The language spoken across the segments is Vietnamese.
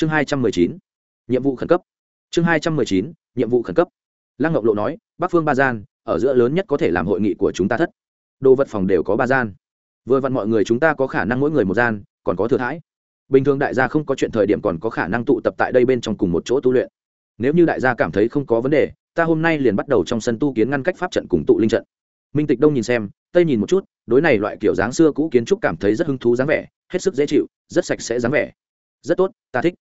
chương hai trăm mười chín, nhiệm vụ khẩn cấp. Chương hai trăm mười chín, nhiệm vụ khẩn cấp. Lăng ngọc lộ nói, bắc phương ba gian, ở giữa lớn nhất có thể làm hội nghị của chúng ta thất. Đồ vật phòng đều có ba gian. Vừa vặn mọi người chúng ta có khả năng mỗi người một gian, còn có thừa thãi bình thường đại gia không có chuyện thời điểm còn có khả năng tụ tập tại đây bên trong cùng một chỗ tu luyện. Nếu như đại gia cảm thấy không có vấn đề, ta hôm nay liền bắt đầu trong sân tu kiến ngăn cách pháp trận cùng tụ linh trận. Minh tịch đông nhìn xem, tây nhìn một chút, đối này loại kiểu dáng xưa cũ kiến trúc cảm thấy rất hứng thú dáng vẻ, hết sức dễ chịu, rất sạch sẽ dáng vẻ. Rất tốt, ta thích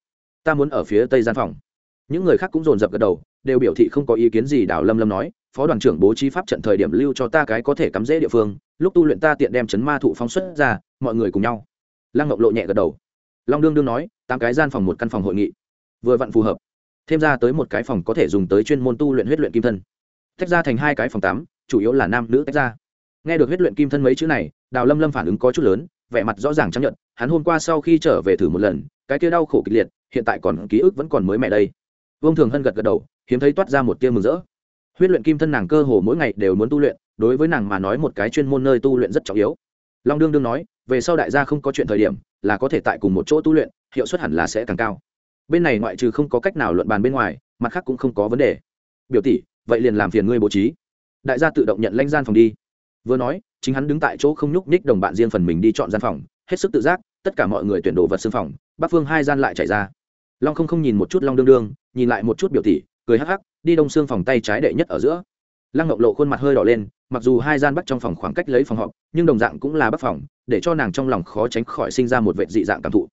ta muốn ở phía tây gian phòng. Những người khác cũng dồn dập gật đầu, đều biểu thị không có ý kiến gì đào lâm lâm nói, phó đoàn trưởng bố trí pháp trận thời điểm lưu cho ta cái có thể cắm dễ địa phương, lúc tu luyện ta tiện đem chấn ma thụ phóng xuất ra, mọi người cùng nhau. Lăng ngọc lộ nhẹ gật đầu. Long đương đương nói, tám cái gian phòng một căn phòng hội nghị. Vừa vặn phù hợp. Thêm ra tới một cái phòng có thể dùng tới chuyên môn tu luyện huyết luyện kim thân. Tách ra thành hai cái phòng tám, chủ yếu là nam nữ tách ra. Nghe được huyết luyện kim thân mấy chữ này, đào lâm lâm phản ứng có chút lớn, vẻ mặt rõ ràng chấp nhận, hắn hôm qua sau khi trở về thử một lần, cái kia đau khổ kịch liệt hiện tại còn ký ức vẫn còn mới mẹ đây. Vương thường hân gật gật đầu, hiếm thấy toát ra một tia mừng rỡ. Huyết luyện kim thân nàng cơ hồ mỗi ngày đều muốn tu luyện, đối với nàng mà nói một cái chuyên môn nơi tu luyện rất trọng yếu. Long đương đương nói, về sau đại gia không có chuyện thời điểm, là có thể tại cùng một chỗ tu luyện, hiệu suất hẳn là sẽ càng cao. Bên này ngoại trừ không có cách nào luận bàn bên ngoài, mặt khác cũng không có vấn đề. Biểu tỷ, vậy liền làm phiền ngươi bố trí. Đại gia tự động nhận lãnh gian phòng đi. Vừa nói, chính hắn đứng tại chỗ không nhúc nhích đồng bạn riêng phần mình đi chọn gian phòng, hết sức tự giác, tất cả mọi người tuyển đồ vật xương phòng, bắc phương hai gian lại chạy ra long không không nhìn một chút long đương đương nhìn lại một chút biểu tỷ cười hắc hắc đi đông xương phòng tay trái đệ nhất ở giữa lăng ngọc lộ khuôn mặt hơi đỏ lên mặc dù hai gian bắt trong phòng khoảng cách lấy phòng họp nhưng đồng dạng cũng là bắc phòng để cho nàng trong lòng khó tránh khỏi sinh ra một vệ dị dạng cảm thụ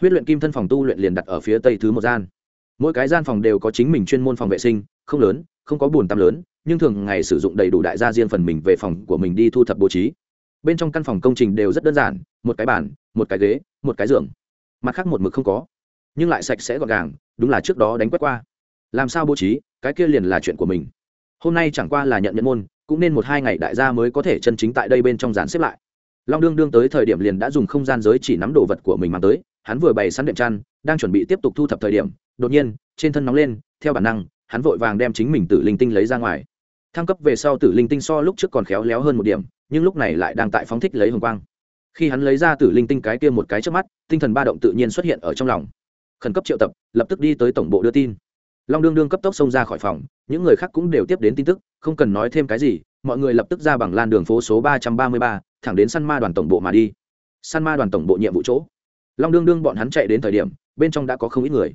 huyết luyện kim thân phòng tu luyện liền đặt ở phía tây thứ một gian mỗi cái gian phòng đều có chính mình chuyên môn phòng vệ sinh không lớn không có bùn tắm lớn nhưng thường ngày sử dụng đầy đủ đại gia riêng phần mình về phòng của mình đi thu thập bố trí bên trong căn phòng công trình đều rất đơn giản một cái bàn một cái ghế một cái giường mặt khác một mực không có nhưng lại sạch sẽ gọn gàng, đúng là trước đó đánh quét qua. Làm sao bố trí, cái kia liền là chuyện của mình. Hôm nay chẳng qua là nhận nhận môn, cũng nên một hai ngày đại gia mới có thể chân chính tại đây bên trong dàn xếp lại. Long đương đương tới thời điểm liền đã dùng không gian giới chỉ nắm đồ vật của mình mang tới, hắn vừa bày sẵn đệm chăn, đang chuẩn bị tiếp tục thu thập thời điểm, đột nhiên, trên thân nóng lên, theo bản năng, hắn vội vàng đem chính mình tử linh tinh lấy ra ngoài. Thăng cấp về sau tử linh tinh so lúc trước còn khéo léo hơn một điểm, nhưng lúc này lại đang tại phóng thích lấy hồng quang. Khi hắn lấy ra tử linh tinh cái kia một cái trước mắt, tinh thần ba động tự nhiên xuất hiện ở trong lòng khẩn cấp triệu tập, lập tức đi tới tổng bộ đưa tin. Long đương đương cấp tốc xông ra khỏi phòng, những người khác cũng đều tiếp đến tin tức, không cần nói thêm cái gì, mọi người lập tức ra bằng lan đường phố số ba trăm ba mươi ba, thẳng đến săn ma đoàn tổng bộ mà đi. Săn ma đoàn tổng bộ nhiệm vụ chỗ. Long đương đương bọn hắn chạy đến thời điểm, bên trong đã có không ít người.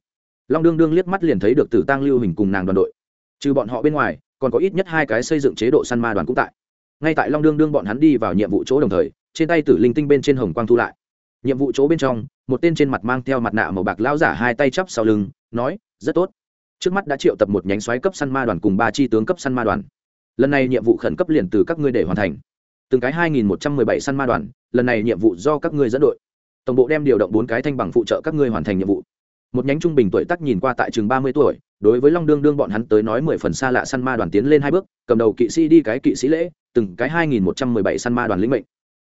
Long đương đương liếc mắt liền thấy được tử tăng lưu hình cùng nàng đoàn đội. Trừ bọn họ bên ngoài, còn có ít nhất hai cái xây dựng chế độ săn ma đoàn cũng tại. Ngay tại long đương đương bọn hắn đi vào nhiệm vụ chỗ đồng thời, trên tay tử linh tinh bên trên hồng quang thu lại nhiệm vụ chỗ bên trong, một tên trên mặt mang theo mặt nạ màu bạc lão giả hai tay chắp sau lưng, nói, rất tốt. Trước mắt đã triệu tập một nhánh xoáy cấp săn ma đoàn cùng ba chi tướng cấp săn ma đoàn. Lần này nhiệm vụ khẩn cấp liền từ các ngươi để hoàn thành. Từng cái hai nghìn một trăm mười bảy săn ma đoàn, lần này nhiệm vụ do các ngươi dẫn đội. Tổng bộ đem điều động bốn cái thanh bằng phụ trợ các ngươi hoàn thành nhiệm vụ. Một nhánh trung bình tuổi tác nhìn qua tại chừng ba mươi tuổi, đối với long đương đương bọn hắn tới nói mười phần xa lạ săn ma đoàn tiến lên hai bước, cầm đầu kỵ sĩ đi cái kỵ sĩ lễ, từng cái hai nghìn một trăm mười bảy săn ma đoàn lĩnh mệnh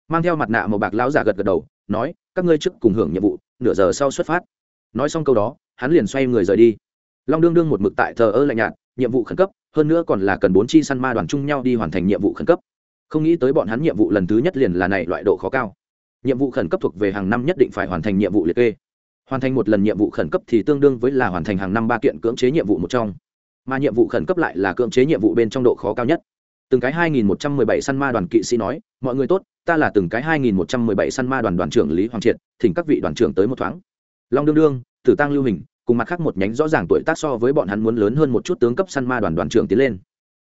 mang theo mặt nạ màu bạc lão giả gật gật đầu, nói, các ngươi trước cùng hưởng nhiệm vụ, nửa giờ sau xuất phát. Nói xong câu đó, hắn liền xoay người rời đi. Long đương đương một mực tại thờ ơ lạnh nhạt, nhiệm vụ khẩn cấp, hơn nữa còn là cần bốn chi săn ma đoàn chung nhau đi hoàn thành nhiệm vụ khẩn cấp. Không nghĩ tới bọn hắn nhiệm vụ lần thứ nhất liền là này loại độ khó cao. Nhiệm vụ khẩn cấp thuộc về hàng năm nhất định phải hoàn thành nhiệm vụ liệt kê. Hoàn thành một lần nhiệm vụ khẩn cấp thì tương đương với là hoàn thành hàng năm ba kiện cưỡng chế nhiệm vụ một trong. Mà nhiệm vụ khẩn cấp lại là cưỡng chế nhiệm vụ bên trong độ khó cao nhất từng cái 2117 săn ma đoàn kỵ sĩ nói, mọi người tốt, ta là từng cái 2117 săn ma đoàn đoàn trưởng lý hoàng triệt, thỉnh các vị đoàn trưởng tới một thoáng. Long đương đương, tử tăng lưu hình, cùng mặt khác một nhánh rõ ràng tuổi tác so với bọn hắn muốn lớn hơn một chút tướng cấp săn ma đoàn đoàn trưởng tiến lên.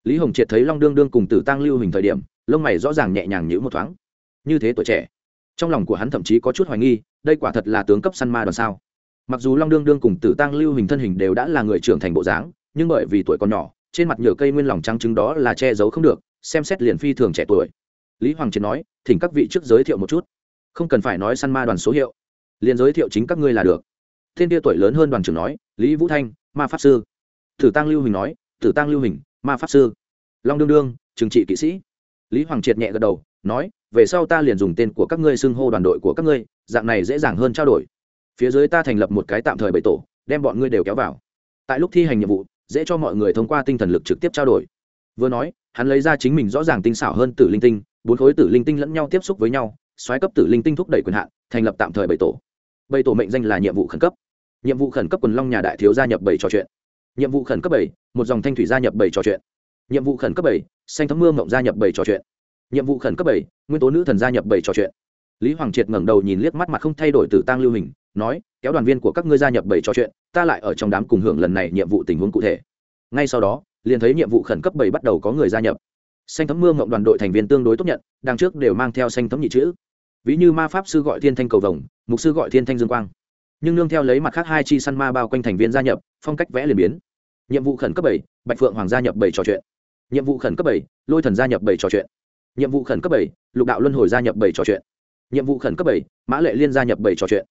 Lý hồng triệt thấy long đương đương cùng tử tăng lưu hình thời điểm, lông mày rõ ràng nhẹ nhàng nhíu một thoáng. Như thế tuổi trẻ, trong lòng của hắn thậm chí có chút hoài nghi, đây quả thật là tướng cấp săn ma đoàn sao? Mặc dù long đương đương cùng tử tăng lưu hình thân hình đều đã là người trưởng thành bộ dáng, nhưng bởi vì tuổi còn nhỏ trên mặt nhựa cây nguyên lòng trắng trứng đó là che giấu không được, xem xét liền phi thường trẻ tuổi. Lý hoàng triệt nói, thỉnh các vị trước giới thiệu một chút. Không cần phải nói săn ma đoàn số hiệu. Liền giới thiệu chính các ngươi là được. Thiên tia tuổi lớn hơn đoàn trưởng nói, lý vũ thanh, ma pháp sư. Tử tăng lưu hình nói, tử tăng lưu hình, ma pháp sư. Long đương đương, trừng trị kỵ sĩ. Lý hoàng triệt nhẹ gật đầu, nói, về sau ta liền dùng tên của các ngươi xưng hô đoàn đội của các ngươi, dạng này dễ dàng hơn trao đổi. Phía dưới ta thành lập một cái tạm thời bảy tổ, đem bọn ngươi đều kéo vào. Tại lúc thi hành nhiệm vụ dễ cho mọi người thông qua tinh thần lực trực tiếp trao đổi. Vừa nói, hắn lấy ra chính mình rõ ràng tinh xảo hơn tử linh tinh, bốn khối tử linh tinh lẫn nhau tiếp xúc với nhau xoáy cấp tử linh tinh thúc đẩy quyền hạn, thành lập tạm thời bảy tổ. Bảy tổ mệnh danh là nhiệm vụ khẩn cấp. Nhiệm vụ khẩn cấp quần long nhà đại thiếu gia nhập bảy trò chuyện. Nhiệm vụ khẩn cấp bảy, một dòng thanh thủy gia nhập bảy trò chuyện. Nhiệm vụ khẩn cấp bảy, xanh thấm mưa mộng gia nhập bảy trò chuyện. Nhiệm vụ khẩn cấp bảy, nguyên tố nữ thần gia nhập bảy trò chuyện. Lý hoàng triệt ngẩng đầu nhìn liếc mắt mặt không thay đổi từ tang lưu hình, nói kéo đoàn viên của các ngươi gia nhập bảy trò chuyện, ta lại ở trong đám cùng hưởng lần này nhiệm vụ tình huống cụ thể. Ngay sau đó, liền thấy nhiệm vụ khẩn cấp bảy bắt đầu có người gia nhập. Xanh thấm mưa ngộng đoàn đội thành viên tương đối tốt nhận, đằng trước đều mang theo xanh thấm nhị chữ. Ví như ma pháp sư gọi thiên thanh cầu vồng, mục sư gọi thiên thanh dương quang. Nhưng nương theo lấy mặt khác hai chi săn ma bao quanh thành viên gia nhập, phong cách vẽ liền biến. Nhiệm vụ khẩn cấp bảy, bạch phượng hoàng gia nhập bảy trò chuyện. Nhiệm vụ khẩn cấp bảy, lôi thần gia nhập bảy trò chuyện. Nhiệm vụ khẩn cấp bảy, lục đạo luân hồi gia nhập bảy trò chuyện. Nhiệm vụ khẩn cấp bảy, mã lệ liên gia nhập bảy trò chuyện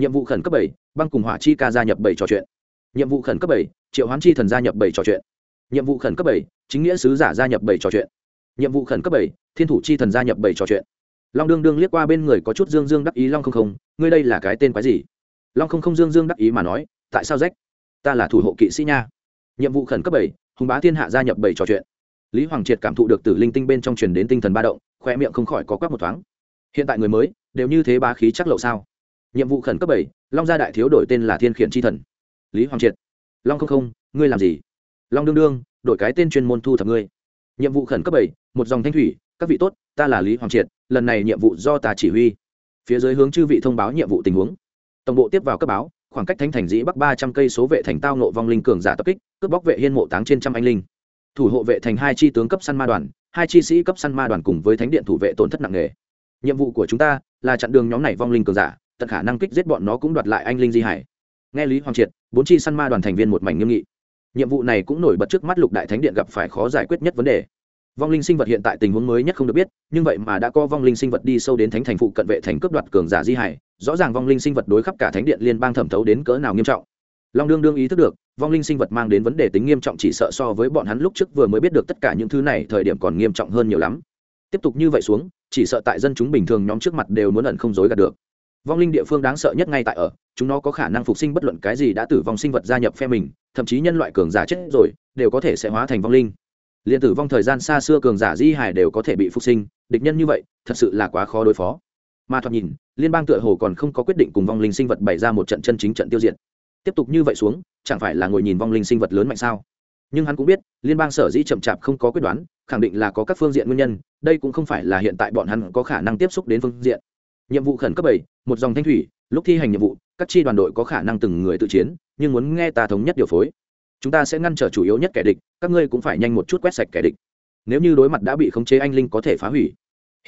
nhiệm vụ khẩn cấp bảy, băng cùng hỏa chi ca gia nhập bảy trò chuyện. Nhiệm vụ khẩn cấp bảy, triệu hoán chi thần gia nhập bảy trò chuyện. Nhiệm vụ khẩn cấp bảy, chính nghĩa sứ giả gia nhập bảy trò chuyện. Nhiệm vụ khẩn cấp bảy, thiên thủ chi thần gia nhập bảy trò chuyện. Long đương đương liếc qua bên người có chút dương dương đắc ý long không không, ngươi đây là cái tên quái gì? Long không không dương dương đắc ý mà nói, tại sao rách? Ta là thủ hộ kỵ sĩ nha. Nhiệm vụ khẩn cấp bảy, hùng bá thiên hạ gia nhập bảy trò chuyện. Lý hoàng triệt cảm thụ được từ linh tinh bên trong truyền đến tinh thần ba động, khoe miệng không khỏi có quắc một thoáng. Hiện tại người mới, đều như thế ba khí chắc lậu sao? Nhiệm vụ khẩn cấp bảy, long gia đại thiếu đổi tên là thiên khiển tri thần. Lý hoàng triệt. Long không không, ngươi làm gì? Long đương đương, đổi cái tên chuyên môn thu thập ngươi. Nhiệm vụ khẩn cấp bảy, một dòng thanh thủy, các vị tốt, ta là lý hoàng triệt, lần này nhiệm vụ do ta chỉ huy. Phía dưới hướng chư vị thông báo nhiệm vụ tình huống. Tổng bộ tiếp vào cấp báo, khoảng cách thánh thành dĩ bắc ba trăm cây số vệ thành tao nộ vong linh cường giả tập kích, cướp bóc vệ hiên mộ táng trên trăm anh linh. Thủ hộ vệ thành hai chi tướng cấp săn ma đoàn, hai chi sĩ cấp săn ma đoàn cùng với thánh điện thủ vệ tổn thất nặng nề. Nhiệm vụ của chúng ta là chặn đường nhóm này vong linh cường giả tận khả năng kích giết bọn nó cũng đoạt lại anh linh di hải. Nghe lý hoàng triệt, bốn chi săn ma đoàn thành viên một mảnh nghiêm nghị. Nhiệm vụ này cũng nổi bật trước mắt lục đại thánh điện gặp phải khó giải quyết nhất vấn đề. Vong linh sinh vật hiện tại tình huống mới nhất không được biết, nhưng vậy mà đã có vong linh sinh vật đi sâu đến thánh thành phụ cận vệ thành cướp đoạt cường giả di hải, rõ ràng vong linh sinh vật đối khắp cả thánh điện liên bang thẩm thấu đến cỡ nào nghiêm trọng. Long đương đương ý thức được, vong linh sinh vật mang đến vấn đề tính nghiêm trọng chỉ sợ so với bọn hắn lúc trước vừa mới biết được tất cả những thứ này thời điểm còn nghiêm trọng hơn nhiều lắm. Tiếp tục như vậy xuống, chỉ sợ tại dân chúng bình thường nhóm trước mặt đều muốn ẩn không dối gạt được vong linh địa phương đáng sợ nhất ngay tại ở, chúng nó có khả năng phục sinh bất luận cái gì đã tử vong sinh vật gia nhập phe mình, thậm chí nhân loại cường giả chết rồi, đều có thể sẽ hóa thành vong linh. Liền tử vong thời gian xa xưa cường giả di hải đều có thể bị phục sinh, địch nhân như vậy, thật sự là quá khó đối phó. Mà thoạt nhìn, liên bang tựa hồ còn không có quyết định cùng vong linh sinh vật bày ra một trận chân chính trận tiêu diệt. Tiếp tục như vậy xuống, chẳng phải là ngồi nhìn vong linh sinh vật lớn mạnh sao? Nhưng hắn cũng biết, liên bang sở dĩ chậm chạp không có quyết đoán, khẳng định là có các phương diện nguyên nhân, đây cũng không phải là hiện tại bọn hắn có khả năng tiếp xúc đến phương diện nhiệm vụ khẩn cấp bảy, một dòng thanh thủy, lúc thi hành nhiệm vụ, các chi đoàn đội có khả năng từng người tự chiến, nhưng muốn nghe ta thống nhất điều phối. Chúng ta sẽ ngăn trở chủ yếu nhất kẻ địch, các ngươi cũng phải nhanh một chút quét sạch kẻ địch. Nếu như đối mặt đã bị khống chế anh linh có thể phá hủy.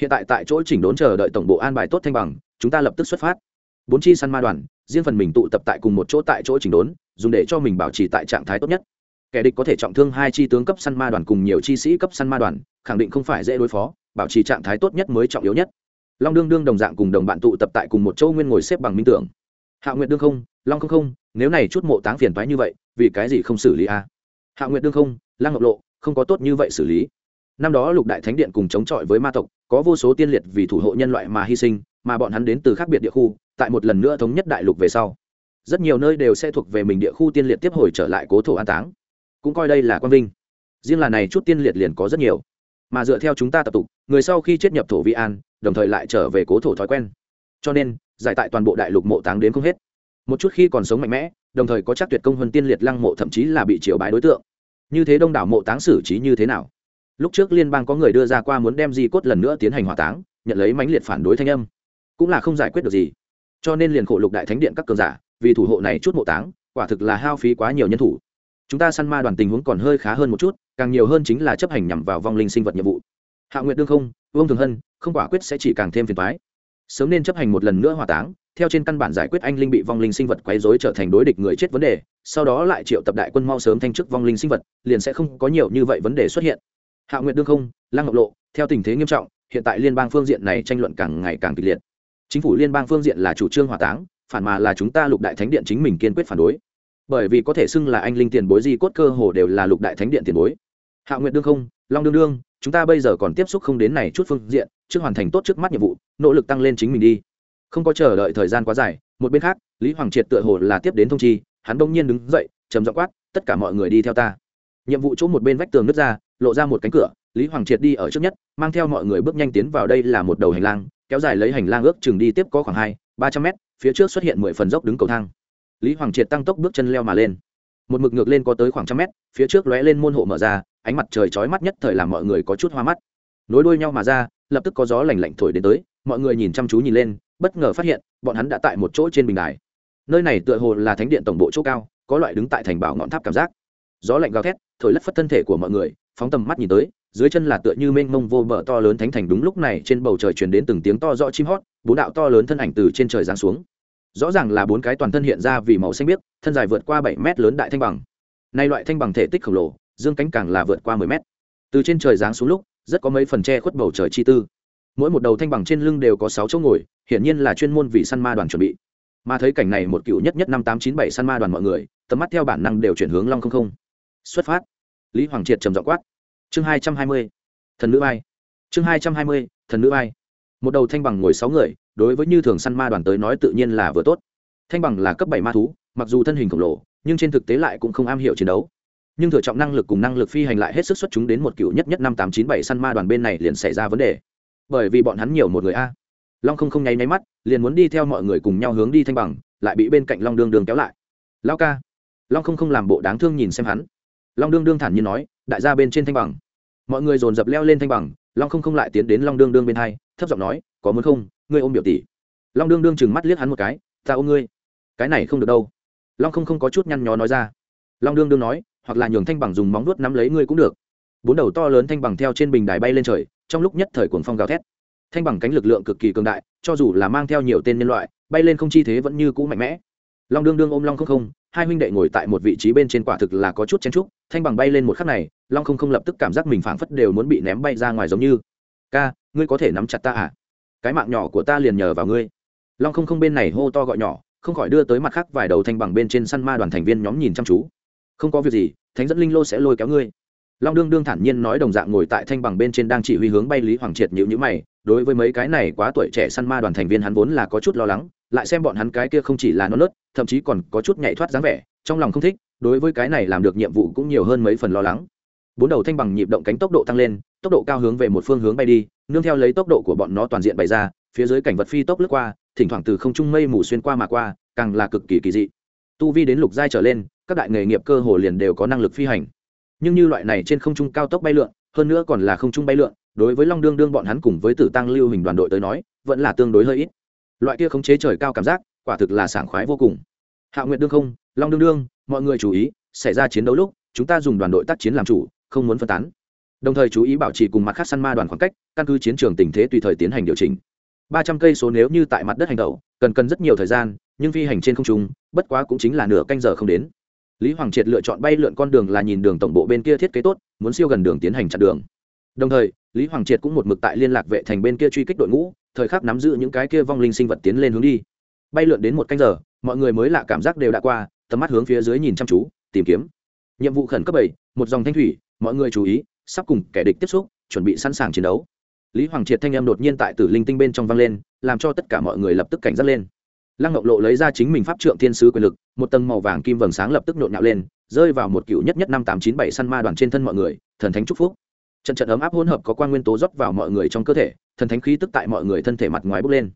Hiện tại tại chỗ chỉnh đốn chờ đợi tổng bộ an bài tốt thanh bằng, chúng ta lập tức xuất phát. Bốn chi săn ma đoàn, riêng phần mình tụ tập tại cùng một chỗ tại chỗ chỉnh đốn, dùng để cho mình bảo trì tại trạng thái tốt nhất. Kẻ địch có thể trọng thương hai chi tướng cấp săn ma đoàn cùng nhiều chi sĩ cấp săn ma đoàn, khẳng định không phải dễ đối phó, bảo trì trạng thái tốt nhất mới trọng yếu nhất long đương đương đồng dạng cùng đồng bạn tụ tập tại cùng một chỗ nguyên ngồi xếp bằng minh tưởng. Hạ nguyệt đương không, long không không, nếu này chút mộ táng phiền thoái như vậy, vì cái gì không xử lý a hạ nguyệt đương không lang ngọc lộ, không có tốt như vậy xử lý. Năm đó lục đại thánh điện cùng chống chọi với ma tộc, có vô số tiên liệt vì thủ hộ nhân loại mà hy sinh, mà bọn hắn đến từ khác biệt địa khu, tại một lần nữa thống nhất đại lục về sau, rất nhiều nơi đều sẽ thuộc về mình địa khu tiên liệt tiếp hồi trở lại cố thổ an táng. Cũng coi đây là quang vinh. Riêng là này chút tiên liệt liền có rất nhiều. Mà dựa theo chúng ta tập tục, người sau khi chết nhập thổ vi an đồng thời lại trở về cố thổ thói quen. Cho nên, giải tại toàn bộ đại lục mộ táng đến không hết. Một chút khi còn sống mạnh mẽ, đồng thời có chắc tuyệt công hơn tiên liệt lăng mộ thậm chí là bị triều bái đối tượng. Như thế đông đảo mộ táng xử trí như thế nào? Lúc trước liên bang có người đưa ra qua muốn đem di cốt lần nữa tiến hành hỏa táng, nhận lấy mãnh liệt phản đối thanh âm. Cũng là không giải quyết được gì. Cho nên liền khổ lục đại thánh điện các cường giả, vì thủ hộ này chút mộ táng, quả thực là hao phí quá nhiều nhân thủ. Chúng ta săn ma đoàn tình huống còn hơi khá hơn một chút, càng nhiều hơn chính là chấp hành nhằm vào vong linh sinh vật nhiệm vụ. Hạ nguyện đương không vương thường hân, không quả quyết sẽ chỉ càng thêm phiền toái. Sớm nên chấp hành một lần nữa hỏa táng, theo trên căn bản giải quyết anh linh bị vong linh sinh vật quấy rối trở thành đối địch người chết vấn đề, sau đó lại triệu tập đại quân mau sớm thanh chức vong linh sinh vật, liền sẽ không có nhiều như vậy vấn đề xuất hiện. Hạ nguyện đương không, lăng ngọc lộ, theo tình thế nghiêm trọng, hiện tại liên bang phương diện này tranh luận càng ngày càng kịch liệt. Chính phủ liên bang phương diện là chủ trương hỏa táng, phản mà là chúng ta lục đại thánh điện chính mình kiên quyết phản đối. Bởi vì có thể xưng là anh linh tiền bối di cốt cơ hồ đều là lục đại thánh điện tiền bối. Hạ nguyện đương không, long đương đương chúng ta bây giờ còn tiếp xúc không đến này chút phương diện, trước hoàn thành tốt trước mắt nhiệm vụ, nỗ lực tăng lên chính mình đi. Không có chờ đợi thời gian quá dài, một bên khác, lý hoàng triệt tựa hồ là tiếp đến thông chi, hắn bỗng nhiên đứng dậy, trầm giọng quát, tất cả mọi người đi theo ta. Nhiệm vụ chỗ một bên vách tường nứt ra, lộ ra một cánh cửa, lý hoàng triệt đi ở trước nhất, mang theo mọi người bước nhanh tiến vào đây là một đầu hành lang, kéo dài lấy hành lang ước chừng đi tiếp có khoảng hai, ba trăm mét, phía trước xuất hiện mười phần dốc đứng cầu thang. Lý hoàng triệt tăng tốc bước chân leo mà lên. Một mực ngược lên có tới khoảng trăm mét, phía trước lóe lên môn hộ mở ra ánh mặt trời chói mắt nhất thời làm mọi người có chút hoa mắt. Nối đuôi nhau mà ra, lập tức có gió lạnh lạnh thổi đến tới, mọi người nhìn chăm chú nhìn lên, bất ngờ phát hiện, bọn hắn đã tại một chỗ trên bình đài. Nơi này tựa hồ là thánh điện tổng bộ chỗ cao, có loại đứng tại thành bảo ngọn tháp cảm giác. Gió lạnh gào thét, thổi lất phất thân thể của mọi người, phóng tầm mắt nhìn tới, dưới chân là tựa như mênh mông vô bờ to lớn thánh thành đúng lúc này trên bầu trời truyền đến từng tiếng to rõ chim hót, bốn đạo to lớn thân ảnh từ trên trời giáng xuống. Rõ ràng là bốn cái toàn thân hiện ra vì màu xanh biếc, thân dài vượt qua bảy mét lớn đại thanh bằng. Nay loại thanh bằng thể tích khổng lồ dương cánh càng là vượt qua mười mét. Từ trên trời giáng xuống lúc, rất có mấy phần che khuất bầu trời chi tư. Mỗi một đầu thanh bằng trên lưng đều có sáu chỗ ngồi, hiển nhiên là chuyên môn vì săn ma đoàn chuẩn bị. Mà thấy cảnh này một cựu nhất nhất năm tám chín bảy săn ma đoàn mọi người, tầm mắt theo bản năng đều chuyển hướng long không không. Xuất phát. Lý hoàng triệt trầm giọng quát. Chương hai trăm hai mươi. Thần nữ vai. Chương hai trăm hai mươi, thần nữ vai. Một đầu thanh bằng ngồi sáu người, đối với như thường săn ma đoàn tới nói tự nhiên là vừa tốt. Thanh bằng là cấp bảy ma thú, mặc dù thân hình khổng lồ, nhưng trên thực tế lại cũng không am hiểu chiến đấu nhưng thừa trọng năng lực cùng năng lực phi hành lại hết sức xuất chúng đến một cựu nhất nhất năm tám chín bảy săn ma đoàn bên này liền xảy ra vấn đề. Bởi vì bọn hắn nhiều một người a. Long không không nháy nháy mắt, liền muốn đi theo mọi người cùng nhau hướng đi thanh bằng, lại bị bên cạnh long đương đương kéo lại. Lao ca. Long không không làm bộ đáng thương nhìn xem hắn. Long đương đương thản nhiên nói, đại gia bên trên thanh bằng. Mọi người dồn dập leo lên thanh bằng, long không không lại tiến đến long đương đương bên hai, thấp giọng nói, có muốn không? Ngươi ôm biểu tỷ. Long đương đương chừng mắt liếc hắn một cái, ta ôm ngươi. Cái này không được đâu. Long không không có chút nhăn nhó nói ra. Long đương đương nói hoặc là nhường thanh bằng dùng móng vuốt nắm lấy ngươi cũng được. Bốn đầu to lớn thanh bằng theo trên bình đài bay lên trời, trong lúc nhất thời cuồng phong gào thét. Thanh bằng cánh lực lượng cực kỳ cường đại, cho dù là mang theo nhiều tên nhân loại, bay lên không chi thế vẫn như cũ mạnh mẽ. Long đương đương ôm long không không, hai huynh đệ ngồi tại một vị trí bên trên quả thực là có chút chen trúc thanh bằng bay lên một khắc này, long không không lập tức cảm giác mình phảng phất đều muốn bị ném bay ra ngoài giống như. Ca, ngươi có thể nắm chặt ta à? Cái mạng nhỏ của ta liền nhờ vào ngươi. Long không không bên này hô to gọi nhỏ, không khỏi đưa tới mặt khác vài đầu thanh bằng bên trên săn ma đoàn thành viên nhóm nhìn chăm chú không có việc gì, thánh dẫn linh lô sẽ lôi kéo ngươi. Long đương đương thản nhiên nói đồng dạng ngồi tại thanh bằng bên trên đang chỉ huy hướng bay lý hoàng triệt nhữ nhữ mày, đối với mấy cái này quá tuổi trẻ săn ma đoàn thành viên hắn vốn là có chút lo lắng, lại xem bọn hắn cái kia không chỉ là non nớt, thậm chí còn có chút nhảy thoát dáng vẻ, trong lòng không thích, đối với cái này làm được nhiệm vụ cũng nhiều hơn mấy phần lo lắng. Bốn đầu thanh bằng nhịp động cánh tốc độ tăng lên, tốc độ cao hướng về một phương hướng bay đi, nương theo lấy tốc độ của bọn nó toàn diện bày ra, phía dưới cảnh vật phi tốc lướt qua, thỉnh thoảng từ không trung mây mù xuyên qua mà qua, càng là cực kỳ kỳ dị. Tu vi đến lục giai trở lên các đại nghề nghiệp cơ hồ liền đều có năng lực phi hành. Nhưng như loại này trên không trung cao tốc bay lượn, hơn nữa còn là không trung bay lượn, đối với long đương đương bọn hắn cùng với tử tăng lưu hình đoàn đội tới nói, vẫn là tương đối hơi ít. Loại kia khống chế trời cao cảm giác, quả thực là sảng khoái vô cùng. Hạ nguyện đương không, long đương đương, mọi người chú ý, xảy ra chiến đấu lúc, chúng ta dùng đoàn đội tác chiến làm chủ, không muốn phân tán. Đồng thời chú ý bảo trì cùng mặt khác săn ma đoàn khoảng cách, căn cứ chiến trường tình thế tùy thời tiến hành điều chỉnh. Ba trăm cây số nếu như tại mặt đất hành động cần cần rất nhiều thời gian, nhưng phi hành trên không trung, bất quá cũng chính là nửa canh giờ không đến lý hoàng triệt lựa chọn bay lượn con đường là nhìn đường tổng bộ bên kia thiết kế tốt, muốn siêu gần đường tiến hành chặn đường. Đồng thời, lý hoàng triệt cũng một mực tại liên lạc vệ thành bên kia truy kích đội ngũ, thời khắc nắm giữ những cái kia vong linh sinh vật tiến lên hướng đi. Bay lượn đến một canh giờ, mọi người mới lạ cảm giác đều đã qua, tầm mắt hướng phía dưới nhìn chăm chú, tìm kiếm. Nhiệm vụ khẩn cấp bảy, một dòng thanh thủy, mọi người chú ý, sắp cùng kẻ địch tiếp xúc, chuẩn bị sẵn sàng chiến đấu. Lý hoàng triệt thanh em đột nhiên tại tử linh tinh bên trong vang lên, làm cho tất cả mọi người lập tức cảnh giác lên lăng ngọc lộ lấy ra chính mình pháp trượng thiên sứ quyền lực, một tầng màu vàng kim vầng sáng lập tức nhộn nhạo lên, rơi vào một cựu nhất nhất năm tám chín bảy săn ma đoàn trên thân mọi người, thần thánh chúc phúc. Trận trận ấm áp hỗn hợp có quan nguyên tố rót vào mọi người trong cơ thể, thần thánh khí tức tại mọi người thân thể mặt ngoài bốc lên.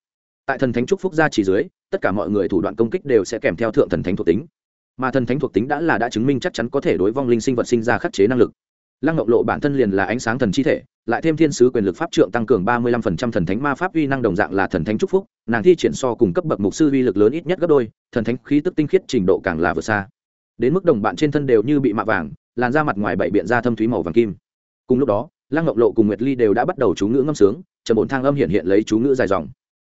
Tại thần thánh chúc phúc ra chỉ dưới, tất cả mọi người thủ đoạn công kích đều sẽ kèm theo thượng thần thánh thuộc tính. Mà thần thánh thuộc tính đã là đã chứng minh chắc chắn có thể đối vong linh sinh vật sinh ra khắc chế năng lực lăng ngọc lộ bản thân liền là ánh sáng thần chi thể, lại thêm thiên sứ quyền lực pháp trượng tăng cường ba mươi lăm phần trăm thần thánh ma pháp uy năng đồng dạng là thần thánh chúc phúc, nàng thi triển so cùng cấp bậc mục sư uy lực lớn ít nhất gấp đôi, thần thánh khí tức tinh khiết trình độ càng là vượt xa. Đến mức đồng bạn trên thân đều như bị mạ vàng, làn da mặt ngoài bảy biện ra thâm thúy màu vàng kim. Cùng lúc đó, lăng ngọc lộ cùng nguyệt ly đều đã bắt đầu chú ngữ ngâm sướng, trần bổn thang âm hiện hiện lấy chú ngữ dài dòng.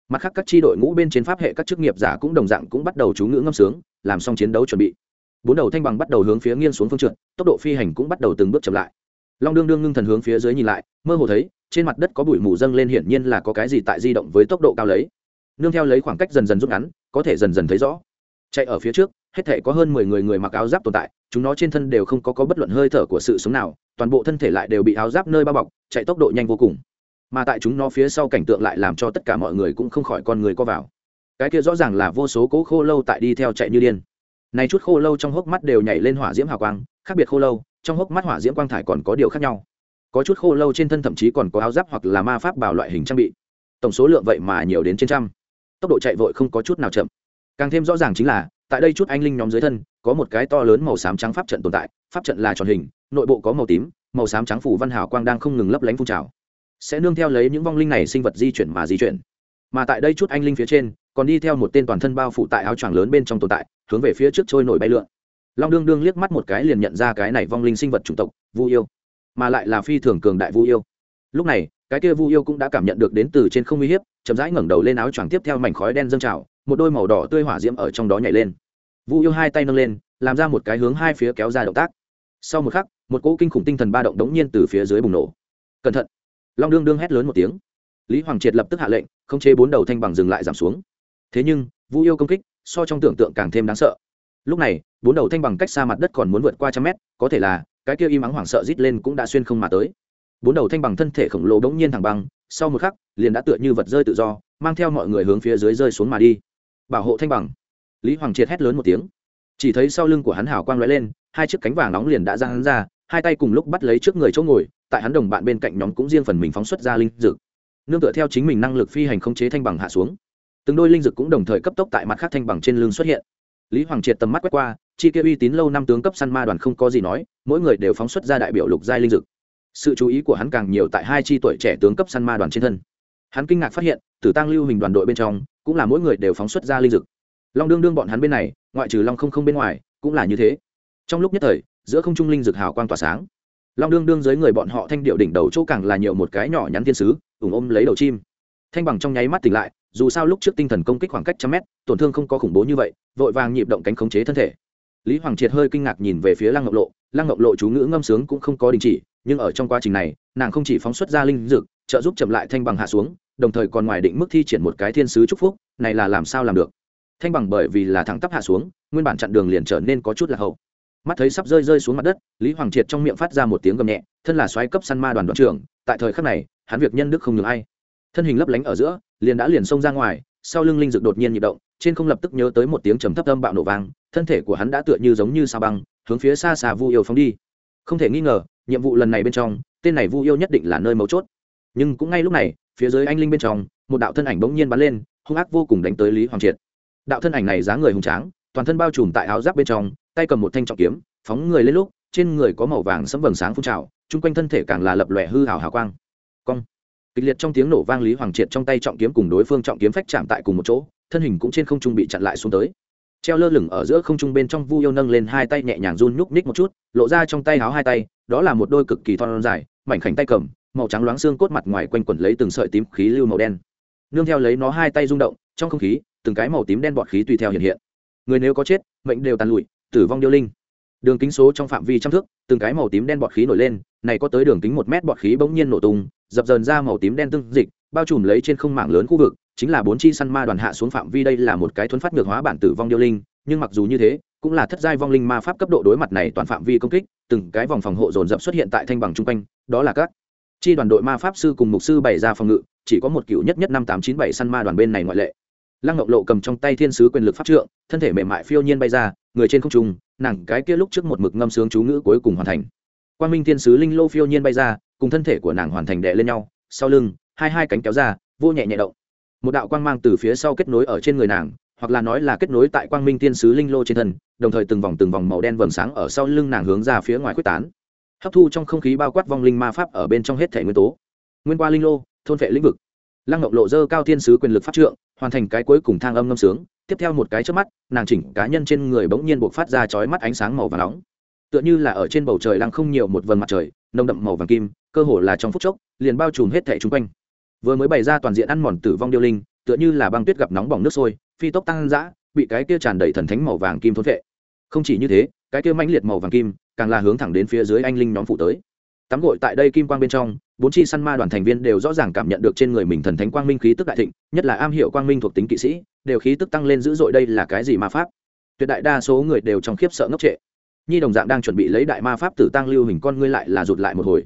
Mặt khác các tri đội ngũ bên trên pháp hệ các chức nghiệp giả cũng đồng dạng cũng bắt đầu chú ngữ ngâm sướng, làm xong chiến đấu chuẩn bị bốn đầu thanh bằng bắt đầu hướng phía nghiêng xuống phương trượt tốc độ phi hành cũng bắt đầu từng bước chậm lại. Long đương đương ngưng thần hướng phía dưới nhìn lại mơ hồ thấy trên mặt đất có bụi mù dâng lên hiển nhiên là có cái gì tại di động với tốc độ cao lấy. Nương theo lấy khoảng cách dần dần rút ngắn có thể dần dần thấy rõ. Chạy ở phía trước hết thể có hơn mười người người mặc áo giáp tồn tại chúng nó trên thân đều không có, có bất luận hơi thở của sự sống nào toàn bộ thân thể lại đều bị áo giáp nơi bao bọc chạy tốc độ nhanh vô cùng. Mà tại chúng nó phía sau cảnh tượng lại làm cho tất cả mọi người cũng không khỏi con người co vào. Cái kia rõ ràng là vô số cố khô lâu tại đi theo chạy như điên này chút khô lâu trong hốc mắt đều nhảy lên hỏa diễm hào quang, khác biệt khô lâu, trong hốc mắt hỏa diễm quang thải còn có điều khác nhau. Có chút khô lâu trên thân thậm chí còn có áo giáp hoặc là ma pháp bảo loại hình trang bị. Tổng số lượng vậy mà nhiều đến trên trăm. Tốc độ chạy vội không có chút nào chậm. Càng thêm rõ ràng chính là, tại đây chút anh linh nhóm dưới thân, có một cái to lớn màu xám trắng pháp trận tồn tại, pháp trận là tròn hình, nội bộ có màu tím, màu xám trắng phủ văn hào quang đang không ngừng lấp lánh phun trào. Sẽ nương theo lấy những vong linh này sinh vật di chuyển mà di chuyển. Mà tại đây chút anh linh phía trên, còn đi theo một tên toàn thân bao phủ tại áo choàng lớn bên trong tồn tại hướng về phía trước trôi nổi bay lượn. Long đương đương liếc mắt một cái liền nhận ra cái này vong linh sinh vật chủng tộc, vu yêu, mà lại là phi thường cường đại vu yêu. Lúc này, cái kia vu yêu cũng đã cảm nhận được đến từ trên không uy hiếp, chậm rãi ngẩng đầu lên áo choàng tiếp theo mảnh khói đen dâng trào, một đôi màu đỏ tươi hỏa diễm ở trong đó nhảy lên. Vu yêu hai tay nâng lên, làm ra một cái hướng hai phía kéo ra động tác. Sau một khắc, một cỗ kinh khủng tinh thần ba động đống nhiên từ phía dưới bùng nổ. Cẩn thận! Long đương đương hét lớn một tiếng. Lý hoàng triệt lập tức hạ lệnh không chế bốn đầu thanh bằng dừng lại giảm xuống. Thế nhưng, vu yêu công kích so trong tưởng tượng càng thêm đáng sợ. Lúc này, bốn đầu thanh bằng cách xa mặt đất còn muốn vượt qua trăm mét, có thể là, cái kia im ắng hoảng sợ rít lên cũng đã xuyên không mà tới. Bốn đầu thanh bằng thân thể khổng lồ đống nhiên thẳng băng, sau một khắc, liền đã tựa như vật rơi tự do, mang theo mọi người hướng phía dưới rơi xuống mà đi. Bảo hộ thanh bằng. Lý hoàng triệt hét lớn một tiếng. Chỉ thấy sau lưng của hắn hào quang lóe lên, hai chiếc cánh vàng nóng liền đã ra hắn ra, hai tay cùng lúc bắt lấy trước người chỗ ngồi, tại hắn đồng bạn bên cạnh nhóm cũng riêng phần mình phóng xuất ra linh dực nương tựa theo chính mình năng lực phi hành khống chế thanh bằng hạ xuống từng đôi linh dực cũng đồng thời cấp tốc tại mặt khác thanh bằng trên lưng xuất hiện. Lý hoàng triệt tầm mắt quét qua, chi kia uy tín lâu năm tướng cấp săn ma đoàn không có gì nói, mỗi người đều phóng xuất ra đại biểu lục giai linh dực sự chú ý của hắn càng nhiều tại hai chi tuổi trẻ tướng cấp săn ma đoàn trên thân. Hắn kinh ngạc phát hiện, tử tăng lưu hình đoàn đội bên trong, cũng là mỗi người đều phóng xuất ra linh dực long đương đương bọn hắn bên này, ngoại trừ long không không bên ngoài, cũng là như thế. Trong lúc nhất thời, giữa không trung linh dực hào quang tỏa sáng. Long đương đương dưới người bọn họ thanh điệu đỉnh đầu chỗ càng là nhiều một cái nhỏ nhắn thiên sứ, ủng ôm lấy đầu chim thanh bằng trong nháy mắt tỉnh lại, dù sao lúc trước tinh thần công kích khoảng cách trăm mét, tổn thương không có khủng bố như vậy, vội vàng nhịp động cánh khống chế thân thể. Lý hoàng triệt hơi kinh ngạc nhìn về phía lăng ngọc lộ, lăng ngọc lộ chú ngữ ngâm sướng cũng không có đình chỉ, nhưng ở trong quá trình này, nàng không chỉ phóng xuất ra linh dực trợ giúp chậm lại thanh bằng hạ xuống, đồng thời còn ngoài định mức thi triển một cái thiên sứ chúc phúc, này là làm sao làm được? Thanh bằng bởi vì là thẳng tắp hạ xuống, nguyên bản chặn đường liền trở nên có chút là hậu. Mắt thấy sắp rơi rơi xuống mặt đất, lý hoàng triệt trong miệng phát ra một tiếng gầm nhẹ, thân là xoáy cấp săn ma đoàn đoàn trưởng, tại thời khắc này, hắn việc nhân đức không ngừng ai thân hình lấp lánh ở giữa, liền đã liền xông ra ngoài, sau lưng linh Dực đột nhiên nhịp động, trên không lập tức nhớ tới một tiếng trầm thấp âm bạo nổ vang, thân thể của hắn đã tựa như giống như sao băng, hướng phía xa xa vu yêu phóng đi. Không thể nghi ngờ, nhiệm vụ lần này bên trong, tên này vu yêu nhất định là nơi mấu chốt. Nhưng cũng ngay lúc này, phía dưới anh linh bên trong, một đạo thân ảnh bỗng nhiên bắn lên, hung ác vô cùng đánh tới lý hoàng triệt. Đạo thân ảnh này dáng người hùng tráng, toàn thân bao trùm tại áo giáp bên trong, tay cầm một thanh trọng kiếm, phóng người lên lúc, trên người có màu vàng sẫm vầng sáng phun trào, chung quanh thân thể càng là lập lòe hư hào hào quang. Cong kịch liệt trong tiếng nổ vang lý hoàng triệt trong tay trọng kiếm cùng đối phương trọng kiếm phách chạm tại cùng một chỗ, thân hình cũng trên không trung bị chặn lại xuống tới. Treo lơ lửng ở giữa không trung bên trong vu yêu nâng lên hai tay nhẹ nhàng run nhúc ních một chút, lộ ra trong tay háo hai tay, đó là một đôi cực kỳ thon dài, mảnh khảnh tay cầm, màu trắng loáng xương cốt mặt ngoài quanh quẩn lấy từng sợi tím khí lưu màu đen. Nương theo lấy nó hai tay rung động, trong không khí, từng cái màu tím đen bọt khí tùy theo hiện hiện. Người nếu có chết, mệnh đều tàn lụi, tử vong điêu linh đường kính số trong phạm vi trăm thước, từng cái màu tím đen bọt khí nổi lên, này có tới đường kính một mét bọt khí bỗng nhiên nổ tung, dập dờn ra màu tím đen tương dịch, bao trùm lấy trên không mảng lớn khu vực, chính là bốn chi săn ma đoàn hạ xuống phạm vi đây là một cái thuấn phát ngược hóa bản tử vong điêu linh, nhưng mặc dù như thế, cũng là thất giai vong linh ma pháp cấp độ đối mặt này toàn phạm vi công kích, từng cái vòng phòng hộ dồn dập xuất hiện tại thanh bằng chung quanh, đó là các chi đoàn đội ma pháp sư cùng mục sư bày ra phòng ngự, chỉ có một cựu nhất nhất năm tám chín bảy săn ma đoàn bên này ngoại lệ. Lăng ngọc lộ cầm trong tay thiên sứ quyền lực pháp trượng, thân thể mềm mại phiêu nhiên bay ra, người trên không trung nàng cái kia lúc trước một mực ngâm sướng chú ngữ cuối cùng hoàn thành. Quan minh thiên sứ linh lô phiêu nhiên bay ra, cùng thân thể của nàng hoàn thành đè lên nhau, sau lưng, hai hai cánh kéo ra, vô nhẹ nhẹ động. Một đạo quang mang từ phía sau kết nối ở trên người nàng, hoặc là nói là kết nối tại quang minh thiên sứ linh lô trên thân, đồng thời từng vòng từng vòng màu đen vầng sáng ở sau lưng nàng hướng ra phía ngoài quyết tán. Hấp thu trong không khí bao quát vong linh ma pháp ở bên trong hết thể nguyên tố. Nguyên qua linh lô, thôn vệ lĩnh vực. Lăng ngọc lộ dơ cao thiên sứ quyền lực pháp trượng, hoàn thành cái cuối cùng thang âm ngâm sướng tiếp theo một cái trước mắt, nàng chỉnh cá nhân trên người bỗng nhiên buộc phát ra chói mắt ánh sáng màu và nóng. Tựa như là ở trên bầu trời đang không nhiều một vầng mặt trời, nồng đậm màu vàng kim, cơ hồ là trong phút chốc, liền bao trùm hết thẻ chung quanh. Vừa mới bày ra toàn diện ăn mòn tử vong điêu linh, tựa như là băng tuyết gặp nóng bỏng nước sôi, phi tốc tăng dã, bị cái kia tràn đầy thần thánh màu vàng kim thốn vệ không chỉ như thế, cái kia mãnh liệt màu vàng kim, càng là hướng thẳng đến phía dưới anh linh nhóm phụ tới. Tắm gội tại đây kim quang bên trong, bốn chi săn ma đoàn thành viên đều rõ ràng cảm nhận được trên người mình thần thánh quang minh khí tức đại thịnh, nhất là am hiểu quang minh thuộc tính kỵ sĩ đều khí tức tăng lên dữ dội đây là cái gì ma pháp? Tuyệt đại đa số người đều trong khiếp sợ ngốc trệ. Nhi đồng dạng đang chuẩn bị lấy đại ma pháp tử tăng lưu hình con ngươi lại là rụt lại một hồi.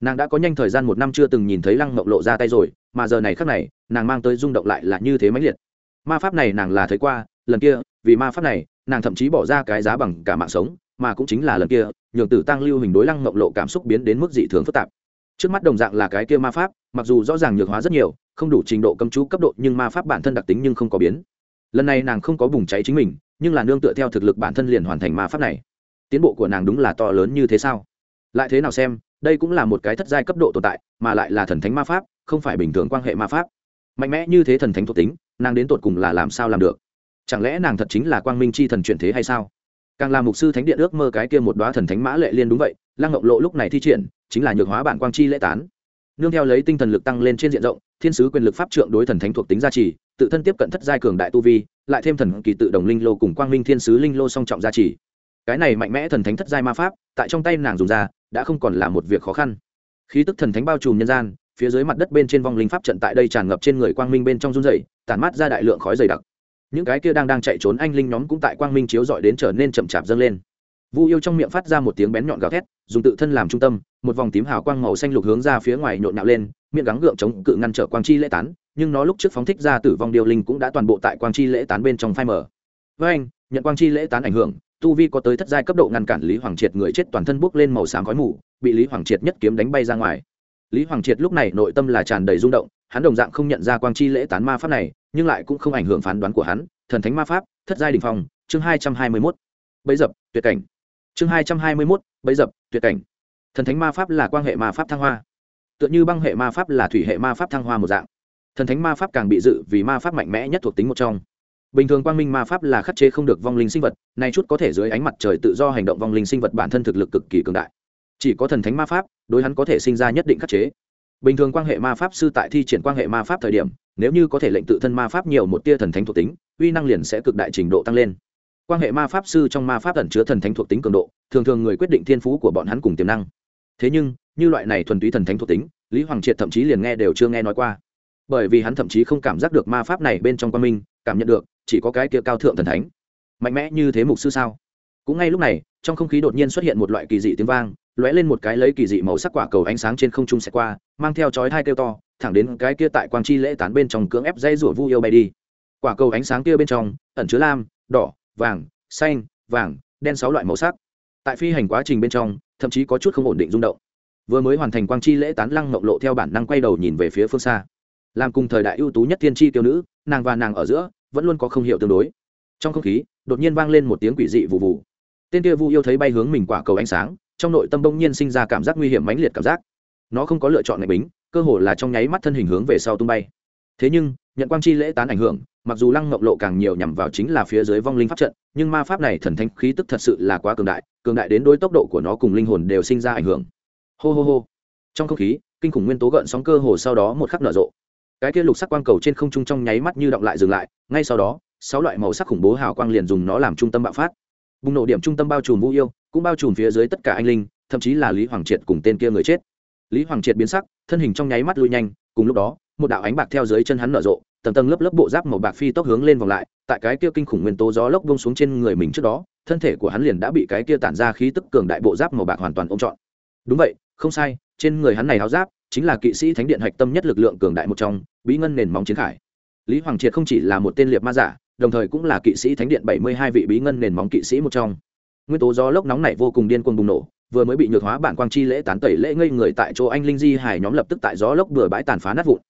Nàng đã có nhanh thời gian một năm chưa từng nhìn thấy lăng mộng lộ ra tay rồi, mà giờ này khác này, nàng mang tới rung động lại là như thế mãnh liệt. Ma pháp này nàng là thấy qua, lần kia, vì ma pháp này, nàng thậm chí bỏ ra cái giá bằng cả mạng sống, mà cũng chính là lần kia, nhường tử tăng lưu hình đối lăng mộng lộ cảm xúc biến đến mức dị thường phức tạp trước mắt đồng dạng là cái kia ma pháp, mặc dù rõ ràng nhược hóa rất nhiều, không đủ trình độ cấm chú cấp độ, nhưng ma pháp bản thân đặc tính nhưng không có biến. Lần này nàng không có bùng cháy chính mình, nhưng là nương tựa theo thực lực bản thân liền hoàn thành ma pháp này. Tiến bộ của nàng đúng là to lớn như thế sao? Lại thế nào xem, đây cũng là một cái thất giai cấp độ tồn tại, mà lại là thần thánh ma pháp, không phải bình thường quan hệ ma pháp. Mạnh mẽ như thế thần thánh thuộc tính, nàng đến tột cùng là làm sao làm được? Chẳng lẽ nàng thật chính là quang minh c h i thần chuyển thế hay sao? Càng là mục sư thánh điện ước mơ cái kia một đoá thần thánh mã lệ liên đúng vậy, lăng ngọc lộ lúc này thi triển chính là nhược hóa bản quang chi lễ tán. Nương theo lấy tinh thần lực tăng lên trên diện rộng, thiên sứ quyền lực pháp trượng đối thần thánh thuộc tính gia trì, tự thân tiếp cận thất giai cường đại tu vi, lại thêm thần kỳ tự đồng linh lô cùng quang minh thiên sứ linh lô song trọng gia trì. Cái này mạnh mẽ thần thánh thất giai ma pháp, tại trong tay nàng dùng ra, đã không còn là một việc khó khăn. Khí tức thần thánh bao trùm nhân gian, phía dưới mặt đất bên trên vong linh pháp trận tại đây tràn ngập trên người quang minh bên trong run dày tàn mát ra đại lượng khói dày đặc. Những cái kia đang đang chạy trốn anh linh nhóm cũng tại quang minh chiếu dọi đến trở nên chậm chạp dâng lên. Vu yêu trong miệng phát ra một tiếng bén nhọn gào thét, dùng tự thân làm trung tâm một vòng tím hào quang màu xanh lục hướng ra phía ngoài nhộn nhạo lên, miệng gắng gượng chống cự ngăn trở quang chi lễ tán, nhưng nó lúc trước phóng thích ra tử vong điêu linh cũng đã toàn bộ tại quang chi lễ tán bên trong phai mở với anh, nhận quang chi lễ tán ảnh hưởng, tu vi có tới thất giai cấp độ ngăn cản lý hoàng triệt người chết toàn thân bốc lên màu xám khói mù, bị lý hoàng triệt nhất kiếm đánh bay ra ngoài. Lý hoàng triệt lúc này nội tâm là tràn đầy rung động, hắn đồng dạng không nhận ra quang chi lễ tán ma pháp này, nhưng lại cũng không ảnh hưởng phán đoán của hắn. Thần thánh ma pháp, thất giai đình phong, chương hai trăm hai mươi mốt. Bấy dập, tuyệt cảnh. Chương hai trăm hai mươi mốt, bấy dập, tuyệt cảnh thần thánh ma pháp là quan hệ ma pháp thăng hoa tựa như băng hệ ma pháp là thủy hệ ma pháp thăng hoa một dạng thần thánh ma pháp càng bị dự vì ma pháp mạnh mẽ nhất thuộc tính một trong bình thường quang minh ma pháp là khắc chế không được vong linh sinh vật nay chút có thể dưới ánh mặt trời tự do hành động vong linh sinh vật bản thân thực lực cực kỳ cường đại chỉ có thần thánh ma pháp đối hắn có thể sinh ra nhất định khắc chế bình thường quan hệ ma pháp sư tại thi triển quan hệ ma pháp thời điểm nếu như có thể lệnh tự thân ma pháp nhiều một tia thần thánh thuộc tính uy năng liền sẽ cực đại trình độ tăng lên quan hệ ma pháp sư trong ma pháp ẩn chứa thần thánh thuộc tính cường độ thường thường người quyết định thiên phú của bọn hắn cùng tiềm năng thế nhưng, như loại này thuần túy thần thánh thuộc tính, lý hoàng triệt thậm chí liền nghe đều chưa nghe nói qua. Bởi vì hắn thậm chí không cảm giác được ma pháp này bên trong quan minh, cảm nhận được, chỉ có cái kia cao thượng thần thánh. Mạnh mẽ như thế mục sư sao? Cũng ngay lúc này, trong không khí đột nhiên xuất hiện một loại kỳ dị tiếng vang, lóe lên một cái lấy kỳ dị màu sắc quả cầu ánh sáng trên không trung xẹt qua, mang theo chói hai kêu to, thẳng đến cái kia tại quang chi lễ tán bên trong cưỡng ép dây rủa vu yêu bay đi. Quả cầu ánh sáng kia bên trong, ẩn chứa lam, đỏ, vàng, xanh, vàng, đen sáu loại màu sắc tại phi hành quá trình bên trong, thậm chí có chút không ổn định rung động. Vừa mới hoàn thành quang chi lễ tán lăng mộng lộ theo bản năng quay đầu nhìn về phía phương xa. Làm cùng thời đại ưu tú nhất thiên tri tiêu nữ, nàng và nàng ở giữa, vẫn luôn có không hiểu tương đối. Trong không khí, đột nhiên vang lên một tiếng quỷ dị vụ vụ tên kia vu yêu thấy bay hướng mình quả cầu ánh sáng, trong nội tâm bỗng nhiên sinh ra cảm giác nguy hiểm mãnh liệt cảm giác. Nó không có lựa chọn ngày bính, cơ hồ là trong nháy mắt thân hình hướng về sau tung bay. Thế nhưng, nhận quang chi lễ tán ảnh hưởng mặc dù lăng ngọc lộ càng nhiều nhằm vào chính là phía dưới vong linh pháp trận, nhưng ma pháp này thần thánh khí tức thật sự là quá cường đại cường đại đến đôi tốc độ của nó cùng linh hồn đều sinh ra ảnh hưởng. Hô hô hô. Trong không khí, kinh khủng nguyên tố gợn sóng cơ hồ sau đó một khắc nở rộ. Cái kia lục sắc quang cầu trên không trung trong nháy mắt như động lại dừng lại, ngay sau đó, sáu loại màu sắc khủng bố hào quang liền dùng nó làm trung tâm bạo phát. Bùng nổ điểm trung tâm bao trùm vũ yêu, cũng bao trùm phía dưới tất cả anh linh, thậm chí là lý hoàng triệt cùng tên kia người chết. Lý hoàng triệt biến sắc, thân hình trong nháy mắt lui nhanh, cùng lúc đó, một đạo ánh bạc theo dưới chân hắn nở rộ tầng tầng lớp lớp bộ giáp màu bạc phi tốc hướng lên vòng lại, tại cái kia kinh khủng nguyên tố gió lốc bông xuống trên người mình trước đó, thân thể của hắn liền đã bị cái kia tản ra khí tức cường đại bộ giáp màu bạc hoàn toàn ôm trọn. Đúng vậy, không sai, trên người hắn này áo giáp chính là kỵ sĩ thánh điện hạch tâm nhất lực lượng cường đại một trong, bí ngân nền móng chiến khải. Lý hoàng triệt không chỉ là một tên liệt ma giả, đồng thời cũng là kỵ sĩ thánh điện bảy mươi hai vị bí ngân nền móng kỵ sĩ một trong. Nguyên tố gió lốc nóng này vô cùng điên cuồng bùng nổ, vừa mới bị nhược hóa bản quang chi lễ tán tẩy lễ ngây người tại chỗ anh linh di hải nhóm lập tức tại gió lốc bừa bãi tàn phá nát vụn.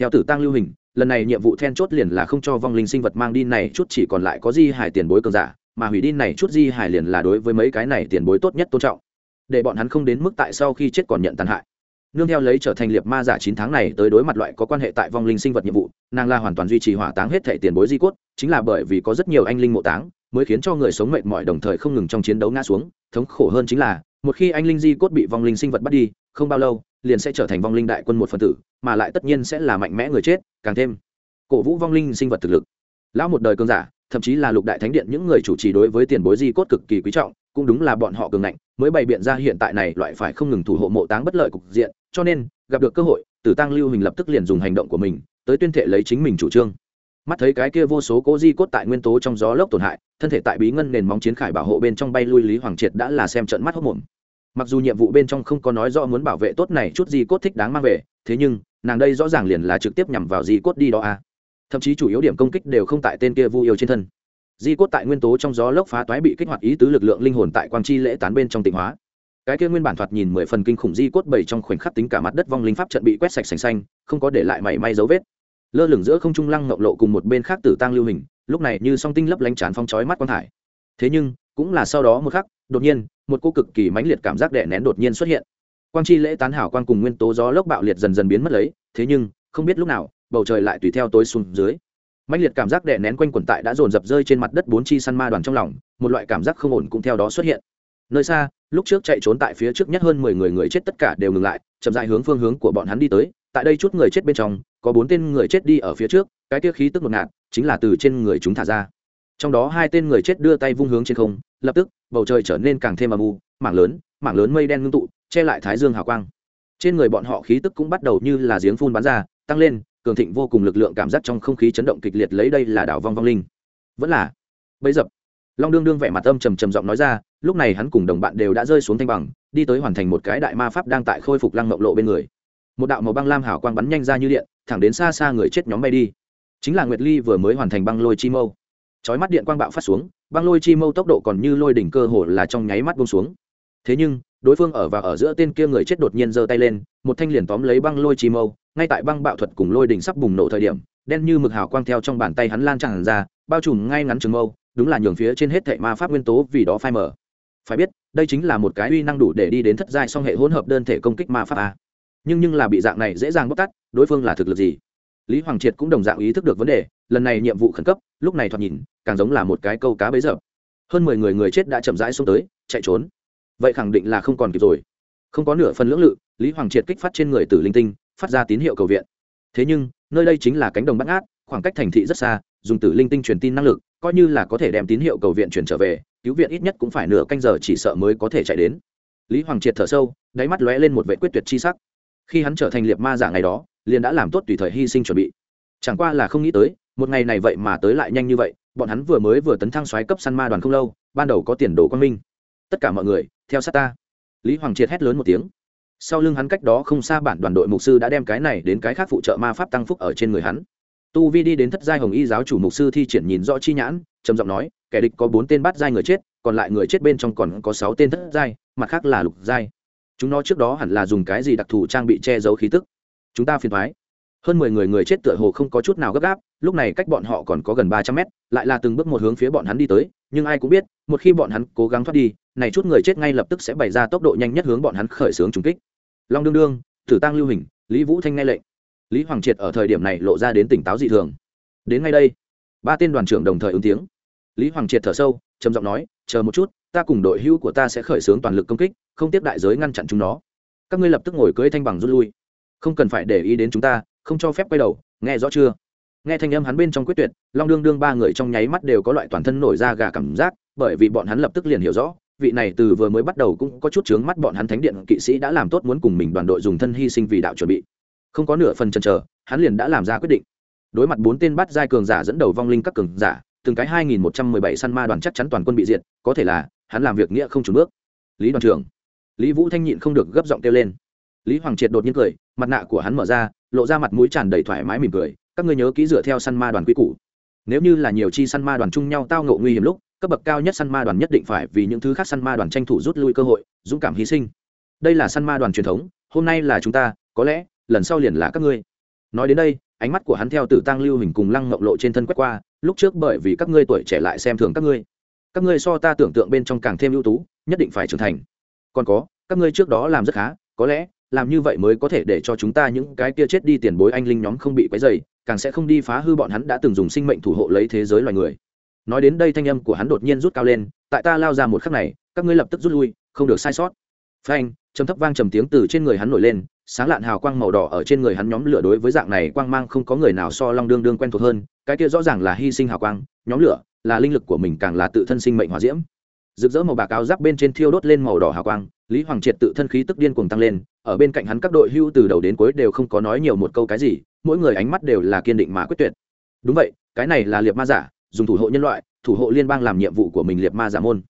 Theo tử tăng lưu hình lần này nhiệm vụ then chốt liền là không cho vong linh sinh vật mang đi này, chút chỉ còn lại có di hải tiền bối cường giả, mà hủy đi này, chút di hải liền là đối với mấy cái này tiền bối tốt nhất tôn trọng. Để bọn hắn không đến mức tại sau khi chết còn nhận tàn hại. Nương theo lấy trở thành liệt ma giả chín tháng này tới đối mặt loại có quan hệ tại vong linh sinh vật nhiệm vụ, nàng la hoàn toàn duy trì hỏa táng hết thẻ tiền bối di cốt, chính là bởi vì có rất nhiều anh linh mộ táng, mới khiến cho người sống mệt mỏi đồng thời không ngừng trong chiến đấu ngã xuống. Thống khổ hơn chính là, một khi anh linh di cốt bị vong linh sinh vật bắt đi, không bao lâu liền sẽ trở thành vong linh đại quân một phần tử, mà lại tất nhiên sẽ là mạnh mẽ người chết, càng thêm cổ vũ vong linh sinh vật thực lực. Lão một đời cơn giả, thậm chí là lục đại thánh điện những người chủ trì đối với tiền bối di cốt cực kỳ quý trọng, cũng đúng là bọn họ cường ngạnh, mới bày biện ra hiện tại này loại phải không ngừng thủ hộ mộ táng bất lợi cục diện, cho nên, gặp được cơ hội, tử tăng lưu hình lập tức liền dùng hành động của mình, tới tuyên thệ lấy chính mình chủ trương. Mắt thấy cái kia vô số cố di cốt tại nguyên tố trong gió lốc tổn hại, thân thể tại bí ngân nền móng chiến khải bảo hộ bên trong bay lui lý hoàng triệt đã là xem trận mắt hốc mồm mặc dù nhiệm vụ bên trong không có nói rõ muốn bảo vệ tốt này chút di cốt thích đáng mang về, thế nhưng, nàng đây rõ ràng liền là trực tiếp nhằm vào di cốt đi đó a à. thậm chí chủ yếu điểm công kích đều không tại tên kia vu yêu trên thân. Di cốt tại nguyên tố trong gió lốc phá toái bị kích hoạt ý tứ lực lượng linh hồn tại quang chi lễ tán bên trong tịnh hóa. Cái kia nguyên bản thoạt nhìn mười phần kinh khủng di cốt bảy trong khoảnh khắc tính cả mặt đất vong linh pháp trận bị quét sạch sành xanh, không có để lại mảy may dấu vết. Lơ lửng giữa không trung lăng ngọc lộ cùng một bên khác tử tăng lưu hình, lúc này như song tinh lấp lánh tràn phong chói mắt quang thải. Thế nhưng, cũng là sau đó một khắc đột nhiên, một cô cực kỳ mãnh liệt cảm giác đè nén đột nhiên xuất hiện. Quang chi lễ tán hảo quang cùng nguyên tố gió lốc bạo liệt dần dần biến mất lấy, thế nhưng, không biết lúc nào, bầu trời lại tùy theo tối xuống dưới. Mãnh liệt cảm giác đè nén quanh quần tại đã dồn dập rơi trên mặt đất bốn chi săn ma đoàn trong lòng, một loại cảm giác không ổn cũng theo đó xuất hiện. Nơi xa, lúc trước chạy trốn tại phía trước nhất hơn mười người người chết tất cả đều ngừng lại, chậm dại hướng phương hướng của bọn hắn đi tới, tại đây chút người chết bên trong, có bốn tên người chết đi ở phía trước, cái tiêu khí tức ngột ngạt, chính là từ trên người chúng thả ra trong đó hai tên người chết đưa tay vung hướng trên không, lập tức, bầu trời trở nên càng thêm âm u, mảng lớn mảng lớn mây đen ngưng tụ, che lại thái dương hào quang. Trên người bọn họ khí tức cũng bắt đầu như là giếng phun bắn ra, tăng lên, cường thịnh vô cùng lực lượng cảm giác trong không khí chấn động kịch liệt lấy đây là đảo vong vong linh. Vẫn là, bấy dập, long đương đương vẻ mặt âm trầm trầm giọng nói ra, lúc này hắn cùng đồng bạn đều đã rơi xuống thanh bằng, đi tới hoàn thành một cái đại ma pháp đang tại khôi phục lăng mộng lộ bên người. Một đạo màu băng lam hảo quang bắn nhanh ra như điện, thẳng đến xa xa người chết nhóm bay đi. Chính là nguyệt ly vừa mới hoàn thành băng lôi chi mâu chói mắt điện quang bạo phát xuống, băng lôi chi mâu tốc độ còn như lôi đỉnh cơ hồ là trong nháy mắt bông xuống. Thế nhưng, đối phương ở và ở giữa tên kia người chết đột nhiên giơ tay lên, một thanh liền tóm lấy băng lôi chi mâu, ngay tại băng bạo thuật cùng lôi đỉnh sắp bùng nổ thời điểm, đen như mực hào quang theo trong bàn tay hắn lan tràn ra, bao trùm ngay ngắn trường mâu, đúng là nhường phía trên hết thệ ma pháp nguyên tố vì đó phai mở phải biết, đây chính là một cái uy năng đủ để đi đến thất giai song hệ hỗn hợp đơn thể công kích ma pháp a. Nhưng nhưng là bị dạng này dễ dàng bóc tắt đối phương là thực lực gì? Lý hoàng triệt cũng đồng dạng ý thức được vấn đề lần này nhiệm vụ khẩn cấp, lúc này thoạt nhìn, càng giống là một cái câu cá bấy giờ. Hơn mười người người chết đã chậm rãi xuống tới, chạy trốn. Vậy khẳng định là không còn kịp rồi. Không có nửa phần lưỡng lự, lý hoàng triệt kích phát trên người tử linh tinh, phát ra tín hiệu cầu viện. Thế nhưng, nơi đây chính là cánh đồng bắt ngát, khoảng cách thành thị rất xa, dùng tử linh tinh truyền tin năng lực, coi như là có thể đem tín hiệu cầu viện chuyển trở về, cứu viện ít nhất cũng phải nửa canh giờ chỉ sợ mới có thể chạy đến. Lý hoàng triệt thở sâu, đáy mắt lóe lên một vệ quyết tuyệt chi sắc. Khi hắn trở thành liệt ma giả ngày đó, liền đã làm tốt tùy thời hy sinh chuẩn bị. Chẳng qua là không nghĩ tới một ngày này vậy mà tới lại nhanh như vậy, bọn hắn vừa mới vừa tấn thăng xoáy cấp săn ma đoàn không lâu, ban đầu có tiền đồ quang minh. Tất cả mọi người, theo sát ta. Lý hoàng triệt hét lớn một tiếng. Sau lưng hắn cách đó không xa bản đoàn đội mục sư đã đem cái này đến cái khác phụ trợ ma pháp tăng phúc ở trên người hắn. Tu vi đi đến thất giai hồng y giáo chủ mục sư thi triển nhìn rõ chi nhãn, trầm giọng nói, kẻ địch có bốn tên bắt giai người chết, còn lại người chết bên trong còn có sáu tên thất giai, mặt khác là lục giai. Chúng nó trước đó hẳn là dùng cái gì đặc thù trang bị che giấu khí tức? Chúng ta phiền thoái hơn mười người người chết tựa hồ không có chút nào gấp gáp, lúc này cách bọn họ còn có gần ba trăm mét, lại là từng bước một hướng phía bọn hắn đi tới, nhưng ai cũng biết, một khi bọn hắn cố gắng thoát đi, này chút người chết ngay lập tức sẽ bày ra tốc độ nhanh nhất hướng bọn hắn khởi xướng trùng kích. Long đương đương thử tăng lưu hình, lý vũ thanh nghe lệnh. Lý hoàng triệt ở thời điểm này lộ ra đến tỉnh táo dị thường. Đến ngay đây, ba tên đoàn trưởng đồng thời ứng tiếng. Lý hoàng triệt thở sâu, trầm giọng nói, chờ một chút, ta cùng đội hữu của ta sẽ khởi xướng toàn lực công kích, không tiếp đại giới ngăn chặn chúng nó. Các ngươi lập tức ngồi cưới thanh bằng rút lui. Không cần phải để ý đến chúng ta không cho phép quay đầu, nghe rõ chưa? Nghe thanh âm hắn bên trong quyết tuyệt, long đương đương ba người trong nháy mắt đều có loại toàn thân nổi ra gà cảm giác, bởi vì bọn hắn lập tức liền hiểu rõ, vị này từ vừa mới bắt đầu cũng có chút chướng mắt bọn hắn thánh điện kỵ sĩ đã làm tốt muốn cùng mình đoàn đội dùng thân hy sinh vì đạo chuẩn bị. Không có nửa phần chần chờ, hắn liền đã làm ra quyết định. Đối mặt bốn tên bắt giai cường giả dẫn đầu vong linh các cường giả, từng cái hai nghìn một trăm mười bảy săn ma đoàn chắc chắn toàn quân bị diệt, có thể là, hắn làm việc nghĩa không trùn bước. Lý đoàn trưởng, lý vũ thanh nhịn không được gấp giọng kêu lên lý hoàng triệt đột nhiên cười, mặt nạ của hắn mở ra, lộ ra mặt mũi tràn đầy thoải mái mỉm cười, các ngươi nhớ kỹ dựa theo săn ma đoàn quy củ. Nếu như là nhiều chi săn ma đoàn chung nhau tao ngộ nguy hiểm lúc, cấp bậc cao nhất săn ma đoàn nhất định phải vì những thứ khác săn ma đoàn tranh thủ rút lui cơ hội, dũng cảm hy sinh. Đây là săn ma đoàn truyền thống, hôm nay là chúng ta, có lẽ, lần sau liền là các ngươi. Nói đến đây, ánh mắt của hắn theo tử tăng lưu hình cùng lăng mộng lộ trên thân quét qua, lúc trước bởi vì các ngươi tuổi trẻ lại xem thường các ngươi. Các ngươi so ta tưởng tượng bên trong càng thêm ưu tú, nhất định phải trưởng thành. Còn có, các ngươi trước đó làm rất khá, có lẽ làm như vậy mới có thể để cho chúng ta những cái kia chết đi tiền bối anh linh nhóm không bị quấy dày càng sẽ không đi phá hư bọn hắn đã từng dùng sinh mệnh thủ hộ lấy thế giới loài người. Nói đến đây thanh âm của hắn đột nhiên rút cao lên, tại ta lao ra một khắc này, các ngươi lập tức rút lui, không được sai sót. Phanh, trầm thấp vang trầm tiếng từ trên người hắn nổi lên, sáng lạn hào quang màu đỏ ở trên người hắn nhóm lửa đối với dạng này quang mang không có người nào so long đương đương quen thuộc hơn, cái kia rõ ràng là hy sinh hào quang, nhóm lửa, là linh lực của mình càng là tự thân sinh mệnh hòa diễm. Rực rỡ màu bạc áo giáp bên trên thiêu đốt lên màu đỏ hào quang, lý hoàng triệt tự thân khí tức điên cuồng tăng lên ở bên cạnh hắn các đội hưu từ đầu đến cuối đều không có nói nhiều một câu cái gì, mỗi người ánh mắt đều là kiên định mà quyết tuyệt. Đúng vậy, cái này là liệt ma giả, dùng thủ hộ nhân loại, thủ hộ liên bang làm nhiệm vụ của mình liệt ma giả môn.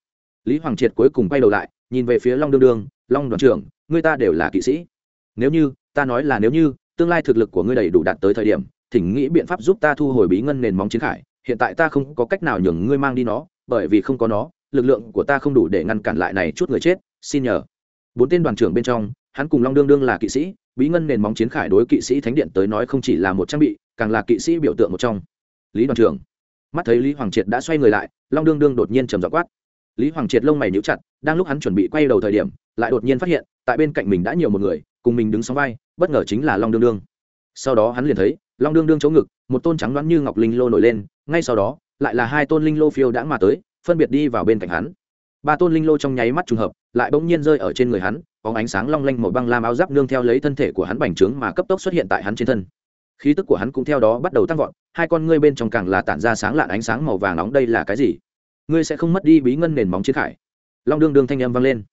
Lý hoàng triệt cuối cùng quay đầu lại, nhìn về phía long đương đương, long đoàn trưởng người ta đều là kỵ sĩ. Nếu như, ta nói là nếu như, tương lai thực lực của ngươi đầy đủ đạt tới thời điểm, thỉnh nghĩ biện pháp giúp ta thu hồi bí ngân nền móng chiến khải. Hiện tại ta không có cách nào nhường ngươi mang đi nó, bởi vì không có nó, lực lượng của ta không đủ để ngăn cản lại này chút người chết. Xin nhờ. Bốn tên đoàn trưởng bên trong hắn cùng long đương đương là kỵ sĩ, bí ngân nền móng chiến khải đối kỵ sĩ thánh điện tới nói không chỉ là một trang bị, càng là kỵ sĩ biểu tượng một trong. Lý đoàn trưởng. Mắt thấy lý hoàng triệt đã xoay người lại, long đương đương đột nhiên trầm dọ quát. Lý hoàng triệt lông mày níu chặt, đang lúc hắn chuẩn bị quay đầu thời điểm, lại đột nhiên phát hiện, tại bên cạnh mình đã nhiều một người, cùng mình đứng sóng vai, bất ngờ chính là long đương đương. Sau đó hắn liền thấy, long đương đương chỗ ngực, một tôn trắng đoán như ngọc linh lô nổi lên, ngay sau đó, lại là hai tôn linh lô phiêu đã mà tới, phân biệt đi vào bên cạnh hắn ba tôn linh lô trong nháy mắt trùng hợp, lại bỗng nhiên rơi ở trên người hắn có ánh sáng long lanh màu băng lam áo giáp nương theo lấy thân thể của hắn bành trướng mà cấp tốc xuất hiện tại hắn trên thân. Khí tức của hắn cũng theo đó bắt đầu tăng vọt, hai con ngươi bên trong càng là tản ra sáng lạn ánh sáng màu vàng nóng đây là cái gì? Ngươi sẽ không mất đi bí ngân nền móng chiến khải. Long đương đương thanh âm vang lên.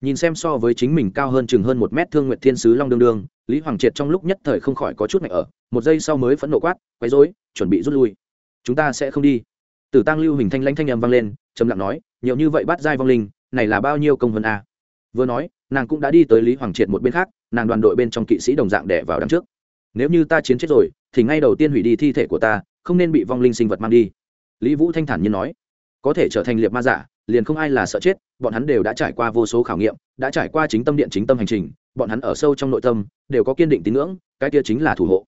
Nhìn xem so với chính mình cao hơn chừng hơn một mét thương nguyệt thiên sứ long đương đương, lý hoàng triệt trong lúc nhất thời không khỏi có chút ngại ở, một giây sau mới phẫn nộ quát, quấy rối, chuẩn bị rút lui. Chúng ta sẽ không đi. Tử tăng lưu hình thanh lãnh thanh âm vang lên trầm lặng nói, nhiều như vậy bắt giai vong linh, này là bao nhiêu công vân a? Vừa nói, nàng cũng đã đi tới lý hoàng triệt một bên khác, nàng đoàn đội bên trong kỵ sĩ đồng dạng đẻ vào đằng trước. Nếu như ta chiến chết rồi, thì ngay đầu tiên hủy đi thi thể của ta, không nên bị vong linh sinh vật mang đi. Lý vũ thanh thản như nói. Có thể trở thành liệt ma giả, liền không ai là sợ chết, bọn hắn đều đã trải qua vô số khảo nghiệm, đã trải qua chính tâm điện chính tâm hành trình, bọn hắn ở sâu trong nội tâm, đều có kiên định tín ngưỡng, cái kia chính là thủ hộ.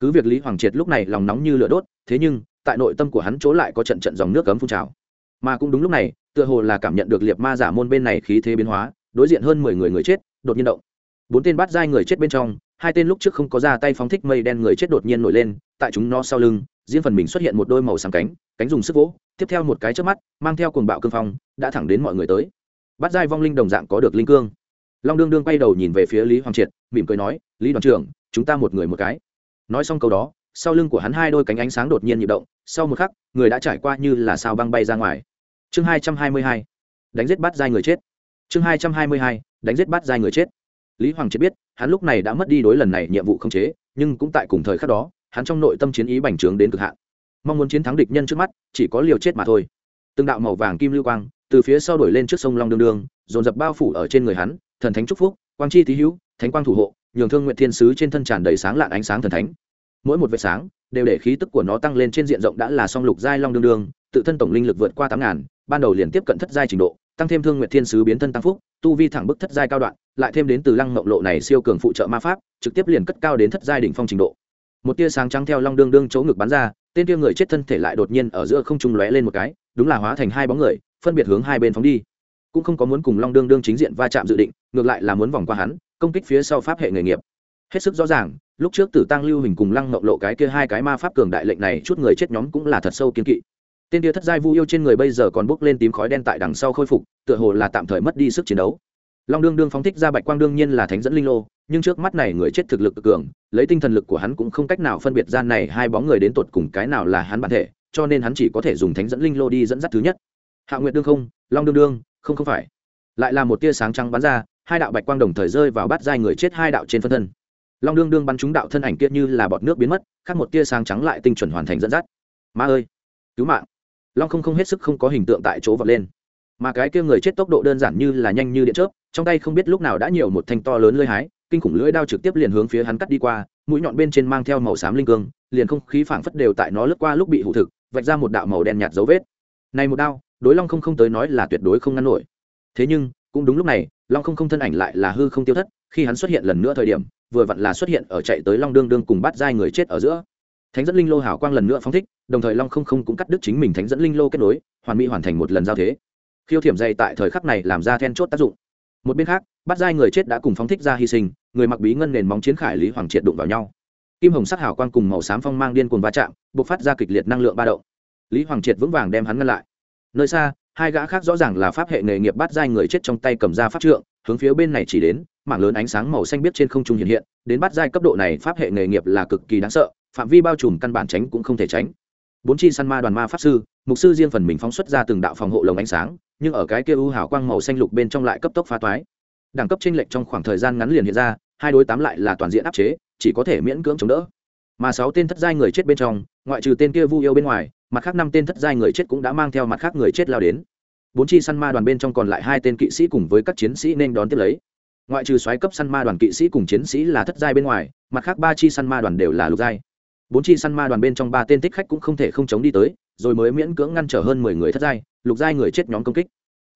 Cứ việc lý hoàng triệt lúc này lòng nóng như lửa đốt, thế nhưng, tại nội tâm của hắn chỗ lại có trận trận dòng nước cấm phun trào mà cũng đúng lúc này, tựa hồ là cảm nhận được liệt ma giả môn bên này khí thế biến hóa, đối diện hơn mười người người chết, đột nhiên động. Bốn tên bắt giai người chết bên trong, hai tên lúc trước không có ra tay phóng thích mây đen người chết đột nhiên nổi lên, tại chúng nó sau lưng, riêng phần mình xuất hiện một đôi màu sáng cánh cánh dùng sức vỗ, tiếp theo một cái trước mắt, mang theo cuồng bạo cương phong, đã thẳng đến mọi người tới. Bắt giai vong linh đồng dạng có được linh cương. Long đương đương quay đầu nhìn về phía lý hoàng triệt, mỉm cười nói, lý đoàn trưởng, chúng ta một người một cái. Nói xong câu đó sau lưng của hắn hai đôi cánh ánh sáng đột nhiên nhịp động, sau một khắc, người đã trải qua như là sao băng bay ra ngoài. Chương hai trăm hai mươi hai, đánh giết bắt giai người chết. Chương hai trăm hai mươi hai, đánh giết bắt giai người chết. Lý hoàng triệt biết, hắn lúc này đã mất đi đối lần này nhiệm vụ không chế, nhưng cũng tại cùng thời khắc đó, hắn trong nội tâm chiến ý bành trướng đến cực hạn. Mong muốn chiến thắng địch nhân trước mắt, chỉ có liều chết mà thôi. Từng đạo màu vàng kim lưu quang, từ phía sau đổi lên trước sông long đương đương, dồn dập bao phủ ở trên người hắn, thần thánh chúc phúc, quang chi tý hữu, thánh quang thủ hộ, nhường thương nguyện thiên sứ trên thân tràn đầy sáng lạn ánh sáng thần thánh mỗi một vệt sáng đều để khí tức của nó tăng lên trên diện rộng đã là song lục giai long đương đương, tự thân tổng linh lực vượt qua tám ngàn, ban đầu liền tiếp cận thất giai trình độ, tăng thêm thương nguyện thiên sứ biến thân tăng phúc, tu vi thẳng bức thất giai cao đoạn, lại thêm đến từ lăng mộng lộ này siêu cường phụ trợ ma pháp, trực tiếp liền cất cao đến thất giai đỉnh phong trình độ. Một tia sáng trắng theo long đương đương chỗ ngực bắn ra, tên tia người chết thân thể lại đột nhiên ở giữa không trung lóe lên một cái, đúng là hóa thành hai bóng người, phân biệt hướng hai bên phóng đi. Cũng không có muốn cùng long đương đương chính diện va chạm dự định, ngược lại là muốn vòng qua hắn, công kích phía sau pháp hệ nghề nghiệp hết sức rõ ràng, lúc trước tử tăng lưu hình cùng lăng mộng lộ cái kia hai cái ma pháp cường đại lệnh này chút người chết nhóm cũng là thật sâu kiên kỵ. Tên kia thất giai vu yêu trên người bây giờ còn bốc lên tím khói đen tại đằng sau khôi phục, tựa hồ là tạm thời mất đi sức chiến đấu. Long đương đương phóng thích ra bạch quang đương nhiên là thánh dẫn linh lô, nhưng trước mắt này người chết thực lực cường, lấy tinh thần lực của hắn cũng không cách nào phân biệt gian này hai bóng người đến tột cùng cái nào là hắn bản thể, cho nên hắn chỉ có thể dùng thánh dẫn linh lô đi dẫn dắt thứ nhất. Hạ nguyệt đương không, long đương đương, không không phải. Lại là một tia sáng trắng bắn ra, hai đạo bạch quang đồng thời rơi vào bát giai người chết hai đạo trên phân thân long đương đương bắn trúng đạo thân ảnh kia như là bọt nước biến mất, khác một tia sáng trắng lại tinh chuẩn hoàn thành dẫn dắt. Ma ơi, cứu mạng. Long không không hết sức không có hình tượng tại chỗ vọt lên. Mà cái kia người chết tốc độ đơn giản như là nhanh như điện chớp, trong tay không biết lúc nào đã nhiều một thanh to lớn lưỡi hái, kinh khủng lưỡi đao trực tiếp liền hướng phía hắn cắt đi qua, mũi nhọn bên trên mang theo màu xám linh cương, liền không khí phảng phất đều tại nó lướt qua lúc bị hủ thực, vạch ra một đạo màu đen nhạt dấu vết. Này một đao, đối long không không tới nói là tuyệt đối không ngăn nổi. Thế nhưng, cũng đúng lúc này, long không không thân ảnh lại là hư không tiêu thất, khi hắn xuất hiện lần nữa thời điểm vừa vặn là xuất hiện ở chạy tới long đương đương cùng bắt giai người chết ở giữa. Thánh dẫn linh lô hảo quang lần nữa phóng thích, đồng thời long không không cũng cắt đứt chính mình thánh dẫn linh lô kết nối, hoàn mỹ hoàn thành một lần giao thế. Khiêu thiểm dày tại thời khắc này làm ra then chốt tác dụng. Một bên khác, bắt giai người chết đã cùng phóng thích ra hy sinh, người mặc bí ngân nền móng chiến khải lý hoàng triệt đụng vào nhau. Kim hồng sắc hảo quang cùng màu xám phong mang điên cuồng va chạm b ộ c phát ra kịch liệt năng lượng ba động. Lý hoàng triệt vững vàng đem hắn ngăn lại. Nơi xa hai gã khác rõ ràng là pháp hệ nghề nghiệp bắt giai người chết trong tay cầm ra pháp trượng, hướng phía bên này chỉ đến, mảng lớn ánh sáng màu xanh biết trên không trung hiện hiện, đến bắt giai cấp độ này pháp hệ nghề nghiệp là cực kỳ đáng sợ, phạm vi bao trùm căn bản tránh cũng không thể tránh. Bốn chi săn ma đoàn ma pháp sư, mục sư riêng phần mình phóng xuất ra từng đạo phòng hộ lồng ánh sáng, nhưng ở cái kia u hào quang màu xanh lục bên trong lại cấp tốc phá toái. Đẳng cấp chênh lệch trong khoảng thời gian ngắn liền hiện ra, hai đối tám lại là toàn diện áp chế, chỉ có thể miễn cưỡng chống đỡ. Mà sáu tên thất giai người chết bên trong, ngoại trừ tên kia vu yêu bên ngoài mặt khác năm tên thất giai người chết cũng đã mang theo mặt khác người chết lao đến. Bốn chi săn ma đoàn bên trong còn lại hai tên kỵ sĩ cùng với các chiến sĩ nên đón tiếp lấy. Ngoại trừ xoáy cấp săn ma đoàn kỵ sĩ cùng chiến sĩ là thất giai bên ngoài, mặt khác ba chi săn ma đoàn đều là lục giai. Bốn chi săn ma đoàn bên trong ba tên thích khách cũng không thể không chống đi tới, rồi mới miễn cưỡng ngăn trở hơn mười người thất giai, lục giai người chết nhóm công kích.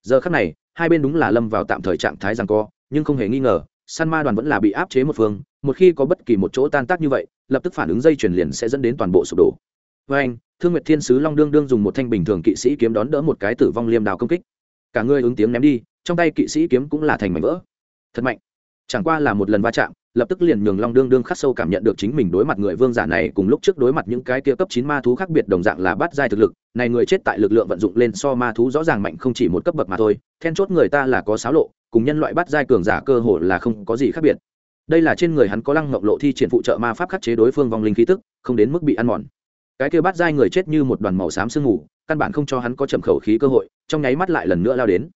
Giờ khắc này, hai bên đúng là lâm vào tạm thời trạng thái rằng co, nhưng không hề nghi ngờ, săn ma đoàn vẫn là bị áp chế một phương, một khi có bất kỳ một chỗ tan tác như vậy, lập tức phản ứng dây chuyển liền sẽ dẫn đến toàn bộ sụp đổ với anh, thương nguyệt thiên sứ long đương đương dùng một thanh bình thường kỵ sĩ kiếm đón đỡ một cái tử vong liêm đào công kích. Cả người ứng tiếng ném đi, trong tay kỵ sĩ kiếm cũng là thành mảnh vỡ. Thật mạnh. Chẳng qua là một lần va chạm, lập tức liền nhường long đương đương khắc sâu cảm nhận được chính mình đối mặt người vương giả này cùng lúc trước đối mặt những cái kia cấp chín ma thú khác biệt đồng dạng là bắt giai thực lực. Này người chết tại lực lượng vận dụng lên so ma thú rõ ràng mạnh không chỉ một cấp bậc mà thôi, then chốt người ta là có xáo lộ, cùng nhân loại bắt giai cường giả cơ hồ là không có gì khác biệt. Đây là trên người hắn có lăng ngọc lộ thi triển phụ trợ ma pháp khắc chế đối phương vong linh khí tức, không đến mức bị ăn mòn cái kia bắt dai người chết như một đoàn màu xám sương ngủ căn bản không cho hắn có chậm khẩu khí cơ hội, trong nháy mắt lại lần nữa lao đến.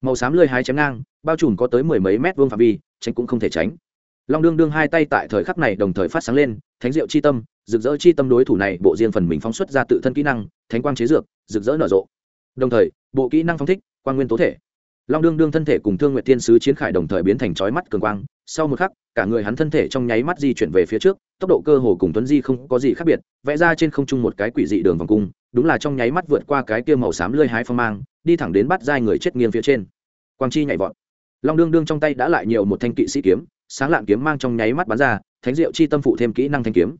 Màu xám lơi hai chém ngang, bao trùm có tới mười mấy mét vuông phạm vi, tránh cũng không thể tránh. Long đương đương hai tay tại thời khắc này đồng thời phát sáng lên, thánh diệu chi tâm, rực rỡ chi tâm đối thủ này, bộ riêng phần mình phóng xuất ra tự thân kỹ năng, thánh quang chế dược, rực rỡ nở rộ. Đồng thời, bộ kỹ năng phóng thích, quang nguyên tố thể. Long đương đương thân thể cùng thương nguyện tiên sứ chiến khải đồng thời biến thành chói mắt cường quang sau một khắc, cả người hắn thân thể trong nháy mắt di chuyển về phía trước, tốc độ cơ hồ cùng tuấn di không có gì khác biệt, vẽ ra trên không trung một cái quỷ dị đường vòng cung, đúng là trong nháy mắt vượt qua cái kia màu xám lơi hái phong mang, đi thẳng đến bắt dai người chết nghiêng phía trên. Quang chi nhảy vọt. Long đương đương trong tay đã lại nhiều một thanh kỵ sĩ kiếm, sáng lạn kiếm mang trong nháy mắt bắn ra, thánh diệu chi tâm phụ thêm kỹ năng thanh kiếm.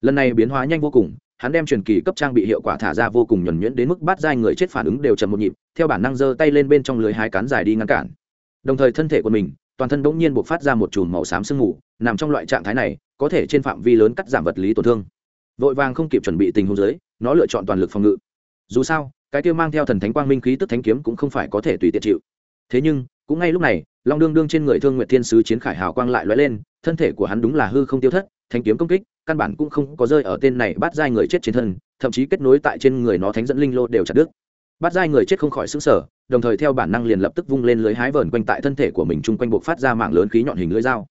Lần này biến hóa nhanh vô cùng, hắn đem truyền kỳ cấp trang bị hiệu quả thả ra vô cùng nhuẩn nhuyễn đến mức bắt dai người chết phản ứng đều chậm một nhịp, theo bản năng giơ tay lên bên trong lưới hai cán dài đi ngăn cản. Đồng thời thân thể của mình toàn thân bỗng nhiên buộc phát ra một chùm màu xám sương mù, nằm trong loại trạng thái này, có thể trên phạm vi lớn cắt giảm vật lý tổn thương. Vội vàng không kịp chuẩn bị tình huống dưới, nó lựa chọn toàn lực phòng ngự. Dù sao, cái kia mang theo thần thánh quang minh khí tức thánh kiếm cũng không phải có thể tùy tiện chịu. Thế nhưng, cũng ngay lúc này, long đương đương trên người thương nguyện thiên sứ chiến khải hào quang lại lóe lên, thân thể của hắn đúng là hư không tiêu thất thanh kiếm công kích, căn bản cũng không có rơi ở tên này bắt giai người chết trên thân, thậm chí kết nối tại trên người nó thánh dẫn linh lô đều chặt đứt. Bắt giai người chết không khỏi xứng sở đồng thời theo bản năng liền lập tức vung lên lưới hái vờn quanh tại thân thể của mình chung quanh buộc phát ra mạng lớn khí nhọn hình lưới dao.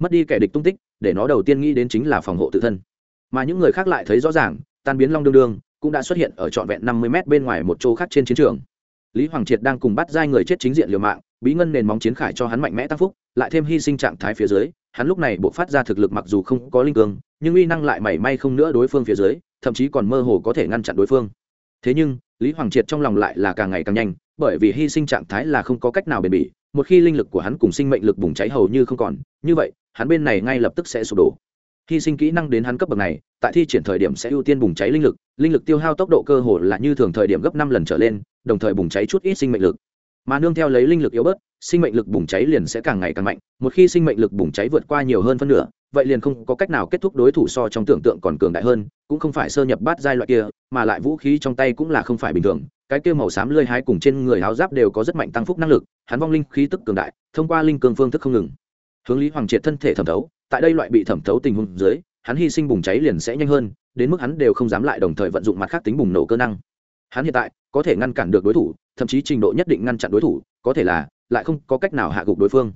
Mất đi kẻ địch tung tích, để nó đầu tiên nghĩ đến chính là phòng hộ tự thân. Mà những người khác lại thấy rõ ràng, tan biến long đương đương, cũng đã xuất hiện ở trọn vẹn năm mươi m bên ngoài một chỗ khác trên chiến trường. Lý hoàng triệt đang cùng bắt giai người chết chính diện liều mạng, bí ngân nền móng chiến khải cho hắn mạnh mẽ tăng phúc, lại thêm hy sinh trạng thái phía dưới, hắn lúc này buộc phát ra thực lực mặc dù không có linh cường, nhưng uy năng lại mảy may không nữa đối phương phía dưới, thậm chí còn mơ hồ có thể ngăn chặn đối phương. Thế nhưng, lý hoàng triệt trong lòng lại là càng ngày càng nhanh bởi vì hy sinh trạng thái là không có cách nào bền bỉ, một khi linh lực của hắn cùng sinh mệnh lực bùng cháy hầu như không còn, như vậy, hắn bên này ngay lập tức sẽ sụp đổ. Hy sinh kỹ năng đến hắn cấp bậc này, tại thi triển thời điểm sẽ ưu tiên bùng cháy linh lực linh lực tiêu hao tốc độ cơ hồ là như thường thời điểm gấp năm lần trở lên, đồng thời bùng cháy chút ít sinh mệnh lực. Mà nương theo lấy linh lực yếu bớt, sinh mệnh lực bùng cháy liền sẽ càng ngày càng mạnh, một khi sinh mệnh lực bùng cháy vượt qua nhiều hơn phân nửa, vậy liền không có cách nào kết thúc đối thủ so trong tưởng tượng còn cường đại hơn, cũng không phải sơ nhập bát giai loại kia, mà lại vũ khí trong tay cũng là không phải bình thường cái kia màu xám lơi hái cùng trên người áo giáp đều có rất mạnh tăng phúc năng lực, hắn vong linh khí tức cường đại, thông qua linh cường phương thức không ngừng. Hướng lý hoàng triệt thân thể thẩm thấu, tại đây loại bị thẩm thấu tình huống dưới, hắn hy sinh bùng cháy liền sẽ nhanh hơn, đến mức hắn đều không dám lại đồng thời vận dụng mặt khác tính bùng nổ cơ năng. Hắn hiện tại, có thể ngăn cản được đối thủ, thậm chí trình độ nhất định ngăn chặn đối thủ, có thể là, lại không có cách nào hạ gục đối phương.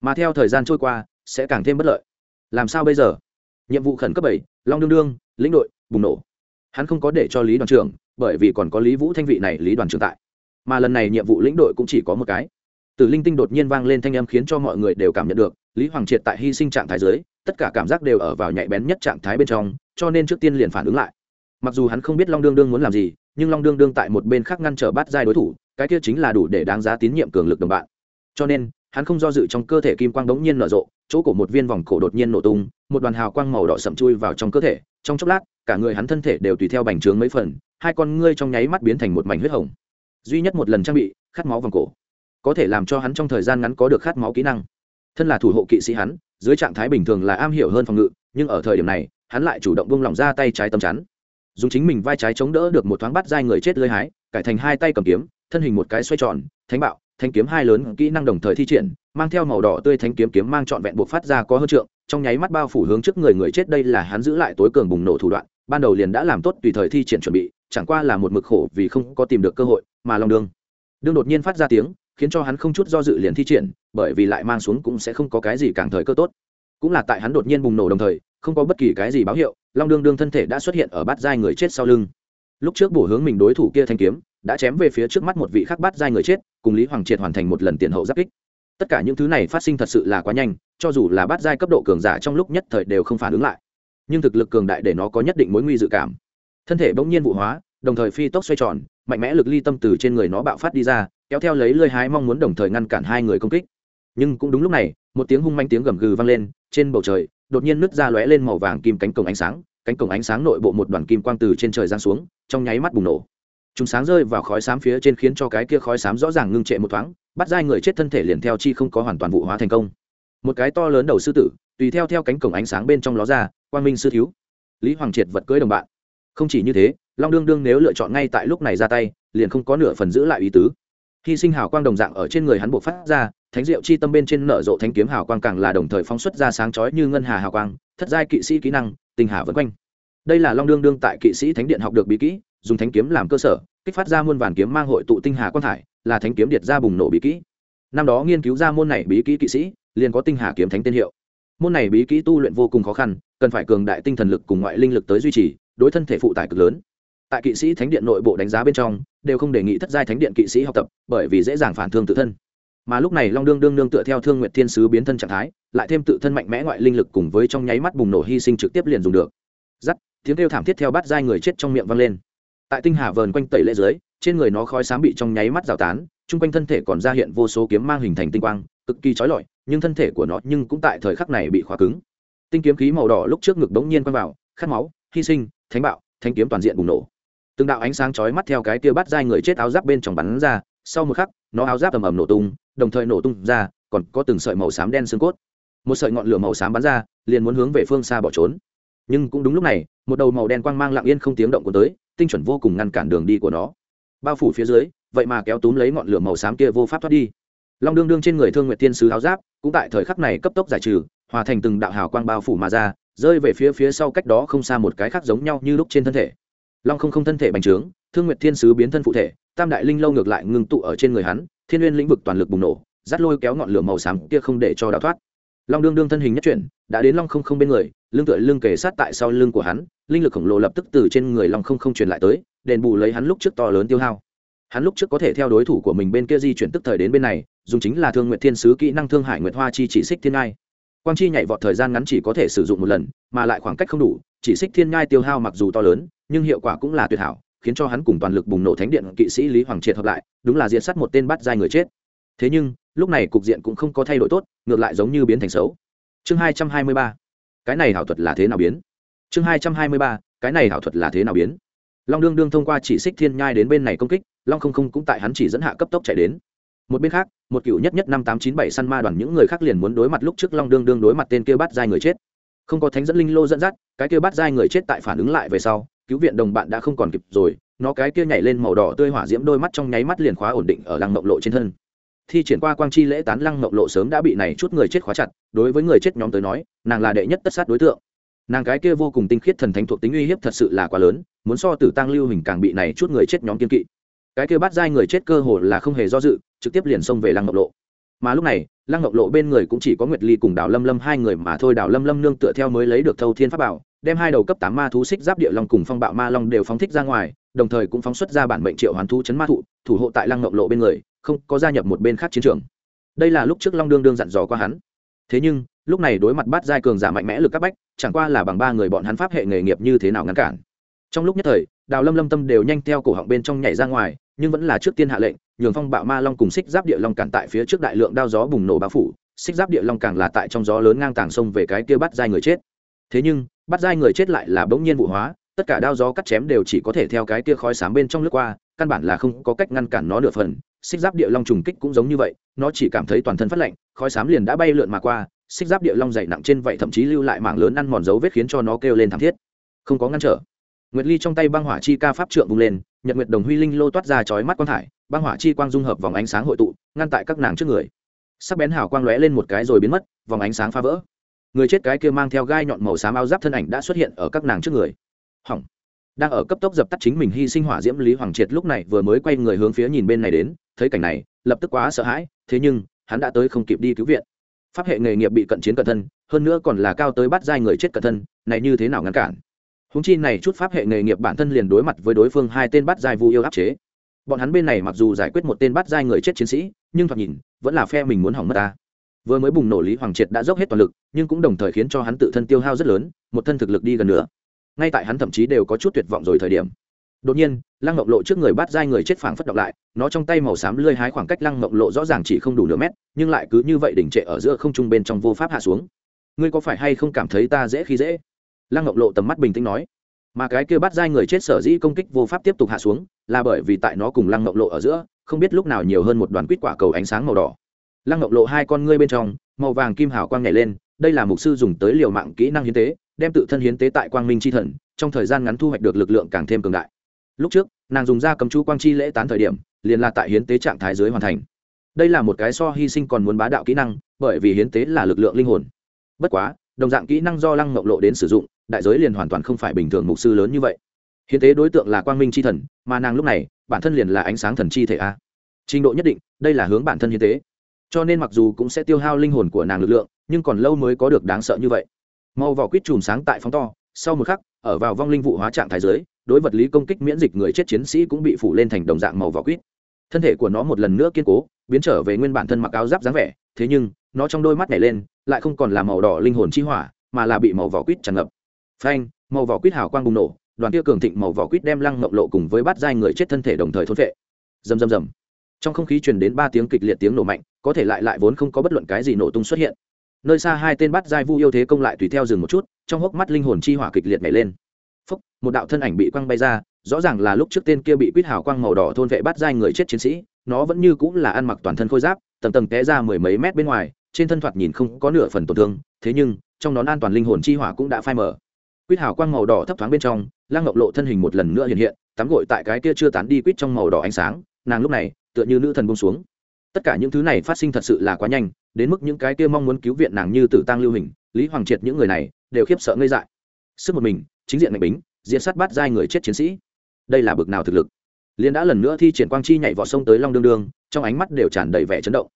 Mà theo thời gian trôi qua, sẽ càng thêm bất lợi. Làm sao bây giờ? Nhiệm vụ khẩn cấp bảy, long đương đương, lĩnh đội, bùng nổ. Hắn không có để cho lý đoàn trưởng bởi vì còn có lý vũ thanh vị này lý đoàn trưởng tại. Mà lần này nhiệm vụ lĩnh đội cũng chỉ có một cái. Từ linh tinh đột nhiên vang lên thanh âm khiến cho mọi người đều cảm nhận được, lý hoàng triệt tại hy sinh trạng thái dưới, tất cả cảm giác đều ở vào nhạy bén nhất trạng thái bên trong, cho nên trước tiên liền phản ứng lại. Mặc dù hắn không biết long đương đương muốn làm gì, nhưng long đương đương tại một bên khác ngăn trở bắt giai đối thủ, cái kia chính là đủ để đáng giá tín nhiệm cường lực đồng bạn. Cho nên, hắn không do dự trong cơ thể kim quang đống nhiên nở rộ, chỗ cổ một viên vòng cổ đột nhiên nổ tung, một đoàn hào quang màu đỏ sậm chui vào trong cơ thể, trong chốc lát, cả người hắn thân thể đều tùy theo bành trướng mấy phần hai con ngươi trong nháy mắt biến thành một mảnh huyết hồng. Duy nhất một lần trang bị, khát máu vòng cổ. Có thể làm cho hắn trong thời gian ngắn có được khát máu kỹ năng. Thân là thủ hộ kỵ sĩ hắn, dưới trạng thái bình thường là am hiểu hơn phòng ngự, nhưng ở thời điểm này, hắn lại chủ động buông lỏng ra tay trái tấm chắn. Dùng chính mình vai trái chống đỡ được một thoáng bắt dai người chết lơi hái, cải thành hai tay cầm kiếm, thân hình một cái xoay tròn, thánh bạo, thanh kiếm hai lớn kỹ năng đồng thời thi triển, mang theo màu đỏ tươi thanh kiếm kiếm mang trọn vẹn buộc phát ra có hơn trượng, trong nháy mắt bao phủ hướng trước người người chết. Đây là hắn giữ lại tối cường bùng nổ thủ đoạn, ban đầu liền đã làm tốt tùy thời thi triển chuẩn bị chẳng qua là một mực khổ vì không có tìm được cơ hội, mà long đương đương đột nhiên phát ra tiếng, khiến cho hắn không chút do dự liền thi triển, bởi vì lại mang xuống cũng sẽ không có cái gì càng thời cơ tốt. Cũng là tại hắn đột nhiên bùng nổ đồng thời, không có bất kỳ cái gì báo hiệu, long đương đương thân thể đã xuất hiện ở bát giai người chết sau lưng. Lúc trước bổ hướng mình đối thủ kia thanh kiếm, đã chém về phía trước mắt một vị khắc bát giai người chết, cùng lý hoàng triệt hoàn thành một lần tiền hậu giáp kích. Tất cả những thứ này phát sinh thật sự là quá nhanh, cho dù là bát giai cấp độ cường giả trong lúc nhất thời đều không phản ứng lại. Nhưng thực lực cường đại để nó có nhất định mối nguy dự cảm thân thể bỗng nhiên vụ hóa, đồng thời phi tốc xoay tròn, mạnh mẽ lực ly tâm từ trên người nó bạo phát đi ra, kéo theo lấy lơi hái mong muốn đồng thời ngăn cản hai người công kích. Nhưng cũng đúng lúc này, một tiếng hung manh tiếng gầm gừ vang lên, trên bầu trời, đột nhiên nứt ra lóe lên màu vàng kim cánh cổng ánh sáng, cánh cổng ánh sáng nội bộ một đoàn kim quang từ trên trời giáng xuống, trong nháy mắt bùng nổ. Chúng sáng rơi vào khói xám phía trên khiến cho cái kia khói xám rõ ràng ngưng trệ một thoáng, bắt dai người chết thân thể liền theo chi không có hoàn toàn vụ hóa thành công. Một cái to lớn đầu sư tử, tùy theo theo cánh cổng ánh sáng bên trong ló ra, quang minh sư thiếu. Lý hoàng triệt vật cưới đồng bạn không chỉ như thế, long đương đương nếu lựa chọn ngay tại lúc này ra tay, liền không có nửa phần giữ lại ý tứ. Hy sinh hào quang đồng dạng ở trên người hắn buộc phát ra, thánh diệu chi tâm bên trên nở rộ thánh kiếm hào quang càng là đồng thời phóng xuất ra sáng chói như ngân hà hào quang, thất giai kỵ sĩ kỹ năng, tình hà vân quanh. Đây là long đương đương tại kỵ sĩ thánh điện học được bí kỹ, dùng thánh kiếm làm cơ sở, kích phát ra muôn vàn kiếm mang hội tụ tinh hà quang thải, là thánh kiếm điệt ra bùng nổ bí kỹ. Năm đó nghiên cứu ra môn này bí kỹ kỵ sĩ, liền có tinh hà kiếm thánh tên hiệu. Môn này bí kỹ tu luyện vô cùng khó khăn, cần phải cường đại tinh thần lực cùng ngoại linh lực tới duy trì đối thân thể phụ tải cực lớn. Tại kỵ sĩ thánh điện nội bộ đánh giá bên trong, đều không đề nghị thất giai thánh điện kỵ sĩ học tập, bởi vì dễ dàng phản thương tự thân. Mà lúc này long đương đương nương tựa theo thương nguyện thiên sứ biến thân trạng thái, lại thêm tự thân mạnh mẽ ngoại linh lực cùng với trong nháy mắt bùng nổ hy sinh trực tiếp liền dùng được. Giắt tiếng kêu thảm thiết theo bắt giai người chết trong miệng vang lên. Tại tinh hà vờn quanh tẩy lễ dưới, trên người nó khói sáng bị trong nháy mắt rào tán, chung quanh thân thể còn ra hiện vô số kiếm mang hình thành tinh quang, cực kỳ trói lọi, nhưng thân thể của nó nhưng cũng tại thời khắc này bị khóa cứng. Tinh kiếm khí màu đỏ lúc trước ngực đống nhiên quăng vào, khát máu, hy sinh thánh bạo thanh kiếm toàn diện bùng nổ. Từng đạo ánh sáng chói mắt theo cái tia bắt dai người chết áo giáp bên trong bắn ra, sau một khắc, nó áo giáp ầm ầm nổ tung, đồng thời nổ tung ra, còn có từng sợi màu xám đen xương cốt. Một sợi ngọn lửa màu xám bắn ra, liền muốn hướng về phương xa bỏ trốn. Nhưng cũng đúng lúc này, một đầu màu đen quang mang lặng yên không tiếng động của tới, tinh chuẩn vô cùng ngăn cản đường đi của nó. Bao phủ phía dưới, vậy mà kéo túm lấy ngọn lửa màu xám kia vô pháp thoát đi. Long đương đương trên người thương nguyệt tiên sứ áo giáp, cũng tại thời khắc này cấp tốc giải trừ, hòa thành từng đạo hào quang bao phủ mà ra rơi về phía phía sau cách đó không xa một cái khác giống nhau như lúc trên thân thể. Long không không thân thể bành trướng, thương nguyệt thiên sứ biến thân phụ thể, tam đại linh lâu ngược lại ngưng tụ ở trên người hắn, thiên n lĩnh vực toàn lực bùng nổ, dắt lôi kéo ngọn lửa màu xám kia không để cho đào thoát. Long đương đương thân hình nhất chuyển, đã đến long không không bên người, lưng tựa lưng kề sát tại sau lưng của hắn, linh lực khổng lồ lập tức từ trên người long không không truyền lại tới, đền bù lấy hắn lúc trước to lớn tiêu hao. Hắn lúc trước có thể theo đối thủ của mình bên kia di chuyển tức thời đến bên này, dùng chính là thương nguyện thiên sứ kỹ năng thương hải nguyệt hoa chi chỉ xích thiên ai quang chi nhảy vọt thời gian ngắn chỉ có thể sử dụng một lần, mà lại khoảng cách không đủ, chỉ xích thiên nhai tiêu hao mặc dù to lớn, nhưng hiệu quả cũng là tuyệt hảo, khiến cho hắn cùng toàn lực bùng nổ thánh điện kỵ sĩ lý hoàng triệt hợp lại, đúng là diện sát một tên bắt dai người chết. Thế nhưng, lúc này cục diện cũng không có thay đổi tốt, ngược lại giống như biến thành xấu. Chương hai trăm hai mươi ba. Cái này hảo thuật là thế nào biến? Chương hai trăm hai mươi ba. Cái này hảo thuật là thế nào biến? Long đương đương thông qua chỉ xích thiên nhai đến bên này công kích, long không không cũng tại hắn chỉ dẫn hạ cấp tốc chạy đến. Một bên khác một cựu nhất nhất năm tám chín bảy săn ma đoàn những người khác liền muốn đối mặt lúc trước long đương đương đối mặt tên kia bắt giai người chết. Không có thánh dẫn linh lô dẫn dắt, cái kia bắt giai người chết tại phản ứng lại về sau, cứu viện đồng bạn đã không còn kịp rồi, nó cái kia nhảy lên màu đỏ tươi hỏa diễm đôi mắt trong nháy mắt liền khóa ổn định ở lăng mộng lộ trên thân. Thi triển qua quang chi lễ tán lăng mộng lộ sớm đã bị này chút người chết khóa chặt, đối với người chết nhóm tới nói, nàng là đệ nhất tất sát đối tượng. Nàng cái kia vô cùng tinh khiết thần thánh thuộc tính uy hiếp thật sự là quá lớn, muốn so tử tăng lưu hình càng bị này chút người chết nhóm kiên kỵ. Cái kia bắt giai người chết cơ hồ là không hề do dự trực tiếp liền xông về lăng ngọc lộ. Mà lúc này, lăng ngọc lộ bên người cũng chỉ có nguyệt ly cùng đào lâm lâm hai người mà thôi. Đào lâm lâm nương tựa theo mới lấy được thâu thiên pháp bảo, đem hai đầu cấp tám ma thú xích giáp địa long cùng phong bạo ma long đều phóng thích ra ngoài, đồng thời cũng phóng xuất ra bản mệnh triệu hoàn thú chấn ma thụ, thủ hộ tại lăng ngọc lộ bên người, không có gia nhập một bên khác chiến trường. Đây là lúc trước long đương đương dặn dò qua hắn. Thế nhưng, lúc này đối mặt bắt giai cường giả mạnh mẽ lực các bách, chẳng qua là bằng ba người bọn hắn pháp hệ nghề nghiệp như thế nào ngăn cản. Trong lúc nhất thời, đào lâm lâm tâm đều nhanh theo cổ họng bên trong nhảy ra ngoài, nhưng vẫn là trước tiên hạ lệnh nhường phong bạo ma long cùng xích giáp địa long cản tại phía trước đại lượng đao gió bùng nổ bao phủ, xích giáp địa long càng là tại trong gió lớn ngang tàng sông về cái kia bắt dai người chết. Thế nhưng, bắt dai người chết lại là bỗng nhiên vụ hóa, tất cả đao gió cắt chém đều chỉ có thể theo cái kia khói sám bên trong lướt qua, căn bản là không có cách ngăn cản nó nửa phần. Xích giáp địa long trùng kích cũng giống như vậy, nó chỉ cảm thấy toàn thân phát lạnh, khói sám liền đã bay lượn mà qua, xích giáp địa long dày nặng trên vậy thậm chí lưu lại mảng lớn ăn mòn dấu vết khiến cho nó kêu lên thảm thiết. Không có ngăn trở. Nguyệt ly trong tay băng hỏa chi ca pháp trượng vung lên, nhật nguyệt đồng huy linh lô toát ra chói mắt quang thải băng hỏa chi quang dung hợp vòng ánh sáng hội tụ, ngăn tại các nàng trước người. Sắc bén hào quang lóe lên một cái rồi biến mất, vòng ánh sáng phá vỡ. Người chết cái kia mang theo gai nhọn màu xám áo giáp thân ảnh đã xuất hiện ở các nàng trước người. Hỏng. Đang ở cấp tốc dập tắt chính mình hy sinh hỏa diễm lý hoàng triệt lúc này vừa mới quay người hướng phía nhìn bên này đến, thấy cảnh này, lập tức quá sợ hãi, thế nhưng, hắn đã tới không kịp đi cứu viện. Pháp hệ nghề nghiệp bị cận chiến cận thân, hơn nữa còn là cao tới bắt giai người chết cận thân, này như thế nào ngăn cản? Húng chi này chút pháp hệ nghề nghiệp bản thân liền đối mặt với đối phương hai tên bắt giai vu yêu áp chế bọn hắn bên này mặc dù giải quyết một tên bắt giai người chết chiến sĩ, nhưng thoạt nhìn, vẫn là phe mình muốn hỏng mất ta. Vừa mới bùng nổ lý hoàng triệt đã dốc hết toàn lực, nhưng cũng đồng thời khiến cho hắn tự thân tiêu hao rất lớn, một thân thực lực đi gần nữa. Ngay tại hắn thậm chí đều có chút tuyệt vọng rồi thời điểm. Đột nhiên, lăng ngọc lộ trước người bắt dai người chết phảng phất động lại, nó trong tay màu xám lơi hái khoảng cách lăng ngọc lộ rõ ràng chỉ không đủ nửa mét, nhưng lại cứ như vậy đỉnh trệ ở giữa không trung bên trong vô pháp hạ xuống. Ngươi có phải hay không cảm thấy ta dễ khi dễ? Lăng ngọc lộ tầm mắt bình tĩnh nói mà cái kia bắt dai người chết sở dĩ công kích vô pháp tiếp tục hạ xuống, là bởi vì tại nó cùng lăng ngọc lộ ở giữa, không biết lúc nào nhiều hơn một đoàn quýt quả cầu ánh sáng màu đỏ. Lăng ngọc lộ hai con ngươi bên trong, màu vàng kim hào quang nhảy lên, đây là mục sư dùng tới liều mạng kỹ năng hiến tế, đem tự thân hiến tế tại quang minh c h i thần, trong thời gian ngắn thu hoạch được lực lượng càng thêm cường đại. Lúc trước, nàng dùng ra cầm chú quang chi lễ tán thời điểm, liền là tại hiến tế trạng thái giới hoàn thành. Đây là một cái so hy sinh còn muốn bá đạo kỹ năng, bởi vì hiến tế là lực lượng linh hồn. Bất quá đồng dạng kỹ năng do lăng mộng lộ đến sử dụng, đại giới liền hoàn toàn không phải bình thường mục sư lớn như vậy. Hiến tế đối tượng là quang minh c h i thần, mà nàng lúc này, bản thân liền là ánh sáng thần chi thể a. Trình độ nhất định, đây là hướng bản thân hiến tế. Cho nên mặc dù cũng sẽ tiêu hao linh hồn của nàng lực lượng, nhưng còn lâu mới có được đáng sợ như vậy. Màu vỏ quýt chùm sáng tại phóng to, sau một khắc, ở vào vong linh vụ hóa trạng thái giới, đối vật lý công kích miễn dịch người chết chiến sĩ cũng bị phủ lên thành đồng dạng màu vỏ quýt. Thân thể của nó một lần nữa kiên cố, biến trở về nguyên bản thân mặc áo giáp dáng vẻ, thế nhưng nó trong đôi mắt nhảy lên, lại không còn là màu đỏ linh hồn chi hỏa, mà là bị màu vỏ quýt tràn ngập. Phanh, màu vỏ quýt hào quang bùng nổ, đoàn kia cường thịnh màu vỏ quýt đem lăng mộng lộ cùng với bát giai người chết thân thể đồng thời thôn vệ rầm rầm rầm. Trong không khí truyền đến ba tiếng kịch liệt tiếng nổ mạnh, có thể lại lại vốn không có bất luận cái gì nổ tung xuất hiện. Nơi xa hai tên bắt giai vu yêu thế công lại tùy theo dừng một chút, trong hốc mắt linh hồn chi hỏa kịch liệt nhảy lên. Phúc, một đạo thân ảnh bị quăng bay ra, rõ ràng là lúc trước tên kia bị quýt hào quang màu đỏ thôn vệ bắt giai người chết chiến sĩ, nó vẫn như cũng là ăn mặc toàn thân khôi giáp, tầng tầng té ra mười mấy mét bên ngoài trên thân thoạt nhìn không có nửa phần tổn thương, thế nhưng, trong nón an toàn linh hồn chi hỏa cũng đã phai mở quýt hào quang màu đỏ thấp thoáng bên trong lang ngọc lộ thân hình một lần nữa hiện hiện, tắm gội tại cái kia chưa tán đi quýt trong màu đỏ ánh sáng, nàng lúc này, tựa như nữ thần bông xuống. Tất cả những thứ này phát sinh thật sự là quá nhanh, đến mức những cái kia mong muốn cứu viện nàng như tử tăng lưu hình, lý hoàng triệt những người này, đều khiếp sợ ngây dại. Sức một mình, chính diện ngạch bính, diện sát bắt giai người chết chiến sĩ. Đây là bực nào thực lực. Liên đã lần nữa thi triển quang chi nhảy vào sông tới long đương đương, trong ánh mắt đều tràn đầy vẻ chấn động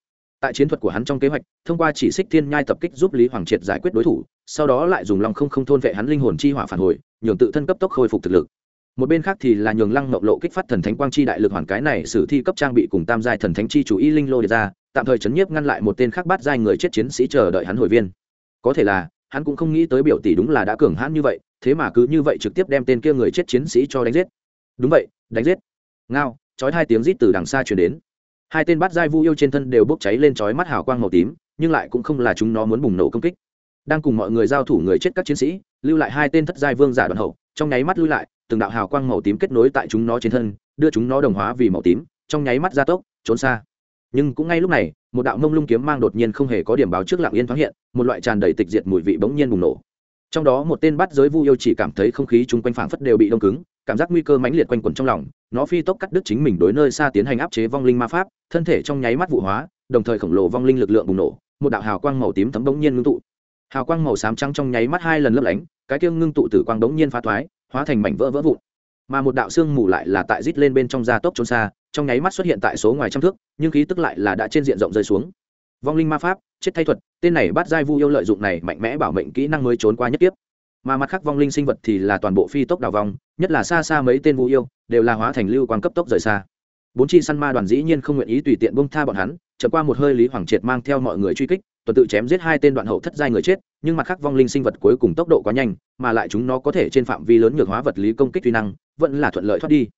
tại chiến thuật của hắn trong kế hoạch, thông qua chỉ xích thiên nhai tập kích giúp lý hoàng triệt giải quyết đối thủ, sau đó lại dùng long không không thôn vệ hắn linh hồn chi hỏa phản hồi, nhường tự thân cấp tốc khôi phục thực lực. Một bên khác thì là nhường lăng ngọc lộ kích phát thần thánh quang chi đại lực hoàn cái này sử thi cấp trang bị cùng tam giai thần thánh chi chủ y linh lô đề ra, tạm thời chấn nhiếp ngăn lại một tên khác bắt giai người chết chiến sĩ chờ đợi hắn hồi viên. Có thể là, hắn cũng không nghĩ tới biểu tỷ đúng là đã cường hãn như vậy, thế mà cứ như vậy trực tiếp đem tên kia người chết chiến sĩ cho đánh giết. Đúng vậy, đánh giết. Ngao, chói hai tiếng rít từ đằng xa chuyển đến hai tên bắt giai vu yêu trên thân đều bốc cháy lên chói mắt hào quang màu tím, nhưng lại cũng không là chúng nó muốn bùng nổ công kích. Đang cùng mọi người giao thủ người chết các chiến sĩ, lưu lại hai tên thất giai vương giả đoàn hậu, trong nháy mắt lui lại, từng đạo hào quang màu tím kết nối tại chúng nó trên thân, đưa chúng nó đồng hóa vì màu tím, trong nháy mắt gia tốc, trốn xa. Nhưng cũng ngay lúc này, một đạo mông lung kiếm mang đột nhiên không hề có điểm báo trước lạng yên thoáng hiện, một loại tràn đầy tịch diệt mùi vị bỗng nhiên bùng nổ. Trong đó một tên bắt giới vu yêu chỉ cảm thấy không khí chung quanh phảng phất đều bị đông cứng cảm giác nguy cơ mãnh liệt quanh quẩn trong lòng, nó phi tốc cắt đứt chính mình đối nơi xa tiến hành áp chế vong linh ma pháp, thân thể trong nháy mắt vụ hóa, đồng thời khổng lồ vong linh lực lượng bùng nổ, một đạo hào quang màu tím thấm bỗng nhiên ngưng tụ. Hào quang màu xám trắng trong nháy mắt hai lần lấp lánh, cái kia ngưng tụ tử quang bỗng nhiên phá thoái, hóa thành mảnh vỡ vỡ vụn. Mà một đạo xương mù lại là tại rít lên bên trong gia tốc trốn xa, trong nháy mắt xuất hiện tại số ngoài trăm thước, nhưng khí tức lại là đã trên diện rộng rơi xuống. Vong linh ma pháp, chết thay thuật, tên này bắt giai vu yêu lợi dụng này mạnh mẽ bảo mệnh kỹ năng mới trốn qua nhất tiếp mà mặt khác vong linh sinh vật thì là toàn bộ phi tốc đào vong, nhất là xa xa mấy tên vũ yêu, đều là hóa thành lưu quan cấp tốc rời xa. Bốn chi săn ma đoàn dĩ nhiên không nguyện ý tùy tiện bông tha bọn hắn trở qua một hơi lý hoàng triệt mang theo mọi người truy kích, tuần tự chém giết hai tên đoạn hậu thất giai người chết, nhưng mặt khác vong linh sinh vật cuối cùng tốc độ quá nhanh, mà lại chúng nó có thể trên phạm vi lớn nhược hóa vật lý công kích tuy năng, vẫn là thuận lợi thoát đi.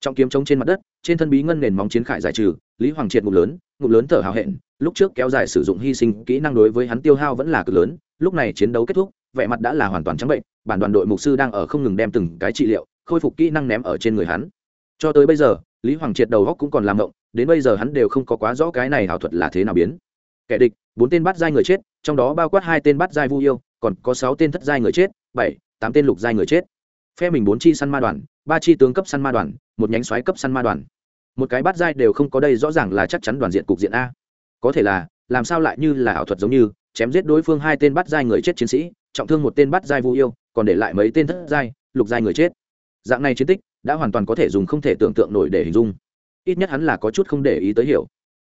Trong kiếm trống trên mặt đất, trên thân bí ngân nền móng chiến khải giải trừ, lý hoàng triệt ngục lớn ngục lớn thở hào hẹn, lúc trước kéo dài sử dụng hy sinh kỹ năng đối với hắn tiêu hao vẫn là cực lớn, lúc này chiến đấu kết thúc vẻ mặt đã là hoàn toàn trắng bệnh, bản đoàn đội mục sư đang ở không ngừng đem từng cái trị liệu, khôi phục kỹ năng ném ở trên người hắn. Cho tới bây giờ, lý hoàng triệt đầu góc cũng còn làm động, đến bây giờ hắn đều không có quá rõ cái này ảo thuật là thế nào biến. Kẻ địch, bốn tên bắt giai người chết, trong đó bao quát hai tên bắt giai vu yêu, còn có sáu tên thất giai người chết, bảy, tám tên lục giai người chết. Phe mình bốn chi săn ma đoàn, ba chi tướng cấp săn ma đoàn, một nhánh xoáy cấp săn ma đoàn. Một cái bắt giai đều không có đây rõ ràng là chắc chắn đoàn diện cục diện a. Có thể là, làm sao lại như là ảo thuật giống như chém giết đối phương hai tên bắt giai người chết chiến sĩ, trọng thương một tên bắt giai vu yêu, còn để lại mấy tên thất giai, lục giai người chết. Dạng này chiến tích đã hoàn toàn có thể dùng không thể tưởng tượng nổi để hình dung. Ít nhất hắn là có chút không để ý tới hiểu.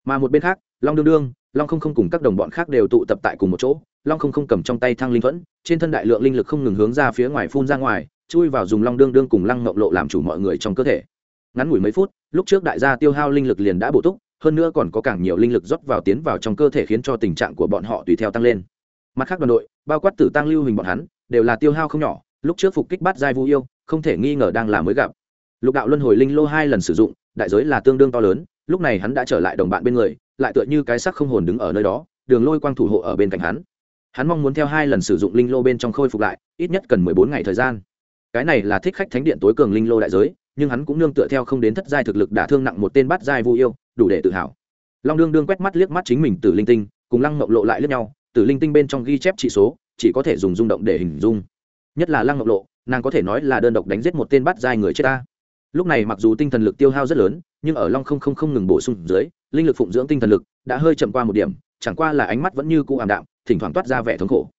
Mà một bên khác, long đương đương, long không không cùng các đồng bọn khác đều tụ tập tại cùng một chỗ. Long không không cầm trong tay thăng linh thuẫn, trên thân đại lượng linh lực không ngừng hướng ra phía ngoài phun ra ngoài, chui vào dùng long đương đương cùng lăng ngộng lộ làm chủ mọi người trong cơ thể. Ngắn ngủi mấy phút, lúc trước đại gia tiêu hao linh lực liền đã bổ túc hơn nữa còn có càng nhiều linh lực rót vào tiến vào trong cơ thể khiến cho tình trạng của bọn họ tùy theo tăng lên. Mặt khác đoàn đội, bao quát tử tăng lưu hình bọn hắn, đều là tiêu hao không nhỏ, lúc trước phục kích bắt giai vu yêu, không thể nghi ngờ đang là mới gặp. Lục đạo luân hồi linh lô hai lần sử dụng, đại giới là tương đương to lớn, lúc này hắn đã trở lại đồng bạn bên người, lại tựa như cái sắc không hồn đứng ở nơi đó, đường lôi quang thủ hộ ở bên cạnh hắn. Hắn mong muốn theo hai lần sử dụng linh lô bên trong khôi phục lại, ít nhất cần mười bốn ngày thời gian. Cái này là thích khách thánh điện tối cường linh lô đại giới, nhưng hắn cũng nương tựa theo không đến thất giai thực lực đả thương nặng một tên bát giai vu yêu đủ để tự hào. Long đương đương quét mắt liếc mắt chính mình từ linh tinh, cùng lăng mộng lộ lại lướt nhau từ linh tinh bên trong ghi chép trị số, chỉ có thể dùng rung động để hình dung. Nhất là lăng mộng lộ, nàng có thể nói là đơn độc đánh giết một tên bát giai người chết ta. Lúc này mặc dù tinh thần lực tiêu hao rất lớn, nhưng ở long không không không ngừng bổ sung dưới, linh lực phụng dưỡng tinh thần lực đã hơi chậm qua một điểm, chẳng qua là ánh mắt vẫn như cũ ảm đạm, thỉnh thoảng toát ra vẻ thống khổ.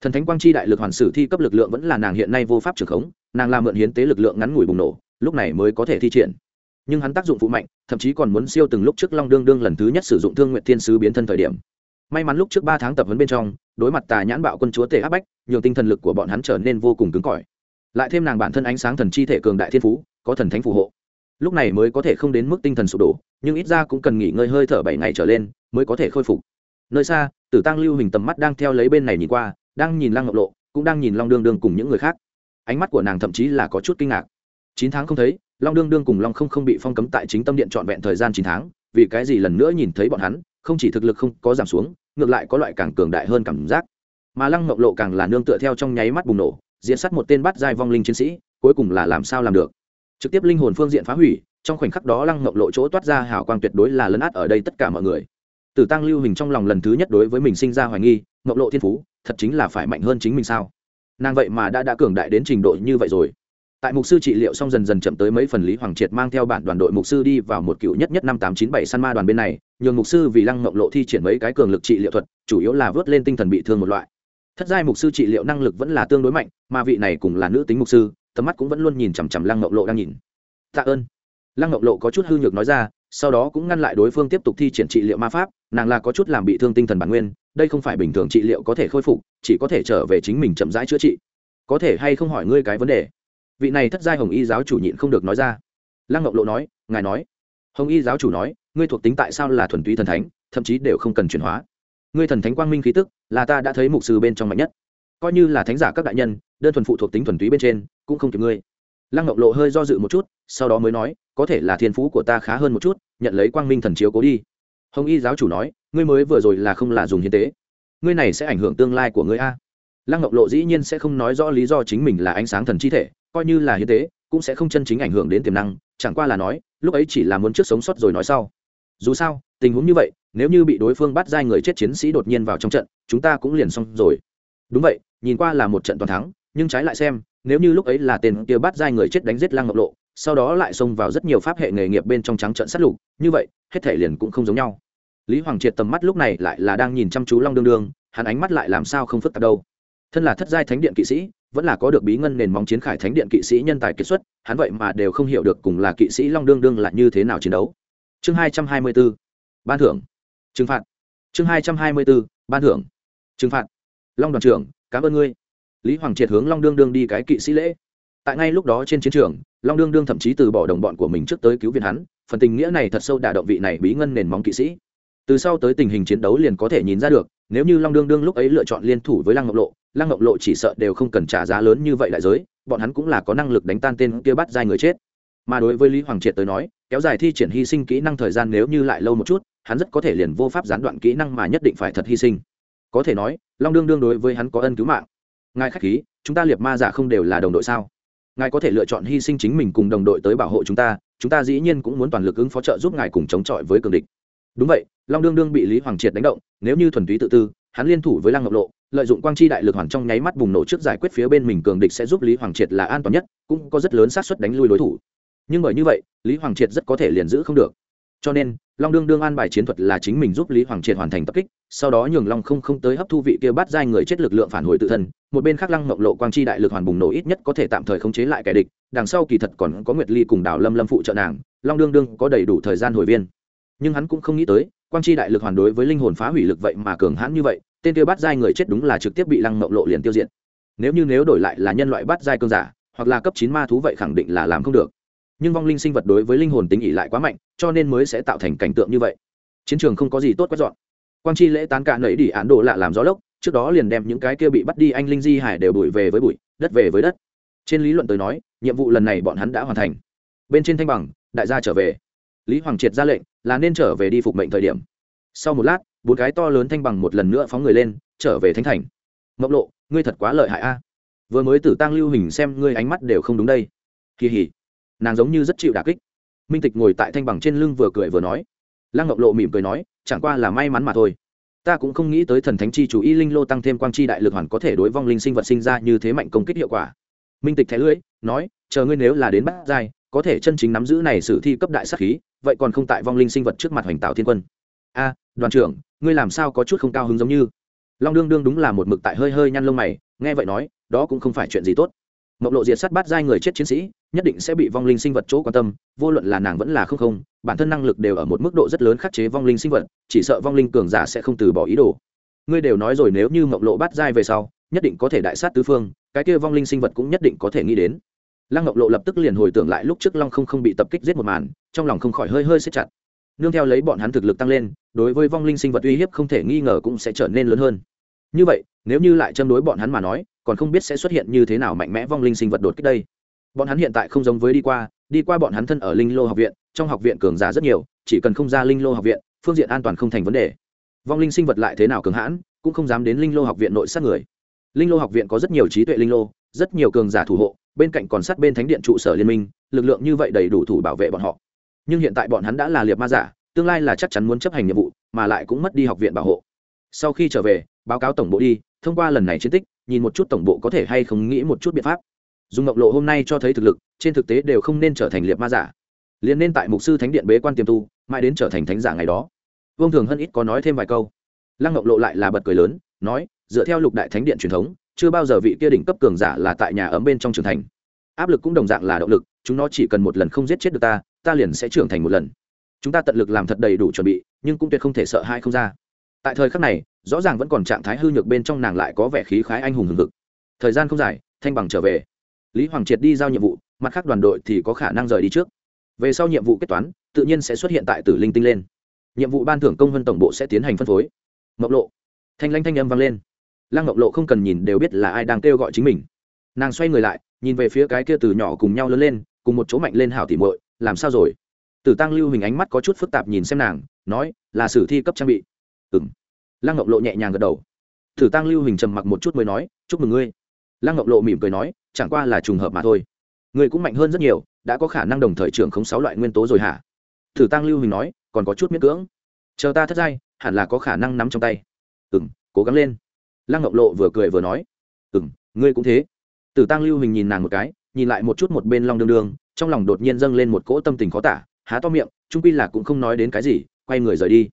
Thần thánh quang chi đại lực hoàn sử thi cấp lực lượng vẫn là nàng hiện nay vô pháp trưởng khống, nàng làm mượn hiến tế lực lượng ngắn ngủi bùng nổ, lúc này mới có thể thi triển nhưng hắn tác dụng phụ mạnh, thậm chí còn muốn siêu từng lúc trước long đương đương lần thứ nhất sử dụng thương nguyện thiên sứ biến thân thời điểm. May mắn lúc trước ba tháng tập huấn bên trong, đối mặt tà nhãn bạo quân chúa tể áp bách nhiều tinh thần lực của bọn hắn trở nên vô cùng cứng cỏi. Lại thêm nàng bản thân ánh sáng thần chi thể cường đại thiên phú, có thần thánh phù hộ. Lúc này mới có thể không đến mức tinh thần sụp đổ, nhưng ít ra cũng cần nghỉ ngơi hơi thở bảy ngày trở lên mới có thể khôi phục. Nơi xa, tử tăng lưu hình tầm mắt đang theo lấy bên này nhìn qua, đang nhìn lăng ngọc lộ, cũng đang nhìn long đương đương cùng những người khác. Ánh mắt của nàng thậm chí là có chút kinh ngạc chín tháng không thấy, long đương đương cùng long không không bị phong cấm tại chính tâm điện trọn vẹn thời gian chín tháng, vì cái gì lần nữa nhìn thấy bọn hắn, không chỉ thực lực không có giảm xuống, ngược lại có loại càng cường đại hơn cảm giác. Mà lăng ngọc lộ càng là nương tựa theo trong nháy mắt bùng nổ, diễn sát một tên bắt giai vong linh chiến sĩ, cuối cùng là làm sao làm được? Trực tiếp linh hồn phương diện phá hủy, trong khoảnh khắc đó lăng ngọc lộ chỗ toát ra hào quang tuyệt đối là lấn át ở đây tất cả mọi người. Tử tăng lưu hình trong lòng lần thứ nhất đối với mình sinh ra hoài nghi ngọc lộ thiên phú, thật chính là phải mạnh hơn chính mình sao? Nàng vậy mà đã đã cường đại đến trình độ như vậy rồi tại mục sư trị liệu xong dần dần chậm tới mấy phần lý hoàng triệt mang theo bản đoàn đội mục sư đi vào một cựu nhất nhất năm tám chín bảy săn ma đoàn bên này, nhường mục sư vì lăng mộng lộ thi triển mấy cái cường lực trị liệu thuật, chủ yếu là vớt lên tinh thần bị thương một loại. Thất giai mục sư trị liệu năng lực vẫn là tương đối mạnh, mà vị này cũng là nữ tính mục sư, tầm mắt cũng vẫn luôn nhìn chằm chằm lăng mộng lộ đang nhìn. Tạ ơn. Lăng mộng lộ có chút hư nhược nói ra, sau đó cũng ngăn lại đối phương tiếp tục thi triển trị liệu ma pháp, nàng là có chút làm bị thương tinh thần bản nguyên, đây không phải bình thường trị liệu có thể khôi phục, chỉ có thể trở về chính mình chậm rãi chữa trị. Có thể hay không hỏi ngươi cái vấn đề? Vị này thất giai hồng y giáo chủ nhịn không được nói ra. Lăng ngọc lộ nói, ngài nói. Hồng y giáo chủ nói, ngươi thuộc tính tại sao là thuần túy thần thánh, thậm chí đều không cần chuyển hóa? Ngươi thần thánh quang minh khí tức, là ta đã thấy mục sư bên trong mạnh nhất. Coi như là thánh giả các đại nhân, đơn thuần phụ thuộc tính thuần túy bên trên, cũng không kịp ngươi. Lăng ngọc lộ hơi do dự một chút, sau đó mới nói, có thể là thiên phú của ta khá hơn một chút, nhận lấy quang minh thần chiếu cố đi. Hồng y giáo chủ nói, ngươi mới vừa rồi là không là dùng hiến tế. Ngươi này sẽ ảnh hưởng tương lai của ngươi a lăng ngọc lộ dĩ nhiên sẽ không nói rõ lý do chính mình là ánh sáng thần chi thể, coi như là hiến tế, cũng sẽ không chân chính ảnh hưởng đến tiềm năng, chẳng qua là nói, lúc ấy chỉ là muốn trước sống sót rồi nói sau. Dù sao, tình huống như vậy, nếu như bị đối phương bắt giai người chết chiến sĩ đột nhiên vào trong trận, chúng ta cũng liền xong rồi. Đúng vậy, nhìn qua là một trận toàn thắng, nhưng trái lại xem, nếu như lúc ấy là tên kia bắt giai người chết đánh giết lăng ngọc lộ, sau đó lại xông vào rất nhiều pháp hệ nghề nghiệp bên trong trắng trận sát lục, như vậy, hết thể liền cũng không giống nhau. Lý hoàng triệt tầm mắt lúc này lại là đang nhìn chăm chú long đương đương, hắn ánh mắt lại làm sao không phức tạp đâu thân là thất giai thánh điện kỵ sĩ, vẫn là có được bí ngân nền móng chiến khải thánh điện kỵ sĩ nhân tài kiệt xuất, hắn vậy mà đều không hiểu được cùng là kỵ sĩ long đương đương là như thế nào chiến đấu. Chương hai trăm hai mươi b ố ban thưởng. Trừng phạt. Chương hai trăm hai mươi b ố ban thưởng. Trừng phạt. Long đoàn trưởng, cảm ơn ngươi. Lý hoàng triệt hướng long đương đương đi cái kỵ sĩ lễ. Tại ngay lúc đó trên chiến trường, long đương đương thậm chí từ bỏ đồng bọn của mình trước tới cứu viện hắn, phần tình nghĩa này thật sâu đả động vị này bí ngân nền móng kỵ sĩ. Từ sau tới tình hình chiến đấu liền có thể nhìn ra được nếu như long đương đương lúc ấy lựa chọn liên thủ với lăng ngọc lộ, lăng ngọc lộ chỉ sợ đều không cần trả giá lớn như vậy đại giới, bọn hắn cũng là có năng lực đánh tan tên kia bắt dai người chết. Mà đối với lý hoàng triệt tới nói, kéo dài thi triển hy sinh kỹ năng thời gian nếu như lại lâu một chút, hắn rất có thể liền vô pháp gián đoạn kỹ năng mà nhất định phải thật hy sinh. Có thể nói, long đương đương đối với hắn có ân cứu mạng. Ngài khách khí, chúng ta liệt ma giả không đều là đồng đội sao? Ngài có thể lựa chọn hy sinh chính mình cùng đồng đội tới bảo hộ chúng ta chúng ta dĩ nhiên cũng muốn toàn lực ứng phó trợ giúp ngài cùng chống chọi với cường địch đúng vậy, long đương đương bị lý hoàng triệt đánh động, nếu như thuần túy tự tư, hắn liên thủ với lăng ngọc lộ, lợi dụng quang chi đại lực hoàn trong nháy mắt bùng nổ trước giải quyết phía bên mình cường địch sẽ giúp lý hoàng triệt là an toàn nhất, cũng có rất lớn xác suất đánh lui đối thủ. Nhưng bởi như vậy, lý hoàng triệt rất có thể liền giữ không được. Cho nên, long đương đương an bài chiến thuật là chính mình giúp lý hoàng triệt hoàn thành tập kích, sau đó nhường long không không tới hấp thu vị kia bắt giai người chết lực lượng phản hồi tự thân, một bên khác lăng mộng lộ quang chi đại lực hoàn bùng nổ ít nhất có thể tạm thời khống chế lại kẻ địch, đằng sau kỳ thật còn có nguyệt ly cùng đào lâm lâm phụ trợ nàng, long đương đương có đầy đủ thời gian hồi viên nhưng hắn cũng không nghĩ tới, quang chi đại lực hoàn đối với linh hồn phá hủy lực vậy mà cường hãn như vậy, tên tiêu bắt giai người chết đúng là trực tiếp bị lăng mộng lộ liền tiêu diệt. Nếu như nếu đổi lại là nhân loại bắt giai cơn giả, hoặc là cấp chín ma thú vậy khẳng định là làm không được. Nhưng vong linh sinh vật đối với linh hồn tính ỉ lại quá mạnh, cho nên mới sẽ tạo thành cảnh tượng như vậy. Chiến trường không có gì tốt quét dọn. Quang chi lễ tán cả nẫy đỉ án đồ lạ làm gió lốc, trước đó liền đem những cái kia bị bắt đi anh linh di hải đều đuổi về với bụi, đất về với đất. Trên lý luận tới nói, nhiệm vụ lần này bọn hắn đã hoàn thành. Bên trên thanh bằng, đại gia trở về. Lý hoàng triệt ra lệnh là nên trở về đi phục mệnh thời điểm. Sau một lát, bốn cái to lớn thanh bằng một lần nữa phóng người lên, trở về thánh thành. Mộc lộ, ngươi thật quá lợi hại a. Vừa mới tử tăng lưu hình xem ngươi ánh mắt đều không đúng đây. Kỳ hỉ. Nàng giống như rất chịu đà kích. Minh tịch ngồi tại thanh bằng trên lưng vừa cười vừa nói. Lăng ngọc lộ mỉm cười nói, chẳng qua là may mắn mà thôi. Ta cũng không nghĩ tới thần thánh chi chủ y linh lô tăng thêm quang chi đại lực hoàn có thể đối vong linh sinh vật sinh ra như thế mạnh công kích hiệu quả. Minh tịch thẻ lưỡi, nói, chờ ngươi nếu là đến bắt giai có thể chân chính nắm giữ này sử thi cấp đại sát khí, vậy còn không tại vong linh sinh vật trước mặt hoành tạo thiên quân. A, đoàn trưởng, ngươi làm sao có chút không cao hứng giống như? Long đương đương đúng là một mực tại hơi hơi nhăn lông mày, nghe vậy nói, đó cũng không phải chuyện gì tốt. Mộc lộ diệt sát bắt giai người chết chiến sĩ, nhất định sẽ bị vong linh sinh vật chỗ quan tâm, vô luận là nàng vẫn là không không, bản thân năng lực đều ở một mức độ rất lớn khắc chế vong linh sinh vật, chỉ sợ vong linh cường giả sẽ không từ bỏ ý đồ. Ngươi đều nói rồi nếu như mộc lộ bắt giai về sau, nhất định có thể đại sát tứ phương, cái kia vong linh sinh vật cũng nhất định có thể nghĩ đến lăng ngọc lộ lập tức liền hồi tưởng lại lúc trước long không không bị tập kích giết một màn, trong lòng không khỏi hơi hơi xếp chặt. Nương theo lấy bọn hắn thực lực tăng lên, đối với vong linh sinh vật uy hiếp không thể nghi ngờ cũng sẽ trở nên lớn hơn. Như vậy, nếu như lại châm đối bọn hắn mà nói, còn không biết sẽ xuất hiện như thế nào mạnh mẽ vong linh sinh vật đột kích đây. Bọn hắn hiện tại không giống với đi qua đi qua bọn hắn thân ở linh lô học viện, trong học viện cường giả rất nhiều, chỉ cần không ra linh lô học viện, phương diện an toàn không thành vấn đề. Vong linh sinh vật lại thế nào cường hãn, cũng không dám đến linh lô học viện nội sát người. Linh lô học viện có rất nhiều trí tuệ linh lô, rất nhiều cường giả thủ hộ bên cạnh còn sát bên thánh điện trụ sở liên minh, lực lượng như vậy đầy đủ thủ bảo vệ bọn họ. Nhưng hiện tại bọn hắn đã là liệt ma giả, tương lai là chắc chắn muốn chấp hành nhiệm vụ, mà lại cũng mất đi học viện bảo hộ. Sau khi trở về, báo cáo tổng bộ đi, thông qua lần này chiến tích, nhìn một chút tổng bộ có thể hay không nghĩ một chút biện pháp. Dùng ngọc lộ hôm nay cho thấy thực lực, trên thực tế đều không nên trở thành liệt ma giả. Liền nên tại mục sư thánh điện bế quan tiềm tu, mãi đến trở thành thánh giả ngày đó. Vương thường hân ít có nói thêm vài câu. Lăng ngọc lộ lại là bật cười lớn, nói, dựa theo lục đại thánh điện truyền thống chưa bao giờ vị kia đỉnh cấp cường giả là tại nhà ấm bên trong trưởng thành. Áp lực cũng đồng dạng là động lực, chúng nó chỉ cần một lần không giết chết được ta ta liền sẽ trưởng thành một lần. Chúng ta tận lực làm thật đầy đủ chuẩn bị, nhưng cũng tuyệt không thể sợ hai không ra. Tại thời khắc này, rõ ràng vẫn còn trạng thái hư nhược bên trong nàng lại có vẻ khí khái anh hùng hừng hực. Thời gian không dài, thanh bằng trở về. Lý hoàng triệt đi giao nhiệm vụ, mặt khác đoàn đội thì có khả năng rời đi trước. Về sau nhiệm vụ kết toán, tự nhiên sẽ xuất hiện tại tử linh tinh lên. Nhiệm vụ ban thưởng công hơn tổng bộ sẽ tiến hành phân phối. Mộc lộ. Thanh lanh thanh âm vang lên lăng ngọc lộ không cần nhìn đều biết là ai đang kêu gọi chính mình. Nàng xoay người lại, nhìn về phía cái kia từ nhỏ cùng nhau lớn lên, cùng một chỗ mạnh lên hảo tỉ muội, làm sao rồi? Tử tăng lưu hình ánh mắt có chút phức tạp nhìn xem nàng, nói, là sử thi cấp trang bị. Ừng lăng ngọc lộ nhẹ nhàng gật đầu. Tử tăng lưu hình trầm mặc một chút mới nói, chúc mừng ngươi. Lăng ngọc lộ mỉm cười nói, chẳng qua là trùng hợp mà thôi. Ngươi cũng mạnh hơn rất nhiều, đã có khả năng đồng thời trưởng không sáu loại nguyên tố rồi hả? Tử tăng lưu hình nói, còn có chút miễn cưỡng. Chờ ta thất giai, hẳn là có khả năng nắm trong tay. Ừ m cố gắng lên lăng ngọc lộ vừa cười vừa nói ừ m ngươi cũng thế. Tử tăng lưu hình nhìn nàng một cái, nhìn lại một chút một bên long đương đương, trong lòng đột nhiên dâng lên một cỗ tâm tình khó tả, há to miệng, trung pi là cũng không nói đến cái gì, quay người rời đi.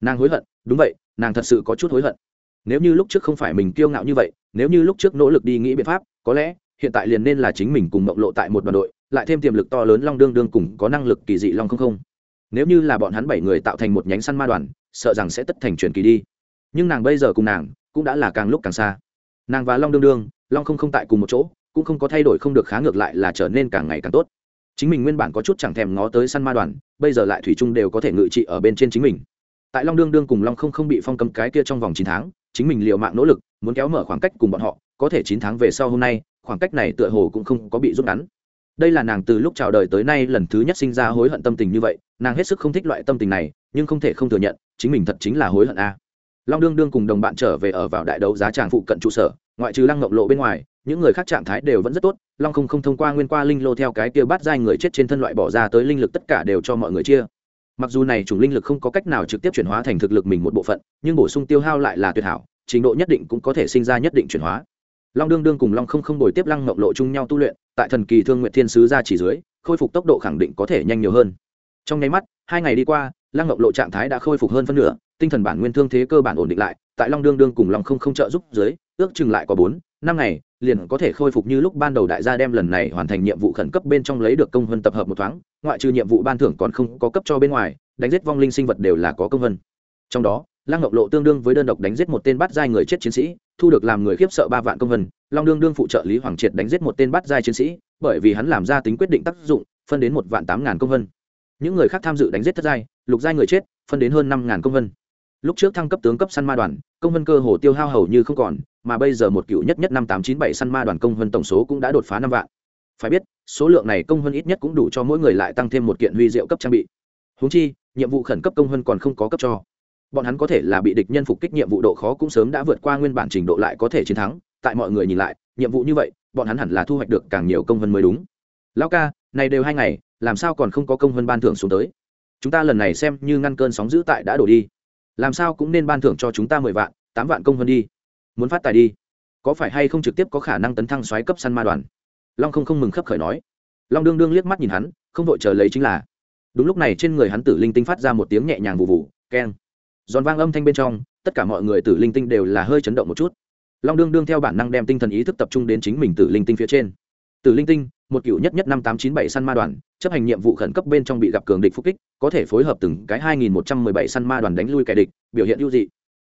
Nàng hối hận, đúng vậy, nàng thật sự có chút hối hận. Nếu như lúc trước không phải mình kiêu ngạo như vậy, nếu như lúc trước nỗ lực đi nghĩ biện pháp, có lẽ hiện tại liền nên là chính mình cùng mộng lộ tại một đoàn đội, lại thêm tiềm lực to lớn long đương đương cùng có năng lực kỳ dị long không không. Nếu như là bọn hắn bảy người tạo thành một nhánh săn ma đoàn, sợ rằng sẽ tất thành truyền kỳ đi. Nhưng nàng bây giờ cùng nàng cũng đã là càng lúc càng xa. Nàng và long đương đương, long không không tại cùng một chỗ, cũng không có thay đổi không được khá ngược lại là trở nên càng ngày càng tốt. Chính mình nguyên bản có chút chẳng thèm ngó tới săn ma đoàn, bây giờ lại thủy chung đều có thể ngự trị ở bên trên chính mình. Tại long đương đương cùng long không không bị phong cấm cái kia trong vòng chín tháng, chính mình liều mạng nỗ lực, muốn kéo mở khoảng cách cùng bọn họ, có thể chín tháng về sau hôm nay, khoảng cách này tựa hồ cũng không có bị rút ngắn. Đây là nàng từ lúc chào đời tới nay lần thứ nhất sinh ra hối hận tâm tình như vậy, nàng hết sức không thích loại tâm tình này, nhưng không thể không thừa nhận, chính mình thật chính là hối hận a long đương đương cùng đồng bạn trở về ở vào đại đấu giá tràng phụ cận trụ sở, ngoại trừ lăng ngọc lộ bên ngoài, những người khác trạng thái đều vẫn rất tốt, long không không thông qua nguyên qua linh lô theo cái kia bắt dai người chết trên thân loại bỏ ra tới linh lực tất cả đều cho mọi người chia. Mặc dù này chủng linh lực không có cách nào trực tiếp chuyển hóa thành thực lực mình một bộ phận, nhưng bổ sung tiêu hao lại là tuyệt hảo, trình độ nhất định cũng có thể sinh ra nhất định chuyển hóa. Long đương đương cùng long không không đổi tiếp lăng ngọc lộ chung nhau tu luyện, tại thần kỳ thương nguyện thiên sứ ra chỉ dưới, khôi phục tốc độ khẳng định có thể nhanh nhiều hơn. Trong nháy mắt, hai ngày đi qua lăng ngọc lộ trạng thái đã khôi phục hơn phân nửa, tinh thần bản nguyên thương thế cơ bản ổn định lại, tại long đương đương cùng long không không trợ giúp dưới, ước chừng lại có bốn, năm ngày, liền có thể khôi phục như lúc ban đầu đại gia đem lần này hoàn thành nhiệm vụ khẩn cấp bên trong lấy được công vân tập hợp một thoáng, ngoại trừ nhiệm vụ ban thưởng còn không có cấp cho bên ngoài, đánh giết vong linh sinh vật đều là có công vân. Trong đó, lăng ngọc lộ tương đương với đơn độc đánh giết một tên bắt giai người chết chiến sĩ, thu được làm người khiếp sợ ba vạn công vân, long đương đương phụ trợ lý hoàng triệt đánh giết một tên bắt giai chiến sĩ, bởi vì hắn làm ra tính quyết định tác dụng, phân đến một vạn tám ngàn công vân những người khác tham dự đánh giết thất giai, lục giai người chết, phân đến hơn năm ngàn công vân. Lúc trước thăng cấp tướng cấp săn ma đoàn, công vân cơ hồ tiêu hao hầu như không còn, mà bây giờ một cựu nhất nhất năm tám chín bảy săn ma đoàn công vân tổng số cũng đã đột phá năm vạn. Phải biết, số lượng này công vân ít nhất cũng đủ cho mỗi người lại tăng thêm một kiện huy diệu cấp trang bị. Húng chi, nhiệm vụ khẩn cấp công vân còn không có cấp cho. Bọn hắn có thể là bị địch nhân phục kích nhiệm vụ độ khó cũng sớm đã vượt qua nguyên bản trình độ lại có thể chiến thắng, tại mọi người nhìn lại, nhiệm vụ như vậy, bọn hắn hẳn là thu hoạch được càng nhiều công vân mới đúng. Lão ca, này đều hai ngày làm sao còn không có công hơn ban thưởng xuống tới? Chúng ta lần này xem như ngăn cơn sóng giữ tại đã đổ đi. Làm sao cũng nên ban thưởng cho chúng ta mười vạn, tám vạn công hơn đi. Muốn phát tài đi, có phải hay không trực tiếp có khả năng tấn thăng xoáy cấp săn ma đoàn? Long không không mừng khấp khởi nói. Long đương đương liếc mắt nhìn hắn, không vội chờ lấy chính là. Đúng lúc này trên người hắn tử linh tinh phát ra một tiếng nhẹ nhàng vụ vụ keng. Giòn vang âm thanh bên trong, tất cả mọi người tử linh tinh đều là hơi chấn động một chút. Long đương đương theo bản năng đem tinh thần ý thức tập trung đến chính mình tử linh tinh phía trên. Tử linh tinh một cựu nhất nhất năm tám chín bảy săn ma đoàn, chấp hành nhiệm vụ khẩn cấp bên trong bị gặp cường địch phục kích, có thể phối hợp từng cái hai nghìn một trăm mười bảy săn ma đoàn đánh lui kẻ địch, biểu hiện ưu dị.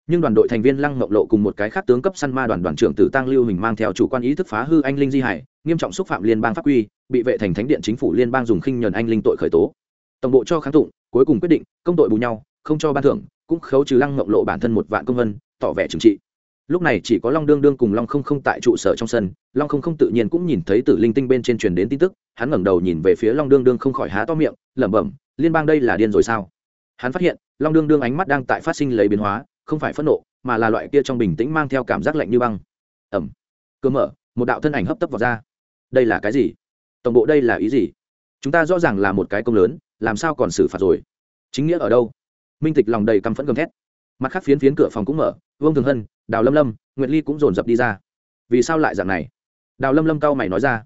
Nhưng đoàn đội thành viên lăng mộng lộ cùng một cái khác tướng cấp săn ma đoàn đoàn trưởng tử tăng lưu hình mang theo chủ quan ý thức phá hư anh linh di hải, nghiêm trọng xúc phạm liên bang pháp quy, bị vệ thành thánh điện chính phủ liên bang dùng khinh nhờn anh linh tội khởi tố. Tổng bộ cho kháng tụng, cuối cùng quyết định, công tội bù nhau, không cho ban thưởng, cũng khấu trừ lăng mộng lộ bản thân một vạn công vân, tỏ vẻ trừng trị lúc này chỉ có long đương đương cùng long không không tại trụ sở trong sân, long không không tự nhiên cũng nhìn thấy tử linh tinh bên trên truyền đến tin tức, hắn ngẩng đầu nhìn về phía long đương đương không khỏi há to miệng, lẩm bẩm, liên bang đây là điên rồi sao? Hắn phát hiện, long đương đương ánh mắt đang tại phát sinh lấy biến hóa, không phải phẫn nộ, mà là loại kia trong bình tĩnh mang theo cảm giác lạnh như băng. Ẩm. Cơ mở, một đạo thân ảnh hấp tấp vào ra. Đây là cái gì? Tổng bộ đây là ý gì? Chúng ta rõ ràng là một cái công lớn, làm sao còn xử phạt rồi? Chính nghĩa ở đâu? Minh tịch lòng đầy căm phẫn gầm thét mặt khác phiến phiến cửa phòng cũng mở, vương thường hân, đào lâm lâm, nguyệt ly cũng dồn dập đi ra. Vì sao lại dạng này? Đào lâm lâm cao mày nói ra.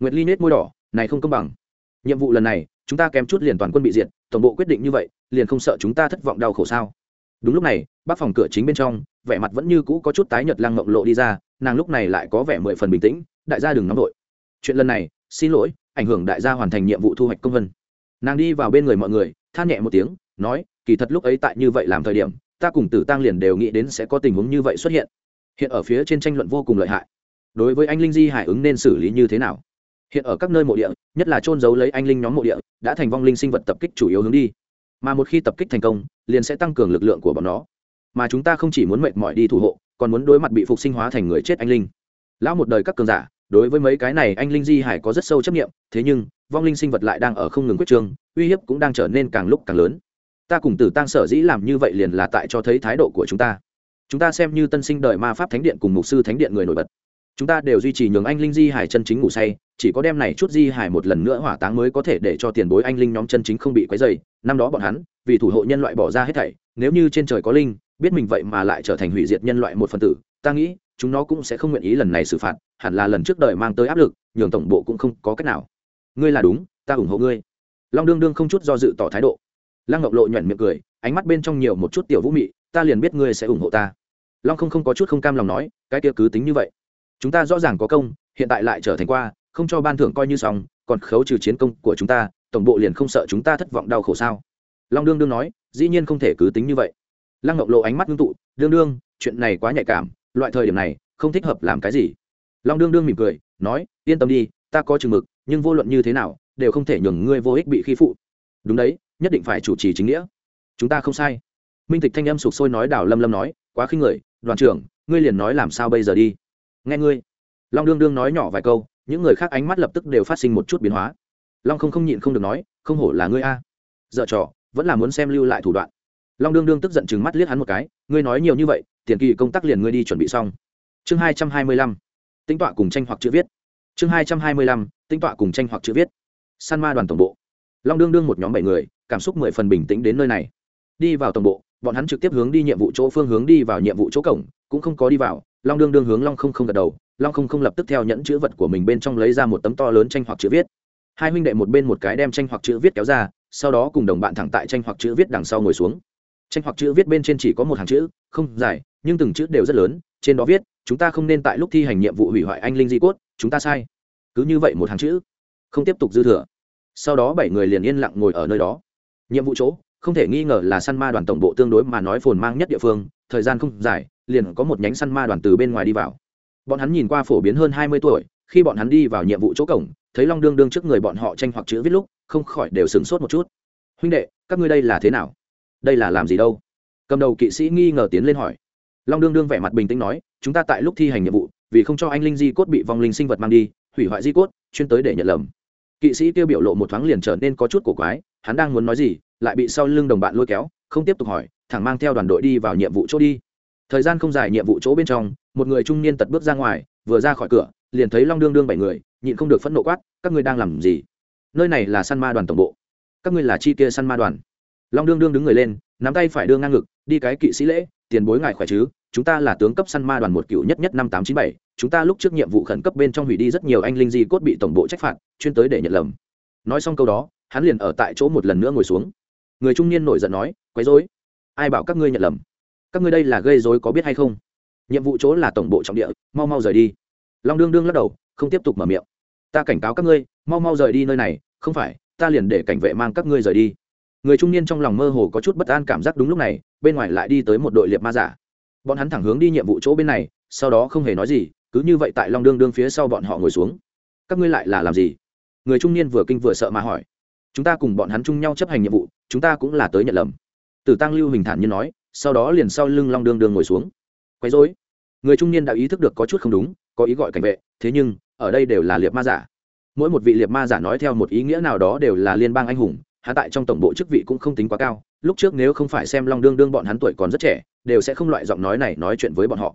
Nguyệt ly nết môi đỏ, này không công bằng. Nhiệm vụ lần này, chúng ta kém chút liền toàn quân bị diệt, tổng bộ quyết định như vậy, liền không sợ chúng ta thất vọng đau khổ sao? Đúng lúc này, bác phòng cửa chính bên trong, vẻ mặt vẫn như cũ có chút tái nhợt lăng mộng lộ đi ra, nàng lúc này lại có vẻ mười phần bình tĩnh, đại gia đừng nóng vội. Chuyện lần này, xin lỗi, ảnh hưởng đại gia hoàn thành nhiệm vụ thu hoạch công vân. Nàng đi vào bên người mọi người, than nhẹ một tiếng, nói, kỳ thật lúc ấy tại như vậy làm thời điểm ta cùng tử tăng liền đều nghĩ đến sẽ có tình huống như vậy xuất hiện. Hiện ở phía trên tranh luận vô cùng lợi hại. Đối với anh linh di hải ứng nên xử lý như thế nào? Hiện ở các nơi mộ địa, nhất là trôn giấu lấy anh linh nhóm mộ địa, đã thành vong linh sinh vật tập kích chủ yếu hướng đi. Mà một khi tập kích thành công, liền sẽ tăng cường lực lượng của bọn nó. Mà chúng ta không chỉ muốn mệt mỏi đi thủ hộ, còn muốn đối mặt bị phục sinh hóa thành người chết anh linh. Lão một đời các cường giả, đối với mấy cái này anh linh di hải có rất sâu chấp nghiệm thế nhưng, vong linh sinh vật lại đang ở không ngừng quyết trương uy hiếp cũng đang trở nên càng lúc càng lớn ta cùng tử tăng sở dĩ làm như vậy liền là tại cho thấy thái độ của chúng ta. Chúng ta xem như tân sinh đời ma pháp thánh điện cùng mục sư thánh điện người nổi bật. Chúng ta đều duy trì nhường anh linh di hải chân chính ngủ say, chỉ có đem này chút di hải một lần nữa hỏa táng mới có thể để cho tiền bối anh linh nhóm chân chính không bị quấy dày năm đó bọn hắn, vì thủ hộ nhân loại bỏ ra hết thảy, nếu như trên trời có linh, biết mình vậy mà lại trở thành hủy diệt nhân loại một phần tử. Ta nghĩ, chúng nó cũng sẽ không nguyện ý lần này xử phạt, hẳn là lần trước đời mang tới áp lực, nhường tổng bộ cũng không có cách nào. Ngươi là đúng, ta ủng hộ ngươi. Long đương đương không chút do dự tỏ thái độ lăng ngọc lộ nhuận miệng cười, ánh mắt bên trong nhiều một chút tiểu vũ mị, ta liền biết ngươi sẽ ủng hộ ta. Long không không có chút không cam lòng nói, cái kia cứ tính như vậy. Chúng ta rõ ràng có công, hiện tại lại trở thành qua, không cho ban thưởng coi như xong, còn khấu trừ chiến công của chúng ta, tổng bộ liền không sợ chúng ta thất vọng đau khổ sao? Long đương đương nói, dĩ nhiên không thể cứ tính như vậy. Lăng ngọc lộ ánh mắt ngưng tụ, đương đương, chuyện này quá nhạy cảm, loại thời điểm này, không thích hợp làm cái gì. Long đương đương mỉm cười, nói, yên tâm đi, ta có chừng mực, nhưng vô luận như thế nào, đều không thể nhường ngươi vô ích bị khi phụ. Đúng đấy nhất định phải chủ trì chính nghĩa. Chúng ta không sai. Minh tịch thanh âm sụp sôi nói đào lâm lâm nói, quá khinh người, đoàn trưởng, ngươi liền nói làm sao bây giờ đi? Nghe ngươi. Long đương đương nói nhỏ vài câu, những người khác ánh mắt lập tức đều phát sinh một chút biến hóa. Long không không nhịn không được nói, không hổ là ngươi a. Dợ trò, vẫn là muốn xem lưu lại thủ đoạn. Long đương đương tức giận chừng mắt liếc hắn một cái, ngươi nói nhiều như vậy, tiền kỳ công tác liền ngươi đi chuẩn bị xong. Chương hai trăm hai mươi lăm tính tọa cùng tranh hoặc chữ viết. Chương hai trăm hai mươi lăm tính tọa cùng tranh hoặc chữ viết. San ma đoàn tổng bộ long đương đương một nhóm bảy người, cảm xúc mười phần bình tĩnh đến nơi này. Đi vào tổng bộ, bọn hắn trực tiếp hướng đi nhiệm vụ chỗ phương hướng đi vào nhiệm vụ chỗ cổng, cũng không có đi vào. Long đương đương hướng long không không gật đầu, long không không lập tức theo nhẫn chữ vật của mình bên trong lấy ra một tấm to lớn tranh hoặc chữ viết. Hai huynh đệ một bên một cái đem tranh hoặc chữ viết kéo ra, sau đó cùng đồng bạn thẳng tại tranh hoặc chữ viết đằng sau ngồi xuống. Tranh hoặc chữ viết bên trên chỉ có một hàng chữ, không dài, nhưng từng chữ đều rất lớn, trên đó viết, chúng ta không nên tại lúc thi hành nhiệm vụ hủy hoại anh linh di cốt, chúng ta sai. Cứ như vậy một hàng chữ, không tiếp tục dư thừa sau đó bảy người liền yên lặng ngồi ở nơi đó. Nhiệm vụ chỗ, không thể nghi ngờ là săn ma đoàn tổng bộ tương đối mà nói phồn mang nhất địa phương, thời gian không dài, liền có một nhánh săn ma đoàn từ bên ngoài đi vào. Bọn hắn nhìn qua phổ biến hơn hai mươi tuổi, khi bọn hắn đi vào nhiệm vụ chỗ cổng, thấy long đương đương trước người bọn họ tranh hoặc chữ viết lúc, không khỏi đều sửng sốt một chút. Huynh đệ, các ngươi đây là thế nào? Đây là làm gì đâu? Cầm đầu kỵ sĩ nghi ngờ tiến lên hỏi. Long đương đương vẻ mặt bình tĩnh nói, chúng ta tại lúc thi hành nhiệm vụ, vì không cho anh linh di cốt bị vong linh sinh vật mang đi, hủy hoại di cốt, chuyên tới để nhận lầm kỵ sĩ tiêu biểu lộ một thoáng liền trở nên có chút cổ quái, hắn đang muốn nói gì, lại bị sau lưng đồng bạn lôi kéo, không tiếp tục hỏi, thẳng mang theo đoàn đội đi vào nhiệm vụ chỗ đi. Thời gian không dài nhiệm vụ chỗ bên trong, một người trung niên tật bước ra ngoài, vừa ra khỏi cửa, liền thấy long đương đương bảy người, nhịn không được phẫn nộ quát, các ngươi đang làm gì? Nơi này là săn ma đoàn tổng bộ. Các ngươi là chi kia săn ma đoàn. Long đương đương đứng người lên nắm tay phải đưa ngang ngực, đi cái kỵ sĩ lễ, tiền bối ngài khỏe chứ? Chúng ta là tướng cấp săn ma đoàn một cựu nhất nhất năm tám chín bảy, chúng ta lúc trước nhiệm vụ khẩn cấp bên trong hủy đi rất nhiều anh linh di cốt bị tổng bộ trách phạt, chuyên tới để nhận lầm. Nói xong câu đó, hắn liền ở tại chỗ một lần nữa ngồi xuống. Người trung niên nổi giận nói, quấy dối ai bảo các ngươi nhận lầm? Các ngươi đây là gây dối có biết hay không? Nhiệm vụ chỗ là tổng bộ trọng địa, mau mau rời đi. Long đương đương lắc đầu, không tiếp tục mở miệng. Ta cảnh cáo các ngươi, mau mau rời đi nơi này, không phải, ta liền để cảnh vệ mang các ngươi rời đi người trung niên trong lòng mơ hồ có chút bất an cảm giác đúng lúc này, bên ngoài lại đi tới một đội liệt ma giả. Bọn hắn thẳng hướng đi nhiệm vụ chỗ bên này, sau đó không hề nói gì, cứ như vậy tại long đương đương phía sau bọn họ ngồi xuống. Các ngươi lại là làm gì? Người trung niên vừa kinh vừa sợ mà hỏi. Chúng ta cùng bọn hắn chung nhau chấp hành nhiệm vụ, chúng ta cũng là tới nhận lầm. Tử tăng lưu hình thản như nói, sau đó liền sau lưng long đương đương ngồi xuống. Quấy dối người trung niên đã ý thức được có chút không đúng, có ý gọi cảnh vệ, thế nhưng, ở đây đều là liệt ma giả. Mỗi một vị liệt ma giả nói theo một ý nghĩa nào đó đều là liên bang anh hùng Hắn tại trong tổng bộ chức vị cũng không tính quá cao, lúc trước nếu không phải xem long đương đương bọn hắn tuổi còn rất trẻ, đều sẽ không loại giọng nói này nói chuyện với bọn họ.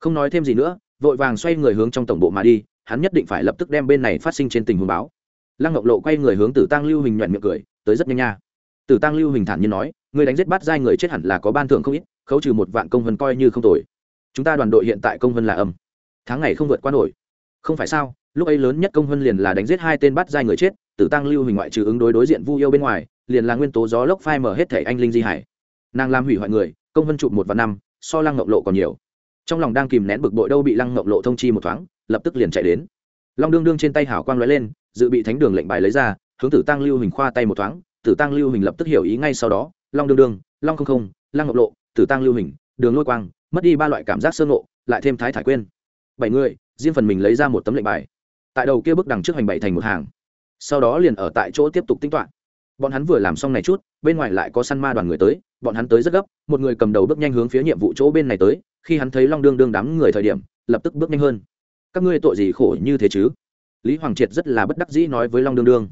Không nói thêm gì nữa, vội vàng xoay người hướng trong tổng bộ mà đi, hắn nhất định phải lập tức đem bên này phát sinh trên tình huống báo. Lăng ngọc lộ quay người hướng tử tăng lưu hình nhuận miệng cười, tới rất nhanh nha. Tử tăng lưu hình thản nhiên nói, người đánh giết bắt giai người chết hẳn là có ban thưởng không ít, khấu trừ một vạn công vân coi như không tồi. Chúng ta đoàn đội hiện tại công vân là âm. Tháng ngày không vượt qua nổi. Không phải sao, lúc ấy lớn nhất công vân liền là đánh giết hai tên bắt giai người chết tử tăng lưu hình ngoại trừ ứng đối đối diện vu yêu bên ngoài, liền là nguyên tố gió lốc phai mở hết thể anh linh di hải. Nàng làm hủy hoại người, công vân chụp một và năm, so lăng ngọc lộ còn nhiều. Trong lòng đang kìm nén bực bội đâu bị lăng ngọc lộ thông chi một thoáng, lập tức liền chạy đến. Long đương đương trên tay hảo quang lóe lên, dự bị thánh đường lệnh bài lấy ra, hướng tử tăng lưu hình khoa tay một thoáng, tử tăng lưu hình lập tức hiểu ý ngay sau đó, long đương đương, long không không, lăng ngọc lộ, tử tăng lưu hình đường lôi quang, mất đi ba loại cảm giác sơ ngộ, lại thêm thái thải quên. Bảy người, riêng phần mình lấy ra một tấm lệnh bài. Tại đầu kia bước đằng trước hành bảy thành một hàng sau đó liền ở tại chỗ tiếp tục tính toán. Bọn hắn vừa làm xong này chút, bên ngoài lại có săn ma đoàn người tới, bọn hắn tới rất gấp, một người cầm đầu bước nhanh hướng phía nhiệm vụ chỗ bên này tới, khi hắn thấy long đương đương đám người thời điểm, lập tức bước nhanh hơn. Các ngươi tội gì khổ như thế chứ? Lý hoàng triệt rất là bất đắc dĩ nói với long đương đương.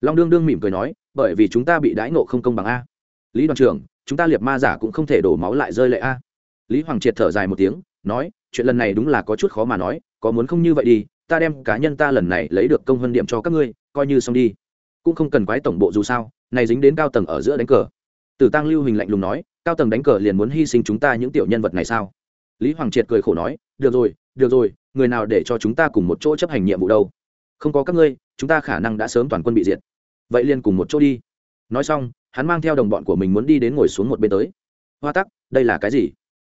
Long đương đương mỉm cười nói, bởi vì chúng ta bị đãi nộ không công bằng a. Lý đoàn trưởng, chúng ta liệt ma giả cũng không thể đổ máu lại rơi lệ a. Lý hoàng triệt thở dài một tiếng, nói, chuyện lần này đúng là có chút khó mà nói, có muốn không như vậy đi, ta đem cá nhân ta lần này lấy được công hơn điểm cho các ngươi coi như xong đi. Cũng không cần quái tổng bộ dù sao, này dính đến cao tầng ở giữa đánh cờ. Tử tăng lưu hình lạnh lùng nói, cao tầng đánh cờ liền muốn hy sinh chúng ta những tiểu nhân vật này sao? Lý hoàng triệt cười khổ nói, được rồi được rồi, người nào để cho chúng ta cùng một chỗ chấp hành nhiệm vụ đâu? Không có các ngươi, chúng ta khả năng đã sớm toàn quân bị diệt. Vậy liền cùng một chỗ đi. Nói xong, hắn mang theo đồng bọn của mình muốn đi đến ngồi xuống một bên tới. Hoa tắc, đây là cái gì?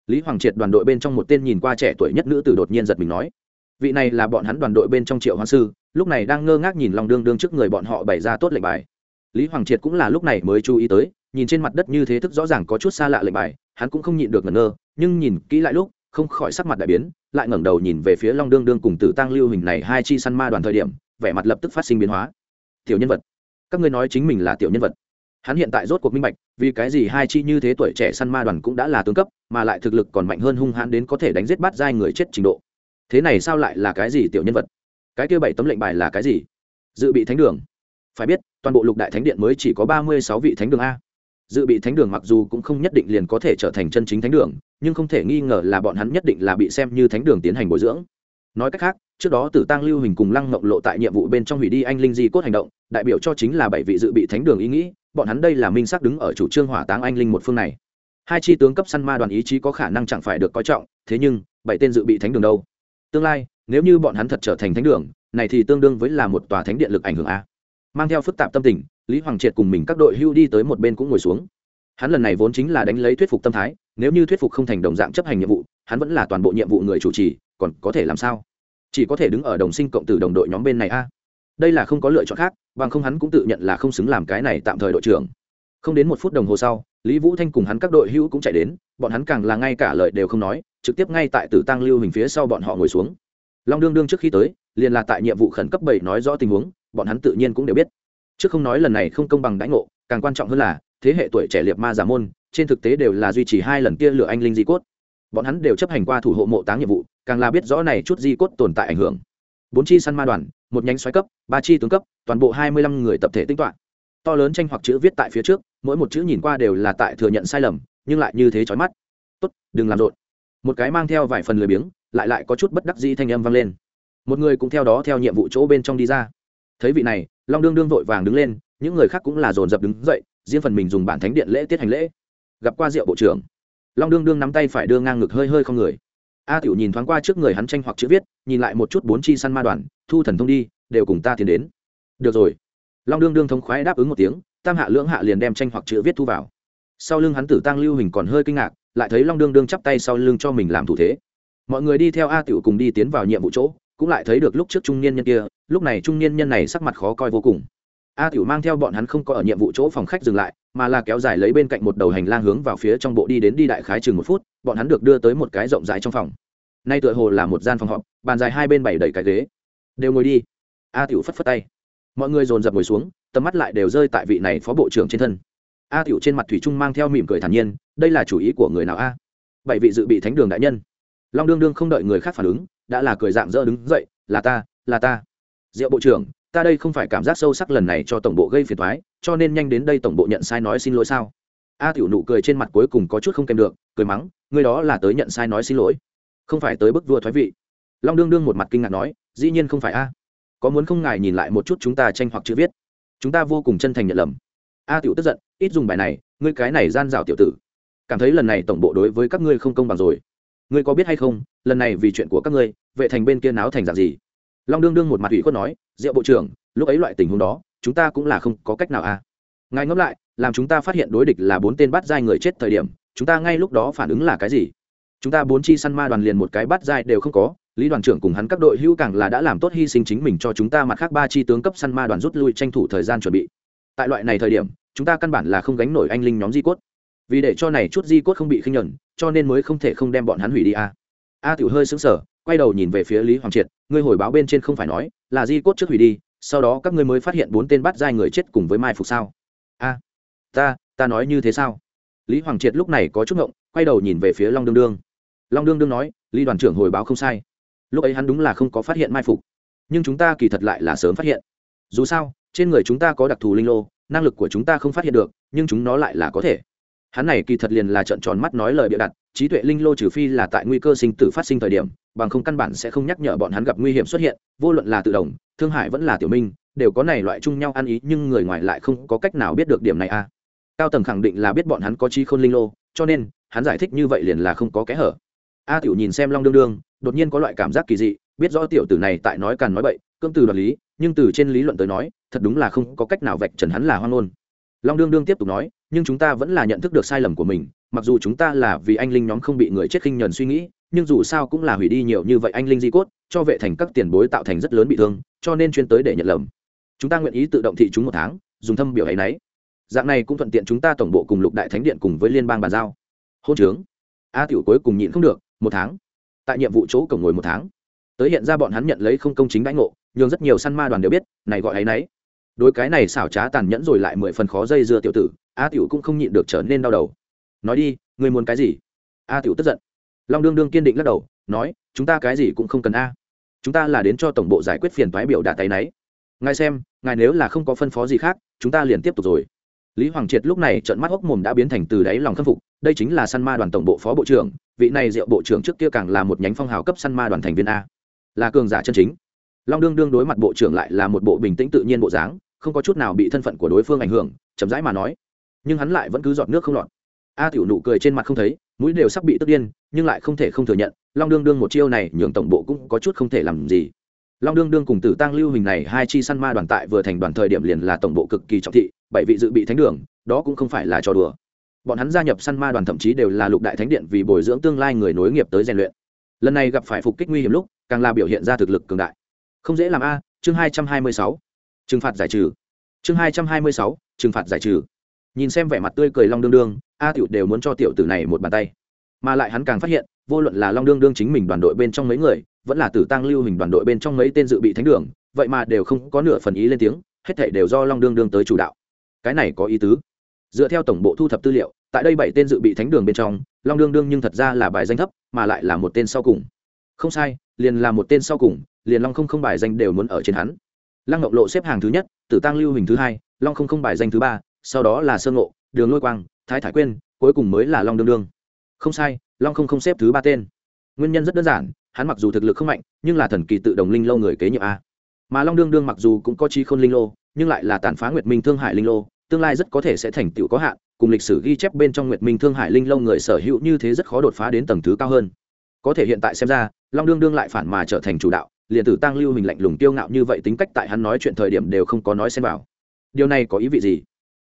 Lý hoàng triệt đoàn đội bên trong một tên nhìn qua trẻ tuổi nhất nữ tử đột nhiên giật mình nói vị này là bọn hắn đoàn đội bên trong triệu hoa sư, lúc này đang ngơ ngác nhìn lòng đương đương trước người bọn họ bày ra tốt lệnh bài. Lý hoàng triệt cũng là lúc này mới chú ý tới, nhìn trên mặt đất như thế thức rõ ràng có chút xa lạ lệnh bài, hắn cũng không nhịn được ngẩn ngơ, nhưng nhìn kỹ lại lúc, không khỏi sắc mặt đại biến, lại ngẩng đầu nhìn về phía long đương đương cùng tử tăng lưu hình này hai chi săn ma đoàn thời điểm, vẻ mặt lập tức phát sinh biến hóa. Tiểu nhân vật. Các ngươi nói chính mình là tiểu nhân vật. Hắn hiện tại rốt cuộc minh bạch, vì cái gì hai chi như thế tuổi trẻ săn ma đoàn cũng đã là tướng cấp, mà lại thực lực còn mạnh hơn hung hãn đến có thể đánh giết bát giai người chết trình độ thế này sao lại là cái gì tiểu nhân vật? Cái kia bảy tấm lệnh bài là cái gì? Dự bị thánh đường. Phải biết, toàn bộ lục đại thánh điện mới chỉ có ba mươi sáu vị thánh đường a. Dự bị thánh đường mặc dù cũng không nhất định liền có thể trở thành chân chính thánh đường, nhưng không thể nghi ngờ là bọn hắn nhất định là bị xem như thánh đường tiến hành bồi dưỡng. Nói cách khác, trước đó tử tăng lưu hình cùng lăng ngộng lộ tại nhiệm vụ bên trong hủy đi anh linh di cốt hành động, đại biểu cho chính là bảy vị dự bị thánh đường ý nghĩ, bọn hắn đây là minh xác đứng ở chủ trương hỏa táng anh linh một phương này. Hai chi tướng cấp săn ma đoàn ý chí có khả năng chẳng phải được coi trọng, thế nhưng, bảy tên dự bị thánh đường đâu? Tương lai, nếu như bọn hắn thật trở thành thánh đường, này thì tương đương với là một tòa thánh điện lực ảnh hưởng a. Mang theo phức tạp tâm tình, lý hoàng triệt cùng mình các đội hưu đi tới một bên cũng ngồi xuống. Hắn lần này vốn chính là đánh lấy thuyết phục tâm thái, nếu như thuyết phục không thành đồng dạng chấp hành nhiệm vụ, hắn vẫn là toàn bộ nhiệm vụ người chủ trì, còn có thể làm sao? Chỉ có thể đứng ở đồng sinh cộng tử đồng đội nhóm bên này a. Đây là không có lựa chọn khác, bằng không hắn cũng tự nhận là không xứng làm cái này tạm thời đội trưởng không đến một phút đồng hồ sau, lý vũ thanh cùng hắn các đội hữu cũng chạy đến, bọn hắn càng là ngay cả lời đều không nói, trực tiếp ngay tại tử tăng lưu hình phía sau bọn họ ngồi xuống. Long đương đương trước khi tới, liền là tại nhiệm vụ khẩn cấp bảy nói rõ tình huống, bọn hắn tự nhiên cũng đều biết. Trước không nói lần này không công bằng đãi ngộ, càng quan trọng hơn là, thế hệ tuổi trẻ liệt ma giả môn, trên thực tế đều là duy trì hai lần kia lựa anh linh di cốt. Bọn hắn đều chấp hành qua thủ hộ mộ táng nhiệm vụ, càng là biết rõ này chút di cốt tồn tại ảnh hưởng. Bốn chi săn ma đoàn, một nhánh xoáy cấp, ba chi tướng cấp, toàn bộ hai mươi lăm người tập thể tinh toán to lớn tranh hoặc chữ viết tại phía trước, mỗi một chữ nhìn qua đều là tại thừa nhận sai lầm, nhưng lại như thế chói mắt. Tốt, đừng làm rộn. Một cái mang theo vài phần lười biếng, lại lại có chút bất đắc dĩ thanh âm vang lên. Một người cũng theo đó theo nhiệm vụ chỗ bên trong đi ra. Thấy vị này, long đương đương vội vàng đứng lên, những người khác cũng là dồn dập đứng dậy, riêng phần mình dùng bản thánh điện lễ tiết hành lễ. Gặp qua rượu bộ trưởng, long đương đương nắm tay phải đưa ngang ngực hơi hơi không người. A tiểu nhìn thoáng qua trước người hắn tranh hoặc chữ viết, nhìn lại một chút bốn chi săn ma đoàn, thu thần thông đi, đều cùng ta tiến đến. Được rồi long đương đương thống khoái đáp ứng một tiếng, tam hạ lưỡng hạ liền đem tranh hoặc chữ viết thu vào. Sau lưng hắn tử tăng lưu hình còn hơi kinh ngạc, lại thấy long đương đương chắp tay sau lưng cho mình làm thủ thế. Mọi người đi theo a tiểu cùng đi tiến vào nhiệm vụ chỗ, cũng lại thấy được lúc trước trung niên nhân kia, lúc này trung niên nhân này sắc mặt khó coi vô cùng. A tiểu mang theo bọn hắn không có ở nhiệm vụ chỗ phòng khách dừng lại, mà là kéo dài lấy bên cạnh một đầu hành lang hướng vào phía trong bộ đi đến đi đại khái chừng một phút, bọn hắn được đưa tới một cái rộng rãi trong phòng. Nay tựa hồ là một gian phòng họp, bàn dài hai bên bảy đầy cái ghế. Đều ngồi đi. A tiểu phất phất tay mọi người dồn dập ngồi xuống, tầm mắt lại đều rơi tại vị này phó bộ trưởng trên thân. A tiểu trên mặt thủy trung mang theo mỉm cười thản nhiên, đây là chủ ý của người nào a? Bảy vị dự bị thánh đường đại nhân. Long đương đương không đợi người khác phản ứng, đã là cười dạng dỡ đứng dậy, là ta là ta. Diệu bộ trưởng, ta đây không phải cảm giác sâu sắc lần này cho tổng bộ gây phiền thoái cho nên nhanh đến đây tổng bộ nhận sai nói xin lỗi sao? A tiểu nụ cười trên mặt cuối cùng có chút không kèm được, cười mắng, người đó là tới nhận sai nói xin lỗi. Không phải tới bức vua thoái vị. Long đương đương một mặt kinh ngạc nói, dĩ nhiên không phải a có muốn không ngài nhìn lại một chút chúng ta tranh hoặc chữ viết? Chúng ta vô cùng chân thành nhận lầm. A tiểu tức giận, ít dùng bài này, ngươi cái này gian dảo tiểu tử. Cảm thấy lần này tổng bộ đối với các ngươi không công bằng rồi. Ngươi có biết hay không, lần này vì chuyện của các ngươi, vệ thành bên kia náo thành dạng gì? Long đương đương một mặt ủy khuất nói, diệu bộ trưởng, lúc ấy loại tình huống đó, chúng ta cũng là không có cách nào à ngài ngẫm lại, làm chúng ta phát hiện đối địch là bốn tên bắt giai người chết thời điểm, chúng ta ngay lúc đó phản ứng là cái gì? Chúng ta bốn chi săn ma đoàn liền một cái bắt giai đều không có lý đoàn trưởng cùng hắn các đội hữu càng là đã làm tốt hy sinh chính mình cho chúng ta mặt khác ba chi tướng cấp săn ma đoàn rút lui tranh thủ thời gian chuẩn bị. Tại loại này thời điểm, chúng ta căn bản là không gánh nổi anh linh nhóm di cốt. Vì để cho này chút di cốt không bị khinh nhẫn, cho nên mới không thể không đem bọn hắn hủy đi a à. a tiểu hơi sững sờ, quay đầu nhìn về phía lý hoàng triệt, ngươi hồi báo bên trên không phải nói, là di cốt trước hủy đi, sau đó các ngươi mới phát hiện bốn tên bắt giai người chết cùng với mai phục sao? A, ta ta nói như thế sao? Lý hoàng triệt lúc này có chút ngộng, quay đầu nhìn về phía long đương đương. Long đương đương nói, lý đoàn trưởng hồi báo không sai lúc ấy hắn đúng là không có phát hiện mai phục. Nhưng chúng ta kỳ thật lại là sớm phát hiện. Dù sao, trên người chúng ta có đặc thù linh lô, năng lực của chúng ta không phát hiện được, nhưng chúng nó lại là có thể. Hắn này kỳ thật liền là trợn tròn mắt nói lời bịa đặt, trí tuệ linh lô trừ phi là tại nguy cơ sinh tử phát sinh thời điểm, bằng không căn bản sẽ không nhắc nhở bọn hắn gặp nguy hiểm xuất hiện, vô luận là tự động, thương hại vẫn là tiểu minh, đều có này loại chung nhau ăn ý, nhưng người ngoài lại không có cách nào biết được điểm này a à. cao tầng khẳng định là biết bọn hắn có chi khôn linh lô, cho nên, hắn giải thích như vậy liền là không có kẽ hở. A tiểu nhìn xem long đương đương đột nhiên có loại cảm giác kỳ dị, biết rõ tiểu tử này tại nói càn nói bậy cưỡng từ đoạt lý, nhưng từ trên lý luận tới nói, thật đúng là không có cách nào vạch trần hắn là hoang ngôn. Long đương đương tiếp tục nói, nhưng chúng ta vẫn là nhận thức được sai lầm của mình, mặc dù chúng ta là vì anh linh nhóm không bị người chết khinh nhờn suy nghĩ, nhưng dù sao cũng là hủy đi nhiều như vậy anh linh di cốt, cho vệ thành các tiền bối tạo thành rất lớn bị thương, cho nên chuyên tới để nhận lầm. Chúng ta nguyện ý tự động thị chúng một tháng, dùng thâm biểu ấy nấy. Dạng này cũng thuận tiện chúng ta tổng bộ cùng lục đại thánh điện cùng với liên bang bàn giao. Hôn trướng. A tiểu cuối cùng nhịn không được, một tháng tại nhiệm vụ chỗ cổng ngồi một tháng. Tới hiện ra bọn hắn nhận lấy không công chính đãi ngộ nhưng rất nhiều săn ma đoàn đều biết, này gọi ấy nấy. Đối cái này xảo trá tàn nhẫn rồi lại mười phần khó dây dưa tiểu tử, a tiểu cũng không nhịn được trở nên đau đầu. Nói đi người muốn cái gì? A tiểu tức giận. Long đương đương kiên định lắc đầu, nói, chúng ta cái gì cũng không cần a. Chúng ta là đến cho tổng bộ giải quyết phiền toái biểu đạt tay nấy. Ngài xem, ngài nếu là không có phân phó gì khác, chúng ta liền tiếp tục rồi lý hoàng triệt lúc này trận mắt hốc mồm đã biến thành từ đáy lòng khâm phục, đây chính là săn ma đoàn tổng bộ phó bộ trưởng, vị này diệu bộ trưởng trước kia càng là một nhánh phong hào cấp săn ma đoàn thành viên a. Là cường giả chân chính. Long đương đương đối mặt bộ trưởng lại là một bộ bình tĩnh tự nhiên bộ dáng, không có chút nào bị thân phận của đối phương ảnh hưởng, chậm rãi mà nói. Nhưng hắn lại vẫn cứ giọt nước không lọt. A tiểu nụ cười trên mặt không thấy, mũi đều sắp bị tức điên, nhưng lại không thể không thừa nhận, long đương đương một chiêu này nhường tổng bộ cũng có chút không thể làm gì long đương đương cùng tử tăng lưu hình này hai chi săn ma đoàn tại vừa thành đoàn thời điểm liền là tổng bộ cực kỳ trọng thị, bảy vị dự bị thánh đường, đó cũng không phải là trò đùa. Bọn hắn gia nhập săn ma đoàn thậm chí đều là lục đại thánh điện vì bồi dưỡng tương lai người nối nghiệp tới rèn luyện. Lần này gặp phải phục kích nguy hiểm lúc, càng là biểu hiện ra thực lực cường đại. Không dễ làm a, chương hai trăm hai mươi sáu. Trừng phạt giải trừ. Chương hai trăm hai mươi sáu, trừng phạt giải trừ. Nhìn xem vẻ mặt tươi cười long đương đương, a tiểu đều muốn cho tiểu tử này một bàn tay. Mà lại hắn càng phát hiện, vô luận là long đương đương chính mình đoàn đội bên trong mấy người vẫn là tử tăng lưu hình đoàn đội bên trong mấy tên dự bị thánh đường, vậy mà đều không có nửa phần ý lên tiếng, hết thể đều do long đương đương tới chủ đạo. Cái này có ý tứ. Dựa theo tổng bộ thu thập tư liệu, tại đây bảy tên dự bị thánh đường bên trong, long đương đương nhưng thật ra là bài danh thấp, mà lại là một tên sau cùng. Không sai, liền là một tên sau cùng, liền long không không bài danh đều muốn ở trên hắn. Lăng ngọc lộ xếp hàng thứ nhất, tử tăng lưu hình thứ hai, long không không bài danh thứ ba, sau đó là sơn ngộ, đường lôi quang, thái thái quyên, cuối cùng mới là long đương đương. Không sai, long không không xếp thứ ba tên nguyên nhân rất đơn giản, hắn mặc dù thực lực không mạnh, nhưng là thần kỳ tự đồng linh lâu người kế nhiệm a. Mà long đương đương mặc dù cũng có chi khôn linh lô, nhưng lại là tàn phá nguyệt minh thương hải linh lô, tương lai rất có thể sẽ thành tựu có hạn, cùng lịch sử ghi chép bên trong nguyệt minh thương hải linh lâu người sở hữu như thế rất khó đột phá đến tầng thứ cao hơn. Có thể hiện tại xem ra, long đương đương lại phản mà trở thành chủ đạo, liền tử tăng lưu hình lạnh lùng tiêu ngạo như vậy tính cách tại hắn nói chuyện thời điểm đều không có nói xem vào. Điều này có ý vị gì?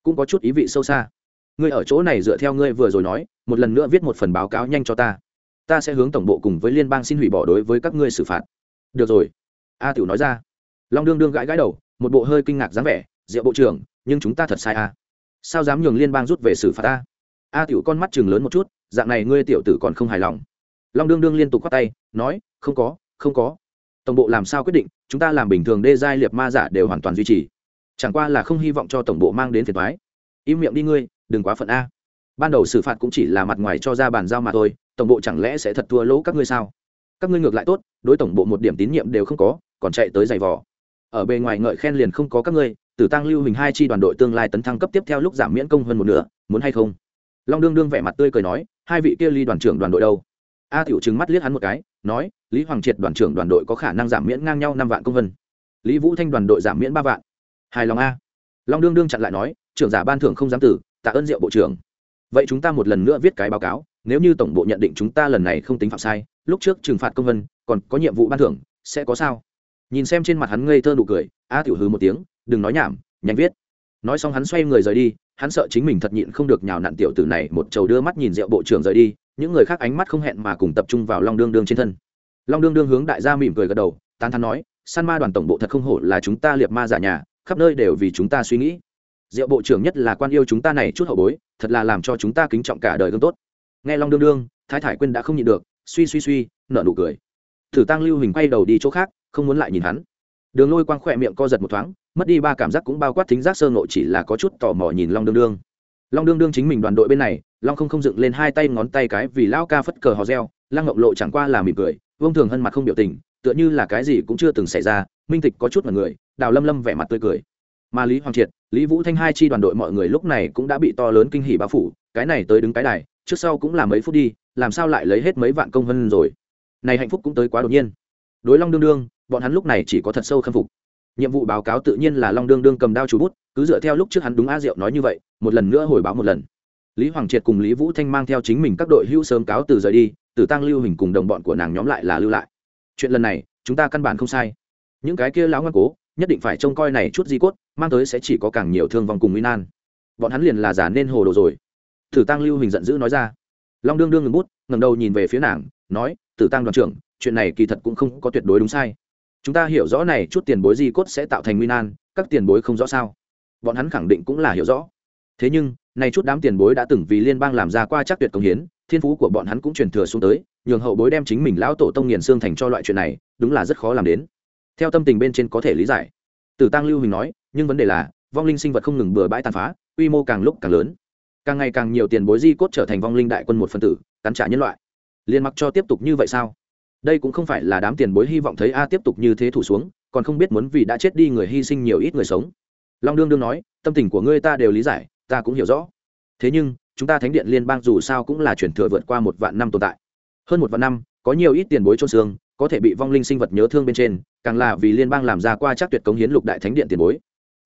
Cũng có chút ý vị sâu xa. Ngươi ở chỗ này dựa theo ngươi vừa rồi nói, một lần nữa viết một phần báo cáo nhanh cho ta ta sẽ hướng tổng bộ cùng với liên bang xin hủy bỏ đối với các ngươi xử phạt. Được rồi. A tiểu nói ra. Long đương đương gãi gãi đầu, một bộ hơi kinh ngạc dáng vẻ, diệu bộ trưởng, nhưng chúng ta thật sai a. Sao dám nhường liên bang rút về xử phạt ta a tiểu con mắt chừng lớn một chút, dạng này ngươi tiểu tử còn không hài lòng. Long đương đương liên tục khoát tay, nói, không có không có. Tổng bộ làm sao quyết định, chúng ta làm bình thường đê giai liệt ma giả đều hoàn toàn duy trì. Chẳng qua là không hy vọng cho tổng bộ mang đến thiệt thoái im miệng đi ngươi, đừng quá phận a. Ban đầu xử phạt cũng chỉ là mặt ngoài cho ra bàn giao mà thôi tổng bộ chẳng lẽ sẽ thật thua lỗ các ngươi sao? Các ngươi ngược lại tốt, đối tổng bộ một điểm tín nhiệm đều không có, còn chạy tới giày vò. Ở bề ngoài ngợi khen liền không có các ngươi, tử tăng lưu hình hai chi đoàn đội tương lai tấn thăng cấp tiếp theo lúc giảm miễn công hơn một nửa, muốn hay không? Long đương đương vẻ mặt tươi cười nói, hai vị kia ly đoàn trưởng đoàn đội đâu? A tiểu trừng mắt liếc hắn một cái, nói, lý hoàng triệt đoàn trưởng đoàn đội có khả năng giảm miễn ngang nhau năm vạn công vân lý vũ thanh đoàn đội giảm miễn ba vạn. Hài lòng a. Long đương đương chặn lại nói, trưởng giả ban thưởng không dám tử, tạ ơn diệu bộ trưởng. Vậy chúng ta một lần nữa viết cái báo cáo nếu như tổng bộ nhận định chúng ta lần này không tính phạm sai, lúc trước trừng phạt công vân, còn có nhiệm vụ ban thưởng, sẽ có sao? Nhìn xem trên mặt hắn ngây thơ nụ cười, a tiểu hư một tiếng, đừng nói nhảm, nhanh viết. Nói xong hắn xoay người rời đi, hắn sợ chính mình thật nhịn không được nhào nặn tiểu tử này một trầu đưa mắt nhìn rượu bộ trưởng rời đi, những người khác ánh mắt không hẹn mà cùng tập trung vào long đương đương trên thân. Long đương đương hướng đại gia mỉm cười gật đầu, tán thán nói, san ma đoàn tổng bộ thật không hổ là chúng ta liệt ma giả nhà, khắp nơi đều vì chúng ta suy nghĩ. Diệu bộ trưởng nhất là quan yêu chúng ta này chút hậu bối, thật là làm cho chúng ta kính trọng cả đời gương tốt nghe long đương đương, thái thải quyên đã không nhịn được, suy suy suy, nở nụ cười. Thử tăng lưu hình quay đầu đi chỗ khác, không muốn lại nhìn hắn. Đường lôi quang khỏe miệng co giật một thoáng, mất đi ba cảm giác cũng bao quát thính giác sơ nội chỉ là có chút tò mò nhìn long đương đương. Long đương đương chính mình đoàn đội bên này, long không không dựng lên hai tay ngón tay cái vì lao ca phất cờ hò reo, lăng ngộng lộ chẳng qua là mỉm cười, vương thường hân mặt không biểu tình, tựa như là cái gì cũng chưa từng xảy ra, minh tịch có chút mật người, đào lâm lâm vẻ mặt tươi cười. Mà lý hoàng triệt, lý vũ thanh hai chi đoàn đội mọi người lúc này cũng đã bị to lớn kinh hỉ bao phủ, cái này tới đứng cái đài trước sau cũng là mấy phút đi, làm sao lại lấy hết mấy vạn công hơn rồi? Này hạnh phúc cũng tới quá đột nhiên. Đối long đương đương, bọn hắn lúc này chỉ có thật sâu khâm phục. Nhiệm vụ báo cáo tự nhiên là long đương đương cầm đao chủ bút, cứ dựa theo lúc trước hắn đúng a diệu nói như vậy, một lần nữa hồi báo một lần. Lý hoàng triệt cùng lý vũ thanh mang theo chính mình các đội hữu sớm cáo từ rời đi tử tăng lưu hình cùng đồng bọn của nàng nhóm lại là lưu lại. Chuyện lần này, chúng ta căn bản không sai. Những cái kia lão ngoan cố, nhất định phải trông coi này chút di cốt, mang tới sẽ chỉ có càng nhiều thương vong cùng nguy nan. Bọn hắn liền là giả nên hồ đồ rồi tử tăng lưu hình giận dữ nói ra. Long đương đương ngừng bút ngầm đầu nhìn về phía nàng, nói tử tăng đoàn trưởng, chuyện này kỳ thật cũng không có tuyệt đối đúng sai. Chúng ta hiểu rõ này chút tiền bối di cốt sẽ tạo thành nguy nan, các tiền bối không rõ sao. Bọn hắn khẳng định cũng là hiểu rõ. Thế nhưng, này chút đám tiền bối đã từng vì liên bang làm ra qua chắc tuyệt công hiến, thiên phú của bọn hắn cũng truyền thừa xuống tới, nhường hậu bối đem chính mình lão tổ tông nghiền xương thành cho loại chuyện này, đúng là rất khó làm đến. Theo tâm tình bên trên có thể lý giải. Tử tăng lưu hình nói, nhưng vấn đề là, vong linh sinh vật không ngừng bừa bãi tàn phá, quy mô càng lúc càng lớn càng ngày càng nhiều tiền bối di cốt trở thành vong linh đại quân một phần tử, cắn trả nhân loại. Liên mặc cho tiếp tục như vậy sao? Đây cũng không phải là đám tiền bối hy vọng thấy a tiếp tục như thế thủ xuống, còn không biết muốn vì đã chết đi người hy sinh nhiều ít người sống. Long đương đương nói, tâm tình của ngươi ta đều lý giải, ta cũng hiểu rõ. Thế nhưng, chúng ta thánh điện liên bang dù sao cũng là chuyển thừa vượt qua một vạn năm tồn tại. Hơn một vạn năm, có nhiều ít tiền bối trôn xương, có thể bị vong linh sinh vật nhớ thương bên trên, càng là vì liên bang làm ra qua chắc tuyệt cống hiến lục đại thánh điện tiền bối.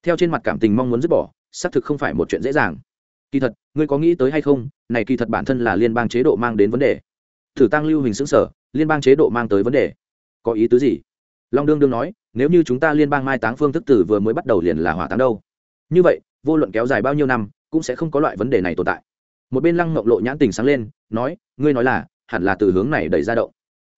Theo trên mặt cảm tình mong muốn dứt bỏ, xác thực không phải một chuyện dễ dàng kỳ thật, ngươi có nghĩ tới hay không, này kỳ thật bản thân là liên bang chế độ mang đến vấn đề. Thử tăng lưu hình xứng sở, liên bang chế độ mang tới vấn đề. Có ý tứ gì? Long đương đương nói, nếu như chúng ta liên bang mai táng phương thức tử vừa mới bắt đầu liền là hỏa táng đâu? Như vậy, vô luận kéo dài bao nhiêu năm, cũng sẽ không có loại vấn đề này tồn tại. Một bên lăng ngọc lộ nhãn tình sáng lên, nói, ngươi nói là, hẳn là từ hướng này đẩy ra động.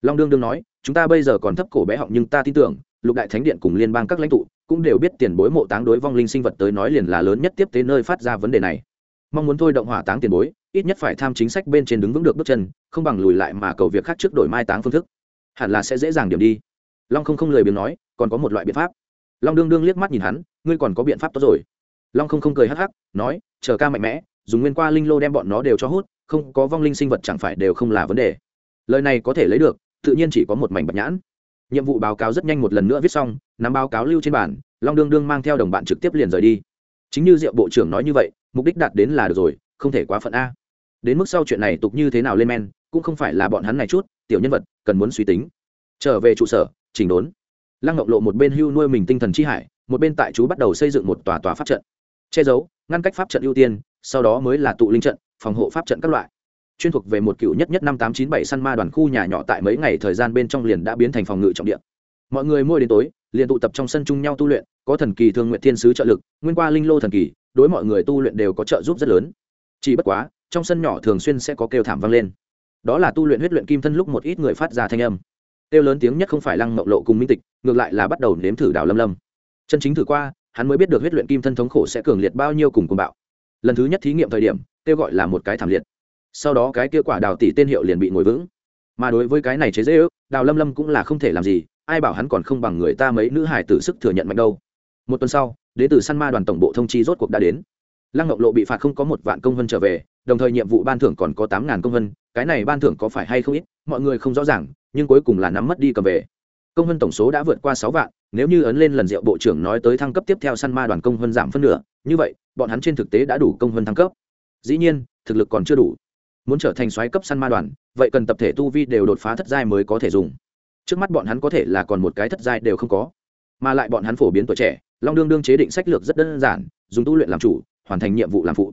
Long đương đương nói, chúng ta bây giờ còn thấp cổ bé họng nhưng ta tin tưởng, lục đại thánh điện cùng liên bang các lãnh tụ cũng đều biết tiền bối mộ táng đối vong linh sinh vật tới nói liền là lớn nhất tiếp tế nơi phát ra vấn đề này mong muốn thôi động hỏa táng tiền bối, ít nhất phải tham chính sách bên trên đứng vững được bước chân, không bằng lùi lại mà cầu việc khác trước đổi mai táng phương thức. Hẳn là sẽ dễ dàng điểm đi. Long không không lời biếng nói, còn có một loại biện pháp. Long đương đương liếc mắt nhìn hắn, ngươi còn có biện pháp tốt rồi. Long không không cười hắc hắc, nói, chờ ca mạnh mẽ, dùng nguyên qua linh lô đem bọn nó đều cho hút, không có vong linh sinh vật chẳng phải đều không là vấn đề. Lời này có thể lấy được, tự nhiên chỉ có một mảnh bạch nhãn. Nhiệm vụ báo cáo rất nhanh một lần nữa viết xong, nắm báo cáo lưu trên bản long đương đương mang theo đồng bạn trực tiếp liền rời đi. Chính như diệu bộ trưởng nói như vậy mục đích đạt đến là được rồi, không thể quá phận a. Đến mức sau chuyện này tục như thế nào lên men, cũng không phải là bọn hắn này chút, tiểu nhân vật, cần muốn suy tính. Trở về trụ sở, chỉnh đốn. Lăng ngọc lộ một bên hưu nuôi mình tinh thần chi hải, một bên tại chú bắt đầu xây dựng một tòa tòa pháp trận. Che giấu, ngăn cách pháp trận ưu tiên, sau đó mới là tụ linh trận, phòng hộ pháp trận các loại. Chuyên thuộc về một cựu nhất nhất năm tám chín bảy săn ma đoàn khu nhà nhỏ tại mấy ngày thời gian bên trong liền đã biến thành phòng ngự trọng địa. Mọi người mua đến tối, liền tụ tập trong sân chung nhau tu luyện, có thần kỳ thương nguyện thiên sứ trợ lực, nguyên qua linh lô thần kỳ đối mọi người tu luyện đều có trợ giúp rất lớn. Chỉ bất quá, trong sân nhỏ thường xuyên sẽ có kêu thảm vang lên. Đó là tu luyện huyết luyện kim thân lúc một ít người phát ra thanh âm. Kêu lớn tiếng nhất không phải lăng mộng lộ cùng minh tịch, ngược lại là bắt đầu nếm thử đào lâm lâm. Chân chính thử qua, hắn mới biết được huyết luyện kim thân thống khổ sẽ cường liệt bao nhiêu cùng cùng bạo. Lần thứ nhất thí nghiệm thời điểm, kêu gọi là một cái thảm liệt. Sau đó cái kia quả đào tỷ tên hiệu liền bị ngồi vững. Mà đối với cái này chế dễ ước, đào lâm lâm cũng là không thể làm gì, ai bảo hắn còn không bằng người ta mấy nữ hải tử sức thừa nhận mạnh đâu. Một tuần sau đến từ săn ma đoàn tổng bộ thông chi rốt cuộc đã đến. Lăng ngọc lộ bị phạt không có một vạn công vân trở về, đồng thời nhiệm vụ ban thưởng còn có tám ngàn công vân, cái này ban thưởng có phải hay không ít, mọi người không rõ ràng, nhưng cuối cùng là nắm mất đi cầm về. Công vân tổng số đã vượt qua sáu vạn, nếu như ấn lên lần rượu bộ trưởng nói tới thăng cấp tiếp theo săn ma đoàn công vân giảm phân nửa, như vậy, bọn hắn trên thực tế đã đủ công vân thăng cấp. Dĩ nhiên, thực lực còn chưa đủ. Muốn trở thành xoáy cấp săn ma đoàn, vậy cần tập thể tu vi đều đột phá thất giai mới có thể dùng. Trước mắt bọn hắn có thể là còn một cái thất giai đều không có, mà lại bọn hắn phổ biến tuổi trẻ long đương đương chế định sách lược rất đơn giản, dùng tu luyện làm chủ, hoàn thành nhiệm vụ làm phụ.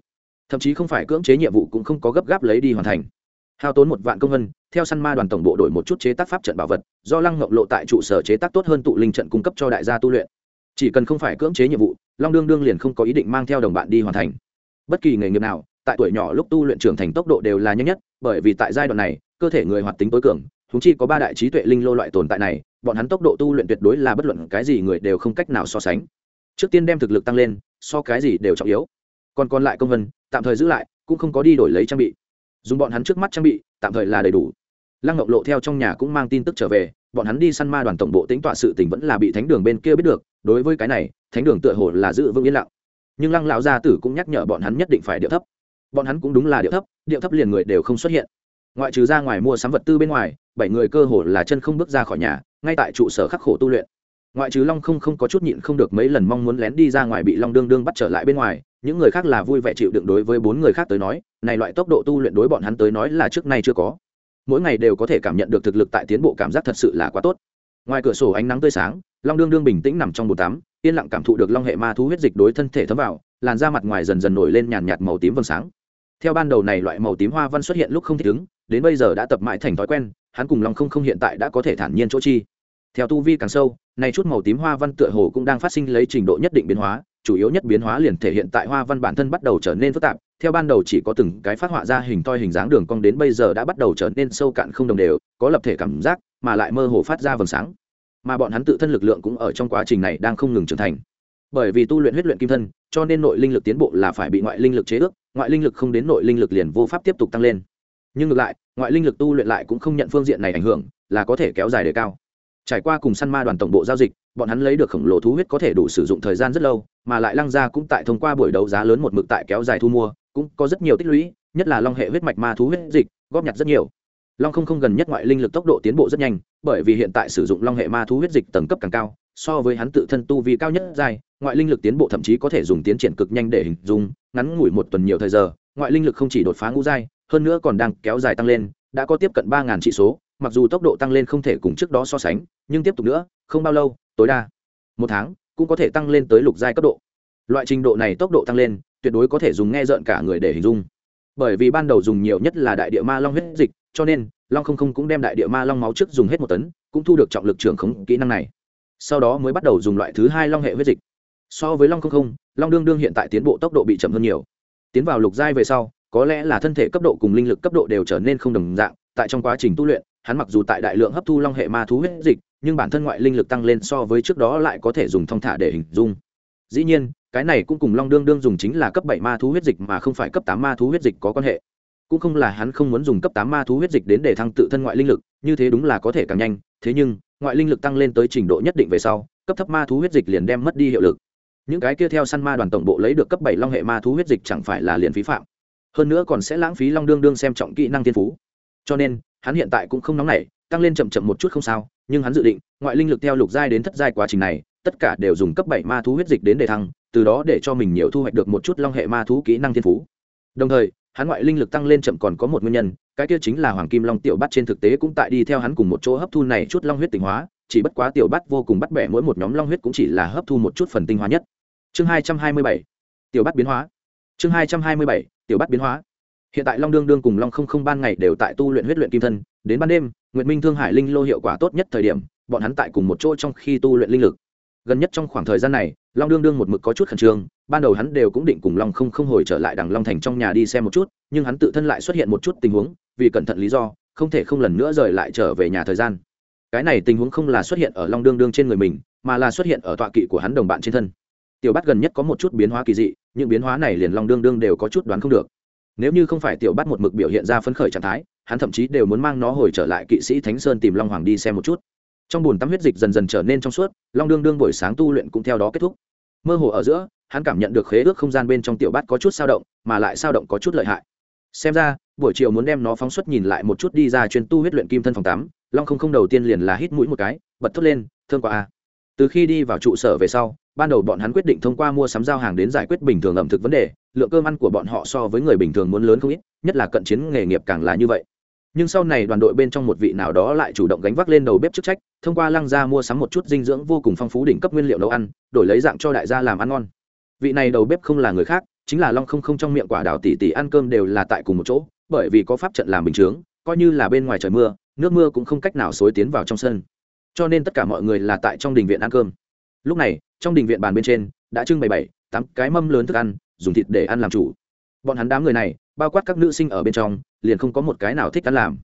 Thậm chí không phải cưỡng chế nhiệm vụ cũng không có gấp gáp lấy đi hoàn thành. Hao tốn một vạn công vân, theo săn ma đoàn tổng bộ đổi một chút chế tác pháp trận bảo vật, do lăng ngọc lộ tại trụ sở chế tác tốt hơn tụ linh trận cung cấp cho đại gia tu luyện. Chỉ cần không phải cưỡng chế nhiệm vụ, long đương đương liền không có ý định mang theo đồng bạn đi hoàn thành. Bất kỳ nghề nghiệp nào, tại tuổi nhỏ lúc tu luyện trưởng thành tốc độ đều là nhanh nhất, bởi vì tại giai đoạn này, cơ thể người hoạt tính tối cường húng chi có ba đại trí tuệ linh lô loại tồn tại này bọn hắn tốc độ tu luyện tuyệt đối là bất luận cái gì người đều không cách nào so sánh. Trước tiên đem thực lực tăng lên, so cái gì đều trọng yếu. Còn còn lại công vân, tạm thời giữ lại, cũng không có đi đổi lấy trang bị. Dùng bọn hắn trước mắt trang bị, tạm thời là đầy đủ. Lăng ngọc lộ theo trong nhà cũng mang tin tức trở về, bọn hắn đi săn ma đoàn tổng bộ tính tọa sự tình vẫn là bị thánh đường bên kia biết được, đối với cái này, thánh đường tựa hồ là giữ vững yên lặng. Nhưng lăng lão gia tử cũng nhắc nhở bọn hắn nhất định phải điệu thấp. Bọn hắn cũng đúng là điệu thấp điệu thấp liền người đều không xuất hiện. Ngoại trừ ra ngoài mua sắm vật tư bên ngoài, bảy người cơ hồ là chân không bước ra khỏi nhà ngay tại trụ sở khắc khổ tu luyện. Ngoại trừ long không không có chút nhịn không được mấy lần mong muốn lén đi ra ngoài bị long đương đương bắt trở lại bên ngoài, những người khác là vui vẻ chịu đựng đối với bốn người khác tới nói, này loại tốc độ tu luyện đối bọn hắn tới nói là trước nay chưa có. Mỗi ngày đều có thể cảm nhận được thực lực tại tiến bộ cảm giác thật sự là quá tốt. Ngoài cửa sổ ánh nắng tươi sáng, long đương đương bình tĩnh nằm trong bồn tắm, yên lặng cảm thụ được long hệ ma thú huyết dịch đối thân thể thấm vào, làn da mặt ngoài dần dần nổi lên nhàn nhạt màu tím vầng sáng. Theo ban đầu này loại màu tím hoa văn xuất hiện lúc không thích ứng, đến bây giờ đã tập mãi thành thói quen hắn cùng long không không hiện tại đã có thể thản nhiên chỗ chi. Theo tu vi càng sâu này chút màu tím hoa văn tựa hồ cũng đang phát sinh lấy trình độ nhất định biến hóa, chủ yếu nhất biến hóa liền thể hiện tại hoa văn bản thân bắt đầu trở nên phức tạp. Theo ban đầu chỉ có từng cái phát họa ra hình toi hình dáng đường cong đến bây giờ đã bắt đầu trở nên sâu cạn không đồng đều, có lập thể cảm giác, mà lại mơ hồ phát ra vầng sáng. Mà bọn hắn tự thân lực lượng cũng ở trong quá trình này đang không ngừng trưởng thành. Bởi vì tu luyện huyết luyện kim thân, cho nên nội linh lực tiến bộ là phải bị ngoại linh lực chế ước, ngoại linh lực không đến nội linh lực liền vô pháp tiếp tục tăng lên nhưng ngược lại, ngoại linh lực tu luyện lại cũng không nhận phương diện này ảnh hưởng, là có thể kéo dài đề cao. Trải qua cùng săn ma đoàn tổng bộ giao dịch, bọn hắn lấy được khổng lồ thú huyết có thể đủ sử dụng thời gian rất lâu, mà lại lăng ra cũng tại thông qua buổi đấu giá lớn một mực tại kéo dài thu mua, cũng có rất nhiều tích lũy, nhất là long hệ huyết mạch ma thú huyết dịch, góp nhặt rất nhiều. Long không không gần nhất ngoại linh lực tốc độ tiến bộ rất nhanh, bởi vì hiện tại sử dụng long hệ ma thú huyết dịch tầng cấp càng cao, so với hắn tự thân tu vi cao nhất dài ngoại linh lực tiến bộ thậm chí có thể dùng tiến triển cực nhanh để hình dung, ngắn ngủi một tuần nhiều thời giờ, ngoại linh lực không chỉ đột phá ngũ giai hơn nữa còn đang kéo dài tăng lên, đã có tiếp cận ba ngàn trị số, mặc dù tốc độ tăng lên không thể cùng trước đó so sánh, nhưng tiếp tục nữa, không bao lâu, tối đa một tháng, cũng có thể tăng lên tới lục giai cấp độ. Loại trình độ này tốc độ tăng lên, tuyệt đối có thể dùng nghe rợn cả người để hình dung. Bởi vì ban đầu dùng nhiều nhất là đại địa ma long huyết dịch, cho nên, long không không cũng đem đại địa ma long máu trước dùng hết một tấn, cũng thu được trọng lực trưởng khống kỹ năng này. Sau đó mới bắt đầu dùng loại thứ hai long hệ huyết dịch. So với long không không, long đương đương hiện tại tiến bộ tốc độ bị chậm hơn nhiều. Tiến vào lục giai về sau có lẽ là thân thể cấp độ cùng linh lực cấp độ đều trở nên không đồng dạng, tại trong quá trình tu luyện, hắn mặc dù tại đại lượng hấp thu long hệ ma thú huyết dịch, nhưng bản thân ngoại linh lực tăng lên so với trước đó lại có thể dùng thong thả để hình dung. Dĩ nhiên, cái này cũng cùng long đương đương dùng chính là cấp bảy ma thú huyết dịch mà không phải cấp tám ma thú huyết dịch có quan hệ. Cũng không là hắn không muốn dùng cấp tám ma thú huyết dịch đến để thăng tự thân ngoại linh lực, như thế đúng là có thể càng nhanh, thế nhưng, ngoại linh lực tăng lên tới trình độ nhất định về sau, cấp thấp ma thú huyết dịch liền đem mất đi hiệu lực. Những cái kia theo săn ma đoàn tổng bộ lấy được cấp bảy long hệ ma thú huyết dịch chẳng phải là liền phí phạm hơn nữa còn sẽ lãng phí long đương đương xem trọng kỹ năng thiên phú. Cho nên, hắn hiện tại cũng không nóng nảy, tăng lên chậm chậm một chút không sao, nhưng hắn dự định, ngoại linh lực theo lục giai đến thất giai quá trình này, tất cả đều dùng cấp bảy ma thú huyết dịch đến đề thăng, từ đó để cho mình nhiều thu hoạch được một chút long hệ ma thú kỹ năng thiên phú. Đồng thời, hắn ngoại linh lực tăng lên chậm còn có một nguyên nhân, cái kia chính là hoàng kim long tiểu bắt trên thực tế cũng tại đi theo hắn cùng một chỗ hấp thu này chút long huyết tinh hóa, chỉ bất quá tiểu bắt vô cùng bắt bẻ mỗi một nhóm long huyết cũng chỉ là hấp thu một chút phần tinh hóa nhất. Chương hai trăm hai mươi bảy, tiểu bắt biến hóa. Chương hai trăm hai mươi bảy tiểu bắt biến hóa. Hiện tại long đương đương cùng long không không ban ngày đều tại tu luyện huyết luyện kim thân, đến ban đêm, nguyệt minh thương hải linh lô hiệu quả tốt nhất thời điểm, bọn hắn tại cùng một chỗ trong khi tu luyện linh lực. Gần nhất trong khoảng thời gian này, long đương đương một mực có chút khẩn trương, ban đầu hắn đều cũng định cùng long không không hồi trở lại đằng long thành trong nhà đi xem một chút, nhưng hắn tự thân lại xuất hiện một chút tình huống, vì cẩn thận lý do, không thể không lần nữa rời lại trở về nhà thời gian. Cái này tình huống không là xuất hiện ở long đương đương trên người mình, mà là xuất hiện ở tọa kỵ của hắn đồng bạn trên thân tiểu bắt gần nhất có một chút biến hóa kỳ dị, những biến hóa này liền long đương đương đều có chút đoán không được. Nếu như không phải tiểu bắt một mực biểu hiện ra phấn khởi trạng thái, hắn thậm chí đều muốn mang nó hồi trở lại kỵ sĩ thánh sơn tìm long hoàng đi xem một chút. Trong bùn tắm huyết dịch dần dần trở nên trong suốt, long đương đương buổi sáng tu luyện cũng theo đó kết thúc. Mơ hồ ở giữa, hắn cảm nhận được khế ước không gian bên trong tiểu bát có chút sao động, mà lại sao động có chút lợi hại. Xem ra, buổi chiều muốn đem nó phóng xuất nhìn lại một chút đi ra chuyên tu huyết luyện kim thân phòng tắm, long không không đầu tiên liền là hít mũi một cái, bật thốt lên, thương quá a từ khi đi vào trụ sở về sau, ban đầu bọn hắn quyết định thông qua mua sắm giao hàng đến giải quyết bình thường ẩm thực vấn đề, lượng cơm ăn của bọn họ so với người bình thường muốn lớn không ít, nhất là cận chiến nghề nghiệp càng là như vậy. Nhưng sau này đoàn đội bên trong một vị nào đó lại chủ động gánh vác lên đầu bếp chức trách, thông qua lăng gia mua sắm một chút dinh dưỡng vô cùng phong phú đỉnh cấp nguyên liệu nấu ăn, đổi lấy dạng cho đại gia làm ăn ngon. Vị này đầu bếp không là người khác, chính là long không không trong miệng quả đào tỷ tỷ ăn cơm đều là tại cùng một chỗ, bởi vì có pháp trận làm bình chướng, coi như là bên ngoài trời mưa, nước mưa cũng không cách nào xối tiến vào trong sân cho nên tất cả mọi người là tại trong đình viện ăn cơm. Lúc này, trong đình viện bàn bên trên đã trưng bày bảy, tám cái mâm lớn thức ăn, dùng thịt để ăn làm chủ. Bọn hắn đám người này, bao quát các nữ sinh ở bên trong, liền không có một cái nào thích ăn làm.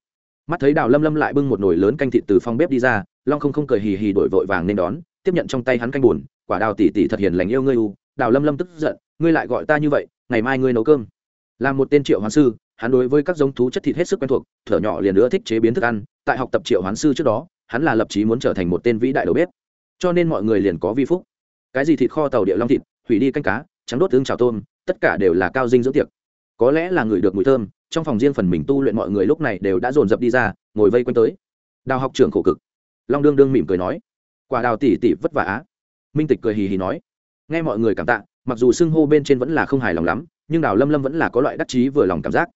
Mắt thấy đào lâm lâm lại bưng một nồi lớn canh thịt từ phòng bếp đi ra, long không không cười hì hì đổi vội vàng nên đón, tiếp nhận trong tay hắn canh buồn, quả đào tỉ tỉ thật hiền lành yêu ngươi u, đào lâm lâm tức giận, ngươi lại gọi ta như vậy, ngày mai ngươi nấu cơm. Là một tên triệu hoán sư, hắn đối với các giống thú chất thịt hết sức quen thuộc, thở nhỏ liền nữa thích chế biến thức ăn, tại học tập triệu hoán sư trước đó hắn là lập chí muốn trở thành một tên vĩ đại đầu bếp. Cho nên mọi người liền có vi phúc. Cái gì thịt kho tàu địa long thịt, hủy đi canh cá, trắng đốt tương trào tôm, tất cả đều là cao dinh dưỡng tiệc. Có lẽ là người được mùi thơm, trong phòng riêng phần mình tu luyện mọi người lúc này đều đã dồn dập đi ra, ngồi vây quanh tới. Đào học trưởng khổ cực. Long đương đương mỉm cười nói, quả đào tỉ tỉ vất vả á. Minh tịch cười hì hì nói, nghe mọi người cảm tạ, mặc dù xưng hô bên trên vẫn là không hài lòng lắm, nhưng đào lâm lâm vẫn là có loại đắc chí vừa lòng cảm giác.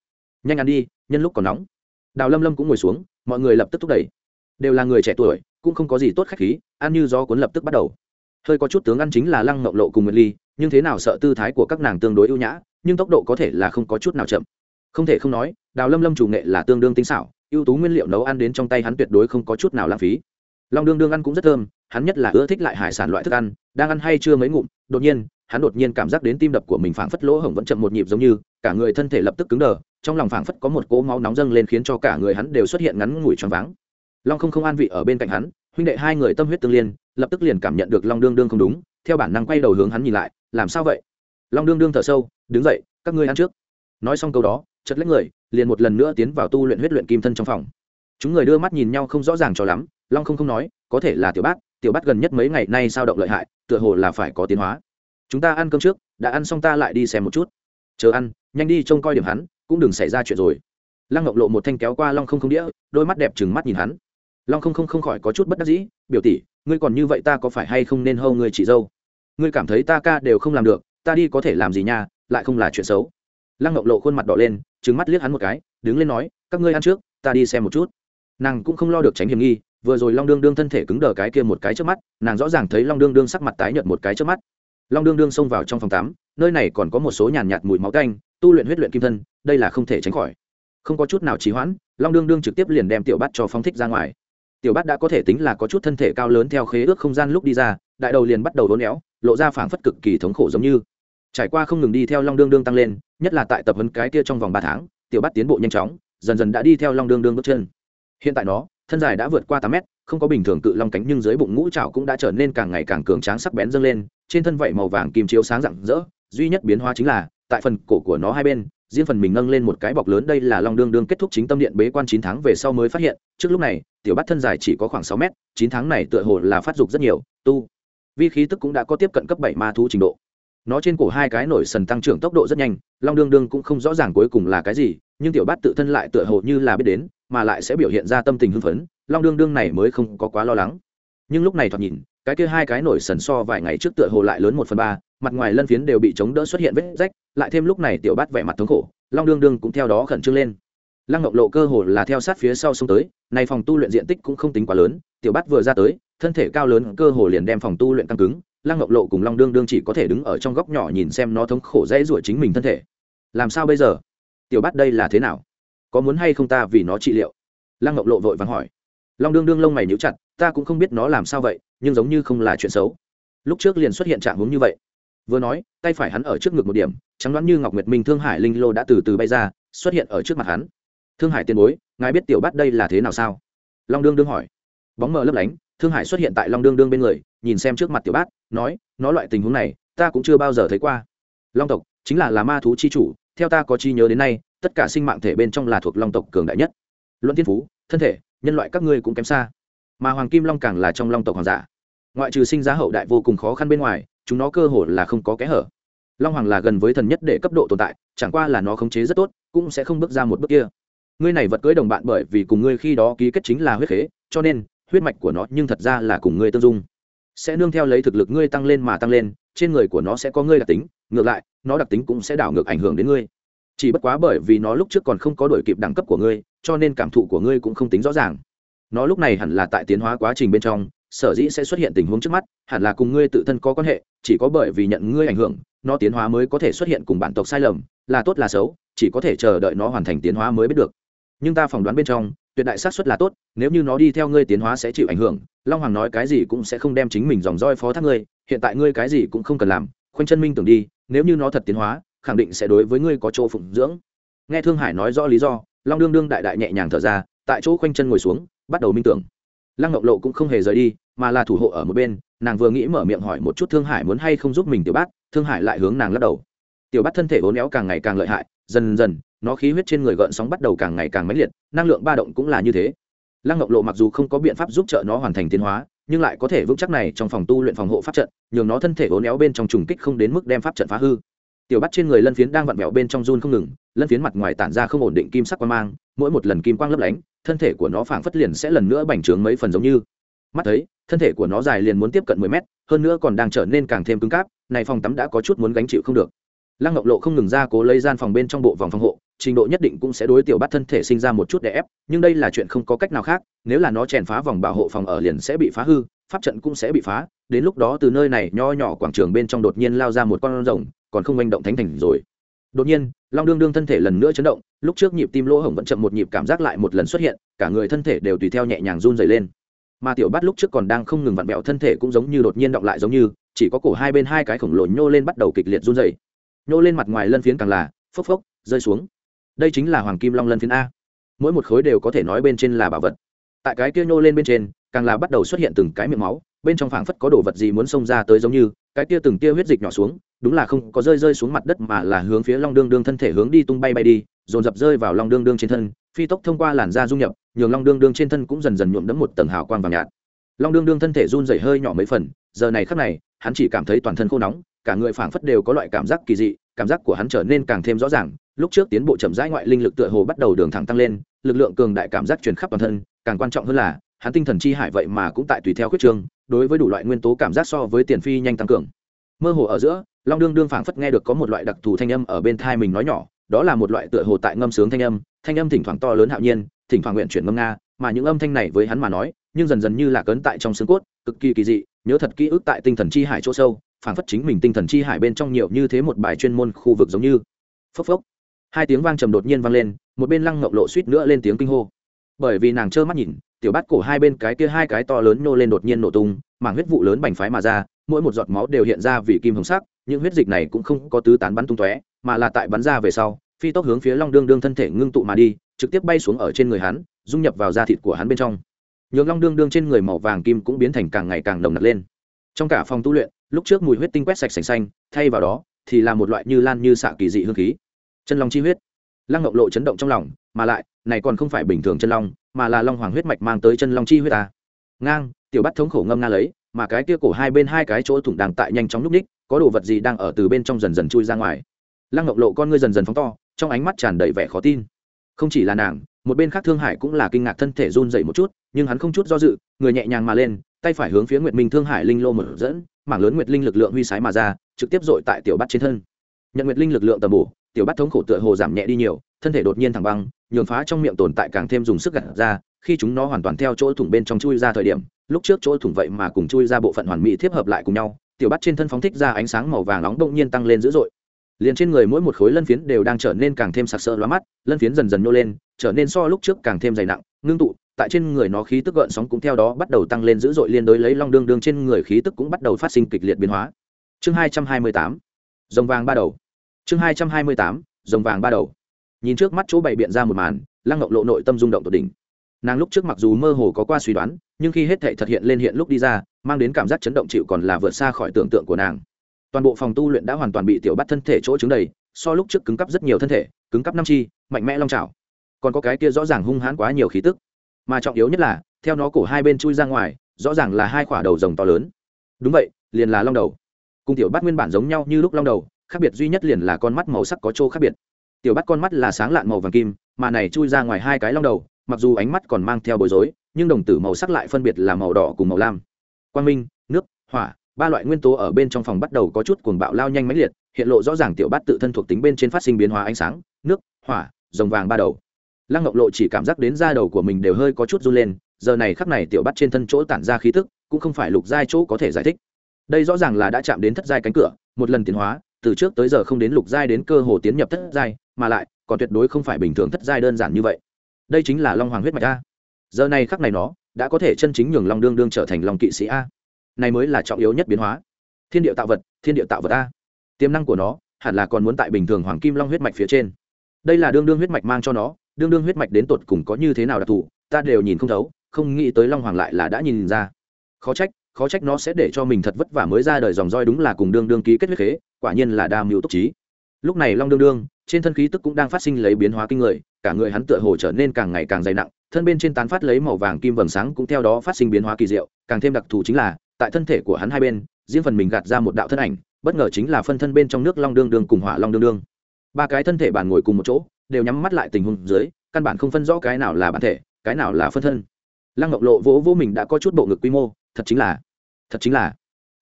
Nhanh ăn đi, nhân lúc còn nóng. Đào lâm lâm cũng ngồi xuống, mọi người lập tức thúc đẩy đều là người trẻ tuổi, cũng không có gì tốt khách khí, ăn như gió cuốn lập tức bắt đầu. Hơi có chút tướng ăn chính là lăng mộng lộ cùng nguyệt ly, nhưng thế nào sợ tư thái của các nàng tương đối ưu nhã, nhưng tốc độ có thể là không có chút nào chậm. Không thể không nói, đào lâm lâm chủ nghệ là tương đương tinh xảo, ưu tú nguyên liệu nấu ăn đến trong tay hắn tuyệt đối không có chút nào lãng phí. Long đương đương ăn cũng rất thơm, hắn nhất là ưa thích lại hải sản loại thức ăn, đang ăn hay chưa mấy ngụm, đột nhiên, hắn đột nhiên cảm giác đến tim đập của mình phảng phất lỗ hổng vẫn chậm một nhịp giống như, cả người thân thể lập tức cứng đờ, trong lòng phảng phất có một cỗ máu nóng dâng lên khiến cho cả người hắn đều xuất hiện ngắn ngủi choáng váng long không không an vị ở bên cạnh hắn, huynh đệ hai người tâm huyết tương liên, lập tức liền cảm nhận được long đương đương không đúng, theo bản năng quay đầu hướng hắn nhìn lại, làm sao vậy? Long đương đương thở sâu, đứng dậy, các ngươi ăn trước. Nói xong câu đó chật lấy người, liền một lần nữa tiến vào tu luyện huyết luyện kim thân trong phòng. Chúng người đưa mắt nhìn nhau không rõ ràng cho lắm, long không không nói, có thể là tiểu bát tiểu bát gần nhất mấy ngày nay sao động lợi hại, tựa hồ là phải có tiến hóa. Chúng ta ăn cơm trước, đã ăn xong ta lại đi xem một chút. Chờ ăn, nhanh đi trông coi điểm hắn, cũng đừng xảy ra chuyện rồi. Lăng ngọc lộ một thanh kéo qua long không không đĩa, đôi mắt đẹp trừng mắt nhìn hắn long không không không khỏi có chút bất đắc dĩ, biểu tỷ, ngươi còn như vậy ta có phải hay không nên hâu ngươi chị dâu? Ngươi cảm thấy ta ca đều không làm được, ta đi có thể làm gì nha, lại không là chuyện xấu. Lăng ngọc lộ khuôn mặt đỏ lên trứng mắt liếc hắn một cái, đứng lên nói, các ngươi ăn trước, ta đi xem một chút. Nàng cũng không lo được tránh hiểm nghi, vừa rồi long đương đương thân thể cứng đờ cái kia một cái trước mắt, nàng rõ ràng thấy long đương đương sắc mặt tái nhợt một cái trước mắt. Long đương đương xông vào trong phòng tắm, nơi này còn có một số nhàn nhạt mùi máu canh tu luyện huyết luyện kim thân, đây là không thể tránh khỏi. Không có chút nào trì hoãn, long đương đương trực tiếp liền đem tiểu bát cho phong thích ra ngoài tiểu bát đã có thể tính là có chút thân thể cao lớn theo khế ước không gian lúc đi ra, đại đầu liền bắt đầu đốn éo, lộ ra phảng phất cực kỳ thống khổ giống như. Trải qua không ngừng đi theo long đương đương tăng lên, nhất là tại tập huấn cái kia trong vòng ba tháng, tiểu bát tiến bộ nhanh chóng, dần dần đã đi theo long đương đương bước chân. Hiện tại nó, thân dài đã vượt qua tám mét, không có bình thường cự long cánh nhưng dưới bụng ngũ trảo cũng đã trở nên càng ngày càng cường tráng sắc bén dâng lên, trên thân vảy màu vàng kim chiếu sáng rạng rỡ, duy nhất biến hóa chính là, tại phần cổ của nó hai bên riêng phần mình nâng lên một cái bọc lớn, đây là long đương đương kết thúc chính tâm điện bế quan chín tháng về sau mới phát hiện, trước lúc này, tiểu bát thân dài chỉ có khoảng sáu mét, chín tháng này tựa hồ là phát dục rất nhiều, tu vi khí tức cũng đã có tiếp cận cấp bảy ma thú trình độ. Nó trên cổ hai cái nổi sần tăng trưởng tốc độ rất nhanh, long đương đương cũng không rõ ràng cuối cùng là cái gì, nhưng tiểu bát tự thân lại tựa hồ như là biết đến, mà lại sẽ biểu hiện ra tâm tình hưng phấn, long đương đương này mới không có quá lo lắng. Nhưng lúc này thoạt nhìn, cái kia hai cái nổi sần so vài ngày trước tựa hồ lại lớn một phần ba mặt ngoài lân phiến đều bị chống đỡ xuất hiện vết rách, lại thêm lúc này tiểu bát vẻ mặt thống khổ, long đương đương cũng theo đó khẩn trương lên. Lăng ngọc lộ cơ hồ là theo sát phía sau xông tới, này phòng tu luyện diện tích cũng không tính quá lớn, tiểu bát vừa ra tới, thân thể cao lớn cơ hồ liền đem phòng tu luyện căng cứng, lăng ngọc lộ cùng long đương đương chỉ có thể đứng ở trong góc nhỏ nhìn xem nó thống khổ dễ ruổi chính mình thân thể. Làm sao bây giờ? Tiểu bát đây là thế nào? Có muốn hay không ta vì nó trị liệu? Lăng ngọc lộ vội vàng hỏi. Long đương đương lông mày nhíu chặt, ta cũng không biết nó làm sao vậy, nhưng giống như không là chuyện xấu. Lúc trước liền xuất hiện trạng hướng như vậy vừa nói, tay phải hắn ở trước ngực một điểm, trắng đoán như ngọc nguyệt minh thương hải linh lô đã từ từ bay ra, xuất hiện ở trước mặt hắn. Thương hải tiền bối, ngài biết tiểu bắt đây là thế nào sao? Long đương đương hỏi. Bóng mờ lấp lánh, thương hải xuất hiện tại long đương đương bên người, nhìn xem trước mặt tiểu bát, nói, nó loại tình huống này, ta cũng chưa bao giờ thấy qua. Long tộc, chính là là ma thú chi chủ, theo ta có chi nhớ đến nay, tất cả sinh mạng thể bên trong là thuộc long tộc cường đại nhất. Luận thiên phú, thân thể, nhân loại các ngươi cũng kém xa. Mà hoàng kim long càng là trong long tộc hoàng giả ngoại trừ sinh ra hậu đại vô cùng khó khăn bên ngoài, chúng nó cơ hồ là không có kẽ hở. Long hoàng là gần với thần nhất để cấp độ tồn tại, chẳng qua là nó khống chế rất tốt, cũng sẽ không bước ra một bước kia. Ngươi này vật cưới đồng bạn bởi vì cùng ngươi khi đó ký kết chính là huyết khế, cho nên, huyết mạch của nó nhưng thật ra là cùng ngươi tương dung. Sẽ nương theo lấy thực lực ngươi tăng lên mà tăng lên, trên người của nó sẽ có ngươi đặc tính, ngược lại, nó đặc tính cũng sẽ đảo ngược ảnh hưởng đến ngươi. Chỉ bất quá bởi vì nó lúc trước còn không có đổi kịp đẳng cấp của ngươi, cho nên cảm thụ của ngươi cũng không tính rõ ràng. Nó lúc này hẳn là tại tiến hóa quá trình bên trong sở dĩ sẽ xuất hiện tình huống trước mắt, hẳn là cùng ngươi tự thân có quan hệ, chỉ có bởi vì nhận ngươi ảnh hưởng, nó tiến hóa mới có thể xuất hiện cùng bản tộc sai lầm, là tốt là xấu, chỉ có thể chờ đợi nó hoàn thành tiến hóa mới biết được. Nhưng ta phỏng đoán bên trong, tuyệt đại xác suất là tốt, nếu như nó đi theo ngươi tiến hóa sẽ chịu ảnh hưởng, long hoàng nói cái gì cũng sẽ không đem chính mình dòng roi phó thác ngươi, hiện tại ngươi cái gì cũng không cần làm, khoanh chân minh tưởng đi, nếu như nó thật tiến hóa, khẳng định sẽ đối với ngươi có chỗ phụng dưỡng. Nghe thương hải nói rõ lý do, long đương đương đại đại nhẹ nhàng thở ra, tại chỗ khoanh chân ngồi xuống, bắt đầu minh tưởng lăng ngọc lộ cũng không hề rời đi, mà là thủ hộ ở một bên, nàng vừa nghĩ mở miệng hỏi một chút thương hải muốn hay không giúp mình tiểu bát, thương hải lại hướng nàng lắc đầu. Tiểu bát thân thể vốn éo càng ngày càng lợi hại, dần dần, nó khí huyết trên người gợn sóng bắt đầu càng ngày càng mãnh liệt, năng lượng ba động cũng là như thế. Lăng ngọc lộ mặc dù không có biện pháp giúp trợ nó hoàn thành tiến hóa, nhưng lại có thể vững chắc này trong phòng tu luyện phòng hộ pháp trận, nhường nó thân thể vốn éo bên trong trùng kích không đến mức đem pháp trận phá hư. Tiểu bắt trên người lân phiến đang vặn vẹo bên trong run không ngừng, lân phiến mặt ngoài tản ra không ổn định kim sắc quang mang, mỗi một lần kim quang lấp lánh thân thể của nó phảng phất liền sẽ lần nữa bành trướng mấy phần giống như. Mắt thấy, thân thể của nó dài liền muốn tiếp cận mười mét, hơn nữa còn đang trở nên càng thêm cứng cáp, này phòng tắm đã có chút muốn gánh chịu không được. Lăng ngọc lộ không ngừng ra cố lấy gian phòng bên trong bộ vòng phòng hộ, trình độ nhất định cũng sẽ đối tiểu bắt thân thể sinh ra một chút đè ép, nhưng đây là chuyện không có cách nào khác, nếu là nó chèn phá vòng bảo hộ phòng ở liền sẽ bị phá hư, pháp trận cũng sẽ bị phá, đến lúc đó từ nơi này nho nhỏ quảng trường bên trong đột nhiên lao ra một con rồng, còn không manh động thánh thành rồi đột nhiên, long đương đương thân thể lần nữa chấn động, lúc trước nhịp tim lỗ hổng vẫn chậm một nhịp cảm giác lại một lần xuất hiện, cả người thân thể đều tùy theo nhẹ nhàng run dày lên. Mà tiểu bắt lúc trước còn đang không ngừng vặn vẹo thân thể cũng giống như đột nhiên động lại giống như, chỉ có cổ hai bên hai cái khổng lồ nhô lên bắt đầu kịch liệt run dày nhô lên mặt ngoài lân phiến càng là, phốc phốc, rơi xuống. Đây chính là hoàng kim long lân phiến a. Mỗi một khối đều có thể nói bên trên là bảo vật. Tại cái kia nhô lên bên trên, càng là bắt đầu xuất hiện từng cái miệng máu, bên trong phảng phất có đồ vật gì muốn xông ra tới giống như, cái kia từng tia huyết dịch nhỏ xuống đúng là không có rơi rơi xuống mặt đất mà là hướng phía long đương đương thân thể hướng đi tung bay bay đi, dồn dập rơi vào long đương đương trên thân, phi tốc thông qua làn da dung nhập, nhường long đương đương trên thân cũng dần dần nhuộm đẫm một tầng hào quang vàng nhạt. Long đương đương thân thể run rẩy hơi nhỏ mấy phần, giờ này khắc này, hắn chỉ cảm thấy toàn thân khô nóng, cả người phảng phất đều có loại cảm giác kỳ dị, cảm giác của hắn trở nên càng thêm rõ ràng, lúc trước tiến bộ chậm rãi ngoại linh lực tựa hồ bắt đầu đường thẳng tăng lên, lực lượng cường đại cảm giác truyền khắp toàn thân, càng quan trọng hơn là, hắn tinh thần chi hải vậy mà cũng tại tùy theo khuyết trương đối với đủ loại nguyên tố cảm giác so với tiền phi nhanh tăng cường. Mơ hồ ở giữa long đương đương phảng phất nghe được có một loại đặc thù thanh âm ở bên thai mình nói nhỏ, đó là một loại tựa hồ tại ngâm sướng thanh âm thanh âm thỉnh thoảng to lớn hạo nhiên, thỉnh thoảng nguyện chuyển ngâm nga, mà những âm thanh này với hắn mà nói, nhưng dần dần như là cấn tại trong xương cốt, cực kỳ kỳ dị, nhớ thật ký ức tại tinh thần chi hải chỗ sâu, phảng phất chính mình tinh thần chi hải bên trong nhiều như thế một bài chuyên môn khu vực giống như. Phốc phốc. Hai tiếng vang trầm đột nhiên vang lên, một bên lăng ngọc lộ suýt nữa lên tiếng kinh hô. Bởi vì nàng trơ mắt nhìn, tiểu bát cổ hai bên cái kia hai cái to lớn nô lên đột nhiên nổ tung, mảng huyết vụ lớn bành phái mà ra mỗi một giọt máu đều hiện ra vì kim hồng sắc, những huyết dịch này cũng không có tứ tán bắn tung tóe, mà là tại bắn ra về sau, phi tốc hướng phía long đương đương thân thể ngưng tụ mà đi, trực tiếp bay xuống ở trên người hắn, dung nhập vào da thịt của hắn bên trong. Nhường long đương đương trên người màu vàng kim cũng biến thành càng ngày càng nồng nặc lên. Trong cả phòng tu luyện, lúc trước mùi huyết tinh quét sạch sành xanh, thay vào đó, thì là một loại như lan như xạ kỳ dị hương khí. Chân long chi huyết. Lăng ngọc lộ chấn động trong lòng, mà lại, này còn không phải bình thường chân long, mà là long hoàng huyết mạch mang tới chân long chi huyết ta. Ngang, tiểu bắt thống khổ ngâm nga lấy mà cái kia cổ hai bên hai cái chỗ thủng đang tại nhanh chóng lúc ních, có đồ vật gì đang ở từ bên trong dần dần chui ra ngoài. Lăng ngọc lộ con ngươi dần dần phóng to, trong ánh mắt tràn đầy vẻ khó tin. Không chỉ là nàng, một bên khác thương hải cũng là kinh ngạc thân thể run dậy một chút, nhưng hắn không chút do dự, người nhẹ nhàng mà lên, tay phải hướng phía nguyệt minh thương hải linh lô mở dẫn, mảng lớn nguyệt linh lực lượng huy sái mà ra, trực tiếp dội tại tiểu bắt trên thân. Nhận nguyệt linh lực lượng tầm bổ, tiểu bắt thống khổ tựa hồ giảm nhẹ đi nhiều, thân thể đột nhiên thẳng băng, nhường phá trong miệng tồn tại càng thêm dùng sức gặt ra, khi chúng nó hoàn toàn theo chỗ thủng bên trong chui ra thời điểm lúc trước chỗ thủng vậy mà cùng chui ra bộ phận hoàn mỹ tiếp hợp lại cùng nhau, tiểu bắt trên thân phóng thích ra ánh sáng màu vàng nóng động nhiên tăng lên dữ dội. Liền trên người mỗi một khối lân phiến đều đang trở nên càng thêm sặc sỡ lóa mắt, lân phiến dần dần nô lên, trở nên so lúc trước càng thêm dày nặng, ngưng tụ, tại trên người nó khí tức gợn sóng cũng theo đó bắt đầu tăng lên dữ dội liên đối lấy long đương đương trên người khí tức cũng bắt đầu phát sinh kịch liệt biến hóa. Chương hai trăm hai mươi tám dòng vàng ba đầu. Chương hai trăm hai mươi tám dòng vàng ba đầu. Nhìn trước mắt chỗ bày biện ra một màn, lăng ngọc lộ nội tâm rung động tột đỉnh. Nàng lúc trước mặc dù mơ hồ có qua suy đoán nhưng khi hết thảy thật hiện lên hiện lúc đi ra, mang đến cảm giác chấn động chịu còn là vượt xa khỏi tưởng tượng của nàng. Toàn bộ phòng tu luyện đã hoàn toàn bị tiểu bắt thân thể chỗ chứng đầy, so lúc trước cứng cắp rất nhiều thân thể, cứng cắp năm chi, mạnh mẽ long trào còn có cái kia rõ ràng hung hãn quá nhiều khí tức. Mà trọng yếu nhất là, theo nó cổ hai bên chui ra ngoài, rõ ràng là hai quả đầu rồng to lớn. Đúng vậy, liền là long đầu. Cùng tiểu bắt nguyên bản giống nhau như lúc long đầu, khác biệt duy nhất liền là con mắt màu sắc có chỗ khác biệt. Tiểu bắt con mắt là sáng lạn màu vàng kim, mà này chui ra ngoài hai cái long đầu, mặc dù ánh mắt còn mang theo bối rối nhưng đồng tử màu sắc lại phân biệt là màu đỏ cùng màu lam. Quang minh, nước, hỏa, ba loại nguyên tố ở bên trong phòng bắt đầu có chút cuồng bạo lao nhanh mãnh liệt, hiện lộ rõ ràng tiểu bát tự thân thuộc tính bên trên phát sinh biến hóa ánh sáng, nước, hỏa, rồng vàng ba đầu. Lăng ngọc lộ chỉ cảm giác đến da đầu của mình đều hơi có chút run lên, giờ này khắc này tiểu bát trên thân chỗ tản ra khí tức, cũng không phải lục giai chỗ có thể giải thích. Đây rõ ràng là đã chạm đến thất giai cánh cửa, một lần tiến hóa, từ trước tới giờ không đến lục giai đến cơ hồ tiến nhập thất giai, mà lại, còn tuyệt đối không phải bình thường thất giai đơn giản như vậy. Đây chính là long hoàng huyết mạch a giờ này khắc này nó đã có thể chân chính nhường long đương đương trở thành long kỵ sĩ a. Này mới là trọng yếu nhất biến hóa. Thiên địa tạo vật, thiên địa tạo vật a. Tiềm năng của nó hẳn là còn muốn tại bình thường hoàng kim long huyết mạch phía trên. Đây là đương đương huyết mạch mang cho nó, đương đương huyết mạch đến tột cùng có như thế nào đặc thù, ta đều nhìn không thấu, không nghĩ tới long hoàng lại là đã nhìn ra. Khó trách khó trách nó sẽ để cho mình thật vất vả mới ra đời dòng roi đúng là cùng đương đương ký kết huyết khế, quả nhiên là đa mưu túc trí. Lúc này long đương đương, trên thân khí tức cũng đang phát sinh lấy biến hóa kinh người, cả người hắn tựa hồ trở nên càng ngày càng dày nặng thân bên trên tán phát lấy màu vàng kim vầng sáng cũng theo đó phát sinh biến hóa kỳ diệu, càng thêm đặc thù chính là, tại thân thể của hắn hai bên, riêng phần mình gạt ra một đạo thân ảnh, bất ngờ chính là phân thân bên trong nước long đương đương cùng hỏa long đương đương. Ba cái thân thể bản ngồi cùng một chỗ, đều nhắm mắt lại tình huống dưới, căn bản không phân rõ cái nào là bản thể, cái nào là phân thân. Lăng ngọc lộ vỗ vỗ mình đã có chút bộ ngực quy mô, thật chính là, thật chính là,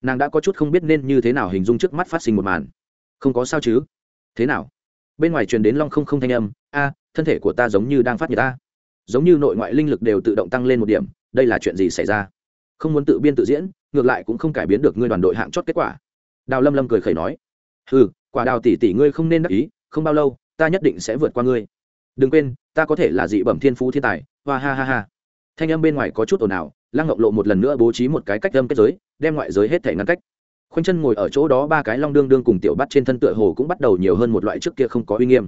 nàng đã có chút không biết nên như thế nào hình dung trước mắt phát sinh một màn. Không có sao chứ? Thế nào? Bên ngoài truyền đến long không không thanh âm, a, thân thể của ta giống như đang phát nhiệt ta giống như nội ngoại linh lực đều tự động tăng lên một điểm, đây là chuyện gì xảy ra? Không muốn tự biên tự diễn, ngược lại cũng không cải biến được ngươi đoàn đội hạng chót kết quả. Đào lâm lâm cười khẩy nói. Ừ quả đào tỷ tỷ ngươi không nên đắc ý, không bao lâu, ta nhất định sẽ vượt qua ngươi. Đừng quên, ta có thể là dị bẩm thiên phú thiên tài. Hoa ha ha ha. Thanh âm bên ngoài có chút ồn ào, lăng ngọc lộ một lần nữa bố trí một cái cách âm kết giới, đem ngoại giới hết thể ngăn cách. Khoanh chân ngồi ở chỗ đó ba cái long đương đương cùng tiểu bắt trên thân tựa hồ cũng bắt đầu nhiều hơn một loại trước kia không có uy nghiêm.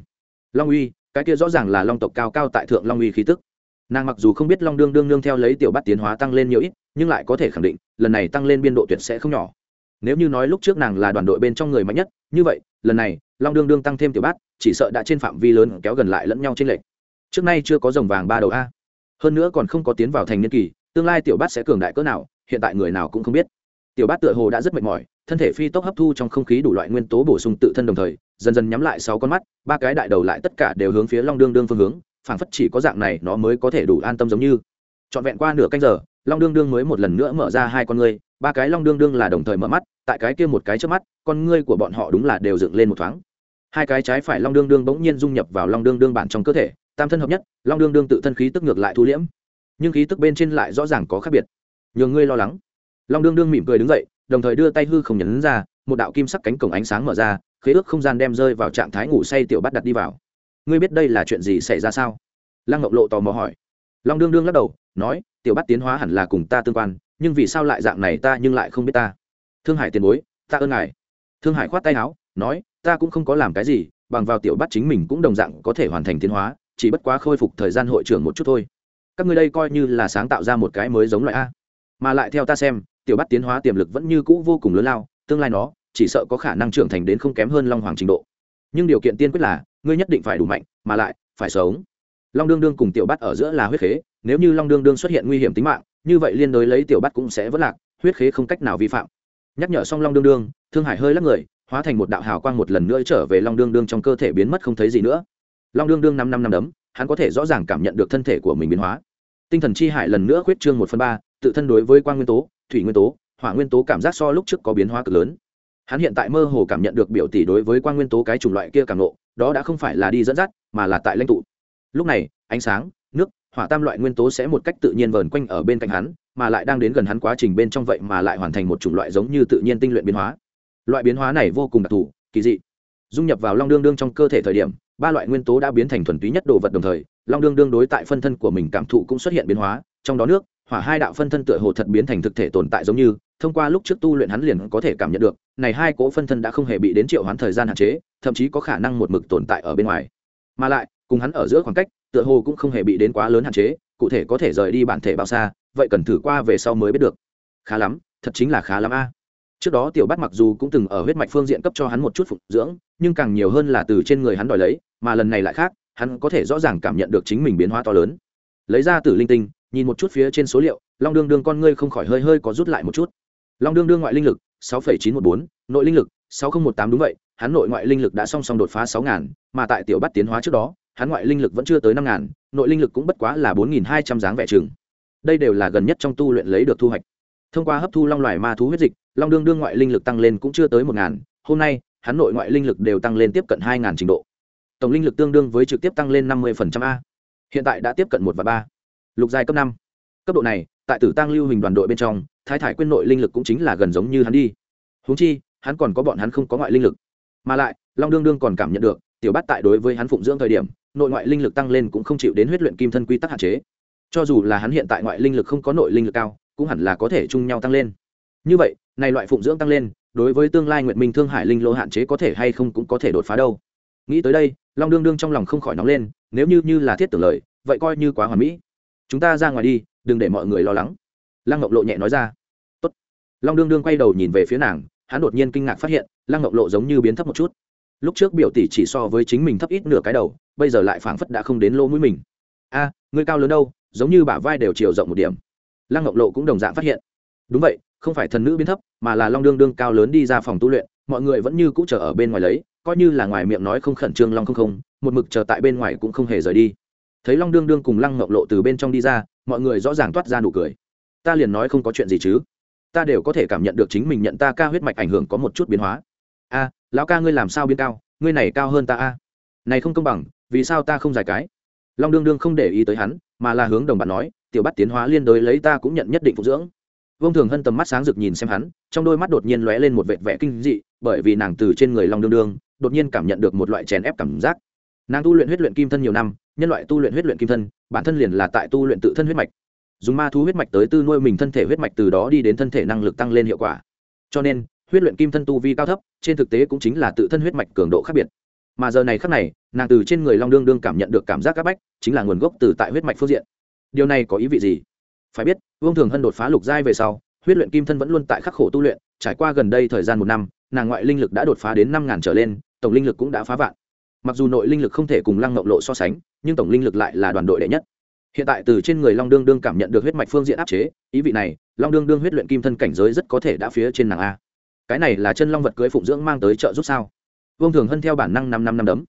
Long uy, cái kia rõ ràng là long tộc cao cao tại thượng long uy khí tức nàng mặc dù không biết long đương đương nương theo lấy tiểu Bát tiến hóa tăng lên nhiều ít, nhưng lại có thể khẳng định, lần này tăng lên biên độ tuyệt sẽ không nhỏ. Nếu như nói lúc trước nàng là đoàn đội bên trong người mạnh nhất, như vậy, lần này, long đương đương tăng thêm tiểu bát, chỉ sợ đã trên phạm vi lớn kéo gần lại lẫn nhau trên lệch. Trước nay chưa có dòng vàng ba đầu a. Hơn nữa còn không có tiến vào thành niên kỳ, tương lai tiểu bát sẽ cường đại cỡ nào, hiện tại người nào cũng không biết. Tiểu bát tựa hồ đã rất mệt mỏi, thân thể phi tốc hấp thu trong không khí đủ loại nguyên tố bổ sung tự thân đồng thời, dần dần nhắm lại sáu con mắt, ba cái đại đầu lại tất cả đều hướng phía long đương đương phương hướng phảng phất chỉ có dạng này nó mới có thể đủ an tâm giống như. Trọn vẹn qua nửa canh giờ, long đương đương mới một lần nữa mở ra hai con ngươi, ba cái long đương đương là đồng thời mở mắt, tại cái kia một cái trước mắt, con ngươi của bọn họ đúng là đều dựng lên một thoáng. Hai cái trái phải long đương đương bỗng nhiên dung nhập vào long đương đương bản trong cơ thể, tam thân hợp nhất, long đương đương tự thân khí tức ngược lại thu liễm. Nhưng khí tức bên trên lại rõ ràng có khác biệt. Nhường ngươi lo lắng. Long đương đương mỉm cười đứng dậy, đồng thời đưa tay hư không nhấn ra, một đạo kim sắc cánh cổng ánh sáng mở ra, khế ước không gian đem rơi vào trạng thái ngủ say tiểu bắt đặt đi vào ngươi biết đây là chuyện gì xảy ra sao? Lăng ngọc lộ tò mò hỏi. Long đương đương lắc đầu, nói, tiểu bắt tiến hóa hẳn là cùng ta tương quan, nhưng vì sao lại dạng này ta nhưng lại không biết ta? Thương hải tiền bối, ta ơn ngài. Thương hải khoát tay áo, nói, ta cũng không có làm cái gì, bằng vào tiểu bắt chính mình cũng đồng dạng có thể hoàn thành tiến hóa, chỉ bất quá khôi phục thời gian hội trưởng một chút thôi. Các ngươi đây coi như là sáng tạo ra một cái mới giống loại a. Mà lại theo ta xem, tiểu bắt tiến hóa tiềm lực vẫn như cũ vô cùng lớn lao, tương lai nó, chỉ sợ có khả năng trưởng thành đến không kém hơn long hoàng trình độ. Nhưng điều kiện tiên quyết là ngươi nhất định phải đủ mạnh, mà lại phải sống. Long đương đương cùng tiểu bắt ở giữa là huyết khế, nếu như long đương đương xuất hiện nguy hiểm tính mạng, như vậy liên đối lấy tiểu bắt cũng sẽ vất lạc, huyết khế không cách nào vi phạm. Nhắc nhở xong long đương đương, thương hải hơi lắc người, hóa thành một đạo hào quang một lần nữa trở về long đương đương trong cơ thể biến mất không thấy gì nữa. Long đương đương năm năm năm đấm, hắn có thể rõ ràng cảm nhận được thân thể của mình biến hóa. Tinh thần chi hải lần nữa khuyết trương một phần ba, tự thân đối với quan nguyên tố, thủy nguyên tố, hỏa nguyên tố cảm giác so lúc trước có biến hóa cực lớn. Hắn hiện tại mơ hồ cảm nhận được biểu tỷ đối với quan nguyên tố cái chủng loại kia càng lộ đó đã không phải là đi dẫn dắt, mà là tại lãnh tụ. Lúc này, ánh sáng, nước, hỏa tam loại nguyên tố sẽ một cách tự nhiên vờn quanh ở bên cạnh hắn, mà lại đang đến gần hắn quá trình bên trong vậy mà lại hoàn thành một chủng loại giống như tự nhiên tinh luyện biến hóa. Loại biến hóa này vô cùng đặc thù, kỳ dị. Dung nhập vào long đương đương trong cơ thể thời điểm, ba loại nguyên tố đã biến thành thuần túy nhất đồ vật đồng thời, long đương đương đối tại phân thân của mình cảm thụ cũng xuất hiện biến hóa, trong đó nước hỏa hai đạo phân thân tựa hồ thật biến thành thực thể tồn tại giống như, thông qua lúc trước tu luyện hắn liền có thể cảm nhận được, này hai cỗ phân thân đã không hề bị đến triệu hoán thời gian hạn chế, thậm chí có khả năng một mực tồn tại ở bên ngoài. Mà lại, cùng hắn ở giữa khoảng cách, tựa hồ cũng không hề bị đến quá lớn hạn chế, cụ thể có thể rời đi bản thể bao xa, vậy cần thử qua về sau mới biết được. Khá lắm, thật chính là khá lắm a. Trước đó tiểu bắt mặc dù cũng từng ở huyết mạch phương diện cấp cho hắn một chút phục dưỡng, nhưng càng nhiều hơn là từ trên người hắn đòi lấy, mà lần này lại khác, hắn có thể rõ ràng cảm nhận được chính mình biến hóa to lớn. Lấy ra từ linh tinh nhìn một chút phía trên số liệu, long đương đương con ngươi không khỏi hơi hơi có rút lại một chút. Long đương đương ngoại linh lực, sáu chín một bốn, nội linh lực, sáu nghìn một tám đúng vậy, hắn nội ngoại linh lực đã song song đột phá sáu ngàn, mà tại tiểu bắt tiến hóa trước đó, hắn ngoại linh lực vẫn chưa tới năm ngàn, nội linh lực cũng bất quá là bốn nghìn hai trăm dáng vẻ chừng. Đây đều là gần nhất trong tu luyện lấy được thu hoạch. Thông qua hấp thu long loài ma thú huyết dịch, long đương đương ngoại linh lực tăng lên cũng chưa tới một ngàn, hôm nay, hắn nội ngoại linh lực đều tăng lên tiếp cận hai ngàn trình độ. Tổng linh lực tương đương với trực tiếp tăng lên năm mươi a. Hiện tại đã tiếp cận một và ba lục giai cấp năm. Cấp độ này, tại tử tăng lưu hình đoàn đội bên trong, thái thải quyên nội linh lực cũng chính là gần giống như hắn đi. Húng chi, hắn còn có bọn hắn không có ngoại linh lực. Mà lại, long đương đương còn cảm nhận được, tiểu bát tại đối với hắn phụng dưỡng thời điểm, nội ngoại linh lực tăng lên cũng không chịu đến huyết luyện kim thân quy tắc hạn chế. Cho dù là hắn hiện tại ngoại linh lực không có nội linh lực cao, cũng hẳn là có thể chung nhau tăng lên. Như vậy, này loại phụng dưỡng tăng lên, đối với tương lai nguyện minh thương hải linh lô hạn chế có thể hay không cũng có thể đột phá đâu. Nghĩ tới đây, long đương đương trong lòng không khỏi nóng lên, nếu như như là thiết tưởng lời, vậy coi như quá hoàn mỹ chúng ta ra ngoài đi đừng để mọi người lo lắng. Lăng ngọc lộ nhẹ nói ra. Tốt. long đương đương quay đầu nhìn về phía nàng hắn đột nhiên kinh ngạc phát hiện lăng ngọc lộ giống như biến thấp một chút. Lúc trước biểu tỷ chỉ so với chính mình thấp ít nửa cái đầu bây giờ lại phảng phất đã không đến lỗ mũi mình. A à, ngươi cao lớn đâu giống như bả vai đều chiều rộng một điểm. Lăng ngọc lộ cũng đồng dạng phát hiện. Đúng vậy không phải thần nữ biến thấp mà là long đương đương cao lớn đi ra phòng tu luyện mọi người vẫn như cũ chờ ở bên ngoài lấy coi như là ngoài miệng nói không khẩn trương long không không một mực chờ tại bên ngoài cũng không hề rời đi thấy long đương đương cùng lăng ngọc lộ từ bên trong đi ra, mọi người rõ ràng toát ra nụ cười. Ta liền nói không có chuyện gì chứ. Ta đều có thể cảm nhận được chính mình nhận ta ca huyết mạch ảnh hưởng có một chút biến hóa. A, lão ca ngươi làm sao biến cao? Ngươi này cao hơn ta a. Này không công bằng, vì sao ta không giải cái? Long đương đương không để ý tới hắn, mà là hướng đồng bạn nói, tiểu bắt tiến hóa liên đối lấy ta cũng nhận nhất định phụ dưỡng. Vông thường hân tầm mắt sáng rực nhìn xem hắn, trong đôi mắt đột nhiên lóe lên một vệt vẻ kinh dị, bởi vì nàng từ trên người long đương đương đột nhiên cảm nhận được một loại chèn ép cảm giác. Nàng tu luyện huyết luyện kim thân nhiều năm nhân loại tu luyện huyết luyện kim thân, bản thân liền là tại tu luyện tự thân huyết mạch. Dùng ma thú huyết mạch tới tư nuôi mình thân thể huyết mạch từ đó đi đến thân thể năng lực tăng lên hiệu quả. Cho nên, huyết luyện kim thân tu vi cao thấp, trên thực tế cũng chính là tự thân huyết mạch cường độ khác biệt. Mà giờ này khác này, nàng từ trên người long đương đương cảm nhận được cảm giác áp bách, chính là nguồn gốc từ tại huyết mạch phương diện. Điều này có ý vị gì? Phải biết, vương thường hân đột phá lục giai về sau, huyết luyện kim thân vẫn luôn tại khắc khổ tu luyện, trải qua gần đây thời gian một năm, nàng ngoại linh lực đã đột phá đến năm ngàn trở lên, tổng linh lực cũng đã phá vạn mặc dù nội linh lực không thể cùng lăng ngộng lộ so sánh, nhưng tổng linh lực lại là đoàn đội đệ nhất. Hiện tại từ trên người long đương đương cảm nhận được huyết mạch phương diện áp chế, ý vị này, long đương đương huyết luyện kim thân cảnh giới rất có thể đã phía trên nàng a. Cái này là chân long vật cưới phụng dưỡng mang tới trợ giúp sao? Vương thường hân theo bản năng năm năm năm đấm.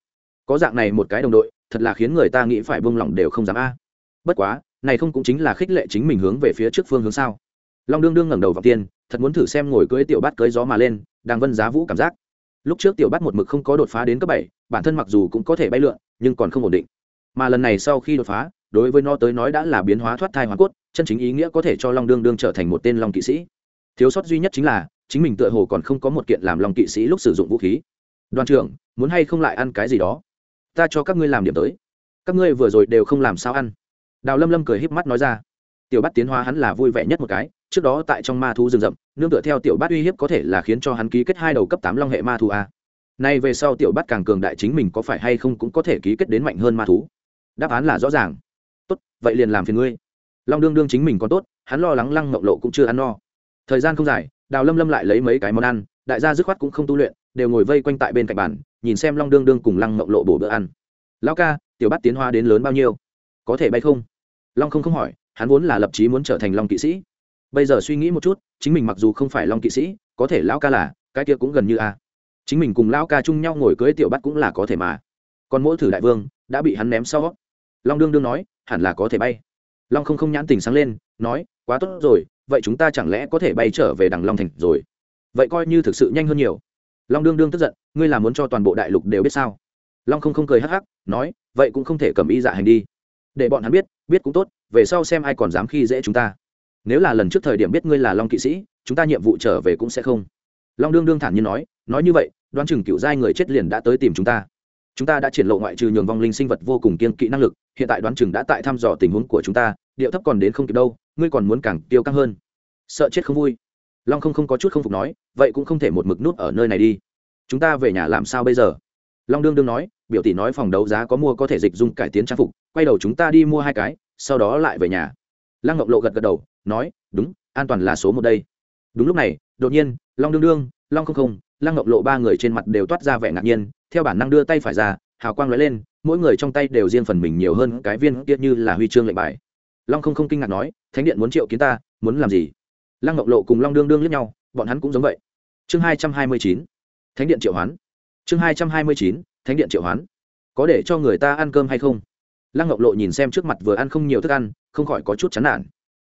Có dạng này một cái đồng đội, thật là khiến người ta nghĩ phải vương lòng đều không dám a. Bất quá, này không cũng chính là khích lệ chính mình hướng về phía trước phương hướng sao? Long đương đương ngẩng đầu vào tiên, thật muốn thử xem ngồi cưới tiểu bát cưới gió mà lên, đang vân giá vũ cảm giác lúc trước tiểu bát một mực không có đột phá đến cấp bảy, bản thân mặc dù cũng có thể bay lượn, nhưng còn không ổn định. Mà lần này sau khi đột phá, đối với nó tới nói đã là biến hóa thoát thai hoàn cốt, chân chính ý nghĩa có thể cho long đương đương trở thành một tên long kỵ sĩ. Thiếu sót duy nhất chính là, chính mình tựa hồ còn không có một kiện làm long kỵ sĩ lúc sử dụng vũ khí. Đoàn trưởng, muốn hay không lại ăn cái gì đó? Ta cho các ngươi làm điểm tới. Các ngươi vừa rồi đều không làm sao ăn. Đào lâm lâm cười híp mắt nói ra. Tiểu bắt tiến hóa hắn là vui vẻ nhất một cái trước đó tại trong ma thú rừng rậm, nương tựa theo tiểu bát uy hiếp có thể là khiến cho hắn ký kết hai đầu cấp tám long hệ ma thú a. Nay về sau tiểu bát càng cường đại chính mình có phải hay không cũng có thể ký kết đến mạnh hơn ma thú. Đáp án là rõ ràng. Tốt, vậy liền làm phiền ngươi. Long đương đương chính mình còn tốt, hắn lo lắng lăng ngọc lộ cũng chưa ăn no. Thời gian không dài, đào lâm lâm lại lấy mấy cái món ăn, đại gia dứt khoát cũng không tu luyện, đều ngồi vây quanh tại bên cạnh bàn, nhìn xem long đương đương cùng lăng ngọc lộ bổ bữa ăn. Lão ca, tiểu bát tiến hoa đến lớn bao nhiêu? Có thể bay không? Long không không hỏi, hắn vốn là lập chí muốn trở thành long kỵ sĩ bây giờ suy nghĩ một chút, chính mình mặc dù không phải long kỵ sĩ, có thể lão ca là, cái kia cũng gần như a. Chính mình cùng lão ca chung nhau ngồi cưới tiểu bắt cũng là có thể mà. Còn mỗi thử đại vương, đã bị hắn ném sau. Long đương đương nói, hẳn là có thể bay. Long không không nhãn tình sáng lên, nói, quá tốt rồi, vậy chúng ta chẳng lẽ có thể bay trở về đằng long thành rồi? Vậy coi như thực sự nhanh hơn nhiều. Long đương đương tức giận, ngươi là muốn cho toàn bộ đại lục đều biết sao? Long không không cười hắc hắc, nói, vậy cũng không thể cầm y dạ hành đi. Để bọn hắn biết biết cũng tốt, về sau xem ai còn dám khi dễ chúng ta nếu là lần trước thời điểm biết ngươi là long kỵ sĩ, chúng ta nhiệm vụ trở về cũng sẽ không. Long đương đương thản nhiên nói nói như vậy, đoán chừng cựu giai người chết liền đã tới tìm chúng ta. Chúng ta đã triển lộ ngoại trừ nhường vong linh sinh vật vô cùng kiên kỵ năng lực, hiện tại đoán chừng đã tại thăm dò tình huống của chúng ta, điệu thấp còn đến không kịp đâu, ngươi còn muốn càng tiêu căng hơn. Sợ chết không vui. Long không không có chút không phục nói, vậy cũng không thể một mực nút ở nơi này đi. Chúng ta về nhà làm sao bây giờ? Long đương đương nói, biểu tỷ nói phòng đấu giá có mua có thể dịch dung cải tiến trang phục, quay đầu chúng ta đi mua hai cái, sau đó lại về nhà lăng ngọc lộ gật gật đầu, nói, đúng, an toàn là số một đây. Đúng lúc này, đột nhiên, long đương đương, long không không, lăng ngọc lộ ba người trên mặt đều toát ra vẻ ngạc nhiên, theo bản năng đưa tay phải ra, hào quang lóe lên, mỗi người trong tay đều riêng phần mình nhiều hơn cái viên kia như là huy chương lệnh bài. Long không không kinh ngạc nói, thánh điện muốn triệu kiến ta, muốn làm gì? Lăng ngọc lộ cùng long đương đương lẫn nhau, bọn hắn cũng giống vậy. Chương hai trăm hai mươi chín, thánh điện triệu hoán. Chương hai trăm hai mươi chín, thánh điện triệu hoán. Có để cho người ta ăn cơm hay không? Lăng ngọc lộ nhìn xem trước mặt vừa ăn không nhiều thức ăn, không khỏi có chút chán nản.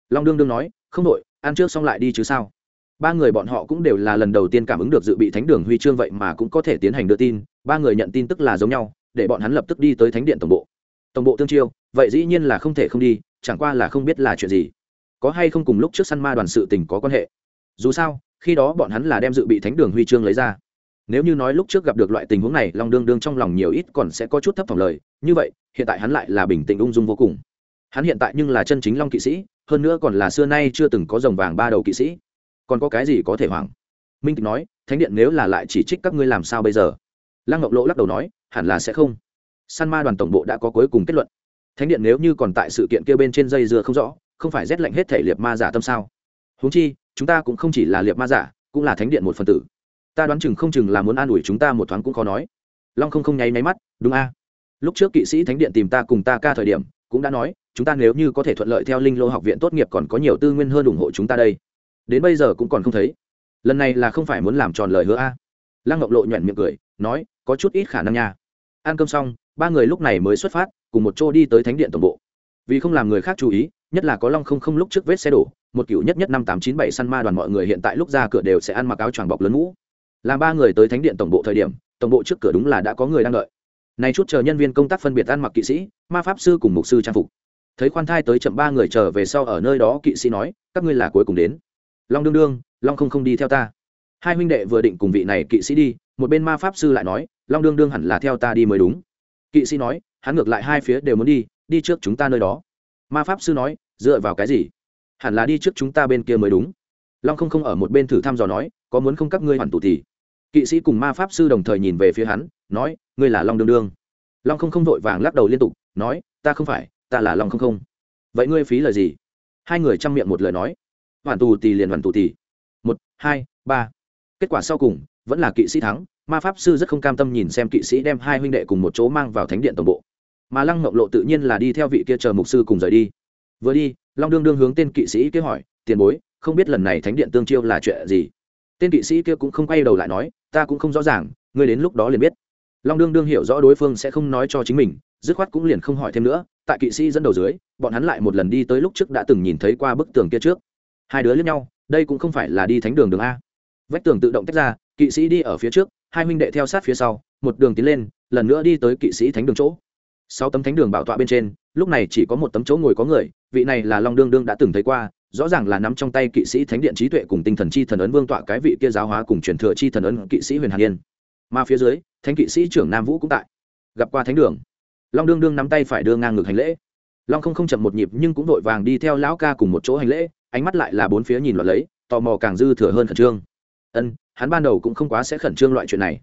Long đương đương nói, không đội ăn trước xong lại đi chứ sao? Ba người bọn họ cũng đều là lần đầu tiên cảm ứng được dự bị thánh đường huy chương vậy mà cũng có thể tiến hành đưa tin, ba người nhận tin tức là giống nhau, để bọn hắn lập tức đi tới thánh điện tổng bộ. Tổng bộ tương chiêu, vậy dĩ nhiên là không thể không đi, chẳng qua là không biết là chuyện gì. Có hay không cùng lúc trước săn ma đoàn sự tình có quan hệ? Dù sao, khi đó bọn hắn là đem dự bị thánh đường huy chương lấy ra. Nếu như nói lúc trước gặp được loại tình huống này, long đương đương trong lòng nhiều ít còn sẽ có chút thấp thỏm lời. Như vậy hiện tại hắn lại là bình tĩnh ung dung vô cùng. Hắn hiện tại nhưng là chân chính long kỵ sĩ, hơn nữa còn là xưa nay chưa từng có dòng vàng ba đầu kỵ sĩ. Còn có cái gì có thể hoảng? Minh tịch nói, thánh điện nếu là lại chỉ trích các ngươi làm sao bây giờ? Lăng ngọc lỗ lắc đầu nói, hẳn là sẽ không. San ma đoàn tổng bộ đã có cuối cùng kết luận. Thánh điện nếu như còn tại sự kiện kia bên trên dây dưa không rõ, không phải rét lạnh hết thể liệt ma giả tâm sao? Huống chi, chúng ta cũng không chỉ là liệt ma giả, cũng là thánh điện một phần tử. Ta đoán chừng không chừng là muốn an ủi chúng ta một thoáng cũng khó nói. Long không không nháy máy mắt, đúng a lúc trước kỵ sĩ thánh điện tìm ta cùng ta ca thời điểm, cũng đã nói, chúng ta nếu như có thể thuận lợi theo linh lô học viện tốt nghiệp còn có nhiều tư nguyên hơn ủng hộ chúng ta đây. Đến bây giờ cũng còn không thấy. Lần này là không phải muốn làm tròn lời hứa a. Lăng ngọc lộ nhuận miệng cười, nói, có chút ít khả năng nha. Ăn cơm xong, ba người lúc này mới xuất phát, cùng một chỗ đi tới thánh điện tổng bộ. Vì không làm người khác chú ý, nhất là có long không không lúc trước vết xe đổ, một cựu nhất nhất năm tám chín bảy săn ma đoàn mọi người hiện tại lúc ra cửa đều sẽ ăn mặc áo choàng bọc lớn mũ làm ba người tới thánh điện tổng bộ thời điểm, tổng bộ trước cửa đúng là đã có người đang đợi này chút chờ nhân viên công tác phân biệt ăn mặc kỵ sĩ, ma pháp sư cùng mục sư trang phục. Thấy khoan thai tới chậm ba người chờ về sau ở nơi đó kỵ sĩ nói, các ngươi là cuối cùng đến. Long đương đương, long không không đi theo ta. Hai huynh đệ vừa định cùng vị này kỵ sĩ đi, một bên ma pháp sư lại nói, long đương đương hẳn là theo ta đi mới đúng. Kỵ sĩ nói, hắn ngược lại hai phía đều muốn đi đi trước chúng ta nơi đó. Ma pháp sư nói, dựa vào cái gì? Hẳn là đi trước chúng ta bên kia mới đúng. Long không không ở một bên thử thăm dò nói, có muốn không các ngươi hoàn tụ thì? Kỵ sĩ cùng ma pháp sư đồng thời nhìn về phía hắn, nói ngươi là long đương đương. Long không không vội vàng lắc đầu liên tục, nói, ta không phải, ta là long không không. Vậy ngươi phí lời gì? Hai người chăm miệng một lời nói. Hoàn tù tì liền hoàn tù tì. Một, hai, ba. Kết quả sau cùng, vẫn là kỵ sĩ thắng. Ma pháp sư rất không cam tâm nhìn xem kỵ sĩ đem hai huynh đệ cùng một chỗ mang vào thánh điện tổng bộ. Mà lăng mộng lộ tự nhiên là đi theo vị kia chờ mục sư cùng rời đi. Vừa đi, long đương đương hướng tên kỵ sĩ kia hỏi, tiền bối, không biết lần này thánh điện tương chiêu là chuyện gì? Tên kỵ sĩ kia cũng không quay đầu lại nói, ta cũng không rõ ràng, ngươi đến lúc đó liền biết long đương đương hiểu rõ đối phương sẽ không nói cho chính mình, dứt khoát cũng liền không hỏi thêm nữa, tại kỵ sĩ dẫn đầu dưới, bọn hắn lại một lần đi tới lúc trước đã từng nhìn thấy qua bức tường kia trước. Hai đứa lướt nhau, đây cũng không phải là đi thánh đường đường a. Vách tường tự động tách ra, kỵ sĩ đi ở phía trước, hai huynh đệ theo sát phía sau, một đường tiến lên, lần nữa đi tới kỵ sĩ thánh đường chỗ. Sau tấm thánh đường bảo tọa bên trên, lúc này chỉ có một tấm chỗ ngồi có người, vị này là long đương đương đã từng thấy qua, rõ ràng là nắm trong tay kỵ sĩ thánh điện trí tuệ cùng tinh thần chi thần ấn vương tọa cái vị kia giáo hóa cùng truyền thừa chi thần ấn kỵ sĩ huyền hàn yên mà phía dưới, thánh kỵ sĩ trưởng nam vũ cũng tại. Gặp qua thánh đường, long đương đương nắm tay phải đưa ngang ngược hành lễ. Long không không chậm một nhịp nhưng cũng vội vàng đi theo lão ca cùng một chỗ hành lễ, ánh mắt lại là bốn phía nhìn loạt lấy, tò mò càng dư thừa hơn khẩn trương. Ân, hắn ban đầu cũng không quá sẽ khẩn trương loại chuyện này.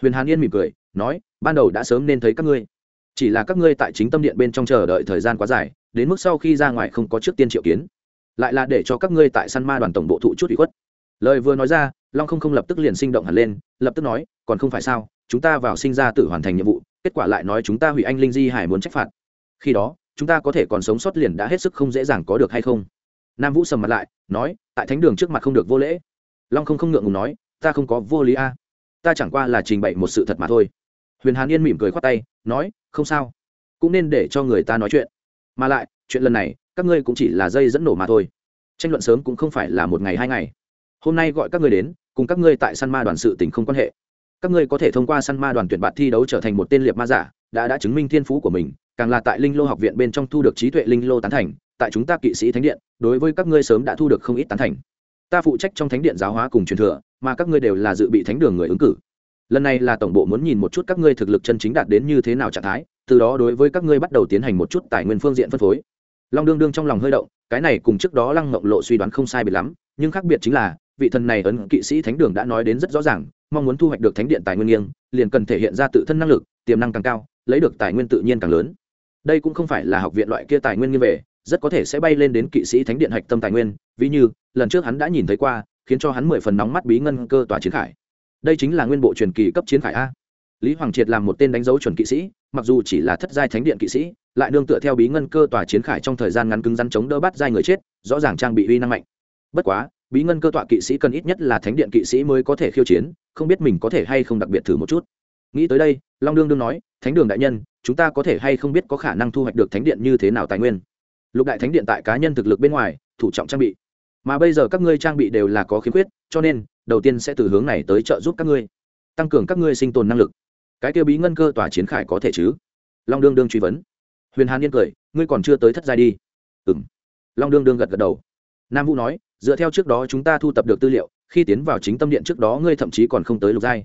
Huyền hàn yên mỉm cười, nói, ban đầu đã sớm nên thấy các ngươi. Chỉ là các ngươi tại chính tâm điện bên trong chờ đợi thời gian quá dài, đến mức sau khi ra ngoài không có trước tiên triệu kiến. Lại là để cho các ngươi tại săn ma đoàn tổng bộ thụ chút ủy khuất lời vừa nói ra, long không không lập tức liền sinh động hẳn lên, lập tức nói, còn không phải sao, chúng ta vào sinh ra tự hoàn thành nhiệm vụ, kết quả lại nói chúng ta hủy anh linh di hải muốn trách phạt. Khi đó, chúng ta có thể còn sống sót liền đã hết sức không dễ dàng có được hay không? Nam vũ sầm mặt lại, nói, tại thánh đường trước mặt không được vô lễ. Long không không ngượng ngùng nói, ta không có vô lý a. Ta chẳng qua là trình bày một sự thật mà thôi. Huyền hàn yên mỉm cười khoát tay, nói, không sao. Cũng nên để cho người ta nói chuyện. Mà lại, chuyện lần này, các ngươi cũng chỉ là dây dẫn nổ mà thôi. Tranh luận sớm cũng không phải là một ngày hai ngày hôm nay gọi các ngươi đến, cùng các ngươi tại săn ma đoàn sự tình không quan hệ. Các ngươi có thể thông qua săn ma đoàn tuyển bạt thi đấu trở thành một tên liệt ma giả, đã đã chứng minh thiên phú của mình, càng là tại linh lô học viện bên trong thu được trí tuệ linh lô tán thành, tại chúng ta kỵ sĩ thánh điện, đối với các ngươi sớm đã thu được không ít tán thành. Ta phụ trách trong thánh điện giáo hóa cùng truyền thừa, mà các ngươi đều là dự bị thánh đường người ứng cử. Lần này là tổng bộ muốn nhìn một chút các ngươi thực lực chân chính đạt đến như thế nào trạng thái, từ đó đối với các ngươi bắt đầu tiến hành một chút tài nguyên phương diện phân phối. Long đương đương trong lòng hơi động, cái này cùng trước đó lăng mộng lộ suy đoán không sai biệt lắm, nhưng khác biệt chính là vị thần này ấn kỵ sĩ thánh đường đã nói đến rất rõ ràng, mong muốn thu hoạch được thánh điện tài nguyên nghiêng, liền cần thể hiện ra tự thân năng lực, tiềm năng càng cao, lấy được tài nguyên tự nhiên càng lớn. Đây cũng không phải là học viện loại kia tài nguyên nghiêng về, rất có thể sẽ bay lên đến kỵ sĩ thánh điện hạch tâm tài nguyên, ví như, lần trước hắn đã nhìn thấy qua, khiến cho hắn mười phần nóng mắt bí ngân cơ tòa chiến khải. Đây chính là nguyên bộ truyền kỳ cấp chiến khải a. Lý hoàng triệt làm một tên đánh dấu chuẩn kỵ sĩ, mặc dù chỉ là thất giai thánh điện kỵ sĩ, lại nương tựa theo bí ngân cơ tòa chiến khải trong thời gian ngắn cứng rắn chống đỡ bắt giai người chết, rõ ràng trang bị uy năng mạnh. Bất quá bí ngân cơ tọa kỵ sĩ cần ít nhất là thánh điện kỵ sĩ mới có thể khiêu chiến, không biết mình có thể hay không đặc biệt thử một chút. Nghĩ tới đây, long đương đương nói, thánh đường đại nhân, chúng ta có thể hay không biết có khả năng thu hoạch được thánh điện như thế nào tài nguyên? Lục đại thánh điện tại cá nhân thực lực bên ngoài, thủ trọng trang bị. Mà bây giờ các ngươi trang bị đều là có khiếm khuyết, cho nên, đầu tiên sẽ từ hướng này tới trợ giúp các ngươi, tăng cường các ngươi sinh tồn năng lực. Cái kia bí ngân cơ tòa chiến khải có thể chứ? Long đương đương truy vấn. Huyền hàn yên cười, ngươi còn chưa tới thất giai đi. Ừ m long đương đương gật gật đầu nam vũ nói, dựa theo trước đó chúng ta thu tập được tư liệu, khi tiến vào chính tâm điện trước đó ngươi thậm chí còn không tới lục giai.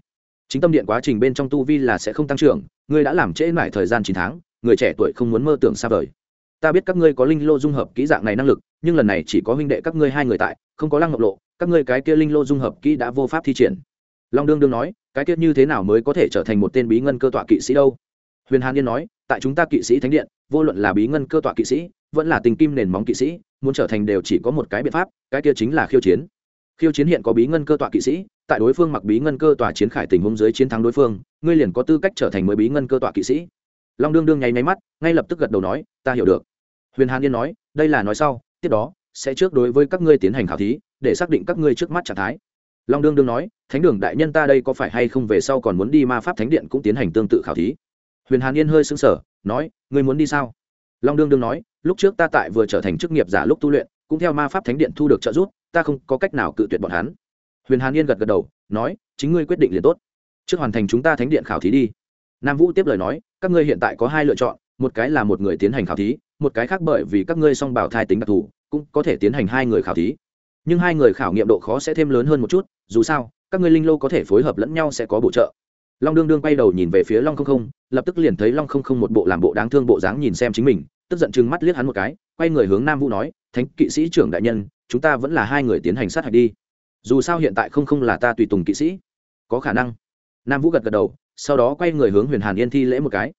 Chính tâm điện quá trình bên trong tu vi là sẽ không tăng trưởng, ngươi đã làm trễ mãi thời gian chín tháng, người trẻ tuổi không muốn mơ tưởng xa vời. Ta biết các ngươi có linh lô dung hợp kỹ dạng này năng lực, nhưng lần này chỉ có huynh đệ các ngươi hai người tại, không có lăng ngọc lộ, các ngươi cái kia linh lô dung hợp kỹ đã vô pháp thi triển. Long đương đương nói, cái kia như thế nào mới có thể trở thành một tên bí ngân cơ tọa kỵ sĩ đâu? Huyền hàn yên nói tại chúng ta kỵ sĩ thánh điện, vô luận là bí ngân cơ tọa kỵ sĩ, vẫn là tình kim nền móng kỵ sĩ, muốn trở thành đều chỉ có một cái biện pháp, cái kia chính là khiêu chiến. Khiêu chiến hiện có bí ngân cơ tọa kỵ sĩ, tại đối phương mặc bí ngân cơ tọa chiến khải tình huống dưới chiến thắng đối phương, ngươi liền có tư cách trở thành mới bí ngân cơ tọa kỵ sĩ. Long đương đương nháy máy mắt, ngay lập tức gật đầu nói, ta hiểu được. Huyền hàn yên nói, đây là nói sau, tiếp đó sẽ trước đối với các ngươi tiến hành khảo thí, để xác định các ngươi trước mắt trạng thái. Long đương đương nói, thánh đường đại nhân ta đây có phải hay không về sau còn muốn đi ma pháp thánh điện cũng tiến hành tương tự khảo thí? Huyền hàn yên hơi xứng sở nói, ngươi muốn đi sao? Long đương đương nói, lúc trước ta tại vừa trở thành chức nghiệp giả lúc tu luyện, cũng theo ma pháp thánh điện thu được trợ giúp, ta không có cách nào cự tuyệt bọn hắn. Huyền hàn yên gật gật đầu, nói, chính ngươi quyết định liền tốt. Trước hoàn thành chúng ta thánh điện khảo thí đi. Nam vũ tiếp lời nói, các ngươi hiện tại có hai lựa chọn, một cái là một người tiến hành khảo thí, một cái khác bởi vì các ngươi song bảo thai tính đặc thù, cũng có thể tiến hành hai người khảo thí. Nhưng hai người khảo nghiệm độ khó sẽ thêm lớn hơn một chút, dù sao, các ngươi linh lô có thể phối hợp lẫn nhau sẽ có bổ trợ long đương đương quay đầu nhìn về phía long không không, lập tức liền thấy long không không một bộ làm bộ đáng thương bộ dáng nhìn xem chính mình, tức giận chừng mắt liếc hắn một cái, quay người hướng nam vũ nói, thánh kỵ sĩ trưởng đại nhân, chúng ta vẫn là hai người tiến hành sát hạch đi. Dù sao hiện tại không không là ta tùy tùng kỵ sĩ. Có khả năng. Nam vũ gật gật đầu, sau đó quay người hướng huyền hàn yên thi lễ một cái.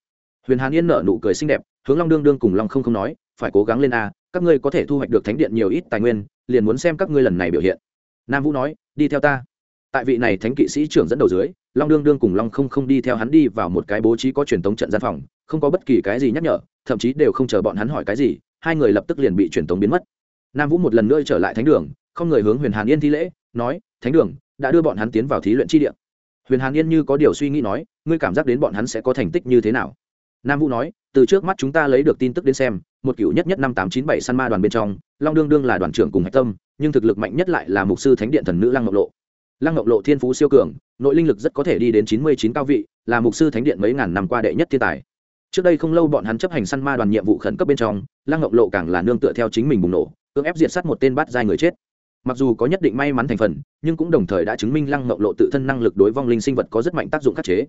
Huyền hàn yên nở nụ cười xinh đẹp, hướng long đương đương cùng long không không nói, phải cố gắng lên a, các ngươi có thể thu hoạch được thánh điện nhiều ít tài nguyên, liền muốn xem các ngươi lần này biểu hiện. Nam vũ nói, đi theo ta. Tại vị này thánh kỵ sĩ trưởng dẫn đầu dưới long đương đương cùng long không không đi theo hắn đi vào một cái bố trí có truyền tống trận gian phòng, không có bất kỳ cái gì nhắc nhở, thậm chí đều không chờ bọn hắn hỏi cái gì, hai người lập tức liền bị truyền tống biến mất. Nam vũ một lần nữa trở lại thánh đường, không người hướng huyền hàn yên thi lễ, nói, thánh đường, đã đưa bọn hắn tiến vào thí luyện chi địa. Huyền hàn yên như có điều suy nghĩ nói, ngươi cảm giác đến bọn hắn sẽ có thành tích như thế nào? Nam vũ nói, từ trước mắt chúng ta lấy được tin tức đến xem, một cựu nhất nhất năm tám chín bảy săn ma đoàn bên trong, long đương đương là đoàn trưởng cùng hạch tâm, nhưng thực lực mạnh nhất lại là mục sư thánh điện thần nữ lăng ngọc lộ lăng ngọc lộ thiên phú siêu cường, nội linh lực rất có thể đi đến chín mươi chín cao vị, là mục sư thánh điện mấy ngàn năm qua đệ nhất thiên tài. Trước đây không lâu bọn hắn chấp hành săn ma đoàn nhiệm vụ khẩn cấp bên trong, lăng ngọc lộ càng là nương tựa theo chính mình bùng nổ, cưỡng ép diệt sát một tên bắt giai người chết. Mặc dù có nhất định may mắn thành phần, nhưng cũng đồng thời đã chứng minh lăng ngọc lộ tự thân năng lực đối vong linh sinh vật có rất mạnh tác dụng khắc chế.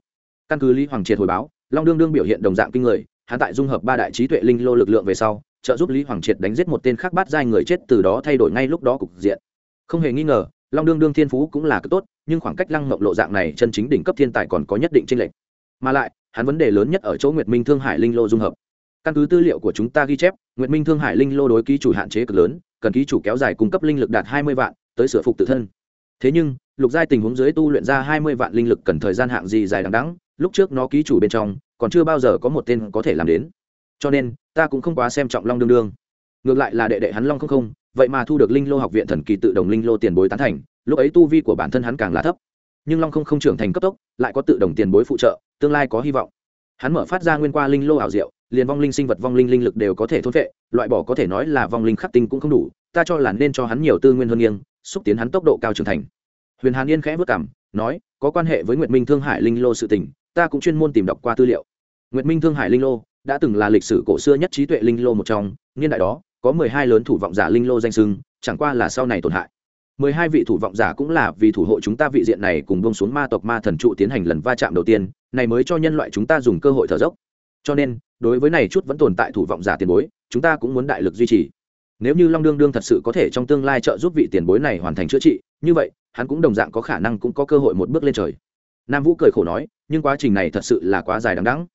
Căn cứ lý hoàng triệt hồi báo, long đương đương biểu hiện đồng dạng kinh người, hắn tại dung hợp ba đại trí tuệ linh lô lực lượng về sau, trợ giúp lý hoàng triệt đánh giết một tên khác bắt giai người chết, từ đó thay đổi ngay lúc đó cục diện. Không hề nghi ngờ long đương đương thiên phú cũng là cực tốt, nhưng khoảng cách lăng mộng lộ dạng này chân chính đỉnh cấp thiên tài còn có nhất định trên lệch. Mà lại, hắn vấn đề lớn nhất ở chỗ nguyệt minh thương hải linh lô dung hợp. Căn cứ tư liệu của chúng ta ghi chép, nguyệt minh thương hải linh lô đối ký chủ hạn chế cực lớn, cần ký chủ kéo dài cung cấp linh lực đạt hai mươi vạn, tới sửa phục tự thân. Thế nhưng, lục giai tình huống dưới tu luyện ra hai mươi vạn linh lực cần thời gian hạng gì dài đằng đẵng, lúc trước nó ký chủ bên trong, còn chưa bao giờ có một tên có thể làm đến. Cho nên, ta cũng không quá xem trọng long đương đương ngược lại là đệ đệ hắn long không không, vậy mà thu được linh lô học viện thần kỳ tự Đồng linh lô tiền bối tán thành, lúc ấy tu vi của bản thân hắn càng là thấp. Nhưng long không không trưởng thành cấp tốc, lại có tự Đồng tiền bối phụ trợ, tương lai có hy vọng. Hắn mở phát ra nguyên qua linh lô ảo diệu, liền vong linh sinh vật vong linh linh lực đều có thể thôn vệ, loại bỏ có thể nói là vong linh khắc tinh cũng không đủ, ta cho là nên cho hắn nhiều tư nguyên hơn nghiêng, xúc tiến hắn tốc độ cao trưởng thành. Huyền hàn yên khẽ vất cảm, nói, có quan hệ với nguyệt minh thương hải linh lô sự tình, ta cũng chuyên môn tìm đọc qua tư liệu. Nguyệt minh thương hải linh lô, đã từng là lịch sử cổ xưa nhất trí tuệ linh lô một trong, niên đại đó có mười hai lớn thủ vọng giả linh lô danh sưng chẳng qua là sau này tổn hại. Mười hai vị thủ vọng giả cũng là vì thủ hộ chúng ta vị diện này cùng bông xuống ma tộc ma thần trụ tiến hành lần va chạm đầu tiên, này mới cho nhân loại chúng ta dùng cơ hội thở dốc. Cho nên, đối với này chút vẫn tồn tại thủ vọng giả tiền bối, chúng ta cũng muốn đại lực duy trì. Nếu như long đương đương thật sự có thể trong tương lai trợ giúp vị tiền bối này hoàn thành chữa trị, như vậy, hắn cũng đồng dạng có khả năng cũng có cơ hội một bước lên trời. Nam vũ cười khổ nói, nhưng quá trình này thật sự là quá dài đằng đẵng.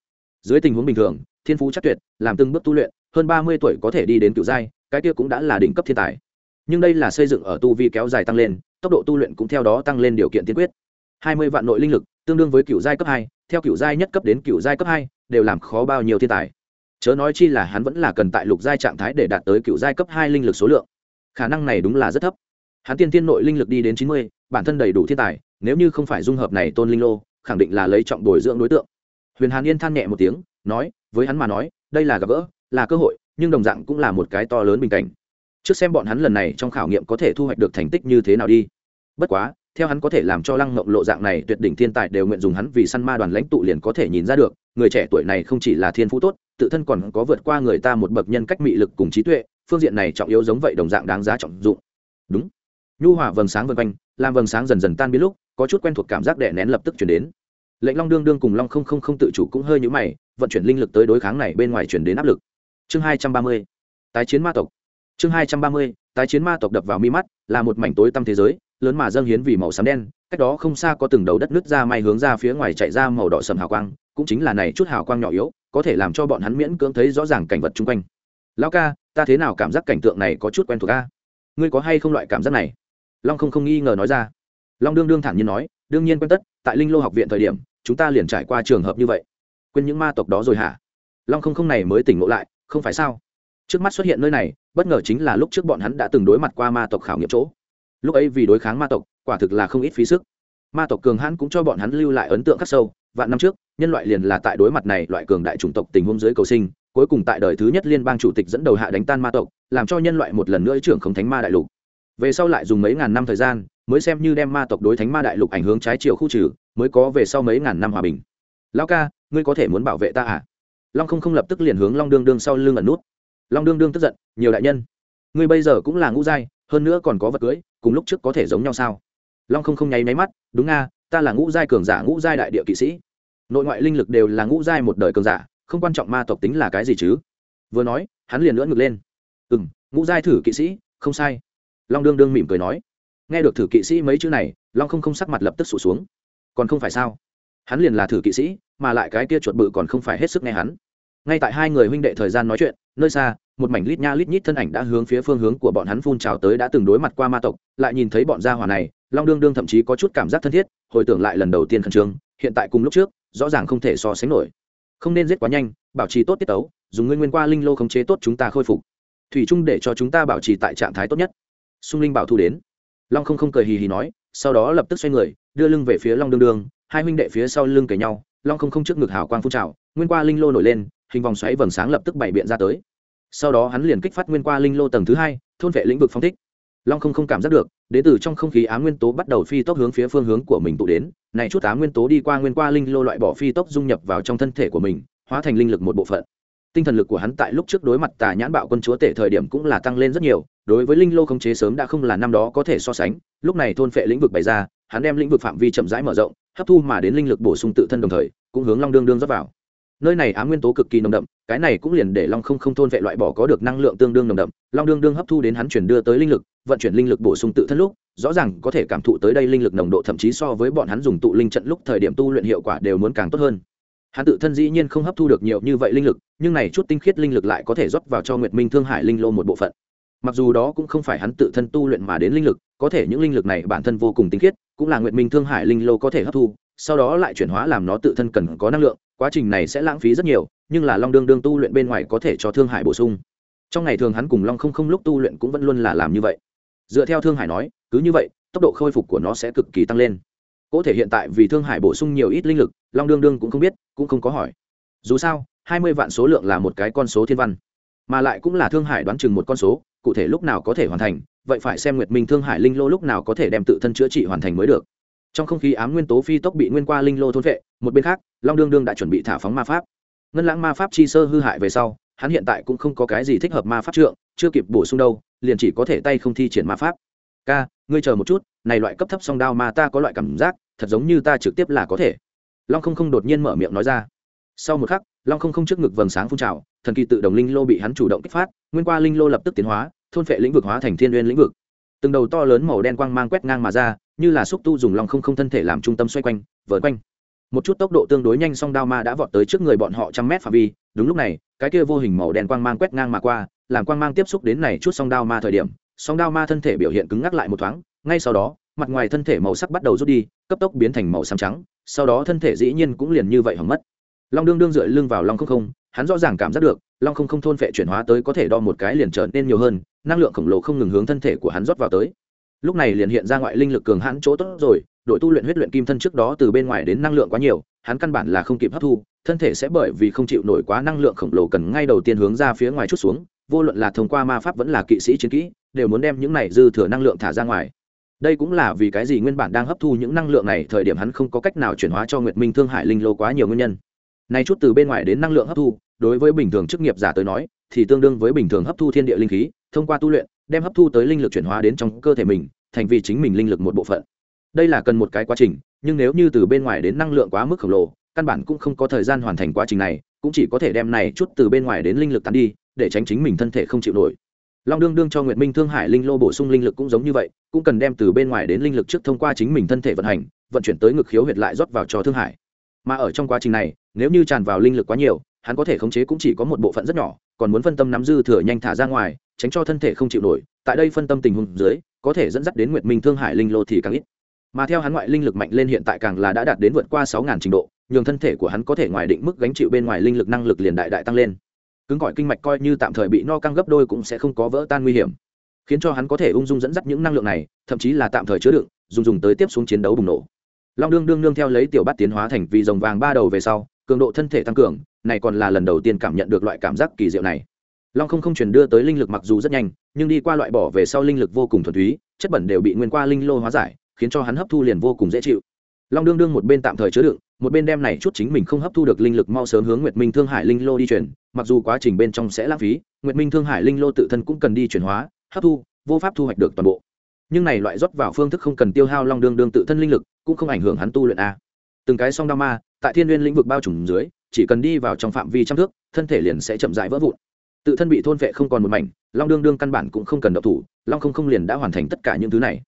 Dưới tình huống bình thường, thiên phú chắc tuyệt, làm từng bước tu luyện hơn ba mươi tuổi có thể đi đến cựu giai, cái kia cũng đã là đỉnh cấp thiên tài. Nhưng đây là xây dựng ở tu vi kéo dài tăng lên, tốc độ tu luyện cũng theo đó tăng lên điều kiện tiên quyết. Hai mươi vạn nội linh lực, tương đương với cựu giai cấp hai, theo cựu giai nhất cấp đến cựu giai cấp hai, đều làm khó bao nhiêu thiên tài. Chớ nói chi là hắn vẫn là cần tại lục giai trạng thái để đạt tới cựu giai cấp hai linh lực số lượng. Khả năng này đúng là rất thấp. Hắn tiên tiên nội linh lực đi đến chín mươi, bản thân đầy đủ thiên tài, nếu như không phải dung hợp này tôn linh lô, khẳng định là lấy trọng bồi dưỡng đối tượng. Huyền hàn yên than nhẹ một tiếng, nói, với hắn mà nói, đây là gặp gỡ là cơ hội, nhưng đồng dạng cũng là một cái to lớn bình cảnh. Trước xem bọn hắn lần này trong khảo nghiệm có thể thu hoạch được thành tích như thế nào đi. Bất quá, theo hắn có thể làm cho lăng mộng lộ dạng này tuyệt đỉnh thiên tài đều nguyện dùng hắn vì săn ma đoàn lãnh tụ liền có thể nhìn ra được, người trẻ tuổi này không chỉ là thiên phú tốt, tự thân còn có vượt qua người ta một bậc nhân cách mị lực cùng trí tuệ, phương diện này trọng yếu giống vậy đồng dạng đáng giá trọng dụng. Đúng. Nhu hòa vầng sáng vân quanh, làm vầng sáng dần dần tan biến lúc, có chút quen thuộc cảm giác đè nén lập tức chuyển đến. Lệnh long đương đương cùng long không không không tự chủ cũng hơi nhũ mày, vận chuyển linh lực tới đối kháng này bên ngoài chuyển đến áp lực chương hai trăm ba mươi, tái chiến ma tộc. Chương hai trăm ba mươi, tái chiến ma tộc đập vào mi mắt, là một mảnh tối tăm thế giới, lớn mà dâng hiến vì màu xám đen, cách đó không xa có từng đầu đất nước ra may hướng ra phía ngoài chạy ra màu đỏ sầm hào quang, cũng chính là này chút hào quang nhỏ yếu, có thể làm cho bọn hắn miễn cưỡng thấy rõ ràng cảnh vật chung quanh. Lão ca, ta thế nào cảm giác cảnh tượng này có chút quen thuộc ca ngươi có hay không loại cảm giác này? Long không không nghi ngờ nói ra. Long đương đương thản nhiên nói, đương nhiên quen tất, tại linh lô học viện thời điểm, chúng ta liền trải qua trường hợp như vậy. Quên những ma tộc đó rồi hả? Long không không này mới tỉnh ngộ lại không phải sao? Trước mắt xuất hiện nơi này, bất ngờ chính là lúc trước bọn hắn đã từng đối mặt qua ma tộc khảo nghiệm chỗ. Lúc ấy vì đối kháng ma tộc, quả thực là không ít phí sức. Ma tộc cường hãn cũng cho bọn hắn lưu lại ấn tượng khắc sâu. Vạn năm trước, nhân loại liền là tại đối mặt này loại cường đại chủng tộc tình huống dưới cầu sinh, cuối cùng tại đời thứ nhất liên bang chủ tịch dẫn đầu hạ đánh tan ma tộc, làm cho nhân loại một lần nữa trưởng không thánh ma đại lục. Về sau lại dùng mấy ngàn năm thời gian, mới xem như đem ma tộc đối thánh ma đại lục ảnh hướng trái chiều khu trừ, mới có về sau mấy ngàn năm hòa bình. Lão ca, ngươi có thể muốn bảo vệ ta à? Long không không lập tức liền hướng long đương đương sau lưng ẩn nút long đương đương tức giận nhiều đại nhân ngươi bây giờ cũng là ngũ giai hơn nữa còn có vật cưới cùng lúc trước có thể giống nhau sao long không không nháy máy mắt đúng nga ta là ngũ giai cường giả ngũ giai đại địa kỵ sĩ nội ngoại linh lực đều là ngũ giai một đời cường giả không quan trọng ma tộc tính là cái gì chứ vừa nói hắn liền nữa ngực lên ừ m ngũ giai thử kỵ sĩ, không sai long đương đương mỉm cười nói nghe được thử kỵ sĩ mấy chữ này long không không sắc mặt lập tức sụt xuống còn không phải sao hắn liền là thử kỵ sĩ, mà lại cái kia chuột bự còn không phải hết sức nghe hắn. Ngay tại hai người huynh đệ thời gian nói chuyện, nơi xa, một mảnh lít nha lít nhít thân ảnh đã hướng phía phương hướng của bọn hắn phun trào tới đã từng đối mặt qua ma tộc, lại nhìn thấy bọn gia hỏa này, long đương đương thậm chí có chút cảm giác thân thiết, hồi tưởng lại lần đầu tiên khẩn trương, hiện tại cùng lúc trước, rõ ràng không thể so sánh nổi. Không nên giết quá nhanh, bảo trì tốt tiết tấu, dùng nguyên nguyên qua linh lô khống chế tốt chúng ta khôi phục. Thủy chung để cho chúng ta bảo trì tại trạng thái tốt nhất. Xung linh bảo thu đến. Long không không cười hì hì nói, sau đó lập tức xoay người, đưa lưng về phía long đương đương hai huynh đệ phía sau lưng kề nhau, long không không trước ngực hào quang phun trào, nguyên qua linh lô nổi lên, hình vòng xoáy vầng sáng lập tức bảy biện ra tới. Sau đó hắn liền kích phát nguyên qua linh lô tầng thứ hai, thôn vệ lĩnh vực phong thích. Long không không cảm giác được đến từ trong không khí á nguyên tố bắt đầu phi tốc hướng phía phương hướng của mình tụ đến, này chút á nguyên tố đi qua nguyên qua linh lô loại bỏ phi tốc dung nhập vào trong thân thể của mình, hóa thành linh lực một bộ phận. Tinh thần lực của hắn tại lúc trước đối mặt tà nhãn bạo quân chúa tể thời điểm cũng là tăng lên rất nhiều, đối với linh lô khống chế sớm đã không là năm đó có thể so sánh, lúc này thôn phệ lĩnh vực bày ra, hắn đem lĩnh vực phạm vi chậm rãi mở rộng hấp thu mà đến linh lực bổ sung tự thân đồng thời, cũng hướng long đương đương rót vào. Nơi này á nguyên tố cực kỳ nồng đậm, cái này cũng liền để long không không thôn vệ loại bỏ có được năng lượng tương đương nồng đậm. Long đương đương hấp thu đến hắn chuyển đưa tới linh lực, vận chuyển linh lực bổ sung tự thân lúc, rõ ràng có thể cảm thụ tới đây linh lực nồng độ thậm chí so với bọn hắn dùng tụ linh trận lúc thời điểm tu luyện hiệu quả đều muốn càng tốt hơn. Hắn tự thân dĩ nhiên không hấp thu được nhiều như vậy linh lực, nhưng này chút tinh khiết linh lực lại có thể rót vào cho nguyệt minh thương hải linh lô một bộ phận. Mặc dù đó cũng không phải hắn tự thân tu luyện mà đến linh lực, có thể những linh lực này bản thân vô cùng tinh khiết cũng là nguyện minh thương hải linh lô có thể hấp thu, sau đó lại chuyển hóa làm nó tự thân cần có năng lượng, quá trình này sẽ lãng phí rất nhiều, nhưng là long đương đương tu luyện bên ngoài có thể cho thương hải bổ sung. Trong ngày thường hắn cùng long không không lúc tu luyện cũng vẫn luôn là làm như vậy. Dựa theo thương hải nói, cứ như vậy, tốc độ khôi phục của nó sẽ cực kỳ tăng lên. Có thể hiện tại vì thương hải bổ sung nhiều ít linh lực, long đương đương cũng không biết, cũng không có hỏi. Dù sao, hai mươi vạn số lượng là một cái con số thiên văn, mà lại cũng là thương hải đoán chừng một con số, cụ thể lúc nào có thể hoàn thành vậy phải xem nguyệt minh thương hải linh lô lúc nào có thể đem tự thân chữa trị hoàn thành mới được. Trong không khí ám nguyên tố phi tốc bị nguyên qua linh lô thôn vệ, một bên khác, long đương đương đã chuẩn bị thả phóng ma pháp. Ngân lãng ma pháp chi sơ hư hại về sau, hắn hiện tại cũng không có cái gì thích hợp ma pháp trượng, chưa kịp bổ sung đâu, liền chỉ có thể tay không thi triển ma pháp. Ca, ngươi chờ một chút, này loại cấp thấp song đao mà ta có loại cảm giác, thật giống như ta trực tiếp là có thể. Long không không đột nhiên mở miệng nói ra. Sau một khắc, long không không trước ngực vầng sáng phun trào, thần kỳ tự động linh lô bị hắn chủ động kích phát, nguyên qua linh lô lập tức tiến hóa thôn phệ lĩnh vực hóa thành thiên uyên lĩnh vực. Từng đầu to lớn màu đen quang mang quét ngang mà ra, như là xúc tu dùng long không không thân thể làm trung tâm xoay quanh vợt quanh. Một chút tốc độ tương đối nhanh song đao ma đã vọt tới trước người bọn họ trăm mét phạm vi, đúng lúc này, cái kia vô hình màu đen quang mang quét ngang mà qua, làm quang mang tiếp xúc đến này chút song đao ma thời điểm, song đao ma thân thể biểu hiện cứng ngắc lại một thoáng, ngay sau đó, mặt ngoài thân thể màu sắc bắt đầu rút đi, cấp tốc biến thành màu xám trắng, sau đó thân thể dĩ nhiên cũng liền như vậy hỏng mất. Long đương đương dựa lưng vào long không không, hắn rõ ràng cảm giác được, long không không thôn phệ chuyển hóa tới có thể đo một cái liền trở nên nhiều hơn năng lượng khổng lồ không ngừng hướng thân thể của hắn rót vào tới. Lúc này liền hiện ra ngoại linh lực cường hãn chỗ tốt rồi, đội tu luyện huyết luyện kim thân trước đó từ bên ngoài đến năng lượng quá nhiều, hắn căn bản là không kịp hấp thu, thân thể sẽ bởi vì không chịu nổi quá năng lượng khổng lồ cần ngay đầu tiên hướng ra phía ngoài chút xuống, vô luận là thông qua ma pháp vẫn là kỵ sĩ chiến kỹ, đều muốn đem những này dư thừa năng lượng thả ra ngoài. Đây cũng là vì cái gì nguyên bản đang hấp thu những năng lượng này, thời điểm hắn không có cách nào chuyển hóa cho nguyệt minh thương hải linh lô quá nhiều nguyên nhân. Này chút từ bên ngoài đến năng lượng hấp thu, đối với bình thường chức nghiệp giả tới nói, thì tương đương với bình thường hấp thu thiên địa linh khí thông qua tu luyện, đem hấp thu tới linh lực chuyển hóa đến trong cơ thể mình, thành vì chính mình linh lực một bộ phận. Đây là cần một cái quá trình, nhưng nếu như từ bên ngoài đến năng lượng quá mức khổng lồ, căn bản cũng không có thời gian hoàn thành quá trình này, cũng chỉ có thể đem này chút từ bên ngoài đến linh lực tán đi, để tránh chính mình thân thể không chịu nổi. Long đương đương cho nguyệt minh thương hải linh lô bổ sung linh lực cũng giống như vậy, cũng cần đem từ bên ngoài đến linh lực trước thông qua chính mình thân thể vận hành, vận chuyển tới ngực khiếu huyệt lại rót vào cho thương hải. Mà ở trong quá trình này, nếu như tràn vào linh lực quá nhiều, hắn có thể khống chế cũng chỉ có một bộ phận rất nhỏ, còn muốn phân tâm nắm dư thừa nhanh thả ra ngoài tránh cho thân thể không chịu nổi, tại đây phân tâm tình huống dưới, có thể dẫn dắt đến nguyệt minh thương hải linh lô thì càng ít. Mà theo hắn ngoại linh lực mạnh lên hiện tại càng là đã đạt đến vượt qua sáu ngàn trình độ, nhường thân thể của hắn có thể ngoài định mức gánh chịu bên ngoài linh lực năng lực liền đại đại tăng lên. Cứng gọi kinh mạch coi như tạm thời bị no căng gấp đôi cũng sẽ không có vỡ tan nguy hiểm. Khiến cho hắn có thể ung dung dẫn dắt những năng lượng này, thậm chí là tạm thời chứa đựng, dùng dùng tới tiếp xuống chiến đấu bùng nổ. Long đương đương nương theo lấy tiểu bát tiến hóa thành vì dòng vàng ba đầu về sau, cường độ thân thể tăng cường, này còn là lần đầu tiên cảm nhận được loại cảm giác kỳ diệu này long không không truyền đưa tới linh lực mặc dù rất nhanh, nhưng đi qua loại bỏ về sau linh lực vô cùng thuần túy, chất bẩn đều bị nguyên qua linh lô hóa giải, khiến cho hắn hấp thu liền vô cùng dễ chịu. Long đương đương một bên tạm thời chứa đựng, một bên đem này chút chính mình không hấp thu được linh lực mau sớm hướng nguyệt minh thương hải linh lô đi chuyển, mặc dù quá trình bên trong sẽ lãng phí, nguyệt minh thương hải linh lô tự thân cũng cần đi chuyển hóa, hấp thu, vô pháp thu hoạch được toàn bộ. Nhưng này loại rót vào phương thức không cần tiêu hao long đương đương tự thân linh lực, cũng không ảnh hưởng hắn tu luyện a. Từng cái song đao ma, tại thiên nguyên lĩnh vực bao trùm dưới, chỉ cần đi vào trong phạm vi trăm thước, thân thể liền sẽ chậm rãi vỡ vụn tự thân bị thôn vệ không còn một mảnh, long đương đương căn bản cũng không cần độc thủ, long không không liền đã hoàn thành tất cả những thứ này.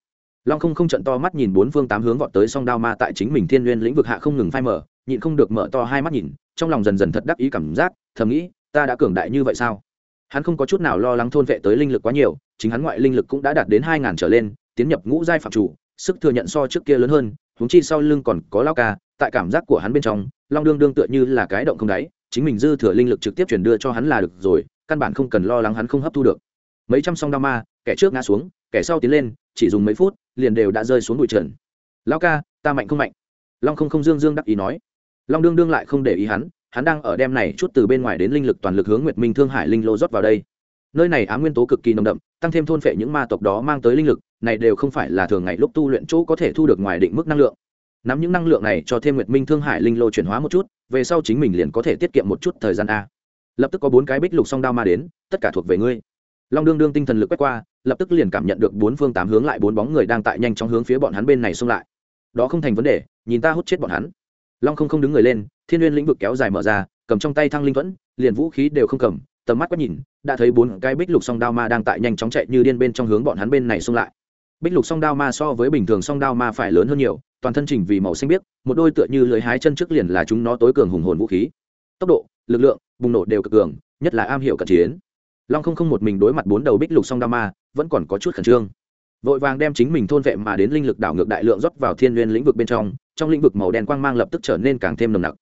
Long không không trận to mắt nhìn bốn phương tám hướng vọt tới song đao ma tại chính mình thiên n g u y ê n lĩnh vực hạ không ngừng phai mở nhịn không được mở to hai mắt nhìn, trong lòng dần dần thật đắc ý cảm giác, thầm nghĩ, ta đã cường đại như vậy sao? Hắn không có chút nào lo lắng thôn vệ tới linh lực quá nhiều, chính hắn ngoại linh lực cũng đã đạt đến hai ngàn trở lên, tiến nhập ngũ giai phạm chủ, sức thừa nhận so trước kia lớn hơn húng chi sau lưng còn có lao ca, tại cảm giác của hắn bên trong, long đương đương tựa như là cái động không đáy, chính mình dư thừa linh lực trực tiếp chuyển đưa cho hắn là được rồi căn bản không cần lo lắng hắn không hấp thu được. Mấy trăm song đao ma, kẻ trước ngã xuống, kẻ sau tiến lên, chỉ dùng mấy phút, liền đều đã rơi xuống bụi trần. Lao ca, ta mạnh không mạnh? Long không không dương dương đắc ý nói. Long đương đương lại không để ý hắn hắn đang ở đem này chút từ bên ngoài đến linh lực toàn lực hướng nguyệt minh thương hải linh lô rót vào đây. Nơi này á nguyên tố cực kỳ nồng đậm, tăng thêm thôn phệ những ma tộc đó mang tới linh lực, này đều không phải là thường ngày lúc tu luyện chỗ có thể thu được ngoài định mức năng lượng. Nắm những năng lượng này cho thêm nguyệt minh thương hải linh lô chuyển hóa một chút, về sau chính mình liền có thể tiết kiệm một chút thời gian a lập tức có bốn cái bích lục song đao ma đến, tất cả thuộc về ngươi. Long đương đương tinh thần lực quét qua, lập tức liền cảm nhận được bốn phương tám hướng lại bốn bóng người đang tại nhanh chóng hướng phía bọn hắn bên này xông lại. Đó không thành vấn đề, nhìn ta hút chết bọn hắn. Long không không đứng người lên, thiên n lĩnh vực kéo dài mở ra, cầm trong tay thăng linh thuẫn, liền vũ khí đều không cầm, tầm mắt quét nhìn, đã thấy bốn cái bích lục song đao ma đang tại nhanh chóng chạy như điên bên trong hướng bọn hắn bên này xông lại. Bích lục song đao ma so với bình thường song đao ma phải lớn hơn nhiều, toàn thân trình vì màu xanh biếc, một đôi tựa như lưới hái chân trước liền là chúng nó tối cường hùng hồn vũ khí. Tốc độ, lực lượng bùng nổ đều cực cường, nhất là am hiểu cận chiến. Long không không một mình đối mặt bốn đầu bích lục song đa ma, vẫn còn có chút khẩn trương. Vội vàng đem chính mình thôn vệ mà đến linh lực đảo ngược đại lượng rót vào thiên Nguyên lĩnh vực bên trong trong lĩnh vực màu đen quang mang lập tức trở nên càng thêm nồng nặc.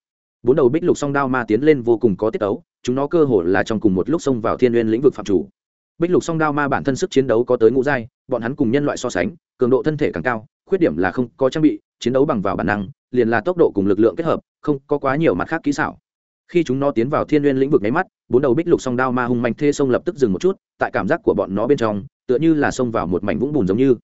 Bốn đầu bích lục song đao ma tiến lên vô cùng có tiết ấu chúng nó cơ hồ là trong cùng một lúc xông vào thiên Nguyên lĩnh vực phạm chủ. Bích lục song đao ma bản thân sức chiến đấu có tới ngũ giai, bọn hắn cùng nhân loại so sánh, cường độ thân thể càng cao, khuyết điểm là không có trang bị, chiến đấu bằng vào bản năng, liền là tốc độ cùng lực lượng kết hợp, không có quá nhiều mặt khác kỹ xảo khi chúng nó tiến vào thiên n lĩnh vực nháy mắt, bốn đầu bích lục song đao ma hung mạnh thê sông lập tức dừng một chút, tại cảm giác của bọn nó bên trong, tựa như là xông vào một mảnh vũng bùn giống như.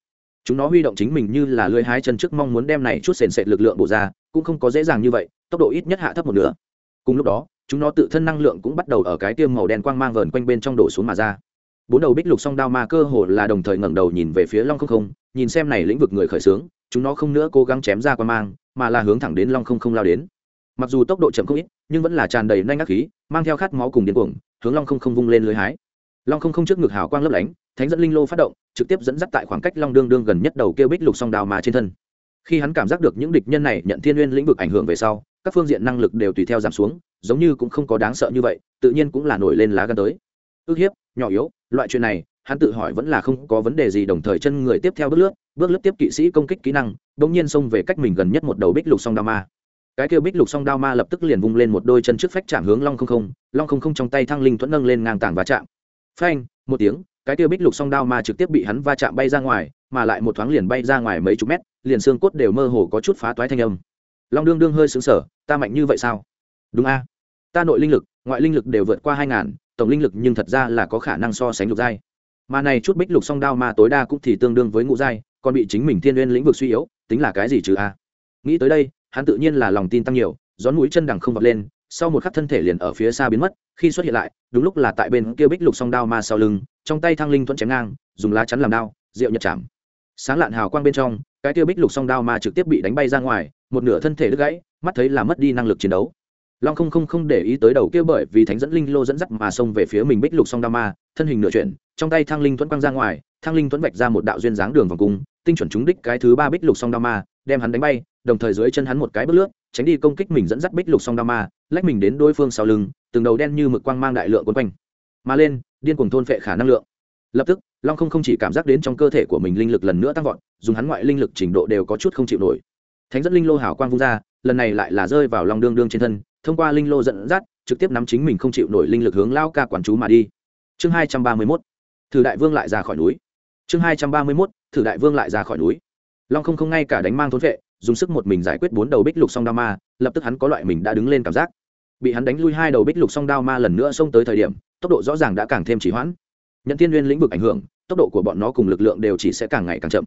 Chúng nó huy động chính mình như là lưới hai chân trước mong muốn đem này chút sền sệt lực lượng bổ ra, cũng không có dễ dàng như vậy, tốc độ ít nhất hạ thấp một nửa. Cùng lúc đó, chúng nó tự thân năng lượng cũng bắt đầu ở cái tiêm màu đen quang mang vờn quanh bên trong đổ xuống mà ra. Bốn đầu bích lục song đao ma cơ hồ là đồng thời ngẩng đầu nhìn về phía long không không, nhìn xem này lĩnh vực người khởi xướng, chúng nó không nữa cố gắng chém ra quang mang, mà là hướng thẳng đến long không không lao đến mặc dù tốc độ chậm không ít, nhưng vẫn là tràn đầy nhanh ác khí, mang theo khát máu cùng điên cuồng, hướng long không không vung lên lưới hái. Long không không trước ngực hào quang lấp lánh, thánh dẫn linh lô phát động, trực tiếp dẫn dắt tại khoảng cách long đương đương gần nhất đầu kêu bích lục song đào mà trên thân. Khi hắn cảm giác được những địch nhân này nhận thiên nguyên lĩnh vực ảnh hưởng về sau, các phương diện năng lực đều tùy theo giảm xuống, giống như cũng không có đáng sợ như vậy, tự nhiên cũng là nổi lên lá gan tới. Ước hiếp, nhỏ yếu, loại chuyện này, hắn tự hỏi vẫn là không có vấn đề gì, đồng thời chân người tiếp theo bước lướt bước lướt tiếp kỵ sĩ công kích kỹ năng, bỗng nhiên xông về cách mình gần nhất một đầu bích lục song đao ma cái kêu bích lục song đao ma lập tức liền vung lên một đôi chân trước phách chạm hướng long không không, long không không trong tay thăng linh thuẫn nâng lên ngang tảng và chạm. Phanh, một tiếng, cái kêu bích lục song đao ma trực tiếp bị hắn va chạm bay ra ngoài, mà lại một thoáng liền bay ra ngoài mấy chục mét, liền xương cốt đều mơ hồ có chút phá toái thanh âm. Long đương đương hơi xứng sở ta mạnh như vậy sao? Đúng a. Ta nội linh lực, ngoại linh lực đều vượt qua hai ngàn, tổng linh lực nhưng thật ra là có khả năng so sánh lục giai. Mà này chút bích lục song đao ma tối đa cũng thì tương đương với ngũ giai, còn bị chính mình thiên n lĩnh vực suy yếu, tính là cái gì chứ a? Nghĩ tới đây hắn tự nhiên là lòng tin tăng nhiều, gión mũi chân đằng không vọt lên, sau một khắc thân thể liền ở phía xa biến mất, khi xuất hiện lại, đúng lúc là tại bên kia bích lục song đao ma sau lưng, trong tay thăng linh thuẫn chém ngang, dùng lá chắn làm đao, rượu nhật chạm. Sáng lạn hào quang bên trong, cái kia bích lục song đao ma trực tiếp bị đánh bay ra ngoài, một nửa thân thể đứt gãy, mắt thấy là mất đi năng lực chiến đấu. Long không không không để ý tới đầu kia bởi vì thánh dẫn linh lô dẫn dắt mà xông về phía mình bích lục song đao ma, thân hình nửa chuyển, trong tay thăng linh thuẫn quăng ra ngoài, thăng linh thuẫn vạch ra một đạo duyên dáng đường vòng cung, tinh chuẩn trúng đích cái thứ ba bích lục song đao ma, đem hắn đánh bay đồng thời dưới chân hắn một cái bước lướt, tránh đi công kích mình dẫn dắt bích lục song đao ma, lách mình đến đối phương sau lưng, từng đầu đen như mực quang mang đại lượng quấn quanh. Mà lên, điên cuồng thôn phệ khả năng lượng. Lập tức, long không không chỉ cảm giác đến trong cơ thể của mình linh lực lần nữa tăng vọt, dùng hắn ngoại linh lực trình độ đều có chút không chịu nổi. Thánh dẫn linh lô hảo quang vung ra, lần này lại là rơi vào long đương đương trên thân, thông qua linh lô dẫn dắt, trực tiếp nắm chính mình không chịu nổi linh lực hướng lao ca quản chú mà đi. Chương hai trăm ba mươi mốt, thử đại vương lại ra khỏi núi. Chương hai trăm ba mươi mốt, thử đại vương lại ra khỏi núi. Long không không ngay cả đánh mang thốn vệ dùng sức một mình giải quyết bốn đầu bích lục song đao ma, lập tức hắn có loại mình đã đứng lên cảm giác. Bị hắn đánh lui hai đầu bích lục song đao ma lần nữa xông tới thời điểm, tốc độ rõ ràng đã càng thêm chỉ hoãn. Nhận thiên nguyên lĩnh vực ảnh hưởng, tốc độ của bọn nó cùng lực lượng đều chỉ sẽ càng ngày càng chậm.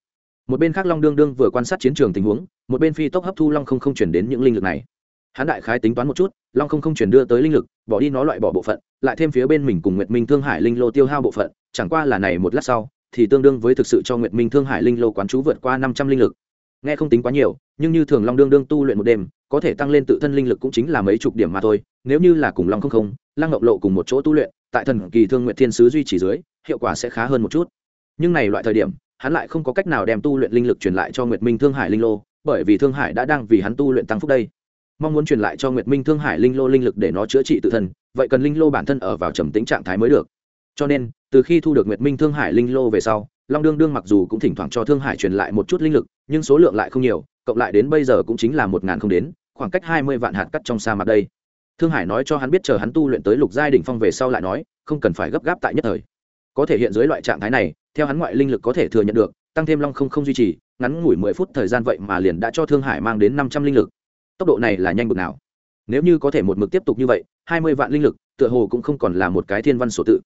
Một bên khác long đương đương vừa quan sát chiến trường tình huống, một bên phi tốc hấp thu long không không chuyển đến những linh lực này. Hắn đại khái tính toán một chút, long không không chuyển đưa tới linh lực, bỏ đi nó loại bỏ bộ phận, lại thêm phía bên mình cùng nguyệt minh thương hải linh lô tiêu hao bộ phận, chẳng qua là này một lát sau, thì tương đương với thực sự cho nguyệt minh thương hải linh lô quán chú vượt qua năm trăm linh lực nghe không tính quá nhiều, nhưng như thường long đương đương tu luyện một đêm, có thể tăng lên tự thân linh lực cũng chính là mấy chục điểm mà thôi. Nếu như là cùng long không không, lăng ngọc lộ cùng một chỗ tu luyện, tại thần kỳ thương nguyện thiên sứ duy trì dưới, hiệu quả sẽ khá hơn một chút. Nhưng này loại thời điểm, hắn lại không có cách nào đem tu luyện linh lực truyền lại cho nguyệt minh thương hải linh lô, bởi vì thương hải đã đang vì hắn tu luyện tăng phúc đây. Mong muốn truyền lại cho nguyệt minh thương hải linh lô linh lực để nó chữa trị tự thân, vậy cần linh lô bản thân ở vào trầm tính trạng thái mới được. Cho nên, từ khi thu được nguyệt minh thương hải linh lô về sau long đương đương mặc dù cũng thỉnh thoảng cho thương hải truyền lại một chút linh lực, nhưng số lượng lại không nhiều, cộng lại đến bây giờ cũng chính là một ngàn không đến, khoảng cách hai mươi vạn hạt cắt trong sa mạc đây. Thương hải nói cho hắn biết chờ hắn tu luyện tới lục giai đỉnh phong về sau lại nói, không cần phải gấp gáp tại nhất thời. Có thể hiện dưới loại trạng thái này, theo hắn ngoại linh lực có thể thừa nhận được, tăng thêm long không không duy trì, ngắn ngủi mười phút thời gian vậy mà liền đã cho thương hải mang đến năm trăm linh lực. Tốc độ này là nhanh bực nào? Nếu như có thể một mực tiếp tục như vậy, hai mươi vạn linh lực, tựa hồ cũng không còn là một cái thiên văn sổ tự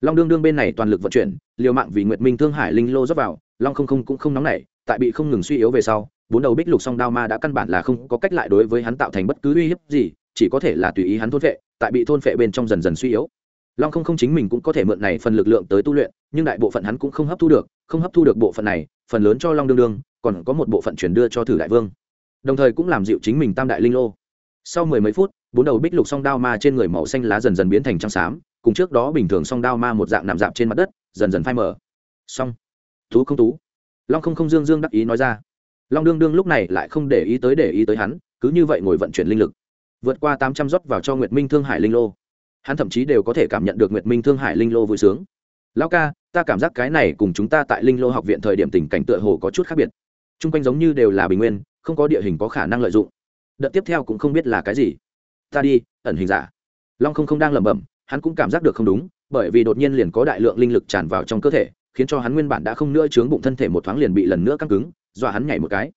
long đương đương bên này toàn lực vận chuyển, liều mạng vì nguyệt minh thương hải linh lô dốc vào, long không không cũng không nóng nảy, tại bị không ngừng suy yếu về sau, bốn đầu bích lục song đao ma đã căn bản là không có cách lại đối với hắn tạo thành bất cứ uy hiếp gì, chỉ có thể là tùy ý hắn thôn phệ, tại bị thôn phệ bên trong dần dần suy yếu. Long không không chính mình cũng có thể mượn này phần lực lượng tới tu luyện, nhưng đại bộ phận hắn cũng không hấp thu được, không hấp thu được bộ phận này, phần lớn cho long đương đương, còn có một bộ phận chuyển đưa cho thử đại vương. Đồng thời cũng làm dịu chính mình tam đại linh lô. Sau mười mấy phút, bốn đầu bích lục song đao ma trên người màu xanh lá dần dần biến thành trắng xám cùng trước đó bình thường song đao ma một dạng nằm dạp trên mặt đất, dần dần phai mở song thú không tú long không không dương dương đắc ý nói ra. Long đương đương lúc này lại không để ý tới để ý tới hắn, cứ như vậy ngồi vận chuyển linh lực. Vượt qua tám trăm rót vào cho nguyệt minh thương hải linh lô. Hắn thậm chí đều có thể cảm nhận được nguyệt minh thương hải linh lô vui sướng. Lão ca, ta cảm giác cái này cùng chúng ta tại linh lô học viện thời điểm tình cảnh tựa hồ có chút khác biệt. T r u n g quanh giống như đều là bình nguyên, không có địa hình có khả năng lợi dụng. Đợt tiếp theo cũng không biết là cái gì. Ta đi, ẩn hình giả. Long không không đang lẩm bẩm hắn cũng cảm giác được không đúng, bởi vì đột nhiên liền có đại lượng linh lực tràn vào trong cơ thể, khiến cho hắn nguyên bản đã không nữa chướng bụng thân thể một thoáng liền bị lần nữa căng cứng, dọa hắn nhảy một cái.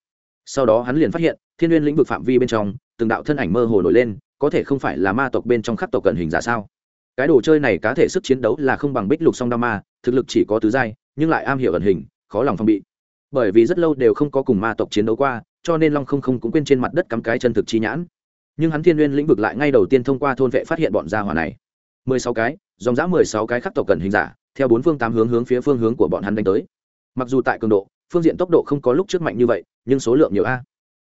Sau đó hắn liền phát hiện, thiên n g u y ê n lĩnh vực phạm vi bên trong, từng đạo thân ảnh mơ hồ nổi lên, có thể không phải là ma tộc bên trong khắc tộc cận hình giả sao? Cái đồ chơi này cá thể sức chiến đấu là không bằng bích lục song đao ma, thực lực chỉ có tứ giai, nhưng lại am hiểu ẩn hình, khó lòng phong bị. Bởi vì rất lâu đều không có cùng ma tộc chiến đấu qua, cho nên long không không cũng quên trên mặt đất cắm cái chân thực chi nhãn. Nhưng hắn thiên n lĩnh vực lại ngay đầu tiên thông qua thôn vệ phát hiện bọn gia hỏa này mười sáu cái, dòng dã mười sáu cái khắc tộc cần hình giả, theo bốn phương tám hướng hướng phía phương hướng của bọn hắn đánh tới. Mặc dù tại cường độ, phương diện tốc độ không có lúc trước mạnh như vậy, nhưng số lượng nhiều a.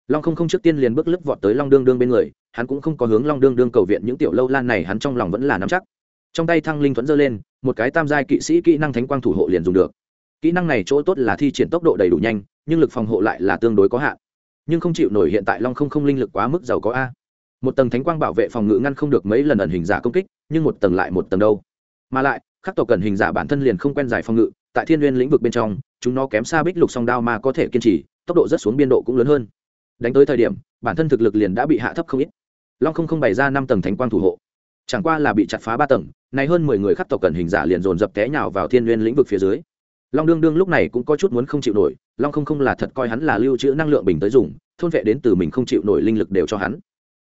Long không không trước tiên liền bước lướt vọt tới long đương đương bên người, hắn cũng không có hướng long đương đương cầu viện những tiểu lâu lan này, hắn trong lòng vẫn là nắm chắc. Trong tay thăng linh thuẫn giơ lên, một cái tam giai kỵ sĩ kỹ năng thánh quang thủ hộ liền dùng được. Kỹ năng này chỗ tốt là thi triển tốc độ đầy đủ nhanh, nhưng lực phòng hộ lại là tương đối có hạn. Nhưng không chịu nổi hiện tại long không không linh lực quá mức giàu có a. Một tầng thánh quang bảo vệ phòng ngự ngăn không được mấy lần ẩn hình giả công kích nhưng một tầng lại một tầng đâu. Mà lại, khắc tộc cần hình giả bản thân liền không quen giải phòng ngự, tại thiên n lĩnh vực bên trong, chúng nó kém xa bích lục song đao mà có thể kiên trì, tốc độ rất xuống biên độ cũng lớn hơn. Đánh tới thời điểm, bản thân thực lực liền đã bị hạ thấp không ít. Long không không bày ra năm tầng thánh quang thủ hộ. Chẳng qua là bị chặt phá ba tầng, nay hơn mười người khắc tộc cần hình giả liền dồn dập té nhào vào thiên n lĩnh vực phía dưới. Long đương đương lúc này cũng có chút muốn không chịu nổi, long không không là thật coi hắn là lưu trữ năng lượng bình tới dùng, thôn vệ đến từ mình không chịu nổi linh lực đều cho hắn.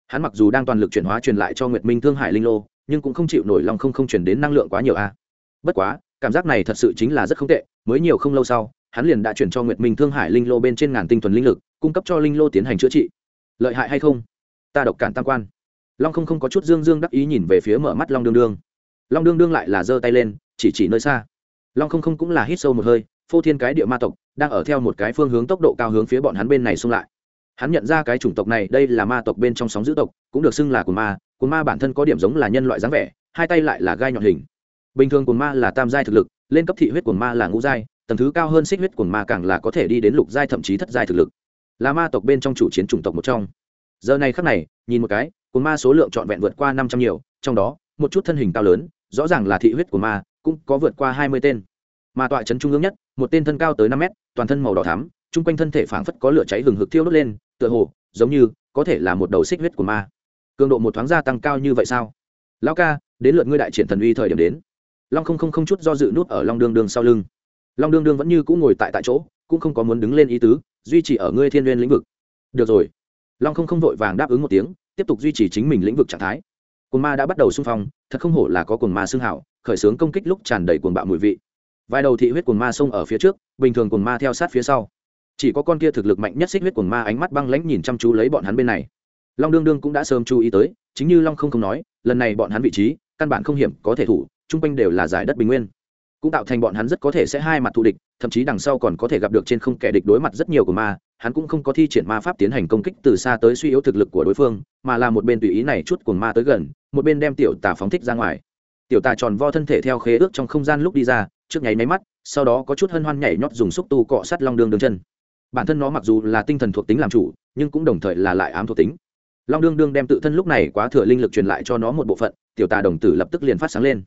Hắn mặc dù đang toàn lực chuyển hóa truyền lại cho nguyệt minh thương hải linh lô nhưng cũng không chịu nổi long không không chuyển đến năng lượng quá nhiều a. Bất quá, cảm giác này thật sự chính là rất không tệ, mới nhiều không lâu sau, hắn liền đã chuyển cho nguyệt minh thương hải linh lô bên trên ngàn tinh thuần linh lực, cung cấp cho linh lô tiến hành chữa trị. Lợi hại hay không? Ta độc cản tam quan. Long không không có chút dương dương đắc ý nhìn về phía mở mắt long đương đương. Long đương đương lại là giơ tay lên, chỉ chỉ nơi xa. Long không không cũng là hít sâu một hơi, phô thiên cái địa ma tộc, đang ở theo một cái phương hướng tốc độ cao hướng phía bọn hắn bên này xung lại. Hắn nhận ra cái chủng tộc này, đây là ma tộc bên trong sóng dữ tộc, cũng được xưng là của ma cồn ma bản thân có điểm giống là nhân loại dáng vẻ, hai tay lại là gai nhọn hình. Bình thường cồn ma là tam giai thực lực, lên cấp thị huyết cồn ma là ngũ giai, tầng thứ cao hơn xích huyết cồn ma càng là có thể đi đến lục giai thậm chí thất giai thực lực. Là ma tộc bên trong chủ chiến chủng tộc một trong. Giờ này khắc này, nhìn một cái cồn ma số lượng trọn vẹn vượt qua năm trăm nhiều, trong đó, một chút thân hình cao lớn, rõ ràng là thị huyết của ma, cũng có vượt qua hai mươi tên. Mà tọa trấn trung ương nhất, một tên thân cao tới năm mét, toàn thân màu đỏ thắm, chung quanh thân thể phảng phất có lửa cháy hừng hực thiêu đốt lên, tựa hồ, giống như, có thể là một đầu xích huyết của ma cường độ một thoáng gia tăng cao như vậy sao? Lão ca, đến lượt ngươi đại triển thần uy thời điểm đến. Long không không không chút do dự nút ở long đương đương sau lưng. Long đương đương vẫn như cũng ngồi tại tại chỗ, cũng không có muốn đứng lên ý tứ, duy trì ở ngươi thiên n lĩnh vực. Được rồi. Long không không vội vàng đáp ứng một tiếng, tiếp tục duy trì chính mình lĩnh vực trạng thái. Cồn ma đã bắt đầu xung phong, thật không hổ là có cồn ma xương hảo, khởi xướng công kích lúc tràn đầy cồn bạo mùi vị. Vài đầu thị huyết cồn ma xông ở phía trước, bình thường cồn ma theo sát phía sau. Chỉ có con kia thực lực mạnh nhất xích huyết cồn ma ánh mắt băng lãnh nhìn chăm chú lấy bọn hắn bên này long đương đương cũng đã sớm chú ý tới, chính như long không không nói, lần này bọn hắn vị trí, căn bản không hiểm có thể thủ, chung quanh đều là giải đất bình nguyên. Cũng tạo thành bọn hắn rất có thể sẽ hai mặt thù địch, thậm chí đằng sau còn có thể gặp được trên không kẻ địch đối mặt rất nhiều của ma, hắn cũng không có thi triển ma pháp tiến hành công kích từ xa tới suy yếu thực lực của đối phương, mà là một bên tùy ý này chút cuồng ma tới gần, một bên đem tiểu tà phóng thích ra ngoài. Tiểu tà tròn vo thân thể theo khế ước trong không gian lúc đi ra, trước nháy máy mắt, sau đó có chút hân hoan nhảy nhót dùng xúc tu cọ sát long đương đường chân. Bản thân nó mặc dù là tinh thần thuộc tính làm chủ, nhưng cũng đồng thời là lại ám thuộc tính long đương đương đem tự thân lúc này quá thừa linh lực truyền lại cho nó một bộ phận, tiểu tà đồng tử lập tức liền phát sáng lên.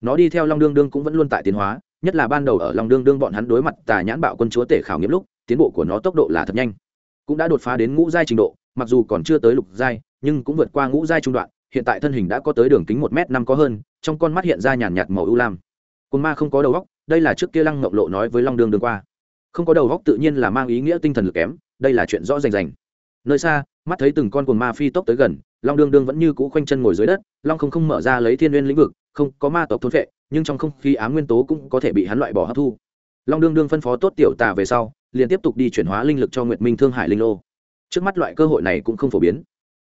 Nó đi theo long đương đương cũng vẫn luôn tại tiến hóa, nhất là ban đầu ở long đương đương bọn hắn đối mặt tà nhãn bạo quân chúa tể khảo nghiệm lúc, tiến bộ của nó tốc độ là thật nhanh. Cũng đã đột phá đến ngũ giai trình độ, mặc dù còn chưa tới lục giai, nhưng cũng vượt qua ngũ giai trung đoạn, hiện tại thân hình đã có tới đường kính một m năm có hơn, trong con mắt hiện ra nhàn nhạt màu ưu lam. Côn ma không có đầu góc đây là trước kia lăng ngộng lộ nói với long đương đương qua. Không có đầu góc tự nhiên là mang ý nghĩa tinh thần lực kém, đây là chuyện rõ rành rành. Nơi xa mắt thấy từng con cuồng ma phi tốc tới gần long đương đương vẫn như cũ khoanh chân ngồi dưới đất long không không mở ra lấy thiên Nguyên lĩnh vực không có ma tộc thôn vệ nhưng trong không khí ám nguyên tố cũng có thể bị hắn loại bỏ hấp thu. Long đương đương phân phó tốt tiểu tà về sau liền tiếp tục đi chuyển hóa linh lực cho nguyệt minh thương hải linh lô. Trước mắt loại cơ hội này cũng không phổ biến.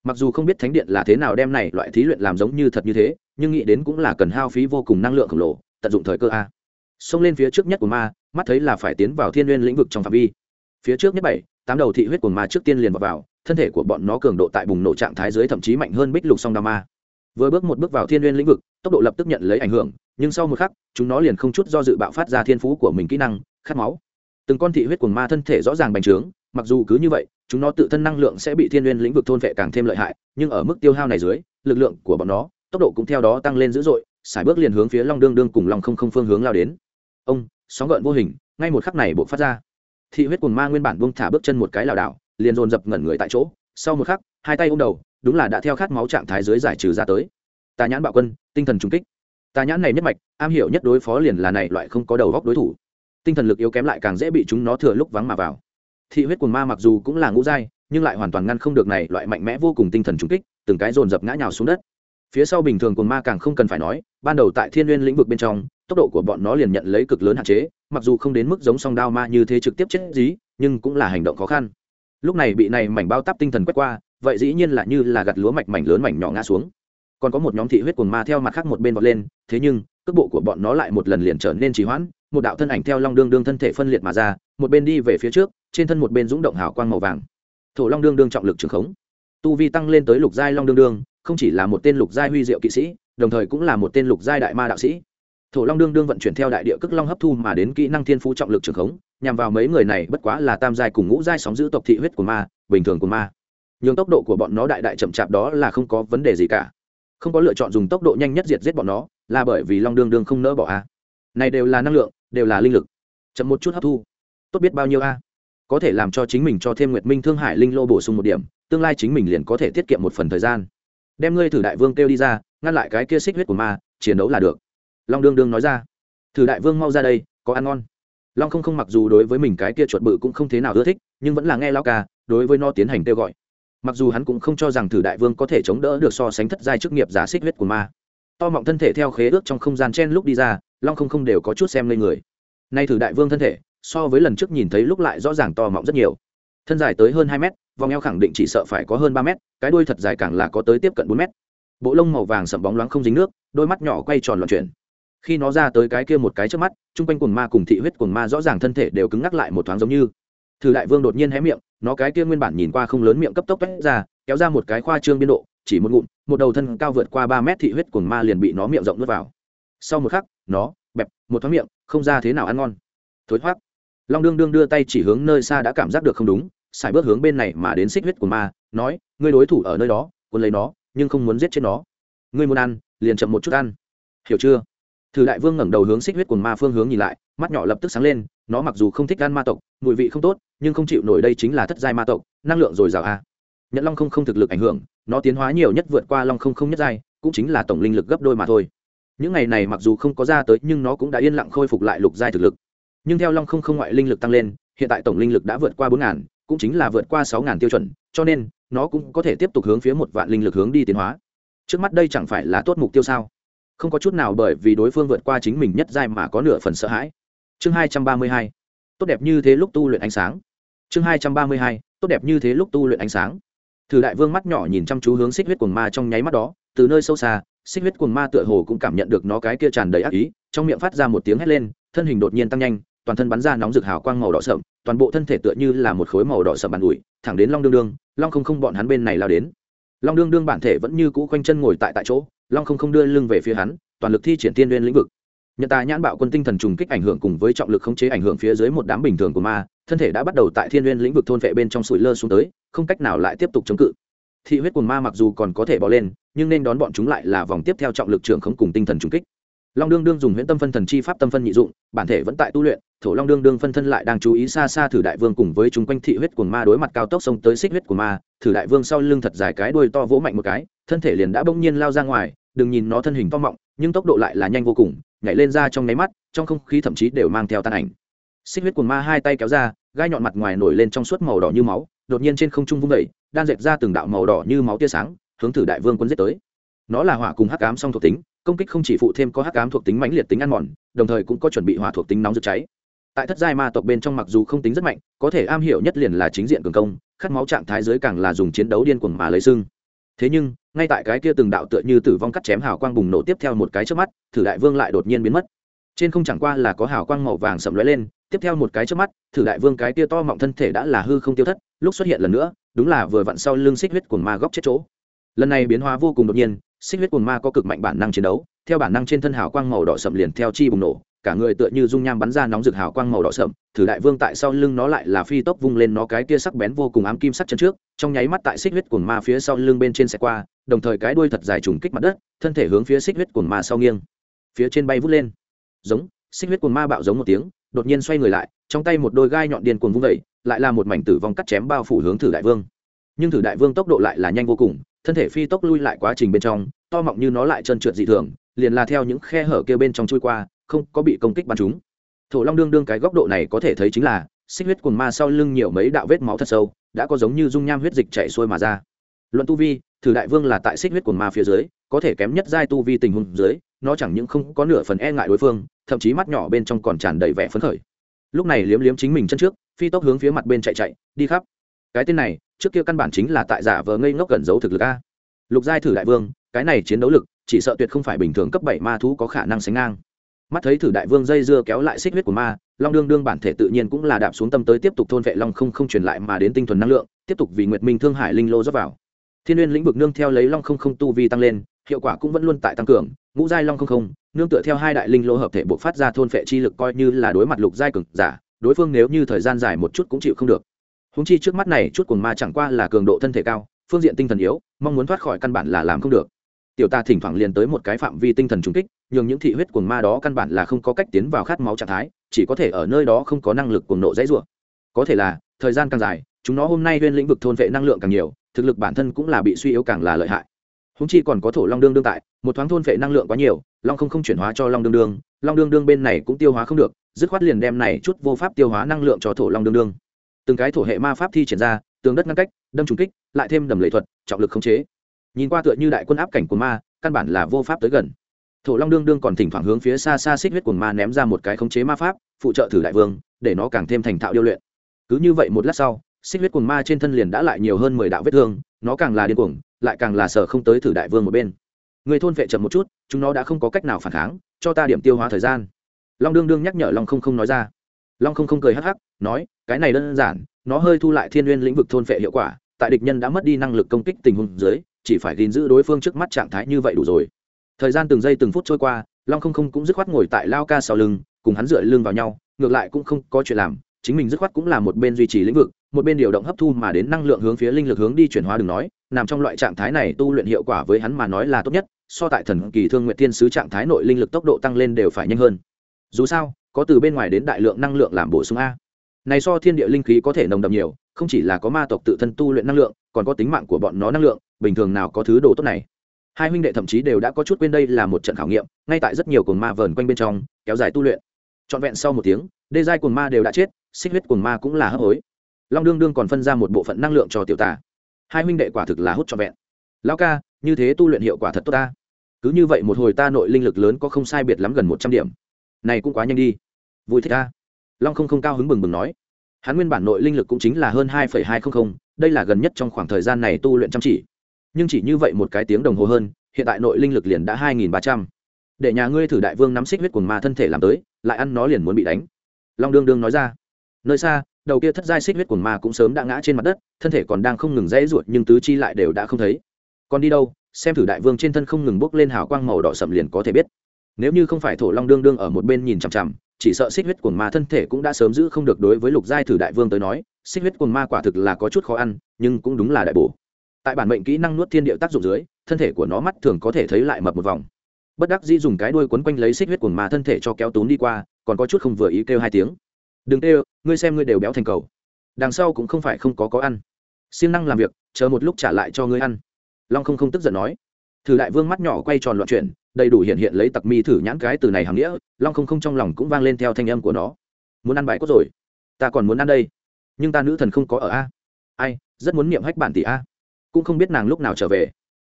Mặc dù không biết thánh điện là thế nào đem này loại thí luyện làm giống như thật như thế nhưng nghĩ đến cũng là cần hao phí vô cùng năng lượng khổng lồ tận dụng thời cơ a. Xông lên phía trước nhất của ma mắt thấy là phải tiến vào thiên n lĩnh vực trong phạm vi. Phía trước nhất bảy tám đầu thị huyết của ma trước tiên liền vào, vào thân thể của bọn nó cường độ tại bùng nổ trạng thái dưới thậm chí mạnh hơn bích lục song đa ma. Vừa bước một bước vào thiên n lĩnh vực, tốc độ lập tức nhận lấy ảnh hưởng, nhưng sau một khắc, chúng nó liền không chút do dự bạo phát ra thiên phú của mình kỹ năng, khát máu. Từng con thị huyết cuồng ma thân thể rõ ràng bành trướng, mặc dù cứ như vậy, chúng nó tự thân năng lượng sẽ bị thiên n lĩnh vực thôn vệ càng thêm lợi hại, nhưng ở mức tiêu hao này dưới, lực lượng của bọn nó, tốc độ cũng theo đó tăng lên dữ dội, sải bước liền hướng phía long đương đương cùng long không không phương hướng lao đến. Ông, sóng gợn vô hình, ngay một khắc này buộc phát ra. Thị huyết cuồng ma nguyên bản buông thả bước chân một cái lảo đảo liền dồn dập ngẩn người tại chỗ, sau một khắc, hai tay ôm đầu, đúng là đã theo khát máu trạng thái dưới giải trừ ra tới. Tà nhãn bạo quân, tinh thần trung kích. Tà nhãn này nhất mạch, am hiểu nhất đối phó liền là này loại không có đầu góc đối thủ. Tinh thần lực yếu kém lại càng dễ bị chúng nó thừa lúc vắng mà vào. Thị huyết quần ma mặc dù cũng là ngũ giai, nhưng lại hoàn toàn ngăn không được này loại mạnh mẽ vô cùng tinh thần trung kích, từng cái dồn dập ngã nhào xuống đất. Phía sau bình thường quần ma càng không cần phải nói, ban đầu tại thiên n lĩnh vực bên trong, tốc độ của bọn nó liền nhận lấy cực lớn hạn chế, mặc dù không đến mức giống song đao ma như thế trực tiếp chết dí, nhưng cũng là hành động khó khăn lúc này bị này mảnh bao tắp tinh thần quét qua, vậy dĩ nhiên là như là gặt lúa mạch mảnh lớn mảnh nhỏ ngã xuống. Còn có một nhóm thị huyết cuồng ma theo mặt khác một bên vọt lên, thế nhưng, cước bộ của bọn nó lại một lần liền trở nên trì hoãn, một đạo thân ảnh theo long đương đương thân thể phân liệt mà ra, một bên đi về phía trước, trên thân một bên rúng động hào quang màu vàng. Thổ long đương đương trọng lực trường khống. Tu vi tăng lên tới lục giai long đương đương, không chỉ là một tên lục giai huy diệu kỵ sĩ, đồng thời cũng là một tên lục giai đại ma đạo sĩ. Thổ long đương đương vận chuyển theo đại địa cước long hấp thu mà đến kỹ năng thiên phú trọng lực trường khống nhằm vào mấy người này bất quá là tam giai cùng ngũ giai sóng giữ tộc thị huyết của ma, bình thường của ma. Nhưng tốc độ của bọn nó đại đại chậm chạp đó là không có vấn đề gì cả. Không có lựa chọn dùng tốc độ nhanh nhất diệt giết bọn nó, là bởi vì long đương đương không nỡ bỏ a. Này đều là năng lượng, đều là linh lực. Chậm một chút hấp thu. Tốt biết bao nhiêu a. Có thể làm cho chính mình cho thêm nguyệt minh thương hải linh lô bổ sung một điểm, tương lai chính mình liền có thể tiết kiệm một phần thời gian. Đem ngươi thử đại vương kêu đi ra, ngăn lại cái kia xích huyết của ma, chiến đấu là được. Long đương đương nói ra. Thử đại vương mau ra đây, có ăn ngon long không không mặc dù đối với mình cái kia chuột bự cũng không thế nào ưa thích, nhưng vẫn là nghe lao ca, đối với nó tiến hành kêu gọi. Mặc dù hắn cũng không cho rằng thử đại vương có thể chống đỡ được so sánh thất giai chức nghiệp giả xích huyết của ma. To mọng thân thể theo khế ước trong không gian chen lúc đi ra, long không không đều có chút xem lên người. Nay thử đại vương thân thể, so với lần trước nhìn thấy lúc lại rõ ràng to mọng rất nhiều. Thân dài tới hơn hai mét, vòng eo khẳng định chỉ sợ phải có hơn ba mét, cái đuôi thật dài càng là có tới tiếp cận bốn mét. Bộ lông màu vàng sậm bóng loáng không dính nước, đôi mắt nhỏ quay tròn loạn chuyển khi nó ra tới cái kia một cái trước mắt, chung quanh quần ma cùng thị huyết quần ma rõ ràng thân thể đều cứng ngắc lại một thoáng giống như. Thử đại vương đột nhiên hé miệng, nó cái kia nguyên bản nhìn qua không lớn miệng cấp tốc toét ra, kéo ra một cái khoa trương biên độ, chỉ một ngụm, một đầu thân cao vượt qua ba mét thị huyết quần ma liền bị nó miệng rộng nuốt vào. Sau một khắc, nó, bẹp, một thoáng miệng, không ra thế nào ăn ngon. Thối thoát long đương đương đưa tay chỉ hướng nơi xa đã cảm giác được không đúng xài bước hướng bên này mà đến xích huyết của ma, nói, ngươi đối thủ ở nơi đó quân lấy nó, nhưng không muốn giết chết nó. Ngươi muốn ăn, liền chậm một chút ăn. Hiểu chưa? Thử đại vương ngẩng đầu hướng xích huyết quần ma phương hướng nhìn lại, mắt nhỏ lập tức sáng lên, nó mặc dù không thích ăn ma tộc, mùi vị không tốt, nhưng không chịu nổi đây chính là thất giai ma tộc, năng lượng dồi dào a. Nhận long không không thực lực ảnh hưởng, nó tiến hóa nhiều nhất vượt qua long không không nhất giai, cũng chính là tổng linh lực gấp đôi mà thôi. Những ngày này mặc dù không có ra tới, nhưng nó cũng đã yên lặng khôi phục lại lục giai thực lực. Nhưng theo long không không ngoại linh lực tăng lên, hiện tại tổng linh lực đã vượt qua bốn ngàn, cũng chính là vượt qua sáu ngàn tiêu chuẩn, cho nên, nó cũng có thể tiếp tục hướng phía một vạn linh lực hướng đi tiến hóa. Trước mắt đây chẳng phải là tốt mục tiêu sao? Không có chút nào bởi vì đối phương vượt qua chính mình nhất giai mà có nửa phần sợ hãi. Chương hai trăm ba mươi hai, tốt đẹp như thế lúc tu luyện ánh sáng. Chương hai trăm ba mươi hai, tốt đẹp như thế lúc tu luyện ánh sáng. Thử đại vương mắt nhỏ nhìn chăm chú hướng xích huyết cuồng ma trong nháy mắt đó, từ nơi sâu xa, xích huyết cuồng ma tựa hồ cũng cảm nhận được nó cái kia tràn đầy ác ý, trong miệng phát ra một tiếng hét lên, thân hình đột nhiên tăng nhanh, toàn thân bắn ra nóng rực hào quang màu đỏ sậm, toàn bộ thân thể tựa như là một khối màu đỏ sậm bàn ủi, thẳng đến long đương đương, long không không bọn hắn bên này lao đến. Long đương đương bản thể vẫn như cũ quanh chân ngồi tại tại chỗ long không không đưa lưng về phía hắn, toàn lực thi triển tiên liên lĩnh vực. Nhận tà nhãn bạo quân tinh thần trùng kích ảnh hưởng cùng với trọng lực khống chế ảnh hưởng phía dưới một đám bình thường của ma, thân thể đã bắt đầu tại thiên liên lĩnh vực thôn vệ bên trong sủi lơ xuống tới, không cách nào lại tiếp tục chống cự. Thị huyết quần ma mặc dù còn có thể bỏ lên, nhưng nên đón bọn chúng lại là vòng tiếp theo trọng lực trưởng khống cùng tinh thần trùng kích. Long đương đương dùng huyễn tâm phân thần chi pháp tâm phân nhị dụng, bản thể vẫn tại tu luyện, thổ long đương đương phân thân lại đang chú ý xa xa thử đại vương cùng với chúng quanh thị huyết của ma đối mặt cao tốc xông tới xích huyết của ma, thử đại vương sau lưng thật dài cái đuôi to vỗ mạnh một cái, thân thể liền đã bỗng nhiên lao ra ngoài đừng nhìn nó thân hình to mọng, nhưng tốc độ lại là nhanh vô cùng, nhảy lên ra trong nháy mắt, trong không khí thậm chí đều mang theo tan ảnh. Xích huyết cuồng ma hai tay kéo ra, gai nhọn mặt ngoài nổi lên trong suốt màu đỏ như máu, đột nhiên trên không trung vung vẩy đan dệt ra từng đạo màu đỏ như máu tia sáng, hướng thử đại vương quân giết tới. Nó là hỏa cùng hắc ám song thuộc tính, công kích không chỉ phụ thêm có hắc ám thuộc tính mãnh liệt tính ăn mòn, đồng thời cũng có chuẩn bị hỏa thuộc tính nóng rực cháy. Tại thất giai ma tộc bên trong mặc dù không tính rất mạnh, có thể am hiểu nhất liền là chính diện cường công, khát máu trạng thái dưới càng là dùng chiến đấu điên cuồng mà lấy xương thế nhưng, ngay tại cái kia từng đạo tựa như tử vong cắt chém hào quang bùng nổ tiếp theo một cái trước mắt, thử đại vương lại đột nhiên biến mất. Trên không chẳng qua là có hào quang màu vàng sậm lóe lên, tiếp theo một cái trước mắt, thử đại vương cái kia to mọng thân thể đã là hư không tiêu thất, lúc xuất hiện lần nữa, đúng là vừa vặn sau lưng xích huyết cuồng ma góc chết chỗ. Lần này biến hóa vô cùng đột nhiên, xích huyết cuồng ma có cực mạnh bản năng chiến đấu, theo bản năng trên thân hào quang màu đỏ sậm liền theo chi bùng nổ cả người tựa như dung nham bắn ra nóng rực hào quang màu đỏ sậm, thử đại vương tại sau lưng nó lại là phi tốc vung lên nó cái kia sắc bén vô cùng ám kim sắc chân trước, trong nháy mắt tại xích huyết cuồng ma phía sau lưng bên trên xe qua, đồng thời cái đuôi thật dài trùng kích mặt đất, thân thể hướng phía xích huyết cuồng ma sau nghiêng, phía trên bay vút lên. Giống, xích huyết cuồng ma bạo giống một tiếng, đột nhiên xoay người lại, trong tay một đôi gai nhọn điên cuồng vung vẩy lại là một mảnh tử vong cắt chém bao phủ hướng thử đại vương. Nhưng thử đại vương tốc độ lại là nhanh vô cùng, thân thể phi tốc lui lại quá trình bên trong, to mọng như nó lại trơn trượt dị thường, liền là theo những khe hở kia bên trong chui qua không có bị công kích bắn trúng. thổ long đương đương cái góc độ này có thể thấy chính là, xích huyết cuồng ma sau lưng nhiều mấy đạo vết máu thật sâu, đã có giống như dung nham huyết dịch chảy xuôi mà ra. Luận tu vi, thử đại vương là tại xích huyết cuồng ma phía dưới, có thể kém nhất giai tu vi tình huống dưới, nó chẳng những không có nửa phần e ngại đối phương, thậm chí mắt nhỏ bên trong còn tràn đầy vẻ phấn khởi. Lúc này liếm liếm chính mình chân trước, phi tốc hướng phía mặt bên chạy chạy, đi khắp. Cái tên này, trước kia căn bản chính là tại giả vờ ngây ngốc gần giấu thực lực a. Lục giai thử đại vương, cái này chiến đấu lực, chỉ sợ tuyệt không phải bình thường cấp bảy ma thú có khả năng sánh ngang mắt thấy thử đại vương dây dưa kéo lại xích huyết của ma, long đương đương bản thể tự nhiên cũng là đạp xuống tâm tới tiếp tục thôn vệ long không không truyền lại mà đến tinh thuần năng lượng, tiếp tục vì nguyệt minh thương hải linh lô dốc vào. Thiên n lĩnh vực nương theo lấy long không không tu vi tăng lên, hiệu quả cũng vẫn luôn tại tăng cường, ngũ giai long không không, nương tựa theo hai đại linh lô hợp thể buộc phát ra thôn phệ chi lực coi như là đối mặt lục giai cực giả, đối phương nếu như thời gian dài một chút cũng chịu không được. Húng chi trước mắt này chút cuồng ma chẳng qua là cường độ thân thể cao, phương diện tinh thần yếu, mong muốn thoát khỏi căn bản là làm không được tiểu ta thỉnh thoảng liền tới một cái phạm vi tinh thần trung kích, nhưng những thị huyết cuồng ma đó căn bản là không có cách tiến vào khát máu trạng thái, chỉ có thể ở nơi đó không có năng lực cuồng nộ dãy rủa. Có thể là, thời gian càng dài, chúng nó hôm nay lên lĩnh vực thôn vệ năng lượng càng nhiều, thực lực bản thân cũng là bị suy yếu càng là lợi hại. Húng chi còn có thổ long đương đương tại, một thoáng thôn vệ năng lượng quá nhiều, long không không chuyển hóa cho long đương đương, long đương đương bên này cũng tiêu hóa không được, dứt khoát liền đem này chút vô pháp tiêu hóa năng lượng cho thổ long đương đương. Từng cái thổ hệ ma pháp thi triển ra, tường đất ngăn cách, đâm trùng kích, lại thêm đầm lệ thuật, trọng lực khống chế nhìn qua tựa như đại quân áp cảnh của ma, căn bản là vô pháp tới gần. Thổ long đương đương còn thỉnh thoảng hướng phía xa xa xích huyết quần ma ném ra một cái khống chế ma pháp, phụ trợ thử đại vương, để nó càng thêm thành thạo điêu luyện. Cứ như vậy một lát sau, xích huyết quần ma trên thân liền đã lại nhiều hơn mười đạo vết thương, nó càng là điên cuồng, lại càng là sở không tới thử đại vương một bên. Người thôn vệ chậm một chút, chúng nó đã không có cách nào phản kháng, cho ta điểm tiêu hóa thời gian. Long đương đương nhắc nhở long không không nói ra. Long không không cười hắc hắc, nói, cái này đơn giản, nó hơi thu lại thiên n g u y ê n lĩnh vực thôn vệ hiệu quả, tại địch nhân đã mất đi năng lực công kích tình huống dưới chỉ phải gìn giữ đối phương trước mắt trạng thái như vậy đủ rồi. Thời gian từng giây từng phút trôi qua, long không không cũng dứt khoát ngồi tại lao ca sau lưng, cùng hắn dựa lưng vào nhau, ngược lại cũng không có chuyện làm, chính mình dứt khoát cũng là một bên duy trì lĩnh vực, một bên điều động hấp thu mà đến năng lượng hướng phía linh lực hướng đi chuyển hóa đừng nói, nằm trong loại trạng thái này tu luyện hiệu quả với hắn mà nói là tốt nhất, so tại thần kỳ thương nguyện thiên sứ trạng thái nội linh lực tốc độ tăng lên đều phải nhanh hơn. Dù sao, có từ bên ngoài đến đại lượng năng lượng làm bổ sung a. Này so thiên địa linh khí có thể nồng đậm nhiều, không chỉ là có ma tộc tự thân tu luyện năng lượng, còn có tính mạng của bọn nó năng lượng bình thường nào có thứ đồ tốt này? Hai huynh đệ thậm chí đều đã có chút quên đây là một trận khảo nghiệm, ngay tại rất nhiều cuồng ma vờn quanh bên trong, kéo dài tu luyện. Trọn vẹn sau một tiếng, đê giai cuồng ma đều đã chết, xích huyết cuồng ma cũng là hấp hối. Long đương đương còn phân ra một bộ phận năng lượng cho tiểu tả hai huynh đệ quả thực là hút trọn vẹn. Lao ca, như thế tu luyện hiệu quả thật tốt ta. Cứ như vậy một hồi ta nội linh lực lớn có không sai biệt lắm gần một trăm điểm. Này cũng quá nhanh đi. Vui thích ta. Long không không cao hứng bừng bừng nói. Hắn nguyên bản nội linh lực cũng chính là hơn hai hai trăm linh đây là gần nhất trong khoảng thời gian này tu luyện chăm chỉ nhưng chỉ như vậy một cái tiếng đồng hồ hơn, hiện tại nội linh lực liền đã hai nghìn ba trăm. Để nhà ngươi thử đại vương nắm xích huyết quần ma thân thể làm tới, lại ăn nó liền muốn bị đánh. Long đương đương nói ra. Nơi xa, đầu kia thất giai xích huyết quần ma cũng sớm đã ngã trên mặt đất, thân thể còn đang không ngừng dãy ruột nhưng tứ chi lại đều đã không thấy. Còn đi đâu, xem thử đại vương trên thân không ngừng bốc lên hào quang màu đỏ sậm liền có thể biết. Nếu như không phải thổ long đương đương ở một bên nhìn chằm chằm, chỉ sợ xích huyết quần ma thân thể cũng đã sớm giữ không được đối với lục giai thử đại vương tới nói, xích huyết quần ma quả thực là có chút khó ăn, nhưng cũng đúng là đại bổ tại bản mệnh kỹ năng nuốt thiên địa tác dụng dưới, thân thể của nó mắt thường có thể thấy lại mập một vòng. Bất đắc dĩ dùng cái đuôi quấn quanh lấy xích huyết cuồng mà thân thể cho kéo tốn đi qua, còn có chút không vừa ý kêu hai tiếng. Đừng kêu, ngươi xem ngươi đều béo thành cầu. Đằng sau cũng không phải không có có ăn. Siêng năng làm việc, chờ một lúc trả lại cho ngươi ăn. Long không không tức giận nói. Thử đại vương mắt nhỏ quay tròn loạn chuyển, đầy đủ hiện hiện lấy tặc mi thử nhãn cái từ này hàm nghĩa, long không không trong lòng cũng vang lên theo thanh âm của nó. Muốn ăn bài cốt rồi. Ta còn muốn ăn đây. Nhưng ta nữ thần không có ở a. Ai, rất muốn niệm hách bản tỷ a cũng không biết nàng lúc nào trở về.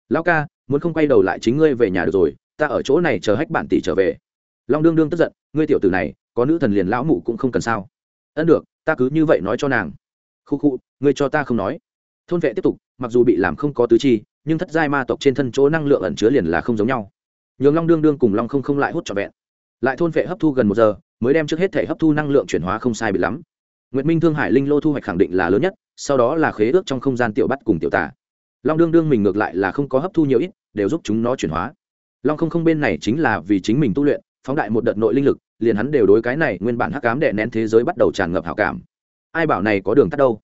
Lão ca, muốn không quay đầu lại chính ngươi về nhà được rồi, ta ở chỗ này chờ hách bản tỷ trở về. Long đương đương tức giận, ngươi tiểu tử này, có nữ thần liền lão mụ cũng không cần sao. Ân được, ta cứ như vậy nói cho nàng. Khu khu, ngươi cho ta không nói. Thôn vệ tiếp tục, mặc dù bị làm không có tứ chi, nhưng thất giai ma tộc trên thân chỗ năng lượng ẩn chứa liền là không giống nhau. Nhường long đương đương cùng long không không lại hút trọn vẹn. Lại thôn vệ hấp thu gần một giờ, mới đem trước hết thể hấp thu năng lượng chuyển hóa không sai bị lắm. Nguyệt minh thương hải linh lô thu hoạch khẳng định là lớn nhất, sau đó là khế ước trong không gian tiểu bắt cùng tiểu tả long đương đương mình ngược lại là không có hấp thu nhiều ít, đều giúp chúng nó chuyển hóa. Long không không bên này chính là vì chính mình tu luyện, phóng đại một đợt nội linh lực, liền hắn đều đối cái này nguyên bản hắc cám đệ nén thế giới bắt đầu tràn ngập hảo cảm. Ai bảo này có đường tắt đâu?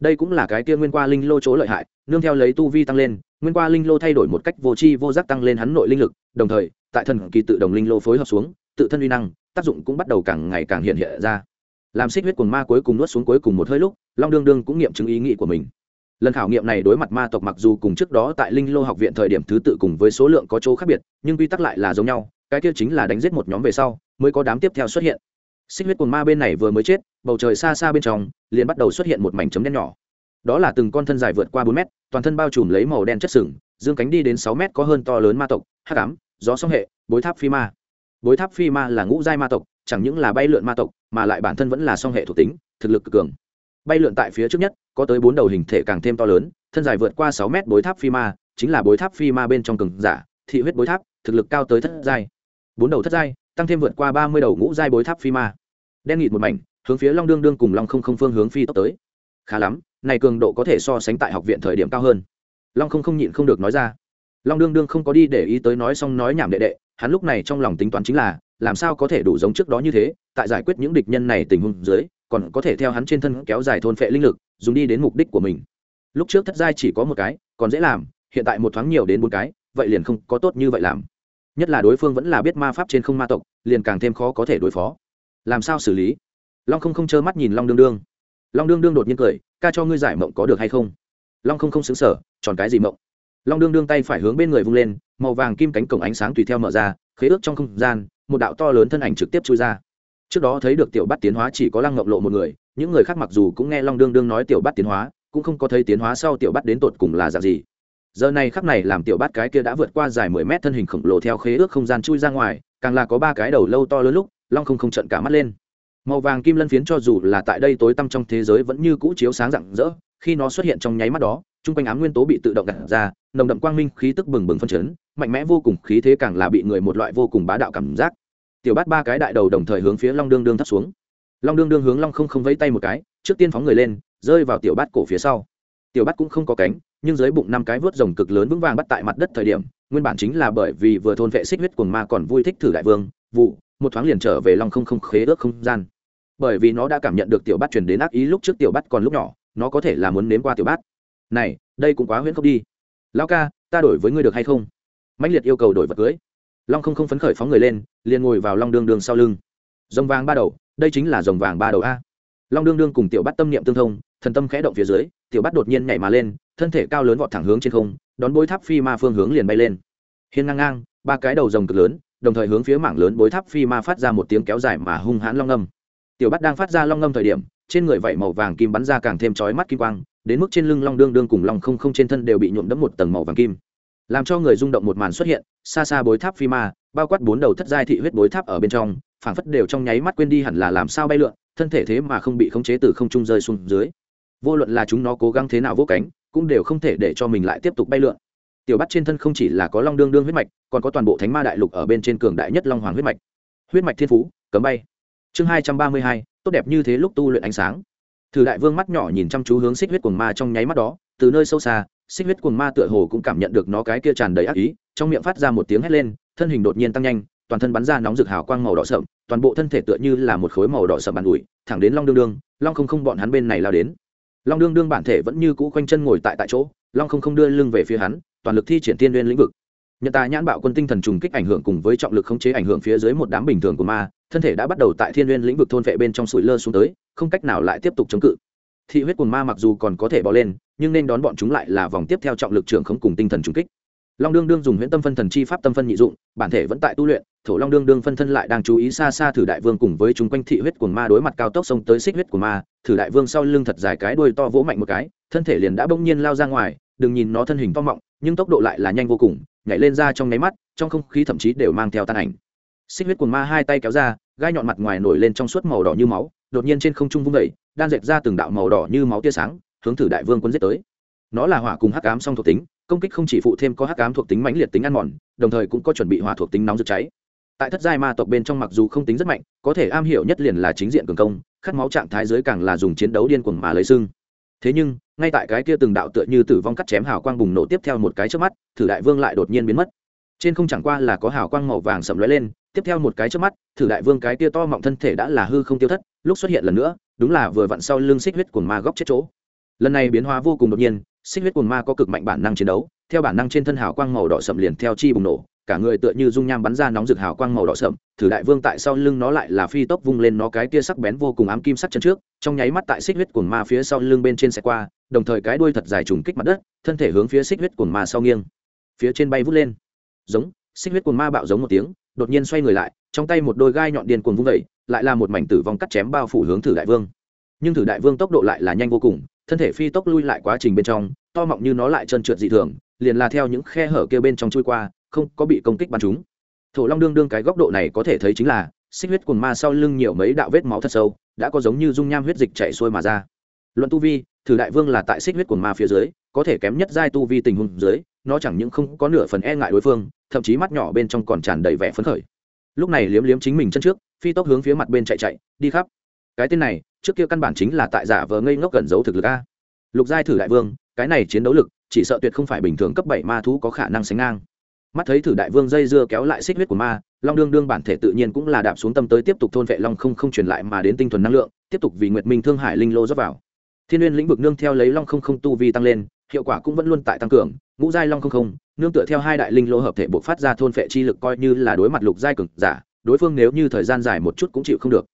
Đây cũng là cái kia nguyên qua linh lô chỗ lợi hại, nương theo lấy tu vi tăng lên, nguyên qua linh lô thay đổi một cách vô tri vô giác tăng lên hắn nội linh lực, đồng thời, tại thần kỳ tự đồng linh lô phối hợp xuống, tự thân uy năng, tác dụng cũng bắt đầu càng ngày càng hiện hiện ra. Làm xích huyết quần ma cuối cùng nuốt xuống cuối cùng một hơi lúc, long đương đương cũng nghiệm chứng ý nghĩ của mình lần khảo nghiệm này đối mặt ma tộc mặc dù cùng trước đó tại linh lô học viện thời điểm thứ tự cùng với số lượng có chỗ khác biệt, nhưng quy tắc lại là giống nhau, cái kia chính là đánh giết một nhóm về sau mới có đám tiếp theo xuất hiện. Xích huyết quần ma bên này vừa mới chết, bầu trời xa xa bên trong, liền bắt đầu xuất hiện một mảnh chấm đen nhỏ. Đó là từng con thân dài vượt qua bốn mét, toàn thân bao trùm lấy màu đen chất sừng, dương cánh đi đến sáu mét có hơn to lớn ma tộc, hắc ám, gió song hệ, bối tháp phi ma. Bối tháp phi ma là ngũ giai ma tộc, chẳng những là bay lượn ma tộc, mà lại bản thân vẫn là song hệ thuộc tính, thực lực cực cường bay lượn tại phía trước nhất, có tới bốn đầu hình thể càng thêm to lớn, thân dài vượt qua sáu mét bối tháp phi ma, chính là bối tháp phi ma bên trong cường giả, thị huyết bối tháp, thực lực cao tới thất giai. Bốn đầu thất giai, tăng thêm vượt qua ba mươi đầu ngũ giai bối tháp phi ma. Đen nghịt một mảnh, hướng phía long đương đương cùng long không không phương hướng phi tốc tới. Khá lắm, này cường độ có thể so sánh tại học viện thời điểm cao hơn. Long không không nhịn không được nói ra. Long đương đương không có đi để ý tới nói xong nói nhảm đệ đệ, hắn lúc này trong lòng tính toán chính là, làm sao có thể đủ giống trước đó như thế, tại giải quyết những địch nhân này tình huống dưới còn có thể theo hắn trên thân kéo dài thôn phệ linh lực, dùng đi đến mục đích của mình. Lúc trước thất giai chỉ có một cái, còn dễ làm, hiện tại một thoáng nhiều đến bốn cái, vậy liền không có tốt như vậy làm. Nhất là đối phương vẫn là biết ma pháp trên không ma tộc, liền càng thêm khó có thể đối phó. Làm sao xử lý? Long không không trơ mắt nhìn long đương đương. Long đương đương đột nhiên cười, ca cho ngươi giải mộng có được hay không? Long không không xứng sở tròn cái gì mộng? Long đương đương tay phải hướng bên người vung lên, màu vàng kim cánh cổng ánh sáng tùy theo mở ra, khế ước trong không gian, một đạo to lớn thân ảnh trực tiếp chui ra trước đó thấy được tiểu bát tiến hóa chỉ có lăng ngọc lộ một người, những người khác mặc dù cũng nghe long đương đương nói tiểu bát tiến hóa, cũng không có thấy tiến hóa sau tiểu bát đến tột cùng là dạng gì. Giờ này khắc này làm tiểu bát cái kia đã vượt qua dài mười mét thân hình khổng lồ theo khế ước không gian chui ra ngoài, càng là có ba cái đầu lâu to lớn lúc, long không không trận cả mắt lên. Màu vàng kim lân phiến cho dù là tại đây tối tăm trong thế giới vẫn như cũ chiếu sáng rạng rỡ, khi nó xuất hiện trong nháy mắt đó, chung quanh ám nguyên tố bị tự động đặt ra, nồng đậm quang minh, khí tức bừng bừng phân chấn, mạnh mẽ vô cùng, khí thế càng là bị người một loại vô cùng bá đạo cảm giác tiểu bát ba cái đại đầu đồng thời hướng phía long đương đương thấp xuống. Long đương đương hướng long không không vẫy tay một cái, trước tiên phóng người lên, rơi vào tiểu bát cổ phía sau. Tiểu bát cũng không có cánh, nhưng dưới bụng năm cái vớt rồng cực lớn vững vàng bắt tại mặt đất thời điểm, nguyên bản chính là bởi vì vừa thôn vệ xích huyết cuồng ma còn vui thích thử đại vương, vụ, một thoáng liền trở về long không không khế ước không gian. Bởi vì nó đã cảm nhận được tiểu bát truyền đến ác ý lúc trước tiểu bát còn lúc nhỏ, nó có thể là muốn nếm qua tiểu bát. Này, đây cũng quá huyễn không đi. Lão ca, ta đổi với ngươi được hay không? Mãnh liệt yêu cầu đổi vật cưới long không không phấn khởi phóng người lên, liền ngồi vào long đương đương sau lưng. Rồng vàng ba đầu, đây chính là rồng vàng ba đầu a. Long đương đương cùng tiểu bắt tâm niệm tương thông, thần tâm khẽ động phía dưới, tiểu bắt đột nhiên nhảy mà lên, thân thể cao lớn vọt thẳng hướng trên không, đón bối tháp phi ma phương hướng liền bay lên. Hiên ngang ngang, ba cái đầu rồng cực lớn, đồng thời hướng phía mảng lớn bối tháp phi ma phát ra một tiếng kéo dài mà hung hãn long ngâm tiểu bắt đang phát ra long ngâm thời điểm, trên người vảy màu vàng kim bắn ra càng thêm chói mắt kim quang, đến mức trên lưng long đương đương cùng long không không trên thân đều bị nhuộm đẫm một tầng màu vàng kim làm cho người rung động một màn xuất hiện, xa xa bối tháp phi ma, bao quát bốn đầu thất giai thị huyết bối tháp ở bên trong, phảng phất đều trong nháy mắt quên đi hẳn là làm sao bay lượn, thân thể thế mà không bị khống chế từ không trung rơi xuống dưới. Vô luận là chúng nó cố gắng thế nào vỗ cánh, cũng đều không thể để cho mình lại tiếp tục bay lượn. Tiểu bắt trên thân không chỉ là có long đương đương huyết mạch, còn có toàn bộ thánh ma đại lục ở bên trên cường đại nhất long hoàng huyết mạch. Huyết mạch thiên phú, cấm bay. Chương hai trăm ba mươi hai, tốt đẹp như thế lúc tu luyện ánh sáng. Thử đại vương mắt nhỏ nhìn chăm chú hướng xích huyết quần ma trong nháy mắt đó, từ nơi sâu xa xích huyết cuồng ma tựa hồ cũng cảm nhận được nó cái kia tràn đầy ác ý, trong miệng phát ra một tiếng hét lên, thân hình đột nhiên tăng nhanh, toàn thân bắn ra nóng rực hào quang màu đỏ sậm, toàn bộ thân thể tựa như là một khối màu đỏ sậm bàn ủi, thẳng đến long đương đương, long không không bọn hắn bên này lao đến. Long đương đương bản thể vẫn như cũ khoanh chân ngồi tại tại chỗ, long không không đưa lưng về phía hắn, toàn lực thi triển tiên liên lĩnh vực. Nhận tài nhãn bạo quân tinh thần trùng kích ảnh hưởng cùng với trọng lực khống chế ảnh hưởng phía dưới một đám bình thường của ma, thân thể đã bắt đầu tại thiên liên lĩnh vực thôn vệ bên trong sủi lơ xuống tới, không cách nào lại tiếp tục chống cự thị huyết cuồng ma mặc dù còn có thể bỏ lên, nhưng nên đón bọn chúng lại là vòng tiếp theo trọng lực trường khống cùng tinh thần trung kích. Long đương đương dùng huyễn tâm phân thần chi pháp tâm phân nhị dụng, bản thể vẫn tại tu luyện, thổ long đương đương phân thân lại đang chú ý xa xa thử đại vương cùng với chúng quanh thị huyết cuồng ma đối mặt cao tốc sông tới xích huyết của ma. Thử đại vương sau lưng thật dài cái đuôi to vỗ mạnh một cái, thân thể liền đã bỗng nhiên lao ra ngoài, đừng nhìn nó thân hình to mọng, nhưng tốc độ lại là nhanh vô cùng, nhảy lên ra trong nháy mắt, trong không khí thậm chí đều mang theo tan ảnh. Xích huyết cuồng ma hai tay kéo ra, gai nhọn mặt ngoài nổi lên trong suốt màu đỏ như máu đột nhiên trên không trung vung vẩy đan dệt ra từng đạo màu đỏ như máu tia sáng, hướng thử đại vương quân giết tới. Nó là hỏa cùng hắc ám song thuộc tính, công kích không chỉ phụ thêm có hắc ám thuộc tính mãnh liệt tính ăn mòn, đồng thời cũng có chuẩn bị hỏa thuộc tính nóng rực cháy. Tại thất giai ma tộc bên trong mặc dù không tính rất mạnh, có thể am hiểu nhất liền là chính diện cường công, khát máu trạng thái dưới càng là dùng chiến đấu điên cuồng mà lấy xương. thế nhưng, ngay tại cái kia từng đạo tựa như tử vong cắt chém hào quang bùng nổ tiếp theo một cái trước mắt, thử đại vương lại đột nhiên biến mất. Trên không chẳng qua là có hào quang màu vàng sậm lóe lên, tiếp theo một cái trước mắt, thử đại vương cái kia to mọng thân thể đã là hư không tiêu thất lúc xuất hiện lần nữa, đúng là vừa vặn sau lưng xích huyết cuồng ma góc chết chỗ. Lần này biến hóa vô cùng đột nhiên, xích huyết cuồng ma có cực mạnh bản năng chiến đấu, theo bản năng trên thân hào quang màu đỏ sậm liền theo chi bùng nổ, cả người tựa như dung nham bắn ra nóng rực hào quang màu đỏ sậm, thử đại vương tại sau lưng nó lại là phi tốc vung lên nó cái tia sắc bén vô cùng ám kim sắc chân trước, trong nháy mắt tại xích huyết cuồng ma phía sau lưng bên trên xe qua, đồng thời cái đuôi thật dài trùng kích mặt đất, thân thể hướng phía xích huyết cuồng ma sau nghiêng, phía trên bay vút lên. Giống, xích huyết cuồng ma bạo giống một tiếng, đột nhiên xoay người lại, trong tay một đôi gai nhọn điên cuồng vung vẩy lại là một mảnh tử vong cắt chém bao phủ hướng thử đại vương. Nhưng thử đại vương tốc độ lại là nhanh vô cùng, thân thể phi tốc lui lại quá trình bên trong, to mọng như nó lại trơn trượt dị thường, liền là theo những khe hở kia bên trong chui qua, không có bị công kích bắn chúng. Thổ long đương đương cái góc độ này có thể thấy chính là, xích huyết cuồng ma sau lưng nhiều mấy đạo vết máu thật sâu, đã có giống như dung nham huyết dịch chảy xuôi mà ra. Luận tu vi, thử đại vương là tại xích huyết cuồng ma phía dưới, có thể kém nhất giai tu vi tình huống dưới, nó chẳng những không có nửa phần e ngại đối phương, thậm chí mắt nhỏ bên trong còn tràn đầy vẻ phấn khởi. Lúc này liếm liếm chính mình chân trước phi tốc hướng phía mặt bên chạy chạy, đi khắp. Cái tên này, trước kia căn bản chính là tại giả vờ ngây ngốc gần giấu thực lực a. Lục giai thử đại vương, cái này chiến đấu lực, chỉ sợ tuyệt không phải bình thường cấp bảy ma thú có khả năng sánh ngang. Mắt thấy thử đại vương dây dưa kéo lại xích huyết của ma, long đương đương bản thể tự nhiên cũng là đạp xuống tâm tới tiếp tục thôn vệ long không không truyền lại mà đến tinh thuần năng lượng, tiếp tục vì nguyệt minh thương hải linh lô dốc vào. Thiên n lĩnh vực nương theo lấy long không không tu vi tăng lên, hiệu quả cũng vẫn luôn tại tăng cường, ngũ giai long không không, nương tựa theo hai đại linh lô hợp thể buộc phát ra thôn vệ chi lực coi như là đối mặt lục giai cực giả đối phương nếu như thời gian dài một chút cũng chịu không được.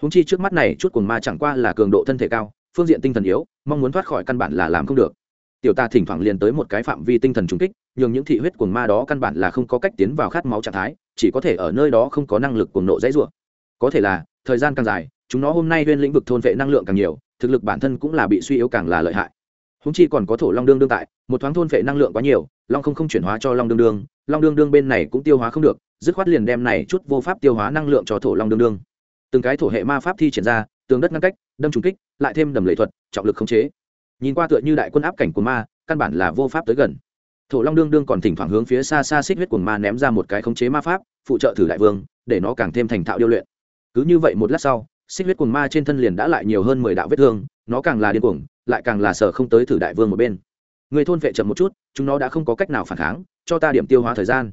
Húng chi trước mắt này chút cuồng ma chẳng qua là cường độ thân thể cao, phương diện tinh thần yếu, mong muốn thoát khỏi căn bản là làm không được. Tiểu ta thỉnh thoảng liền tới một cái phạm vi tinh thần trung kích, nhường những thị huyết cuồng ma đó căn bản là không có cách tiến vào khát máu trạng thái, chỉ có thể ở nơi đó không có năng lực cuồng nộ dãy rủa. Có thể là, thời gian càng dài, chúng nó hôm nay lên lĩnh vực thôn vệ năng lượng càng nhiều, thực lực bản thân cũng là bị suy yếu càng là lợi hại húng chi còn có thổ long đương đương tại, một thoáng thôn vệ năng lượng quá nhiều, long không không chuyển hóa cho long đương đương, long đương đương bên này cũng tiêu hóa không được, dứt khoát liền đem này chút vô pháp tiêu hóa năng lượng cho thổ long đương đương. Từng cái thổ hệ ma pháp thi triển ra, tường đất ngăn cách, đâm trùng kích, lại thêm đầm lệ thuật, trọng lực khống chế. Nhìn qua tựa như đại quân áp cảnh của ma, căn bản là vô pháp tới gần. Thổ long đương đương còn thỉnh thoảng hướng phía xa xa xích huyết của ma ném ra một cái khống chế ma pháp, phụ trợ thử đại vương, để nó càng thêm thành thạo điêu luyện. Cứ như vậy một lát sau, xích huyết cuồng ma trên thân liền đã lại nhiều hơn mười đạo vết thương, nó càng là điên cuồng lại càng là sở không tới thử đại vương một bên. Người thôn vệ chậm một chút, chúng nó đã không có cách nào phản kháng, cho ta điểm tiêu hóa thời gian.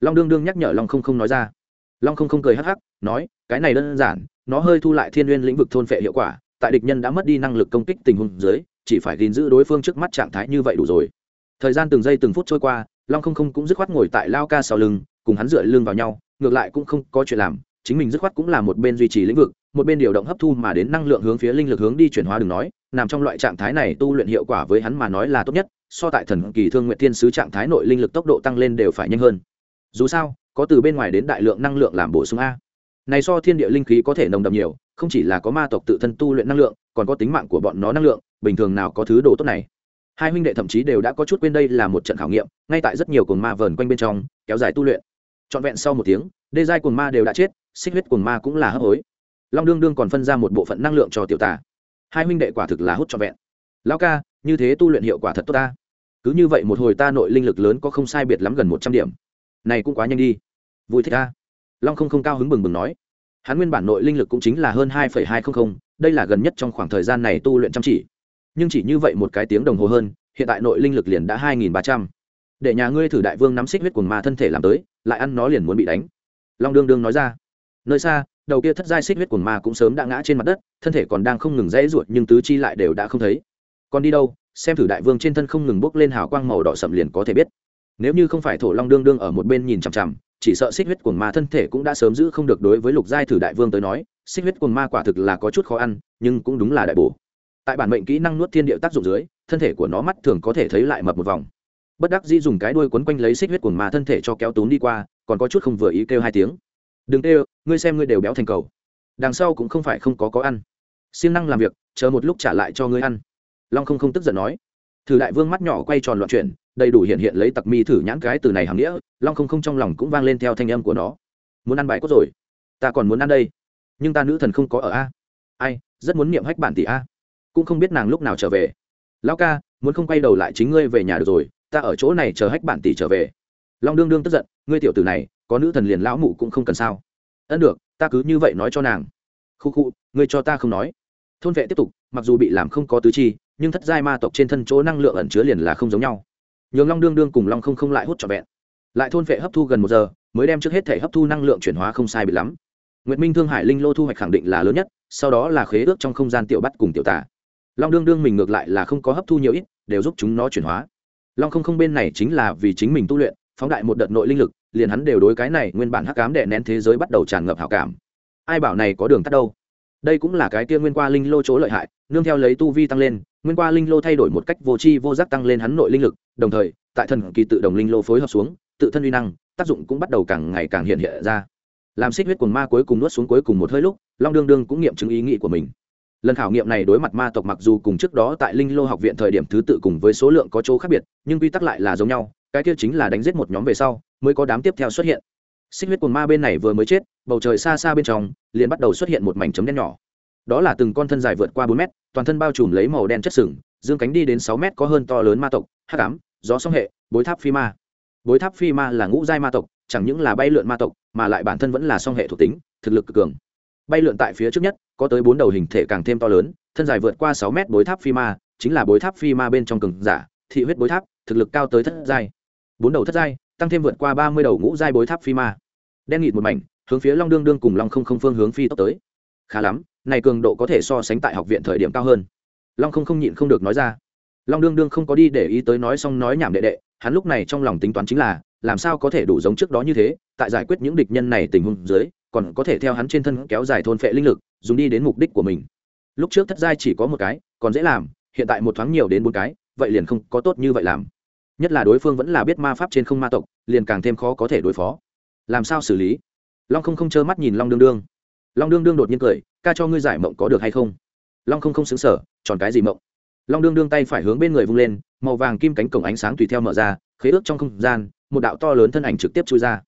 Long đương đương nhắc nhở long không không nói ra. Long không không cười hắc hắc, nói, cái này đơn giản, nó hơi thu lại thiên n lĩnh vực thôn vệ hiệu quả, tại địch nhân đã mất đi năng lực công kích tình huống dưới, chỉ phải gìn giữ đối phương trước mắt trạng thái như vậy đủ rồi. Thời gian từng giây từng phút trôi qua, long không không cũng dứt khoát ngồi tại lao ca sau lưng, cùng hắn dựa lưng vào nhau, ngược lại cũng không có chuyện làm, chính mình dứt khoát cũng là một bên duy trì lĩnh vực một bên điều động hấp thu mà đến năng lượng hướng phía linh lực hướng đi chuyển hóa đừng nói, nằm trong loại trạng thái này tu luyện hiệu quả với hắn mà nói là tốt nhất, so tại thần kỳ thương nguyện thiên sứ trạng thái nội linh lực tốc độ tăng lên đều phải nhanh hơn. Dù sao, có từ bên ngoài đến đại lượng năng lượng làm bổ sung a. Này so thiên địa linh khí có thể nồng đậm nhiều, không chỉ là có ma tộc tự thân tu luyện năng lượng, còn có tính mạng của bọn nó năng lượng, bình thường nào có thứ đồ tốt này. Hai huynh đệ thậm chí đều đã có chút quên đây là một trận khảo nghiệm, ngay tại rất nhiều cồn ma vờn quanh bên trong, kéo dài tu luyện. Trọn vẹn sau một tiếng, đê giai cồn ma đều đã chết, xích huyết cồn ma cũng là hấp hối long đương đương còn phân ra một bộ phận năng lượng cho tiểu tả hai huynh đệ quả thực là hút trọn vẹn. Lao ca, như thế tu luyện hiệu quả thật tốt ta. Cứ như vậy một hồi ta nội linh lực lớn có không sai biệt lắm gần một trăm điểm. Này cũng quá nhanh đi. Vui thích ta. Long không không cao hứng bừng bừng nói. Hắn nguyên bản nội linh lực cũng chính là hơn hai hai trăm linh đây là gần nhất trong khoảng thời gian này tu luyện chăm chỉ. Nhưng chỉ như vậy một cái tiếng đồng hồ hơn, hiện tại nội linh lực liền đã hai nghìn ba trăm. Để nhà ngươi thử đại vương nắm xích huyết quần ma thân thể làm tới, lại ăn nó liền muốn bị đánh. Long đương đương nói ra. Nơi xa đầu kia thất giai xích huyết quần ma cũng sớm đã ngã trên mặt đất, thân thể còn đang không ngừng dãy ruột, nhưng tứ chi lại đều đã không thấy. Còn đi đâu? Xem thử đại vương trên thân không ngừng bốc lên hào quang màu đỏ sậm liền có thể biết. Nếu như không phải thổ long đương đương ở một bên nhìn chằm chằm, chỉ sợ xích huyết cuồng ma thân thể cũng đã sớm giữ không được đối với lục giai thử đại vương tới nói, xích huyết cuồng ma quả thực là có chút khó ăn, nhưng cũng đúng là đại bổ. Tại bản mệnh kỹ năng nuốt thiên địa tác dụng dưới, thân thể của nó mắt thường có thể thấy lại mập một vòng. Bất đắc dĩ dùng cái đuôi quấn quanh lấy xích huyết cuồng ma thân thể cho kéo tốn đi qua, còn có chút không vừa ý kêu hai tiếng đừng tê ngươi xem ngươi đều béo thành cầu. Đằng sau cũng không phải không có có ăn. Siêng năng làm việc, chờ một lúc trả lại cho ngươi ăn. Long không không tức giận nói. Thử đại vương mắt nhỏ quay tròn loạn chuyển, đầy đủ hiện hiện lấy tặc mi thử nhãn cái từ này hàm nghĩa, long không không trong lòng cũng vang lên theo thanh âm của nó. Muốn ăn bài cốt rồi. Ta còn muốn ăn đây. Nhưng ta nữ thần không có ở a. Ai, rất muốn niệm hách bản tỷ a. Cũng không biết nàng lúc nào trở về. Lão ca, muốn không quay đầu lại chính ngươi về nhà được rồi, ta ở chỗ này chờ hách bản tỷ trở về. Long đương đương tức giận, ngươi tiểu tử này có nữ thần liền lão mụ cũng không cần sao. Ân được, ta cứ như vậy nói cho nàng. Khu khu, ngươi cho ta không nói. Thôn vệ tiếp tục, mặc dù bị làm không có tứ chi, nhưng thất giai ma tộc trên thân chỗ năng lượng ẩn chứa liền là không giống nhau. Nhường long đương đương cùng long không không lại hút trọn vẹn. Lại thôn vệ hấp thu gần một giờ, mới đem trước hết thể hấp thu năng lượng chuyển hóa không sai bị lắm. Nguyệt minh thương hải linh lô thu hoạch khẳng định là lớn nhất, sau đó là khế ước trong không gian tiểu bắt cùng tiểu tả long đương đương mình ngược lại là không có hấp thu nhiều ít, đều giúp chúng nó chuyển hóa. Long không không bên này chính là vì chính mình tu luyện, phóng đại một đợt nội linh lực liền hắn đều đối cái này nguyên bản hắc cám đệ nén thế giới bắt đầu tràn ngập hảo cảm. Ai bảo này có đường tắt đâu? Đây cũng là cái kia nguyên qua linh lô chỗ lợi hại, nương theo lấy tu vi tăng lên, nguyên qua linh lô thay đổi một cách vô tri vô giác tăng lên hắn nội linh lực, đồng thời, tại thần kỳ tự đồng linh lô phối hợp xuống, tự thân uy năng, tác dụng cũng bắt đầu càng ngày càng hiện hiện ra. Làm xích huyết quần ma cuối cùng nuốt xuống cuối cùng một hơi lúc, long đương đương cũng nghiệm chứng ý nghĩ của mình. Lần khảo nghiệm này đối mặt ma tộc mặc dù cùng trước đó tại linh lô học viện thời điểm thứ tự cùng với số lượng có chỗ khác biệt, nhưng quy tắc lại là giống nhau cái kia chính là đánh giết một nhóm về sau, mới có đám tiếp theo xuất hiện. Xích huyết cồn ma bên này vừa mới chết, bầu trời xa xa bên trong, liền bắt đầu xuất hiện một mảnh chấm đen nhỏ. Đó là từng con thân dài vượt qua bốn mét, toàn thân bao trùm lấy màu đen chất sừng, dương cánh đi đến sáu mét có hơn to lớn ma tộc, hắc ám, gió song hệ, bối tháp phi ma. Bối tháp phi ma là ngũ giai ma tộc, chẳng những là bay lượn ma tộc, mà lại bản thân vẫn là song hệ thuộc tính, thực lực cực cường. Bay lượn tại phía trước nhất, có tới bốn đầu hình thể càng thêm to lớn, thân dài vượt qua sáu mét bối tháp phi ma, chính là bối tháp phi ma bên trong cường giả, thị huyết bối tháp, thực lực cao tới thất giai bốn đầu thất giai, tăng thêm vượt qua ba mươi đầu ngũ giai bối tháp phi ma. Đen nghịt một mảnh, hướng phía long đương đương cùng long không không phương hướng phi tốc tới. Khá lắm, này cường độ có thể so sánh tại học viện thời điểm cao hơn. Long không không nhịn không được nói ra. Long đương đương không có đi để ý tới nói xong nói nhảm đệ đệ, hắn lúc này trong lòng tính toán chính là, làm sao có thể đủ giống trước đó như thế, tại giải quyết những địch nhân này tình huống dưới, còn có thể theo hắn trên thân kéo dài thôn phệ linh lực, dùng đi đến mục đích của mình. Lúc trước thất giai chỉ có một cái, còn dễ làm, hiện tại một thoáng nhiều đến bốn cái, vậy liền không có tốt như vậy làm nhất là đối phương vẫn là biết ma pháp trên không ma tộc, liền càng thêm khó có thể đối phó. Làm sao xử lý? Long không không trơ mắt nhìn long đương đương. Long đương đương đột nhiên cười, ca cho ngươi giải mộng có được hay không? Long không không xứng sở tròn cái gì mộng? Long đương đương tay phải hướng bên người vung lên, màu vàng kim cánh cổng ánh sáng tùy theo mở ra, khế ước trong không gian, một đạo to lớn thân ảnh trực tiếp chui ra.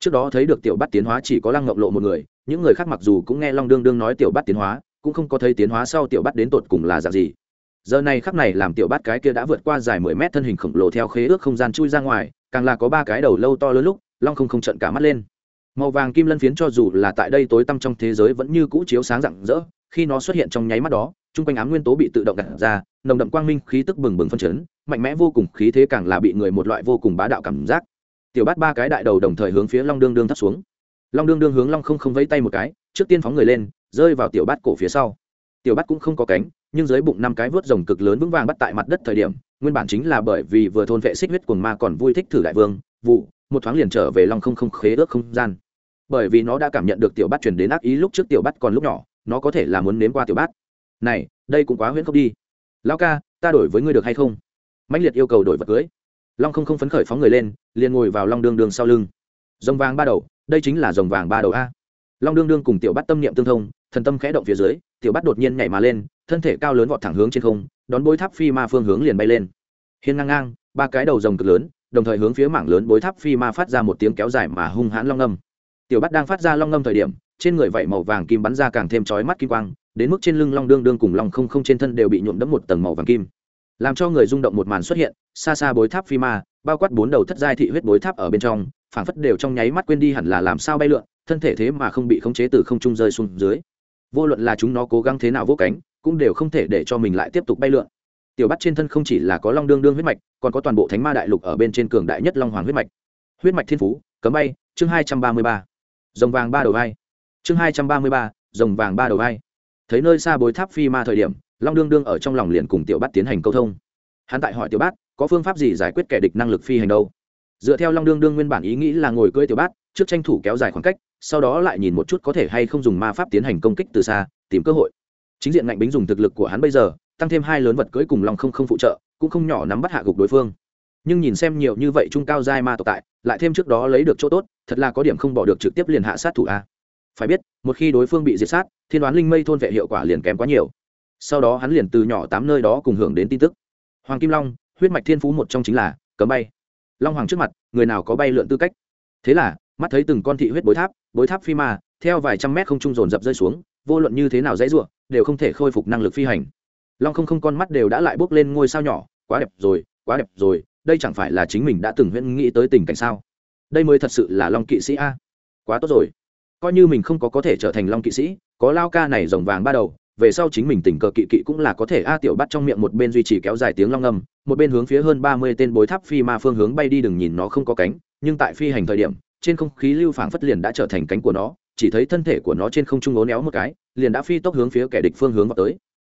Trước đó thấy được tiểu bắt tiến hóa chỉ có lăng ngộng lộ một người, những người khác mặc dù cũng nghe long đương đương nói tiểu bắt tiến hóa, cũng không có thấy tiến hóa sau tiểu bắt đến tột cùng là dạng gì giờ này khắc này làm tiểu bát cái kia đã vượt qua dài mười mét thân hình khổng lồ theo khế ước không gian chui ra ngoài, càng là có ba cái đầu lâu to lớn lúc, long không không trận cả mắt lên. Màu vàng kim lân phiến cho dù là tại đây tối tăm trong thế giới vẫn như cũ chiếu sáng rạng rỡ, khi nó xuất hiện trong nháy mắt đó, chung quanh ám nguyên tố bị tự động đặt ra, nồng đậm quang minh, khí tức bừng bừng phân chấn, mạnh mẽ vô cùng, khí thế càng là bị người một loại vô cùng bá đạo cảm giác. Tiểu bát ba cái đại đầu đồng thời hướng phía long đương đương thấp xuống. Long đương đương hướng long không không vẫy tay một cái, trước tiên phóng người lên, rơi vào tiểu bát cổ phía sau. Tiểu bát cũng không có cánh nhưng dưới bụng năm cái vớt rồng cực lớn vững vàng bắt tại mặt đất thời điểm, nguyên bản chính là bởi vì vừa thôn vệ xích huyết cuồng ma còn vui thích thử đại vương, vụ, một thoáng liền trở về long không không khế ước không gian. Bởi vì nó đã cảm nhận được tiểu bát truyền đến ác ý lúc trước tiểu bát còn lúc nhỏ, nó có thể là muốn nếm qua tiểu bát. Này, đây cũng quá huyễn không đi. Lão ca, ta đổi với ngươi được hay không? Mạnh liệt yêu cầu đổi vật cưới. Long không không phấn khởi phóng người lên, liền ngồi vào long đương đương sau lưng. Rồng vàng ba đầu, đây chính là rồng vàng ba đầu a. Long đương đương cùng tiểu bắt tâm niệm tương thông, thần tâm khẽ động phía dưới, tiểu bắt đột nhiên nhảy mà lên thân thể cao lớn vọt thẳng hướng trên không, đón bối tháp phi ma phương hướng liền bay lên. Hiên ngang ngang, ba cái đầu rồng cực lớn, đồng thời hướng phía mảng lớn bối tháp phi ma phát ra một tiếng kéo dài mà hung hãn long ngâm tiểu bắt đang phát ra long ngâm thời điểm, trên người vảy màu vàng kim bắn ra càng thêm chói mắt kim quang, đến mức trên lưng long đương đương cùng long không không trên thân đều bị nhuộm đẫm một tầng màu vàng kim. Làm cho người rung động một màn xuất hiện, xa xa bối tháp phi ma, bao quát bốn đầu thất giai thị huyết bối tháp ở bên trong, phảng phất đều trong nháy mắt quên đi hẳn là làm sao bay lượn, thân thể thế mà không bị khống chế từ không trung rơi xuống dưới. Vô luận là chúng nó cố gắng thế nào vô cánh cũng đều không thể để cho mình lại tiếp tục bay lượn. Tiểu bắt trên thân không chỉ là có long đương đương huyết mạch, còn có toàn bộ thánh ma đại lục ở bên trên cường đại nhất long hoàng huyết mạch. Huyết mạch thiên phú, cấm bay, chương hai trăm ba mươi ba. Dòng vàng ba đầu vai. Chương hai trăm ba mươi ba dòng vàng ba đầu vai. Thấy nơi xa bối tháp phi ma thời điểm, long đương đương ở trong lòng liền cùng tiểu bắt tiến hành câu thông. Hắn tại hỏi tiểu bát, có phương pháp gì giải quyết kẻ địch năng lực phi hành đâu? Dựa theo long đương đương nguyên bản ý nghĩ là ngồi cưỡi tiểu bát, trước tranh thủ kéo dài khoảng cách, sau đó lại nhìn một chút có thể hay không dùng ma pháp tiến hành công kích từ xa, tìm cơ hội chính diện ngạnh bính dùng thực lực của hắn bây giờ, tăng thêm hai lớn vật cưỡi cùng lòng không không phụ trợ, cũng không nhỏ nắm bắt hạ gục đối phương. Nhưng nhìn xem nhiều như vậy trung cao giai ma tộc tại, lại thêm trước đó lấy được chỗ tốt, thật là có điểm không bỏ được trực tiếp liền hạ sát thủ a. Phải biết, một khi đối phương bị diệt sát, thiên đoán linh mây thôn vệ hiệu quả liền kém quá nhiều. Sau đó hắn liền từ nhỏ tám nơi đó cùng hưởng đến tin tức. Hoàng kim long, huyết mạch thiên phú một trong chính là cấm bay. Long hoàng trước mặt, người nào có bay lượn tư cách? Thế là, mắt thấy từng con thị huyết bối tháp bối tháp phi ma, theo vài trăm mét không trung dồn dập rơi xuống vô luận như thế nào dãy rủa, đều không thể khôi phục năng lực phi hành. Long không không con mắt đều đã lại bước lên ngôi sao nhỏ quá đẹp rồi quá đẹp rồi đây chẳng phải là chính mình đã từng huyễn nghĩ tới tình cảnh sao? Đây mới thật sự là long kỵ sĩ a. Quá tốt rồi. Coi như mình không có có thể trở thành long kỵ sĩ có lao ca này rồng vàng ba đầu về sau chính mình tình cờ kỵ kỵ cũng là có thể a tiểu bắt trong miệng một bên duy trì kéo dài tiếng long ngâm một bên hướng phía hơn ba mươi tên bối tháp phi ma phương hướng bay đi đừng nhìn nó không có cánh nhưng tại phi hành thời điểm trên không khí lưu phảng phất liền đã trở thành cánh của nó chỉ thấy thân thể của nó trên không trung ố néo một cái, liền đã phi tốc hướng phía kẻ địch phương hướng vào tới.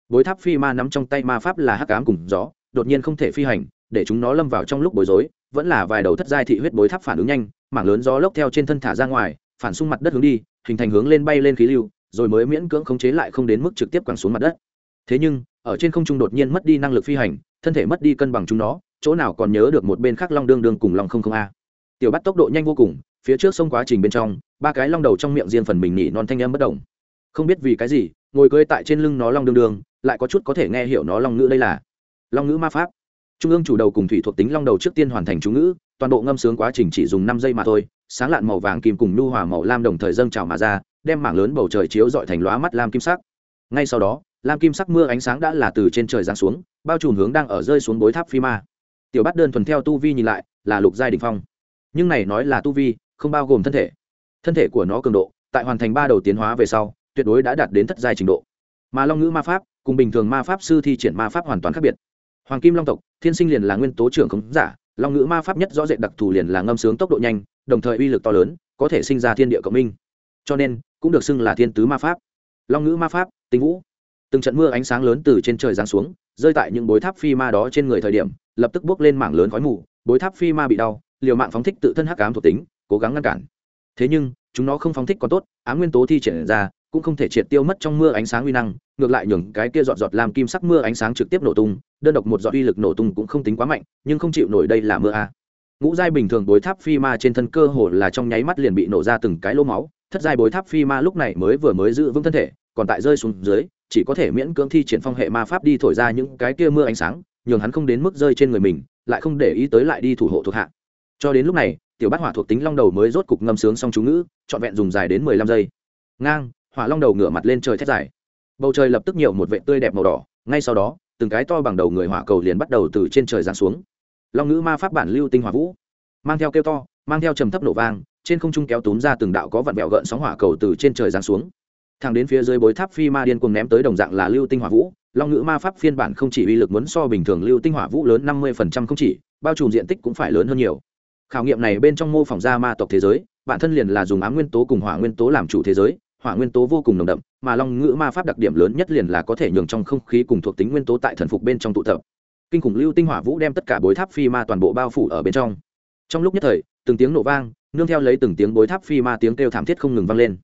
Bối tháp phi ma nắm trong tay ma pháp là hắc ám cùng gió, đột nhiên không thể phi hành, để chúng nó lâm vào trong lúc bối rối, vẫn là vài đầu thất giai thị huyết bối tháp phản ứng nhanh, mảng lớn gió lốc theo trên thân thả ra ngoài, phản xung mặt đất hướng đi, hình thành hướng lên bay lên khí lưu, rồi mới miễn cưỡng khống chế lại không đến mức trực tiếp quẳng xuống mặt đất. Thế nhưng, ở trên không trung đột nhiên mất đi năng lực phi hành, thân thể mất đi cân bằng chúng nó, chỗ nào còn nhớ được một bên khác long đương đương cùng long không không a. Tiểu bắt tốc độ nhanh vô cùng phía trước sông quá trình bên trong, ba cái long đầu trong miệng riêng phần mình nhỉ non thanh em bất động. Không biết vì cái gì, ngồi cưỡi tại trên lưng nó long đương đương, lại có chút có thể nghe hiểu nó long ngữ đây là. Long ngữ ma pháp. Trung ương chủ đầu cùng thủy thuộc tính long đầu trước tiên hoàn thành chú ngữ, toàn bộ ngâm sướng quá trình chỉ dùng năm giây mà thôi, sáng lạn màu vàng kim cùng nhu hòa màu lam đồng thời dâng trào mà ra, đem mảng lớn bầu trời chiếu dọi thành lóa mắt lam kim sắc. Ngay sau đó, lam kim sắc mưa ánh sáng đã là từ trên trời giáng xuống, bao trùm hướng đang ở rơi xuống bối tháp phi ma. Tiểu bắt đơn thuần theo tu vi nhìn lại, là lục giai đình phong. Nhưng này nói là tu vi không bao gồm thân thể. Thân thể của nó cường độ, tại hoàn thành ba đầu tiến hóa về sau, tuyệt đối đã đạt đến thất giai trình độ. Mà long ngữ ma pháp cùng bình thường ma pháp sư thi triển ma pháp hoàn toàn khác biệt. Hoàng kim long tộc, thiên sinh liền là nguyên tố trưởng khống giả, long ngữ ma pháp nhất rõ rệt đặc thù liền là ngâm sướng tốc độ nhanh, đồng thời uy lực to lớn, có thể sinh ra thiên địa cộng minh. Cho nên, cũng được xưng là thiên tứ ma pháp. Long ngữ ma pháp, tinh vũ. Từng trận mưa ánh sáng lớn từ trên trời giáng xuống, rơi tại những bối tháp phi ma đó trên người thời điểm, lập tức bước lên mảng lớn khói mù, bối tháp phi ma bị đau, liều mạng phóng thích tự thân hắc ám thuộc tính cố gắng ngăn cản. Thế nhưng, chúng nó không phóng thích còn tốt, ám nguyên tố thi triển ra, cũng không thể triệt tiêu mất trong mưa ánh sáng uy năng, ngược lại nhường cái kia giọt giọt làm kim sắc mưa ánh sáng trực tiếp nổ tung, đơn độc một giọt uy lực nổ tung cũng không tính quá mạnh, nhưng không chịu nổi đây là mưa a. Ngũ giai bình thường bối tháp phi ma trên thân cơ hồ là trong nháy mắt liền bị nổ ra từng cái lỗ máu, thất giai bối tháp phi ma lúc này mới vừa mới giữ vững thân thể, còn tại rơi xuống dưới, chỉ có thể miễn cưỡng thi triển phong hệ ma pháp đi thổi ra những cái kia mưa ánh sáng, nhường hắn không đến mức rơi trên người mình, lại không để ý tới lại đi thủ hộ thuộc hạ. Cho đến lúc này tiểu bát hỏa thuộc tính long đầu mới rốt cục ngâm sướng xong chú ngữ, trọn vẹn dùng dài đến mười lăm giây. Ngang, hỏa long đầu ngửa mặt lên trời thét dài. Bầu trời lập tức nhiều một vệ tươi đẹp màu đỏ, ngay sau đó, từng cái to bằng đầu người hỏa cầu liền bắt đầu từ trên trời giáng xuống. Long ngữ ma pháp bản lưu tinh hỏa vũ, mang theo kêu to, mang theo trầm thấp nổ vang, trên không trung kéo túm ra từng đạo có vặn vẹo gợn sóng hỏa cầu từ trên trời giáng xuống. Thẳng đến phía dưới bối tháp phi ma điên cuồng ném tới đồng dạng là lưu tinh hỏa vũ, long ngữ ma pháp phiên bản không chỉ uy lực muốn so bình thường lưu tinh hỏa vũ lớn năm mươi không chỉ, bao trùm diện tích cũng phải lớn hơn nhiều khảo nghiệm này bên trong mô phỏng ra ma tộc thế giới, bản thân liền là dùng ám nguyên tố cùng hỏa nguyên tố làm chủ thế giới, hỏa nguyên tố vô cùng nồng đậm, mà long ngữ ma pháp đặc điểm lớn nhất liền là có thể nhường trong không khí cùng thuộc tính nguyên tố tại thần phục bên trong tụ tập. Kinh khủng lưu tinh hỏa vũ đem tất cả bối tháp phi ma toàn bộ bao phủ ở bên trong. Trong lúc nhất thời, từng tiếng nổ vang, nương theo lấy từng tiếng bối tháp phi ma tiếng kêu thảm thiết không ngừng vang lên.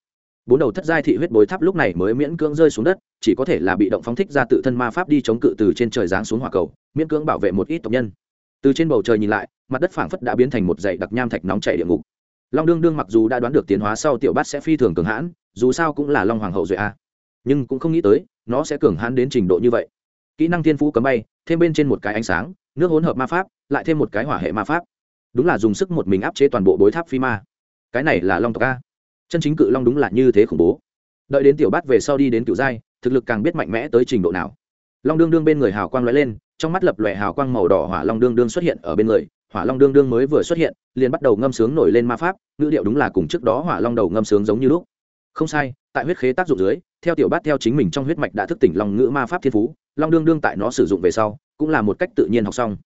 Bốn đầu thất giai thị huyết bối tháp lúc này mới miễn cưỡng rơi xuống đất, chỉ có thể là bị động phóng thích ra tự thân ma pháp đi chống cự từ trên trời giáng xuống hỏa cầu, miễn cưỡng bảo vệ một ít tộc nhân từ trên bầu trời nhìn lại, mặt đất phảng phất đã biến thành một dãy đặc nham thạch nóng chảy địa ngục. Long đương đương mặc dù đã đoán được tiến hóa sau tiểu bát sẽ phi thường cường hãn, dù sao cũng là long hoàng hậu duệ a. Nhưng cũng không nghĩ tới, nó sẽ cường hãn đến trình độ như vậy. Kỹ năng thiên phú cấm bay, thêm bên trên một cái ánh sáng, nước hỗn hợp ma pháp, lại thêm một cái hỏa hệ ma pháp. Đúng là dùng sức một mình áp chế toàn bộ bối tháp phi ma. Cái này là long tộc a. Chân chính cự long đúng là như thế khủng bố. Đợi đến tiểu bát về sau đi đến cựu giai, thực lực càng biết mạnh mẽ tới trình độ nào. Long đương đương bên người hào quang lóe lên trong mắt lập lòe hào quang màu đỏ hỏa long đương đương xuất hiện ở bên người, hỏa long đương đương mới vừa xuất hiện, liền bắt đầu ngâm sướng nổi lên ma pháp, ngữ điệu đúng là cùng trước đó hỏa long đầu ngâm sướng giống như lúc. Không sai, tại huyết khế tác dụng dưới, theo tiểu bát theo chính mình trong huyết mạch đã thức tỉnh long ngữ ma pháp thiên phú, long đương đương tại nó sử dụng về sau, cũng là một cách tự nhiên học xong.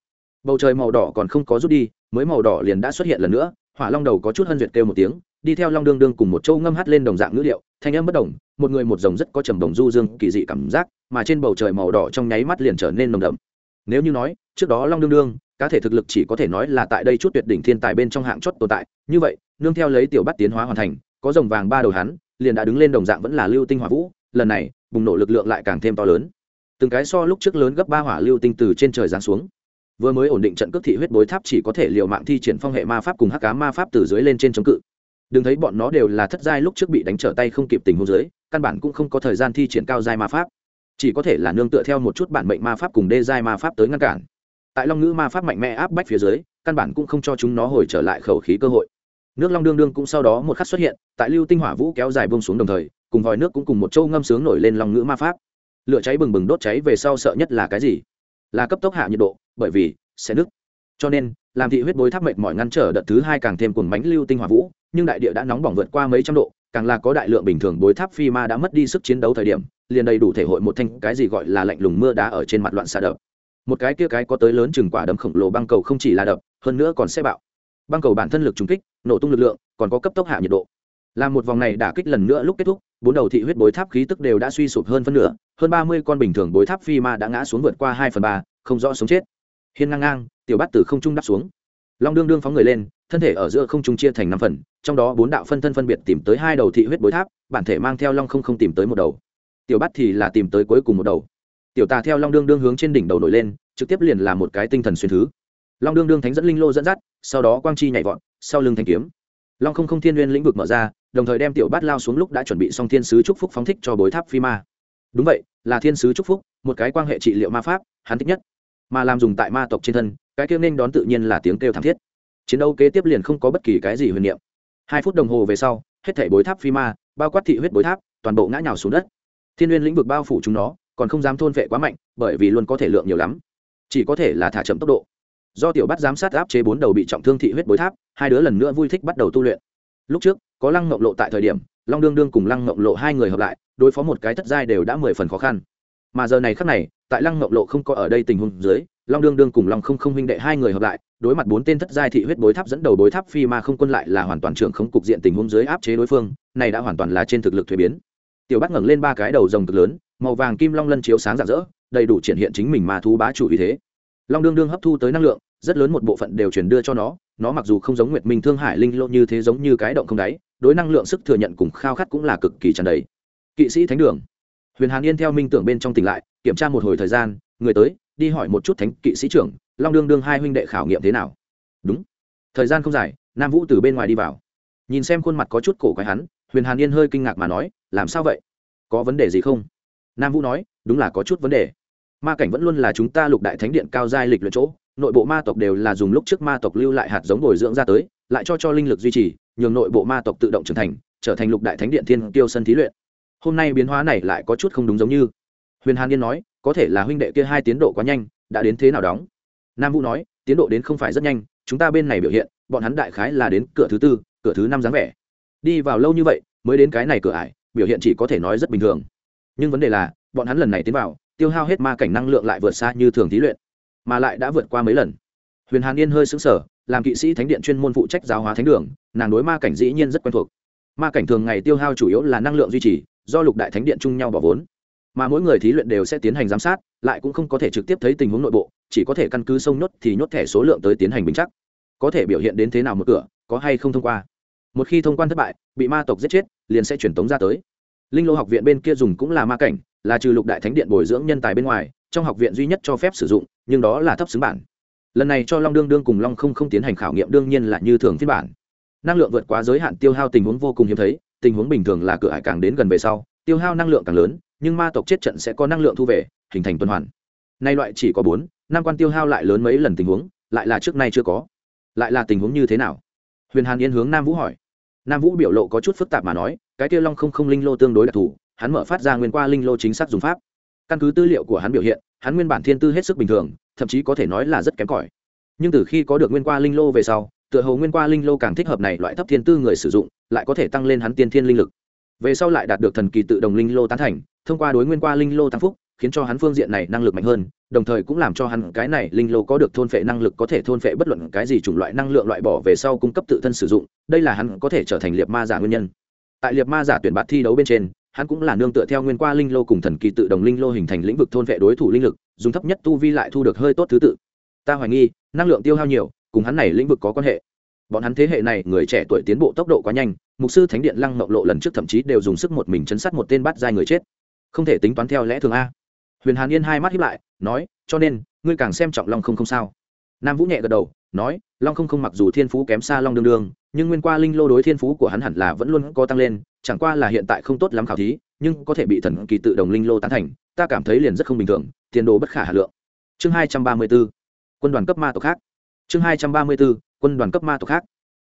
Bầu trời màu đỏ còn không có rút đi, mới màu đỏ liền đã xuất hiện lần nữa, hỏa long đầu có chút hân duyệt kêu một tiếng, đi theo long đương đương cùng một châu ngâm hát lên đồng dạng ngữ điệu, thanh âm bất đồng một người một rồng rất có trầm đồng du dương kỳ dị cảm giác, mà trên bầu trời màu đỏ trong nháy mắt liền trở nên nồng đậm nếu như nói, trước đó long đương đương, cá thể thực lực chỉ có thể nói là tại đây chút tuyệt đỉnh thiên tài bên trong hạng chót tồn tại. Như vậy, nương theo lấy tiểu bắt tiến hóa hoàn thành, có rồng vàng ba đầu hắn, liền đã đứng lên đồng dạng vẫn là lưu tinh hỏa vũ, lần này, bùng nổ lực lượng lại càng thêm to lớn. Từng cái so lúc trước lớn gấp ba hỏa lưu tinh từ trên trời giáng xuống. Vừa mới ổn định trận cước thị huyết bối tháp chỉ có thể liều mạng thi triển phong hệ ma pháp cùng hắc cá ma pháp từ dưới lên trên chống cự. Đừng thấy bọn nó đều là thất giai lúc trước bị đánh trở tay không kịp tình huống dưới, căn bản cũng không có thời gian thi triển cao giai ma pháp chỉ có thể là nương tựa theo một chút bản mệnh ma pháp cùng đê giai ma pháp tới ngăn cản. Tại long ngữ ma pháp mạnh mẽ áp bách phía dưới, căn bản cũng không cho chúng nó hồi trở lại khẩu khí cơ hội. Nước long đương đương cũng sau đó một khắc xuất hiện, tại lưu tinh hỏa vũ kéo dài bông xuống đồng thời, cùng vòi nước cũng cùng một châu ngâm sướng nổi lên long ngữ ma pháp. Lửa cháy bừng bừng đốt cháy về sau sợ nhất là cái gì? Là cấp tốc hạ nhiệt độ, bởi vì sẽ nứt. Cho nên, làm thị huyết bối tháp mệt mỏi ngăn trở đợt thứ hai càng thêm cuồng bánh lưu tinh hỏa vũ, nhưng đại địa đã nóng bỏng vượt qua mấy trăm độ càng là có đại lượng bình thường bối tháp phi ma đã mất đi sức chiến đấu thời điểm, liền đầy đủ thể hội một thanh cái gì gọi là lạnh lùng mưa đá ở trên mặt loạn xạ đập. Một cái kia cái có tới lớn chừng quả đấm khổng lồ băng cầu không chỉ là đập, hơn nữa còn sẽ bạo. Băng cầu bản thân lực trúng kích, nổ tung lực lượng, còn có cấp tốc hạ nhiệt độ. Làm một vòng này đả kích lần nữa lúc kết thúc, bốn đầu thị huyết bối tháp khí tức đều đã suy sụp hơn phân nửa, hơn ba mươi con bình thường bối tháp phi ma đã ngã xuống vượt qua hai phần ba, không rõ sống chết. Hiên ngang ngang, tiểu bát từ không trung đắp xuống. Long đương đương phóng người lên thân thể ở giữa không trung chia thành năm phần, trong đó bốn đạo phân thân phân biệt tìm tới hai đầu thị huyết bối tháp, bản thể mang theo long không không tìm tới một đầu. Tiểu bát thì là tìm tới cuối cùng một đầu. Tiểu tà theo long đương đương hướng trên đỉnh đầu nổi lên, trực tiếp liền là một cái tinh thần xuyên thứ. Long đương đương thánh dẫn linh lô dẫn dắt, sau đó quang chi nhảy vọt, sau lưng thanh kiếm. Long không không thiên n lĩnh vực mở ra, đồng thời đem tiểu bát lao xuống lúc đã chuẩn bị xong thiên sứ trúc phúc phóng thích cho bối tháp phi ma. Đúng vậy, là thiên sứ trúc phúc, một cái quan hệ trị liệu ma pháp, hắn thích nhất. Mà làm dùng tại ma tộc trên thân, cái kêu nên đón tự nhiên là tiếng kêu thảm thiết chiến đấu kế tiếp liền không có bất kỳ cái gì huyền niệm. Hai phút đồng hồ về sau, hết thảy bối tháp phi ma, bao quát thị huyết bối tháp, toàn bộ ngã nhào xuống đất. Thiên n g u y ê n lĩnh vực bao phủ chúng nó, còn không dám thôn vệ quá mạnh, bởi vì luôn có thể lượng nhiều lắm. Chỉ có thể là thả chậm tốc độ. Do tiểu bắt giám sát áp chế bốn đầu bị trọng thương thị huyết bối tháp, hai đứa lần nữa vui thích bắt đầu tu luyện. Lúc trước, có lăng mộng lộ tại thời điểm, long đương đương cùng lăng mộng lộ hai người hợp lại, đối phó một cái thất giai đều đã mười phần khó khăn. Mà giờ này khắc này, tại lăng mộng lộ không có ở đây tình huống dưới long đương đương cùng long không không huynh đệ hai người hợp lại, đối mặt bốn tên thất giai thị huyết bối tháp dẫn đầu bối tháp phi ma không quân lại là hoàn toàn trưởng không cục diện tình huống dưới áp chế đối phương, này đã hoàn toàn là trên thực lực thuế biến. Tiểu bắt ngẩng lên ba cái đầu rồng cực lớn, màu vàng kim long lân chiếu sáng rạng rỡ, đầy đủ triển hiện chính mình mà thú bá chủ ý thế. Long đương đương hấp thu tới năng lượng, rất lớn một bộ phận đều chuyển đưa cho nó nó mặc dù không giống nguyệt minh thương hải linh lô như thế giống như cái động không đáy, đối năng lượng sức thừa nhận cùng khao khát cũng là cực kỳ tràn đầy. Kỵ sĩ thánh đường. Huyền hàn yên theo minh tưởng bên trong tỉnh lại, kiểm tra một hồi thời gian người tới, đi hỏi một chút thánh kỵ sĩ trưởng, long đương đương hai huynh đệ khảo nghiệm thế nào? Đúng. Thời gian không dài, nam vũ từ bên ngoài đi vào. Nhìn xem khuôn mặt có chút cổ quái hắn, huyền hàn yên hơi kinh ngạc mà nói, làm sao vậy? Có vấn đề gì không? Nam vũ nói, đúng là có chút vấn đề. Ma cảnh vẫn luôn là chúng ta lục đại thánh điện cao giai lịch luyện chỗ, nội bộ ma tộc đều là dùng lúc trước ma tộc lưu lại hạt giống bồi dưỡng ra tới, lại cho cho linh lực duy trì, nhường nội bộ ma tộc tự động trưởng thành, trở thành lục đại thánh điện thiên tiêu sân thí luyện. Hôm nay biến hóa này lại có chút không đúng giống như. Huyền hàn yên nói có thể là huynh đệ kia hai tiến độ quá nhanh, đã đến thế nào đóng? Nam vũ nói, tiến độ đến không phải rất nhanh, chúng ta bên này biểu hiện, bọn hắn đại khái là đến cửa thứ tư, cửa thứ năm dáng vẻ. Đi vào lâu như vậy, mới đến cái này cửa ải, biểu hiện chỉ có thể nói rất bình thường. Nhưng vấn đề là, bọn hắn lần này tiến vào, tiêu hao hết ma cảnh năng lượng lại vượt xa như thường thí luyện, mà lại đã vượt qua mấy lần. Huyền hàn yên hơi xứng sở làm kỵ sĩ thánh điện chuyên môn phụ trách giáo hóa thánh đường, nàng đối ma cảnh dĩ nhiên rất quen thuộc. Ma cảnh thường ngày tiêu hao chủ yếu là năng lượng duy trì, do lục đại thánh điện chung nhau bỏ vốn mà mỗi người thí luyện đều sẽ tiến hành giám sát, lại cũng không có thể trực tiếp thấy tình huống nội bộ, chỉ có thể căn cứ sông nhốt thì nhốt thẻ số lượng tới tiến hành bình chắc. Có thể biểu hiện đến thế nào một cửa, có hay không thông qua. Một khi thông quan thất bại, bị ma tộc giết chết, liền sẽ chuyển tống ra tới. Linh lô học viện bên kia dùng cũng là ma cảnh, là trừ lục đại thánh điện bồi dưỡng nhân tài bên ngoài, trong học viện duy nhất cho phép sử dụng, nhưng đó là thấp xứng bản. Lần này cho long đương đương cùng long không không tiến hành khảo nghiệm đương nhiên là như thường phiên bản. Năng lượng vượt quá giới hạn tiêu hao tình huống vô cùng hiếm thấy, tình huống bình thường là cửa hải càng đến gần về sau tiêu hao năng lượng càng lớn, nhưng ma tộc chết trận sẽ có năng lượng thu về, hình thành tuần hoàn. Nay loại chỉ có bốn, năm quan tiêu hao lại lớn mấy lần tình huống, lại là trước nay chưa có. Lại là tình huống như thế nào? Huyền hàn yên hướng nam vũ hỏi. Nam vũ biểu lộ có chút phức tạp mà nói, cái tiêu long không không linh lô tương đối đặc thù, hắn mở phát ra nguyên qua linh lô chính xác dùng pháp. Căn cứ tư liệu của hắn biểu hiện, hắn nguyên bản thiên tư hết sức bình thường, thậm chí có thể nói là rất kém cỏi. Nhưng từ khi có được nguyên qua linh lô về sau, tựa hồ nguyên qua linh lô càng thích hợp này loại thấp thiên tư người sử dụng, lại có thể tăng lên hắn tiên thiên linh lực về sau lại đạt được thần kỳ tự đồng linh lô tán thành, thông qua đối nguyên qua linh lô tăng phúc, khiến cho hắn phương diện này năng lực mạnh hơn, đồng thời cũng làm cho hắn cái này linh lô có được thôn phệ năng lực, có thể thôn phệ bất luận cái gì chủng loại năng lượng loại bỏ về sau cung cấp tự thân sử dụng, đây là hắn có thể trở thành liệt ma giả nguyên nhân. Tại liệt ma giả tuyển bạt thi đấu bên trên, hắn cũng là nương tựa theo nguyên qua linh lô cùng thần kỳ tự đồng linh lô hình thành lĩnh vực thôn vệ đối thủ linh lực, dùng thấp nhất tu vi lại thu được hơi tốt thứ tự. Ta hoài nghi, năng lượng tiêu hao nhiều, cùng hắn này lĩnh vực có quan hệ bọn hắn thế hệ này, người trẻ tuổi tiến bộ tốc độ quá nhanh, mục sư thánh điện lăng mộng lộ lần trước thậm chí đều dùng sức một mình chấn sát một tên bắt giai người chết. Không thể tính toán theo lẽ thường a. Huyền hàn yên hai mắt hiếp lại, nói, cho nên, ngươi càng xem trọng long không không sao? Nam vũ nhẹ gật đầu, nói, long không không mặc dù thiên phú kém xa long đương đương, nhưng nguyên qua linh lô đối thiên phú của hắn hẳn là vẫn luôn có tăng lên, chẳng qua là hiện tại không tốt lắm khảo thí, nhưng có thể bị thần kỳ tự đồng linh lô tán thành, ta cảm thấy liền rất không bình thường, tiền đồ bất khả hà lượng. Chương hai trăm ba mươi b ố quân đoàn cấp ma tộc khác. Chương hai trăm ba mươi b ố quân đoàn cấp ma tộc khác.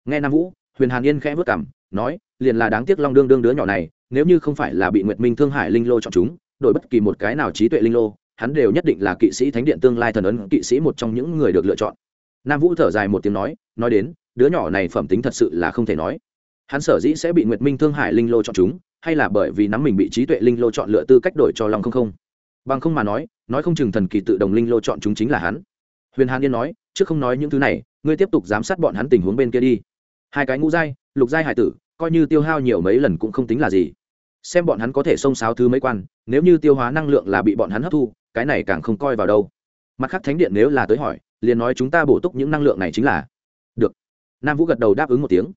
Nghe nam vũ, huyền hàn yên khẽ vất cảm, nói, liền là đáng tiếc long đương đương đứa nhỏ này, nếu như không phải là bị nguyệt minh thương hải linh lô chọn chúng, đổi bất kỳ một cái nào trí tuệ linh lô, hắn đều nhất định là kỵ sĩ thánh điện tương lai thần ấn kỵ sĩ một trong những người được lựa chọn. Nam vũ thở dài một tiếng nói nói đến, đứa nhỏ này phẩm tính thật sự là không thể nói. Hắn sở dĩ sẽ bị nguyệt minh thương hải linh lô chọn chúng, hay là bởi vì nắm mình bị trí tuệ linh lô chọn lựa tư cách đổi cho long không không? Bằng không mà nói nói không chừng thần kỳ tự đồng linh lô chọn chúng chính là hắn. Huyền hàn yên nói, trước không nói những thứ này ngươi tiếp tục giám sát bọn hắn tình huống bên kia đi. Hai cái ngũ giai, lục giai hải tử, coi như tiêu hao nhiều mấy lần cũng không tính là gì. Xem bọn hắn có thể xông xáo thứ mấy quan, nếu như tiêu hóa năng lượng là bị bọn hắn hấp thu, cái này càng không coi vào đâu. Mặt khác thánh điện nếu là tới hỏi, liền nói chúng ta bổ túc những năng lượng này chính là được. Nam vũ gật đầu đáp ứng một tiếng.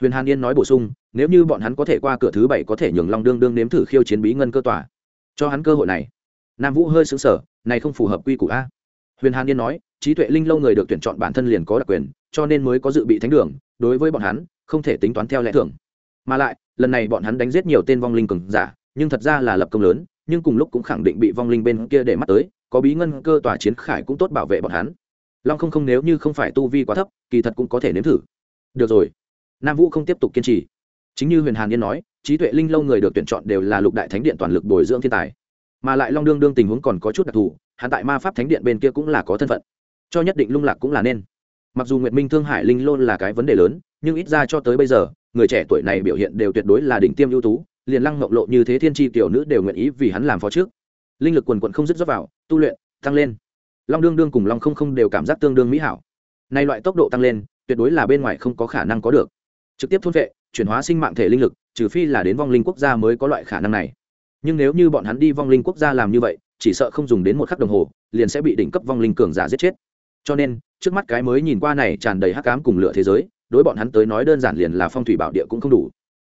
Huyền hàn yên nói bổ sung, nếu như bọn hắn có thể qua cửa thứ bảy có thể nhường long đương đương nếm thử khiêu chiến bí ngân cơ tòa. Cho hắn cơ hội này. Nam vũ hơi xứng sở này không phù hợp quy củ a. Huyền hàn yên nói trí tuệ linh lâu người được tuyển chọn bản thân liền có đặc quyền, cho nên mới có dự bị thánh đường, đối với bọn hắn, không thể tính toán theo lẽ thường. Mà lại, lần này bọn hắn đánh giết nhiều tên vong linh cường giả, nhưng thật ra là lập công lớn, nhưng cùng lúc cũng khẳng định bị vong linh bên kia để mắt tới, có bí ngân cơ tòa chiến khải cũng tốt bảo vệ bọn hắn. Long không không nếu như không phải tu vi quá thấp, kỳ thật cũng có thể nếm thử. Được rồi. Nam vũ không tiếp tục kiên trì. Chính như huyền hàn yên nói, trí tuệ linh lâu người được tuyển chọn đều là lục đại thánh điện toàn lực bồi dưỡng thiên tài. Mà lại long đương đương tình huống còn có chút đặc thù, hắn tại ma pháp thánh điện bên kia cũng là có thân phận cho nhất định lung lạc cũng là nên. Mặc dù nguyệt minh thương hải linh lôn là cái vấn đề lớn, nhưng ít ra cho tới bây giờ, người trẻ tuổi này biểu hiện đều tuyệt đối là đỉnh tiêm ưu tú, liền lăng ngọc lộ như thế thiên tri tiểu nữ đều nguyện ý vì hắn làm phó trước. Linh lực quần quận không dứt dốc vào, tu luyện, tăng lên. Long đương đương cùng long không không đều cảm giác tương đương mỹ hảo. Nay loại tốc độ tăng lên, tuyệt đối là bên ngoài không có khả năng có được. Trực tiếp thôn vệ, chuyển hóa sinh mạng thể linh lực, trừ phi là đến vong linh quốc gia mới có loại khả năng này. Nhưng nếu như bọn hắn đi vong linh quốc gia làm như vậy, chỉ sợ không dùng đến một khắc đồng hồ, liền sẽ bị đỉnh cấp vong linh cường giả giết chết cho nên, trước mắt cái mới nhìn qua này tràn đầy hắc ám cùng lửa thế giới, đối bọn hắn tới nói đơn giản liền là phong thủy bảo địa cũng không đủ.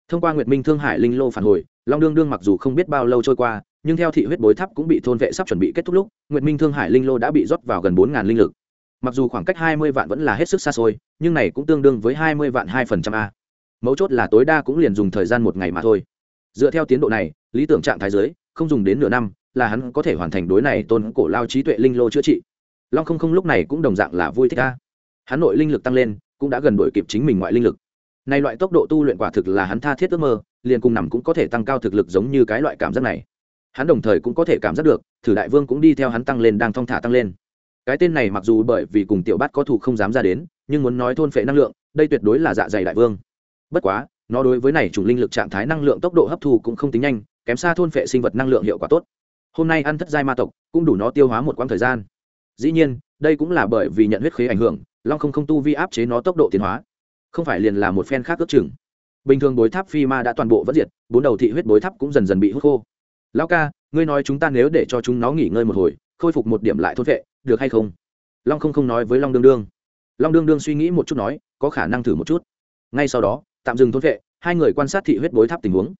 Thông qua nguyệt minh thương hải linh lô phản hồi, long đương đương mặc dù không biết bao lâu trôi qua, nhưng theo thị huyết bối tháp cũng bị thôn vệ sắp chuẩn bị kết thúc lúc, nguyệt minh thương hải linh lô đã bị rót vào gần bốn linh lực. Mặc dù khoảng cách hai mươi vạn vẫn là hết sức xa xôi, nhưng này cũng tương đương với hai mươi vạn hai phần trăm a. Mấu chốt là tối đa cũng liền dùng thời gian một ngày mà thôi. Dựa theo tiến độ này, lý tưởng trạng thái giới, không dùng đến nửa năm, là hắn có thể hoàn thành đối này tôn cổ lao trí tuệ linh lô chữa trị long không không lúc này cũng đồng dạng là vui thích ca. Hắn nội linh lực tăng lên, cũng đã gần đổi kịp chính mình ngoại linh lực. Này loại tốc độ tu luyện quả thực là hắn tha thiết ước mơ, liền cùng nằm cũng có thể tăng cao thực lực giống như cái loại cảm giác này. Hắn đồng thời cũng có thể cảm giác được, thử đại vương cũng đi theo hắn tăng lên đang thong thả tăng lên. Cái tên này mặc dù bởi vì cùng tiểu bát có thù không dám ra đến, nhưng muốn nói thôn phệ năng lượng, đây tuyệt đối là dạ dày đại vương. Bất quá, nó đối với này chủng linh lực trạng thái năng lượng tốc độ hấp thu cũng không tính nhanh, kém xa thôn phệ sinh vật năng lượng hiệu quả tốt. Hôm nay ăn thất giai ma tộc, cũng đủ nó tiêu hóa một quãng thời gian dĩ nhiên, đây cũng là bởi vì nhận huyết khế ảnh hưởng, long không không tu vi áp chế nó tốc độ tiến hóa. Không phải liền là một phen khác ước chừng. Bình thường bối tháp phi ma đã toàn bộ vẫn diệt, bốn đầu thị huyết bối tháp cũng dần dần bị hút khô. Lão ca, ngươi nói chúng ta nếu để cho chúng nó nghỉ ngơi một hồi, khôi phục một điểm lại thốt vệ, được hay không? Long không không nói với long đương đương. Long đương đương suy nghĩ một chút nói, có khả năng thử một chút. Ngay sau đó, tạm dừng thốt vệ, hai người quan sát thị huyết bối tháp tình huống.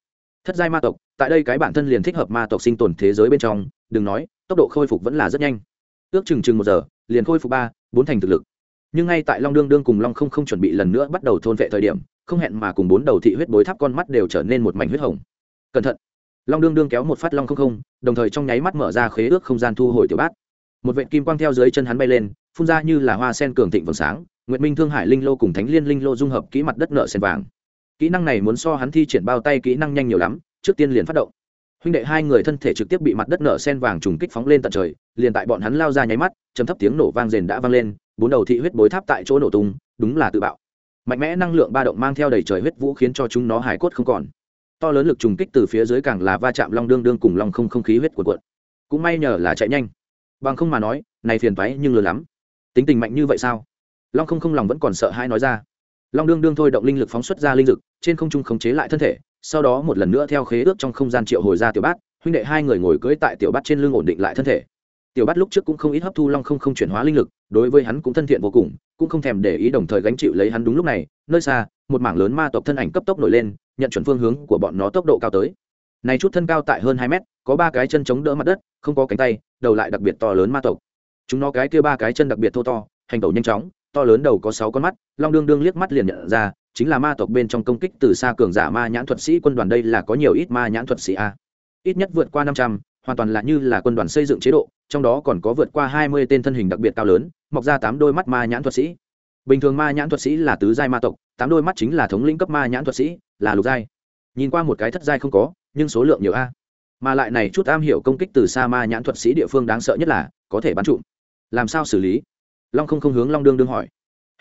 Thất giai ma tộc, tại đây cái bản thân liền thích hợp ma tộc sinh tồn thế giới bên trong, đừng nói, tốc độ khôi phục vẫn là rất nhanh ước chừng chừng một giờ, liền khôi phục ba, bốn thành thực lực. Nhưng ngay tại long đương đương cùng long không không chuẩn bị lần nữa bắt đầu thôn vệ thời điểm, không hẹn mà cùng bốn đầu thị huyết bối tháp con mắt đều trở nên một mảnh huyết hồng. Cẩn thận! Long đương đương kéo một phát long không không, đồng thời trong nháy mắt mở ra khế ước không gian thu hồi tiểu bát. Một vệ kim quang theo dưới chân hắn bay lên, phun ra như là hoa sen cường thịnh vầng sáng, nguyệt minh thương hải linh lô cùng thánh liên linh lô dung hợp kỹ mặt đất nợ sen vàng. Kỹ năng này muốn so hắn thi triển bao tay kỹ năng nhanh nhiều lắm, trước tiên liền phát động huynh đệ hai người thân thể trực tiếp bị mặt đất nở sen vàng trùng kích phóng lên tận trời, liền tại bọn hắn lao ra nháy mắt chấm thấp tiếng nổ vang rền đã vang lên, bốn đầu thị huyết bối tháp tại chỗ nổ tung, đúng là tự bạo. Mạnh mẽ năng lượng ba động mang theo đầy trời huyết vũ khiến cho chúng nó hài cốt không còn. To lớn lực trùng kích từ phía dưới càng là va chạm long đương đương cùng long không không khí huyết cuộn cuộn. Cũng may nhờ là chạy nhanh. Bằng không mà nói, này phiền toái nhưng lớn lắm. Tính tình mạnh như vậy sao? Long không không lòng vẫn còn sợ hãi nói ra. Long đương đương thôi động linh lực phóng xuất ra linh lực, trên không trung khống chế lại thân thể sau đó một lần nữa theo khế ước trong không gian triệu hồi ra tiểu bát, huynh đệ hai người ngồi cưỡi tại tiểu bát trên lưng ổn định lại thân thể. Tiểu bát lúc trước cũng không ít hấp thu long không không chuyển hóa linh lực, đối với hắn cũng thân thiện vô cùng, cũng không thèm để ý đồng thời gánh chịu lấy hắn đúng lúc này, nơi xa, một mảng lớn ma tộc thân ảnh cấp tốc nổi lên, nhận chuẩn phương hướng của bọn nó tốc độ cao tới. Này chút thân cao tại hơn hai mét, có ba cái chân chống đỡ mặt đất, không có cánh tay, đầu lại đặc biệt to lớn ma tộc. Chúng nó cái kia ba cái chân đặc biệt thô to, hành tẩu nhanh chóng, to lớn đầu có sáu con mắt, long đương đương liếc mắt liền nhận ra chính là ma tộc bên trong công kích từ xa cường giả ma nhãn thuật sĩ quân đoàn đây là có nhiều ít ma nhãn thuật sĩ a. Ít nhất vượt qua năm trăm, hoàn toàn là như là quân đoàn xây dựng chế độ, trong đó còn có vượt qua hai mươi tên thân hình đặc biệt cao lớn, mọc ra tám đôi mắt ma nhãn thuật sĩ. Bình thường ma nhãn thuật sĩ là tứ giai ma tộc, tám đôi mắt chính là thống lĩnh cấp ma nhãn thuật sĩ, là lục giai. Nhìn qua một cái thất giai không có, nhưng số lượng nhiều a. Mà lại này chút am hiểu công kích từ xa ma nhãn thuật sĩ địa phương đáng sợ nhất là, có thể bắn trụm. Làm sao xử lý? Long không không hướng long đương đương hỏi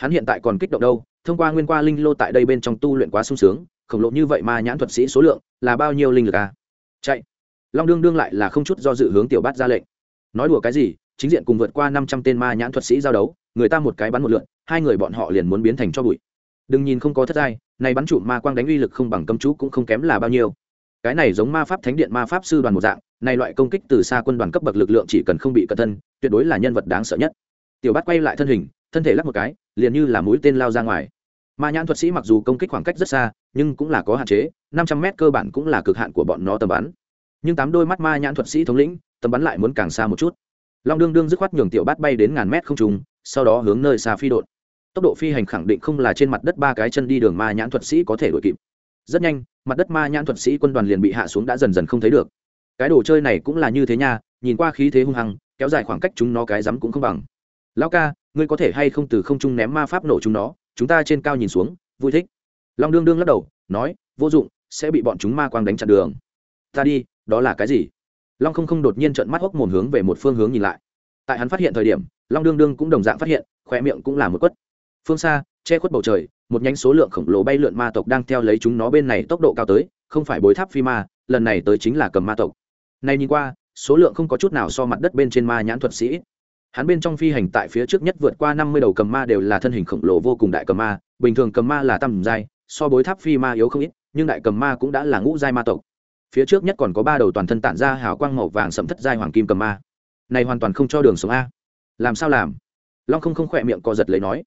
hắn hiện tại còn kích động đâu, thông qua nguyên qua linh lô tại đây bên trong tu luyện quá sung sướng, khổng lồ như vậy mà nhãn thuật sĩ số lượng là bao nhiêu linh lực à? chạy. Long đương đương lại là không chút do dự hướng tiểu bát ra lệnh. Nói đùa cái gì, chính diện cùng vượt qua năm trăm tên ma nhãn thuật sĩ giao đấu, người ta một cái bắn một lượn, hai người bọn họ liền muốn biến thành cho bụi. Đừng nhìn không có thất giai, này bắn trụ ma quang đánh uy lực không bằng cấm chú cũng không kém là bao nhiêu. Cái này giống ma pháp thánh điện, ma pháp sư đoàn một dạng, này loại công kích từ xa quân đoàn cấp bậc lực lượng chỉ cần không bị cẩn thân, tuyệt đối là nhân vật đáng sợ nhất. Tiểu bát quay lại thân hình thân thể lắc một cái, liền như là mũi tên lao ra ngoài. Ma nhãn thuật sĩ mặc dù công kích khoảng cách rất xa, nhưng cũng là có hạn chế, năm trăm mét cơ bản cũng là cực hạn của bọn nó tầm bắn. Nhưng tám đôi mắt ma nhãn thuật sĩ thống lĩnh, tầm bắn lại muốn càng xa một chút. Long đương đương dứt khoát nhường tiểu bát bay đến ngàn mét không trùng sau đó hướng nơi xa phi đột. Tốc độ phi hành khẳng định không là trên mặt đất ba cái chân đi đường ma nhãn thuật sĩ có thể đuổi kịp. Rất nhanh, mặt đất ma nhãn thuật sĩ quân đoàn liền bị hạ xuống đã dần dần không thấy được. Cái đồ chơi này cũng là như thế nha, nhìn qua khí thế hung hăng, kéo dài khoảng cách chúng nó cái rắm cũng không bằng. Lão ca ngươi có thể hay không từ không trung ném ma pháp nổ chúng nó, chúng ta trên cao nhìn xuống, vui thích. Long đương đương lắc đầu, nói, vô dụng, sẽ bị bọn chúng ma quang đánh chặn đường. Ta đi, đó là cái gì? Long không không đột nhiên trợn mắt hốc mồm hướng về một phương hướng nhìn lại. Tại hắn phát hiện thời điểm, long đương đương cũng đồng dạng phát hiện khoe miệng cũng là một quất. Phương xa, che khuất bầu trời, một nhánh số lượng khổng lồ bay lượn ma tộc đang theo lấy chúng nó bên này tốc độ cao tới, không phải bối tháp phi ma, lần này tới chính là cầm ma tộc. Này nhìn qua, số lượng không có chút nào so mặt đất bên trên ma nhãn thuật sĩ hắn bên trong phi hành tại phía trước nhất vượt qua năm mươi đầu cầm ma đều là thân hình khổng lồ vô cùng đại cầm ma, bình thường cầm ma là tầm giai, so bối tháp phi ma yếu không ít, nhưng đại cầm ma cũng đã là ngũ giai ma tộc. Phía trước nhất còn có ba đầu toàn thân tản ra hào quang màu vàng sẫm thất giai hoàng kim cầm ma. Này hoàn toàn không cho đường sống a. Làm sao làm? Long không không khỏe miệng co giật lấy nói.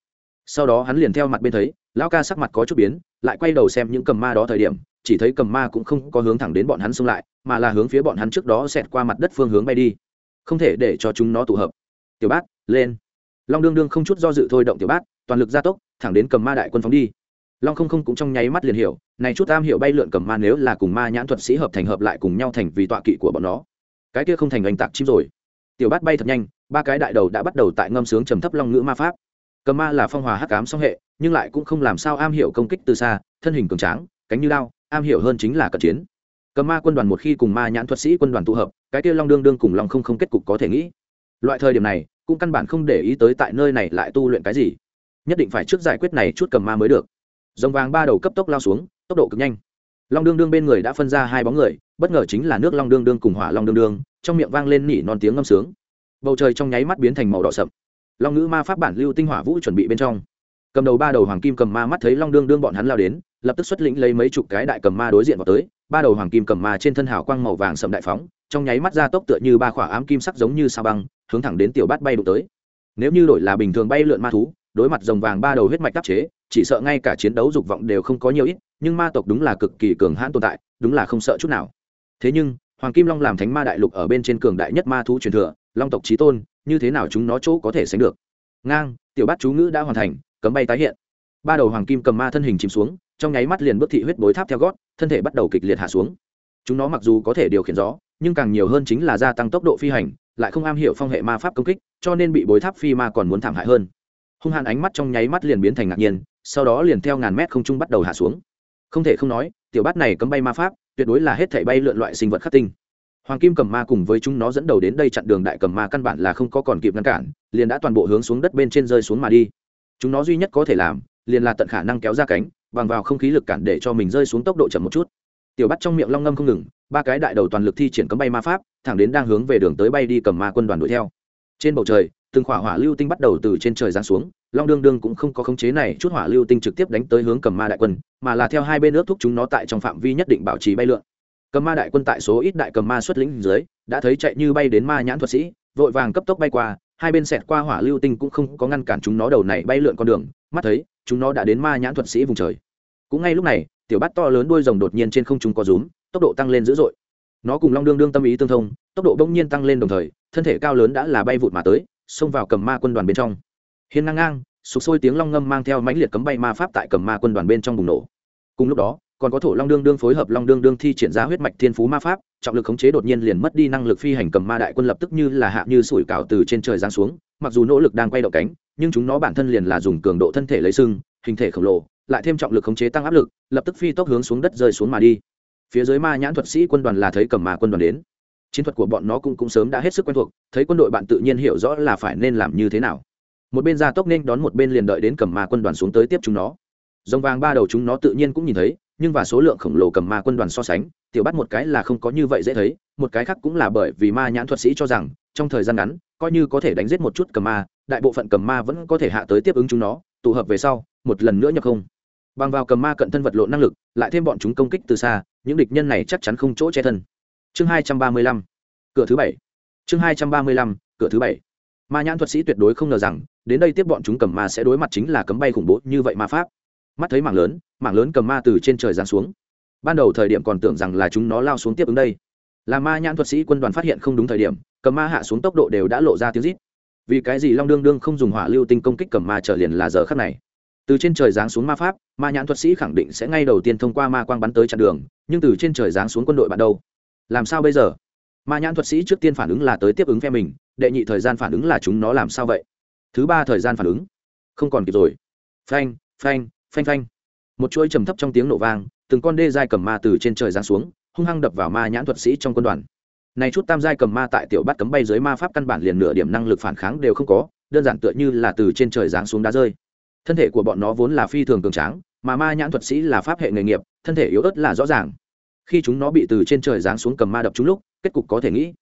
Sau đó hắn liền theo mặt bên thấy, lão ca sắc mặt có chút biến, lại quay đầu xem những cầm ma đó thời điểm, chỉ thấy cầm ma cũng không có hướng thẳng đến bọn hắn xông lại, mà là hướng phía bọn hắn trước đó xẹt qua mặt đất phương hướng bay đi. Không thể để cho chúng nó tụ hợp tiểu bát, lên. Long đương đương không chút do dự thôi động tiểu bát, toàn lực gia tốc, thẳng đến cầm ma đại quân phóng đi. Long không không cũng trong nháy mắt liền hiểu, này chút tam hiểu bay lượn cầm ma nếu là cùng ma nhãn thuật sĩ hợp thành hợp lại cùng nhau thành vì tọa kỵ của bọn nó. Cái kia không thành oanh tạc chim rồi. Tiểu bát bay thật nhanh, ba cái đại đầu đã bắt đầu tại ngâm sướng trầm thấp long ngữ ma pháp. Cầm ma là phong hòa hắc cám song hệ, nhưng lại cũng không làm sao am hiểu công kích từ xa, thân hình cường tráng, cánh như lao, am hiểu hơn chính là cận chiến. Cầm ma quân đoàn một khi cùng ma nhãn thuật sĩ quân đoàn tụ hợp, cái kia long đương đương cùng long không không kết cục có thể nghĩ. Loại thời điểm này cũng căn bản không để ý tới tại nơi này lại tu luyện cái gì. Nhất định phải trước giải quyết này chút cầm ma mới được. Dòng vàng ba đầu cấp tốc lao xuống, tốc độ cực nhanh. Long đương đương bên người đã phân ra hai bóng người, bất ngờ chính là nước long đương đương cùng hỏa long đương đương, trong miệng vang lên nỉ non tiếng ngâm sướng. Bầu trời trong nháy mắt biến thành màu đỏ sậm. Long ngữ ma pháp bản lưu tinh hỏa vũ chuẩn bị bên trong. Cầm đầu ba đầu hoàng kim cầm ma mắt thấy long đương đương bọn hắn lao đến, lập tức xuất lĩnh lấy mấy chục cái đại cầm ma đối diện vào tới. Ba đầu hoàng kim cầm ma trên thân hào quang màu vàng sậm đại phóng, trong nháy mắt ra tốc tựa như ba khỏa ám kim sắc giống như sao băng hướng thẳng đến tiểu bát bay đụng tới. Nếu như đổi là bình thường bay lượn ma thú, đối mặt rồng vàng ba đầu huyết mạch đắc chế, chỉ sợ ngay cả chiến đấu dục vọng đều không có nhiều ít, nhưng ma tộc đúng là cực kỳ cường hãn tồn tại, đúng là không sợ chút nào. Thế nhưng, hoàng kim long làm thánh ma đại lục ở bên trên cường đại nhất ma thú truyền thừa, long tộc trí tôn, như thế nào chúng nó chỗ có thể sánh được? Ngang, tiểu bát chú ngữ đã hoàn thành, cấm bay tái hiện. Ba đầu hoàng kim cầm ma thân hình chìm xuống, trong nháy mắt liền bước thị huyết bối tháp theo gót, thân thể bắt đầu kịch liệt hạ xuống. Chúng nó mặc dù có thể điều khiển gió, nhưng càng nhiều hơn chính là gia tăng tốc độ phi hành lại không am hiểu phong hệ ma pháp công kích, cho nên bị bối tháp phi ma còn muốn thảm hại hơn. Hung hàn ánh mắt trong nháy mắt liền biến thành ngạc nhiên, sau đó liền theo ngàn mét không trung bắt đầu hạ xuống. Không thể không nói, tiểu bát này cấm bay ma pháp, tuyệt đối là hết thể bay lượn loại sinh vật khắc tinh. Hoàng kim cầm ma cùng với chúng nó dẫn đầu đến đây chặn đường đại cầm ma căn bản là không có còn kịp ngăn cản, liền đã toàn bộ hướng xuống đất bên trên rơi xuống mà đi. Chúng nó duy nhất có thể làm, liền là tận khả năng kéo ra cánh, bằng vào không khí lực cản để cho mình rơi xuống tốc độ chậm một chút. Tiểu bắt trong miệng long ngâm không ngừng ba cái đại đầu toàn lực thi triển cấm bay ma pháp, thẳng đến đang hướng về đường tới bay đi cầm ma quân đoàn đuổi theo. Trên bầu trời, từng khỏa hỏa lưu tinh bắt đầu từ trên trời giáng xuống, long đương đương cũng không có khống chế này, chút hỏa lưu tinh trực tiếp đánh tới hướng cầm ma đại quân, mà là theo hai bên ước thúc chúng nó tại trong phạm vi nhất định bảo trì bay lượn. Cầm ma đại quân tại số ít đại cầm ma xuất lĩnh dưới, đã thấy chạy như bay đến ma nhãn thuật sĩ, vội vàng cấp tốc bay qua, hai bên xẹt qua hỏa lưu tinh cũng không có ngăn cản chúng nó đầu này bay lượn con đường, mắt thấy, chúng nó đã đến ma nhãn thuật sĩ vùng trời. Cũng ngay lúc này, tiểu bát to lớn đuôi rồng đột nhiên trên không trung có rúm tốc độ tăng lên dữ dội. Nó cùng long đương đương tâm ý tương thông, tốc độ bỗng nhiên tăng lên đồng thời, thân thể cao lớn đã là bay vụt mà tới, xông vào cầm ma quân đoàn bên trong. Hiên ngang ngang sụp sôi tiếng long ngâm mang theo mãnh liệt cấm bay ma pháp tại cầm ma quân đoàn bên trong bùng nổ. Cùng lúc đó, còn có thổ long đương đương phối hợp long đương đương thi triển ra huyết mạch thiên phú ma pháp, trọng lực khống chế đột nhiên liền mất đi năng lực phi hành cầm ma đại quân lập tức như là hạ như sủi cảo từ trên trời giáng xuống, mặc dù nỗ lực đang quay động cánh, nhưng chúng nó bản thân liền là dùng cường độ thân thể lấy sưng, hình thể khổng lồ, lại thêm trọng lực khống chế tăng áp lực, lập tức phi tốc hướng xuống đất rơi xuống mà đi phía dưới ma nhãn thuật sĩ quân đoàn là thấy cầm ma quân đoàn đến. Chiến thuật của bọn nó cũng cũng sớm đã hết sức quen thuộc, thấy quân đội bạn tự nhiên hiểu rõ là phải nên làm như thế nào. Một bên ra tốc nên đón một bên liền đợi đến cầm ma quân đoàn xuống tới tiếp chúng nó. Dòng vàng ba đầu chúng nó tự nhiên cũng nhìn thấy, nhưng và số lượng khổng lồ cầm ma quân đoàn so sánh, tiểu bắt một cái là không có như vậy dễ thấy, một cái khác cũng là bởi vì ma nhãn thuật sĩ cho rằng, trong thời gian ngắn, coi như có thể đánh giết một chút cầm ma, đại bộ phận cầm ma vẫn có thể hạ tới tiếp ứng chúng nó, tụ hợp về sau, một lần nữa nhập không. Bằng vào cầm ma cận thân vật lộn năng lực, lại thêm bọn chúng công kích từ xa những địch nhân này chắc chắn không chỗ che thân. Chương hai trăm ba mươi lăm, cửa thứ bảy. Chương hai trăm ba mươi lăm, cửa thứ bảy. Ma nhãn thuật sĩ tuyệt đối không ngờ rằng, đến đây tiếp bọn chúng cầm ma sẽ đối mặt chính là cấm bay khủng bố như vậy ma pháp. Mắt thấy mảng lớn mảng lớn cầm ma từ trên trời giáng xuống. Ban đầu thời điểm còn tưởng rằng là chúng nó lao xuống tiếp ứng đây. Là ma nhãn thuật sĩ quân đoàn phát hiện không đúng thời điểm, cầm ma hạ xuống tốc độ đều đã lộ ra tiếng rít. Vì cái gì long đương đương không dùng hỏa lưu tinh công kích cầm ma trở liền là giờ khắc này? Từ trên trời giáng xuống ma pháp, ma nhãn thuật sĩ khẳng định sẽ ngay đầu tiên thông qua ma quang bắn tới chặn đường, nhưng từ trên trời giáng xuống quân đội bạn đâu? Làm sao bây giờ? Ma nhãn thuật sĩ trước tiên phản ứng là tới tiếp ứng phe mình, đệ nhị thời gian phản ứng là chúng nó làm sao vậy? Thứ ba thời gian phản ứng? Không còn kịp rồi. Phanh phanh phanh phanh. Một chuỗi trầm thấp trong tiếng nổ vang, từng con đê dai cầm ma từ trên trời giáng xuống, hung hăng đập vào ma nhãn thuật sĩ trong quân đoàn. Này chút tam giai cầm ma tại tiểu bát cấm bay dưới ma pháp căn bản liền nửa điểm năng lực phản kháng đều không có, đơn giản tựa như là từ trên trời giáng xuống đá rơi thân thể của bọn nó vốn là phi thường cường tráng, mà ma nhãn thuật sĩ là pháp hệ nghề nghiệp, thân thể yếu ớt là rõ ràng. Khi chúng nó bị từ trên trời giáng xuống cầm ma đập chúng lúc, kết cục có thể nghĩ.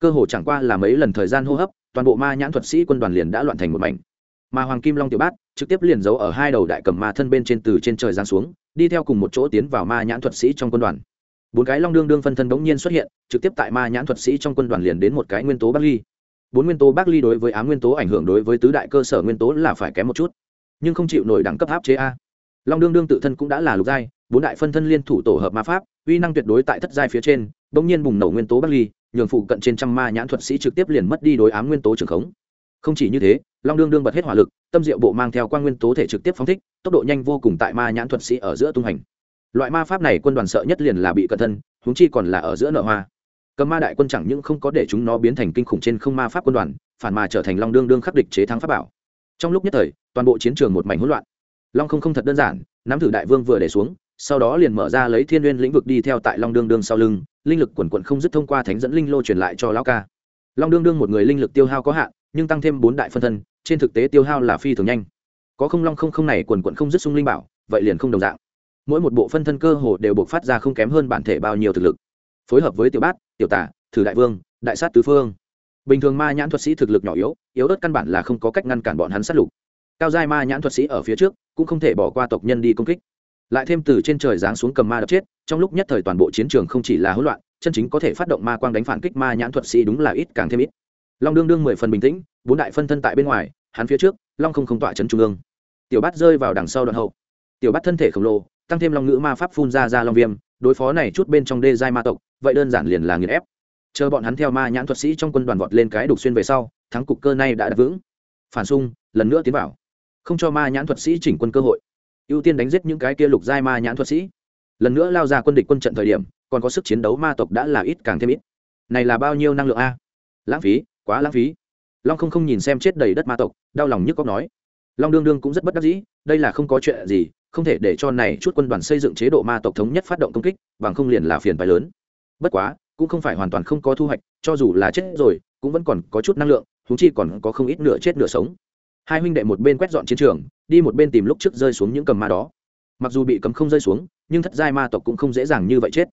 Cơ hồ chẳng qua là mấy lần thời gian hô hấp, toàn bộ ma nhãn thuật sĩ quân đoàn liền đã loạn thành một mảnh. Mà hoàng kim long tiểu bát, trực tiếp liền giấu ở hai đầu đại cầm ma thân bên trên từ trên trời giáng xuống, đi theo cùng một chỗ tiến vào ma nhãn thuật sĩ trong quân đoàn. Bốn cái long đương đương phân thân bỗng nhiên xuất hiện, trực tiếp tại ma nhãn thuật sĩ trong quân đoàn liền đến một cái nguyên tố bắc ly. Bốn nguyên tố bắc ly đối với á nguyên tố ảnh hưởng đối với tứ đại cơ sở nguyên tố là phải kém một chút nhưng không chịu nổi đẳng cấp áp chế a. Long đương đương tự thân cũng đã là lục giai, bốn đại phân thân liên thủ tổ hợp ma pháp, uy năng tuyệt đối tại thất giai phía trên, bỗng nhiên bùng nổ nguyên tố bắc ly, nhường phụ cận trên trăm ma nhãn thuật sĩ trực tiếp liền mất đi đối ám nguyên tố trường khống. Không chỉ như thế, long đương đương bật hết hỏa lực, tâm diệu bộ mang theo quan nguyên tố thể trực tiếp phóng thích, tốc độ nhanh vô cùng tại ma nhãn thuật sĩ ở giữa tung hành. Loại ma pháp này quân đoàn sợ nhất liền là bị cận thân húng chi còn là ở giữa nợ hoa cầm ma đại quân chẳng những không có để chúng nó biến thành kinh khủng trên không ma pháp quân đoàn, phản mà trở thành long đương đương khắc địch chế thắng pháp bảo trong lúc nhất thời, toàn bộ chiến trường một mảnh hỗn loạn. Long không không thật đơn giản, nắm thử đại vương vừa để xuống, sau đó liền mở ra lấy thiên n lĩnh vực đi theo tại long đương đương sau lưng, linh lực quần quận không dứt thông qua thánh dẫn linh lô truyền lại cho lão ca. Long đương đương một người linh lực tiêu hao có hạn, nhưng tăng thêm bốn đại phân thân, trên thực tế tiêu hao là phi thường nhanh. Có không long không không này quần quận không dứt sung linh bảo, vậy liền không đồng dạng. Mỗi một bộ phân thân cơ hồ đều buộc phát ra không kém hơn bản thể bao nhiêu thực lực. Phối hợp với tiểu bát, tiểu tả, thử đại vương, đại sát tứ phương bình thường ma nhãn thuật sĩ thực lực nhỏ yếu yếu ớt căn bản là không có cách ngăn cản bọn hắn sát lục. Cao giai ma nhãn thuật sĩ ở phía trước, cũng không thể bỏ qua tộc nhân đi công kích. Lại thêm từ trên trời giáng xuống cầm ma đập chết, trong lúc nhất thời toàn bộ chiến trường không chỉ là hỗn loạn, chân chính có thể phát động ma quang đánh phản kích ma nhãn thuật sĩ đúng là ít càng thêm ít. Long đương đương mười phần bình tĩnh, bốn đại phân thân tại bên ngoài, hắn phía trước, long không không tọa chấn trung ương. Tiểu bát rơi vào đằng sau đoạn hậu. Tiểu bát thân thể khổng lồ, tăng thêm long ngữ ma pháp phun ra ra long viêm, đối phó này chút bên trong đê giai ma tộc, vậy đơn giản liền là nghiền ép chờ bọn hắn theo ma nhãn thuật sĩ trong quân đoàn vọt lên cái đục xuyên về sau, thắng cục cơ này đã đặt vững. Phản xung, lần nữa tiến vào. Không cho ma nhãn thuật sĩ chỉnh quân cơ hội. Ưu tiên đánh giết những cái kia lục giai ma nhãn thuật sĩ. Lần nữa lao ra quân địch quân trận thời điểm, còn có sức chiến đấu ma tộc đã là ít càng thêm ít. Này là bao nhiêu năng lượng a? Lãng phí, quá lãng phí. Long không không nhìn xem chết đầy đất ma tộc, đau lòng nhức cóc nói. Long đương đương cũng rất bất đắc dĩ, đây là không có chuyện gì, không thể để cho này chút quân đoàn xây dựng chế độ ma tộc thống nhất phát động công kích, bằng không liền là phiền phái lớn. Bất quá cũng không phải hoàn toàn không có thu hoạch, cho dù là chết rồi, cũng vẫn còn có chút năng lượng thú chi còn có không ít nửa chết nửa sống. Hai huynh đệ một bên quét dọn chiến trường, đi một bên tìm lúc trước rơi xuống những cầm ma đó. Mặc dù bị cấm không rơi xuống, nhưng thất giai ma tộc cũng không dễ dàng như vậy chết.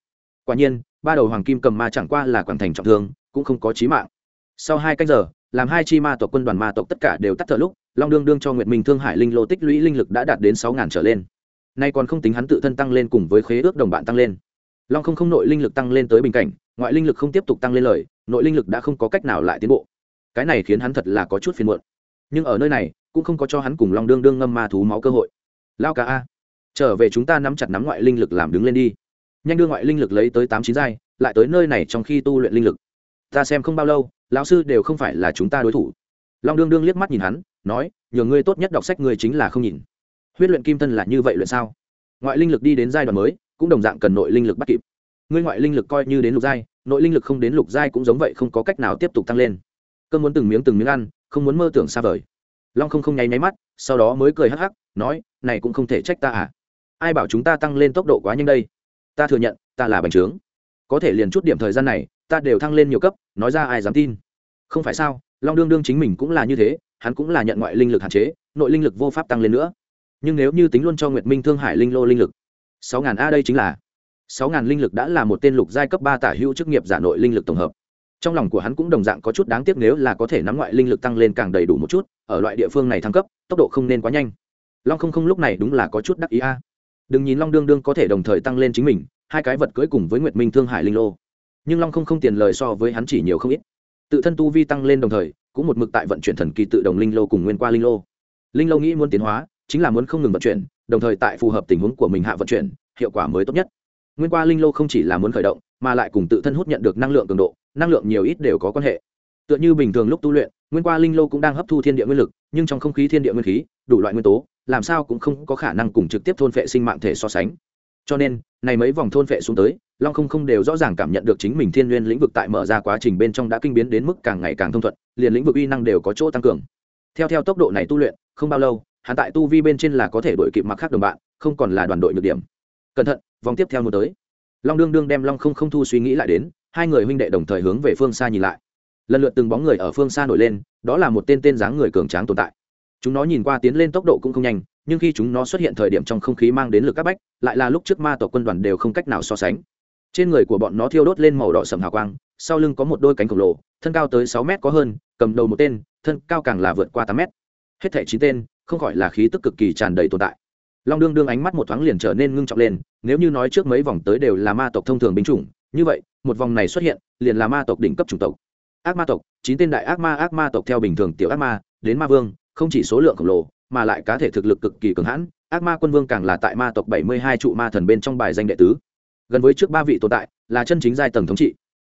Quả nhiên, ba đầu hoàng kim cầm ma chẳng qua là quảng thành trọng thương, cũng không có chí mạng. Sau hai canh giờ, làm hai chi ma tộc quân đoàn ma tộc tất cả đều tắt thở lúc, long đương đương cho nguyệt minh thương hải linh lô tích lũy linh lực đã đạt đến sáu ngàn trở lên. Nay còn không tính hắn tự thân tăng lên cùng với khế ước đồng bạn tăng lên. Long không không nội linh lực tăng lên tới bình cảnh ngoại linh lực không tiếp tục tăng lên lời, nội linh lực đã không có cách nào lại tiến bộ. Cái này khiến hắn thật là có chút phiền muộn. Nhưng ở nơi này, cũng không có cho hắn cùng long đương đương ngâm ma thú máu cơ hội. Lao cả a, trở về chúng ta nắm chặt nắm ngoại linh lực làm đứng lên đi. Nhanh đưa ngoại linh lực lấy tới tám chín giai, lại tới nơi này trong khi tu luyện linh lực. Ta xem không bao lâu, lão sư đều không phải là chúng ta đối thủ. Long đương đương liếc mắt nhìn hắn, nói nhờ ngươi tốt nhất đọc sách ngươi chính là không nhìn. Huyết luyện kim thân là như vậy luyện sao? Ngoại linh lực đi đến giai đoạn mới, cũng đồng dạng cần nội linh lực bắt kịp ngươi ngoại linh lực coi như đến lục giai, nội linh lực không đến lục giai cũng giống vậy không có cách nào tiếp tục tăng lên. Cơn muốn từng miếng từng miếng ăn, không muốn mơ tưởng xa vời. Long không không nháy nháy mắt, sau đó mới cười hắc hắc, nói, này cũng không thể trách ta à? Ai bảo chúng ta tăng lên tốc độ quá nhanh đây? Ta thừa nhận, ta là bành trướng. Có thể liền chút điểm thời gian này, ta đều thăng lên nhiều cấp, nói ra ai dám tin? Không phải sao, long đương đương chính mình cũng là như thế, hắn cũng là nhận ngoại linh lực hạn chế, nội linh lực vô pháp tăng lên nữa. Nhưng nếu như tính luôn cho nguyệt minh thương hải linh lô linh lực, sáu ngàn a đây chính là sáu ngàn linh lực đã là một tên lục giai cấp ba tả hữu chức nghiệp giả nội linh lực tổng hợp. Trong lòng của hắn cũng đồng dạng có chút đáng tiếc nếu là có thể nắm ngoại linh lực tăng lên càng đầy đủ một chút, ở loại địa phương này thăng cấp, tốc độ không nên quá nhanh. Long không không lúc này đúng là có chút đắc ý a. Đừng nhìn long đương đương có thể đồng thời tăng lên chính mình, hai cái vật cưỡi cùng với nguyệt minh thương hải linh lô. Nhưng long không không tiền lời so với hắn chỉ nhiều không ít. Tự thân tu vi tăng lên đồng thời, cũng một mực tại vận chuyển thần kỳ tự đồng linh lô cùng nguyên qua linh lô. Linh lô nghĩ muốn tiến hóa, chính là muốn không ngừng vận chuyển, đồng thời tại phù hợp tình huống của mình hạ vận chuyển, hiệu quả mới tốt nhất nguyên qua linh lô không chỉ là muốn khởi động, mà lại cùng tự thân hút nhận được năng lượng cường độ, năng lượng nhiều ít đều có quan hệ. Tựa như bình thường lúc tu luyện, nguyên qua linh lô cũng đang hấp thu thiên địa nguyên lực, nhưng trong không khí thiên địa nguyên khí, đủ loại nguyên tố, làm sao cũng không có khả năng cùng trực tiếp thôn phệ sinh mạng thể so sánh. Cho nên, này mấy vòng thôn phệ xuống tới, long không không đều rõ ràng cảm nhận được chính mình thiên nguyên lĩnh vực tại mở ra quá trình bên trong đã kinh biến đến mức càng ngày càng thông thuận, liền lĩnh vực uy năng đều có chỗ tăng cường. Theo theo tốc độ này tu luyện, không bao lâu, hắn tại tu vi bên trên là có thể đổi kịp mặc khác đồng bạn, không còn là đoàn đội nhược điểm. Cẩn thận vòng tiếp theo một tới. Long đương đương đem long không không thu suy nghĩ lại đến, hai người huynh đệ đồng thời hướng về phương xa nhìn lại. Lần lượt từng bóng người ở phương xa nổi lên, đó là một tên tên dáng người cường tráng tồn tại. Chúng nó nhìn qua tiến lên tốc độ cũng không nhanh, nhưng khi chúng nó xuất hiện thời điểm trong không khí mang đến lực các bách, lại là lúc trước ma tộc quân đoàn đều không cách nào so sánh. Trên người của bọn nó thiêu đốt lên màu đỏ sầm hào quang, sau lưng có một đôi cánh khổng lồ, thân cao tới sáu mét có hơn, cầm đầu một tên, thân cao càng là vượt qua tám mét. Hết thẻ chín tên, không khỏi là khí tức cực kỳ tràn đầy tồn tại long đương đương ánh mắt một thoáng liền trở nên ngưng trọng lên, nếu như nói trước mấy vòng tới đều là ma tộc thông thường binh chủng, như vậy, một vòng này xuất hiện, liền là ma tộc đỉnh cấp chủng tộc. Ác ma tộc, chín tên đại ác ma ác ma tộc theo bình thường tiểu ác ma, đến ma vương, không chỉ số lượng khổng lồ, mà lại cá thể thực lực cực kỳ cường hãn, ác ma quân vương càng là tại ma tộc bảy mươi hai trụ ma thần bên trong bài danh đệ tứ. Gần với trước ba vị tồn tại, là chân chính giai tầng thống trị.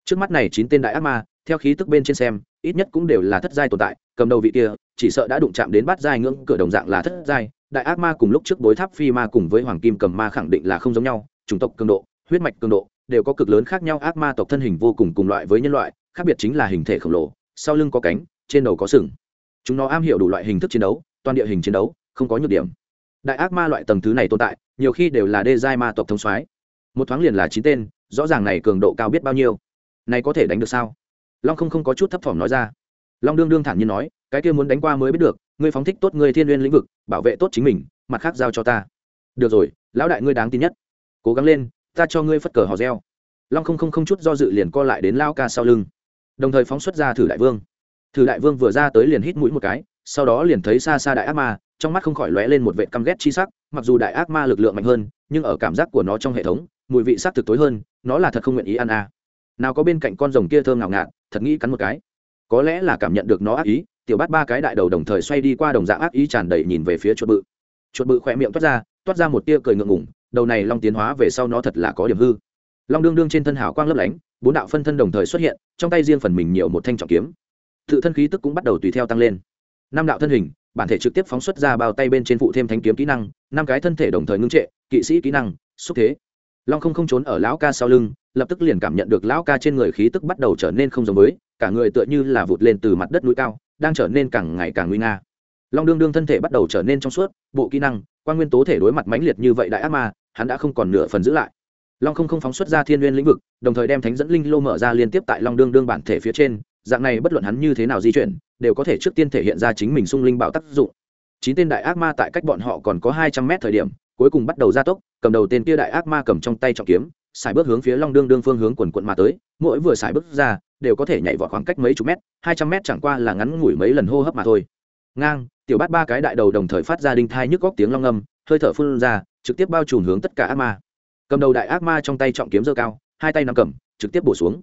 Trước mắt này chín tên đại ác ma, theo khí tức bên trên xem, ít nhất cũng đều là thất giai tồn tại, cầm đầu vị kia, chỉ sợ đã đụng chạm đến bát giai ngưỡng cửa đồng dạng là thất giai đại ác ma cùng lúc trước bối tháp phi ma cùng với hoàng kim cầm ma khẳng định là không giống nhau, chủng tộc cường độ, huyết mạch cường độ, đều có cực lớn khác nhau. Ác ma tộc thân hình vô cùng cùng loại với nhân loại, khác biệt chính là hình thể khổng lồ, sau lưng có cánh, trên đầu có sừng. Chúng nó am hiểu đủ loại hình thức chiến đấu, toàn địa hình chiến đấu, không có nhược điểm. Đại ác ma loại tầng thứ này tồn tại, nhiều khi đều là đê giai ma tộc thống soái. Một thoáng liền là chín tên, rõ ràng này cường độ cao biết bao nhiêu. Này có thể đánh được sao? Long không không có chút thấp thỏm nói ra. Long đương đương thản nhiên nói, cái kia muốn đánh qua mới biết được ngươi phóng thích tốt ngươi thiên nguyên lĩnh vực, bảo vệ tốt chính mình, mặt khác giao cho ta. Được rồi, lão đại ngươi đáng tin nhất. Cố gắng lên, ta cho ngươi phất cờ hò reo. Long không không không chút do dự liền co lại đến lao ca sau lưng. Đồng thời phóng xuất ra thử đại vương. Thử đại vương vừa ra tới liền hít mũi một cái, sau đó liền thấy xa xa đại ác ma, trong mắt không khỏi lóe lên một vệ căm ghét chi sắc, mặc dù đại ác ma lực lượng mạnh hơn, nhưng ở cảm giác của nó trong hệ thống, mùi vị sắc thực tối hơn, nó là thật không nguyện ý ăn à. nào có bên cạnh con rồng kia thơm ngào ngạt, thật nghĩ cắn một cái. Có lẽ là cảm nhận được nó ác ý tiểu Bát ba cái đại đầu đồng thời xoay đi qua đồng dạng ác ý tràn đầy nhìn về phía chuột bự. Chuột bự khỏe miệng toát ra toát ra một tia cười ngượng ngủng đầu này long tiến hóa về sau nó thật là có điểm hư. Long đương đương trên thân hào quang lấp lánh, bốn đạo phân thân đồng thời xuất hiện, trong tay riêng phần mình nhiều một thanh trọng kiếm. Tự thân khí tức cũng bắt đầu tùy theo tăng lên. Năm đạo thân hình, bản thể trực tiếp phóng xuất ra bao tay bên trên phụ thêm thanh kiếm kỹ năng, năm cái thân thể đồng thời ngưng trệ, kỵ sĩ kỹ năng, xúc thế. Long không không trốn ở lão ca sau lưng, lập tức liền cảm nhận được lão ca trên người khí tức bắt đầu trở nên không giống với, cả người tựa như là vụt lên từ mặt đất núi cao đang trở nên càng ngày càng nguy nga. Long đương đương thân thể bắt đầu trở nên trong suốt, bộ kỹ năng quan nguyên tố thể đối mặt mãnh liệt như vậy đại ác ma, hắn đã không còn nửa phần giữ lại. Long không không phóng xuất ra thiên n lĩnh vực, đồng thời đem thánh dẫn linh lô mở ra liên tiếp tại long đương đương bản thể phía trên, dạng này bất luận hắn như thế nào di chuyển, đều có thể trước tiên thể hiện ra chính mình sung linh bảo tác dụng. Chín tên đại ác ma tại cách bọn họ còn có hai trăm mét thời điểm, cuối cùng bắt đầu gia tốc, cầm đầu tên kia đại ác ma cầm trong tay trọng kiếm xài bước hướng phía long đương đương phương hướng quần quận mà tới, mỗi vừa xài bước ra, đều có thể nhảy vọt khoảng cách mấy chục mét, hai trăm mét chẳng qua là ngắn ngủi mấy lần hô hấp mà thôi. Ngang, tiểu bát ba cái đại đầu đồng thời phát ra đinh thai nhức góc tiếng long âm hơi thở phun ra, trực tiếp bao trùm hướng tất cả ác ma. Cầm đầu đại ác ma trong tay trọng kiếm dơ cao, hai tay nắm cầm, trực tiếp bổ xuống.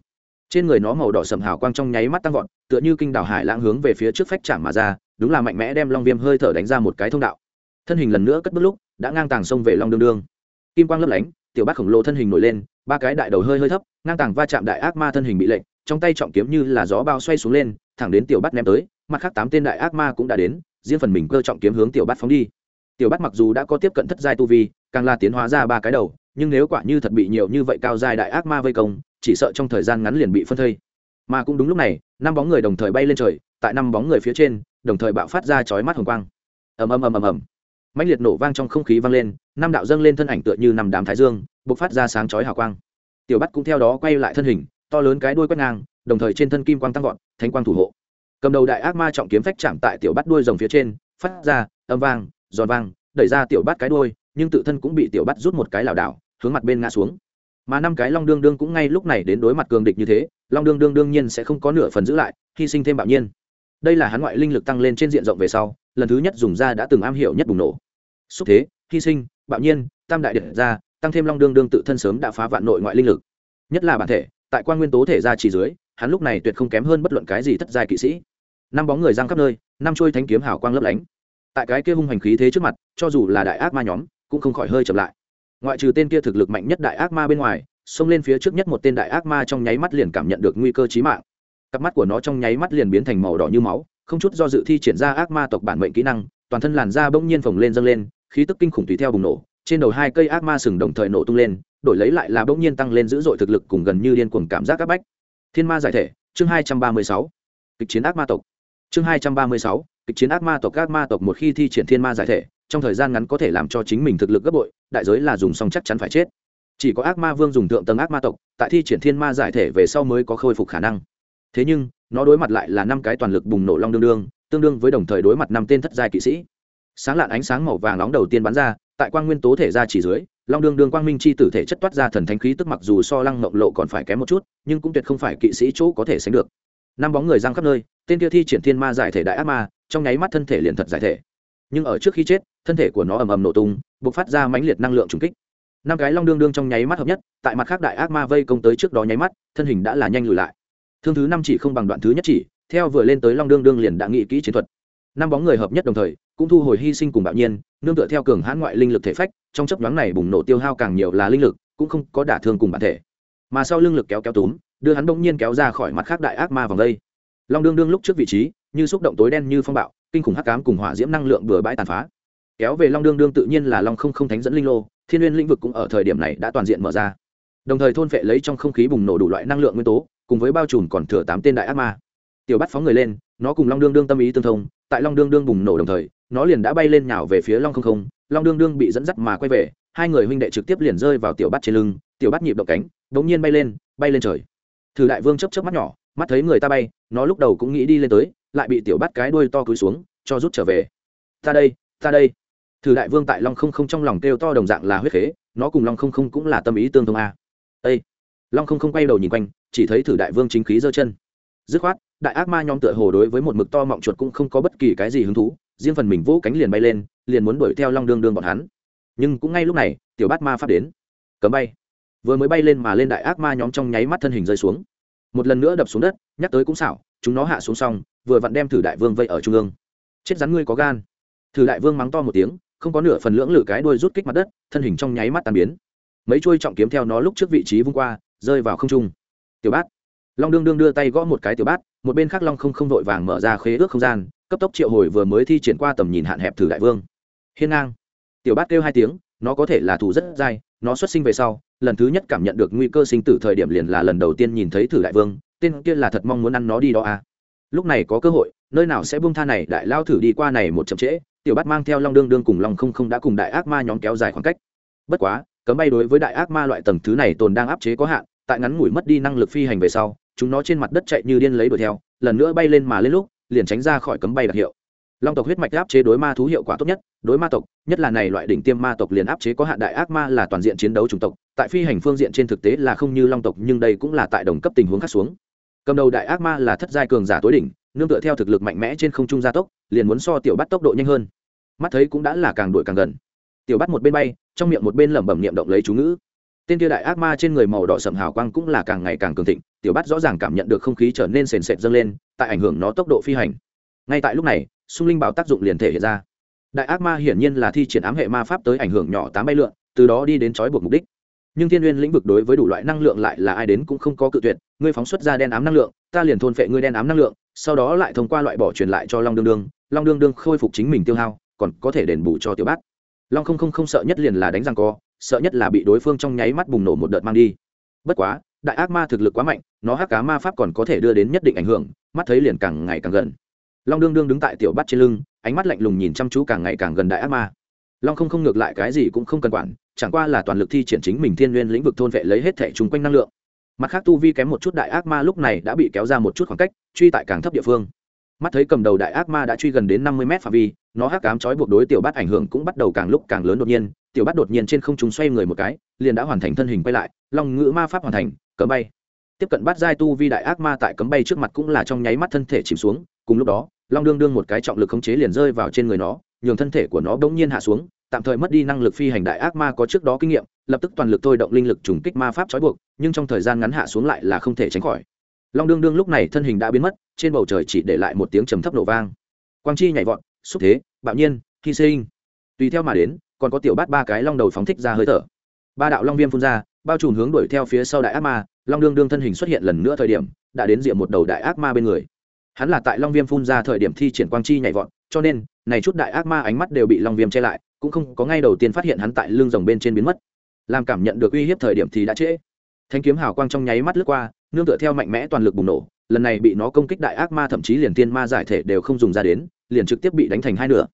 Trên người nó màu đỏ sầm hào quang trong nháy mắt tăng vọt, tựa như kinh đảo hải lãng hướng về phía trước phách chạm mà ra, đúng là mạnh mẽ đem long viêm hơi thở đánh ra một cái thông đạo. Thân hình lần nữa cất bước lúc, đã ngang tàng sông về long đương đương. Kim quang lấp lánh tiểu bát khổng lồ thân hình nổi lên, ba cái đại đầu hơi hơi thấp, ngang tàng va chạm đại ác ma thân hình bị lệnh, trong tay trọng kiếm như là gió bao xoay xuống lên, thẳng đến tiểu bát ném tới, mặt khác tám tên đại ác ma cũng đã đến, riêng phần mình cơ trọng kiếm hướng tiểu bát phóng đi. Tiểu bát mặc dù đã có tiếp cận thất giai tu vi, càng là tiến hóa ra ba cái đầu, nhưng nếu quả như thật bị nhiều như vậy cao giai đại ác ma vây công, chỉ sợ trong thời gian ngắn liền bị phân thây. Mà cũng đúng lúc này, năm bóng người đồng thời bay lên trời, tại năm bóng người phía trên, đồng thời bạo phát ra chói mắt hồng quang. Ầm ầm ầm ầm ầm mãnh liệt nổ vang trong không khí vang lên, năm đạo dâng lên thân ảnh tựa như năm đám thái dương, bộc phát ra sáng chói hào quang. Tiểu bắt cũng theo đó quay lại thân hình, to lớn cái đuôi quét ngang, đồng thời trên thân kim quang tăng vọt, thánh quang thủ hộ. Cầm đầu đại ác ma trọng kiếm phách chạm tại tiểu bắt đuôi rồng phía trên, phát ra âm vang, giòn vang, đẩy ra tiểu bắt cái đuôi, nhưng tự thân cũng bị tiểu bắt rút một cái lảo đảo, hướng mặt bên ngã xuống. Mà năm cái long đương đương cũng ngay lúc này đến đối mặt cường địch như thế, long đương đương đương nhiên sẽ không có nửa phần giữ lại, hy sinh thêm bạo nhiên. Đây là hắn ngoại linh lực tăng lên trên diện rộng về sau, lần thứ nhất dùng ra đã từng am hiểu nhất bùng nổ xúc thế, hy sinh, bạo nhiên, tam đại điện ra, tăng thêm long đương đương tự thân sớm đã phá vạn nội ngoại linh lực. Nhất là bản thể, tại quan nguyên tố thể ra chỉ dưới, hắn lúc này tuyệt không kém hơn bất luận cái gì thất giai kỵ sĩ. Năm bóng người giang khắp nơi, năm trôi thanh kiếm hào quang lấp lánh. Tại cái kia hung hành khí thế trước mặt, cho dù là đại ác ma nhóm, cũng không khỏi hơi chậm lại. Ngoại trừ tên kia thực lực mạnh nhất đại ác ma bên ngoài, xông lên phía trước nhất một tên đại ác ma trong nháy mắt liền cảm nhận được nguy cơ chí mạng. Cặp mắt của nó trong nháy mắt liền biến thành màu đỏ như máu, không chút do dự thi triển ra ác ma tộc bản mệnh kỹ năng, toàn thân làn da bỗng nhiên phồng lên dâng lên khí tức kinh khủng tùy theo bùng nổ, trên đầu hai cây ác ma sừng đồng thời nổ tung lên, đổi lấy lại là bỗng nhiên tăng lên dữ dội thực lực cùng gần như điên cuồng cảm giác áp bách. Thiên ma giải thể, chương hai trăm ba mươi sáu. Kịch chiến ác ma tộc. Chương hai trăm ba mươi sáu, kịch chiến ác ma tộc, ác ma tộc một khi thi triển thiên ma giải thể, trong thời gian ngắn có thể làm cho chính mình thực lực gấp bội, đại giới là dùng xong chắc chắn phải chết. Chỉ có ác ma vương dùng thượng tầng ác ma tộc, tại thi triển thiên ma giải thể về sau mới có khôi phục khả năng. Thế nhưng, nó đối mặt lại là năm cái toàn lực bùng nổ long đương đương, tương đương với đồng thời đối mặt năm tên thất giai kỵ sĩ sáng lạn ánh sáng màu vàng nóng đầu tiên bắn ra, tại quang nguyên tố thể ra chỉ dưới, long đương đương quang minh chi tử thể chất toát ra thần thánh khí tức mặc dù so lăng mộng lộ còn phải kém một chút, nhưng cũng tuyệt không phải kỵ sĩ chỗ có thể sánh được. Năm bóng người giang khắp nơi, tên kia thi triển thiên ma giải thể đại ác ma, trong nháy mắt thân thể liền thật giải thể. Nhưng ở trước khi chết, thân thể của nó ầm ầm nổ tung b ộ c phát ra mãnh liệt năng lượng trùng kích. Năm cái long đương đương trong nháy mắt hợp nhất, tại mặt khác đại ác ma vây công tới trước đó nháy mắt, thân hình đã là nhanh lùi lại. Thương thứ năm chỉ không bằng đoạn thứ nhất chỉ, theo vừa lên tới long đương đương liền đã nghĩ kỹ chiến thuật. Năm bóng người hợp nhất đồng thời cũng thu hồi hy sinh cùng bạo nhiên, nương tựa theo cường hãn ngoại linh lực thể phách, trong chấp nhoáng này bùng nổ tiêu hao càng nhiều là linh lực, cũng không có đả thương cùng bản thể. Mà sau lưng lực kéo kéo túm, đưa hắn bỗng nhiên kéo ra khỏi mặt khác đại ác ma vòng đây. Long đương đương lúc trước vị trí, như xúc động tối đen như phong bạo, kinh khủng hắc cám cùng hỏa diễm năng lượng bừa bãi tàn phá. Kéo về long đương đương tự nhiên là long không không thánh dẫn linh lô, thiên n lĩnh vực cũng ở thời điểm này đã toàn diện mở ra. Đồng thời thôn phệ lấy trong không khí bùng nổ đủ loại năng lượng nguyên tố, cùng với bao trùm còn thừa tám tên đại ác ma. Tiểu bắt phóng người lên, nó cùng long đương đương tâm ý tương thông, tại long đương đương bùng nổ đồng thời nó liền đã bay lên nhào về phía long không không, long đương đương bị dẫn dắt mà quay về, hai người huynh đệ trực tiếp liền rơi vào tiểu bắt trên lưng, tiểu bắt nhịp động cánh đ ỗ n g nhiên bay lên bay lên trời. Thử đại vương chấp chấp mắt nhỏ, mắt thấy người ta bay, nó lúc đầu cũng nghĩ đi lên tới, lại bị tiểu bắt cái đuôi to cúi xuống, cho rút trở về. Ta đây ta đây. Thử đại vương tại long không không trong lòng kêu to đồng dạng là huyết khế, nó cùng long không không cũng là tâm ý tương thông a. Â long không không quay đầu nhìn quanh, chỉ thấy thử đại vương chính khí giơ chân. Dứt khoát, đại ác ma nhóm tựa hồ đối với một mực to mọng chuột cũng không có bất kỳ cái gì hứng thú riêng phần mình vỗ cánh liền bay lên, liền muốn đuổi theo long đương đương bọn hắn. Nhưng cũng ngay lúc này, tiểu bát ma phát đến. Cấm bay. Vừa mới bay lên mà lên đại ác ma nhóm trong nháy mắt thân hình rơi xuống. Một lần nữa đập xuống đất, nhắc tới cũng xảo, chúng nó hạ xuống xong, vừa vặn đem thử đại vương vây ở trung ương. Chết rắn ngươi có gan. Thử đại vương mắng to một tiếng, không có nửa phần lưỡng lử cái đuôi rút kích mặt đất, thân hình trong nháy mắt tàn biến. Mấy chuôi trọng kiếm theo nó lúc trước vị trí vung qua, rơi vào không trung. Tiểu bát. Long đương đương đưa tay gõ một cái tiểu bát, một bên khác long không không vội vàng mở ra khế ước không gian cấp tốc triệu hồi vừa mới thi triển qua tầm nhìn hạn hẹp thử đại vương. Hiên ngang. Tiểu bát kêu hai tiếng, nó có thể là thủ rất dai, nó xuất sinh về sau, lần thứ nhất cảm nhận được nguy cơ sinh tử thời điểm liền là lần đầu tiên nhìn thấy thử đại vương, tên kia là thật mong muốn ăn nó đi đó à. Lúc này có cơ hội, nơi nào sẽ buông tha này, đại lao thử đi qua này một chậm trễ, tiểu bát mang theo long đương đương cùng long không không đã cùng đại ác ma nhóm kéo dài khoảng cách. Bất quá, cấm bay đối với đại ác ma loại tầng thứ này tồn đang áp chế có hạn, tại ngắn ngủi mất đi năng lực phi hành về sau, chúng nó trên mặt đất chạy như điên lấy đuổi theo, lần nữa bay lên mà lên lúc liền tránh ra khỏi cấm bay đặc hiệu. Long tộc huyết mạch áp chế đối ma thú hiệu quả tốt nhất, đối ma tộc, nhất là này loại đỉnh tiêm ma tộc liền áp chế có hạn đại ác ma là toàn diện chiến đấu chủng tộc, tại phi hành phương diện trên thực tế là không như long tộc, nhưng đây cũng là tại đồng cấp tình huống khác xuống. Cầm đầu đại ác ma là thất giai cường giả tối đỉnh, nương tựa theo thực lực mạnh mẽ trên không trung gia tốc, liền muốn so tiểu bắt tốc độ nhanh hơn. Mắt thấy cũng đã là càng đuổi càng gần. Tiểu bắt một bên bay, trong miệng một bên lẩm bẩm niệm động lấy chú ngữ. Tên kia đại ác ma trên người màu đỏ sầm hào quang cũng là càng ngày càng cường thịnh, tiểu bắt rõ ràng cảm nhận được không khí trở nên sền sệt dâng lên tại ảnh hưởng nó tốc độ phi hành. Ngay tại lúc này sung linh bảo tác dụng liền thể hiện ra. Đại ác ma hiển nhiên là thi triển ám hệ ma pháp tới ảnh hưởng nhỏ tám bay lượn, từ đó đi đến trói buộc mục đích. Nhưng thiên n lĩnh vực đối với đủ loại năng lượng lại là ai đến cũng không có cự tuyệt, ngươi phóng xuất ra đen ám năng lượng, ta liền thôn phệ ngươi đen ám năng lượng, sau đó lại thông qua loại bỏ truyền lại cho long đương đương, long đương đương khôi phục chính mình tiêu hao, còn có thể đền bù cho tiểu bát. Long không không không sợ nhất liền là đánh răng co, sợ nhất là bị đối phương trong nháy mắt bùng nổ một đợt mang đi. Bất quá đại ác ma thực lực quá mạnh, nó hắc cá ma pháp còn có thể đưa đến nhất định ảnh hưởng, mắt thấy liền càng ngày càng gần. Long đương đương đứng tại tiểu bắt trên lưng, ánh mắt lạnh lùng nhìn chăm chú càng ngày càng gần đại ác ma. Long không không ngược lại cái gì cũng không cần quản, chẳng qua là toàn lực thi triển chính mình thiên n lĩnh vực thôn vệ lấy hết thẻ chung quanh năng lượng. Mặt khác tu vi kém một chút đại ác ma lúc này đã bị kéo ra một chút khoảng cách, truy tại càng thấp địa phương. Mắt thấy cầm đầu đại ác ma đã truy gần đến năm mươi mét phạm vi, nó hắc cám trói buộc đối tiểu bát ảnh hưởng cũng bắt đầu càng lúc càng lớn đột nhiên, tiểu bát đột nhiên trên không trung xoay người một cái, liền đã hoàn thành thân hình quay lại, long ngữ ma pháp hoàn thành cấm bay. Tiếp cận bắt giai tu vi đại ác ma tại cấm bay trước mặt cũng là trong nháy mắt thân thể chìm xuống, cùng lúc đó, long đương đương một cái trọng lực khống chế liền rơi vào trên người nó, nhường thân thể của nó bỗng nhiên hạ xuống, tạm thời mất đi năng lực phi hành đại ác ma có trước đó kinh nghiệm, lập tức toàn lực thôi động linh lực trùng kích ma pháp trói buộc, nhưng trong thời gian ngắn hạ xuống lại là không thể tránh khỏi. Long đương đương lúc này thân hình đã biến mất, trên bầu trời chỉ để lại một tiếng trầm thấp nổ vang. Quang chi nhảy vọt, xúc thế, bạo nhiên, hy sinh. Tùy theo mà đến, còn có tiểu bát ba cái long đầu phóng thích ra hơi thở. Ba đạo long viêm phun ra bao trùm hướng đuổi theo phía sau đại ác ma, long đương đương thân hình xuất hiện lần nữa thời điểm, đã đến diện một đầu đại ác ma bên người. Hắn là tại long viêm phun ra thời điểm thi triển quang chi nhảy vọt, cho nên, này chút đại ác ma ánh mắt đều bị long viêm che lại, cũng không có ngay đầu tiên phát hiện hắn tại lưng rồng bên trên biến mất. Làm cảm nhận được uy hiếp thời điểm thì đã trễ. Thanh kiếm hào quang trong nháy mắt lướt qua, nương tựa theo mạnh mẽ toàn lực bùng nổ, lần này bị nó công kích đại ác ma thậm chí liền tiên ma giải thể đều không dùng ra đến, liền trực tiếp bị đánh thành hai nửa.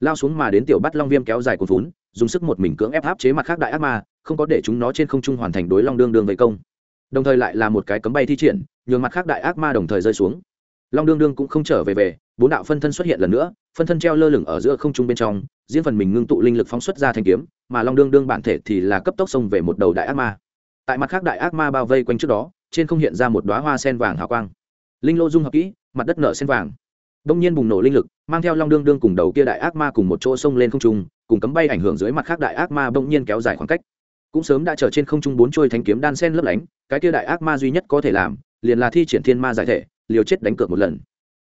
Lao xuống mà đến tiểu bắt long viêm kéo dài cột vốn dùng sức một mình cưỡng ép áp chế mặt khác đại ác ma không có để chúng nó trên không trung hoàn thành đối long đương đương vây công. Đồng thời lại là một cái cấm bay thi triển, nhường mặt khác đại ác ma đồng thời rơi xuống. Long đương đương cũng không trở về về, bốn đạo phân thân xuất hiện lần nữa, phân thân treo lơ lửng ở giữa không trung bên trong, diễn phần mình ngưng tụ linh lực phóng xuất ra thanh kiếm, mà long đương đương bản thể thì là cấp tốc xông về một đầu đại ác ma. Tại mặt khác đại ác ma bao vây quanh trước đó, trên không hiện ra một đoá hoa sen vàng hào quang. Linh lô dung hợp kỹ, mặt đất nở sen vàng. Đông nhiên bùng nổ linh lực, mang theo long đương đương cùng đầu kia đại ác ma cùng một chỗ xông lên không trung, cùng cấm bay ảnh hưởng dưới mặt khác đại ác ma bỗng nhiên kéo dài khoảng cách cũng sớm đã trở trên không trung bốn trôi thanh kiếm đan sen lấp lánh, cái kia đại ác ma duy nhất có thể làm, liền là thi triển thiên ma giải thể, liều chết đánh cược một lần.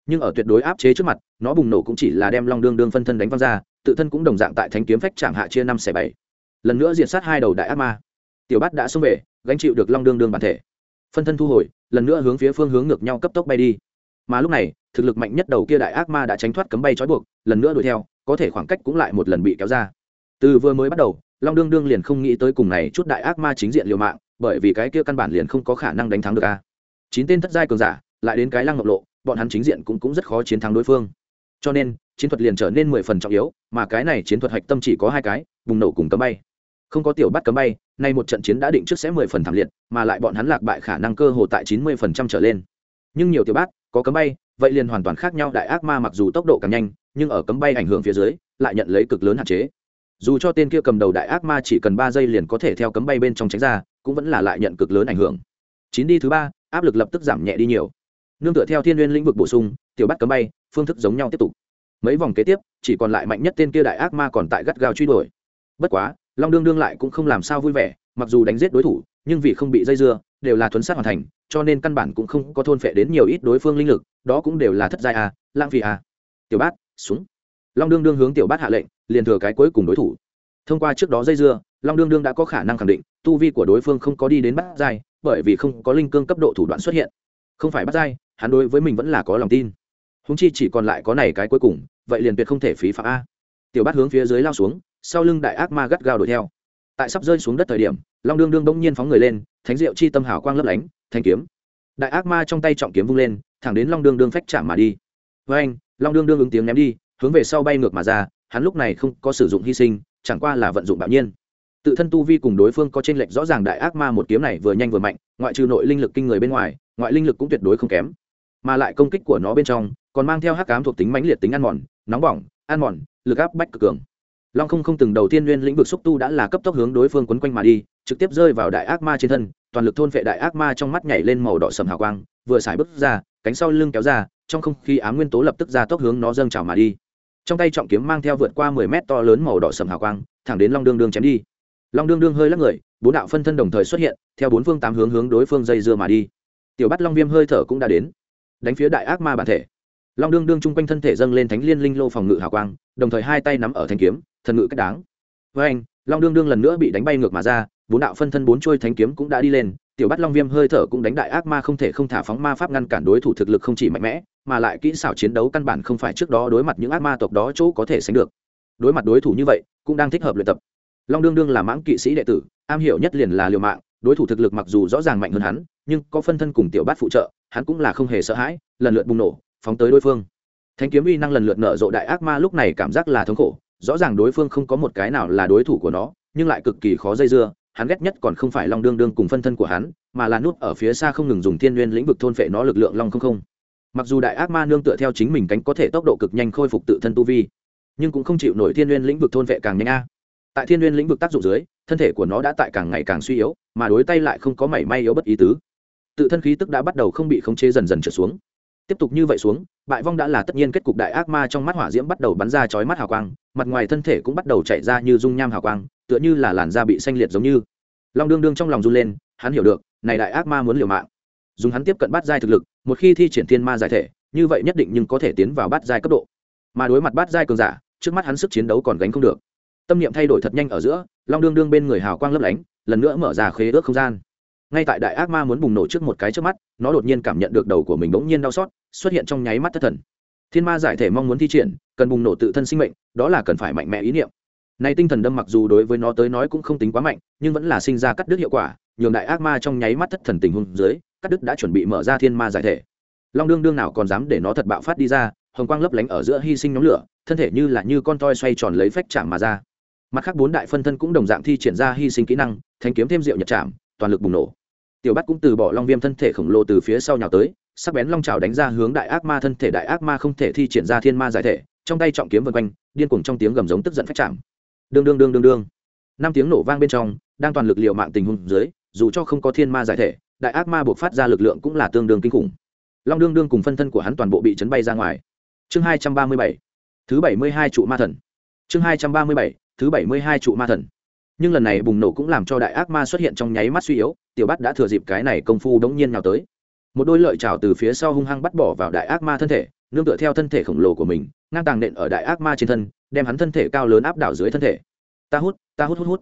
Nhưng ở tuyệt đối áp chế trước mặt, nó bùng nổ cũng chỉ là đem long đương đương phân thân đánh văng ra, tự thân cũng đồng dạng tại thanh kiếm phách chạm hạ chia năm xẻ bảy. Lần nữa diện sát hai đầu đại ác ma. Tiểu bát đã xông về, gánh chịu được long đương đương bản thể. Phân thân thu hồi, lần nữa hướng phía phương hướng ngược nhau cấp tốc bay đi. Mà lúc này, thực lực mạnh nhất đầu kia đại ác ma đã tránh thoát cấm bay trói buộc, lần nữa đuổi theo, có thể khoảng cách cũng lại một lần bị kéo ra. Từ vừa mới bắt đầu long đương đương liền không nghĩ tới cùng này chút đại ác ma chính diện liều mạng, bởi vì cái kia căn bản liền không có khả năng đánh thắng được a. Chín tên thất giai cường giả, lại đến cái lăng ngọc lộ, bọn hắn chính diện cũng cũng rất khó chiến thắng đối phương. Cho nên, chiến thuật liền trở nên mười phần trọng yếu, mà cái này chiến thuật hạch tâm chỉ có hai cái, bùng nổ cùng cấm bay. Không có tiểu bắt cấm bay, nay một trận chiến đã định trước sẽ mười phần thảm liệt, mà lại bọn hắn lạc bại khả năng cơ hồ tại chín mươi phần trăm trở lên. Nhưng nhiều tiểu bát, có cấm bay, vậy liền hoàn toàn khác nhau, đại ác ma mặc dù tốc độ càng nhanh, nhưng ở cấm bay ảnh hưởng phía dưới, lại nhận lấy cực lớn hạn chế dù cho tên kia cầm đầu đại ác ma chỉ cần ba giây liền có thể theo cấm bay bên trong tránh ra cũng vẫn là lại nhận cực lớn ảnh hưởng. Chín đi thứ ba áp lực lập tức giảm nhẹ đi nhiều. Nương tựa theo thiên n lĩnh vực bổ sung tiểu bắt cấm bay phương thức giống nhau tiếp tục. Mấy vòng kế tiếp chỉ còn lại mạnh nhất tên kia đại ác ma còn tại gắt gao truy đuổi. Bất quá long đương đương lại cũng không làm sao vui vẻ mặc dù đánh giết đối thủ nhưng vì không bị dây dưa đều là thuấn sát hoàn thành cho nên căn bản cũng không có thôn phệ đến nhiều ít đối phương linh lực đó cũng đều là thất giai à, lãng phí à. tiểu bát xuống long đương đương hướng tiểu bát hạ lệnh, liền thừa cái cuối cùng đối thủ. Thông qua trước đó dây dưa, long đương đương đã có khả năng khẳng định, tu vi của đối phương không có đi đến bát giai, bởi vì không có linh cương cấp độ thủ đoạn xuất hiện. Không phải bát giai, hắn đối với mình vẫn là có lòng tin. Húng chi chỉ còn lại có này cái cuối cùng, vậy liền tuyệt không thể phí phạm a. Tiểu bát hướng phía dưới lao xuống, sau lưng đại ác ma gắt gao đuổi theo. Tại sắp rơi xuống đất thời điểm, long đương đương bỗng nhiên phóng người lên, thánh diệu chi tâm hào quang lấp lánh, thanh kiếm. Đại ác ma trong tay trọng kiếm vung lên, thẳng đến long đương đương phách chạm mà đi. Với anh long đương đương ứng tiếng ném đi hướng về sau bay ngược mà ra, hắn lúc này không có sử dụng hy sinh, chẳng qua là vận dụng bạo nhiên. Tự thân tu vi cùng đối phương có t r ê n lệch rõ ràng đại ác ma một kiếm này vừa nhanh vừa mạnh, ngoại trừ nội linh lực kinh người bên ngoài, ngoại linh lực cũng tuyệt đối không kém. Mà lại công kích của nó bên trong, còn mang theo hắc cám thuộc tính mãnh liệt tính ăn mòn, nóng bỏng, ăn mòn, lực áp bách cực cường. Long không không từng đầu tiên nguyên lĩnh vực xúc tu đã là cấp tốc hướng đối phương quấn quanh mà đi, trực tiếp rơi vào đại ác ma trên thân, toàn lực thôn vệ đại ác ma trong mắt nhảy lên màu đỏ sầm hào quang, vừa xài bước ra, cánh sau lưng kéo ra, trong không khí ám nguyên tố lập tức ra tốc hướng nó dâng trào mà đi trong tay trọng kiếm mang theo vượt qua mười mét to lớn màu đỏ sầm hào quang, thẳng đến long đương đương chém đi. Long đương đương hơi lắc người, bốn đạo phân thân đồng thời xuất hiện, theo bốn phương tám hướng hướng đối phương dây dưa mà đi. Tiểu bắt long viêm hơi thở cũng đã đến. Đánh phía đại ác ma bản thể. Long đương đương chung quanh thân thể dâng lên thánh liên linh lô phòng ngự hào quang, đồng thời hai tay nắm ở thanh kiếm, thần ngự cách đáng. Với anh long đương đương lần nữa bị đánh bay ngược mà ra, bốn đạo phân thân bốn trôi thanh kiếm cũng đã đi lên tiểu bắt long viêm hơi thở cũng đánh đại ác ma không thể không thả phóng ma pháp ngăn cản đối thủ thực lực không chỉ mạnh mẽ, mà lại kỹ xảo chiến đấu căn bản không phải trước đó đối mặt những ác ma tộc đó chỗ có thể sánh được. Đối mặt đối thủ như vậy, cũng đang thích hợp luyện tập. Long đương đương là mãng kỵ sĩ đệ tử, am hiểu nhất liền là liều mạng, đối thủ thực lực mặc dù rõ ràng mạnh hơn hắn, nhưng có phân thân cùng tiểu bát phụ trợ, hắn cũng là không hề sợ hãi, lần lượt bùng nổ, phóng tới đối phương. Thanh kiếm uy năng lần lượt nở rộ đại ác ma lúc này cảm giác là thống khổ, rõ ràng đối phương không có một cái nào là đối thủ của nó, nhưng lại cực kỳ khó dây dưa hắn ghét nhất còn không phải long đương đương cùng phân thân của hắn, mà là nút ở phía xa không ngừng dùng thiên Nguyên lĩnh vực thôn phệ nó lực lượng long không không. Mặc dù đại ác ma nương tựa theo chính mình cánh có thể tốc độ cực nhanh khôi phục tự thân tu vi, nhưng cũng không chịu nổi thiên Nguyên lĩnh vực thôn vệ càng nhanh a. Tại thiên Nguyên lĩnh vực tác dụng dưới, thân thể của nó đã tại càng ngày càng suy yếu, mà đối tay lại không có mảy may yếu bất ý tứ. Tự thân khí tức đã bắt đầu không bị khống chế dần dần trở xuống. Tiếp tục như vậy xuống, bại vong đã là tất nhiên kết cục đại ác ma trong mắt hỏa diễm bắt đầu bắn ra chói mắt hào quang, mặt ngoài thân thể cũng bắt đầu chạy ra như dung nham hào quang, tựa như là làn da bị xanh liệt giống như long đương đương trong lòng run lên, hắn hiểu được, này đại ác ma muốn liều mạng. Dùng hắn tiếp cận Bát giai thực lực, một khi thi triển thiên ma giải thể, như vậy nhất định nhưng có thể tiến vào Bát giai cấp độ. Mà đối mặt Bát giai cường giả, trước mắt hắn sức chiến đấu còn gánh không được. Tâm niệm thay đổi thật nhanh ở giữa, long đương đương bên người hào quang lấp lánh, lần nữa mở ra khế ước không gian. Ngay tại đại ác ma muốn bùng nổ trước một cái trước mắt, nó đột nhiên cảm nhận được đầu của mình bỗng nhiên đau xót, xuất hiện trong nháy mắt thất thần. Thiên ma giải thể mong muốn thi triển, cần bùng nổ tự thân sinh mệnh, đó là cần phải mạnh mẽ ý niệm này tinh thần đâm mặc dù đối với nó tới nói cũng không tính quá mạnh, nhưng vẫn là sinh ra cắt đứt hiệu quả, nhường đại ác ma trong nháy mắt thất thần tình huống dưới, cắt đứt đã chuẩn bị mở ra thiên ma giải thể. Long đương đương nào còn dám để nó thật bạo phát đi ra, hồng quang lấp lánh ở giữa hy sinh nhóm lửa, thân thể như là như con toi xoay tròn lấy phách chạm mà ra. Mặt khác bốn đại phân thân cũng đồng dạng thi triển ra hy sinh kỹ năng, thanh kiếm thêm rượu nhật chạm, toàn lực bùng nổ. Tiểu bắt cũng từ bỏ long viêm thân thể khổng lồ từ phía sau nhào tới, sắc bén long trào đánh ra hướng đại ác ma thân thể, đại ác ma không thể thi triển ra thiên ma giải thể, trong tay trọng kiếm vân quanh, điên cuồng trong tiếng gầm giống tức giận phách chạm đương đương đương đương đương. Năm tiếng nổ vang bên trong, đang toàn lực liệu mạng tình huống dưới, dù cho không có thiên ma giải thể, đại ác ma buộc phát ra lực lượng cũng là tương đương kinh khủng. Long đương đương cùng phân thân của hắn toàn bộ bị chấn bay ra ngoài. Chương hai trăm ba mươi bảy, thứ bảy mươi hai trụ ma thần. Chương hai trăm ba mươi bảy, thứ bảy mươi hai trụ ma thần. Nhưng lần này bùng nổ cũng làm cho đại ác ma xuất hiện trong nháy mắt suy yếu, tiểu bắt đã thừa dịp cái này công phu đống nhiên nào tới. Một đôi lợi trào từ phía sau hung hăng bắt bỏ vào đại ác ma thân thể nương tựa theo thân thể khổng lồ của mình, ngang tàng nện ở đại ác ma trên thân, đem hắn thân thể cao lớn áp đảo dưới thân thể. Ta hút ta hút hút hút.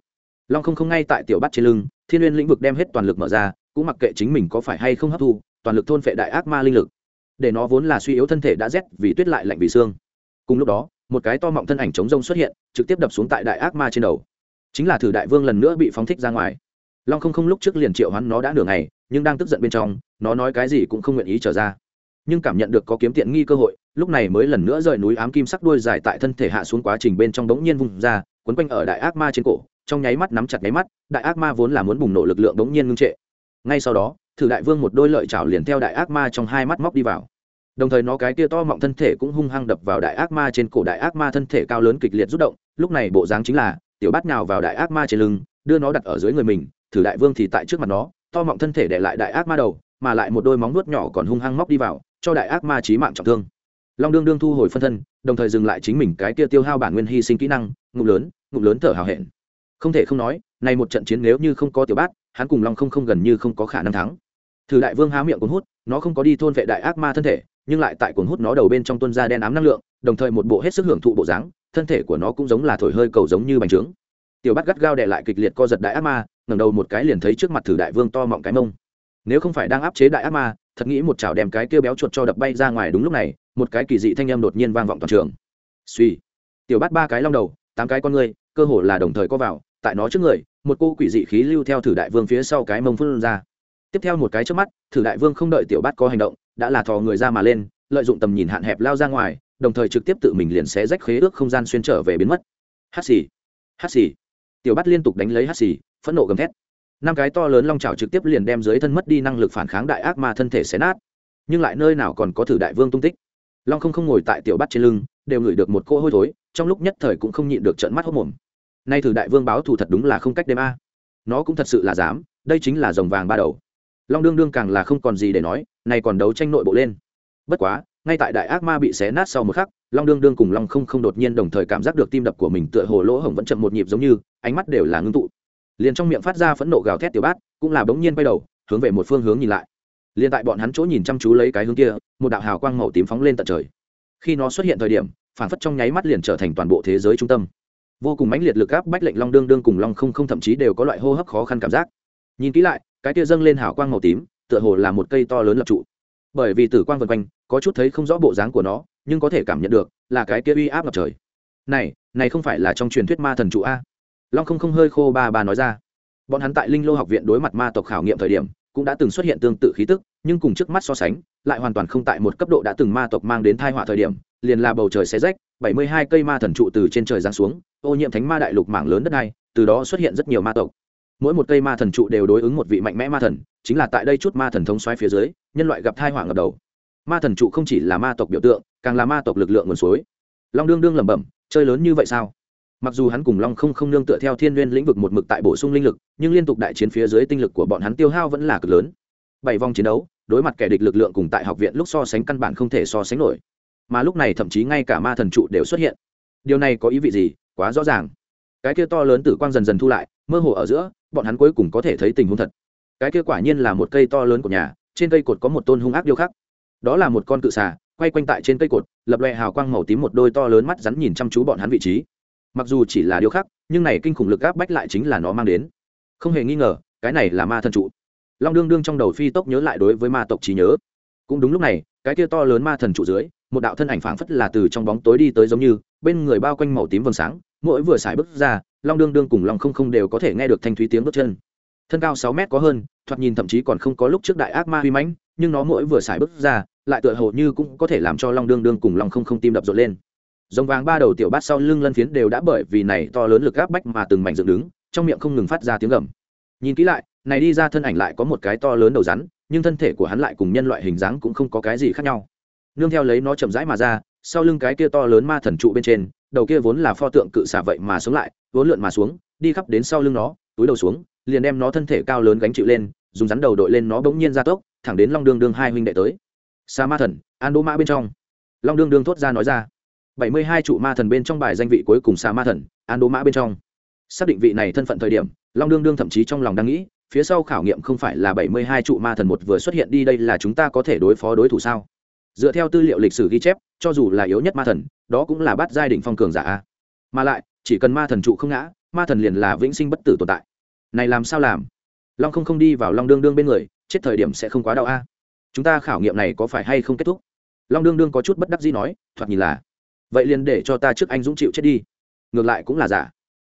Long không không ngay tại tiểu bắt trên lưng, thiên liên lĩnh vực đem hết toàn lực mở ra, cũng mặc kệ chính mình có phải hay không hấp thu, toàn lực thôn phệ đại ác ma linh lực. Để nó vốn là suy yếu thân thể đã rét vì tuyết lại lạnh vì xương. Cùng lúc đó, một cái to mọng thân ảnh chống rông xuất hiện, trực tiếp đập xuống tại đại ác ma trên đầu. Chính là thử đại vương lần nữa bị phóng thích ra ngoài. Long không không lúc trước liền triệu hắn nó đã nửa ngày, nhưng đang tức giận bên trong, nó nói cái gì cũng không nguyện ý trở ra nhưng cảm nhận được có kiếm tiện nghi cơ hội, lúc này mới lần nữa rời núi ám kim sắc đuôi dài tại thân thể hạ xuống quá trình bên trong đống nhiên vùng ra, quấn quanh ở đại ác ma trên cổ, trong nháy mắt nắm chặt nháy mắt, đại ác ma vốn là muốn bùng nổ lực lượng đống nhiên ngưng trệ. Ngay sau đó, thử đại vương một đôi lợi chảo liền theo đại ác ma trong hai mắt móc đi vào. Đồng thời nó cái tia to mọng thân thể cũng hung hăng đập vào đại ác ma trên cổ, đại ác ma thân thể cao lớn kịch liệt rút động, lúc này bộ dáng chính là, tiểu bát nào vào đại ác ma trên lưng, đưa nó đặt ở dưới người mình, thử đại vương thì tại trước mặt nó, to mọng thân thể để lại đại ác ma đầu, mà lại một đôi móng nuốt nhỏ còn hung hăng móc đi vào cho đại ác ma trí mạng trọng thương. Long đương đương thu hồi phân thân, đồng thời dừng lại chính mình cái tia tiêu hao bản nguyên hy sinh kỹ năng, ngụm lớn ngụm lớn thở hào hẹn. Không thể không nói, này một trận chiến nếu như không có tiểu bát, hắn cùng long không không gần như không có khả năng thắng. Thử đại vương há miệng cuốn hút, nó không có đi thôn vệ đại ác ma thân thể, nhưng lại tại cuốn hút nó đầu bên trong tuân ra đen ám năng lượng, đồng thời một bộ hết sức hưởng thụ bộ dáng, thân thể của nó cũng giống là thổi hơi cầu giống như bánh trướng. Tiểu bát gắt gao đè lại kịch liệt co giật đại ác ma, ngẩng đầu một cái liền thấy trước mặt thử đại vương to mọng cái mông. Nếu không phải đang áp chế đại ác ma thật nghĩ một chảo đem cái kia béo chuột cho đập bay ra ngoài đúng lúc này, một cái kỳ dị thanh âm đột nhiên vang vọng toàn trường. Suy, tiểu bắt ba cái long đầu, tám cái con người cơ hồ là đồng thời có vào, tại nó trước người, một cô quỷ dị khí lưu theo thử đại vương phía sau cái mông phun ra. Tiếp theo một cái trước mắt, thử đại vương không đợi tiểu bát có hành động, đã là thò người ra mà lên, lợi dụng tầm nhìn hạn hẹp lao ra ngoài, đồng thời trực tiếp tự mình liền xé rách khế ước không gian xuyên trở về biến mất. Hát xì hát xì. Tiểu bát liên tục đánh lấy hát xì, phẫn nộ gầm thét năm cái to lớn long trào trực tiếp liền đem dưới thân mất đi năng lực phản kháng đại ác ma thân thể xé nát, nhưng lại nơi nào còn có thử đại vương tung tích. Long không không ngồi tại tiểu bát trên lưng, đều ngửi được một cỗ hôi thối, trong lúc nhất thời cũng không nhịn được trận mắt hốc mồm. Nay thử đại vương báo thù thật đúng là không cách đêm a. Nó cũng thật sự là dám, đây chính là dòng vàng ba đầu. Long đương đương càng là không còn gì để nói, nay còn đấu tranh nội bộ lên. Bất quá, ngay tại đại ác ma bị xé nát sau một khắc, long đương đương cùng long không không đột nhiên đồng thời cảm giác được tim đập của mình tựa hồ lỗ hổng vẫn chậm một nhịp giống như, ánh mắt đều là ngưng tụ liền trong miệng phát ra phẫn nộ gào thét tiểu bát, cũng là bỗng nhiên quay đầu, hướng về một phương hướng nhìn lại. Liền tại bọn hắn chỗ nhìn chăm chú lấy cái hướng kia, một đạo hào quang màu tím phóng lên tận trời. Khi nó xuất hiện thời điểm, phản phất trong nháy mắt liền trở thành toàn bộ thế giới trung tâm. Vô cùng mãnh liệt lực áp bách lệnh long đương đương cùng long không không thậm chí đều có loại hô hấp khó khăn cảm giác. Nhìn kỹ lại, cái kia dâng lên hào quang màu tím, tựa hồ là một cây to lớn lập trụ. Bởi vì tử quang vân quanh, có chút thấy không rõ bộ dáng của nó, nhưng có thể cảm nhận được là cái kia uy áp ngập trời. Này này không phải là trong truyền thuyết ma thần trụ a long không không hơi khô ba ba nói ra. Bọn hắn tại linh lô học viện đối mặt ma tộc khảo nghiệm thời điểm, cũng đã từng xuất hiện tương tự khí tức, nhưng cùng trước mắt so sánh, lại hoàn toàn không tại một cấp độ đã từng ma tộc mang đến thai họa thời điểm, liền là bầu trời xé rách, bảy mươi hai cây ma thần trụ từ trên trời giáng xuống, ô nhiễm thánh ma đại lục mảng lớn đất này, từ đó xuất hiện rất nhiều ma tộc. Mỗi một cây ma thần trụ đều đối ứng một vị mạnh mẽ ma thần, chính là tại đây chút ma thần thông xoáy phía dưới, nhân loại gặp thai họa ngập đầu. Ma thần trụ không chỉ là ma tộc biểu tượng, càng là ma tộc lực lượng nguồn suối. Long đương đương lẩm bẩm, chơi lớn như vậy sao? Mặc dù hắn cùng long không không nương tựa theo thiên n lĩnh vực một mực tại bổ sung linh lực, nhưng liên tục đại chiến phía dưới tinh lực của bọn hắn tiêu hao vẫn là cực lớn. Bảy vòng chiến đấu, đối mặt kẻ địch lực lượng cùng tại học viện lúc so sánh căn bản không thể so sánh nổi. Mà lúc này thậm chí ngay cả ma thần trụ đều xuất hiện. Điều này có ý vị gì? Quá rõ ràng. Cái kia to lớn tử quang dần dần thu lại, mơ hồ ở giữa, bọn hắn cuối cùng có thể thấy tình huống thật. Cái kia quả nhiên là một cây to lớn của nhà, trên cây cột có một tôn hung ác điêu khắc. Đó là một con cự xà, quay quanh tại trên cây cột, lập loẹ hào quang màu tím một đôi to lớn mắt rắn nhìn chăm chú bọn hắn vị trí mặc dù chỉ là điều khác, nhưng này kinh khủng lực áp bách lại chính là nó mang đến. Không hề nghi ngờ cái này là ma thần trụ. Long đương đương trong đầu phi tốc nhớ lại đối với ma tộc trí nhớ. Cũng đúng lúc này cái kia to lớn ma thần trụ dưới một đạo thân ảnh phảng phất là từ trong bóng tối đi tới giống như bên người bao quanh màu tím vầng sáng mỗi vừa xài bước ra long đương đương cùng long không không đều có thể nghe được thanh thúy tiếng bước chân. Thân cao sáu mét có hơn thoạt nhìn thậm chí còn không có lúc trước đại ác ma huy mãnh nhưng nó mỗi vừa xài bước ra lại tựa hồ như cũng có thể làm cho long đương đương cùng long không không tim đập rộn lên dòng vàng ba đầu tiểu bát sau lưng lân phiến đều đã bởi vì này to lớn lực áp bách mà từng mảnh dựng đứng, trong miệng không ngừng phát ra tiếng gầm. Nhìn kỹ lại, này đi ra thân ảnh lại có một cái to lớn đầu rắn, nhưng thân thể của hắn lại cùng nhân loại hình dáng cũng không có cái gì khác nhau. Nương theo lấy nó chậm rãi mà ra, sau lưng cái kia to lớn ma thần trụ bên trên, đầu kia vốn là pho tượng cự xả vậy mà sống lại, vốn lượn mà xuống, đi khắp đến sau lưng nó, túi đầu xuống, liền đem nó thân thể cao lớn gánh chịu lên, dùng rắn đầu đội lên nó bỗng nhiên ra tốc, thẳng đến long đương đương hai huynh đệ tới. Sa ma thần, an đỗ mã bên trong. Long đương đương thốt ra nói ra bảy mươi hai trụ ma thần bên trong bài danh vị cuối cùng sa ma thần, an đô mã bên trong. Xác định vị này thân phận thời điểm, long đương đương thậm chí trong lòng đang nghĩ, phía sau khảo nghiệm không phải là bảy mươi hai trụ ma thần một vừa xuất hiện đi đây là chúng ta có thể đối phó đối thủ sao? Dựa theo tư liệu lịch sử ghi chép, cho dù là yếu nhất ma thần, đó cũng là bắt giai đ phong cường giả mà lại, chỉ cần ma thần trụ không ngã, ma thần liền là vĩnh sinh bất tử tồn tại. Này làm sao làm? Long không không đi vào long đương đương bên người, chết thời điểm sẽ không quá đau a. Chúng ta khảo nghiệm này có phải hay không kết thúc? Long đương đương có chút bất đắc dĩ nói, thoạt nhìn là vậy liền để cho ta trước anh dũng chịu chết đi. Ngược lại cũng là giả.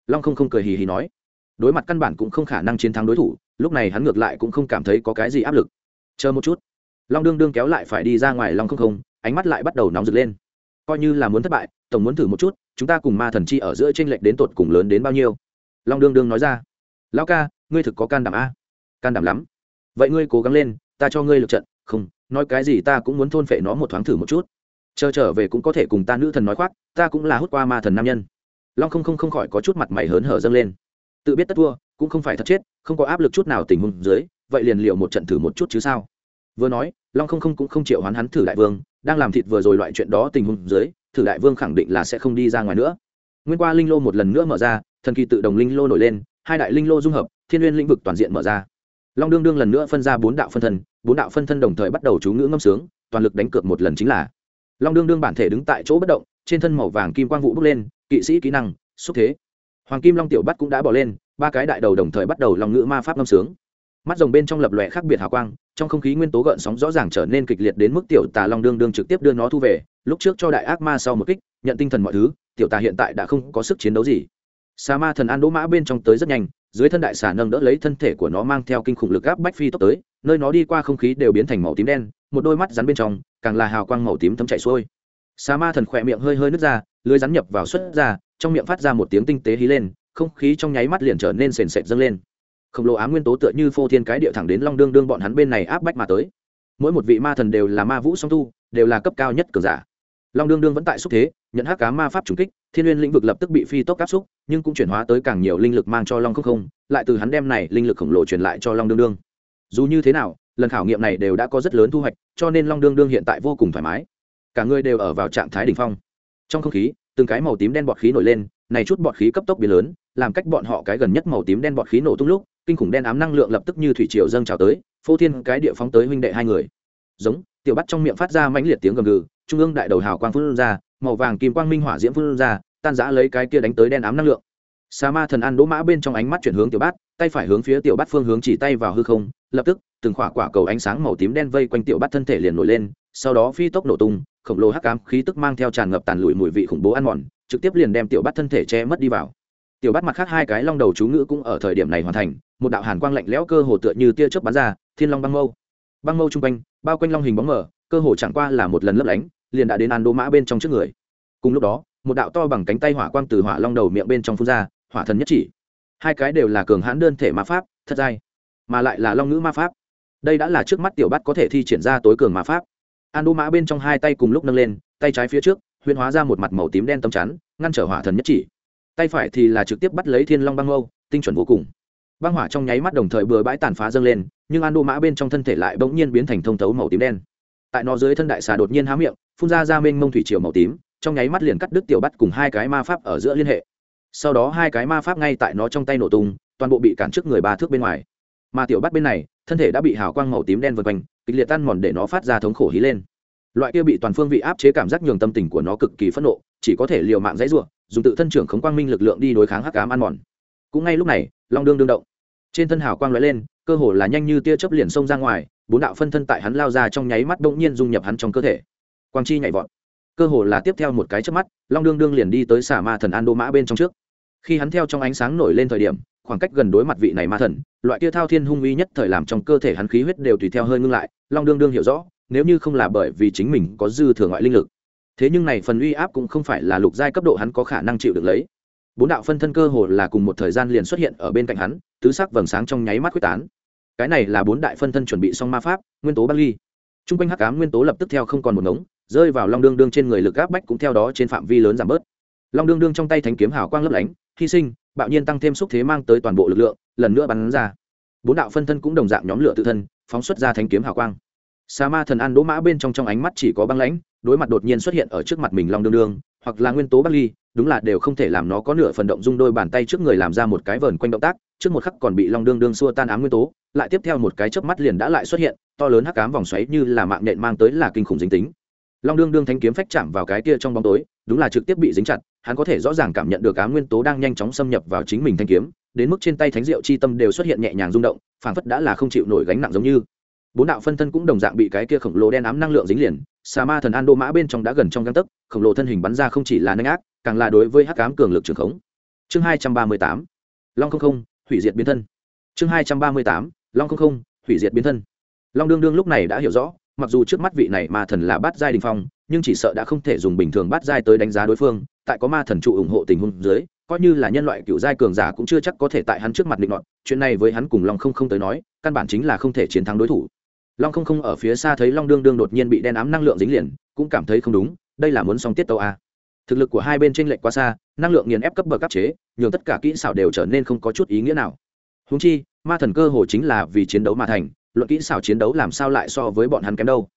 Long không không cười hì hì nói. Đối mặt căn bản cũng không khả năng chiến thắng đối thủ, lúc này hắn ngược lại cũng không cảm thấy có cái gì áp lực. Chờ một chút. Long đương đương kéo lại phải đi ra ngoài long không không, ánh mắt lại bắt đầu nóng rực lên. Coi như là muốn thất bại, tổng muốn thử một chút, chúng ta cùng ma thần chi ở giữa t r ê n lệch đến tột cùng lớn đến bao nhiêu? Long đương đương nói ra. Lão ca, ngươi thực có can đảm a? Can đảm lắm. Vậy ngươi cố gắng lên, ta cho ngươi lượt trận. Không, nói cái gì ta cũng muốn thôn phệ nó một thoáng thử một chút chờ trở về cũng có thể cùng ta nữ thần nói khoác, ta cũng là hút qua ma thần nam nhân. Long không không không khỏi có chút mặt mày hớn hở dâng lên. Tự biết tất thua, cũng không phải thật chết, không có áp lực chút nào tình huống dưới, vậy liền liệu một trận thử một chút chứ sao? Vừa nói, long không không cũng không chịu hoán hắn thử đại vương, đang làm thịt vừa rồi loại chuyện đó tình huống dưới, thử đại vương khẳng định là sẽ không đi ra ngoài nữa. Nguyên qua linh lô một lần nữa mở ra, thần kỳ tự động linh lô nổi lên, hai đại linh lô dung hợp, thiên n lĩnh vực toàn diện mở ra. Long đương đương lần nữa phân ra bốn đạo phân thân, bốn đạo phân thân đồng thời bắt đầu chú ngữ ngâm sướng, toàn lực đánh cược một lần chính là long đương đương bản thể đứng tại chỗ bất động, trên thân màu vàng kim quang vũ bước lên, kỵ sĩ kỹ năng, xúc thế. Hoàng kim long tiểu bắt cũng đã bỏ lên, ba cái đại đầu đồng thời bắt đầu lòng ngữ ma pháp ngâm sướng. Mắt rồng bên trong lập lòe khác biệt hào quang, trong không khí nguyên tố gợn sóng rõ ràng trở nên kịch liệt đến mức tiểu tà long đương đương trực tiếp đưa nó thu về, lúc trước cho đại ác ma sau một kích, nhận tinh thần mọi thứ, tiểu tà hiện tại đã không có sức chiến đấu gì. Sa ma thần an đỗ mã bên trong tới rất nhanh, dưới thân đại xà nâng đỡ lấy thân thể của nó mang theo kinh khủng lực áp bách phi tốc tới nơi nó đi qua không khí đều biến thành màu tím đen, một đôi mắt rắn bên trong, càng là hào quang màu tím thấm chạy xuôi. Sa ma thần khỏe miệng hơi hơi nứt ra, lưới rắn nhập vào xuất ra, trong miệng phát ra một tiếng tinh tế hí lên, không khí trong nháy mắt liền trở nên sền sệt dâng lên. Khổng lồ ám nguyên tố tựa như phô thiên cái địa thẳng đến long đương đương bọn hắn bên này áp bách mà tới. Mỗi một vị ma thần đều là ma vũ song tu, đều là cấp cao nhất cường giả. Long đương đương vẫn tại xúc thế, nhận hắc cá ma pháp trùng kích, thiên n lĩnh vực lập tức bị phi tốc áp xúc, nhưng cũng chuyển hóa tới càng nhiều linh lực mang cho long không không, lại từ hắn đem này linh lực khổng lồ truyền lại cho long đương đương dù như thế nào, lần khảo nghiệm này đều đã có rất lớn thu hoạch, cho nên long đương đương hiện tại vô cùng thoải mái. Cả người đều ở vào trạng thái đ ỉ n h phong. Trong không khí, từng cái màu tím đen bọt khí nổi lên, này chút bọt khí cấp tốc biến lớn, làm cách bọn họ cái gần nhất màu tím đen bọt khí nổ tung lúc, kinh khủng đen ám năng lượng lập tức như thủy triều dâng trào tới, phô thiên cái địa phóng tới huynh đệ hai người. Giống, tiểu bắt trong miệng phát ra mãnh liệt tiếng gầm gừ, trung ương đại đầu hào quang phun ra, màu vàng kim quang minh hỏa diễm phun ra, tan giã lấy cái kia đánh tới đen ám năng lượng. Sa ma thần ăn đỗ mã bên trong ánh mắt chuyển hướng tiểu bát, tay phải hướng phía tiểu bát phương hướng chỉ tay vào hư không lập tức từng khỏa quả cầu ánh sáng màu tím đen vây quanh tiểu bát thân thể liền nổi lên sau đó phi tốc nổ tung khổng lồ hắc ám khí tức mang theo tràn ngập tàn lụi mùi vị khủng bố ăn mòn trực tiếp liền đem tiểu bát thân thể che mất đi vào. Tiểu bát mặt khác hai cái long đầu chú ngữ cũng ở thời điểm này hoàn thành một đạo hàn quang lạnh lẽo cơ hồ tựa như tia chớp bắn ra thiên long băng mâu. Băng mâu chung quanh bao quanh long hình bóng mờ, cơ hồ chẳng qua là một lần lấp lánh liền đã đến ăn đô mã bên trong trước người. Cùng lúc đó một đạo to bằng cánh tay hỏa quang từ hỏa long đầu miệng bên trong phun ra hỏa thần nhất chỉ. Hai cái đều là cường hãn đơn thể ma pháp thật dai mà lại là long ngữ ma pháp. Đây đã là trước mắt tiểu bắt có thể thi triển ra tối cường ma pháp. An đô mã bên trong hai tay cùng lúc nâng lên, tay trái phía trước huyên hóa ra một mặt màu tím đen tấm chắn, ngăn trở hỏa thần nhất chỉ. Tay phải thì là trực tiếp bắt lấy thiên long băng âu tinh chuẩn vô cùng. Băng hỏa trong nháy mắt đồng thời bừa bãi tàn phá dâng lên, nhưng an đô mã bên trong thân thể lại bỗng nhiên biến thành thông thấu màu tím đen. Tại nó dưới thân đại xà đột nhiên há miệng, phun ra ra mênh mông thủy triều màu tím, trong nháy mắt liền cắt đứt tiểu bắt cùng hai cái ma pháp ở giữa liên hệ. Sau đó hai cái ma pháp ngay tại nó trong tay nổ tung, toàn bộ bị cản trước người ba thước bên ngoài mà tiểu bắt bên này, thân thể đã bị hào quang màu tím đen vân quanh, kịch liệt tan mòn để nó phát ra thống khổ hí lên. Loại kia bị toàn phương vị áp chế cảm giác nhường tâm tình của nó cực kỳ phẫn nộ, chỉ có thể liều mạng dãy ruộng dùng tự thân trưởng khống quang minh lực lượng đi đối kháng hắc ám ăn mòn. Cũng ngay lúc này, long đương đương động. Trên thân hào quang lóe lên, cơ hồ là nhanh như tia chớp liền xông ra ngoài, bốn đạo phân thân tại hắn lao ra trong nháy mắt bỗng nhiên dung nhập hắn trong cơ thể. Quang chi nhảy vọt. Cơ hồ là tiếp theo một cái chớp mắt, long đương đương liền đi tới xả ma thần an đô mã bên trong trước. Khi hắn theo trong ánh sáng nổi lên thời điểm khoảng cách gần đối mặt vị này ma thần, loại kia thao thiên hung uy nhất thời làm trong cơ thể hắn khí huyết đều tùy theo hơi ngưng lại, long đương đương hiểu rõ, nếu như không là bởi vì chính mình có dư thừa ngoại linh lực, thế nhưng này phần uy áp cũng không phải là lục giai cấp độ hắn có khả năng chịu được lấy. Bốn đạo phân thân cơ hồ là cùng một thời gian liền xuất hiện ở bên cạnh hắn, tứ sắc vầng sáng trong nháy mắt quyết tán. Cái này là bốn đại phân thân chuẩn bị xong ma pháp, nguyên tố băng ly. T r u n g quanh hắc cám nguyên tố lập tức theo không còn một ngống, rơi vào long đương đương trên người lực áp bách cũng theo đó trên phạm vi lớn giảm bớt. Long đương đương trong tay thánh kiếm hào quang lấp lánh hy sinh, bạo nhiên tăng thêm xúc thế mang tới toàn bộ lực lượng, lần nữa bắn ra. Bốn đạo phân thân cũng đồng dạng nhóm lửa tự thân, phóng xuất ra thánh kiếm hào quang. Sa ma thần an đỗ mã bên trong trong ánh mắt chỉ có băng lãnh, đối mặt đột nhiên xuất hiện ở trước mặt mình long đương đương, hoặc là nguyên tố bắc ly, đúng là đều không thể làm nó có nửa phần động dung đôi bàn tay trước người làm ra một cái vờn quanh động tác, trước một khắc còn bị long đương đương xua tan ám nguyên tố, lại tiếp theo một cái chớp mắt liền đã lại xuất hiện, to lớn hắc ám vòng xoáy như là mạng nện mang tới là kinh khủng dính tính long đương đương thanh kiếm phách chạm vào cái kia trong bóng tối, đúng là trực tiếp bị dính chặt, hắn có thể rõ ràng cảm nhận được ám nguyên tố đang nhanh chóng xâm nhập vào chính mình thanh kiếm, đến mức trên tay thánh diệu chi tâm đều xuất hiện nhẹ nhàng rung động, phảng phất đã là không chịu nổi gánh nặng giống như. Bốn đạo phân thân cũng đồng dạng bị cái kia khổng lồ đen ám năng lượng dính liền xà ma thần an đô mã bên trong đã gần trong găng tấc, khổng lồ thân hình bắn ra không chỉ là nanh ác, càng là đối với hắc cám cường lực trường khống. Chương hai trăm ba mươi tám, long không không, hủy diệt biến thân. Chương hai trăm ba mươi tám, long không không, hủy diệt biến thân. Long đương đương lúc này đã hiểu rõ mặc dù trước mắt vị này ma thần là bát giai đình phong, nhưng chỉ sợ đã không thể dùng bình thường bát giai tới đánh giá đối phương, tại có ma thần trụ ủng hộ tình huống dưới, coi như là nhân loại cựu giai cường giả cũng chưa chắc có thể tại hắn trước mặt định luận chuyện này với hắn cùng long không không tới nói, căn bản chính là không thể chiến thắng đối thủ. Long không không ở phía xa thấy long đương đương đột nhiên bị đen ám năng lượng dính liền, cũng cảm thấy không đúng, đây là muốn xong tiết tàu a. Thực lực của hai bên tranh lệch quá xa, năng lượng nghiền ép cấp bậc cấp chế, nhường tất cả kỹ xảo đều trở nên không có chút ý nghĩa nào. Húng chi, ma thần cơ hồ chính là vì chiến đấu mà thành luận kỹ xảo chiến đấu làm sao lại so với bọn hắn kém đâu.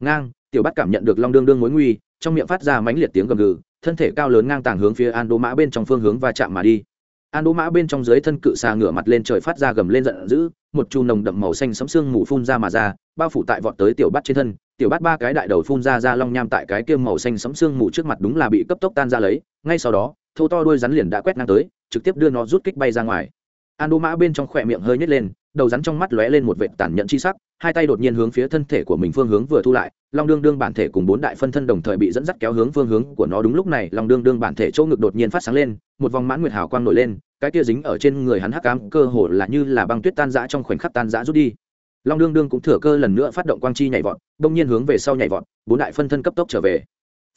Ngang, tiểu bắt cảm nhận được long đương đương mối nguy, trong miệng phát ra mãnh liệt tiếng gầm gừ, thân thể cao lớn ngang tàng hướng phía an đô mã bên trong phương hướng và chạm mà đi. An đô mã bên trong dưới thân cự xà ngửa mặt lên trời phát ra gầm lên giận dữ, một chu nồng đậm màu xanh sấm xương mù phun ra mà ra, bao phủ tại vọt tới tiểu bắt trên thân. Tiểu bắt ba cái đại đầu phun ra ra long nham tại cái kia màu xanh sấm xương mù trước mặt đúng là bị cấp tốc tan ra lấy, ngay sau đó, thô to đuôi rắn liền đã quét ngang tới, trực tiếp đưa nó rút kích bay ra ngoài. An đô mã bên trong khỏe miệng hơi nhét lên đầu rắn trong mắt lóe lên một vệt tàn nhẫn chi sắc, hai tay đột nhiên hướng phía thân thể của mình phương hướng vừa thu lại, long đương đương bản thể cùng bốn đại phân thân đồng thời bị dẫn dắt kéo hướng phương hướng của nó. Đúng lúc này, long đương đương bản thể chỗ ngực đột nhiên phát sáng lên, một vòng mãn nguyệt hào quang nổi lên, cái kia dính ở trên người hắn hắc ám cơ hồ là như là băng tuyết tan rã trong khoảnh khắc tan rã rút đi. Long đương đương cũng thừa cơ lần nữa phát động quang chi nhảy vọt, bỗng nhiên hướng về sau nhảy vọt, bốn đại phân thân cấp tốc trở về.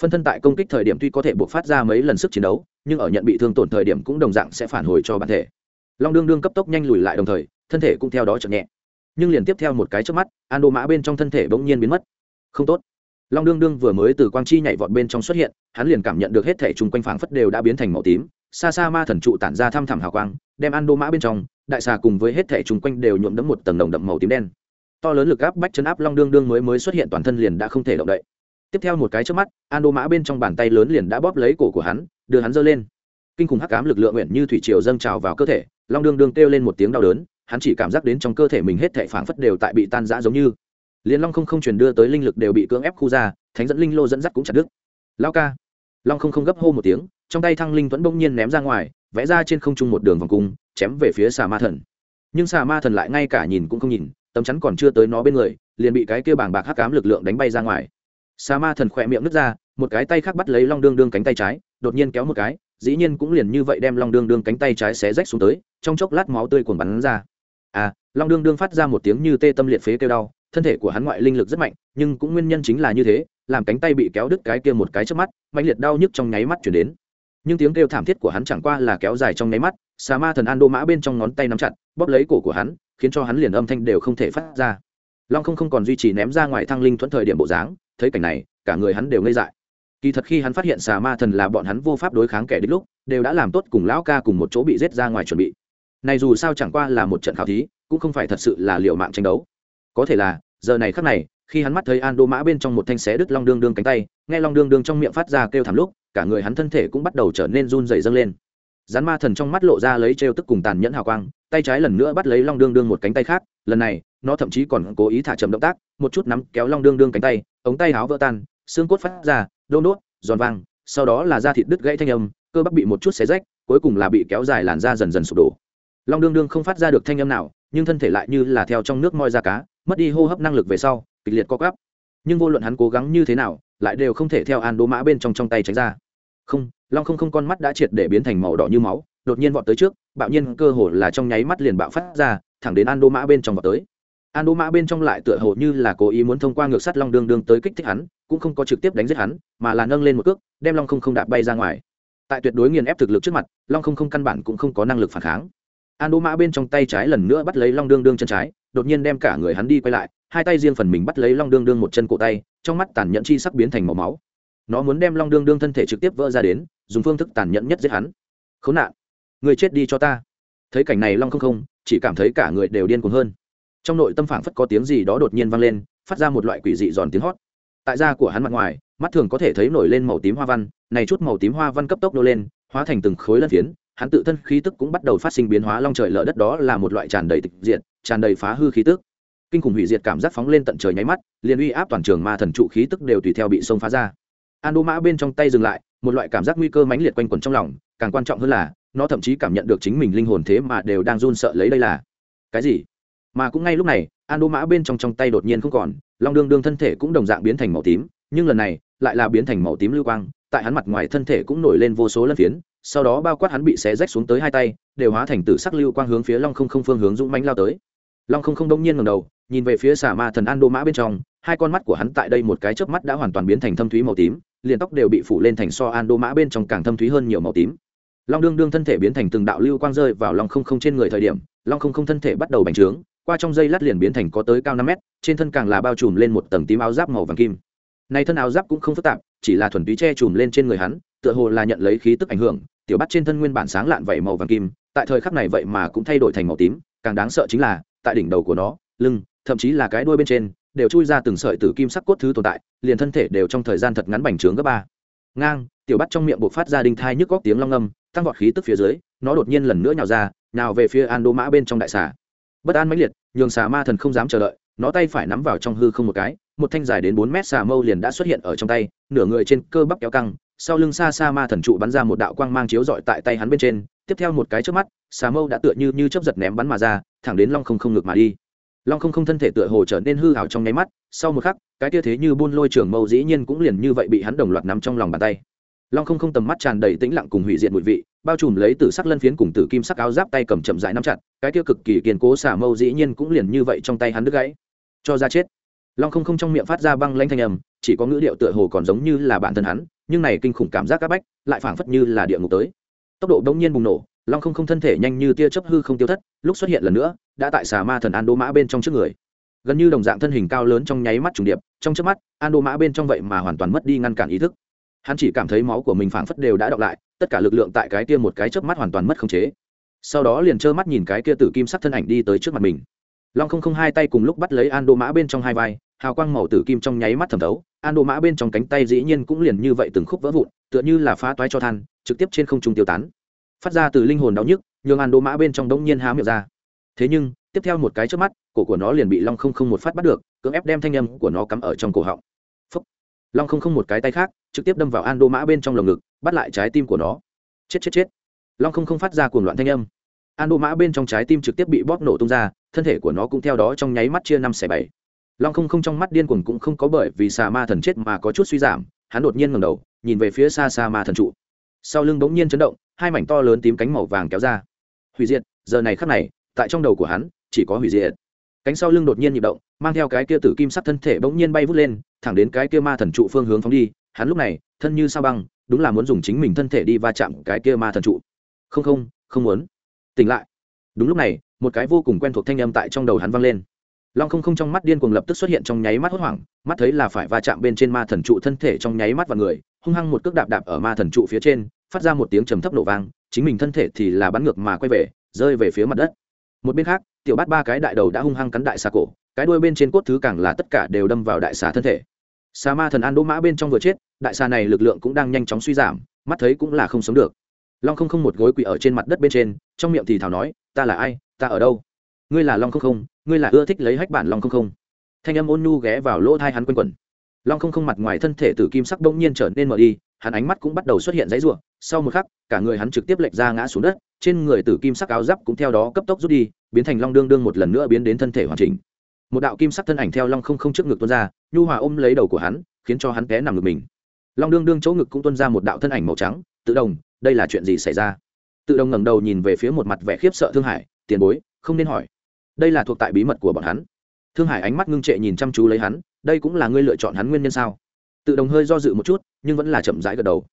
Phân thân tại công kích thời điểm tuy có thể buộc phát ra mấy lần sức chiến đấu, nhưng ở nhận bị thương tổn thời điểm cũng đồng dạng sẽ phản hồi cho bản thể. Long đương đương cấp tốc nhanh lùi lại đồng thời thân thể cũng theo đó chậm nhẹ. Nhưng liền tiếp theo một cái trước mắt an đô mã bên trong thân thể bỗng nhiên biến mất. Không tốt. Long đương đương vừa mới từ quang chi nhảy vọt bên trong xuất hiện, hắn liền cảm nhận được hết thể chung quanh phảng phất đều đã biến thành màu tím, xa xa ma thần trụ tản ra thăm thẳm hào quang, đem an đô mã bên trong, đại xà cùng với hết thể chung quanh đều nhuộm đẫm một tầng đồng đậm màu tím đen. To lớn lực áp bách chấn áp long đương đương mới mới xuất hiện toàn thân liền đã không thể động đậy. Tiếp theo một cái trước mắt an đô mã bên trong bàn tay lớn liền đã bóp lấy cổ của hắn, đưa hắn giơ lên. Kinh khủng hắc ám lực lượng nguyện như thủy triều dâng trào vào cơ thể, long đương đương kêu lên một tiếng đau đớn hắn chỉ cảm giác đến trong cơ thể mình hết thảy phảng phất đều tại bị tan rã giống như. Liền long không không truyền đưa tới linh lực đều bị cưỡng ép khu ra, thánh dẫn linh lô dẫn dắt cũng chặt đứt. Lao ca. Long không không gấp hô một tiếng, trong tay thăng linh vẫn bỗng nhiên ném ra ngoài, vẽ ra trên không trung một đường vòng cung, chém về phía xà ma thần. Nhưng xà ma thần lại ngay cả nhìn cũng không nhìn, tấm chắn còn chưa tới nó bên người, liền bị cái kia bảng bạc hắc cám lực lượng đánh bay ra ngoài. Xà ma thần khỏe miệng nứt ra, một cái tay khác bắt lấy long đương đương cánh tay trái, đột nhiên kéo một cái, dĩ nhiên cũng liền như vậy đem long đương đương cánh tay trái xé rách xuống tới, trong chốc lát máu tươi cuồn bắn ra à long đương đương phát ra một tiếng như tê tâm liệt phế kêu đau, thân thể của hắn ngoại linh lực rất mạnh, nhưng cũng nguyên nhân chính là như thế, làm cánh tay bị kéo đứt cái kia một cái trước mắt mạnh liệt đau nhức trong nháy mắt chuyển đến. Nhưng tiếng kêu thảm thiết của hắn chẳng qua là kéo dài trong nháy mắt, xà ma thần an đô mã bên trong ngón tay nắm chặt, bóp lấy cổ của hắn, khiến cho hắn liền âm thanh đều không thể phát ra. Long không không còn duy trì ném ra ngoài thăng linh thuẫn thời điểm bộ dáng, thấy cảnh này, cả người hắn đều ngây dại. Kỳ thật khi hắn phát hiện xà ma thần là bọn hắn vô pháp đối kháng kẻ đích lúc, đều đã làm tốt cùng lão ca cùng một chỗ bị giết ra ngoài chuẩn bị này dù sao chẳng qua là một trận khảo thí, cũng không phải thật sự là liệu mạng tranh đấu. Có thể là, giờ này khắc này, khi hắn mắt thấy an đô mã bên trong một thanh xé đứt long đương đương cánh tay, nghe long đương đương trong miệng phát ra kêu thảm lúc, cả người hắn thân thể cũng bắt đầu trở nên run dày dâng lên. Rắn ma thần trong mắt lộ ra lấy trêu tức cùng tàn nhẫn hào quang, tay trái lần nữa bắt lấy long đương đương một cánh tay khác, lần này, nó thậm chí còn cố ý thả chậm động tác, một chút nắm kéo long đương đương cánh tay, ống tay áo vỡ tan, xương cốt phát ra đôn đốt giòn vang, sau đó là da thịt đứt gãy thanh âm, cơ bắp bị một chút xé rách, cuối cùng là bị kéo dài làn da dần dần sụp đổ long đương đương không phát ra được thanh âm nào, nhưng thân thể lại như là theo trong nước moi ra cá, mất đi hô hấp năng lực về sau, kịch liệt co gắp nhưng vô luận hắn cố gắng như thế nào, lại đều không thể theo an đố mã bên trong trong tay tránh ra. Không, long không không con mắt đã triệt để biến thành màu đỏ như máu, đột nhiên vọt tới trước, bạo nhiên cơ hồ là trong nháy mắt liền bạo phát ra, thẳng đến an đố mã bên trong vọt tới. An đố mã bên trong lại tựa hồ như là cố ý muốn thông qua ngược sắt long đương đương tới kích thích hắn, cũng không có trực tiếp đánh giết hắn, mà là nâng lên một cước, đem long không không đạp bay ra ngoài. Tại tuyệt đối nghiền ép thực lực trước mặt, long không không căn bản cũng không có năng lực phản kháng an đỗ mã bên trong tay trái lần nữa bắt lấy long đương đương chân trái, đột nhiên đem cả người hắn đi quay lại, hai tay riêng phần mình bắt lấy long đương đương một chân cổ tay, trong mắt tàn nhẫn chi sắc biến thành màu máu. Nó muốn đem long đương đương thân thể trực tiếp vỡ ra đến, dùng phương thức tàn nhẫn nhất giết hắn. Khốn nạn. Người chết đi cho ta. Thấy cảnh này long không không, chỉ cảm thấy cả người đều điên cuồng hơn. Trong nội tâm phảng phất có tiếng gì đó đột nhiên vang lên, phát ra một loại quỷ dị giòn tiếng hót. Tại da của hắn mặt ngoài, mắt thường có thể thấy nổi lên màu tím hoa văn, này chút màu tím hoa văn cấp tốc nô lên, hóa thành từng khối lân phiến hắn tự thân khí tức cũng bắt đầu phát sinh biến hóa. Long trời lở đất đó là một loại tràn đầy tịch diệt, tràn đầy phá hư khí tức. Kinh khủng hủy diệt cảm giác phóng lên tận trời nháy mắt, liền uy áp toàn trường ma thần trụ khí tức đều tùy theo bị sông phá ra. An đô mã bên trong tay dừng lại, một loại cảm giác nguy cơ mãnh liệt quanh quẩn trong lòng, càng quan trọng hơn là, nó thậm chí cảm nhận được chính mình linh hồn thế mà đều đang run sợ lấy đây là cái gì? Mà cũng ngay lúc này, an đô mã bên trong trong tay đột nhiên không còn, long đương đương thân thể cũng đồng dạng biến thành màu tím, nhưng lần này lại là biến thành màu tím lưu quang, tại hắn mặt ngoài thân thể cũng nổi lên vô số lân phiến sau đó bao quát hắn bị xé rách xuống tới hai tay, đều hóa thành tử sắc lưu quang hướng phía long không không phương hướng dũng mánh lao tới. Long không không đông nhiên ngầm đầu, nhìn về phía xà ma thần an đô mã bên trong, hai con mắt của hắn tại đây một cái chớp mắt đã hoàn toàn biến thành thâm thúy màu tím, liền tóc đều bị phủ lên thành so an đô mã bên trong càng thâm thúy hơn nhiều màu tím. Long đương đương thân thể biến thành từng đạo lưu quang rơi vào long không không trên người thời điểm, long không không thân thể bắt đầu bành trướng, qua trong dây lát liền biến thành có tới cao năm mét, trên thân càng là bao trùm lên một tầng tím áo giáp màu vàng kim. Nay thân áo giáp cũng không phức tạp, chỉ là thuần túy che trùm lên trên người hắn, tựa hồ là nhận lấy khí tức ảnh hưởng tiểu bắt trên thân nguyên bản sáng lạn vảy màu vàng kim, tại thời khắc này vậy mà cũng thay đổi thành màu tím, càng đáng sợ chính là, tại đỉnh đầu của nó, lưng, thậm chí là cái đuôi bên trên, đều chui ra từng sợi tử kim sắc cốt thứ tồn tại, liền thân thể đều trong thời gian thật ngắn bành trướng gấp ba. Ngang, tiểu bắt trong miệng buộc phát ra đinh thai nhức góc tiếng long âm tăng vọt khí tức phía dưới, nó đột nhiên lần nữa nhào ra nào về phía an đô mã bên trong đại xà. Bất an mãnh liệt, nhường xà ma thần không dám chờ đợi, nó tay phải nắm vào trong hư không một cái, một thanh dài đến bốn mét xà mâu liền đã xuất hiện ở trong tay, nửa người trên cơ bắp kéo căng sau lưng xa xa ma thần trụ bắn ra một đạo quang mang chiếu dọi tại tay hắn bên trên, tiếp theo một cái trước mắt, xà mâu đã tựa như như chấp giật ném bắn mà ra, thẳng đến long không không ngược mà đi. Long không không thân thể tựa hồ trở nên hư hào trong nháy mắt, sau một khắc, cái tia thế như buôn lôi trường mâu dĩ nhiên cũng liền như vậy bị hắn đồng loạt nắm trong lòng bàn tay. Long không không tầm mắt tràn đầy tĩnh lặng cùng hủy diệt mùi vị, bao trùm lấy từ sắc lân phiến cùng tử kim sắc áo giáp tay cầm chậm rãi nắm chặt, cái tia cực kỳ kiên cố xả mâu dĩ nhiên cũng liền như vậy trong tay hắn đứt gãy. Cho ra chết. Long không không trong miệng phát ra băng lanh thanh âm, chỉ có ngữ điệu tựa hồ còn giống như là bản thân hắn nhưng này kinh khủng cảm giác các bách lại phảng phất như là địa ngục tới. Tốc độ đông nhiên bùng nổ, long không không thân thể nhanh như tia chớp hư không tiêu thất, lúc xuất hiện lần nữa, đã tại xà ma thần an đô mã bên trong trước người. Gần như đồng dạng thân hình cao lớn trong nháy mắt trùng điệp, trong trước mắt, an đô mã bên trong vậy mà hoàn toàn mất đi ngăn cản ý thức. Hắn chỉ cảm thấy máu của mình phảng phất đều đã đọc lại, tất cả lực lượng tại cái kia một cái chớp mắt hoàn toàn mất khống chế. Sau đó liền trơ mắt nhìn cái kia tử kim sắc thân ảnh đi tới trước mặt mình. Long không không hai tay cùng lúc bắt lấy an đô mã bên trong hai vai, hào quang màu tử kim trong nháy mắt thẩm thấu an đô mã bên trong cánh tay dĩ nhiên cũng liền như vậy từng khúc vỡ vụn, tựa như là phá toái cho than, trực tiếp trên không trung tiêu tán. Phát ra từ linh hồn đau nhức, nhường an đô mã bên trong đống nhiên há miệng ra. Thế nhưng, tiếp theo một cái trước mắt, cổ của nó liền bị long không không một phát bắt được, cưỡng ép đem thanh âm của nó cắm ở trong cổ họng. Phúc. long không không một cái tay khác, trực tiếp đâm vào an đô mã bên trong lồng ngực, bắt lại trái tim của nó. Chết chết chết. Long không không phát ra cuồng loạn thanh âm. An đô mã bên trong trái tim trực tiếp bị bóp nổ tung ra, thân thể của nó cũng theo đó trong nháy mắt chia năm xẻ bảy long không không trong mắt điên cuồng cũng không có bởi vì xà ma thần chết mà có chút suy giảm, hắn đột nhiên ngẩng đầu, nhìn về phía xa xa ma thần trụ. Sau lưng bỗng nhiên chấn động, hai mảnh to lớn tím cánh màu vàng kéo ra. Hủy diệt, giờ này khắc này, tại trong đầu của hắn, chỉ có hủy diệt. Cánh sau lưng đột nhiên nhịp động, mang theo cái kia tử kim sắc thân thể bỗng nhiên bay vút lên, thẳng đến cái kia ma thần trụ phương hướng phóng đi. Hắn lúc này, thân như sao băng, đúng là muốn dùng chính mình thân thể đi va chạm cái kia ma thần trụ. Không không không muốn. Tỉnh lại. Đúng lúc này, một cái vô cùng quen thuộc thanh âm tại trong đầu hắn vang lên long không không trong mắt điên cuồng lập tức xuất hiện trong nháy mắt hốt hoảng, mắt thấy là phải va chạm bên trên ma thần trụ thân thể trong nháy mắt vào người, hung hăng một cước đạp đạp ở ma thần trụ phía trên, phát ra một tiếng trầm thấp nổ vang, chính mình thân thể thì là bắn ngược mà quay về, rơi về phía mặt đất. Một bên khác, tiểu bát ba cái đại đầu đã hung hăng cắn đại xà cổ, cái đuôi bên trên cốt thứ càng là tất cả đều đâm vào đại xà thân thể. Xà ma thần an đỗ mã bên trong vừa chết, đại xà này lực lượng cũng đang nhanh chóng suy giảm, mắt thấy cũng là không sống được. Long không không một gối quỳ ở trên mặt đất bên trên, trong miệng thì thảo nói, ta là ai? Ta ở đâu? Ngươi là long không không ngươi là ưa thích lấy hách bản long không không? Thanh âm ôn nhu ghé vào lỗ thai hắn quanh quẩn. Long không không mặt ngoài thân thể từ kim sắc bỗng nhiên trở nên mở đi, hắn ánh mắt cũng bắt đầu xuất hiện giấy ruộng sau một khắc, cả người hắn trực tiếp lệch ra ngã xuống đất, trên người tử kim sắc áo giáp cũng theo đó cấp tốc rút đi, biến thành long đương đương một lần nữa biến đến thân thể hoàn chỉnh. Một đạo kim sắc thân ảnh theo long không không trước ngực tuôn ra, nhu hòa ôm lấy đầu của hắn, khiến cho hắn té nằm ngực mình. Long đương đương chỗ ngực cũng tuân ra một đạo thân ảnh màu trắng, tự đồng, đây là chuyện gì xảy ra? Tự đồng ngẩng đầu nhìn về phía một mặt vẻ khiếp sợ thương hải tiền bối, không nên hỏi đây là thuộc tại bí mật của bọn hắn. Thương hải ánh mắt ngưng trệ nhìn chăm chú lấy hắn, đây cũng là ngươi lựa chọn hắn nguyên nhân sao? Tự đồng hơi do dự một chút, nhưng vẫn là chậm rãi gật đầu.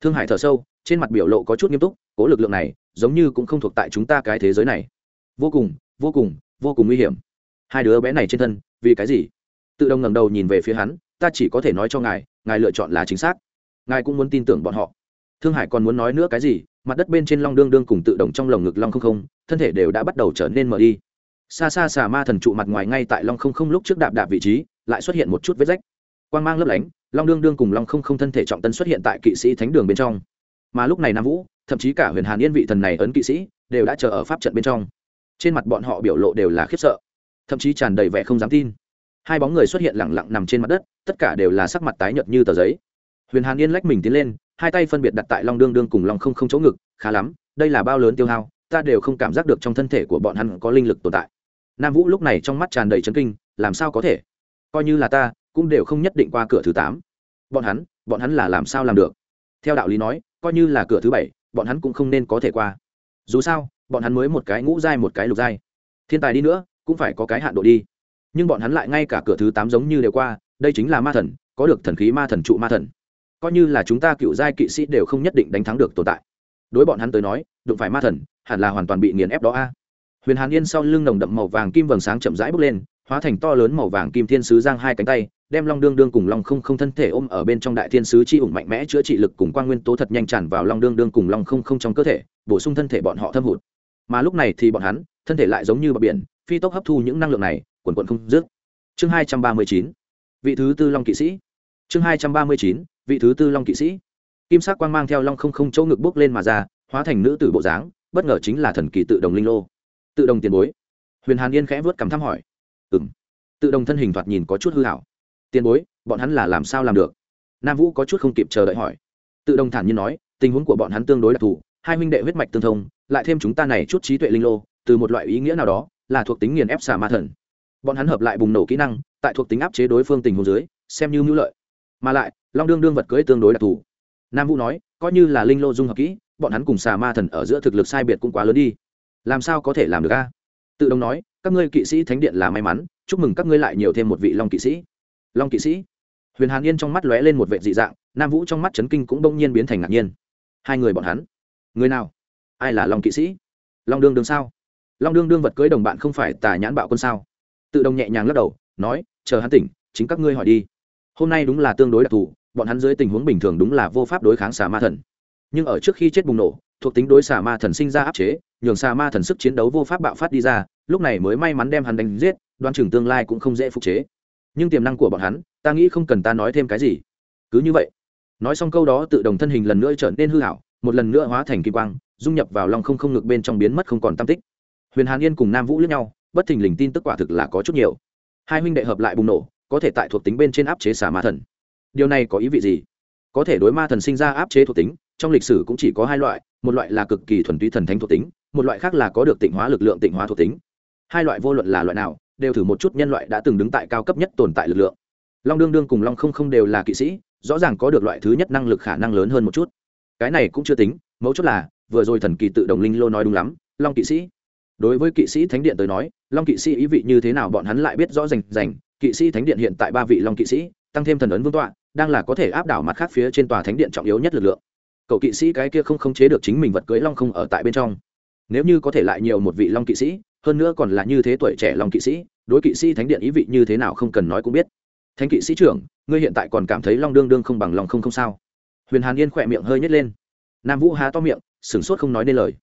Thương hải thở sâu, trên mặt biểu lộ có chút nghiêm túc, cố lực lượng này, giống như cũng không thuộc tại chúng ta cái thế giới này. Vô cùng vô cùng vô cùng nguy hiểm. Hai đứa bé này trên thân, vì cái gì? Tự đồng ngẩng đầu nhìn về phía hắn, ta chỉ có thể nói cho ngài ngài lựa chọn là chính xác. Ngài cũng muốn tin tưởng bọn họ. Thương hải còn muốn nói nữa cái gì, mặt đất bên trên long đương đương cùng tự đồng trong lồng ngực long không không, thân thể đều đã bắt đầu trở nên mở đi xa xa xà ma thần trụ mặt ngoài ngay tại long không không lúc trước đạp đạp vị trí, lại xuất hiện một chút vết rách. Quan g mang lấp lánh, long đương đương cùng long không không thân thể trọng tân xuất hiện tại kỵ sĩ thánh đường bên trong. Mà lúc này nam vũ, thậm chí cả huyền hàn yên vị thần này ấn kỵ sĩ, đều đã chờ ở pháp trận bên trong. Trên mặt bọn họ biểu lộ đều là khiếp sợ, thậm chí tràn đầy vẻ không dám tin. Hai bóng người xuất hiện lẳng lặng nằm trên mặt đất, tất cả đều là sắc mặt tái nhợt như tờ giấy. Huyền hàn yên lách mình tiến lên, hai tay phân biệt đặt tại long đương đương cùng long không không chỗ ngực, khá lắm, đây là bao lớn tiêu hao, ta đều không cảm giác được trong thân thể của bọn hắn có linh lực tồn tại nam vũ lúc này trong mắt tràn đầy chấn kinh, làm sao có thể? Coi như là ta, cũng đều không nhất định qua cửa thứ tám. Bọn hắn bọn hắn là làm sao làm được? Theo đạo lý nói, coi như là cửa thứ bảy, bọn hắn cũng không nên có thể qua. Dù sao, bọn hắn mới một cái ngũ giai, một cái lục giai. Thiên tài đi nữa, cũng phải có cái hạn độ đi. Nhưng bọn hắn lại ngay cả cửa thứ tám giống như đều qua, đây chính là ma thần, có được thần khí ma thần trụ ma thần. Coi như là chúng ta cựu giai kỵ sĩ đều không nhất định đánh thắng được tồn tại. Đối bọn hắn tới nói, đụng phải ma thần, hẳn là hoàn toàn bị nghiền ép đó a huyền hàn yên sau lưng nồng đậm màu vàng kim vầng sáng chậm rãi bốc lên, hóa thành to lớn màu vàng kim thiên sứ giang hai cánh tay, đem long đương đương cùng long không không thân thể ôm ở bên trong đại thiên sứ chi ủng mạnh mẽ chữa trị lực cùng quan nguyên tố thật nhanh tràn vào long đương đương cùng long không không trong cơ thể, bổ sung thân thể bọn họ thâm hụt. Mà lúc này thì bọn hắn, thân thể lại giống như bờ biển, phi tốc hấp thu những năng lượng này, quần quần không dứt. Chương hai trăm ba mươi chín, vị thứ tư long kỵ sĩ. Chương hai trăm ba mươi chín, vị thứ tư long kỵ sĩ. Kim sắc quang mang theo long không không chỗ ngực bước lên mà ra, hóa thành nữ tử bộ dáng, bất ngờ chính là thần kỳ tự đồng linh lô tự đồng tiền bối. Huyền hàn yên khẽ vớt cầm thăm hỏi. Ừ m tự đồng thân hình thoạt nhìn có chút hư hảo. Tiền bối, bọn hắn là làm sao làm được? Nam vũ có chút không kịp chờ đợi hỏi. Tự đồng thản nhiên nói, tình huống của bọn hắn tương đối đặc thù, hai huynh đệ huyết mạch tương thông, lại thêm chúng ta này chút trí tuệ linh lô, từ một loại ý nghĩa nào đó, là thuộc tính nghiền ép xả ma thần. Bọn hắn hợp lại bùng nổ kỹ năng, tại thuộc tính áp chế đối phương tình huống dưới, xem như mưu lợi. Mà lại, long đương đương vật cưới tương đối đặc thù. Nam vũ nói, coi như là linh lô dung hợp kỹ, bọn hắn cùng xà ma thần ở giữa thực lực sai biệt cũng quá lớn đi làm sao có thể làm được a? Tự đồng nói, các ngươi kỵ sĩ thánh điện là may mắn, chúc mừng các ngươi lại nhiều thêm một vị long kỵ sĩ. Long kỵ sĩ? Huyền hàn yên trong mắt lóe lên một vệ dị dạng, nam vũ trong mắt trấn kinh cũng bỗng nhiên biến thành ngạc nhiên. Hai người bọn hắn, người nào? Ai là long kỵ sĩ? Long đương đương sao? Long đương đương vật cưới đồng bạn không phải tà nhãn bạo quân sao? Tự đồng nhẹ nhàng lắc đầu, nói, chờ hắn tỉnh, chính các ngươi hỏi đi. Hôm nay đúng là tương đối đặc thù, bọn hắn dưới tình huống bình thường đúng là vô pháp đối kháng xà ma thần. Nhưng ở trước khi chết bùng nổ, thuộc tính đối xà ma thần sinh ra áp chế nhường xà ma thần sức chiến đấu vô pháp bạo phát đi ra, lúc này mới may mắn đem hắn đánh giết, đoan chừng tương lai cũng không dễ phục chế. Nhưng tiềm năng của bọn hắn, ta nghĩ không cần ta nói thêm cái gì. Cứ như vậy, nói xong câu đó tự đồng thân hình lần nữa trở nên hư hảo, một lần nữa hóa thành kỳ quang, dung nhập vào lòng không không ngực bên trong biến mất không còn tam tích. Huyền hàn yên cùng nam vũ lẫn nhau, bất thình lình tin tức quả thực là có chút nhiều. Hai huynh đệ hợp lại bùng nổ, có thể tại thuộc tính bên trên áp chế xà ma thần. Điều này có ý vị gì? Có thể đối ma thần sinh ra áp chế thuộc tính, trong lịch sử cũng chỉ có hai loại, một loại là cực kỳ thuần túy thần thánh thuộc tính một loại khác là có được tịnh hóa lực lượng, tịnh hóa thuộc tính. Hai loại vô luận là loại nào, đều thử một chút nhân loại đã từng đứng tại cao cấp nhất tồn tại lực lượng. Long đương đương cùng long không không đều là kỵ sĩ, rõ ràng có được loại thứ nhất năng lực khả năng lớn hơn một chút. Cái này cũng chưa tính, mấu chốt là, vừa rồi thần kỳ tự đồng linh lô nói đúng lắm, long kỵ sĩ. Đối với kỵ sĩ thánh điện tới nói, long kỵ sĩ ý vị như thế nào bọn hắn lại biết rõ rành rành. Kỵ sĩ thánh điện hiện tại ba vị long kỵ sĩ, tăng thêm thần ấn vương tọa, đang là có thể áp đảo mặt khác phía trên tòa thánh điện trọng yếu nhất lực lượng. Cậu kỵ sĩ cái kia không khống chế được chính mình vật cưới long không ở tại bên trong nếu như có thể lại nhiều một vị long kỵ sĩ, hơn nữa còn là như thế tuổi trẻ long kỵ sĩ, đối kỵ sĩ thánh điện ý vị như thế nào không cần nói cũng biết. Thánh kỵ sĩ trưởng, ngươi hiện tại còn cảm thấy long đương đương không bằng lòng không không sao? Huyền hàn yên khỏe miệng hơi nhét lên. Nam vũ há to miệng, sửng sốt không nói nên lời.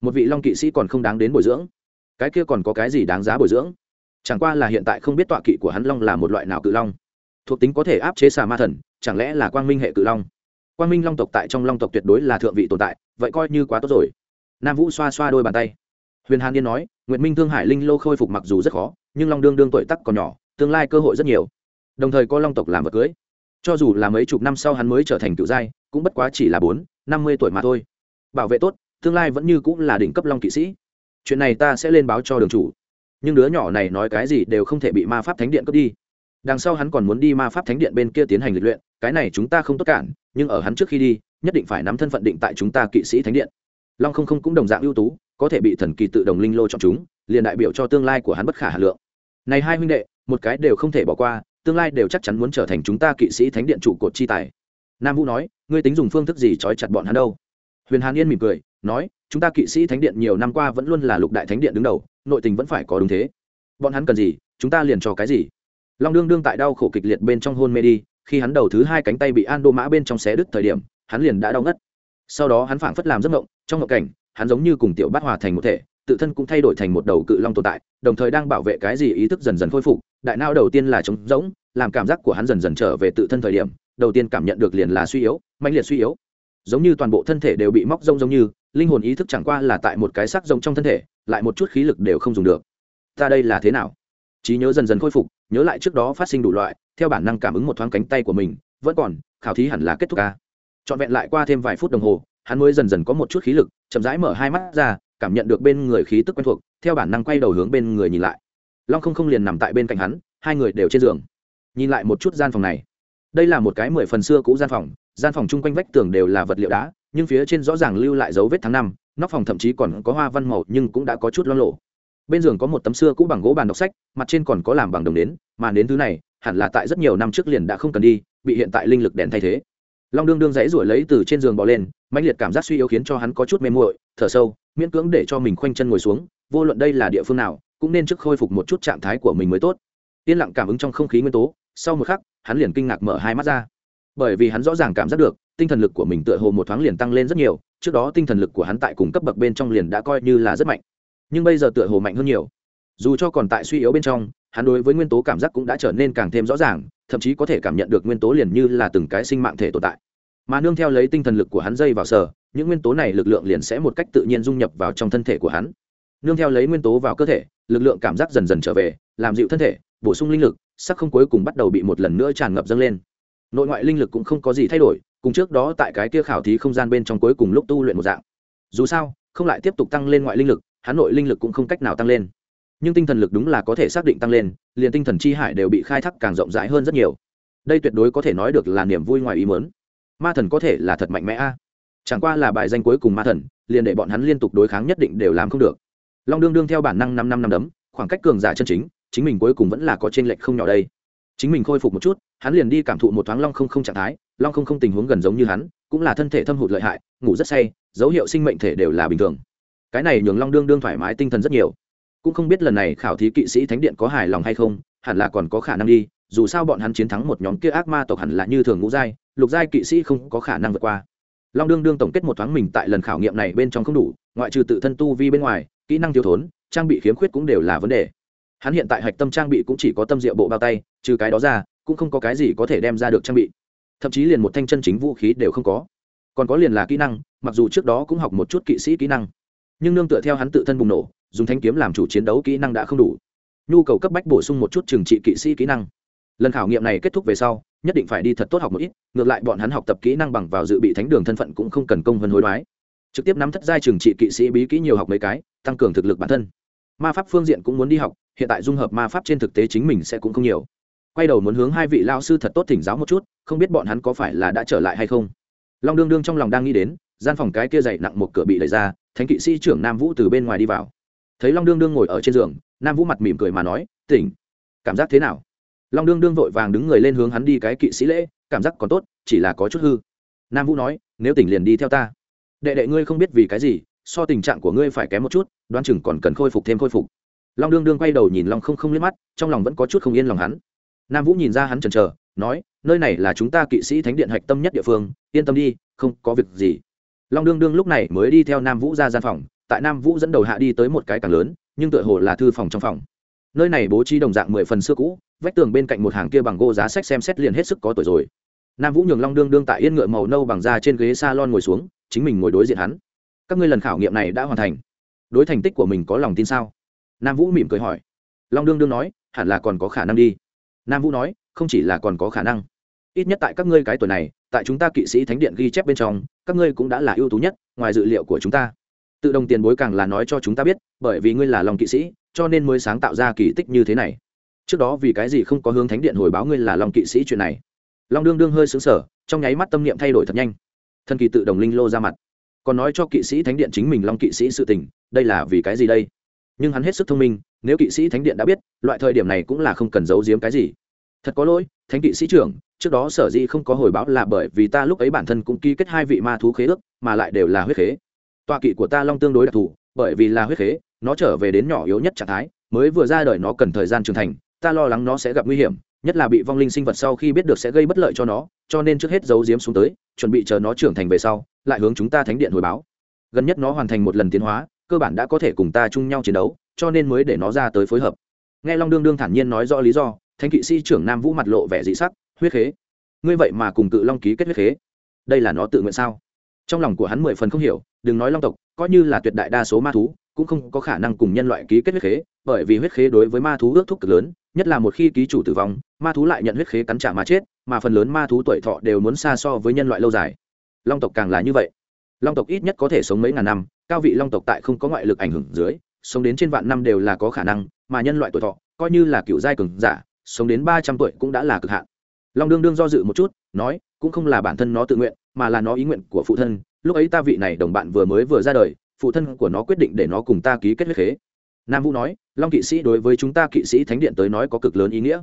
Một vị long kỵ sĩ còn không đáng đến bồi dưỡng. Cái kia còn có cái gì đáng giá bồi dưỡng? Chẳng qua là hiện tại không biết tọa kỵ của hắn long là một loại nào cự long. Thuộc tính có thể áp chế xà ma thần, chẳng lẽ là quang minh hệ cự long? Quang minh long tộc tại trong long tộc tuyệt đối là thượng vị tồn tại, vậy coi như quá tốt rồi nam vũ xoa xoa đôi bàn tay huyền hàn yên nói nguyệt minh thương hải linh lô khôi phục mặc dù rất khó nhưng long đương đương tuổi tắc còn nhỏ tương lai cơ hội rất nhiều đồng thời có long tộc làm vật cưới cho dù là mấy chục năm sau hắn mới trở thành cựu giai cũng bất quá chỉ là bốn năm mươi tuổi mà thôi bảo vệ tốt tương lai vẫn như cũng là đỉnh cấp long kỵ sĩ chuyện này ta sẽ lên báo cho đường chủ nhưng đứa nhỏ này nói cái gì đều không thể bị ma pháp thánh điện cướp đi đằng sau hắn còn muốn đi ma pháp thánh điện bên kia tiến hành lịch luyện cái này chúng ta không tốt cản nhưng ở hắn trước khi đi nhất định phải nắm thân phận định tại chúng ta kỵ sĩ thánh điện long không không cũng đồng dạng ưu tú, có thể bị thần kỳ tự đồng linh lô chọn chúng, liền đại biểu cho tương lai của hắn bất khả hà lượng. Này hai huynh đệ, một cái đều không thể bỏ qua, tương lai đều chắc chắn muốn trở thành chúng ta kỵ sĩ thánh điện trụ cột chi tài. Nam vũ nói, ngươi tính dùng phương thức gì trói chặt bọn hắn đâu? Huyền hàn yên mỉm cười, nói, chúng ta kỵ sĩ thánh điện nhiều năm qua vẫn luôn là lục đại thánh điện đứng đầu, nội tình vẫn phải có đúng thế. Bọn hắn cần gì, chúng ta liền cho cái gì? Long đương đương tại đau khổ kịch liệt bên trong hôn mê đi, khi hắn đầu thứ hai cánh tay bị an đô mã bên trong xé đứt thời điểm, hắn liền đã đau ngất. Sau đó hắn phảng phất làm giấc mộng trong ngộ cảnh, hắn giống như cùng tiểu bát hòa thành một thể, tự thân cũng thay đổi thành một đầu cự long tồn tại, đồng thời đang bảo vệ cái gì ý thức dần dần khôi phục. Đại não đầu tiên là trống rỗng, làm cảm giác của hắn dần dần trở về tự thân thời điểm, đầu tiên cảm nhận được liền là suy yếu mạnh liệt suy yếu. Giống như toàn bộ thân thể đều bị móc rông giống như, linh hồn ý thức chẳng qua là tại một cái sắc rông trong thân thể, lại một chút khí lực đều không dùng được. Ta đây là thế nào? Trí nhớ dần dần khôi phục, nhớ lại trước đó phát sinh đủ loại, theo bản năng cảm ứng một thoáng cánh tay của mình, vẫn còn, khảo thí hẳn là kết thúc ca trọn vẹn lại qua thêm vài phút đồng hồ hắn mới dần dần có một chút khí lực, chậm rãi mở hai mắt ra, cảm nhận được bên người khí tức quen thuộc, theo bản năng quay đầu hướng bên người nhìn lại. Long không không liền nằm tại bên cạnh hắn, hai người đều trên giường. Nhìn lại một chút gian phòng này. Đây là một cái mười phần xưa cũ gian phòng gian phòng chung quanh vách tường đều là vật liệu đá, nhưng phía trên rõ ràng lưu lại dấu vết tháng năm, nóc phòng thậm chí còn có hoa văn màu nhưng cũng đã có chút lo lộ. Bên giường có một tấm xưa cũ bằng gỗ bàn đọc sách, mặt trên còn có làm bằng đồng đến mà đến thứ này hẳn là tại rất nhiều năm trước liền đã không cần đi, bị hiện tại linh lực đèn thay thế long đương đương dãy ruổi lấy từ trên giường bỏ lên mạnh liệt cảm giác suy yếu khiến cho hắn có chút mê muội, thở sâu, miễn cưỡng để cho mình khoanh chân ngồi xuống, vô luận đây là địa phương nào, cũng nên trước khôi phục một chút trạng thái của mình mới tốt. Yên lặng cảm ứng trong không khí nguyên tố, sau một khắc, hắn liền kinh ngạc mở hai mắt ra. Bởi vì hắn rõ ràng cảm giác được, tinh thần lực của mình tựa hồ một thoáng liền tăng lên rất nhiều, trước đó tinh thần lực của hắn tại cùng cấp bậc bên trong liền đã coi như là rất mạnh. Nhưng bây giờ tựa hồ mạnh hơn nhiều dù cho còn tại suy yếu bên trong, hắn đối với nguyên tố cảm giác cũng đã trở nên càng thêm rõ ràng, thậm chí có thể cảm nhận được nguyên tố liền như là từng cái sinh mạng thể tồn tại. Mà nương theo lấy tinh thần lực của hắn dây vào sở những nguyên tố này lực lượng liền sẽ một cách tự nhiên dung nhập vào trong thân thể của hắn. Nương theo lấy nguyên tố vào cơ thể, lực lượng cảm giác dần dần trở về, làm dịu thân thể, bổ sung linh lực, sắc không cuối cùng bắt đầu bị một lần nữa tràn ngập dâng lên. Nội ngoại linh lực cũng không có gì thay đổi, cùng trước đó tại cái kia khảo thí không gian bên trong cuối cùng lúc tu luyện một dạng. Dù sao, không lại tiếp tục tăng lên ngoại linh lực, hắn nội linh lực cũng không cách nào tăng lên nhưng tinh thần lực đúng là có thể xác định tăng lên, liền tinh thần chi hải đều bị khai thác càng rộng rãi hơn rất nhiều. Đây tuyệt đối có thể nói được là niềm vui ngoài ý mớn ma thần có thể là thật mạnh mẽ a. Chẳng qua là bài danh cuối cùng ma thần, liền để bọn hắn liên tục đối kháng nhất định đều làm không được. Long đương đương theo bản năng năm năm năm đấm, khoảng cách cường giả chân chính chính mình cuối cùng vẫn là có t r ê n lệch không nhỏ đây. Chính mình khôi phục một chút, hắn liền đi cảm thụ một thoáng long không không trạng thái, long không không tình huống gần giống như hắn, cũng là thân thể thâm hụt lợi hại, ngủ rất say, dấu hiệu sinh mệnh thể đều là bình thường. Cái này nhường long đương đương thoải mái tinh thần rất nhiều cũng không biết lần này khảo thí kỵ sĩ thánh điện có hài lòng hay không, hẳn là còn có khả năng đi, dù sao bọn hắn chiến thắng một nhóm kia ác ma tộc hẳn là như thường ngũ giai, lục giai kỵ sĩ không có khả năng vượt qua. Long đương đương tổng kết một thoáng mình tại lần khảo nghiệm này bên trong không đủ, ngoại trừ tự thân tu vi bên ngoài, kỹ năng thiếu thốn, trang bị khiếm khuyết cũng đều là vấn đề. Hắn hiện tại hạch tâm trang bị cũng chỉ có tâm diệu bộ bao tay, trừ cái đó ra, cũng không có cái gì có thể đem ra được trang bị. Thậm chí liền một thanh chân chính vũ khí đều không có. Còn có liền là kỹ năng, mặc dù trước đó cũng học một chút kỵ sĩ kỹ năng. Nhưng nương tựa theo hắn tự thân bùng nổ dùng thanh kiếm làm chủ chiến đấu kỹ năng đã không đủ. Nhu cầu cấp bách bổ sung một chút trừng trị kỵ sĩ kỹ năng. Lần khảo nghiệm này kết thúc về sau, nhất định phải đi thật tốt học một ít, ngược lại bọn hắn học tập kỹ năng bằng vào dự bị thánh đường thân phận cũng không cần công vân hối đoái. Trực tiếp nắm thất giai trừng trị kỵ sĩ bí kỹ nhiều học mấy cái, tăng cường thực lực bản thân. Ma pháp phương diện cũng muốn đi học, hiện tại dung hợp ma pháp trên thực tế chính mình sẽ cũng không nhiều. Quay đầu muốn hướng hai vị lao sư thật tốt thỉnh giáo một chút, không biết bọn hắn có phải là đã trở lại hay không. Long đương đương trong lòng đang nghĩ đến, gian phòng cái kia dày nặng một cửa bị đẩy ra, thánh kỵ sĩ trưởng nam vũ từ bên ngoài đi vào thấy long đương đương ngồi ở trên giường, nam vũ mặt mỉm cười mà nói, tỉnh. Cảm giác thế nào? Long đương đương vội vàng đứng người lên hướng hắn đi cái kỵ sĩ lễ, cảm giác còn tốt, chỉ là có chút hư. Nam vũ nói, nếu tỉnh liền đi theo ta. Đệ đệ ngươi không biết vì cái gì, so tình trạng của ngươi phải kém một chút Đoan chừng còn cần khôi phục thêm khôi phục. Long đương đương quay đầu nhìn long không không liếc mắt, trong lòng vẫn có chút không yên lòng hắn. Nam vũ nhìn ra hắn chần chờ, nói, nơi này là chúng ta kỵ sĩ thánh điện hạch tâm nhất địa phương, yên tâm đi, không có việc gì. Long đương đương lúc này mới đi theo nam vũ ra gian phòng tại nam vũ dẫn đầu hạ đi tới một cái càng lớn, nhưng tựa hồ là thư phòng trong phòng. Nơi này bố trí đồng dạng mười phần xưa cũ, vách tường bên cạnh một hàng kia bằng gỗ giá sách xem xét liền hết sức có tuổi rồi. Nam vũ nhường long đương đương tại yên ngựa màu nâu bằng da trên ghế s a lon ngồi xuống, chính mình ngồi đối diện hắn. Các ngươi lần khảo nghiệm này đã hoàn thành. Đối thành tích của mình có lòng tin sao? Nam vũ mỉm cười hỏi. Long đương đương nói, hẳn là còn có khả năng đi. Nam vũ nói, không chỉ là còn có khả năng. Ít nhất tại các ngươi cái tuổi này, tại chúng ta kỵ sĩ thánh điện ghi chép bên trong, các ngươi cũng đã là ưu tú nhất, ngoài dự liệu của chúng ta tự đồng tiền bối càng là nói cho chúng ta biết, bởi vì ngươi là lòng kỵ sĩ, cho nên mới sáng tạo ra kỳ tích như thế này. Trước đó vì cái gì không có hướng thánh điện hồi báo ngươi là long kỵ sĩ chuyện này? Long đương đương hơi xứng sở trong nháy mắt tâm niệm thay đổi thật nhanh. Thần kỳ tự đồng linh lô ra mặt. Còn nói cho kỵ sĩ thánh điện chính mình long kỵ sĩ sự tình, đây là vì cái gì đây? Nhưng hắn hết sức thông minh, nếu kỵ sĩ thánh điện đã biết, loại thời điểm này cũng là không cần giấu giếm cái gì. Thật có lỗi, thánh kỵ sĩ trưởng, trước đó sở dĩ không có hồi báo là bởi vì ta lúc ấy bản thân cũng ký kết hai vị ma thú khế ước, mà lại đều là huyết khế tọa kỵ của ta long tương đối đặc thù, bởi vì là huyết khế, nó trở về đến nhỏ yếu nhất trạng thái, mới vừa ra đời nó cần thời gian trưởng thành, ta lo lắng nó sẽ gặp nguy hiểm, nhất là bị vong linh sinh vật sau khi biết được sẽ gây bất lợi cho nó, cho nên trước hết giấu giếm xuống tới, chuẩn bị chờ nó trưởng thành về sau, lại hướng chúng ta thánh điện hồi báo. Gần nhất nó hoàn thành một lần tiến hóa, cơ bản đã có thể cùng ta chung nhau chiến đấu, cho nên mới để nó ra tới phối hợp. Nghe long đương đương thản nhiên nói rõ lý do, thánh kỵ sĩ trưởng nam vũ mặt lộ vẻ dị sắc, huyết khế. Ngươi vậy mà cùng cự long ký kết huyết khế. Đây là nó tự nguyện sao? Trong lòng của hắn mười phần không hiểu, đừng nói long tộc, coi như là tuyệt đại đa số ma thú, cũng không có khả năng cùng nhân loại ký kết huyết khế, bởi vì huyết khế đối với ma thú ước thúc cực lớn, nhất là một khi ký chủ tử vong, ma thú lại nhận huyết khế cắn trả mà chết, mà phần lớn ma thú tuổi thọ đều muốn xa so với nhân loại lâu dài. Long tộc càng là như vậy. Long tộc ít nhất có thể sống mấy ngàn năm, cao vị long tộc tại không có ngoại lực ảnh hưởng dưới, sống đến trên vạn năm đều là có khả năng, mà nhân loại tuổi thọ, coi như là cựu giai cường giả, sống đến ba trăm tuổi cũng đã là cực hạn. Long đương đương do dự một chút, nói, cũng không là bản thân nó tự nguyện mà là nó ý nguyện của phụ thân, lúc ấy ta vị này đồng bạn vừa mới vừa ra đời, phụ thân của nó quyết định để nó cùng ta ký kết huyết khế. Nam vũ nói, long kỵ sĩ đối với chúng ta kỵ sĩ thánh điện tới nói có cực lớn ý nghĩa.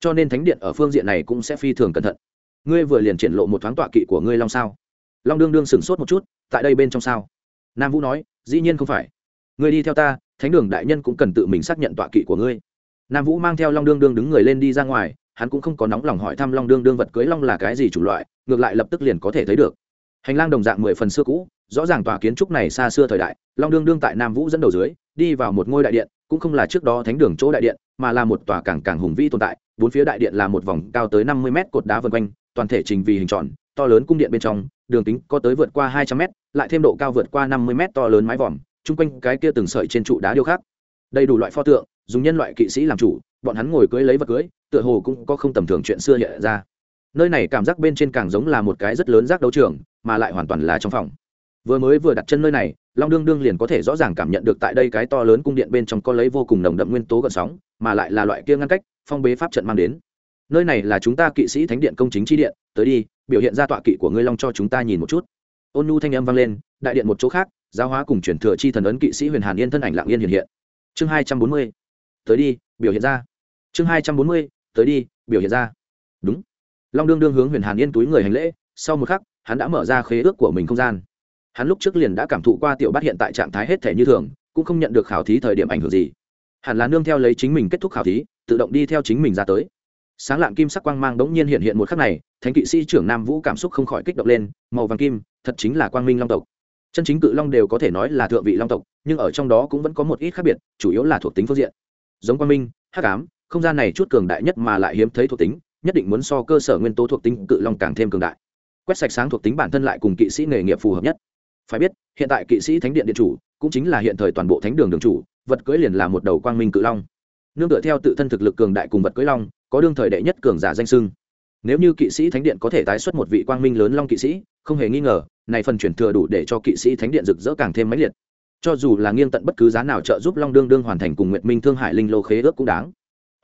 Cho nên thánh điện ở phương diện này cũng sẽ phi thường cẩn thận. Ngươi vừa liền triển lộ một thoáng tọa kỵ của ngươi long sao? Long đương đương sửng sốt một chút, tại đây bên trong sao? Nam vũ nói, dĩ nhiên không phải. Ngươi đi theo ta, thánh đường đại nhân cũng cần tự mình xác nhận tọa kỵ của ngươi. Nam vũ mang theo long đương đương đứng người lên đi ra ngoài hắn cũng không có nóng lòng hỏi thăm long đương đương vật cưới long là cái gì chủng loại, ngược lại lập tức liền có thể thấy được. Hành lang đồng dạng mười phần xưa cũ, rõ ràng tòa kiến trúc này xa xưa thời đại, long đương đương tại nam vũ dẫn đầu dưới, đi vào một ngôi đại điện, cũng không là trước đó thánh đường chỗ đại điện, mà là một tòa càng càng hùng vĩ tồn tại, bốn phía đại điện là một vòng cao tới năm mươi mét cột đá vân quanh, toàn thể trình vì hình tròn, to lớn cung điện bên trong, đường kính có tới vượt qua hai trăm mét, lại thêm độ cao vượt qua năm mươi mét to lớn mái vòm, chung quanh cái kia từng sợi trên trụ đá điêu khắc. Đầy đủ loại pho tượng, dùng nhân loại kỵ sĩ làm chủ bọn hắn ngồi cưới lấy vật cưới, tựa hồ cũng có không tầm thường chuyện xưa hiện ra. Nơi này cảm giác bên trên càng giống là một cái rất lớn rác đấu trường, mà lại hoàn toàn là trong phòng. Vừa mới vừa đặt chân nơi này, long đương đương liền có thể rõ ràng cảm nhận được tại đây cái to lớn cung điện bên trong có lấy vô cùng nồng đậm nguyên tố gợn sóng, mà lại là loại kia ngăn cách, phong bế pháp trận mang đến. Nơi này là chúng ta kỵ sĩ thánh điện công chính chi điện, tới đi, biểu hiện ra tọa kỵ của ngươi long cho chúng ta nhìn một chút. Ôn nhu thanh âm vang lên, đại điện một chỗ khác, giáo hóa cùng chuyển thừa chi thần ấn kỵ sĩ huyền hàn yên thân ảnh lạng yên hiện hiện. Chương hai trăm bốn mươi, tới đi, biểu hiện ra chương hai trăm bốn mươi, tới đi, biểu hiện ra. Đúng. Long đương đương hướng huyền hàn yên túi người hành lễ, sau một khắc, hắn đã mở ra khế ước của mình không gian. Hắn lúc trước liền đã cảm thụ qua tiểu bát hiện tại trạng thái hết thể như thường, cũng không nhận được khảo thí thời điểm ảnh hưởng gì. Hẳn là nương theo lấy chính mình kết thúc khảo thí, tự động đi theo chính mình ra tới. Sáng lạng kim sắc quang mang đống nhiên hiện hiện một khắc này, thánh kỵ sĩ trưởng nam vũ cảm xúc không khỏi kích động lên, màu vàng kim, thật chính là quang minh long tộc. Chân chính cự long đều có thể nói là thượng vị long tộc, nhưng ở trong đó cũng vẫn có một ít khác biệt, chủ yếu là thuộc tính phương diện. Giống quang minh, hắc ám không gian này chút cường đại nhất mà lại hiếm thấy thuộc tính, nhất định muốn so cơ sở nguyên tố thuộc tính cự long càng thêm cường đại. Quét sạch sáng thuộc tính bản thân lại cùng kỵ sĩ nghề nghiệp phù hợp nhất. Phải biết, hiện tại kỵ sĩ thánh điện điện chủ, cũng chính là hiện thời toàn bộ thánh đường đường chủ, vật cưỡi liền là một đầu quang minh cự long. Nương tựa theo tự thân thực lực cường đại cùng vật cưỡi long, có đương thời đệ nhất cường giả danh sưng nếu như kỵ sĩ thánh điện có thể tái xuất một vị quang minh lớn long kỵ sĩ, không hề nghi ngờ, này phần chuyển thừa đủ để cho kỵ sĩ thánh điện rực rỡ càng thêm mãnh liệt. Cho dù là nghiêng tận bất cứ giá nào trợ giúp long đương đương hoàn thành cùng nguyệt minh thương hải linh lô khế ước cũng đáng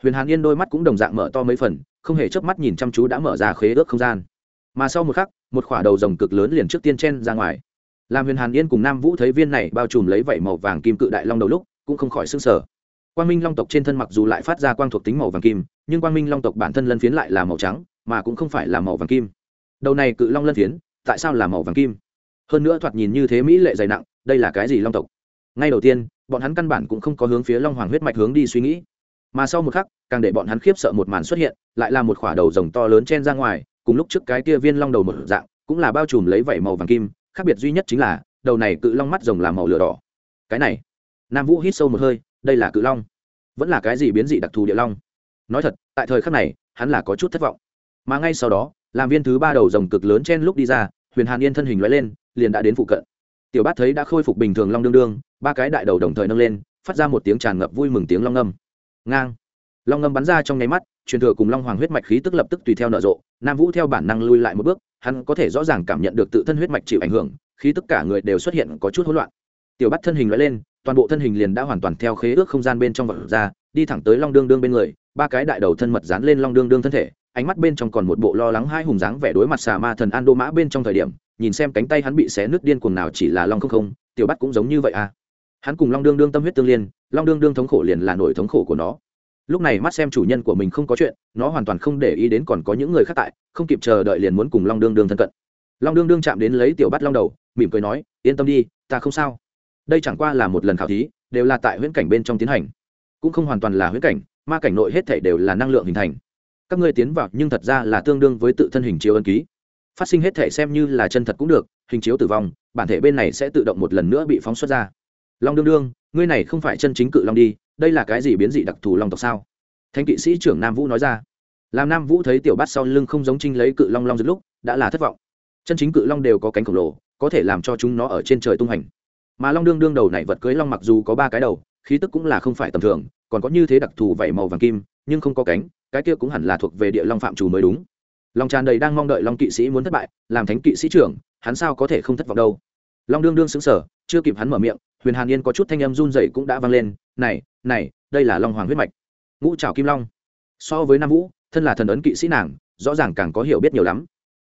huyền hàn yên đôi mắt cũng đồng dạng mở to mấy phần, không hề chớp mắt nhìn chăm chú đã mở ra khế ước không gian. Mà sau một khắc, một khỏa đầu rồng cực lớn liền trước tiên chen ra ngoài. Làm huyền hàn yên cùng nam vũ thấy viên này bao trùm lấy vảy màu vàng kim cự đại long đầu lúc, cũng không khỏi s ư n g sở quang minh long tộc trên thân mặc dù lại phát ra quang thuộc tính màu vàng kim, nhưng quang minh long tộc bản thân lân phiến lại là màu trắng, mà cũng không phải là màu vàng kim. Đầu này cự long lân phiến, tại sao là màu vàng kim? Hơn nữa thoạt nhìn như thế mỹ lệ dày nặng, đây là cái gì long tộc? Ngay đầu tiên, bọn hắn căn bản cũng không có hướng phía long hoàng huyết mạch hướng đi suy nghĩ mà sau một khắc, càng để bọn hắn khiếp sợ một màn xuất hiện, lại là một khỏa đầu rồng to lớn chen ra ngoài, cùng lúc trước cái kia viên long đầu một dạng, cũng là bao trùm lấy vảy màu vàng kim, khác biệt duy nhất chính là, đầu này cự long mắt rồng là màu lửa đỏ. Cái này, nam vũ hít sâu một hơi, đây là cự long. Vẫn là cái gì biến dị đặc thù địa long? Nói thật, tại thời khắc này, hắn là có chút thất vọng. Mà ngay sau đó, làm viên thứ ba đầu rồng cực lớn chen lúc đi ra, huyền hàn yên thân hình loại lên, liền đã đến phụ cận. Tiểu bát thấy đã khôi phục bình thường long đương đương, ba cái đại đầu đồng thời nâng lên, phát ra một tiếng tràn ngập vui mừng tiếng long âm ngang. Long ngâm bắn ra trong nháy mắt, truyền thừa cùng long hoàng huyết mạch khí tức lập tức tùy theo nở rộ, nam vũ theo bản năng lui lại một bước, hắn có thể rõ ràng cảm nhận được tự thân huyết mạch chịu ảnh hưởng khi tất cả người đều xuất hiện có chút hỗn loạn. Tiểu bắt thân hình loại lên, toàn bộ thân hình liền đã hoàn toàn theo khế ước không gian bên trong vật ra, đi thẳng tới long đương đương bên người, ba cái đại đầu thân mật dán lên long đương đương thân thể, ánh mắt bên trong còn một bộ lo lắng hai hùng dáng vẻ đối mặt xà ma thần an đô mã bên trong thời điểm, nhìn xem cánh tay hắn bị xé nứt điên cuồng nào chỉ là long không không, tiểu bắt cũng giống như vậy à. Hắn cùng long đương đương tâm huyết tương liên long đương đương thống khổ liền là nổi thống khổ của nó. Lúc này mắt xem chủ nhân của mình không có chuyện, nó hoàn toàn không để ý đến còn có những người khác tại, không kịp chờ đợi liền muốn cùng long đương đương thân cận. Long đương đương chạm đến lấy tiểu bắt long đầu, mỉm cười nói, yên tâm đi, ta không sao. Đây chẳng qua là một lần khảo thí, đều là tại huyễn cảnh bên trong tiến hành. Cũng không hoàn toàn là huyễn cảnh, ma cảnh nội hết thể đều là năng lượng hình thành. Các ngươi tiến vào, nhưng thật ra là tương đương với tự thân hình chiếu ân ký. Phát sinh hết thể xem như là chân thật cũng được, hình chiếu tử vong, bản thể bên này sẽ tự động một lần nữa bị phóng xuất ra. Long đương đương ngươi này không phải chân chính cự long đi, đây là cái gì biến dị đặc thù long tộc sao? Thanh kỵ sĩ trưởng nam vũ nói ra. Làm nam vũ thấy tiểu bát sau lưng không giống trinh lấy cự long long giật lúc, đã là thất vọng. Chân chính cự long đều có cánh khổng lồ, có thể làm cho chúng nó ở trên trời tung hành. Mà long đương đương đầu này vật cưới long mặc dù có ba cái đầu, khí tức cũng là không phải tầm thường, còn có như thế đặc thù vảy màu vàng kim, nhưng không có cánh, cái kia cũng hẳn là thuộc về địa long phạm chủ mới đúng. Long tràn đầy đang mong đợi long kỵ sĩ muốn thất bại, làm thánh kỵ sĩ trưởng, hắn sao có thể không thất vọng đâu? Long đương đương xứng sở chưa kịp hắn mở miệng huyền hàn yên có chút thanh âm run dậy cũng đã vang lên, này này, đây là long hoàng huyết mạch. Ngũ trào kim long. So với nam vũ, thân là thần ấn kỵ sĩ nàng, rõ ràng càng có hiểu biết nhiều lắm.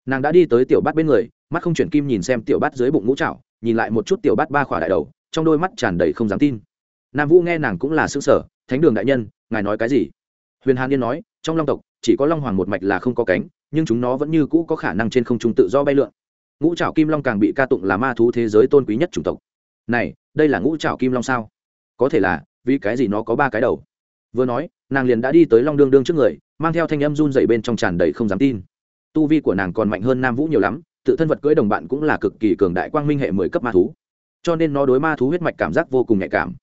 Nàng đã đi tới tiểu bát bên người, mắt không chuyển kim nhìn xem tiểu bát dưới bụng ngũ trào nhìn lại một chút tiểu bát ba khỏa đại đầu, trong đôi mắt tràn đầy không dám tin. Nam vũ nghe nàng cũng là xứng sở thánh đường đại nhân, ngài nói cái gì? Huyền hàn yên nói, trong long tộc, chỉ có long hoàng một mạch là không có cánh, nhưng chúng nó vẫn như cũ có khả năng trên không trung tự do bay lượn. Ngũ trảo kim long càng bị ca tụng là ma thú thế giới tôn quý nhất chủng tộc. Này đây là ngũ trảo kim long sao? Có thể là, vì cái gì nó có ba cái đầu? Vừa nói, nàng liền đã đi tới long đương đương trước người, mang theo thanh âm run dậy bên trong tràn đầy không dám tin. Tu vi của nàng còn mạnh hơn nam vũ nhiều lắm, tự thân vật cưỡi đồng bạn cũng là cực kỳ cường đại quang minh hệ mười cấp ma thú. Cho nên nó đối ma thú huyết mạch cảm giác vô cùng nhạy cảm.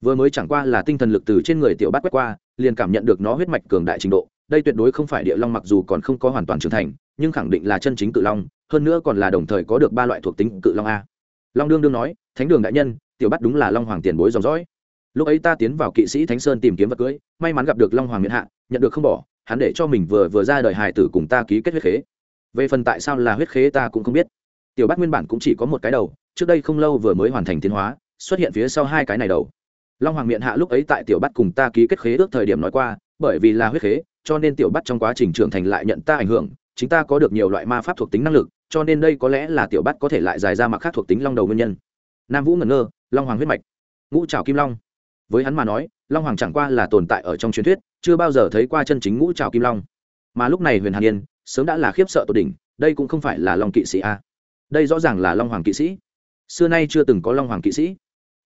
Vừa mới chẳng qua là tinh thần lực từ trên người tiểu bát quét qua, liền cảm nhận được nó huyết mạch cường đại trình độ. Đây tuyệt đối không phải địa long mặc dù còn không có hoàn toàn trưởng thành, nhưng khẳng định là chân chính cự long, hơn nữa còn là đồng thời có được ba loại thuộc tính cự long a. Long đương đương nói, thánh đường đại nhân tiểu bắt đúng là long hoàng tiền bối dòng dõi. Lúc ấy ta tiến vào kỵ sĩ thánh sơn tìm kiếm vật cưới, may mắn gặp được long hoàng miễn hạ, nhận được không bỏ, hắn để cho mình vừa vừa ra đời hài tử cùng ta ký kết huyết khế. Về phần tại sao là huyết khế ta cũng không biết. Tiểu bắt nguyên bản cũng chỉ có một cái đầu, trước đây không lâu vừa mới hoàn thành tiến hóa, xuất hiện phía sau hai cái này đầu. Long hoàng miệng hạ lúc ấy tại tiểu bắt cùng ta ký kết khế ước thời điểm nói qua, bởi vì là huyết khế, cho nên tiểu bắt trong quá trình trưởng thành lại nhận ta ảnh hưởng, chính ta có được nhiều loại ma pháp thuộc tính năng lực, cho nên đây có lẽ là tiểu bắt có thể lại dài ra mặc khác thuộc tính long đầu nguyên nhân. Nam vũ ngẩn ngơ long hoàng huyết mạch. Ngũ trào kim long. Với hắn mà nói long hoàng chẳng qua là tồn tại ở trong truyền thuyết chưa bao giờ thấy qua chân chính ngũ trào kim long. Mà lúc này huyền hàn yên sớm đã là khiếp sợ tột đỉnh đây cũng không phải là long kỵ sĩ a. Đây rõ ràng là long hoàng kỵ sĩ. Xưa nay chưa từng có long hoàng kỵ sĩ.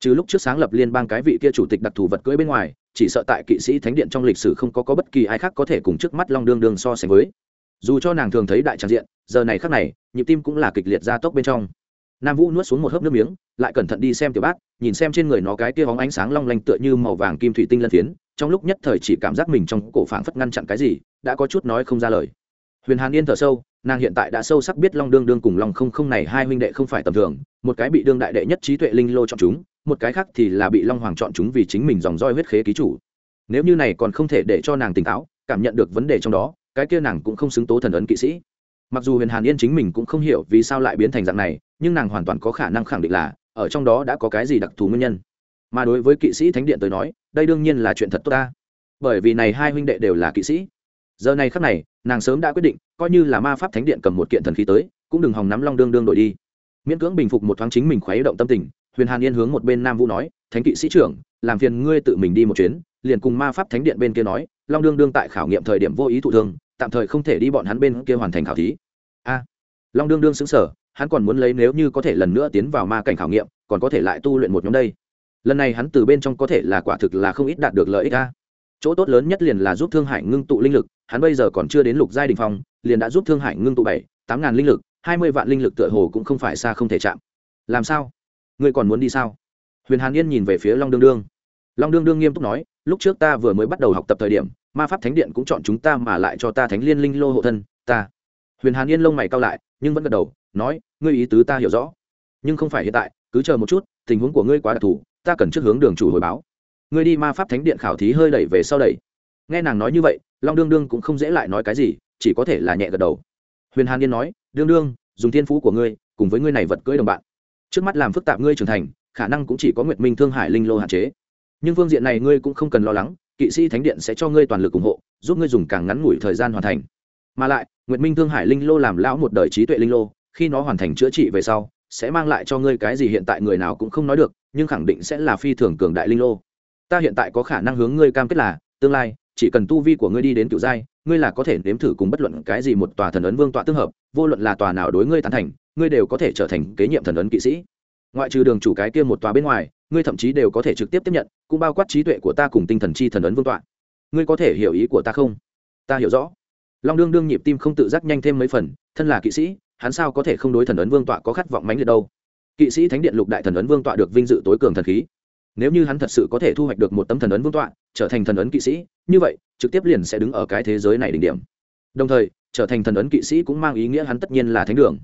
Trừ lúc trước sáng lập liên bang cái vị kia chủ tịch đặc thù vật cưỡi bên ngoài chỉ sợ tại kỵ sĩ thánh điện trong lịch sử không có, có bất kỳ ai khác có thể cùng trước mắt long đương đương so sánh với. Dù cho nàng thường thấy đại tràng diện giờ này khác này nhịp tim cũng là kịch liệt gia tốc bên trong nam vũ nuốt xuống một hớp nước miếng lại cẩn thận đi xem tiểu bát nhìn xem trên người nó cái kia hóng ánh sáng long lanh tựa như màu vàng kim thủy tinh lân phiến trong lúc nhất thời chỉ cảm giác mình trong cổ phảng phất ngăn chặn cái gì đã có chút nói không ra lời huyền hàn yên thở sâu nàng hiện tại đã sâu sắc biết long đương đương cùng long không không này hai huynh đệ không phải tầm thường một cái bị đương đại đệ nhất trí tuệ linh lô chọn chúng một cái khác thì là bị long hoàng chọn chúng vì chính mình dòng roi huyết khế ký chủ nếu như này còn không thể để cho nàng tỉnh táo cảm nhận được vấn đề trong đó cái kia nàng cũng không xứng tố thần ấn kỵ sĩ mặc dù huyền hàn yên chính mình cũng không hiểu vì sao lại biến thành dạng này nhưng nàng hoàn toàn có khả năng khẳng định là, ở trong đó đã có cái gì đặc thù nguyên nhân. Mà đối với kỵ sĩ thánh điện tới nói, đây đương nhiên là chuyện thật tốt ta. Bởi vì này hai huynh đệ đều là kỵ sĩ. Giờ này khắc này, nàng sớm đã quyết định, coi như là ma pháp thánh điện cầm một kiện thần khí tới, cũng đừng hòng nắm long đương đương đổi đi. Miễn cưỡng bình phục một thoáng chính mình khuấy động tâm tình, huyền hàn yên hướng một bên nam vũ nói, thánh kỵ sĩ trưởng, làm phiền ngươi tự mình đi một chuyến, liền cùng ma pháp thánh điện bên kia nói, long đương đương tại khảo nghiệm thời điểm vô ý thụ thương, tạm thời không thể đi bọn hắn bên kia hoàn thành khảo thí. A. Long đương đương xứng sở hắn còn muốn lấy nếu như có thể lần nữa tiến vào ma cảnh khảo nghiệm, còn có thể lại tu luyện một nhóm đây. Lần này hắn từ bên trong có thể là quả thực là không ít đạt được lợi ích ra. chỗ tốt lớn nhất liền là giúp thương hải ngưng tụ linh lực, hắn bây giờ còn chưa đến lục giai đình phong, liền đã giúp thương hải ngưng tụ bảy, tám ngàn linh lực, hai mươi vạn linh lực tựa hồ cũng không phải xa không thể chạm. Làm sao? Ngươi còn muốn đi sao? Huyền hàn yên nhìn về phía long đương đương. Long đương đương nghiêm túc nói, lúc trước ta vừa mới bắt đầu học tập thời điểm, ma pháp thánh điện cũng chọn chúng ta mà lại cho ta thánh liên linh lô hộ thân, ta. Huyền hàn yên lông mày cao lại nhưng vẫn gật đầu, nói, ngươi ý tứ ta hiểu rõ. Nhưng không phải hiện tại, cứ chờ một chút, tình huống của ngươi quá đặc thù, ta cần trước hướng đường chủ hồi báo. Ngươi đi ma pháp thánh điện khảo thí hơi đẩy về sau đẩy. Nghe nàng nói như vậy, long đương đương cũng không dễ lại nói cái gì, chỉ có thể là nhẹ gật đầu. Huyền hàn yên nói, đương đương, dùng thiên phú của ngươi, cùng với ngươi này vật cưỡi đồng bạn. Trước mắt làm phức tạp ngươi trưởng thành, khả năng cũng chỉ có nguyệt minh thương hải linh lô hạn chế. Nhưng phương diện này ngươi cũng không cần lo lắng, kỵ sĩ thánh điện sẽ cho ngươi toàn lực ủng hộ, giúp ngươi dùng càng ngắn ngủi thời gian hoàn thành. Mà lại nguyệt minh thương hải linh lô làm lão một đời trí tuệ linh lô, khi nó hoàn thành chữa trị về sau, sẽ mang lại cho ngươi cái gì hiện tại người nào cũng không nói được, nhưng khẳng định sẽ là phi thường cường đại linh lô. Ta hiện tại có khả năng hướng ngươi cam kết là, tương lai, chỉ cần tu vi của ngươi đi đến cựu giai, ngươi là có thể nếm thử cùng bất luận cái gì một tòa thần ấn vương tọa tương hợp, vô luận là tòa nào đối ngươi tán thành, ngươi đều có thể trở thành kế nhiệm thần ấn kỵ sĩ. Ngoại trừ đường chủ cái kia một tòa bên ngoài, ngươi thậm chí đều có thể trực tiếp tiếp nhận, cũng bao quát trí tuệ của ta cùng tinh thần chi thần ấn vương tọa. Ngươi có thể hiểu ý của ta không? Ta hiểu rõ long đương đương nhịp tim không tự giác nhanh thêm mấy phần, thân là kỵ sĩ, hắn sao có thể không đối thần ấn vương tọa có khát vọng mãnh liệt đâu? Kỵ sĩ thánh điện lục đại thần ấn vương tọa được vinh dự tối cường thần khí. Nếu như hắn thật sự có thể thu hoạch được một tấm thần ấn vương tọa, trở thành thần ấn kỵ sĩ, như vậy, trực tiếp liền sẽ đứng ở cái thế giới này đỉnh điểm. Đồng thời, trở thành thần ấn kỵ sĩ cũng mang ý nghĩa hắn tất nhiên là thánh đường.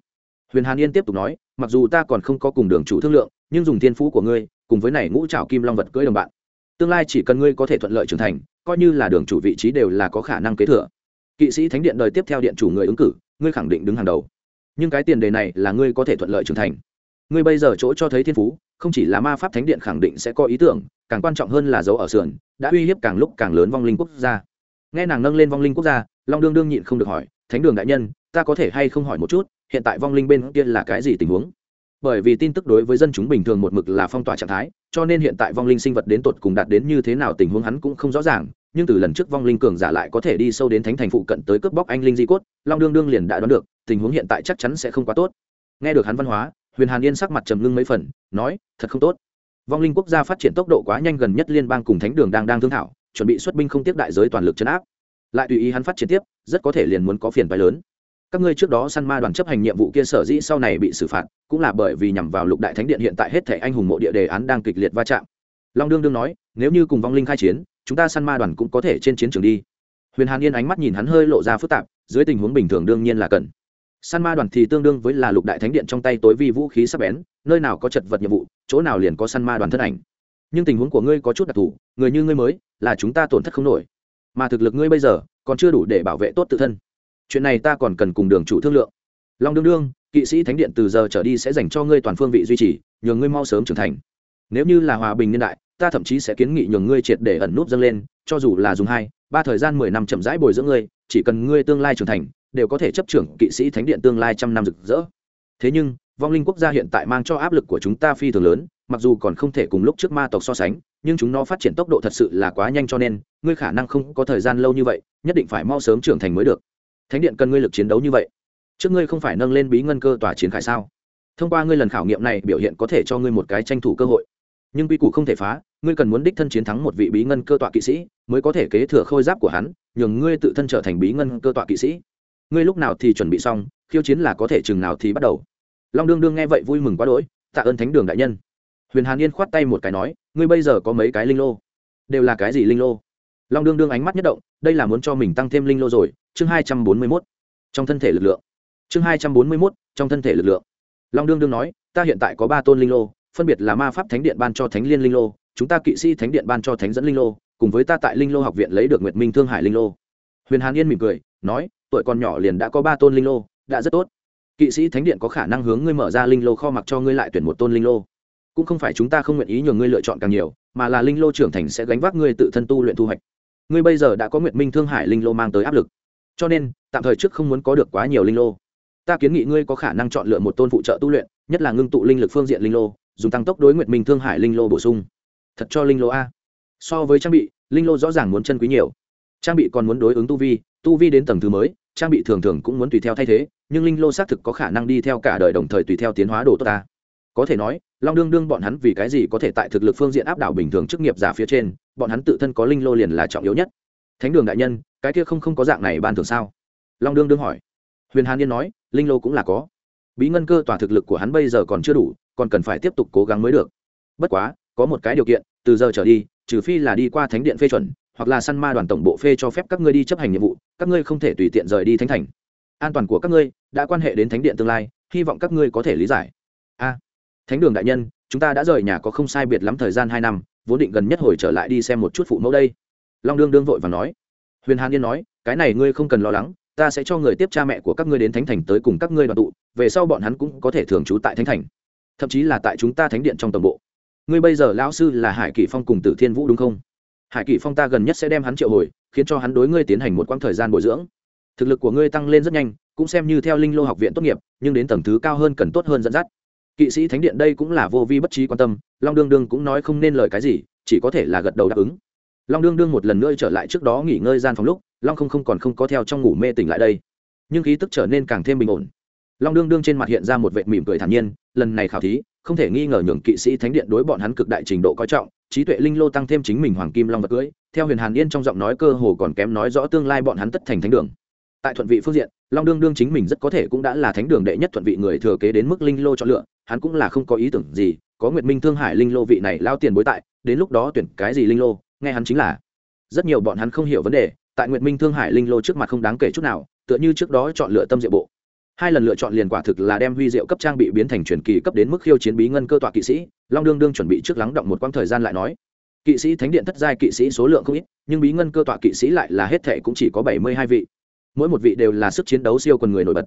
Huyền hàn yên tiếp tục nói, mặc dù ta còn không có cùng đường chủ thương lượng, nhưng dùng thiên phú của ngươi, cùng với này ngũ trào kim long vật cưỡi đồng bạn, tương lai chỉ cần ngươi có thể thuận lợi trưởng thành, coi như là đường chủ vị trí đều là có khả năng kế thừa kỵ sĩ thánh điện đời tiếp theo điện chủ người ứng cử, ngươi khẳng định đứng hàng đầu. Nhưng cái tiền đề này là ngươi có thể thuận lợi trưởng thành. Ngươi bây giờ chỗ cho thấy thiên phú, không chỉ là ma pháp thánh điện khẳng định sẽ có ý tưởng, càng quan trọng hơn là dấu ở sườn, đã uy hiếp càng lúc càng lớn vong linh quốc gia. Nghe nàng nâng lên vong linh quốc gia, long đương đương nhịn không được hỏi, thánh đường đại nhân, ta có thể hay không hỏi một chút, hiện tại vong linh bên kia là cái gì tình huống? Bởi vì tin tức đối với dân chúng bình thường một mực là phong tỏa trạng thái, cho nên hiện tại vong linh sinh vật đến tột cùng đạt đến như thế nào tình huống hắn cũng không rõ ràng nhưng từ lần trước vong linh cường giả lại có thể đi sâu đến thánh thành phụ cận tới cướp bóc anh linh di cốt, long đương đương liền đã đoán được, tình huống hiện tại chắc chắn sẽ không quá tốt. Nghe được hắn văn hóa, huyền hàn yên sắc mặt trầm ngưng mấy phần, nói, thật không tốt. Vong linh quốc gia phát triển tốc độ quá nhanh gần nhất liên bang cùng thánh đường đang đang thương thảo, chuẩn bị xuất binh không tiếp đại giới toàn lực chấn áp. Lại tùy ý hắn phát triển tiếp, rất có thể liền muốn có phiền bài lớn. Các ngươi trước đó săn ma đoàn chấp hành nhiệm vụ kia sở dĩ sau này bị xử phạt, cũng là bởi vì nhằm vào lục đại thánh điện hiện tại hết thể anh hùng mộ địa đề án đang kịch liệt va chạm. Long đương đương nói nếu như cùng vong linh khai chiến, chúng ta săn ma đoàn cũng có thể trên chiến trường đi. Huyền hàn yên ánh mắt nhìn hắn hơi lộ ra phức tạp, dưới tình huống bình thường đương nhiên là cần. Săn ma đoàn thì tương đương với là lục đại thánh điện trong tay tối vi vũ khí sắp bén, nơi nào có chật vật nhiệm vụ, chỗ nào liền có săn ma đoàn thân ảnh. Nhưng tình huống của ngươi có chút đặc thù, người như ngươi mới, là chúng ta tổn thất không nổi. Mà thực lực ngươi bây giờ, còn chưa đủ để bảo vệ tốt tự thân. Chuyện này ta còn cần cùng đường chủ thương lượng. Long đương đương, kỵ sĩ thánh điện từ giờ trở đi sẽ dành cho ngươi toàn phương vị duy trì, nhường ngươi mau sớm trưởng thành. Nếu như là hòa bình niên đại ta thậm chí sẽ kiến nghị nhường ngươi triệt để ẩn núp dâng lên, cho dù là dùng hai, ba thời gian mười năm chậm rãi bồi dưỡng ngươi, chỉ cần ngươi tương lai trưởng thành, đều có thể chấp trưởng kỵ sĩ thánh điện tương lai trăm năm rực rỡ. Thế nhưng, vong linh quốc gia hiện tại mang cho áp lực của chúng ta phi thường lớn, mặc dù còn không thể cùng lúc trước ma tộc so sánh, nhưng chúng nó phát triển tốc độ thật sự là quá nhanh cho nên, ngươi khả năng không có thời gian lâu như vậy, nhất định phải mau sớm trưởng thành mới được. Thánh điện cần ngươi lực chiến đấu như vậy. Trước ngươi không phải nâng lên bí ngân cơ tòa chiến khải sao? Thông qua ngươi lần khảo nghiệm này biểu hiện có thể cho ngươi một cái tranh thủ cơ hội nhưng quy củ không thể phá, ngươi cần muốn đích thân chiến thắng một vị bí ngân cơ tọa kỵ sĩ, mới có thể kế thừa khôi giáp của hắn, nhường ngươi tự thân trở thành bí ngân cơ tọa kỵ sĩ. Ngươi lúc nào thì chuẩn bị xong, khiêu chiến là có thể chừng nào thì bắt đầu. Long đương đương nghe vậy vui mừng quá đỗi, tạ ơn thánh đường đại nhân. Huyền hàn yên khoát tay một cái nói, ngươi bây giờ có mấy cái linh lô? Đều là cái gì linh lô? Long đương đương ánh mắt nhất động, đây là muốn cho mình tăng thêm linh lô rồi, chương hai trăm bốn mươi mốt. Trong thân thể lực lượng. Chương hai trăm bốn mươi mốt, trong thân thể lực lượng. Long đương đương nói, ta hiện tại có ba tôn linh lô phân biệt là ma pháp thánh điện ban cho thánh liên linh lô, chúng ta kỵ sĩ thánh điện ban cho thánh dẫn linh lô, cùng với ta tại linh lô học viện lấy được nguyệt minh thương hải linh lô. Huyền hàn yên mỉm cười, nói, tuổi còn nhỏ liền đã có ba tôn linh lô, đã rất tốt. Kỵ sĩ thánh điện có khả năng hướng ngươi mở ra linh lô kho mặc cho ngươi lại tuyển một tôn linh lô. Cũng không phải chúng ta không nguyện ý nhường ngươi lựa chọn càng nhiều, mà là linh lô trưởng thành sẽ gánh vác ngươi tự thân tu luyện thu hoạch. Ngươi bây giờ đã có nguyệt minh thương hải linh lô mang tới áp lực. Cho nên, tạm thời trước không muốn có được quá nhiều linh lô. Ta kiến nghị ngươi có khả năng chọn lựa một tôn phụ trợ tu luyện, nhất là ngưng tụ linh lực phương diện linh lô dùng tăng tốc đối nguyệt minh thương hải linh lô bổ sung. Thật cho linh lô a. So với trang bị, linh lô rõ ràng muốn chân quý nhiều. Trang bị còn muốn đối ứng tu vi tu vi đến tầng thứ mới, trang bị thường thường cũng muốn tùy theo thay thế, nhưng linh lô xác thực có khả năng đi theo cả đời đồng thời tùy theo tiến hóa đồ tốt ta. Có thể nói, long đương đương bọn hắn vì cái gì có thể tại thực lực phương diện áp đảo bình thường chức nghiệp giả phía trên, bọn hắn tự thân có linh lô liền là trọng yếu nhất. Thánh đường đại nhân, cái kia không không có dạng này ban thường sao? Long đương đương hỏi. Huyền hàn yên nói, linh lô cũng là có. Bí ngân cơ tòa thực lực của hắn bây giờ còn chưa đủ còn cần phải tiếp tục cố gắng mới được. Bất quá, có một cái điều kiện, từ giờ trở đi, trừ phi là đi qua thánh điện phê chuẩn, hoặc là săn ma đoàn tổng bộ phê cho phép các ngươi đi chấp hành nhiệm vụ, các ngươi không thể tùy tiện rời đi thánh thành. An toàn của các ngươi đã quan hệ đến thánh điện tương lai, hy vọng các ngươi có thể lý giải. A, thánh đường đại nhân, chúng ta đã rời nhà có không sai biệt lắm thời gian hai năm, vốn định gần nhất hồi trở lại đi xem một chút phụ mẫu đây. Long đương đương vội và nói. Huyền hàn yên nói, cái này ngươi không cần lo lắng, ta sẽ cho người tiếp cha mẹ của các ngươi đến thánh thành tới cùng các ngươi đoàn tụ, về sau bọn hắn cũng có thể thường trú tại thánh thành thậm chí là tại chúng ta thánh điện trong tổng bộ. Ngươi bây giờ lão sư là hải kỷ phong cùng tử thiên vũ đúng không? Hải kỷ phong ta gần nhất sẽ đem hắn triệu hồi, khiến cho hắn đối ngươi tiến hành một quãng thời gian bồi dưỡng. Thực lực của ngươi tăng lên rất nhanh, cũng xem như theo linh lô học viện tốt nghiệp, nhưng đến tầng thứ cao hơn cần tốt hơn dẫn dắt. Kỵ sĩ thánh điện đây cũng là vô vi bất trí quan tâm, long đương đương cũng nói không nên lời cái gì, chỉ có thể là gật đầu đáp ứng. Long đương đương một lần nữa trở lại trước đó nghỉ ngơi gian phòng lúc, long không không còn không có theo trong ngủ mê tỉnh lại đây. Nhưng khí tức trở nên càng thêm bình ổn. Long đương đương trên mặt hiện ra một vệ mỉm cười thản nhiên lần này khảo thí, không thể nghi ngờ nhường kỵ sĩ thánh điện đối bọn hắn cực đại trình độ coi trọng, trí tuệ linh lô tăng thêm chính mình hoàng kim long vật cưới, theo huyền hàn yên trong giọng nói cơ hồ còn kém nói rõ tương lai bọn hắn tất thành thánh đường. Tại thuận vị phương diện, long đương đương chính mình rất có thể cũng đã là thánh đường đệ nhất thuận vị người thừa kế đến mức linh lô chọn lựa, hắn cũng là không có ý tưởng gì, có nguyệt minh thương hải linh lô vị này lao tiền bối tại, đến lúc đó tuyển cái gì linh lô, nghe hắn chính là. Rất nhiều bọn hắn không hiểu vấn đề, tại nguyệt minh thương hải linh lô trước mặt không đáng kể chút nào, tựa như trước đó chọn lựa tâm diệu bộ hai lần lựa chọn liền quả thực là đem huy diệu cấp trang bị biến thành truyền kỳ cấp đến mức khiêu chiến bí ngân cơ tọa kỵ sĩ, long đương đương chuẩn bị trước lắng động một quãng thời gian lại nói. Kỵ sĩ thánh điện thất giai kỵ sĩ số lượng không ít, nhưng bí ngân cơ tọa kỵ sĩ lại là hết thệ cũng chỉ có bảy mươi hai vị. Mỗi một vị đều là sức chiến đấu siêu quần người nổi bật.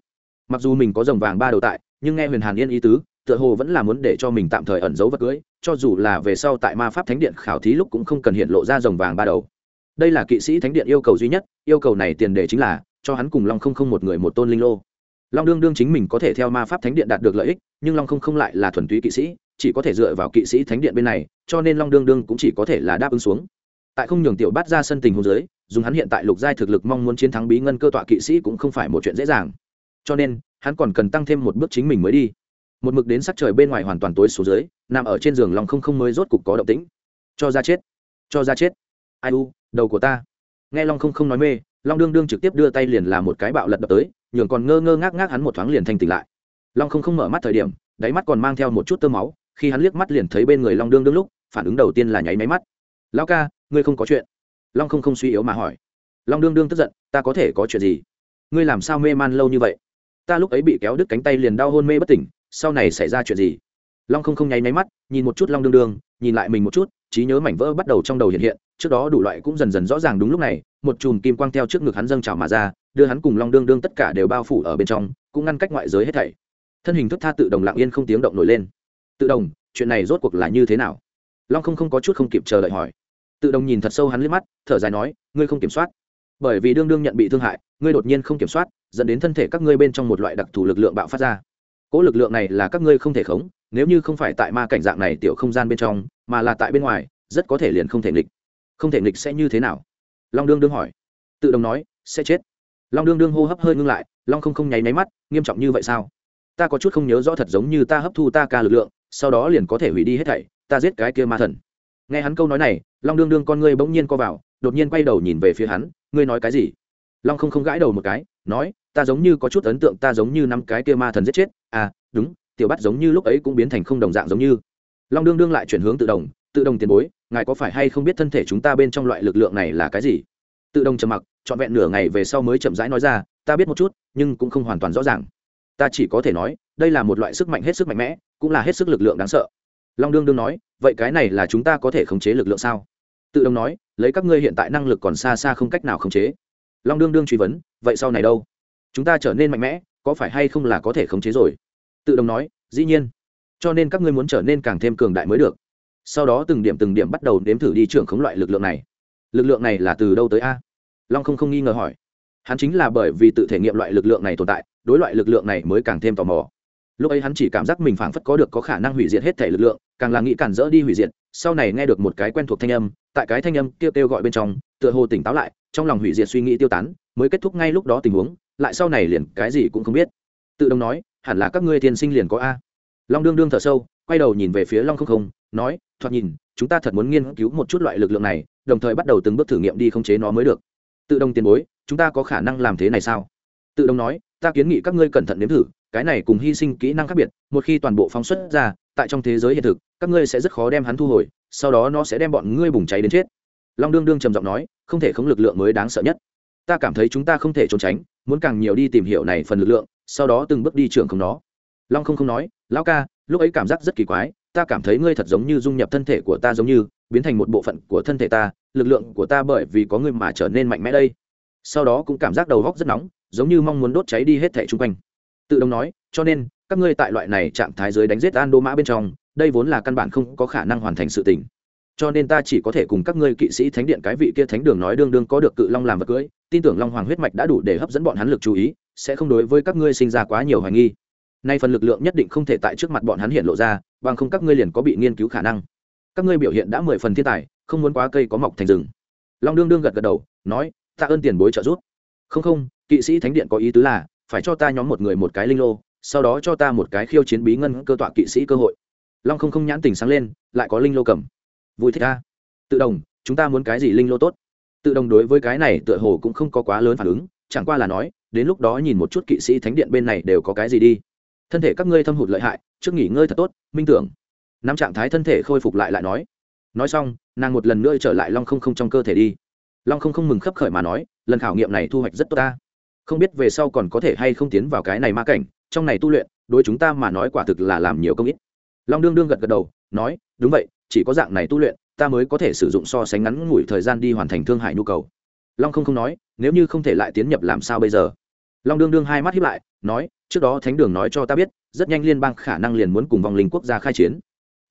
Mặc dù mình có dòng vàng ba đầu tại, nhưng nghe huyền hàn yên ý tứ, tựa hồ vẫn là muốn để cho mình tạm thời ẩn giấu vật cưới, cho dù là về sau tại ma pháp thánh điện khảo thí lúc cũng không cần hiện lộ ra dòng vàng ba đầu. Đây là kỵ sĩ thánh điện yêu cầu duy nhất, yêu cầu này tiền đề chính là cho hắn cùng long không không một người một tôn linh lô long đương đương chính mình có thể theo ma pháp thánh điện đạt được lợi ích, nhưng long không không lại là thuần túy kỵ sĩ, chỉ có thể dựa vào kỵ sĩ thánh điện bên này, cho nên long đương đương cũng chỉ có thể là đáp ứng xuống. Tại không nhường tiểu bát ra sân tình hồ dưới, dùng hắn hiện tại lục giai thực lực mong muốn chiến thắng bí ngân cơ tọa kỵ sĩ cũng không phải một chuyện dễ dàng. Cho nên, hắn còn cần tăng thêm một bước chính mình mới đi. Một mực đến sắc trời bên ngoài hoàn toàn tối số dưới, nằm ở trên giường lòng không không mới rốt cục có động tĩnh. Cho ra chết. Cho ra chết. Ai u, đầu của ta. Nghe long không không nói mê long đương đương trực tiếp đưa tay liền làm một cái bạo lật đập tới, nhường còn ngơ ngơ ngác ngác hắn một thoáng liền thanh tỉnh lại. Long không không mở mắt thời điểm, đáy mắt còn mang theo một chút tơ máu, khi hắn liếc mắt liền thấy bên người long đương đương lúc, phản ứng đầu tiên là nháy máy mắt. Lao ca, ngươi không có chuyện. Long không không suy yếu mà hỏi. Long đương đương tức giận, ta có thể có chuyện gì? Ngươi làm sao mê man lâu như vậy? Ta lúc ấy bị kéo đứt cánh tay liền đau hôn mê bất tỉnh, sau này xảy ra chuyện gì? Long không không nháy máy mắt, nhìn một chút long đương đương, nhìn lại mình một chút, trí nhớ mảnh vỡ bắt đầu trong đầu hiện hiện, trước đó đủ loại cũng dần dần rõ ràng đúng lúc này một chùm kim quang theo trước ngực hắn dâng trào mà ra, đưa hắn cùng long đương đương tất cả đều bao phủ ở bên trong, cũng ngăn cách ngoại giới hết thảy. Thân hình thức tha tự đồng lặng yên không tiếng động nổi lên. Tự đồng, chuyện này rốt cuộc là như thế nào? Long không không có chút không kịp chờ đợi hỏi. Tự đồng nhìn thật sâu hắn liếc mắt, thở dài nói, ngươi không kiểm soát. Bởi vì đương đương nhận bị thương hại, ngươi đột nhiên không kiểm soát, dẫn đến thân thể các ngươi bên trong một loại đặc thù lực lượng bạo phát ra. Cỗ lực lượng này là các ngươi không thể khống, nếu như không phải tại ma cảnh dạng này tiểu không gian bên trong, mà là tại bên ngoài, rất có thể liền không thể nghịch. Không thể nghịch sẽ như thế nào? Long đương đương hỏi. Tự đồng nói, sẽ chết. Long đương đương hô hấp hơi ngưng lại, long không không nháy máy mắt, nghiêm trọng như vậy sao? Ta có chút không nhớ rõ thật giống như ta hấp thu ta ca lực lượng, sau đó liền có thể hủy đi hết thảy, ta giết cái kia ma thần. Nghe hắn câu nói này, long đương đương con ngươi bỗng nhiên co vào, đột nhiên quay đầu nhìn về phía hắn, ngươi nói cái gì? Long không không gãi đầu một cái, nói, ta giống như có chút ấn tượng, ta giống như năm cái kia ma thần giết chết. À đúng, tiểu bắt giống như lúc ấy cũng biến thành không đồng dạng giống như. Long đương đương lại chuyển hướng tự động tự động tiền bối ngài có phải hay không biết thân thể chúng ta bên trong loại lực lượng này là cái gì? Tự động trầm mặc, trọn vẹn nửa ngày về sau mới chậm rãi nói ra, ta biết một chút, nhưng cũng không hoàn toàn rõ ràng. Ta chỉ có thể nói, đây là một loại sức mạnh hết sức mạnh mẽ, cũng là hết sức lực lượng đáng sợ. Long đương đương nói, vậy cái này là chúng ta có thể khống chế lực lượng sao? Tự động nói, lấy các ngươi hiện tại năng lực còn xa xa không cách nào khống chế. Long đương đương truy vấn, vậy sau này đâu? Chúng ta trở nên mạnh mẽ, có phải hay không là có thể khống chế rồi? Tự động nói, dĩ nhiên. Cho nên các ngươi muốn trở nên càng thêm cường đại mới được sau đó từng điểm từng điểm bắt đầu đếm thử đi trưởng khống loại lực lượng này. Lực lượng này là từ đâu tới a? Long không không nghi ngờ hỏi. Hắn chính là bởi vì tự thể nghiệm loại lực lượng này tồn tại, đối loại lực lượng này mới càng thêm tò mò. Lúc ấy hắn chỉ cảm giác mình phảng phất có được có khả năng hủy diệt hết thể lực lượng, càng là nghĩ cản rỡ đi hủy diệt, sau này nghe được một cái quen thuộc thanh âm, tại cái thanh âm kêu kêu gọi bên trong, tựa hồ tỉnh táo lại, trong lòng hủy diệt suy nghĩ tiêu tán, mới kết thúc ngay lúc đó tình huống, lại sau này liền cái gì cũng không biết. Tự động nói, hẳn là các ngươi tiên sinh liền có a. Long đương đương thở sâu, quay đầu nhìn về phía long không không, nói thoạt nhìn, chúng ta thật muốn nghiên cứu một chút loại lực lượng này, đồng thời bắt đầu từng bước thử nghiệm đi khống chế nó mới được. Tự động tiền bối, chúng ta có khả năng làm thế này sao? Tự động nói, ta kiến nghị các ngươi cẩn thận nếm thử, cái này cùng hy sinh kỹ năng khác biệt, một khi toàn bộ phóng xuất ra, tại trong thế giới hiện thực, các ngươi sẽ rất khó đem hắn thu hồi, sau đó nó sẽ đem bọn ngươi bùng cháy đến chết. Long đương đương trầm giọng nói, không thể khống lực lượng mới đáng sợ nhất. Ta cảm thấy chúng ta không thể trốn tránh, muốn càng nhiều đi tìm hiểu này phần lực lượng, sau đó từng bước đi trưởng không nó. Long không không nói, lão ca, lúc ấy cảm giác rất kỳ quái ta cảm thấy ngươi thật giống như dung nhập thân thể của ta giống như, biến thành một bộ phận của thân thể ta, lực lượng của ta bởi vì có ngươi mà trở nên mạnh mẽ đây. Sau đó cũng cảm giác đầu góc rất nóng, giống như mong muốn đốt cháy đi hết thể chung quanh. Tự động nói, cho nên, các ngươi tại loại này trạng thái dưới đánh giết an đô mã bên trong, đây vốn là căn bản không có khả năng hoàn thành sự tình. Cho nên ta chỉ có thể cùng các ngươi kỵ sĩ thánh điện cái vị kia thánh đường nói đương đương có được cự long làm vật cưỡi tin tưởng long hoàng huyết mạch đã đủ để hấp dẫn bọn hắn lực chú ý, sẽ không đối với các ngươi sinh ra quá nhiều hoài nghi nay phần lực lượng nhất định không thể tại trước mặt bọn hắn hiện lộ ra, bằng không các ngươi liền có bị nghiên cứu khả năng. Các ngươi biểu hiện đã mười phần thiên tài, không muốn quá cây có mọc thành rừng. Long đương đương gật gật đầu, nói, ta ơn tiền bối trợ giúp. Không không, kỵ sĩ thánh điện có ý tứ là, phải cho ta nhóm một người một cái linh lô, sau đó cho ta một cái khiêu chiến bí ngân cơ tọa kỵ sĩ cơ hội. Long không không nhãn tình sáng lên, lại có linh lô cầm. Vui thích ta. Tự đồng, chúng ta muốn cái gì linh lô tốt? Tự đồng đối với cái này tựa hồ cũng không có quá lớn phản ứng, chẳng qua là nói, đến lúc đó nhìn một chút kỵ sĩ thánh điện bên này đều có cái gì đi thân thể các ngươi thâm hụt lợi hại, trước nghỉ ngơi thật tốt, minh tưởng. Năm trạng thái thân thể khôi phục lại lại nói. Nói xong, nàng một lần nữa trở lại long không không trong cơ thể đi. Long không không mừng khấp khởi mà nói, lần khảo nghiệm này thu hoạch rất tốt ta. Không biết về sau còn có thể hay không tiến vào cái này ma cảnh, trong này tu luyện, đối chúng ta mà nói quả thực là làm nhiều công ít. Long đương đương gật gật đầu, nói, đúng vậy, chỉ có dạng này tu luyện, ta mới có thể sử dụng so sánh ngắn ngủi thời gian đi hoàn thành thương hại nhu cầu. Long không không nói, nếu như không thể lại tiến nhập làm sao bây giờ? Long đương đương hai mắt hiếp lại nói, trước đó thánh đường nói cho ta biết, rất nhanh liên bang khả năng liền muốn cùng vong linh quốc gia khai chiến.